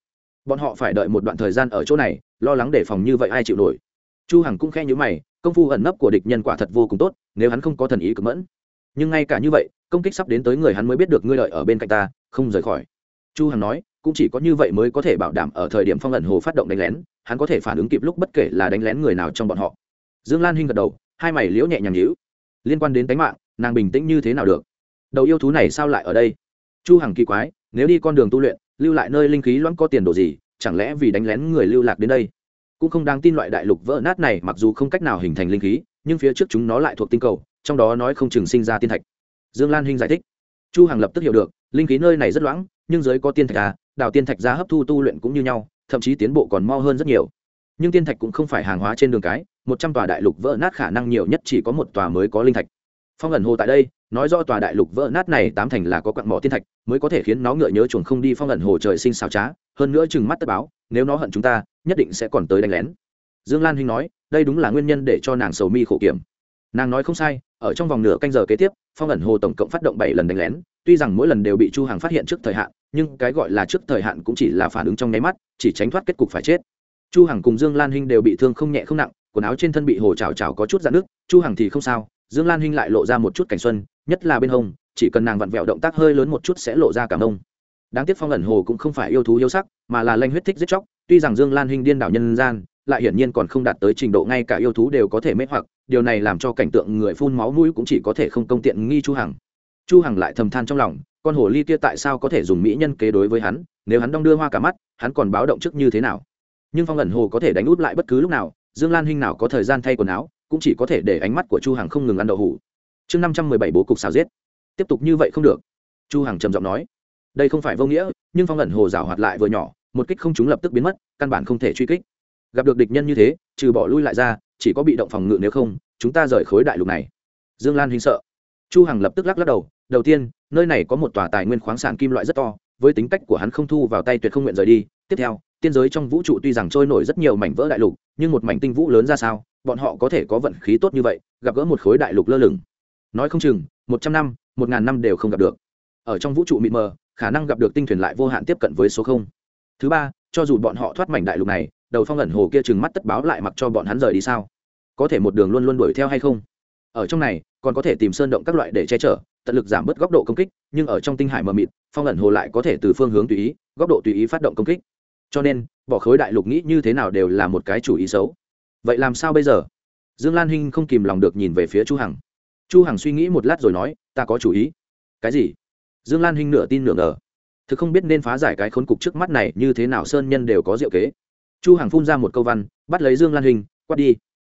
Bọn họ phải đợi một đoạn thời gian ở chỗ này, lo lắng để phòng như vậy ai chịu nổi. Chu hằng cũng khe nhíu mày, công phu ẩn nấp của địch nhân quả thật vô cùng tốt, nếu hắn không có thần ý cực mẫn. Nhưng ngay cả như vậy, công kích sắp đến tới người hắn mới biết được ngươi lợi ở bên cạnh ta, không rời khỏi. Chu hằng nói cũng chỉ có như vậy mới có thể bảo đảm ở thời điểm phong ẩn hồ phát động đánh lén, hắn có thể phản ứng kịp lúc bất kể là đánh lén người nào trong bọn họ. Dương lan hinh gật đầu, hai mày liễu nhẹ nhàng nhữ liên quan đến tính mạng, nàng bình tĩnh như thế nào được? Đầu yêu thú này sao lại ở đây? Chu hằng kỳ quái, nếu đi con đường tu luyện, lưu lại nơi linh khí loãng có tiền đồ gì, chẳng lẽ vì đánh lén người lưu lạc đến đây? Cũng không đáng tin loại đại lục vỡ nát này mặc dù không cách nào hình thành linh khí, nhưng phía trước chúng nó lại thuộc tinh cầu, trong đó nói không chừng sinh ra tiên thạch. Dương lan hinh giải thích. Chu hằng lập tức hiểu được, linh khí nơi này rất loãng, nhưng giới có tiên thạch à đào tiên thạch ra hấp thu tu luyện cũng như nhau, thậm chí tiến bộ còn mo hơn rất nhiều. Nhưng tiên thạch cũng không phải hàng hóa trên đường cái, một trăm tòa đại lục vỡ nát khả năng nhiều nhất chỉ có một tòa mới có linh thạch. Phong ẩn hồ tại đây, nói do tòa đại lục vỡ nát này tám thành là có quặng mỏ tiên thạch, mới có thể khiến nó ngựa nhớ chuồng không đi phong ẩn hồ trời sinh xào trá, hơn nữa chừng mắt tất báo, nếu nó hận chúng ta, nhất định sẽ còn tới đánh lén. Dương lan hinh nói, đây đúng là nguyên nhân để cho nàng sầu mi khổ kiểm. Nàng nói không sai, ở trong vòng nửa canh giờ kế tiếp, phong ẩn hồ tổng cộng phát động bảy lần đánh lén, tuy rằng mỗi lần đều bị chu hàng phát hiện trước thời hạn nhưng cái gọi là trước thời hạn cũng chỉ là phản ứng trong nháy mắt, chỉ tránh thoát kết cục phải chết. Chu hằng cùng dương lan hinh đều bị thương không nhẹ không nặng, quần áo trên thân bị hồ trào trào có chút dạn nước chu hằng thì không sao, dương lan hinh lại lộ ra một chút cảnh xuân, nhất là bên hông, chỉ cần nàng vặn vẹo động tác hơi lớn một chút sẽ lộ ra cảm ông. Đáng tiếc phong ẩn hồ cũng không phải yêu thú yêu sắc, mà là lanh huyết thích giết chóc, tuy rằng dương lan hinh điên đảo nhân gian, lại hiển nhiên còn không đạt tới trình độ ngay cả yêu thú đều có thể mê hoặc, điều này làm cho cảnh tượng người phun máu mũi cũng chỉ có thể không công tiện nghi chu hằng. Chu hằng lại thầm than trong lòng con hồ ly kia tại sao có thể dùng mỹ nhân kế đối với hắn, nếu hắn đong đưa hoa cả mắt, hắn còn báo động trước như thế nào? Nhưng phong ẩn hồ có thể đánh út lại bất cứ lúc nào, dương lan hinh nào có thời gian thay quần áo, cũng chỉ có thể để ánh mắt của chu hằng không ngừng ăn đậu hủ. Chương năm trăm mười bảy bố cục xào giết. Tiếp tục như vậy không được. Chu hằng trầm giọng nói, đây không phải vô nghĩa, nhưng phong ẩn hồ rào hoạt lại vừa nhỏ, một kích không chúng lập tức biến mất, căn bản không thể truy kích. Gặp được địch nhân như thế, trừ bỏ lui lại ra, chỉ có bị động phòng ngự nếu không, chúng ta rời khối đại lục này. Dương lan hinh sợ. Chu hằng lập tức lắc lắc đầu đầu tiên, nơi này có một tòa tài nguyên khoáng sản kim loại rất to, với tính cách của hắn không thu vào tay tuyệt không nguyện rời đi. Tiếp theo, tiên giới trong vũ trụ tuy rằng trôi nổi rất nhiều mảnh vỡ đại lục, nhưng một mảnh tinh vũ lớn ra sao, bọn họ có thể có vận khí tốt như vậy, gặp gỡ một khối đại lục lơ lửng. Nói không chừng, một trăm năm, một ngàn năm đều không gặp được. Ở trong vũ trụ mịt mờ, khả năng gặp được tinh thuyền lại vô hạn tiếp cận với số không. Thứ ba, cho dù bọn họ thoát mảnh đại lục này, đầu phong ẩn hồ kia chừng mắt tất báo lại mặc cho bọn hắn rời đi sao? Có thể một đường luôn luôn đuổi theo hay không? Ở trong này, còn có thể tìm sơn động các loại để che chở tận lực giảm bớt góc độ công kích nhưng ở trong tinh hải mờ mịt phong ẩn hồ lại có thể từ phương hướng tùy ý góc độ tùy ý phát động công kích. Cho nên bỏ khối đại lục nghĩ như thế nào đều là một cái chủ ý xấu. Vậy làm sao bây giờ? Dương lan hinh không kìm lòng được nhìn về phía chu hằng. Chu hằng suy nghĩ một lát rồi nói ta có chủ ý. Cái gì? Dương lan hinh nửa tin nửa ngờ. Thực không biết nên phá giải cái khốn cục trước mắt này như thế nào sơn nhân đều có diệu kế. Chu hằng phun ra một câu văn bắt lấy dương lan Hinh, quát đi.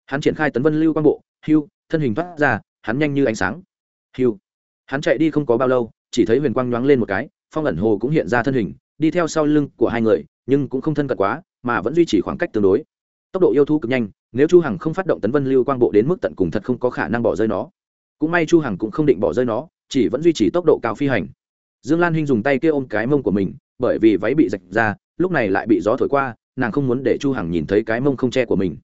Hắn triển khai tấn vân lưu quang bộ hưu thân hình thoát ra hắn nhanh như ánh sáng. Hưu hắn chạy đi không có bao lâu, chỉ thấy huyền quang nhoáng lên một cái, phong ẩn hồ cũng hiện ra thân hình, đi theo sau lưng của hai người, nhưng cũng không thân cận quá, mà vẫn duy trì khoảng cách tương đối. Tốc độ yêu thú cực nhanh, nếu chu hằng không phát động tấn vân lưu quang bộ đến mức tận cùng thật không có khả năng bỏ rơi nó. Cũng may chu hằng cũng không định bỏ rơi nó, chỉ vẫn duy trì tốc độ cao phi hành. Dương lan hinh dùng tay kia ôm cái mông của mình, bởi vì váy bị rạch ra, lúc này lại bị gió thổi qua, nàng không muốn để chu hằng nhìn thấy cái mông không che của mình.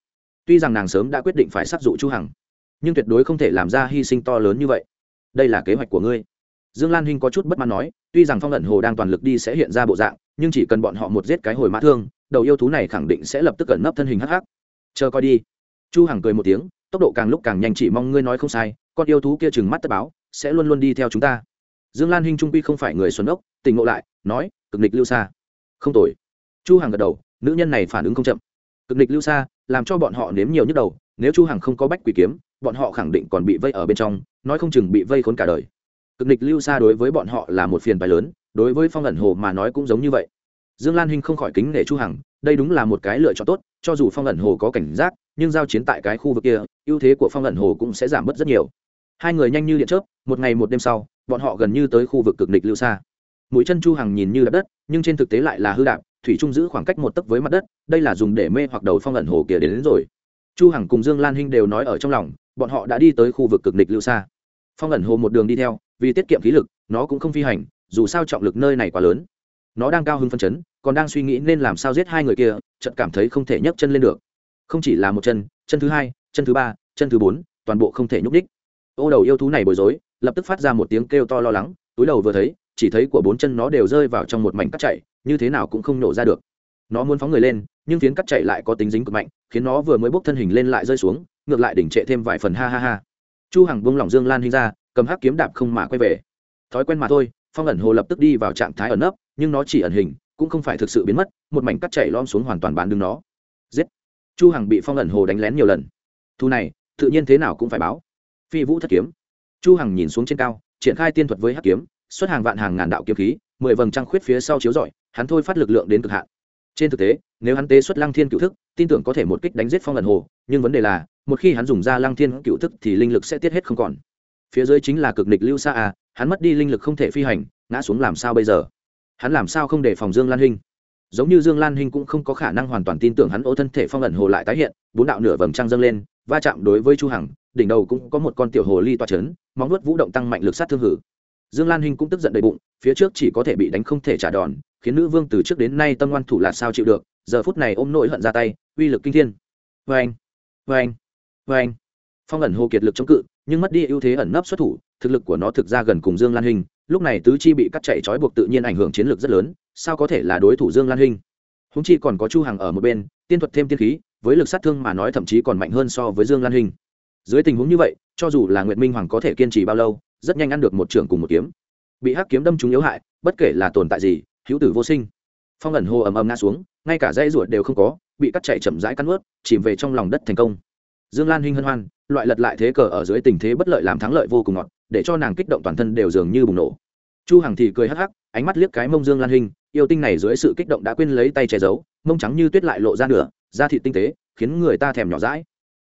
Tuy rằng nàng sớm đã quyết định phải sát dụ chu hằng, nhưng tuyệt đối không thể làm ra hy sinh to lớn như vậy đây là kế hoạch của ngươi. Dương lan hinh có chút bất mãn nói, tuy rằng phong ẩn hồ đang toàn lực đi sẽ hiện ra bộ dạng, nhưng chỉ cần bọn họ một giết cái hồi mã thương, đầu yêu thú này khẳng định sẽ lập tức cẩn nấp thân hình hắc hắc. Chờ coi đi. Chu hằng cười một tiếng, tốc độ càng lúc càng nhanh, chỉ mong ngươi nói không sai, con yêu thú kia chừng mắt tất báo, sẽ luôn luôn đi theo chúng ta. Dương lan hinh trung quy không phải người xuân ốc, tỉnh ngộ lại, nói, cực nịch lưu xa. Không tồi. Chu hằng gật đầu, nữ nhân này phản ứng không chậm. Cực nịch lưu xa, làm cho bọn họ nếm nhiều nhức đầu, nếu chu hằng không có bách quỷ kiếm, bọn họ khẳng định còn bị vây ở bên trong nói không chừng bị vây khốn cả đời. Cực nịch lưu xa đối với bọn họ là một phiền bài lớn đối với phong ẩn hồ mà nói cũng giống như vậy. Dương lan hinh không khỏi kính nể chu hằng đây đúng là một cái lựa chọn tốt cho dù phong ẩn hồ có cảnh giác nhưng giao chiến tại cái khu vực kia ưu thế của phong ẩn hồ cũng sẽ giảm bớt rất nhiều. Hai người nhanh như điện chớp một ngày một đêm sau bọn họ gần như tới khu vực cực nịch lưu xa mũi chân chu hằng nhìn như đất nhưng trên thực tế lại là hư đạp thủy trung giữ khoảng cách một tấc với mặt đất đây là dùng để mê hoặc đầu phong ẩn hồ kia đến, đến rồi. Chu hằng cùng dương lan hinh đều nói ở trong lòng bọn họ đã đi tới khu vực cực nịch lưu xa phong ẩn hồ một đường đi theo, vì tiết kiệm khí lực, nó cũng không phi hành, dù sao trọng lực nơi này quá lớn. Nó đang cao hứng phân chấn, còn đang suy nghĩ nên làm sao giết hai người kia trận cảm thấy không thể nhấc chân lên được. Không chỉ là một chân chân thứ hai, chân thứ ba, chân thứ bốn, toàn bộ không thể nhúc đích ô đầu yêu thú này bối rối, lập tức phát ra một tiếng kêu to lo lắng, túi đầu vừa thấy, chỉ thấy của bốn chân nó đều rơi vào trong một mảnh cắt chạy, như thế nào cũng không nổ ra được. Nó muốn phóng người lên, nhưng phiến cắt chạy lại có tính dính cực mạnh, khiến nó vừa mới bốc thân hình lên lại rơi xuống ngược lại đỉnh trệ thêm vài phần ha ha ha. Chu hằng buông lỏng dương lan hình ra, cầm hắc kiếm đạp không mà quay về. Thói quen mà thôi, phong ẩn hồ lập tức đi vào trạng thái ẩn nấp, nhưng nó chỉ ẩn hình, cũng không phải thực sự biến mất, một mảnh cắt chảy lom xuống hoàn toàn bán đứng nó. Giết! Chu hằng bị phong ẩn hồ đánh lén nhiều lần. Thu này, tự nhiên thế nào cũng phải báo. Phi vũ thất kiếm. Chu hằng nhìn xuống trên cao, triển khai tiên thuật với hắc kiếm, xuất hàng vạn hàng ngàn đạo kiếm khí, mười vầng trăng khuyết phía sau chiếu rọi, hắn thôi phát lực lượng đến cực hạn. Trên thực tế nếu hắn tế xuất lăng thiên cựu thức, tin tưởng có thể một kích đánh giết phong ẩn hồ, nhưng vấn đề là, một khi hắn dùng ra lăng thiên cựu thức thì linh lực sẽ tiết hết không còn. Phía dưới chính là cực nịch lưu xa à hắn mất đi linh lực không thể phi hành, ngã xuống làm sao bây giờ? Hắn làm sao không để phòng dương lan hinh? Giống như dương lan hinh cũng không có khả năng hoàn toàn tin tưởng hắn ô thân thể phong ẩn hồ lại tái hiện, bốn đạo nửa vầng trăng dâng lên, va chạm đối với chu hằng, đỉnh đầu cũng có một con tiểu hồ ly toa chấn, móng nuốt vũ động tăng mạnh lực sát thương hử. Dương lan hinh cũng tức giận đầy bụng, phía trước chỉ có thể bị đánh không thể trả đòn, khiến nữ vương từ trước đến nay tâm ngoan thủ là sao chịu được giờ phút này ôm nỗi hận ra tay, uy lực kinh thiên. Vê anh vê anh vê anh phong ẩn hồ kiệt lực chống cự, nhưng mất đi ưu thế ẩn nấp xuất thủ, thực lực của nó thực ra gần cùng dương lan hình, lúc này tứ chi bị cắt chạy trói buộc tự nhiên ảnh hưởng chiến lược rất lớn, sao có thể là đối thủ dương lan hình? Húng chi còn có chu hằng ở một bên, tiên thuật thêm tiên khí, với lực sát thương mà nói thậm chí còn mạnh hơn so với dương lan hình. Dưới tình huống như vậy, cho dù là nguyệt minh hoàng có thể kiên trì bao lâu, rất nhanh ăn được một trưởng cùng một kiếm. Bị hắc kiếm đâm trúng yếu hại, bất kể là tồn tại gì, hữu tử vô sinh phong ẩn hồ ầm ầm ngã xuống, ngay cả dây ruột đều không có, bị cắt chạy chậm rãi cắn ướt chìm về trong lòng đất thành công. Dương lan hinh hân hoan, loại lật lại thế cờ ở dưới tình thế bất lợi làm thắng lợi vô cùng ngọt, để cho nàng kích động toàn thân đều dường như bùng nổ. Chu hằng thì cười hắc hắc, ánh mắt liếc cái mông dương lan hinh, yêu tinh này dưới sự kích động đã quên lấy tay che giấu, mông trắng như tuyết lại lộ ra nửa, da thịt tinh tế, khiến người ta thèm nhỏ dãi.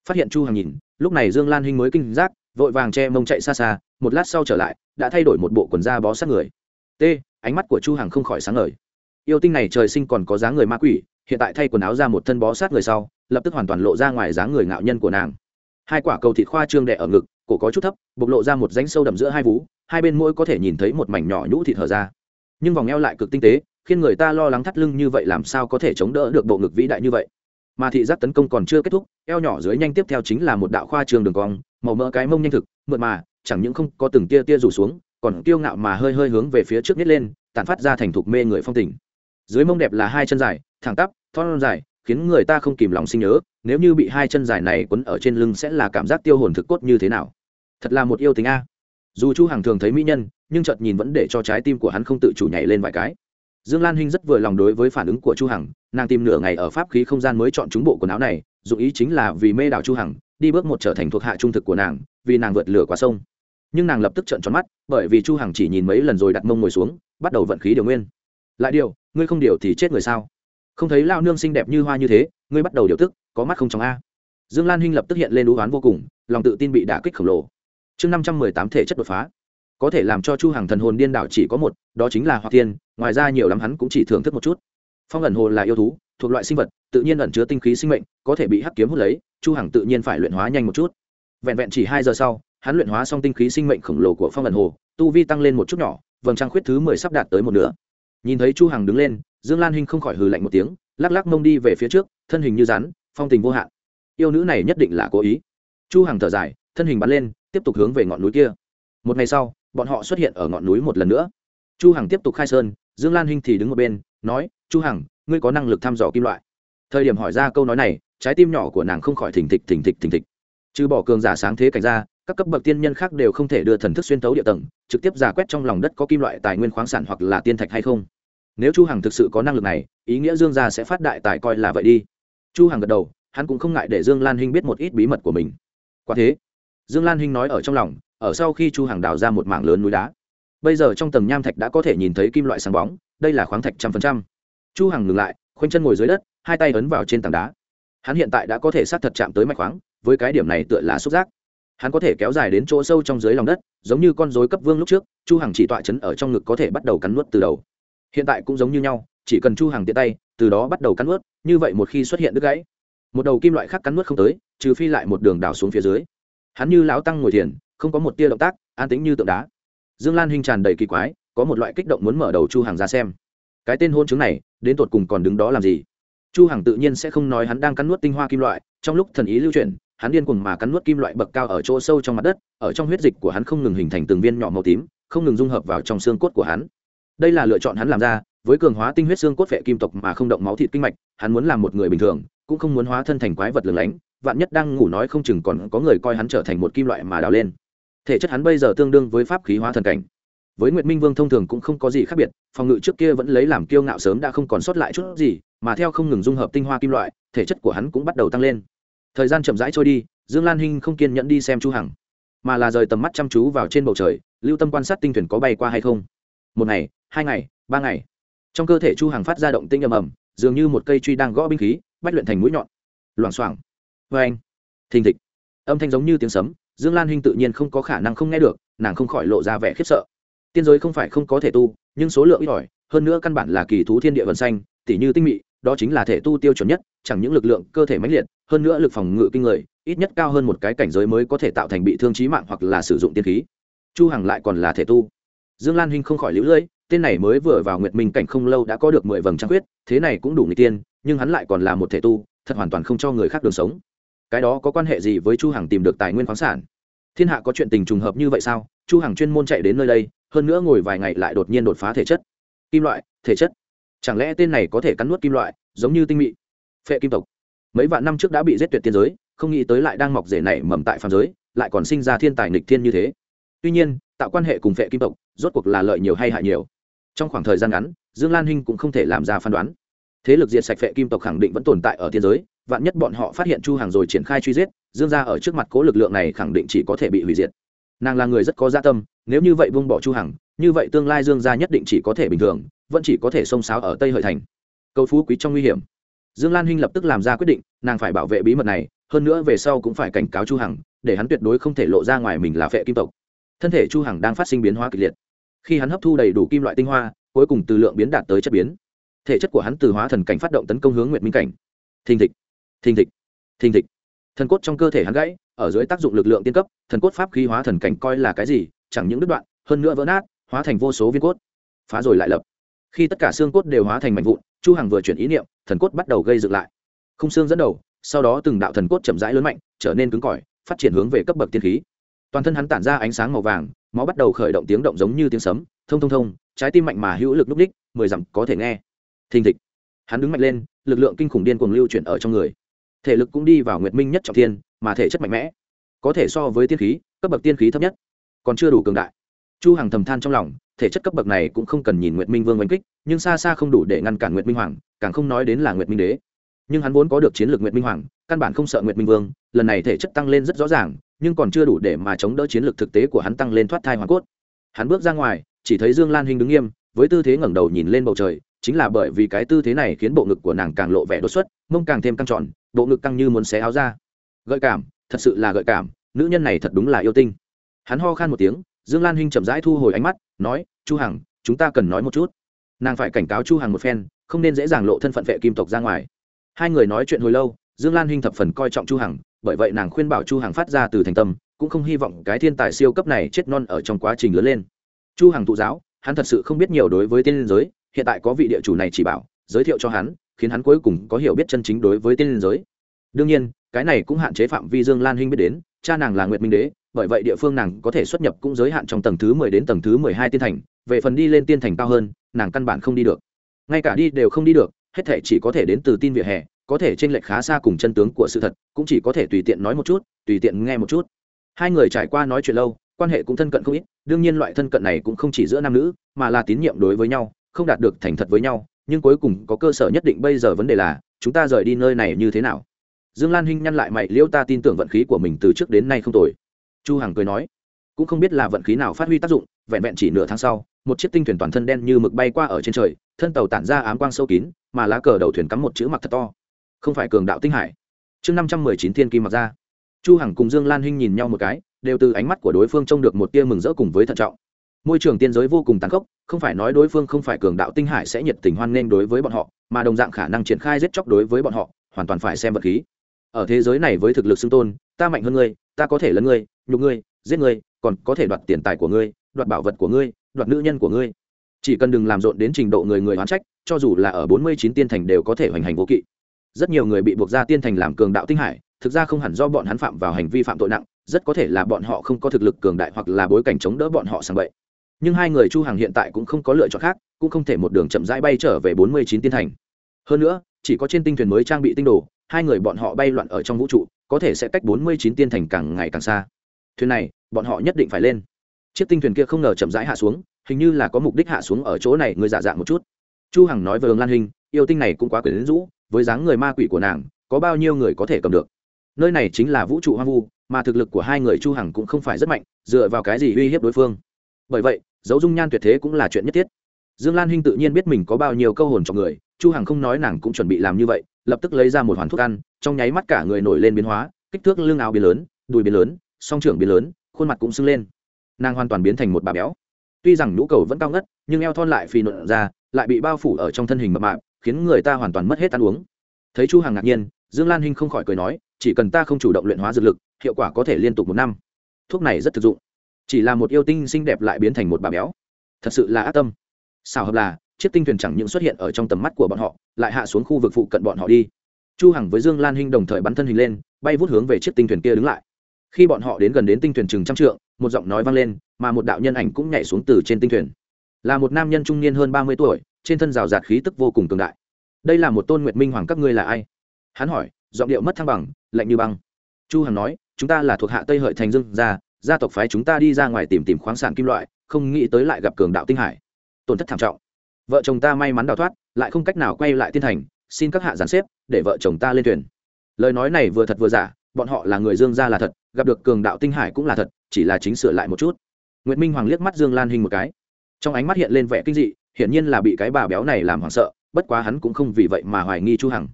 Phát hiện chu hằng nhìn, lúc này dương lan hinh mới kinh giác, vội vàng che mông chạy xa xa, một lát sau trở lại, đã thay đổi một bộ quần da bó sát người. T, ánh mắt của chu hằng không khỏi sáng ngời yêu tinh này trời sinh còn có dáng người ma quỷ, hiện tại thay quần áo ra một thân bó sát người sau, lập tức hoàn toàn lộ ra ngoài dáng người ngạo nhân của nàng. Hai quả cầu thịt khoa trương đẻ ở ngực, cổ có chút thấp, bộc lộ ra một rãnh sâu đậm giữa hai vú, hai bên mũi có thể nhìn thấy một mảnh nhỏ nhũ thịt hở ra. Nhưng vòng eo lại cực tinh tế, khiến người ta lo lắng thắt lưng như vậy làm sao có thể chống đỡ được bộ ngực vĩ đại như vậy. Mà thị giác tấn công còn chưa kết thúc, eo nhỏ dưới nhanh tiếp theo chính là một đạo khoa trường đường cong, màu mỡ cái mông nhanh thực, mượt mà, chẳng những không có từng tia tia rủ xuống, còn kiêu ngạo mà hơi hơi hướng về phía trước nhét lên, tàn phát ra thành thục mê người phong tình dưới mông đẹp là hai chân dài, thẳng tắp, thon dài, khiến người ta không kìm lòng sinh nhớ, nếu như bị hai chân dài này quấn ở trên lưng sẽ là cảm giác tiêu hồn thực cốt như thế nào? Thật là một yêu tính a. Dù chu hằng thường thấy mỹ nhân, nhưng chợt nhìn vẫn để cho trái tim của hắn không tự chủ nhảy lên vài cái. Dương lan hinh rất vừa lòng đối với phản ứng của chu hằng, nàng tìm nửa ngày ở pháp khí không gian mới chọn chúng bộ quần áo này, dụng ý chính là vì mê đảo chu hằng, đi bước một trở thành thuộc hạ trung thực của nàng, vì nàng vượt lửa qua sông. Nhưng nàng lập tức trợn tròn mắt, bởi vì chu hằng chỉ nhìn mấy lần rồi đặt mông ngồi xuống, bắt đầu vận khí điều nguyên lại điều, ngươi không điều thì chết người sao? Không thấy lao nương xinh đẹp như hoa như thế, ngươi bắt đầu điều tức, có mắt không trong a. Dương lan hinh lập tức hiện lên đũ oán vô cùng, lòng tự tin bị đả kích khổng lồ. Chương năm trăm mười tám thể chất đột phá. Có thể làm cho chu hàng thần hồn điên đảo chỉ có một, đó chính là hoa tiên, ngoài ra nhiều lắm hắn cũng chỉ thưởng thức một chút. Phong ẩn hồ là yêu thú, thuộc loại sinh vật, tự nhiên ẩn chứa tinh khí sinh mệnh, có thể bị hắc kiếm hút lấy, chu hằng tự nhiên phải luyện hóa nhanh một chút. Vẹn vẹn chỉ hai giờ sau, hắn luyện hóa xong tinh khí sinh mệnh khổng lồ của phong ẩn hồ, tu vi tăng lên một chút nhỏ, vầng trăng khuyết thứ mười sắp đạt tới một nửa nhìn thấy chu hằng đứng lên, dương lan hinh không khỏi hừ lạnh một tiếng, lắc lắc mông đi về phía trước, thân hình như rắn, phong tình vô hạn. Yêu nữ này nhất định là cố ý. Chu hằng thở dài, thân hình bắn lên, tiếp tục hướng về ngọn núi kia. Một ngày sau, bọn họ xuất hiện ở ngọn núi một lần nữa. Chu hằng tiếp tục khai sơn, dương lan hinh thì đứng một bên, nói, chu hằng, ngươi có năng lực thăm dò kim loại. Thời điểm hỏi ra câu nói này, trái tim nhỏ của nàng không khỏi thình thịch thình thịch thình thịch. Trừ bỏ cường giả sáng thế cảnh ra các cấp bậc tiên nhân khác đều không thể đưa thần thức xuyên tấu địa tầng, trực tiếp giả quét trong lòng đất có kim loại tài nguyên khoáng sản hoặc là tiên thạch hay không. Nếu chu hằng thực sự có năng lực này, ý nghĩa dương gia sẽ phát đại tài coi là vậy đi. Chu hằng gật đầu, hắn cũng không ngại để dương lan hinh biết một ít bí mật của mình. Quả thế, dương lan hinh nói ở trong lòng, ở sau khi chu hằng đào ra một mảng lớn núi đá, bây giờ trong tầng nham thạch đã có thể nhìn thấy kim loại sáng bóng, đây là khoáng thạch trăm phần trăm. Chu hằng ngừng lại, khoanh chân ngồi dưới đất, hai tay ấn vào trên tảng đá. Hắn hiện tại đã có thể sát thật chạm tới mạch khoáng, với cái điểm này tựa là xúc giác hắn có thể kéo dài đến chỗ sâu trong dưới lòng đất, giống như con rối cấp vương lúc trước, chu hằng chỉ tọa chấn ở trong ngực có thể bắt đầu cắn nuốt từ đầu. Hiện tại cũng giống như nhau, chỉ cần chu hằng tiện tay, từ đó bắt đầu cắn nuốt, như vậy một khi xuất hiện đứt gãy, một đầu kim loại khác cắn nuốt không tới, trừ phi lại một đường đào xuống phía dưới. Hắn như lão tăng ngồi thiền, không có một tia động tác, an tĩnh như tượng đá. Dương lan hình tràn đầy kỳ quái, có một loại kích động muốn mở đầu chu Hằng ra xem. Cái tên hôn chứng này, đến tột cùng còn đứng đó làm gì? Chu hằng tự nhiên sẽ không nói hắn đang cắn nuốt tinh hoa kim loại, trong lúc thần ý lưu chuyển hắn điên cuồng mà cắn nuốt kim loại bậc cao ở chỗ sâu trong mặt đất, ở trong huyết dịch của hắn không ngừng hình thành từng viên nhỏ màu tím, không ngừng dung hợp vào trong xương cốt của hắn. Đây là lựa chọn hắn làm ra, với cường hóa tinh huyết xương cốt phệ kim tộc mà không động máu thịt kinh mạch, hắn muốn làm một người bình thường, cũng không muốn hóa thân thành quái vật lừng lánh, vạn nhất đang ngủ nói không chừng còn có người coi hắn trở thành một kim loại mà đào lên. Thể chất hắn bây giờ tương đương với pháp khí hóa thần cảnh. Với nguyệt minh vương thông thường cũng không có gì khác biệt, phòng ngự trước kia vẫn lấy làm kiêu ngạo sớm đã không còn sót lại chút gì, mà theo không ngừng dung hợp tinh hoa kim loại, thể chất của hắn cũng bắt đầu tăng lên thời gian chậm rãi trôi đi, dương lan hinh không kiên nhẫn đi xem chu hằng, mà là rời tầm mắt chăm chú vào trên bầu trời, lưu tâm quan sát tinh thuyền có bay qua hay không. Một ngày, hai ngày, ba ngày. Trong cơ thể chu hằng phát ra động tinh ầm ầm, dường như một cây truy đang gõ binh khí, bách luyện thành mũi nhọn. Loảng xoảng. Vê anh, thình thịch. Âm thanh giống như tiếng sấm, dương lan hinh tự nhiên không có khả năng không nghe được, nàng không khỏi lộ ra vẻ khiếp sợ. Tiên giới không phải không có thể tu, nhưng số lượng ít ỏi, hơn nữa căn bản là kỳ thú thiên địa vần xanh, tỉ như tinh mị, đó chính là thể tu tiêu chuẩn nhất chẳng những lực lượng cơ thể mãnh liệt, hơn nữa lực phòng ngự kinh người, ít nhất cao hơn một cái cảnh giới mới có thể tạo thành bị thương trí mạng hoặc là sử dụng tiên khí. Chu hằng lại còn là thể tu. Dương lan hinh không khỏi lũ lưỡi, tên này mới vừa vào nguyệt minh cảnh không lâu đã có được mười vầng trăng huyết, thế này cũng đủ người tiên, nhưng hắn lại còn là một thể tu, thật hoàn toàn không cho người khác đường sống. Cái đó có quan hệ gì với chu hằng tìm được tài nguyên khoáng sản? Thiên hạ có chuyện tình trùng hợp như vậy sao? Chu hằng chuyên môn chạy đến nơi đây, hơn nữa ngồi vài ngày lại đột nhiên đột phá thể chất. Kim loại, thể chất. Chẳng lẽ tên này có thể cắn nuốt kim loại, giống như tinh mị? Phệ kim tộc. Mấy vạn năm trước đã bị giết tuyệt tiên giới, không nghĩ tới lại đang mọc rể này mầm tại phàm giới, lại còn sinh ra thiên tài nghịch thiên như thế. Tuy nhiên, tạo quan hệ cùng phệ kim tộc, rốt cuộc là lợi nhiều hay hại nhiều. Trong khoảng thời gian ngắn, dương lan hinh cũng không thể làm ra phán đoán. Thế lực diệt sạch phệ kim tộc khẳng định vẫn tồn tại ở tiên giới, vạn nhất bọn họ phát hiện chu hàng rồi triển khai truy giết, dương ra ở trước mặt cố lực lượng này khẳng định chỉ có thể bị hủy diệt. Nàng là người rất có gia tâm, nếu như vậy vung bỏ chu hằng, như vậy tương lai dương gia nhất định chỉ có thể bình thường, vẫn chỉ có thể xông xáo ở tây hợi thành. Cầu phú quý trong nguy hiểm dương lan hinh lập tức làm ra quyết định, nàng phải bảo vệ bí mật này, hơn nữa về sau cũng phải cảnh cáo chu hằng, để hắn tuyệt đối không thể lộ ra ngoài mình là phệ kim tộc. Thân thể chu hằng đang phát sinh biến hóa kịch liệt. Khi hắn hấp thu đầy đủ kim loại tinh hoa, cuối cùng từ lượng biến đạt tới chất biến. Thể chất của hắn từ hóa thần cảnh phát động tấn công hướng nguyệt minh cảnh. Thình thịch thình thịch thình thịch. Thần cốt trong cơ thể hắn gãy, ở dưới tác dụng lực lượng tiên cấp, thần cốt pháp khí hóa thần cảnh coi là cái gì, chẳng những đứt đoạn, hơn nữa vỡ nát, hóa thành vô số viên cốt. Phá rồi lại lập. Khi tất cả xương cốt đều hóa thành mảnh vụn chu hằng vừa chuyển ý niệm, thần cốt bắt đầu gây dựng lại. Khung xương dẫn đầu, sau đó từng đạo thần cốt chậm rãi lớn mạnh, trở nên cứng cỏi, phát triển hướng về cấp bậc tiên khí. Toàn thân hắn tản ra ánh sáng màu vàng, máu bắt đầu khởi động tiếng động giống như tiếng sấm, thông thông thông, trái tim mạnh mà hữu lực lúc đích, mười dặm có thể nghe. Thình thịch. Hắn đứng mạnh lên, lực lượng kinh khủng điên cuồng lưu chuyển ở trong người. Thể lực cũng đi vào nguyệt minh nhất trọng thiên, mà thể chất mạnh mẽ. Có thể so với tiên khí, cấp bậc tiên khí thấp nhất. Còn chưa đủ cường đại chu hằng thầm than trong lòng, thể chất cấp bậc này cũng không cần nhìn nguyệt minh vương oanh kích, nhưng xa xa không đủ để ngăn cản nguyệt minh hoàng, càng không nói đến là nguyệt minh đế. Nhưng hắn vốn có được chiến lược nguyệt minh hoàng, căn bản không sợ nguyệt minh vương, lần này thể chất tăng lên rất rõ ràng, nhưng còn chưa đủ để mà chống đỡ chiến lược thực tế của hắn tăng lên thoát thai hoàng cốt. Hắn bước ra ngoài, chỉ thấy dương lan hình đứng nghiêm, với tư thế ngẩng đầu nhìn lên bầu trời, chính là bởi vì cái tư thế này khiến bộ ngực của nàng càng lộ vẻ đột xuất, mông càng thêm căng tròn, bộ ngực căng như muốn xé áo ra. Gợi cảm, thật sự là gợi cảm, nữ nhân này thật đúng là yêu tinh. Hắn ho khan một tiếng dương lan hinh chậm rãi thu hồi ánh mắt, nói, chu hằng, chúng ta cần nói một chút. Nàng phải cảnh cáo chu hằng một phen, không nên dễ dàng lộ thân phận vệ kim tộc ra ngoài. Hai người nói chuyện hồi lâu, dương lan hinh thập phần coi trọng chu hằng, bởi vậy nàng khuyên bảo chu hằng phát ra từ thành tâm, cũng không hy vọng cái thiên tài siêu cấp này chết non ở trong quá trình lớn lên. Chu hằng thụ giáo, hắn thật sự không biết nhiều đối với tiên giới, hiện tại có vị địa chủ này chỉ bảo, giới thiệu cho hắn, khiến hắn cuối cùng có hiểu biết chân chính đối với tiên giới. Đương nhiên, cái này cũng hạn chế phạm vi dương lan hinh biết đến cha nàng là nguyệt minh đế, bởi vậy địa phương nàng có thể xuất nhập cũng giới hạn trong tầng thứ mười đến tầng thứ mười hai tiên thành, về phần đi lên tiên thành cao hơn, nàng căn bản không đi được. Ngay cả đi đều không đi được, hết thể chỉ có thể đến từ tin vỉa hè, có thể t r ê n lệch khá xa cùng chân tướng của sự thật, cũng chỉ có thể tùy tiện nói một chút, tùy tiện nghe một chút. Hai người trải qua nói chuyện lâu, quan hệ cũng thân cận không ít, đương nhiên loại thân cận này cũng không chỉ giữa nam nữ, mà là tín nhiệm đối với nhau, không đạt được thành thật với nhau, nhưng cuối cùng có cơ sở nhất định bây giờ vấn đề là, chúng ta rời đi nơi này như thế nào? Dương lan hinh nhăn lại mày, liêu ta tin tưởng vận khí của mình từ trước đến nay không tồi. Chu hằng cười nói, cũng không biết là vận khí nào phát huy tác dụng, vẹn vẹn chỉ nửa tháng sau, một chiếc tinh thuyền toàn thân đen như mực bay qua ở trên trời, thân tàu tản ra ám quang sâu kín, mà lá cờ đầu thuyền cắm một chữ mặc thật to. Không phải cường đạo tinh hải. Chương năm trăm mười chín thiên kim mặc ra. Chu hằng cùng dương lan hinh nhìn nhau một cái, đều từ ánh mắt của đối phương trông được một tia mừng rỡ cùng với thận trọng. Môi trường tiên giới vô cùng tàn khốc, không phải nói đối phương không phải cường đạo tinh hải sẽ nhiệt tình hoan nghênh đối với bọn họ, mà đồng dạng khả năng triển khai giết chóc đối với bọn họ, hoàn toàn phải xem vật khí ở thế giới này với thực lực xưng tôn, ta mạnh hơn ngươi, ta có thể lấn ngươi, nhục ngươi, giết ngươi, còn có thể đoạt tiền tài của ngươi, đoạt bảo vật của ngươi, đoạt nữ nhân của ngươi. Chỉ cần đừng làm rộn đến trình độ người người oán trách, cho dù là ở bốn mươi chín tiên thành đều có thể hoành hành vô kỵ. Rất nhiều người bị buộc ra tiên thành làm cường đạo tinh hải, thực ra không hẳn do bọn hắn phạm vào hành vi phạm tội nặng, rất có thể là bọn họ không có thực lực cường đại hoặc là bối cảnh chống đỡ bọn họ sang vậy nhưng hai người chu hàng hiện tại cũng không có lựa chọn khác, cũng không thể một đường chậm rãi bay trở về bốn mươi chín tiên thành. Hơn nữa chỉ có trên tinh thuyền mới trang bị tinh đồ, hai người bọn họ bay loạn ở trong vũ trụ, có thể sẽ cách bốn mươi chín tiên thành càng ngày càng xa. Thuyền này, bọn họ nhất định phải lên. Chiếc tinh thuyền kia không ngờ chậm rãi hạ xuống, hình như là có mục đích hạ xuống ở chỗ này, người dạ dạng một chút. Chu hằng nói với ứng lan hình, yêu tinh này cũng quá quyển rũ, với dáng người ma quỷ của nàng, có bao nhiêu người có thể cầm được? Nơi này chính là vũ trụ hoang vu, mà thực lực của hai người chu hằng cũng không phải rất mạnh, dựa vào cái gì uy hiếp đối phương. Bởi vậy, dấu dung nhan tuyệt thế cũng là chuyện nhất thiết dương lan hinh tự nhiên biết mình có bao nhiêu câu hồn cho người, chu hằng không nói nàng cũng chuẩn bị làm như vậy, lập tức lấy ra một hoàn thuốc ăn, trong nháy mắt cả người nổi lên biến hóa, kích thước lưng áo biến lớn, đùi biến lớn, song trưởng biến lớn, khuôn mặt cũng sưng lên. Nàng hoàn toàn biến thành một bà béo. Tuy rằng nhũ cầu vẫn cao ngất, nhưng eo thon lại phì nộn ra, lại bị bao phủ ở trong thân hình mập mạp, khiến người ta hoàn toàn mất hết ăn uống. Thấy chu hằng ngạc nhiên, dương lan hinh không khỏi cười nói, chỉ cần ta không chủ động luyện hóa dược lực, hiệu quả có thể liên tục một năm. Thuốc này rất thực dụng. Chỉ là một yêu tinh xinh đẹp lại biến thành một bà béo. Thật sự là ác tâm xào hợp là, chiếc tinh thuyền chẳng những xuất hiện ở trong tầm mắt của bọn họ, lại hạ xuống khu vực phụ cận bọn họ đi. Chu hằng với dương lan hinh đồng thời bắn thân hình lên, bay vút hướng về chiếc tinh thuyền kia đứng lại. Khi bọn họ đến gần đến tinh thuyền chừng trăm trượng, một giọng nói vang lên, mà một đạo nhân ảnh cũng nhảy xuống từ trên tinh thuyền. Là một nam nhân trung niên hơn ba mươi tuổi, trên thân rào rạt khí tức vô cùng cường đại. Đây là một tôn nguyệt minh hoàng, các ngươi là ai? Hắn hỏi, giọng điệu mất thăng bằng, lạnh như băng. Chu hằng nói, chúng ta là thuộc hạ tây hợi thành dương gia gia tộc phái chúng ta đi ra ngoài tìm tìm khoáng sản kim loại, không nghĩ tới lại gặp cường đạo tinh hải tổn thất thảm trọng. Vợ chồng ta may mắn đào thoát, lại không cách nào quay lại tiên thành, xin các hạ giàn xếp, để vợ chồng ta lên thuyền. Lời nói này vừa thật vừa giả, bọn họ là người dương gia là thật, gặp được cường đạo tinh hải cũng là thật, chỉ là chính sửa lại một chút. Nguyệt minh hoàng liếc mắt dương lan hình một cái. Trong ánh mắt hiện lên vẻ kinh dị, hiển nhiên là bị cái bà béo này làm hoảng sợ, bất quá hắn cũng không vì vậy mà hoài nghi chu hằng.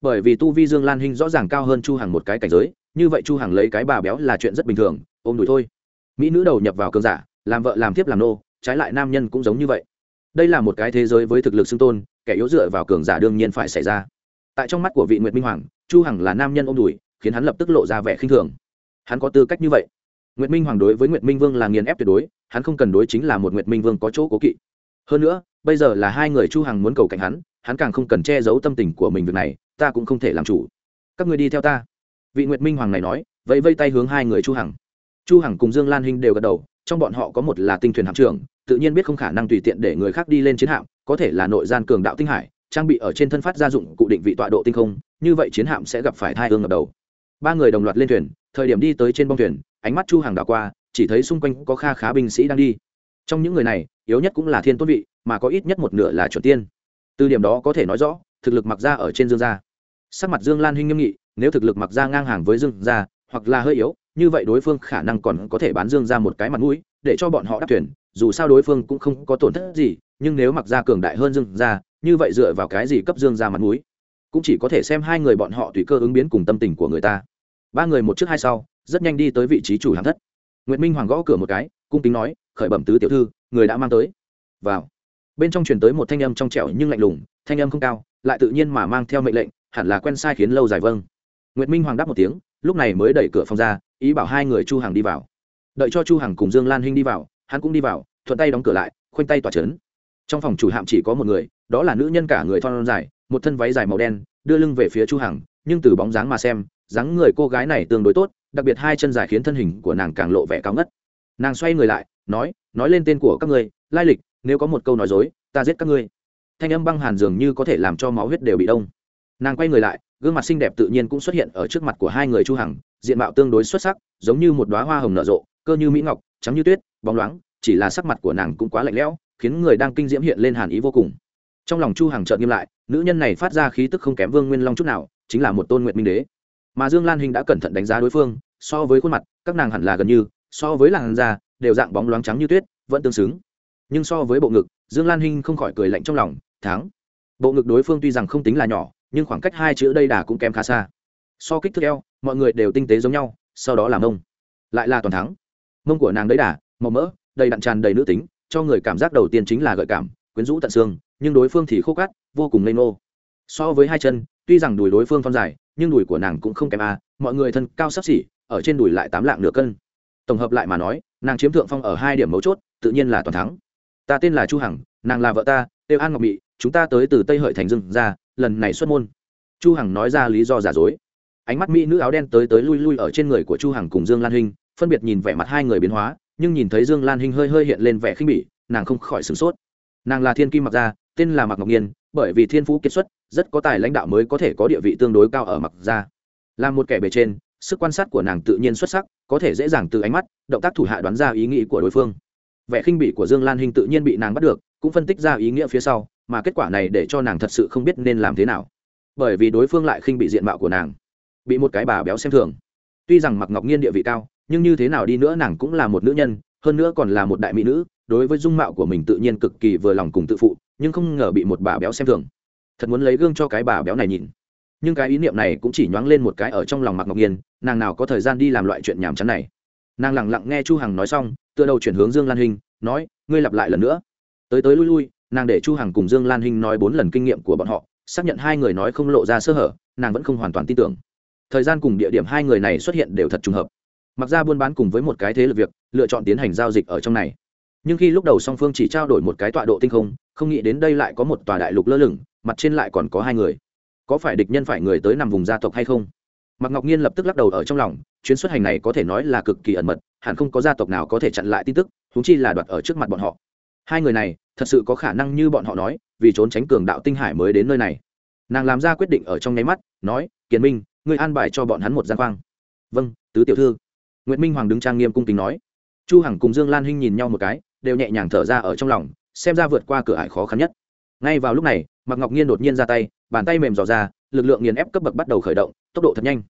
Bởi vì tu vi dương lan hình rõ ràng cao hơn chu hằng một cái cảnh giới, như vậy chu hằng lấy cái bà béo là chuyện rất bình thường, ôm đùi thôi. Mỹ nữ đầu nhập vào cường giả, làm vợ làm thiếp làm nô, trái lại nam nhân cũng giống như vậy đây là một cái thế giới với thực lực xưng tôn, kẻ yếu dựa vào cường giả đương nhiên phải xảy ra. Tại trong mắt của vị nguyệt minh hoàng, chu hằng là nam nhân ôm đùi, khiến hắn lập tức lộ ra vẻ khinh thường. Hắn có tư cách như vậy? Nguyệt minh hoàng đối với nguyệt minh vương là nghiền ép tuyệt đối, hắn không cần đối chính là một nguyệt minh vương có chỗ cố kỵ. Hơn nữa, bây giờ là hai người chu hằng muốn cầu cạnh hắn hắn càng không cần che giấu tâm tình của mình việc này, ta cũng không thể làm chủ. Các người đi theo ta. Vị nguyệt minh hoàng này nói, vẫy vây tay hướng hai người chu hằng. Chu hằng cùng dương lan hinh đều gật đầu trong bọn họ có một là tinh thuyền hạm trưởng, tự nhiên biết không khả năng tùy tiện để người khác đi lên chiến hạm, có thể là nội gian cường đạo tinh hải, trang bị ở trên thân phát gia dụng cụ định vị tọa độ tinh không, như vậy chiến hạm sẽ gặp phải thai ương ngập đầu. Ba người đồng loạt lên thuyền, thời điểm đi tới trên bong thuyền, ánh mắt chu hàng đảo qua, chỉ thấy xung quanh có kha khá binh sĩ đang đi. Trong những người này, yếu nhất cũng là thiên tôn vị, mà có ít nhất một nửa là chuẩn tiên. Từ điểm đó có thể nói rõ, thực lực mặc ra ở trên dương gia. Sắc mặt dương lan hinh nghiêm nghị, nếu thực lực mặc ra ngang hàng với dương gia, hoặc là hơi yếu như vậy đối phương khả năng còn có thể bán dương ra một cái mặt mũi, để cho bọn họ đáp tuyển, dù sao đối phương cũng không có tổn thất gì, nhưng nếu mặc ra cường đại hơn dương ra, như vậy dựa vào cái gì cấp dương ra mặt mũi? Cũng chỉ có thể xem hai người bọn họ tùy cơ ứng biến cùng tâm tình của người ta. Ba người một trước hai sau, rất nhanh đi tới vị trí chủ hàng thất. Nguyễn minh hoàng gõ cửa một cái, cung kính nói, khởi bẩm tứ tiểu thư, người đã mang tới. Vào. Bên trong truyền tới một thanh âm trong trẻo nhưng lạnh lùng, thanh âm không cao, lại tự nhiên mà mang theo mệnh lệnh, hẳn là quen sai khiến lâu dài vâng. Nguyệt minh hoàng đáp một tiếng lúc này mới đẩy cửa phòng ra, ý bảo hai người chu hằng đi vào. Đợi cho chu hằng cùng dương lan hinh đi vào, hắn cũng đi vào, thuận tay đóng cửa lại, khoanh tay tỏa chấn. Trong phòng chủ hạm chỉ có một người, đó là nữ nhân cả người thon dài, một thân váy dài màu đen, đưa lưng về phía chu hằng, nhưng từ bóng dáng mà xem, dáng người cô gái này tương đối tốt, đặc biệt hai chân dài khiến thân hình của nàng càng lộ vẻ cao ngất. Nàng xoay người lại, nói nói lên tên của các ngươi, lai lịch, nếu có một câu nói dối, ta giết các ngươi. Thanh âm băng hàn dường như có thể làm cho máu huyết đều bị đông nàng quay người lại, gương mặt xinh đẹp tự nhiên cũng xuất hiện ở trước mặt của hai người chu hằng, diện mạo tương đối xuất sắc, giống như một đóa hoa hồng nở rộ, cơ như mỹ ngọc, trắng như tuyết, bóng loáng, chỉ là sắc mặt của nàng cũng quá lạnh lẽo, khiến người đang kinh diễm hiện lên hàn ý vô cùng. Trong lòng chu hằng chợt nghiêm lại, nữ nhân này phát ra khí tức không kém vương nguyên long chút nào, chính là một tôn nguyệt minh đế. Mà dương lan hình đã cẩn thận đánh giá đối phương, so với khuôn mặt, các nàng hẳn là gần như, so với làn da, đều dạng bóng loáng trắng như tuyết, vẫn tương xứng. Nhưng so với bộ ngực, dương lan hinh không khỏi cười lạnh trong lòng tháng. bộ ngực đối phương tuy rằng không tính là nhỏ nhưng khoảng cách hai chữ đây đà cũng kém khá xa. So kích thước eo, mọi người đều tinh tế giống nhau, sau đó là mông. Lại là toàn thắng. Mông của nàng đấy đà, màu mỡ, đầy đặn tràn đầy nữ tính, cho người cảm giác đầu tiên chính là gợi cảm, quyến rũ tận xương, nhưng đối phương thì khô cát, vô cùng lây nô so với hai chân, tuy rằng đùi đối phương phong dài, nhưng đùi của nàng cũng không kém a, mọi người thân cao sắp xỉ, ở trên đùi lại tám lạng nửa cân. Tổng hợp lại mà nói, nàng chiếm thượng phong ở hai điểm mấu chốt, tự nhiên là toàn thắng. Ta tên là chu hằng, nàng là vợ ta têu an ngọc mỹ chúng ta tới từ tây hợi thành dương ra lần này xuất môn. Chu hằng nói ra lý do giả dối. Ánh mắt mỹ nữ áo đen tới tới lui lui ở trên người của chu hằng cùng dương lan hinh, phân biệt nhìn vẻ mặt hai người biến hóa, nhưng nhìn thấy dương lan hinh hơi hơi hiện lên vẻ khinh bỉ, nàng không khỏi sửng sốt. Nàng là thiên kim mặc gia, tên là mặc ngọc nhiên, bởi vì thiên phú kiệt xuất, rất có tài lãnh đạo mới có thể có địa vị tương đối cao ở mặc gia. Là một kẻ bề trên, sức quan sát của nàng tự nhiên xuất sắc, có thể dễ dàng từ ánh mắt, động tác thủ hạ đoán ra ý nghĩ của đối phương. Vẻ khinh bỉ của dương lan hinh tự nhiên bị nàng bắt được, cũng phân tích ra ý nghĩa phía sau mà kết quả này để cho nàng thật sự không biết nên làm thế nào. Bởi vì đối phương lại khinh bị diện mạo của nàng, bị một cái bà béo xem thường. Tuy rằng mặc ngọc nhiên địa vị cao, nhưng như thế nào đi nữa nàng cũng là một nữ nhân, hơn nữa còn là một đại mỹ nữ, đối với dung mạo của mình tự nhiên cực kỳ vừa lòng cùng tự phụ, nhưng không ngờ bị một bà béo xem thường. Thật muốn lấy gương cho cái bà béo này nhìn. Nhưng cái ý niệm này cũng chỉ nhoáng lên một cái ở trong lòng mặc ngọc nhiên nàng nào có thời gian đi làm loại chuyện nhàm chán này. Nàng lẳng lặng nghe chu hằng nói xong, tựa đầu chuyển hướng dương lan hình, nói, ngươi lặp lại lần nữa. Tới tới lui lui nàng để chu hằng cùng dương lan Hinh nói bốn lần kinh nghiệm của bọn họ, xác nhận hai người nói không lộ ra sơ hở, nàng vẫn không hoàn toàn tin tưởng. Thời gian cùng địa điểm hai người này xuất hiện đều thật trùng hợp. Mặc ra buôn bán cùng với một cái thế lực việc, lựa chọn tiến hành giao dịch ở trong này. Nhưng khi lúc đầu song phương chỉ trao đổi một cái tọa độ tinh không không nghĩ đến đây lại có một tòa đại lục lơ lửng, mặt trên lại còn có hai người. Có phải địch nhân phải người tới nằm vùng gia tộc hay không? Mạc ngọc nhiên lập tức lắc đầu ở trong lòng, chuyến xuất hành này có thể nói là cực kỳ ẩn mật, hẳn không có gia tộc nào có thể chặn lại tin tức thúng chi là đoạt ở trước mặt bọn họ. Hai người này thật sự có khả năng như bọn họ nói, vì trốn tránh cường đạo tinh hải mới đến nơi này. Nàng làm ra quyết định ở trong nháy mắt, nói, kiền minh, ngươi an bài cho bọn hắn một gian khoang. Vâng tứ tiểu thư. Nguyễn minh hoàng đứng trang nghiêm cung kính nói. Chu hằng cùng dương lan hinh nhìn nhau một cái, đều nhẹ nhàng thở ra ở trong lòng, xem ra vượt qua cửa ải khó khăn nhất. Ngay vào lúc này, mạc ngọc nhiên đột nhiên ra tay, bàn tay mềm dò ra, lực lượng nghiền ép cấp bậc bắt đầu khởi động, tốc độ thật nhanh.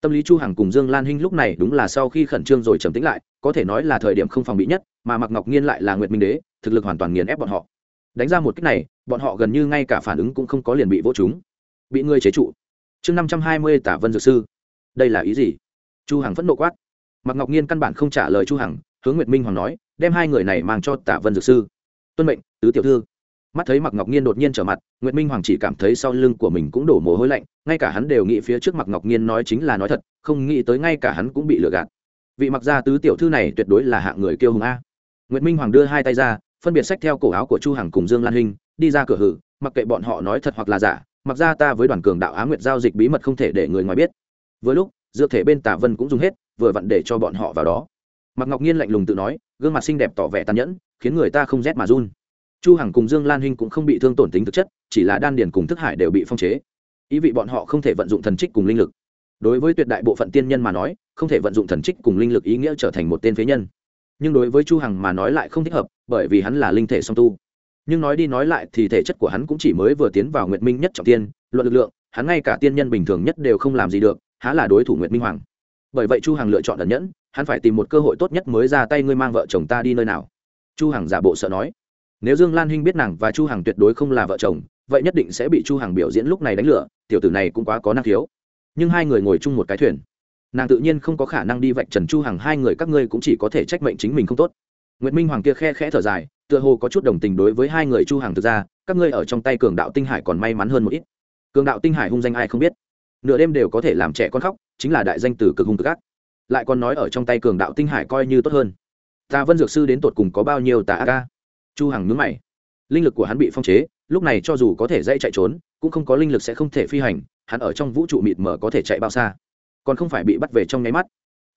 Tâm lý chu hằng cùng dương lan hinh lúc này đúng là sau khi khẩn trương rồi trầm tĩnh lại, có thể nói là thời điểm không phòng bị nhất, mà mạc ngọc nhiên lại là nguyệt minh đế thực lực hoàn toàn nghiền ép bọn họ. Đánh ra một cách này, bọn họ gần như ngay cả phản ứng cũng không có liền bị vỗ chúng bị ngươi chế trụ. Chương năm trăm hai mươi tả vân dược sư. Đây là ý gì? Chu hằng phẫn nộ quát. Mạc ngọc nhiên căn bản không trả lời chu hằng, hướng nguyệt minh hoàng nói, đem hai người này mang cho tả vân dược sư. Tuân mệnh, tứ tiểu thư. Mắt thấy mặc ngọc nhiên đột nhiên trở mặt, Nguyệt minh hoàng chỉ cảm thấy sau lưng của mình cũng đổ mồ hôi lạnh, ngay cả hắn đều nghĩ phía trước mặc ngọc nhiên nói chính là nói thật, không nghĩ tới ngay cả hắn cũng bị lừa gạt. Vị mặc gia tứ tiểu thư này tuyệt đối là hạng người kiêu hùng a. Nguyệt minh hoàng đưa hai tay ra phân biệt sách theo cổ áo của chu hằng cùng dương lan hinh, đi ra cửa hử, mặc kệ bọn họ nói thật hoặc là giả, mặc ra ta với đoàn cường đạo á nguyệt giao dịch bí mật không thể để người ngoài biết. Vừa lúc, dược thể bên tả vân cũng dùng hết, vừa vặn để cho bọn họ vào đó. Mặc ngọc nhiên lạnh lùng tự nói, gương mặt xinh đẹp tỏ vẻ tàn nhẫn, khiến người ta không rét mà run. Chu hằng cùng dương lan hinh cũng không bị thương tổn tính thực chất, chỉ là đan điền cùng thức hải đều bị phong chế. Ý vị bọn họ không thể vận dụng thần trích cùng linh lực. Đối với tuyệt đại bộ phận tiên nhân mà nói, không thể vận dụng thần trích cùng linh lực ý nghĩa trở thành một tên phế nhân nhưng đối với chu hằng mà nói lại không thích hợp, bởi vì hắn là linh thể song tu. Nhưng nói đi nói lại thì thể chất của hắn cũng chỉ mới vừa tiến vào nguyệt minh nhất trọng tiên, luận lực lượng, hắn ngay cả tiên nhân bình thường nhất đều không làm gì được, há là đối thủ nguyệt minh hoàng. Bởi vậy chu hằng lựa chọn ẩn nhẫn, hắn phải tìm một cơ hội tốt nhất mới ra tay ngươi mang vợ chồng ta đi nơi nào. Chu hằng giả bộ sợ nói. Nếu dương lan hinh biết nàng và chu hằng tuyệt đối không là vợ chồng, vậy nhất định sẽ bị chu hằng biểu diễn lúc này đánh lửa, tiểu tử này cũng quá có năng khiếu. Nhưng hai người ngồi chung một cái thuyền nàng tự nhiên không có khả năng đi vạch trần chu hằng hai người các ngươi cũng chỉ có thể trách mệnh chính mình không tốt nguyệt minh hoàng kia khe khẽ thở dài tựa hồ có chút đồng tình đối với hai người chu hằng thực ra các ngươi ở trong tay cường đạo tinh hải còn may mắn hơn một ít cường đạo tinh hải hung danh ai không biết nửa đêm đều có thể làm trẻ con khóc chính là đại danh từ cực hung cực ác lại còn nói ở trong tay cường đạo tinh hải coi như tốt hơn ta vân dược sư đến tột cùng có bao nhiêu tà ác chu hằng nhướng mày linh lực của hắn bị phong chế lúc này cho dù có thể dây chạy trốn cũng không có linh lực sẽ không thể phi hành hắn ở trong vũ trụ mịt mờ có thể chạy bao xa còn không phải bị bắt về trong nháy mắt.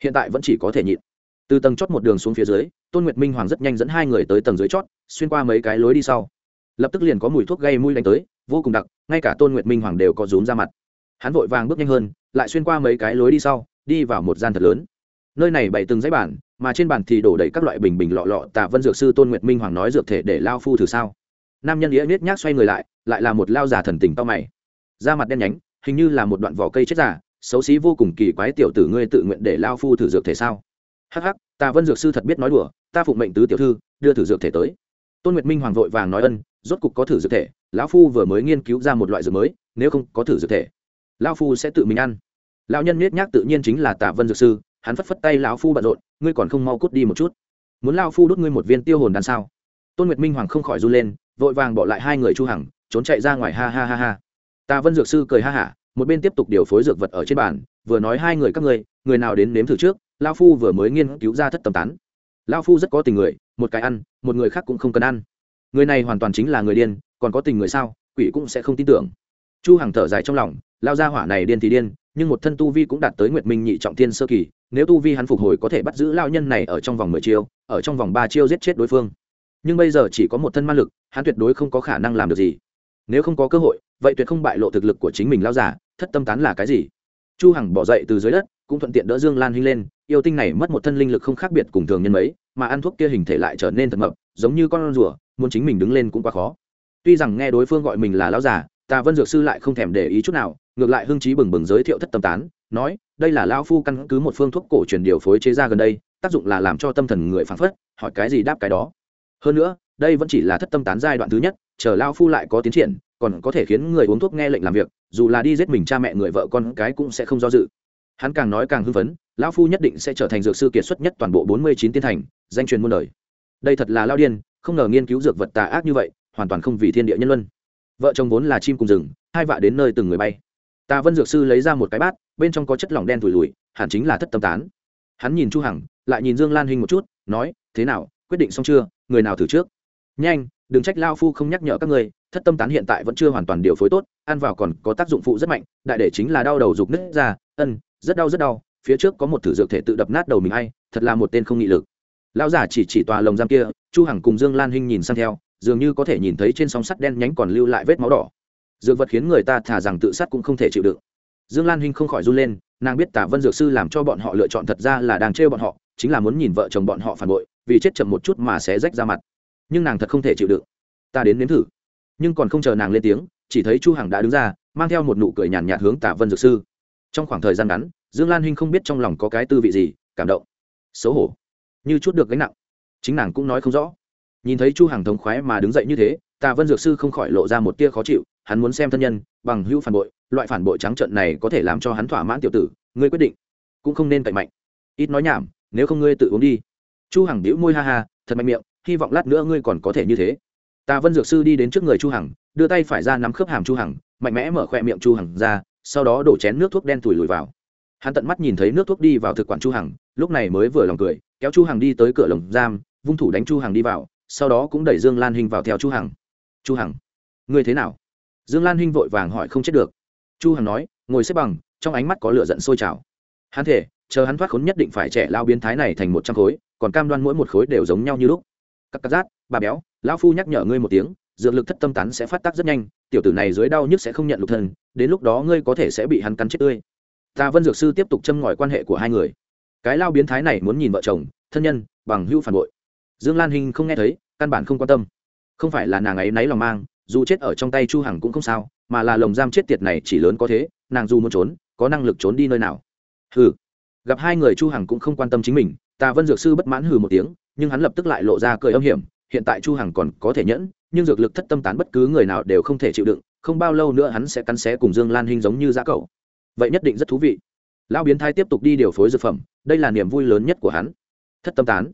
Hiện tại vẫn chỉ có thể nhịn. Từ tầng chót một đường xuống phía dưới, tôn nguyệt minh hoàng rất nhanh dẫn hai người tới tầng dưới chót, xuyên qua mấy cái lối đi sau. Lập tức liền có mùi thuốc gây mùi đánh tới, vô cùng đặc, ngay cả tôn nguyệt minh hoàng đều có rúm ra mặt. Hắn vội vàng bước nhanh hơn, lại xuyên qua mấy cái lối đi sau, đi vào một gian thật lớn. Nơi này bày từng giấy bản mà trên bàn thì đổ đầy các loại bình bình lọ lọ, tạ vân dược sư tôn nguyệt minh hoàng nói dược thể để lao phu thử sao. Nam nhân nghĩa nết nhác xoay người lại lại là một lao già thần tình to mày. Da mặt đen nhánh, hình như là một đoạn vỏ cây chết giả xấu xí vô cùng kỳ quái tiểu tử ngươi tự nguyện để lao phu thử dược thể sao? Hắc hắc, ta vân dược sư thật biết nói đùa, ta phụng mệnh tứ tiểu thư, đưa thử dược thể tới. Tôn nguyệt minh hoàng vội vàng nói ân, rốt cục có thử dược thể, lão phu vừa mới nghiên cứu ra một loại dược mới, nếu không có thử dược thể, lão phu sẽ tự mình ăn. Lão nhân nết nhác tự nhiên chính là tạ vân dược sư, hắn phất phất tay lão phu bận rộn, ngươi còn không mau cút đi một chút. Muốn lao phu đốt ngươi một viên tiêu hồn đan sao? Tôn nguyệt minh hoàng không khỏi run lên, vội vàng bỏ lại hai người chu hằng, trốn chạy ra ngoài, ha ha ha ha. Ta vân dược sư cười ha hả một bên tiếp tục điều phối dược vật ở trên bàn, vừa nói hai người các ngươi, người nào đến nếm thử trước lao phu vừa mới nghiên cứu ra thất tầm tán. Lao phu rất có tình người, một cái ăn, một người khác cũng không cần ăn. Người này hoàn toàn chính là người điên, còn có tình người sao, quỷ cũng sẽ không tin tưởng. Chu hằng thở dài trong lòng lao ra hỏa này điên thì điên, nhưng một thân tu vi cũng đạt tới nguyệt minh nhị trọng thiên sơ kỳ, nếu tu vi hắn phục hồi có thể bắt giữ lao nhân này ở trong vòng mười chiêu, ở trong vòng ba chiêu giết chết đối phương. Nhưng bây giờ chỉ có một thân ma lực, hắn tuyệt đối không có khả năng làm được gì. Nếu không có cơ hội, vậy tuyệt không bại lộ thực lực của chính mình lao giả thất tâm tán là cái gì? Chu hằng bỏ dậy từ dưới đất cũng thuận tiện đỡ dương lan hinh lên yêu tinh này mất một thân linh lực không khác biệt cùng thường nhân mấy mà ăn thuốc kia hình thể lại trở nên thật mập giống như con rùa muốn chính mình đứng lên cũng quá khó. Tuy rằng nghe đối phương gọi mình là lão già, tà vân dược sư lại không thèm để ý chút nào ngược lại hưng trí bừng bừng giới thiệu thất tâm tán nói đây là lão phu căn cứ một phương thuốc cổ truyền điều phối chế ra gần đây tác dụng là làm cho tâm thần người phảng phất hỏi cái gì đáp cái đó. Hơn nữa đây vẫn chỉ là thất tâm tán giai đoạn thứ nhất chờ lão phu lại có tiến triển còn có thể khiến người uống thuốc nghe lệnh làm việc, dù là đi giết mình cha mẹ người vợ con cái cũng sẽ không do dự. Hắn càng nói càng hưng phấn, lão phu nhất định sẽ trở thành dược sư kiệt xuất nhất toàn bộ bốn mươi chín tiên thành, danh truyền muôn đời. Đây thật là lao điên, không ngờ nghiên cứu dược vật tà ác như vậy, hoàn toàn không vì thiên địa nhân luân. Vợ chồng vốn là chim cùng rừng, hai vạ đến nơi từng người bay. Tà vân dược sư lấy ra một cái bát, bên trong có chất lỏng đen thùi lùi, hẳn chính là thất tâm tán. Hắn nhìn chu hằng, lại nhìn dương lan huynh một chút, nói, thế nào, quyết định xong chưa? Người nào thử trước? Nhanh đừng trách lao phu không nhắc nhở các người thất tâm tán hiện tại vẫn chưa hoàn toàn điều phối tốt, ăn vào còn có tác dụng phụ rất mạnh, đại để chính là đau đầu rục nứt ra, ân, rất đau rất đau, phía trước có một thử dược thể tự đập nát đầu mình hay thật là một tên không nghị lực. Lão giả chỉ chỉ tòa lồng giam kia, chu hằng cùng dương lan hinh nhìn sang theo, dường như có thể nhìn thấy trên sóng sắt đen nhánh còn lưu lại vết máu đỏ. Dược vật khiến người ta thả rằng tự sát cũng không thể chịu đựng. Dương lan hinh không khỏi run lên, nàng biết tả vân dược sư làm cho bọn họ lựa chọn thật ra là đang trêu bọn họ, chính là muốn nhìn vợ chồng bọn họ phản bội, vì chết chậm một chút mà sẽ rách ra mặt nhưng nàng thật không thể chịu đựng. Ta đến nếm thử. Nhưng còn không chờ nàng lên tiếng, chỉ thấy chu hằng đã đứng ra, mang theo một nụ cười nhàn nhạt hướng tả vân dược sư. Trong khoảng thời gian ngắn, dương lan hinh không biết trong lòng có cái tư vị gì, cảm động, xấu hổ, như chút được gánh nặng. Chính nàng cũng nói không rõ. Nhìn thấy chu hằng thống khoái mà đứng dậy như thế Tả vân dược sư không khỏi lộ ra một tia khó chịu, hắn muốn xem thân nhân, bằng hữu phản bội, loại phản bội trắng trợn này có thể làm cho hắn thỏa mãn tiểu tử, ngươi quyết định, cũng không nên cậy mạnh. Ít nói nhảm, nếu không ngươi tự uống đi. Chu hằng bĩu môi ha ha, thật mạnh miệng hy vọng lát nữa ngươi còn có thể như thế. Tà vân dược sư đi đến trước người chu hằng, đưa tay phải ra nắm khớp hàm chu hằng, mạnh mẽ mở khoe miệng chu hằng ra, sau đó đổ chén nước thuốc đen tủi lùi vào. Hắn tận mắt nhìn thấy nước thuốc đi vào thực quản chu hằng, lúc này mới vừa lòng cười, kéo chu hằng đi tới cửa lồng giam, vung thủ đánh chu hằng đi vào, sau đó cũng đẩy dương lan hinh vào theo chu hằng. Chu hằng, ngươi thế nào? Dương lan hinh vội vàng hỏi không chết được. Chu hằng nói, ngồi xếp bằng, trong ánh mắt có lửa giận sôi trào. Hắn thể chờ hắn thoát khốn nhất định phải trẻ lao biến thái này thành một trăm khối, còn cam đoan mỗi một khối đều giống nhau như lúc các cắt rát, bà béo, lão phu nhắc nhở ngươi một tiếng, dược lực thất tâm tán sẽ phát tác rất nhanh, tiểu tử này dưới đau nhức sẽ không nhận lục thân, đến lúc đó ngươi có thể sẽ bị hắn cắn chết tươi. Ta vân dược sư tiếp tục châm ngòi quan hệ của hai người. Cái lao biến thái này muốn nhìn vợ chồng, thân nhân, bằng hữu phản bội. Dương lan hình không nghe thấy, căn bản không quan tâm. Không phải là nàng ấy náy lòng mang, dù chết ở trong tay chu hằng cũng không sao, mà là lồng giam chết tiệt này chỉ lớn có thế, nàng dù muốn trốn, có năng lực trốn đi nơi nào. Hừ. Gặp hai người chu hằng cũng không quan tâm chính mình tà vân dược sư bất mãn hừ một tiếng, nhưng hắn lập tức lại lộ ra cười âm hiểm, hiện tại chu hằng còn có thể nhẫn, nhưng dược lực thất tâm tán bất cứ người nào đều không thể chịu đựng, không bao lâu nữa hắn sẽ cắn xé cùng dương lan hinh giống như giã cậu. Vậy nhất định rất thú vị. Lão biến thái tiếp tục đi điều phối dược phẩm, đây là niềm vui lớn nhất của hắn. Thất tâm tán.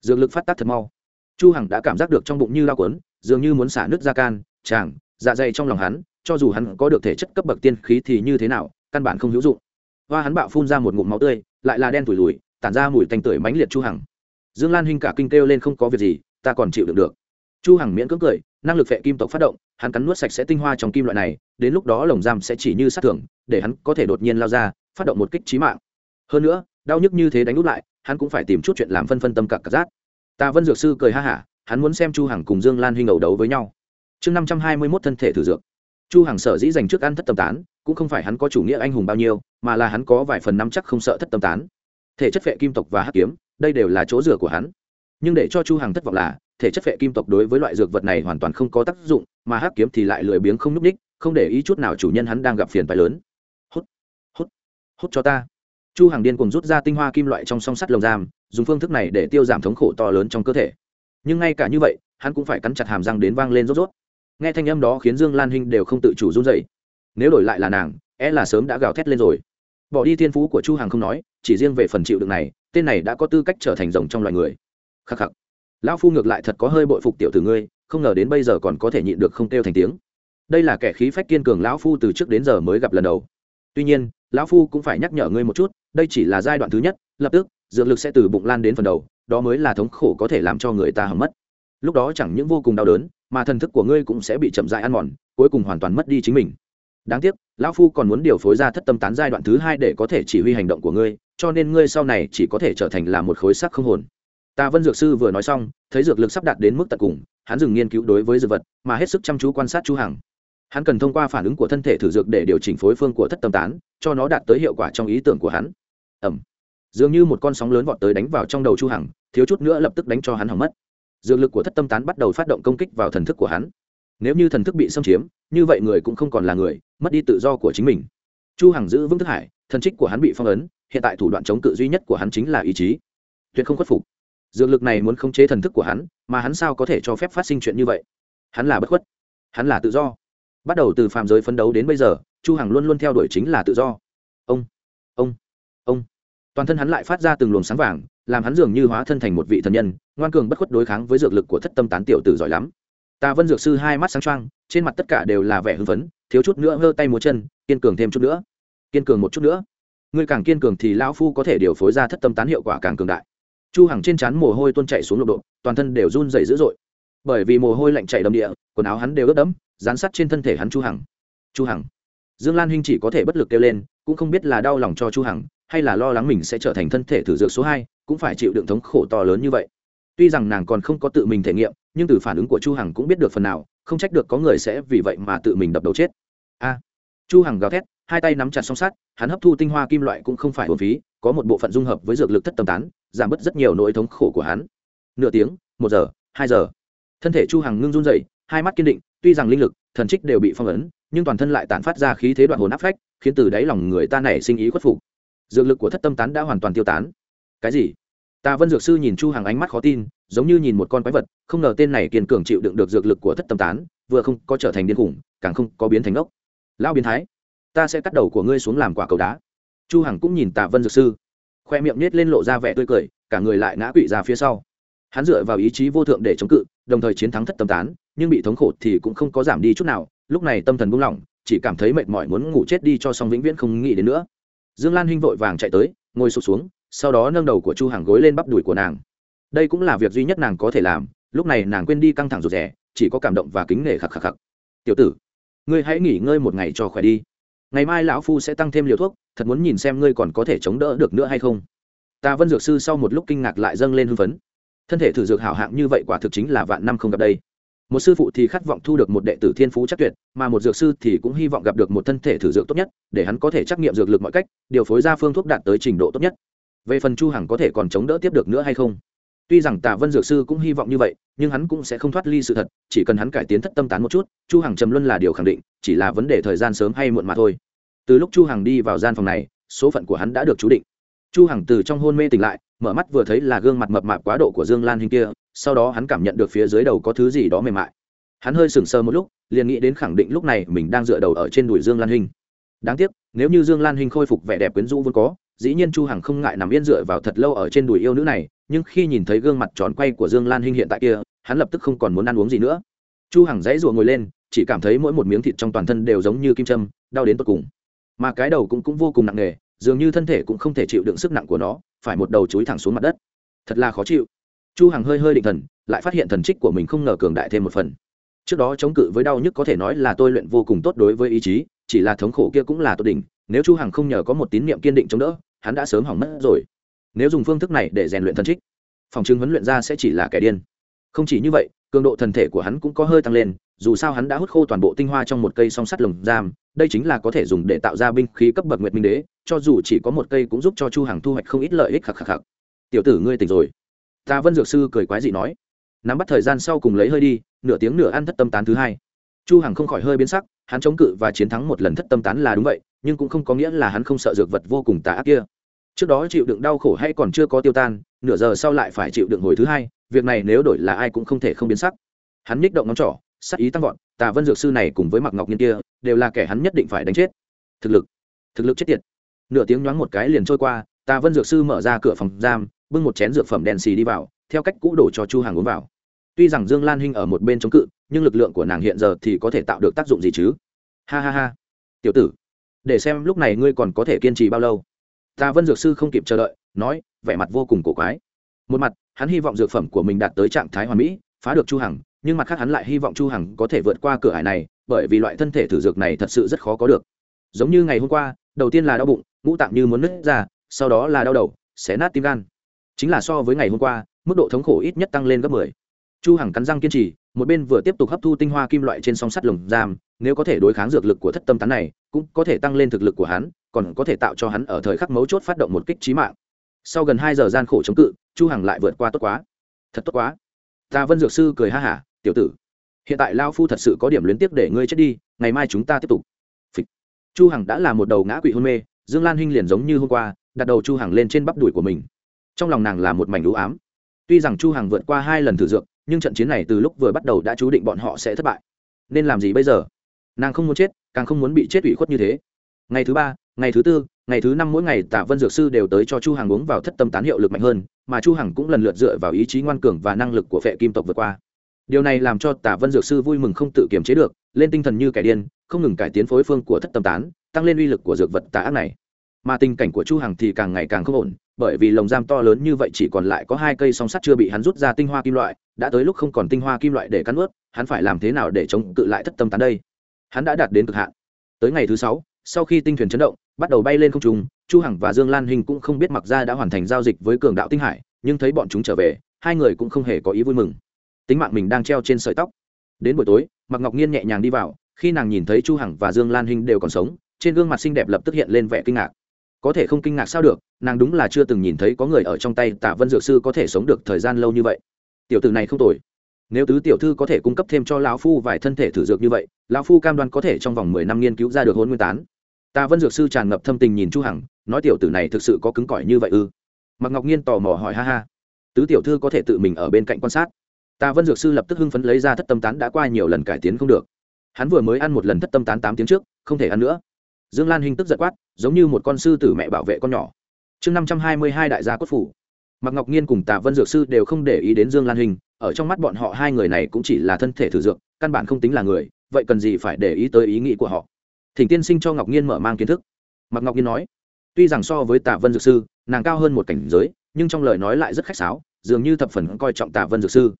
Dược lực phát tác thật mau. Chu hằng đã cảm giác được trong bụng như lao cuốn, dường như muốn xả nước ra can tràng dạ dày trong lòng hắn, cho dù hắn có được thể chất cấp bậc tiên khí thì như thế nào, căn bản không hữu dụng. Và hắn bạo phun ra một ngụm máu tươi, lại là đen tủi lùi tản ra mùi tanh tưởi mãnh liệt chu hằng. Dương lan hinh cả kinh kêu lên không có việc gì, ta còn chịu đựng được. Chu hằng miễn cưỡng cười, năng lực phệ kim tộc phát động, hắn cắn nuốt sạch sẽ tinh hoa trong kim loại này, đến lúc đó lồng giam sẽ chỉ như sát thưởng, để hắn có thể đột nhiên lao ra, phát động một kích trí mạng. Hơn nữa, đau nhức như thế đánh úp lại, hắn cũng phải tìm chút chuyện làm phân phân tâm cặc cặp rát ta vân dược sư cười ha hả, hắn muốn xem chu hằng cùng dương lan huynh ẩu đấu với nhau. Chương năm trăm hai mươi 521 thân thể thử dược. Chu hằng sở dĩ dành trước ăn thất tâm tán, cũng không phải hắn có chủ nghĩa anh hùng bao nhiêu, mà là hắn có vài phần nắm chắc không sợ thất tâm tán thể chất phệ kim tộc và hắc kiếm, đây đều là chỗ rửa của hắn. Nhưng để cho chu hằng thất vọng là, thể chất phệ kim tộc đối với loại dược vật này hoàn toàn không có tác dụng, mà hắc kiếm thì lại lười biếng không núp đích không để ý chút nào chủ nhân hắn đang gặp phiền phải lớn. Hút hút hút cho ta. Chu Hằng điên cùng rút ra tinh hoa kim loại trong song sắt lồng giam, dùng phương thức này để tiêu giảm thống khổ to lớn trong cơ thể. Nhưng ngay cả như vậy, hắn cũng phải cắn chặt hàm răng đến vang lên rốt rốt. Nghe thanh âm đó khiến dương lan hinh đều không tự chủ run rẩy. nếu đổi lại là nàng é e là sớm đã gào thét lên rồi. Bỏ đi thiên phú của chu Hằng không nói chỉ riêng về phần chịu đựng này, tên này đã có tư cách trở thành rồng trong loài người. Khắc khắc. Lão phu ngược lại thật có hơi bội phục tiểu tử ngươi, không ngờ đến bây giờ còn có thể nhịn được không kêu thành tiếng. Đây là kẻ khí phách kiên cường lão phu từ trước đến giờ mới gặp lần đầu. Tuy nhiên, lão phu cũng phải nhắc nhở ngươi một chút, đây chỉ là giai đoạn thứ nhất, lập tức, dược lực sẽ từ bụng lan đến phần đầu, đó mới là thống khổ có thể làm cho người ta hầm mất. Lúc đó chẳng những vô cùng đau đớn, mà thần thức của ngươi cũng sẽ bị chậm dại ăn mòn, cuối cùng hoàn toàn mất đi chính mình. Đáng tiếc, lão phu còn muốn điều phối ra thất tâm tán giai đoạn thứ hai để có thể chỉ huy hành động của ngươi cho nên ngươi sau này chỉ có thể trở thành là một khối sắc không hồn. Ta vân dược sư vừa nói xong, thấy dược lực sắp đạt đến mức tận cùng, hắn dừng nghiên cứu đối với dược vật, mà hết sức chăm chú quan sát chu hằng. Hắn cần thông qua phản ứng của thân thể thử dược để điều chỉnh phối phương của thất tâm tán, cho nó đạt tới hiệu quả trong ý tưởng của hắn. Ẩm dường như một con sóng lớn vọt tới đánh vào trong đầu chu hằng, thiếu chút nữa lập tức đánh cho hắn hỏng mất. Dược lực của thất tâm tán bắt đầu phát động công kích vào thần thức của hắn. Nếu như thần thức bị xâm chiếm, như vậy người cũng không còn là người, mất đi tự do của chính mình. Chu hằng giữ vững thức hải, thần trích của hắn bị phong ấn hiện tại thủ đoạn chống cự duy nhất của hắn chính là ý chí. Tuyệt không khuất phục. Dược lực này muốn khống chế thần thức của hắn, mà hắn sao có thể cho phép phát sinh chuyện như vậy? Hắn là bất khuất. Hắn là tự do. Bắt đầu từ phàm giới phấn đấu đến bây giờ, chu hằng luôn luôn theo đuổi chính là tự do. Ông ông ông. Toàn thân hắn lại phát ra từng luồng sáng vàng, làm hắn dường như hóa thân thành một vị thần nhân, ngoan cường bất khuất đối kháng với dược lực của thất tâm tán tiểu tử giỏi lắm. Tà vân dược sư hai mắt sáng trang trên mặt tất cả đều là vẻ hưng phấn, thiếu chút nữa hơ tay múa chân, kiên cường thêm chút nữa, kiên cường một chút nữa ngươi càng kiên cường thì lão phu có thể điều phối ra thất tâm tán hiệu quả càng cường đại. Chu hằng trên trán mồ hôi tuôn chảy xuống lục độ toàn thân đều run rẩy dữ dội. Bởi vì mồ hôi lạnh chảy đầm địa quần áo hắn đều ướt đẫm dán sát trên thân thể hắn chu hằng. Chu hằng. Dương lan huynh chỉ có thể bất lực kêu lên cũng không biết là đau lòng cho chu hằng hay là lo lắng mình sẽ trở thành thân thể thử dược số 2, cũng phải chịu đựng thống khổ to lớn như vậy. Tuy rằng nàng còn không có tự mình thể nghiệm nhưng từ phản ứng của chu hằng cũng biết được phần nào không trách được có người sẽ vì vậy mà tự mình đập đầu chết. A. Chu hằng gào thét hai tay nắm chặt song sắt, hắn hấp thu tinh hoa kim loại cũng không phải hồn phí, có một bộ phận dung hợp với dược lực thất tâm tán, giảm bớt rất nhiều nỗi thống khổ của hắn. Nửa tiếng, một giờ, hai giờ. Thân thể chu hằng ngưng run dậy hai mắt kiên định, tuy rằng linh lực, thần trích đều bị phong ấn, nhưng toàn thân lại tản phát ra khí thế đoạn hồn áp phách, khiến từ đáy lòng người ta nảy sinh ý khuất phục. Dược lực của thất tâm tán đã hoàn toàn tiêu tán. Cái gì? Ta vân dược sư nhìn chu hằng ánh mắt khó tin, giống như nhìn một con quái vật, không ngờ tên này kiên cường chịu đựng được dược lực của thất tâm tán, vừa không có trở thành điên khủng, càng không có biến thành ngốc. Lão biến thái ta sẽ cắt đầu của ngươi xuống làm quả cầu đá. Chu hằng cũng nhìn tạ vân dược sư, khoe miệng nết lên lộ ra vẻ tươi cười, cả người lại ngã quỵ ra phía sau. Hắn dựa vào ý chí vô thượng để chống cự, đồng thời chiến thắng thất tâm tán, nhưng bị thống khổ thì cũng không có giảm đi chút nào, lúc này tâm thần buông lỏng, chỉ cảm thấy mệt mỏi muốn ngủ chết đi cho xong vĩnh viễn không nghĩ đến nữa. Dương lan hinh vội vàng chạy tới, ngồi sụp xuống, sau đó nâng đầu của chu Hằng gối lên bắp đùi của nàng. Đây cũng là việc duy nhất nàng có thể làm, lúc này nàng quên đi căng thẳng rụt rè, chỉ có cảm động và kính nể khắc khắc khắc tiểu tử, ngươi hãy nghỉ ngơi một ngày cho khỏe đi ngày mai lão phu sẽ tăng thêm liều thuốc, thật muốn nhìn xem ngươi còn có thể chống đỡ được nữa hay không. Ta vân dược sư sau một lúc kinh ngạc lại dâng lên hưng phấn. Thân thể thử dược hảo hạng như vậy quả thực chính là vạn năm không gặp đây. Một sư phụ thì khát vọng thu được một đệ tử thiên phú chắc tuyệt, mà một dược sư thì cũng hy vọng gặp được một thân thể thử dược tốt nhất, để hắn có thể trắc nghiệm dược lực mọi cách, điều phối ra phương thuốc đạt tới trình độ tốt nhất. Về phần chu hằng có thể còn chống đỡ tiếp được nữa hay không? Tuy rằng tạ vân dược sư cũng hy vọng như vậy, nhưng hắn cũng sẽ không thoát ly sự thật, chỉ cần hắn cải tiến thất tâm tán một chút, chu hằng trầm luân là điều khẳng định, chỉ là vấn đề thời gian sớm hay muộn mà thôi. Từ lúc chu hằng đi vào gian phòng này, số phận của hắn đã được chú định. Chu hằng từ trong hôn mê tỉnh lại, mở mắt vừa thấy là gương mặt mập mạp quá độ của dương lan hình kia, sau đó hắn cảm nhận được phía dưới đầu có thứ gì đó mềm mại. Hắn hơi sừng sờ một lúc, liền nghĩ đến khẳng định lúc này mình đang dựa đầu ở trên đùi dương lan hình. Đáng tiếc, nếu như dương lan hình khôi phục vẻ đẹp quyến rũ vốn có, dĩ nhiên chu hằng không ngại nằm yên dựa vào thật lâu ở trên đùi yêu nữ này nhưng khi nhìn thấy gương mặt tròn quay của dương lan hinh hiện tại kia, hắn lập tức không còn muốn ăn uống gì nữa. Chu hằng dãy rùa ngồi lên, chỉ cảm thấy mỗi một miếng thịt trong toàn thân đều giống như kim châm, đau đến tột cùng. Mà cái đầu cũng cũng vô cùng nặng nề, dường như thân thể cũng không thể chịu đựng sức nặng của nó, phải một đầu chúi thẳng xuống mặt đất. Thật là khó chịu. Chu hằng hơi hơi định thần, lại phát hiện thần trích của mình không ngờ cường đại thêm một phần. Trước đó chống cự với đau nhức có thể nói là tôi luyện vô cùng tốt đối với ý chí, chỉ là thống khổ kia cũng là tốt đỉnh, nếu chu hằng không nhờ có một tín niệm kiên định chống đỡ, hắn đã sớm hỏng mất rồi nếu dùng phương thức này để rèn luyện thần trích, phòng chứng huấn luyện ra sẽ chỉ là kẻ điên. Không chỉ như vậy, cường độ thần thể của hắn cũng có hơi tăng lên, dù sao hắn đã hút khô toàn bộ tinh hoa trong một cây song sắt lồng giam, đây chính là có thể dùng để tạo ra binh khí cấp bậc nguyệt minh đế, cho dù chỉ có một cây cũng giúp cho chu hằng thu hoạch không ít lợi ích khắc khắc khắc. Tiểu tử ngươi tỉnh rồi. Ta vân dược sư cười quái dị nói. Nắm bắt thời gian sau cùng lấy hơi đi, nửa tiếng nửa ăn thất tâm tán thứ hai. Chu hằng không khỏi hơi biến sắc, hắn chống cự và chiến thắng một lần thất tâm tán là đúng vậy, nhưng cũng không có nghĩa là hắn không sợ dược vật vô cùng tà ác kia trước đó chịu đựng đau khổ hay còn chưa có tiêu tan, nửa giờ sau lại phải chịu đựng hồi thứ hai, việc này nếu đổi là ai cũng không thể không biến sắc. Hắn nhích động ngón trỏ, sắc ý tăng vọt, tà vân dược sư này cùng với mặc ngọc nhiên kia, đều là kẻ hắn nhất định phải đánh chết. Thực lực thực lực chết tiệt. Nửa tiếng nhoáng một cái liền trôi qua, tà vân dược sư mở ra cửa phòng giam, bưng một chén dược phẩm đèn xì đi vào, theo cách cũ đổ cho chu hàng uống vào. Tuy rằng dương lan hinh ở một bên chống cự, nhưng lực lượng của nàng hiện giờ thì có thể tạo được tác dụng gì chứ? Ha ha ha. Tiểu tử, để xem lúc này ngươi còn có thể kiên trì bao lâu tà vân dược sư không kịp chờ đợi, nói, vẻ mặt vô cùng cổ quái. Một mặt, hắn hy vọng dược phẩm của mình đạt tới trạng thái hoàn mỹ, phá được chu hằng, nhưng mặt khác hắn lại hy vọng chu hằng có thể vượt qua cửa ải này, bởi vì loại thân thể thử dược này thật sự rất khó có được. Giống như ngày hôm qua, đầu tiên là đau bụng, ngũ tạng như muốn nứt ra, sau đó là đau đầu, xé nát tim gan. Chính là so với ngày hôm qua, mức độ thống khổ ít nhất tăng lên gấp 10. chu hằng cắn răng kiên trì, một bên vừa tiếp tục hấp thu tinh hoa kim loại trên song sắt lồng giam, nếu có thể đối kháng dược lực của thất tâm tán này, cũng có thể tăng lên thực lực của hắn còn có thể tạo cho hắn ở thời khắc mấu chốt phát động một kích trí mạng. Sau gần hai giờ gian khổ chống cự, chu hằng lại vượt qua tốt quá. Thật tốt quá. Ta vân dược sư cười ha hả, tiểu tử, hiện tại lao phu thật sự có điểm luyến tiếc để ngươi chết đi, ngày mai chúng ta tiếp tục. Phịch. chu hằng đã là một đầu ngã quỵ hôn mê, dương lan huynh liền giống như hôm qua, đặt đầu chu hằng lên trên bắp đùi của mình. Trong lòng nàng là một mảnh u ám. Tuy rằng chu hằng vượt qua hai lần thử dược, nhưng trận chiến này từ lúc vừa bắt đầu đã chú định bọn họ sẽ thất bại. Nên làm gì bây giờ? Nàng không muốn chết, càng không muốn bị chết ủy khuất như thế. Ngày thứ ba ngày thứ tư, ngày thứ năm mỗi ngày tạ vân dược sư đều tới cho chu hằng uống vào thất tâm tán hiệu lực mạnh hơn, mà chu hằng cũng lần lượt dựa vào ý chí ngoan cường và năng lực của phệ kim tộc vượt qua. Điều này làm cho tạ vân dược sư vui mừng không tự kiềm chế được, lên tinh thần như kẻ điên, không ngừng cải tiến phối phương của thất tâm tán, tăng lên uy lực của dược vật tà ác này. Mà tình cảnh của chu hằng thì càng ngày càng không ổn, bởi vì lồng giam to lớn như vậy chỉ còn lại có hai cây song sắt chưa bị hắn rút ra tinh hoa kim loại, đã tới lúc không còn tinh hoa kim loại để cắn ướt, hắn phải làm thế nào để chống cự lại thất tâm tán đây? Hắn đã đạt đến cực hạn. Tới ngày thứ sáu sau khi tinh thuyền chấn động, bắt đầu bay lên không trung, chu hằng và dương lan hình cũng không biết mặc ra đã hoàn thành giao dịch với cường đạo tinh hải, nhưng thấy bọn chúng trở về, hai người cũng không hề có ý vui mừng. Tính mạng mình đang treo trên sợi tóc. Đến buổi tối mặc ngọc nhiên nhẹ nhàng đi vào, khi nàng nhìn thấy chu hằng và dương lan hình đều còn sống, trên gương mặt xinh đẹp lập tức hiện lên vẻ kinh ngạc. Có thể không kinh ngạc sao được, nàng đúng là chưa từng nhìn thấy có người ở trong tay tạ vân dược sư có thể sống được thời gian lâu như vậy. Tiểu tử này không tồi. Nếu tứ tiểu thư có thể cung cấp thêm cho lão phu vài thân thể thử dược như vậy, lão phu cam đoan có thể trong vòng mười năm nghiên cứu ra được hôn nguyên tán tạ vân dược sư tràn ngập thâm tình nhìn chu hằng, nói tiểu tử này thực sự có cứng cỏi như vậy ư? Mặc ngọc nhiên tò mò hỏi, ha ha, tứ tiểu thư có thể tự mình ở bên cạnh quan sát? Tạ vân dược sư lập tức hưng phấn lấy ra thất tâm tán đã qua nhiều lần cải tiến không được. Hắn vừa mới ăn một lần thất tâm tán tám tiếng trước, không thể ăn nữa. Dương lan hình tức giật quát, giống như một con sư tử mẹ bảo vệ con nhỏ. Chương năm trăm hai mươi hai đại gia cốt phủ. Mặc ngọc nhiên cùng tạ vân dược sư đều không để ý đến dương lan hình, ở trong mắt bọn họ hai người này cũng chỉ là thân thể thử dược, căn bản không tính là người, vậy cần gì phải để ý tới ý nghĩ của họ? Thỉnh tiên sinh cho ngọc nhiên mở mang kiến thức. Mặc ngọc nhiên nói, tuy rằng so với tạ vân dược sư, nàng cao hơn một cảnh giới, nhưng trong lời nói lại rất khách sáo, dường như thập phần coi trọng tạ vân dược sư.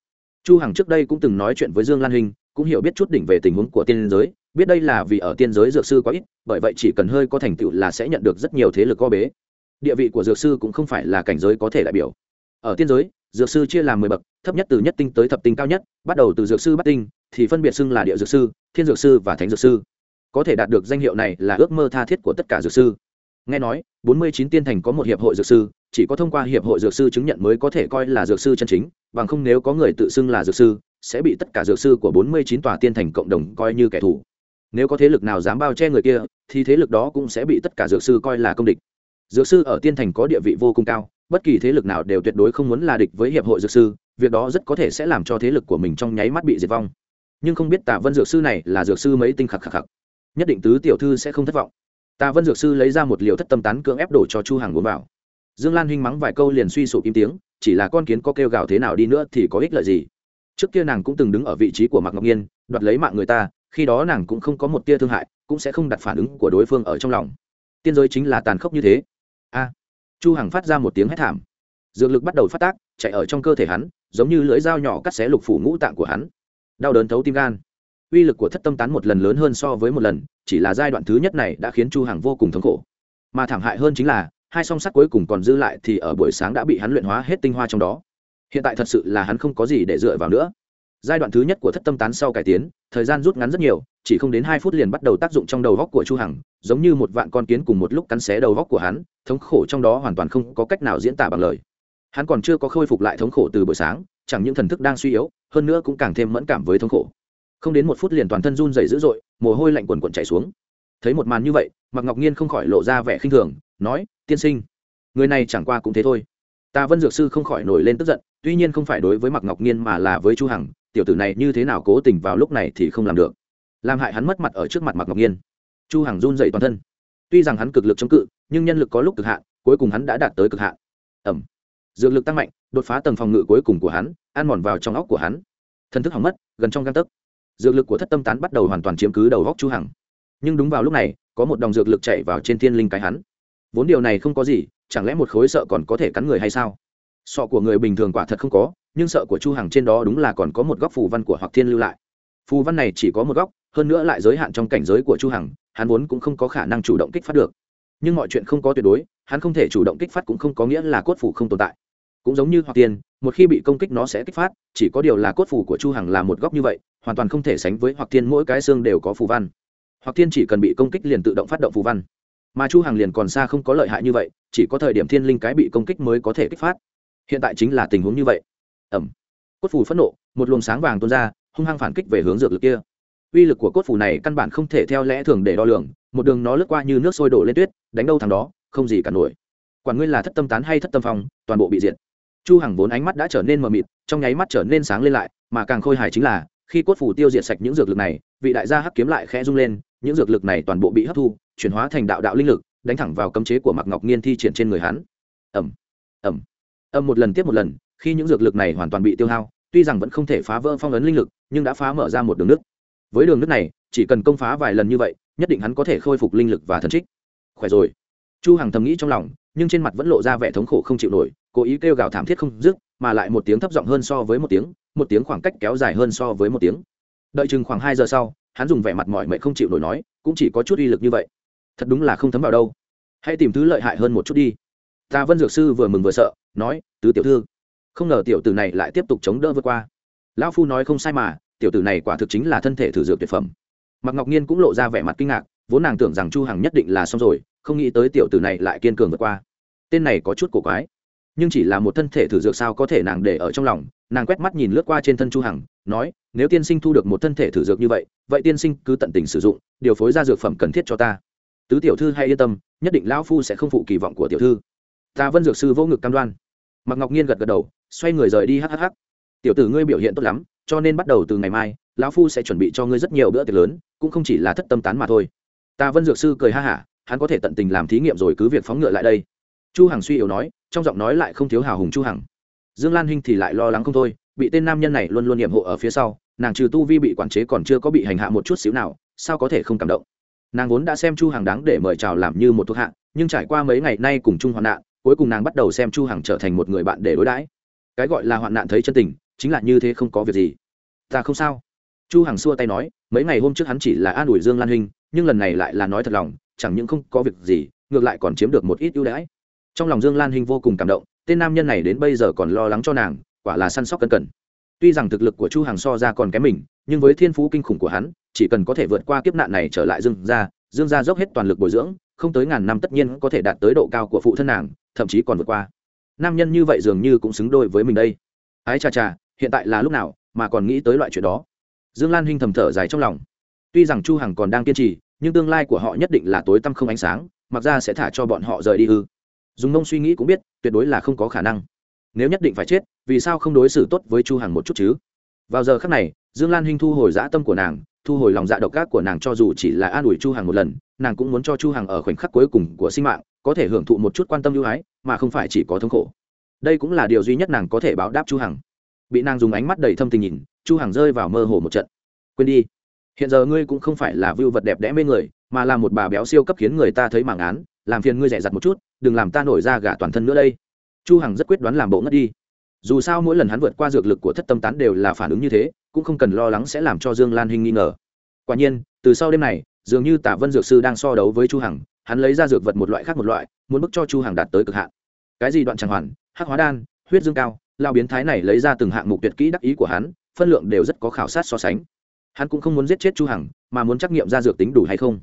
Chu hằng trước đây cũng từng nói chuyện với dương lan hình, cũng hiểu biết chút đỉnh về tình huống của tiên giới, biết đây là vì ở tiên giới dược sư quá ít, bởi vậy chỉ cần hơi có thành tựu là sẽ nhận được rất nhiều thế lực co bế. Địa vị của dược sư cũng không phải là cảnh giới có thể đại biểu. Ở tiên giới, dược sư chia làm mười bậc, thấp nhất từ nhất tinh tới thập tinh cao nhất, bắt đầu từ dược sư bắt tinh, thì phân biệt xưng là địa dược sư, thiên dược sư và thánh dược sư có thể đạt được danh hiệu này là ước mơ tha thiết của tất cả dược sư. Nghe nói, bốn mươi chín tiên thành có một hiệp hội dược sư, chỉ có thông qua hiệp hội dược sư chứng nhận mới có thể coi là dược sư chân chính, bằng không nếu có người tự xưng là dược sư, sẽ bị tất cả dược sư của bốn mươi chín tòa tiên thành cộng đồng coi như kẻ thù. Nếu có thế lực nào dám bao che người kia, thì thế lực đó cũng sẽ bị tất cả dược sư coi là công địch. Dược sư ở tiên thành có địa vị vô cùng cao, bất kỳ thế lực nào đều tuyệt đối không muốn là địch với hiệp hội dược sư, việc đó rất có thể sẽ làm cho thế lực của mình trong nháy mắt bị diệt vong. Nhưng không biết Tạ vân dược sư này là dược sư mấy tinh khắc khắc khắc nhất định tứ tiểu thư sẽ không thất vọng. Tà vân dược sư lấy ra một liều thất tâm tán cưỡng ép đổ cho chu hằng uống vào. Dương lan huynh mắng vài câu liền suy sụp im tiếng, chỉ là con kiến có kêu gào thế nào đi nữa thì có ích lợi gì. Trước kia nàng cũng từng đứng ở vị trí của mạc ngọc nhiên, đoạt lấy mạng người ta, khi đó nàng cũng không có một tia thương hại, cũng sẽ không đặt phản ứng của đối phương ở trong lòng. Tiên giới chính là tàn khốc như thế. A. Chu hằng phát ra một tiếng hét thảm. Dược lực bắt đầu phát tác, chạy ở trong cơ thể hắn, giống như lưỡi dao nhỏ cắt xé lục phủ ngũ tạng của hắn. Đau đớn thấu tim gan uy lực của thất tâm tán một lần lớn hơn so với một lần, chỉ là giai đoạn thứ nhất này đã khiến chu hằng vô cùng thống khổ. Mà thảm hại hơn chính là, hai song sắt cuối cùng còn dư lại thì ở buổi sáng đã bị hắn luyện hóa hết tinh hoa trong đó. Hiện tại thật sự là hắn không có gì để dựa vào nữa. Giai đoạn thứ nhất của thất tâm tán sau cải tiến, thời gian rút ngắn rất nhiều, chỉ không đến hai phút liền bắt đầu tác dụng trong đầu góc của chu hằng, giống như một vạn con kiến cùng một lúc cắn xé đầu góc của hắn, thống khổ trong đó hoàn toàn không có cách nào diễn tả bằng lời. Hắn còn chưa có khôi phục lại thống khổ từ buổi sáng, chẳng những thần thức đang suy yếu, hơn nữa cũng càng thêm mẫn cảm với thống khổ không đến một phút liền toàn thân run rẩy dữ dội, mồ hôi lạnh quần quần chảy xuống. Thấy một màn như vậy mặc ngọc nhiên không khỏi lộ ra vẻ khinh thường, nói, tiên sinh, người này chẳng qua cũng thế thôi. Ta vân dược sư không khỏi nổi lên tức giận, tuy nhiên không phải đối với mặc ngọc nhiên mà là với chu hằng, tiểu tử này như thế nào cố tình vào lúc này thì không làm được. Làm hại hắn mất mặt ở trước mặt mặc ngọc nhiên. Chu hằng run rẩy toàn thân. Tuy rằng hắn cực lực chống cự, nhưng nhân lực có lúc cực hạn, cuối cùng hắn đã đạt tới cực hạn. Ẩm. Dược lực tăng mạnh, đột phá tầng phòng ngự cuối cùng của hắn, ăn mòn vào trong óc của hắn. Thần thức hỏng mất, gần trong gan tấc dược lực của thất tâm tán bắt đầu hoàn toàn chiếm cứ đầu góc chu hằng. Nhưng đúng vào lúc này, có một đồng dược lực chảy vào trên thiên linh cái hắn. Vốn điều này không có gì, chẳng lẽ một khối sợ còn có thể cắn người hay sao? Sọ của người bình thường quả thật không có, nhưng sợ của chu hằng trên đó đúng là còn có một góc phù văn của hoặc thiên lưu lại. Phù văn này chỉ có một góc, hơn nữa lại giới hạn trong cảnh giới của chu hằng, hắn vốn cũng không có khả năng chủ động kích phát được. Nhưng mọi chuyện không có tuyệt đối, hắn không thể chủ động kích phát cũng không có nghĩa là cốt phủ không tồn tại cũng giống như hoặc tiền một khi bị công kích nó sẽ kích phát, chỉ có điều là cốt phủ của chu hằng là một góc như vậy, hoàn toàn không thể sánh với hoặc tiên, mỗi cái xương đều có phù văn. Hoặc tiên chỉ cần bị công kích liền tự động phát động phù văn. Mà chu hằng liền còn xa không có lợi hại như vậy, chỉ có thời điểm thiên linh cái bị công kích mới có thể kích phát. Hiện tại chính là tình huống như vậy. Ẩm. Cốt phủ phẫn nộ, một luồng sáng vàng tuôn ra, hung hăng phản kích về hướng dược lực kia. Uy lực của cốt phủ này căn bản không thể theo lẽ thường để đo lường, một đường nó lướt qua như nước sôi đổ lên tuyết, đánh đâu thằng đó, không gì cả nổi. Quản ngươi là thất tâm tán hay thất tâm phong, toàn bộ bị diệt chu hằng vốn ánh mắt đã trở nên mờ mịt trong nháy mắt trở nên sáng lên lại mà càng khôi hài chính là khi cốt phủ tiêu diệt sạch những dược lực này vị đại gia hắc kiếm lại khẽ rung lên những dược lực này toàn bộ bị hấp thu chuyển hóa thành đạo đạo linh lực đánh thẳng vào cấm chế của mặc ngọc nghiên thi triển trên người hắn. Ầm, ầm, ầm một lần tiếp một lần khi những dược lực này hoàn toàn bị tiêu hao tuy rằng vẫn không thể phá vỡ phong ấn linh lực nhưng đã phá mở ra một đường nước. Với đường nước này chỉ cần công phá vài lần như vậy nhất định hắn có thể khôi phục linh lực và thần trích. Khỏe rồi. Chu hằng thầm nghĩ trong lòng nhưng trên mặt vẫn lộ ra vẻ thống khổ không chịu nổi cố ý kêu gào thảm thiết không dứt, mà lại một tiếng thấp giọng hơn so với một tiếng một tiếng khoảng cách kéo dài hơn so với một tiếng. Đợi chừng khoảng hai giờ sau, hắn dùng vẻ mặt mỏi mệt không chịu nổi nói, cũng chỉ có chút uy lực như vậy. Thật đúng là không thấm vào đâu. Hãy tìm thứ lợi hại hơn một chút đi. Ta vân dược sư vừa mừng vừa sợ, nói, tứ tiểu thư. Không ngờ tiểu tử này lại tiếp tục chống đỡ vượt qua. Lão phu nói không sai mà, tiểu tử này quả thực chính là thân thể thử dược tuyệt phẩm. Mặc ngọc nhiên cũng lộ ra vẻ mặt kinh ngạc, vốn nàng tưởng rằng chu hằng nhất định là xong rồi, không nghĩ tới tiểu tử này lại kiên cường vượt qua. Tên này có chút cổ quái nhưng chỉ là một thân thể thử dược sao có thể nàng để ở trong lòng. Nàng quét mắt nhìn lướt qua trên thân chu hằng, nói, nếu tiên sinh thu được một thân thể thử dược như vậy vậy tiên sinh cứ tận tình sử dụng, điều phối ra dược phẩm cần thiết cho ta. Tứ tiểu thư hay yên tâm, nhất định lão phu sẽ không phụ kỳ vọng của tiểu thư. Ta vân dược sư vô ngực cam đoan. Mặc ngọc nhiên gật gật đầu, xoay người rời đi hhh tiểu tử ngươi biểu hiện tốt lắm, cho nên bắt đầu từ ngày mai, lão phu sẽ chuẩn bị cho ngươi rất nhiều bữa tiệc lớn, cũng không chỉ là thất tâm tán mà thôi. Ta vân dược sư cười ha hả, hắn có thể tận tình làm thí nghiệm rồi cứ việc phóng ngựa lại đây. Chu hằng suy yếu nói trong giọng nói lại không thiếu hào hùng chu hằng. Dương lan hinh thì lại lo lắng không thôi, bị tên nam nhân này luôn luôn nhiệm hộ ở phía sau, nàng trừ tu vi bị quản chế còn chưa có bị hành hạ một chút xíu nào, sao có thể không cảm động? Nàng vốn đã xem chu hằng đáng để mời chào làm như một thuộc hạ, nhưng trải qua mấy ngày nay cùng chung hoạn nạn, cuối cùng nàng bắt đầu xem chu hằng trở thành một người bạn để đối đãi. Cái gọi là hoạn nạn thấy chân tình, chính là như thế không có việc gì. Ta không sao. Chu hằng xua tay nói, mấy ngày hôm trước hắn chỉ là an ủi dương lan huynh nhưng lần này lại là nói thật lòng, chẳng những không có việc gì, ngược lại còn chiếm được một ít ưu đãi trong lòng dương lan Hinh vô cùng cảm động, tên nam nhân này đến bây giờ còn lo lắng cho nàng, quả là săn sóc cẩn cẩn. Tuy rằng thực lực của chu hằng so ra còn kém mình, nhưng với thiên phú kinh khủng của hắn, chỉ cần có thể vượt qua kiếp nạn này trở lại dương gia dương gia dốc hết toàn lực bồi dưỡng, không tới ngàn năm tất nhiên có thể đạt tới độ cao của phụ thân nàng, thậm chí còn vượt qua. Nam nhân như vậy dường như cũng xứng đôi với mình đây. Ái cha cha, hiện tại là lúc nào mà còn nghĩ tới loại chuyện đó? Dương lan hinh thầm thở dài trong lòng. Tuy rằng chu hằng còn đang kiên trì, nhưng tương lai của họ nhất định là tối tăm không ánh sáng, mặc ra sẽ thả cho bọn họ rời đi ư dùng mông suy nghĩ cũng biết, tuyệt đối là không có khả năng. Nếu nhất định phải chết, vì sao không đối xử tốt với chu hằng một chút chứ? Vào giờ khắc này, dương lan hinh thu hồi dã tâm của nàng, thu hồi lòng dạ độc ác của nàng cho dù chỉ là an ủi chu hằng một lần, nàng cũng muốn cho chu hằng ở khoảnh khắc cuối cùng của sinh mạng, có thể hưởng thụ một chút quan tâm ưu ái, mà không phải chỉ có thống khổ. Đây cũng là điều duy nhất nàng có thể báo đáp chu hằng. Bị nàng dùng ánh mắt đầy thâm tình nhìn, chu hằng rơi vào mơ hồ một trận. Quên đi. Hiện giờ ngươi cũng không phải là vưu vật đẹp đẽ mê người, mà là một bà béo siêu cấp khiến người ta thấy mảng án, làm phiền ngươi dè dặt một chút đừng làm ta nổi ra gà toàn thân nữa đây. Chu hằng rất quyết đoán làm bộ ngất đi. Dù sao mỗi lần hắn vượt qua dược lực của thất tâm tán đều là phản ứng như thế, cũng không cần lo lắng sẽ làm cho dương lan hinh nghi ngờ. Quả nhiên, từ sau đêm này, dường như tả vân dược sư đang so đấu với chu hằng, hắn lấy ra dược vật một loại khác một loại, muốn bức cho chu hằng đạt tới cực hạn. Cái gì đoạn tràng hoàn, hắc hóa đan, huyết dương cao lao biến thái này lấy ra từng hạng mục tuyệt kỹ đắc ý của hắn, phân lượng đều rất có khảo sát so sánh. Hắn cũng không muốn giết chết chu hằng, mà muốn trắc nghiệm ra dược tính đủ hay không.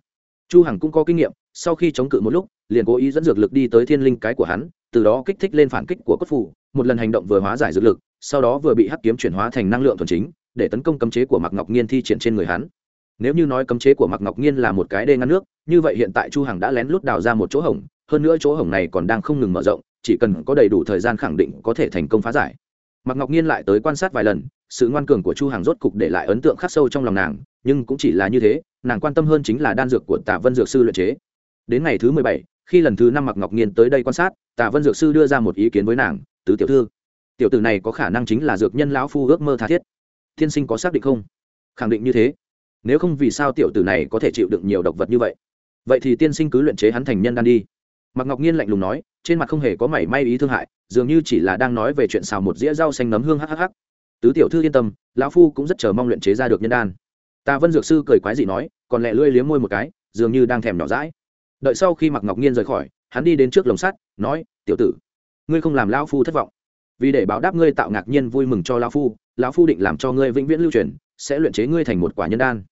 Chu hằng cũng có kinh nghiệm sau khi chống cự một lúc, liền cố ý dẫn dược lực đi tới thiên linh cái của hắn, từ đó kích thích lên phản kích của cốt phủ, một lần hành động vừa hóa giải dược lực, sau đó vừa bị hắc kiếm chuyển hóa thành năng lượng thuần chính, để tấn công cấm chế của mặc ngọc nghiên thi triển trên người hắn. Nếu như nói cấm chế của mặc ngọc nghiên là một cái đê ngăn nước, như vậy hiện tại chu hằng đã lén lút đào ra một chỗ hổng, hơn nữa chỗ hổng này còn đang không ngừng mở rộng, chỉ cần có đầy đủ thời gian khẳng định có thể thành công phá giải. Mặc ngọc nhiên lại tới quan sát vài lần, sự ngoan cường của chu hàng rốt cục để lại ấn tượng khắc sâu trong lòng nàng, nhưng cũng chỉ là như thế, nàng quan tâm hơn chính là đan dược của tạ vân dược sư luyện chế đến ngày thứ mười bảy, khi lần thứ năm mặc ngọc nghiên tới đây quan sát, tạ vân dược sư đưa ra một ý kiến với nàng, tứ tiểu thư, tiểu tử này có khả năng chính là dược nhân lão phu ước mơ tha thiết. Thiên sinh có xác định không? Khẳng định như thế. Nếu không vì sao tiểu tử này có thể chịu đựng nhiều độc vật như vậy? Vậy thì tiên sinh cứ luyện chế hắn thành nhân đan đi. Mặc ngọc nhiên lạnh lùng nói, trên mặt không hề có mảy may ý thương hại, dường như chỉ là đang nói về chuyện xào một dĩa rau xanh nấm hương hắc tứ tiểu thư yên tâm, lão phu cũng rất chờ mong luyện chế ra được nhân đan. Tà vân dược sư cười quái dị nói, còn lẹ lưỡi liếm môi một cái, dường như đang thèm nhỏ rãi đợi sau khi mặc ngọc nhiên rời khỏi, hắn đi đến trước lồng sắt, nói, tiểu tử, ngươi không làm lão phu thất vọng. Vì để báo đáp ngươi tạo ngạc nhiên vui mừng cho lão phu lão phu định làm cho ngươi vĩnh viễn lưu truyền, sẽ luyện chế ngươi thành một quả nhân đan.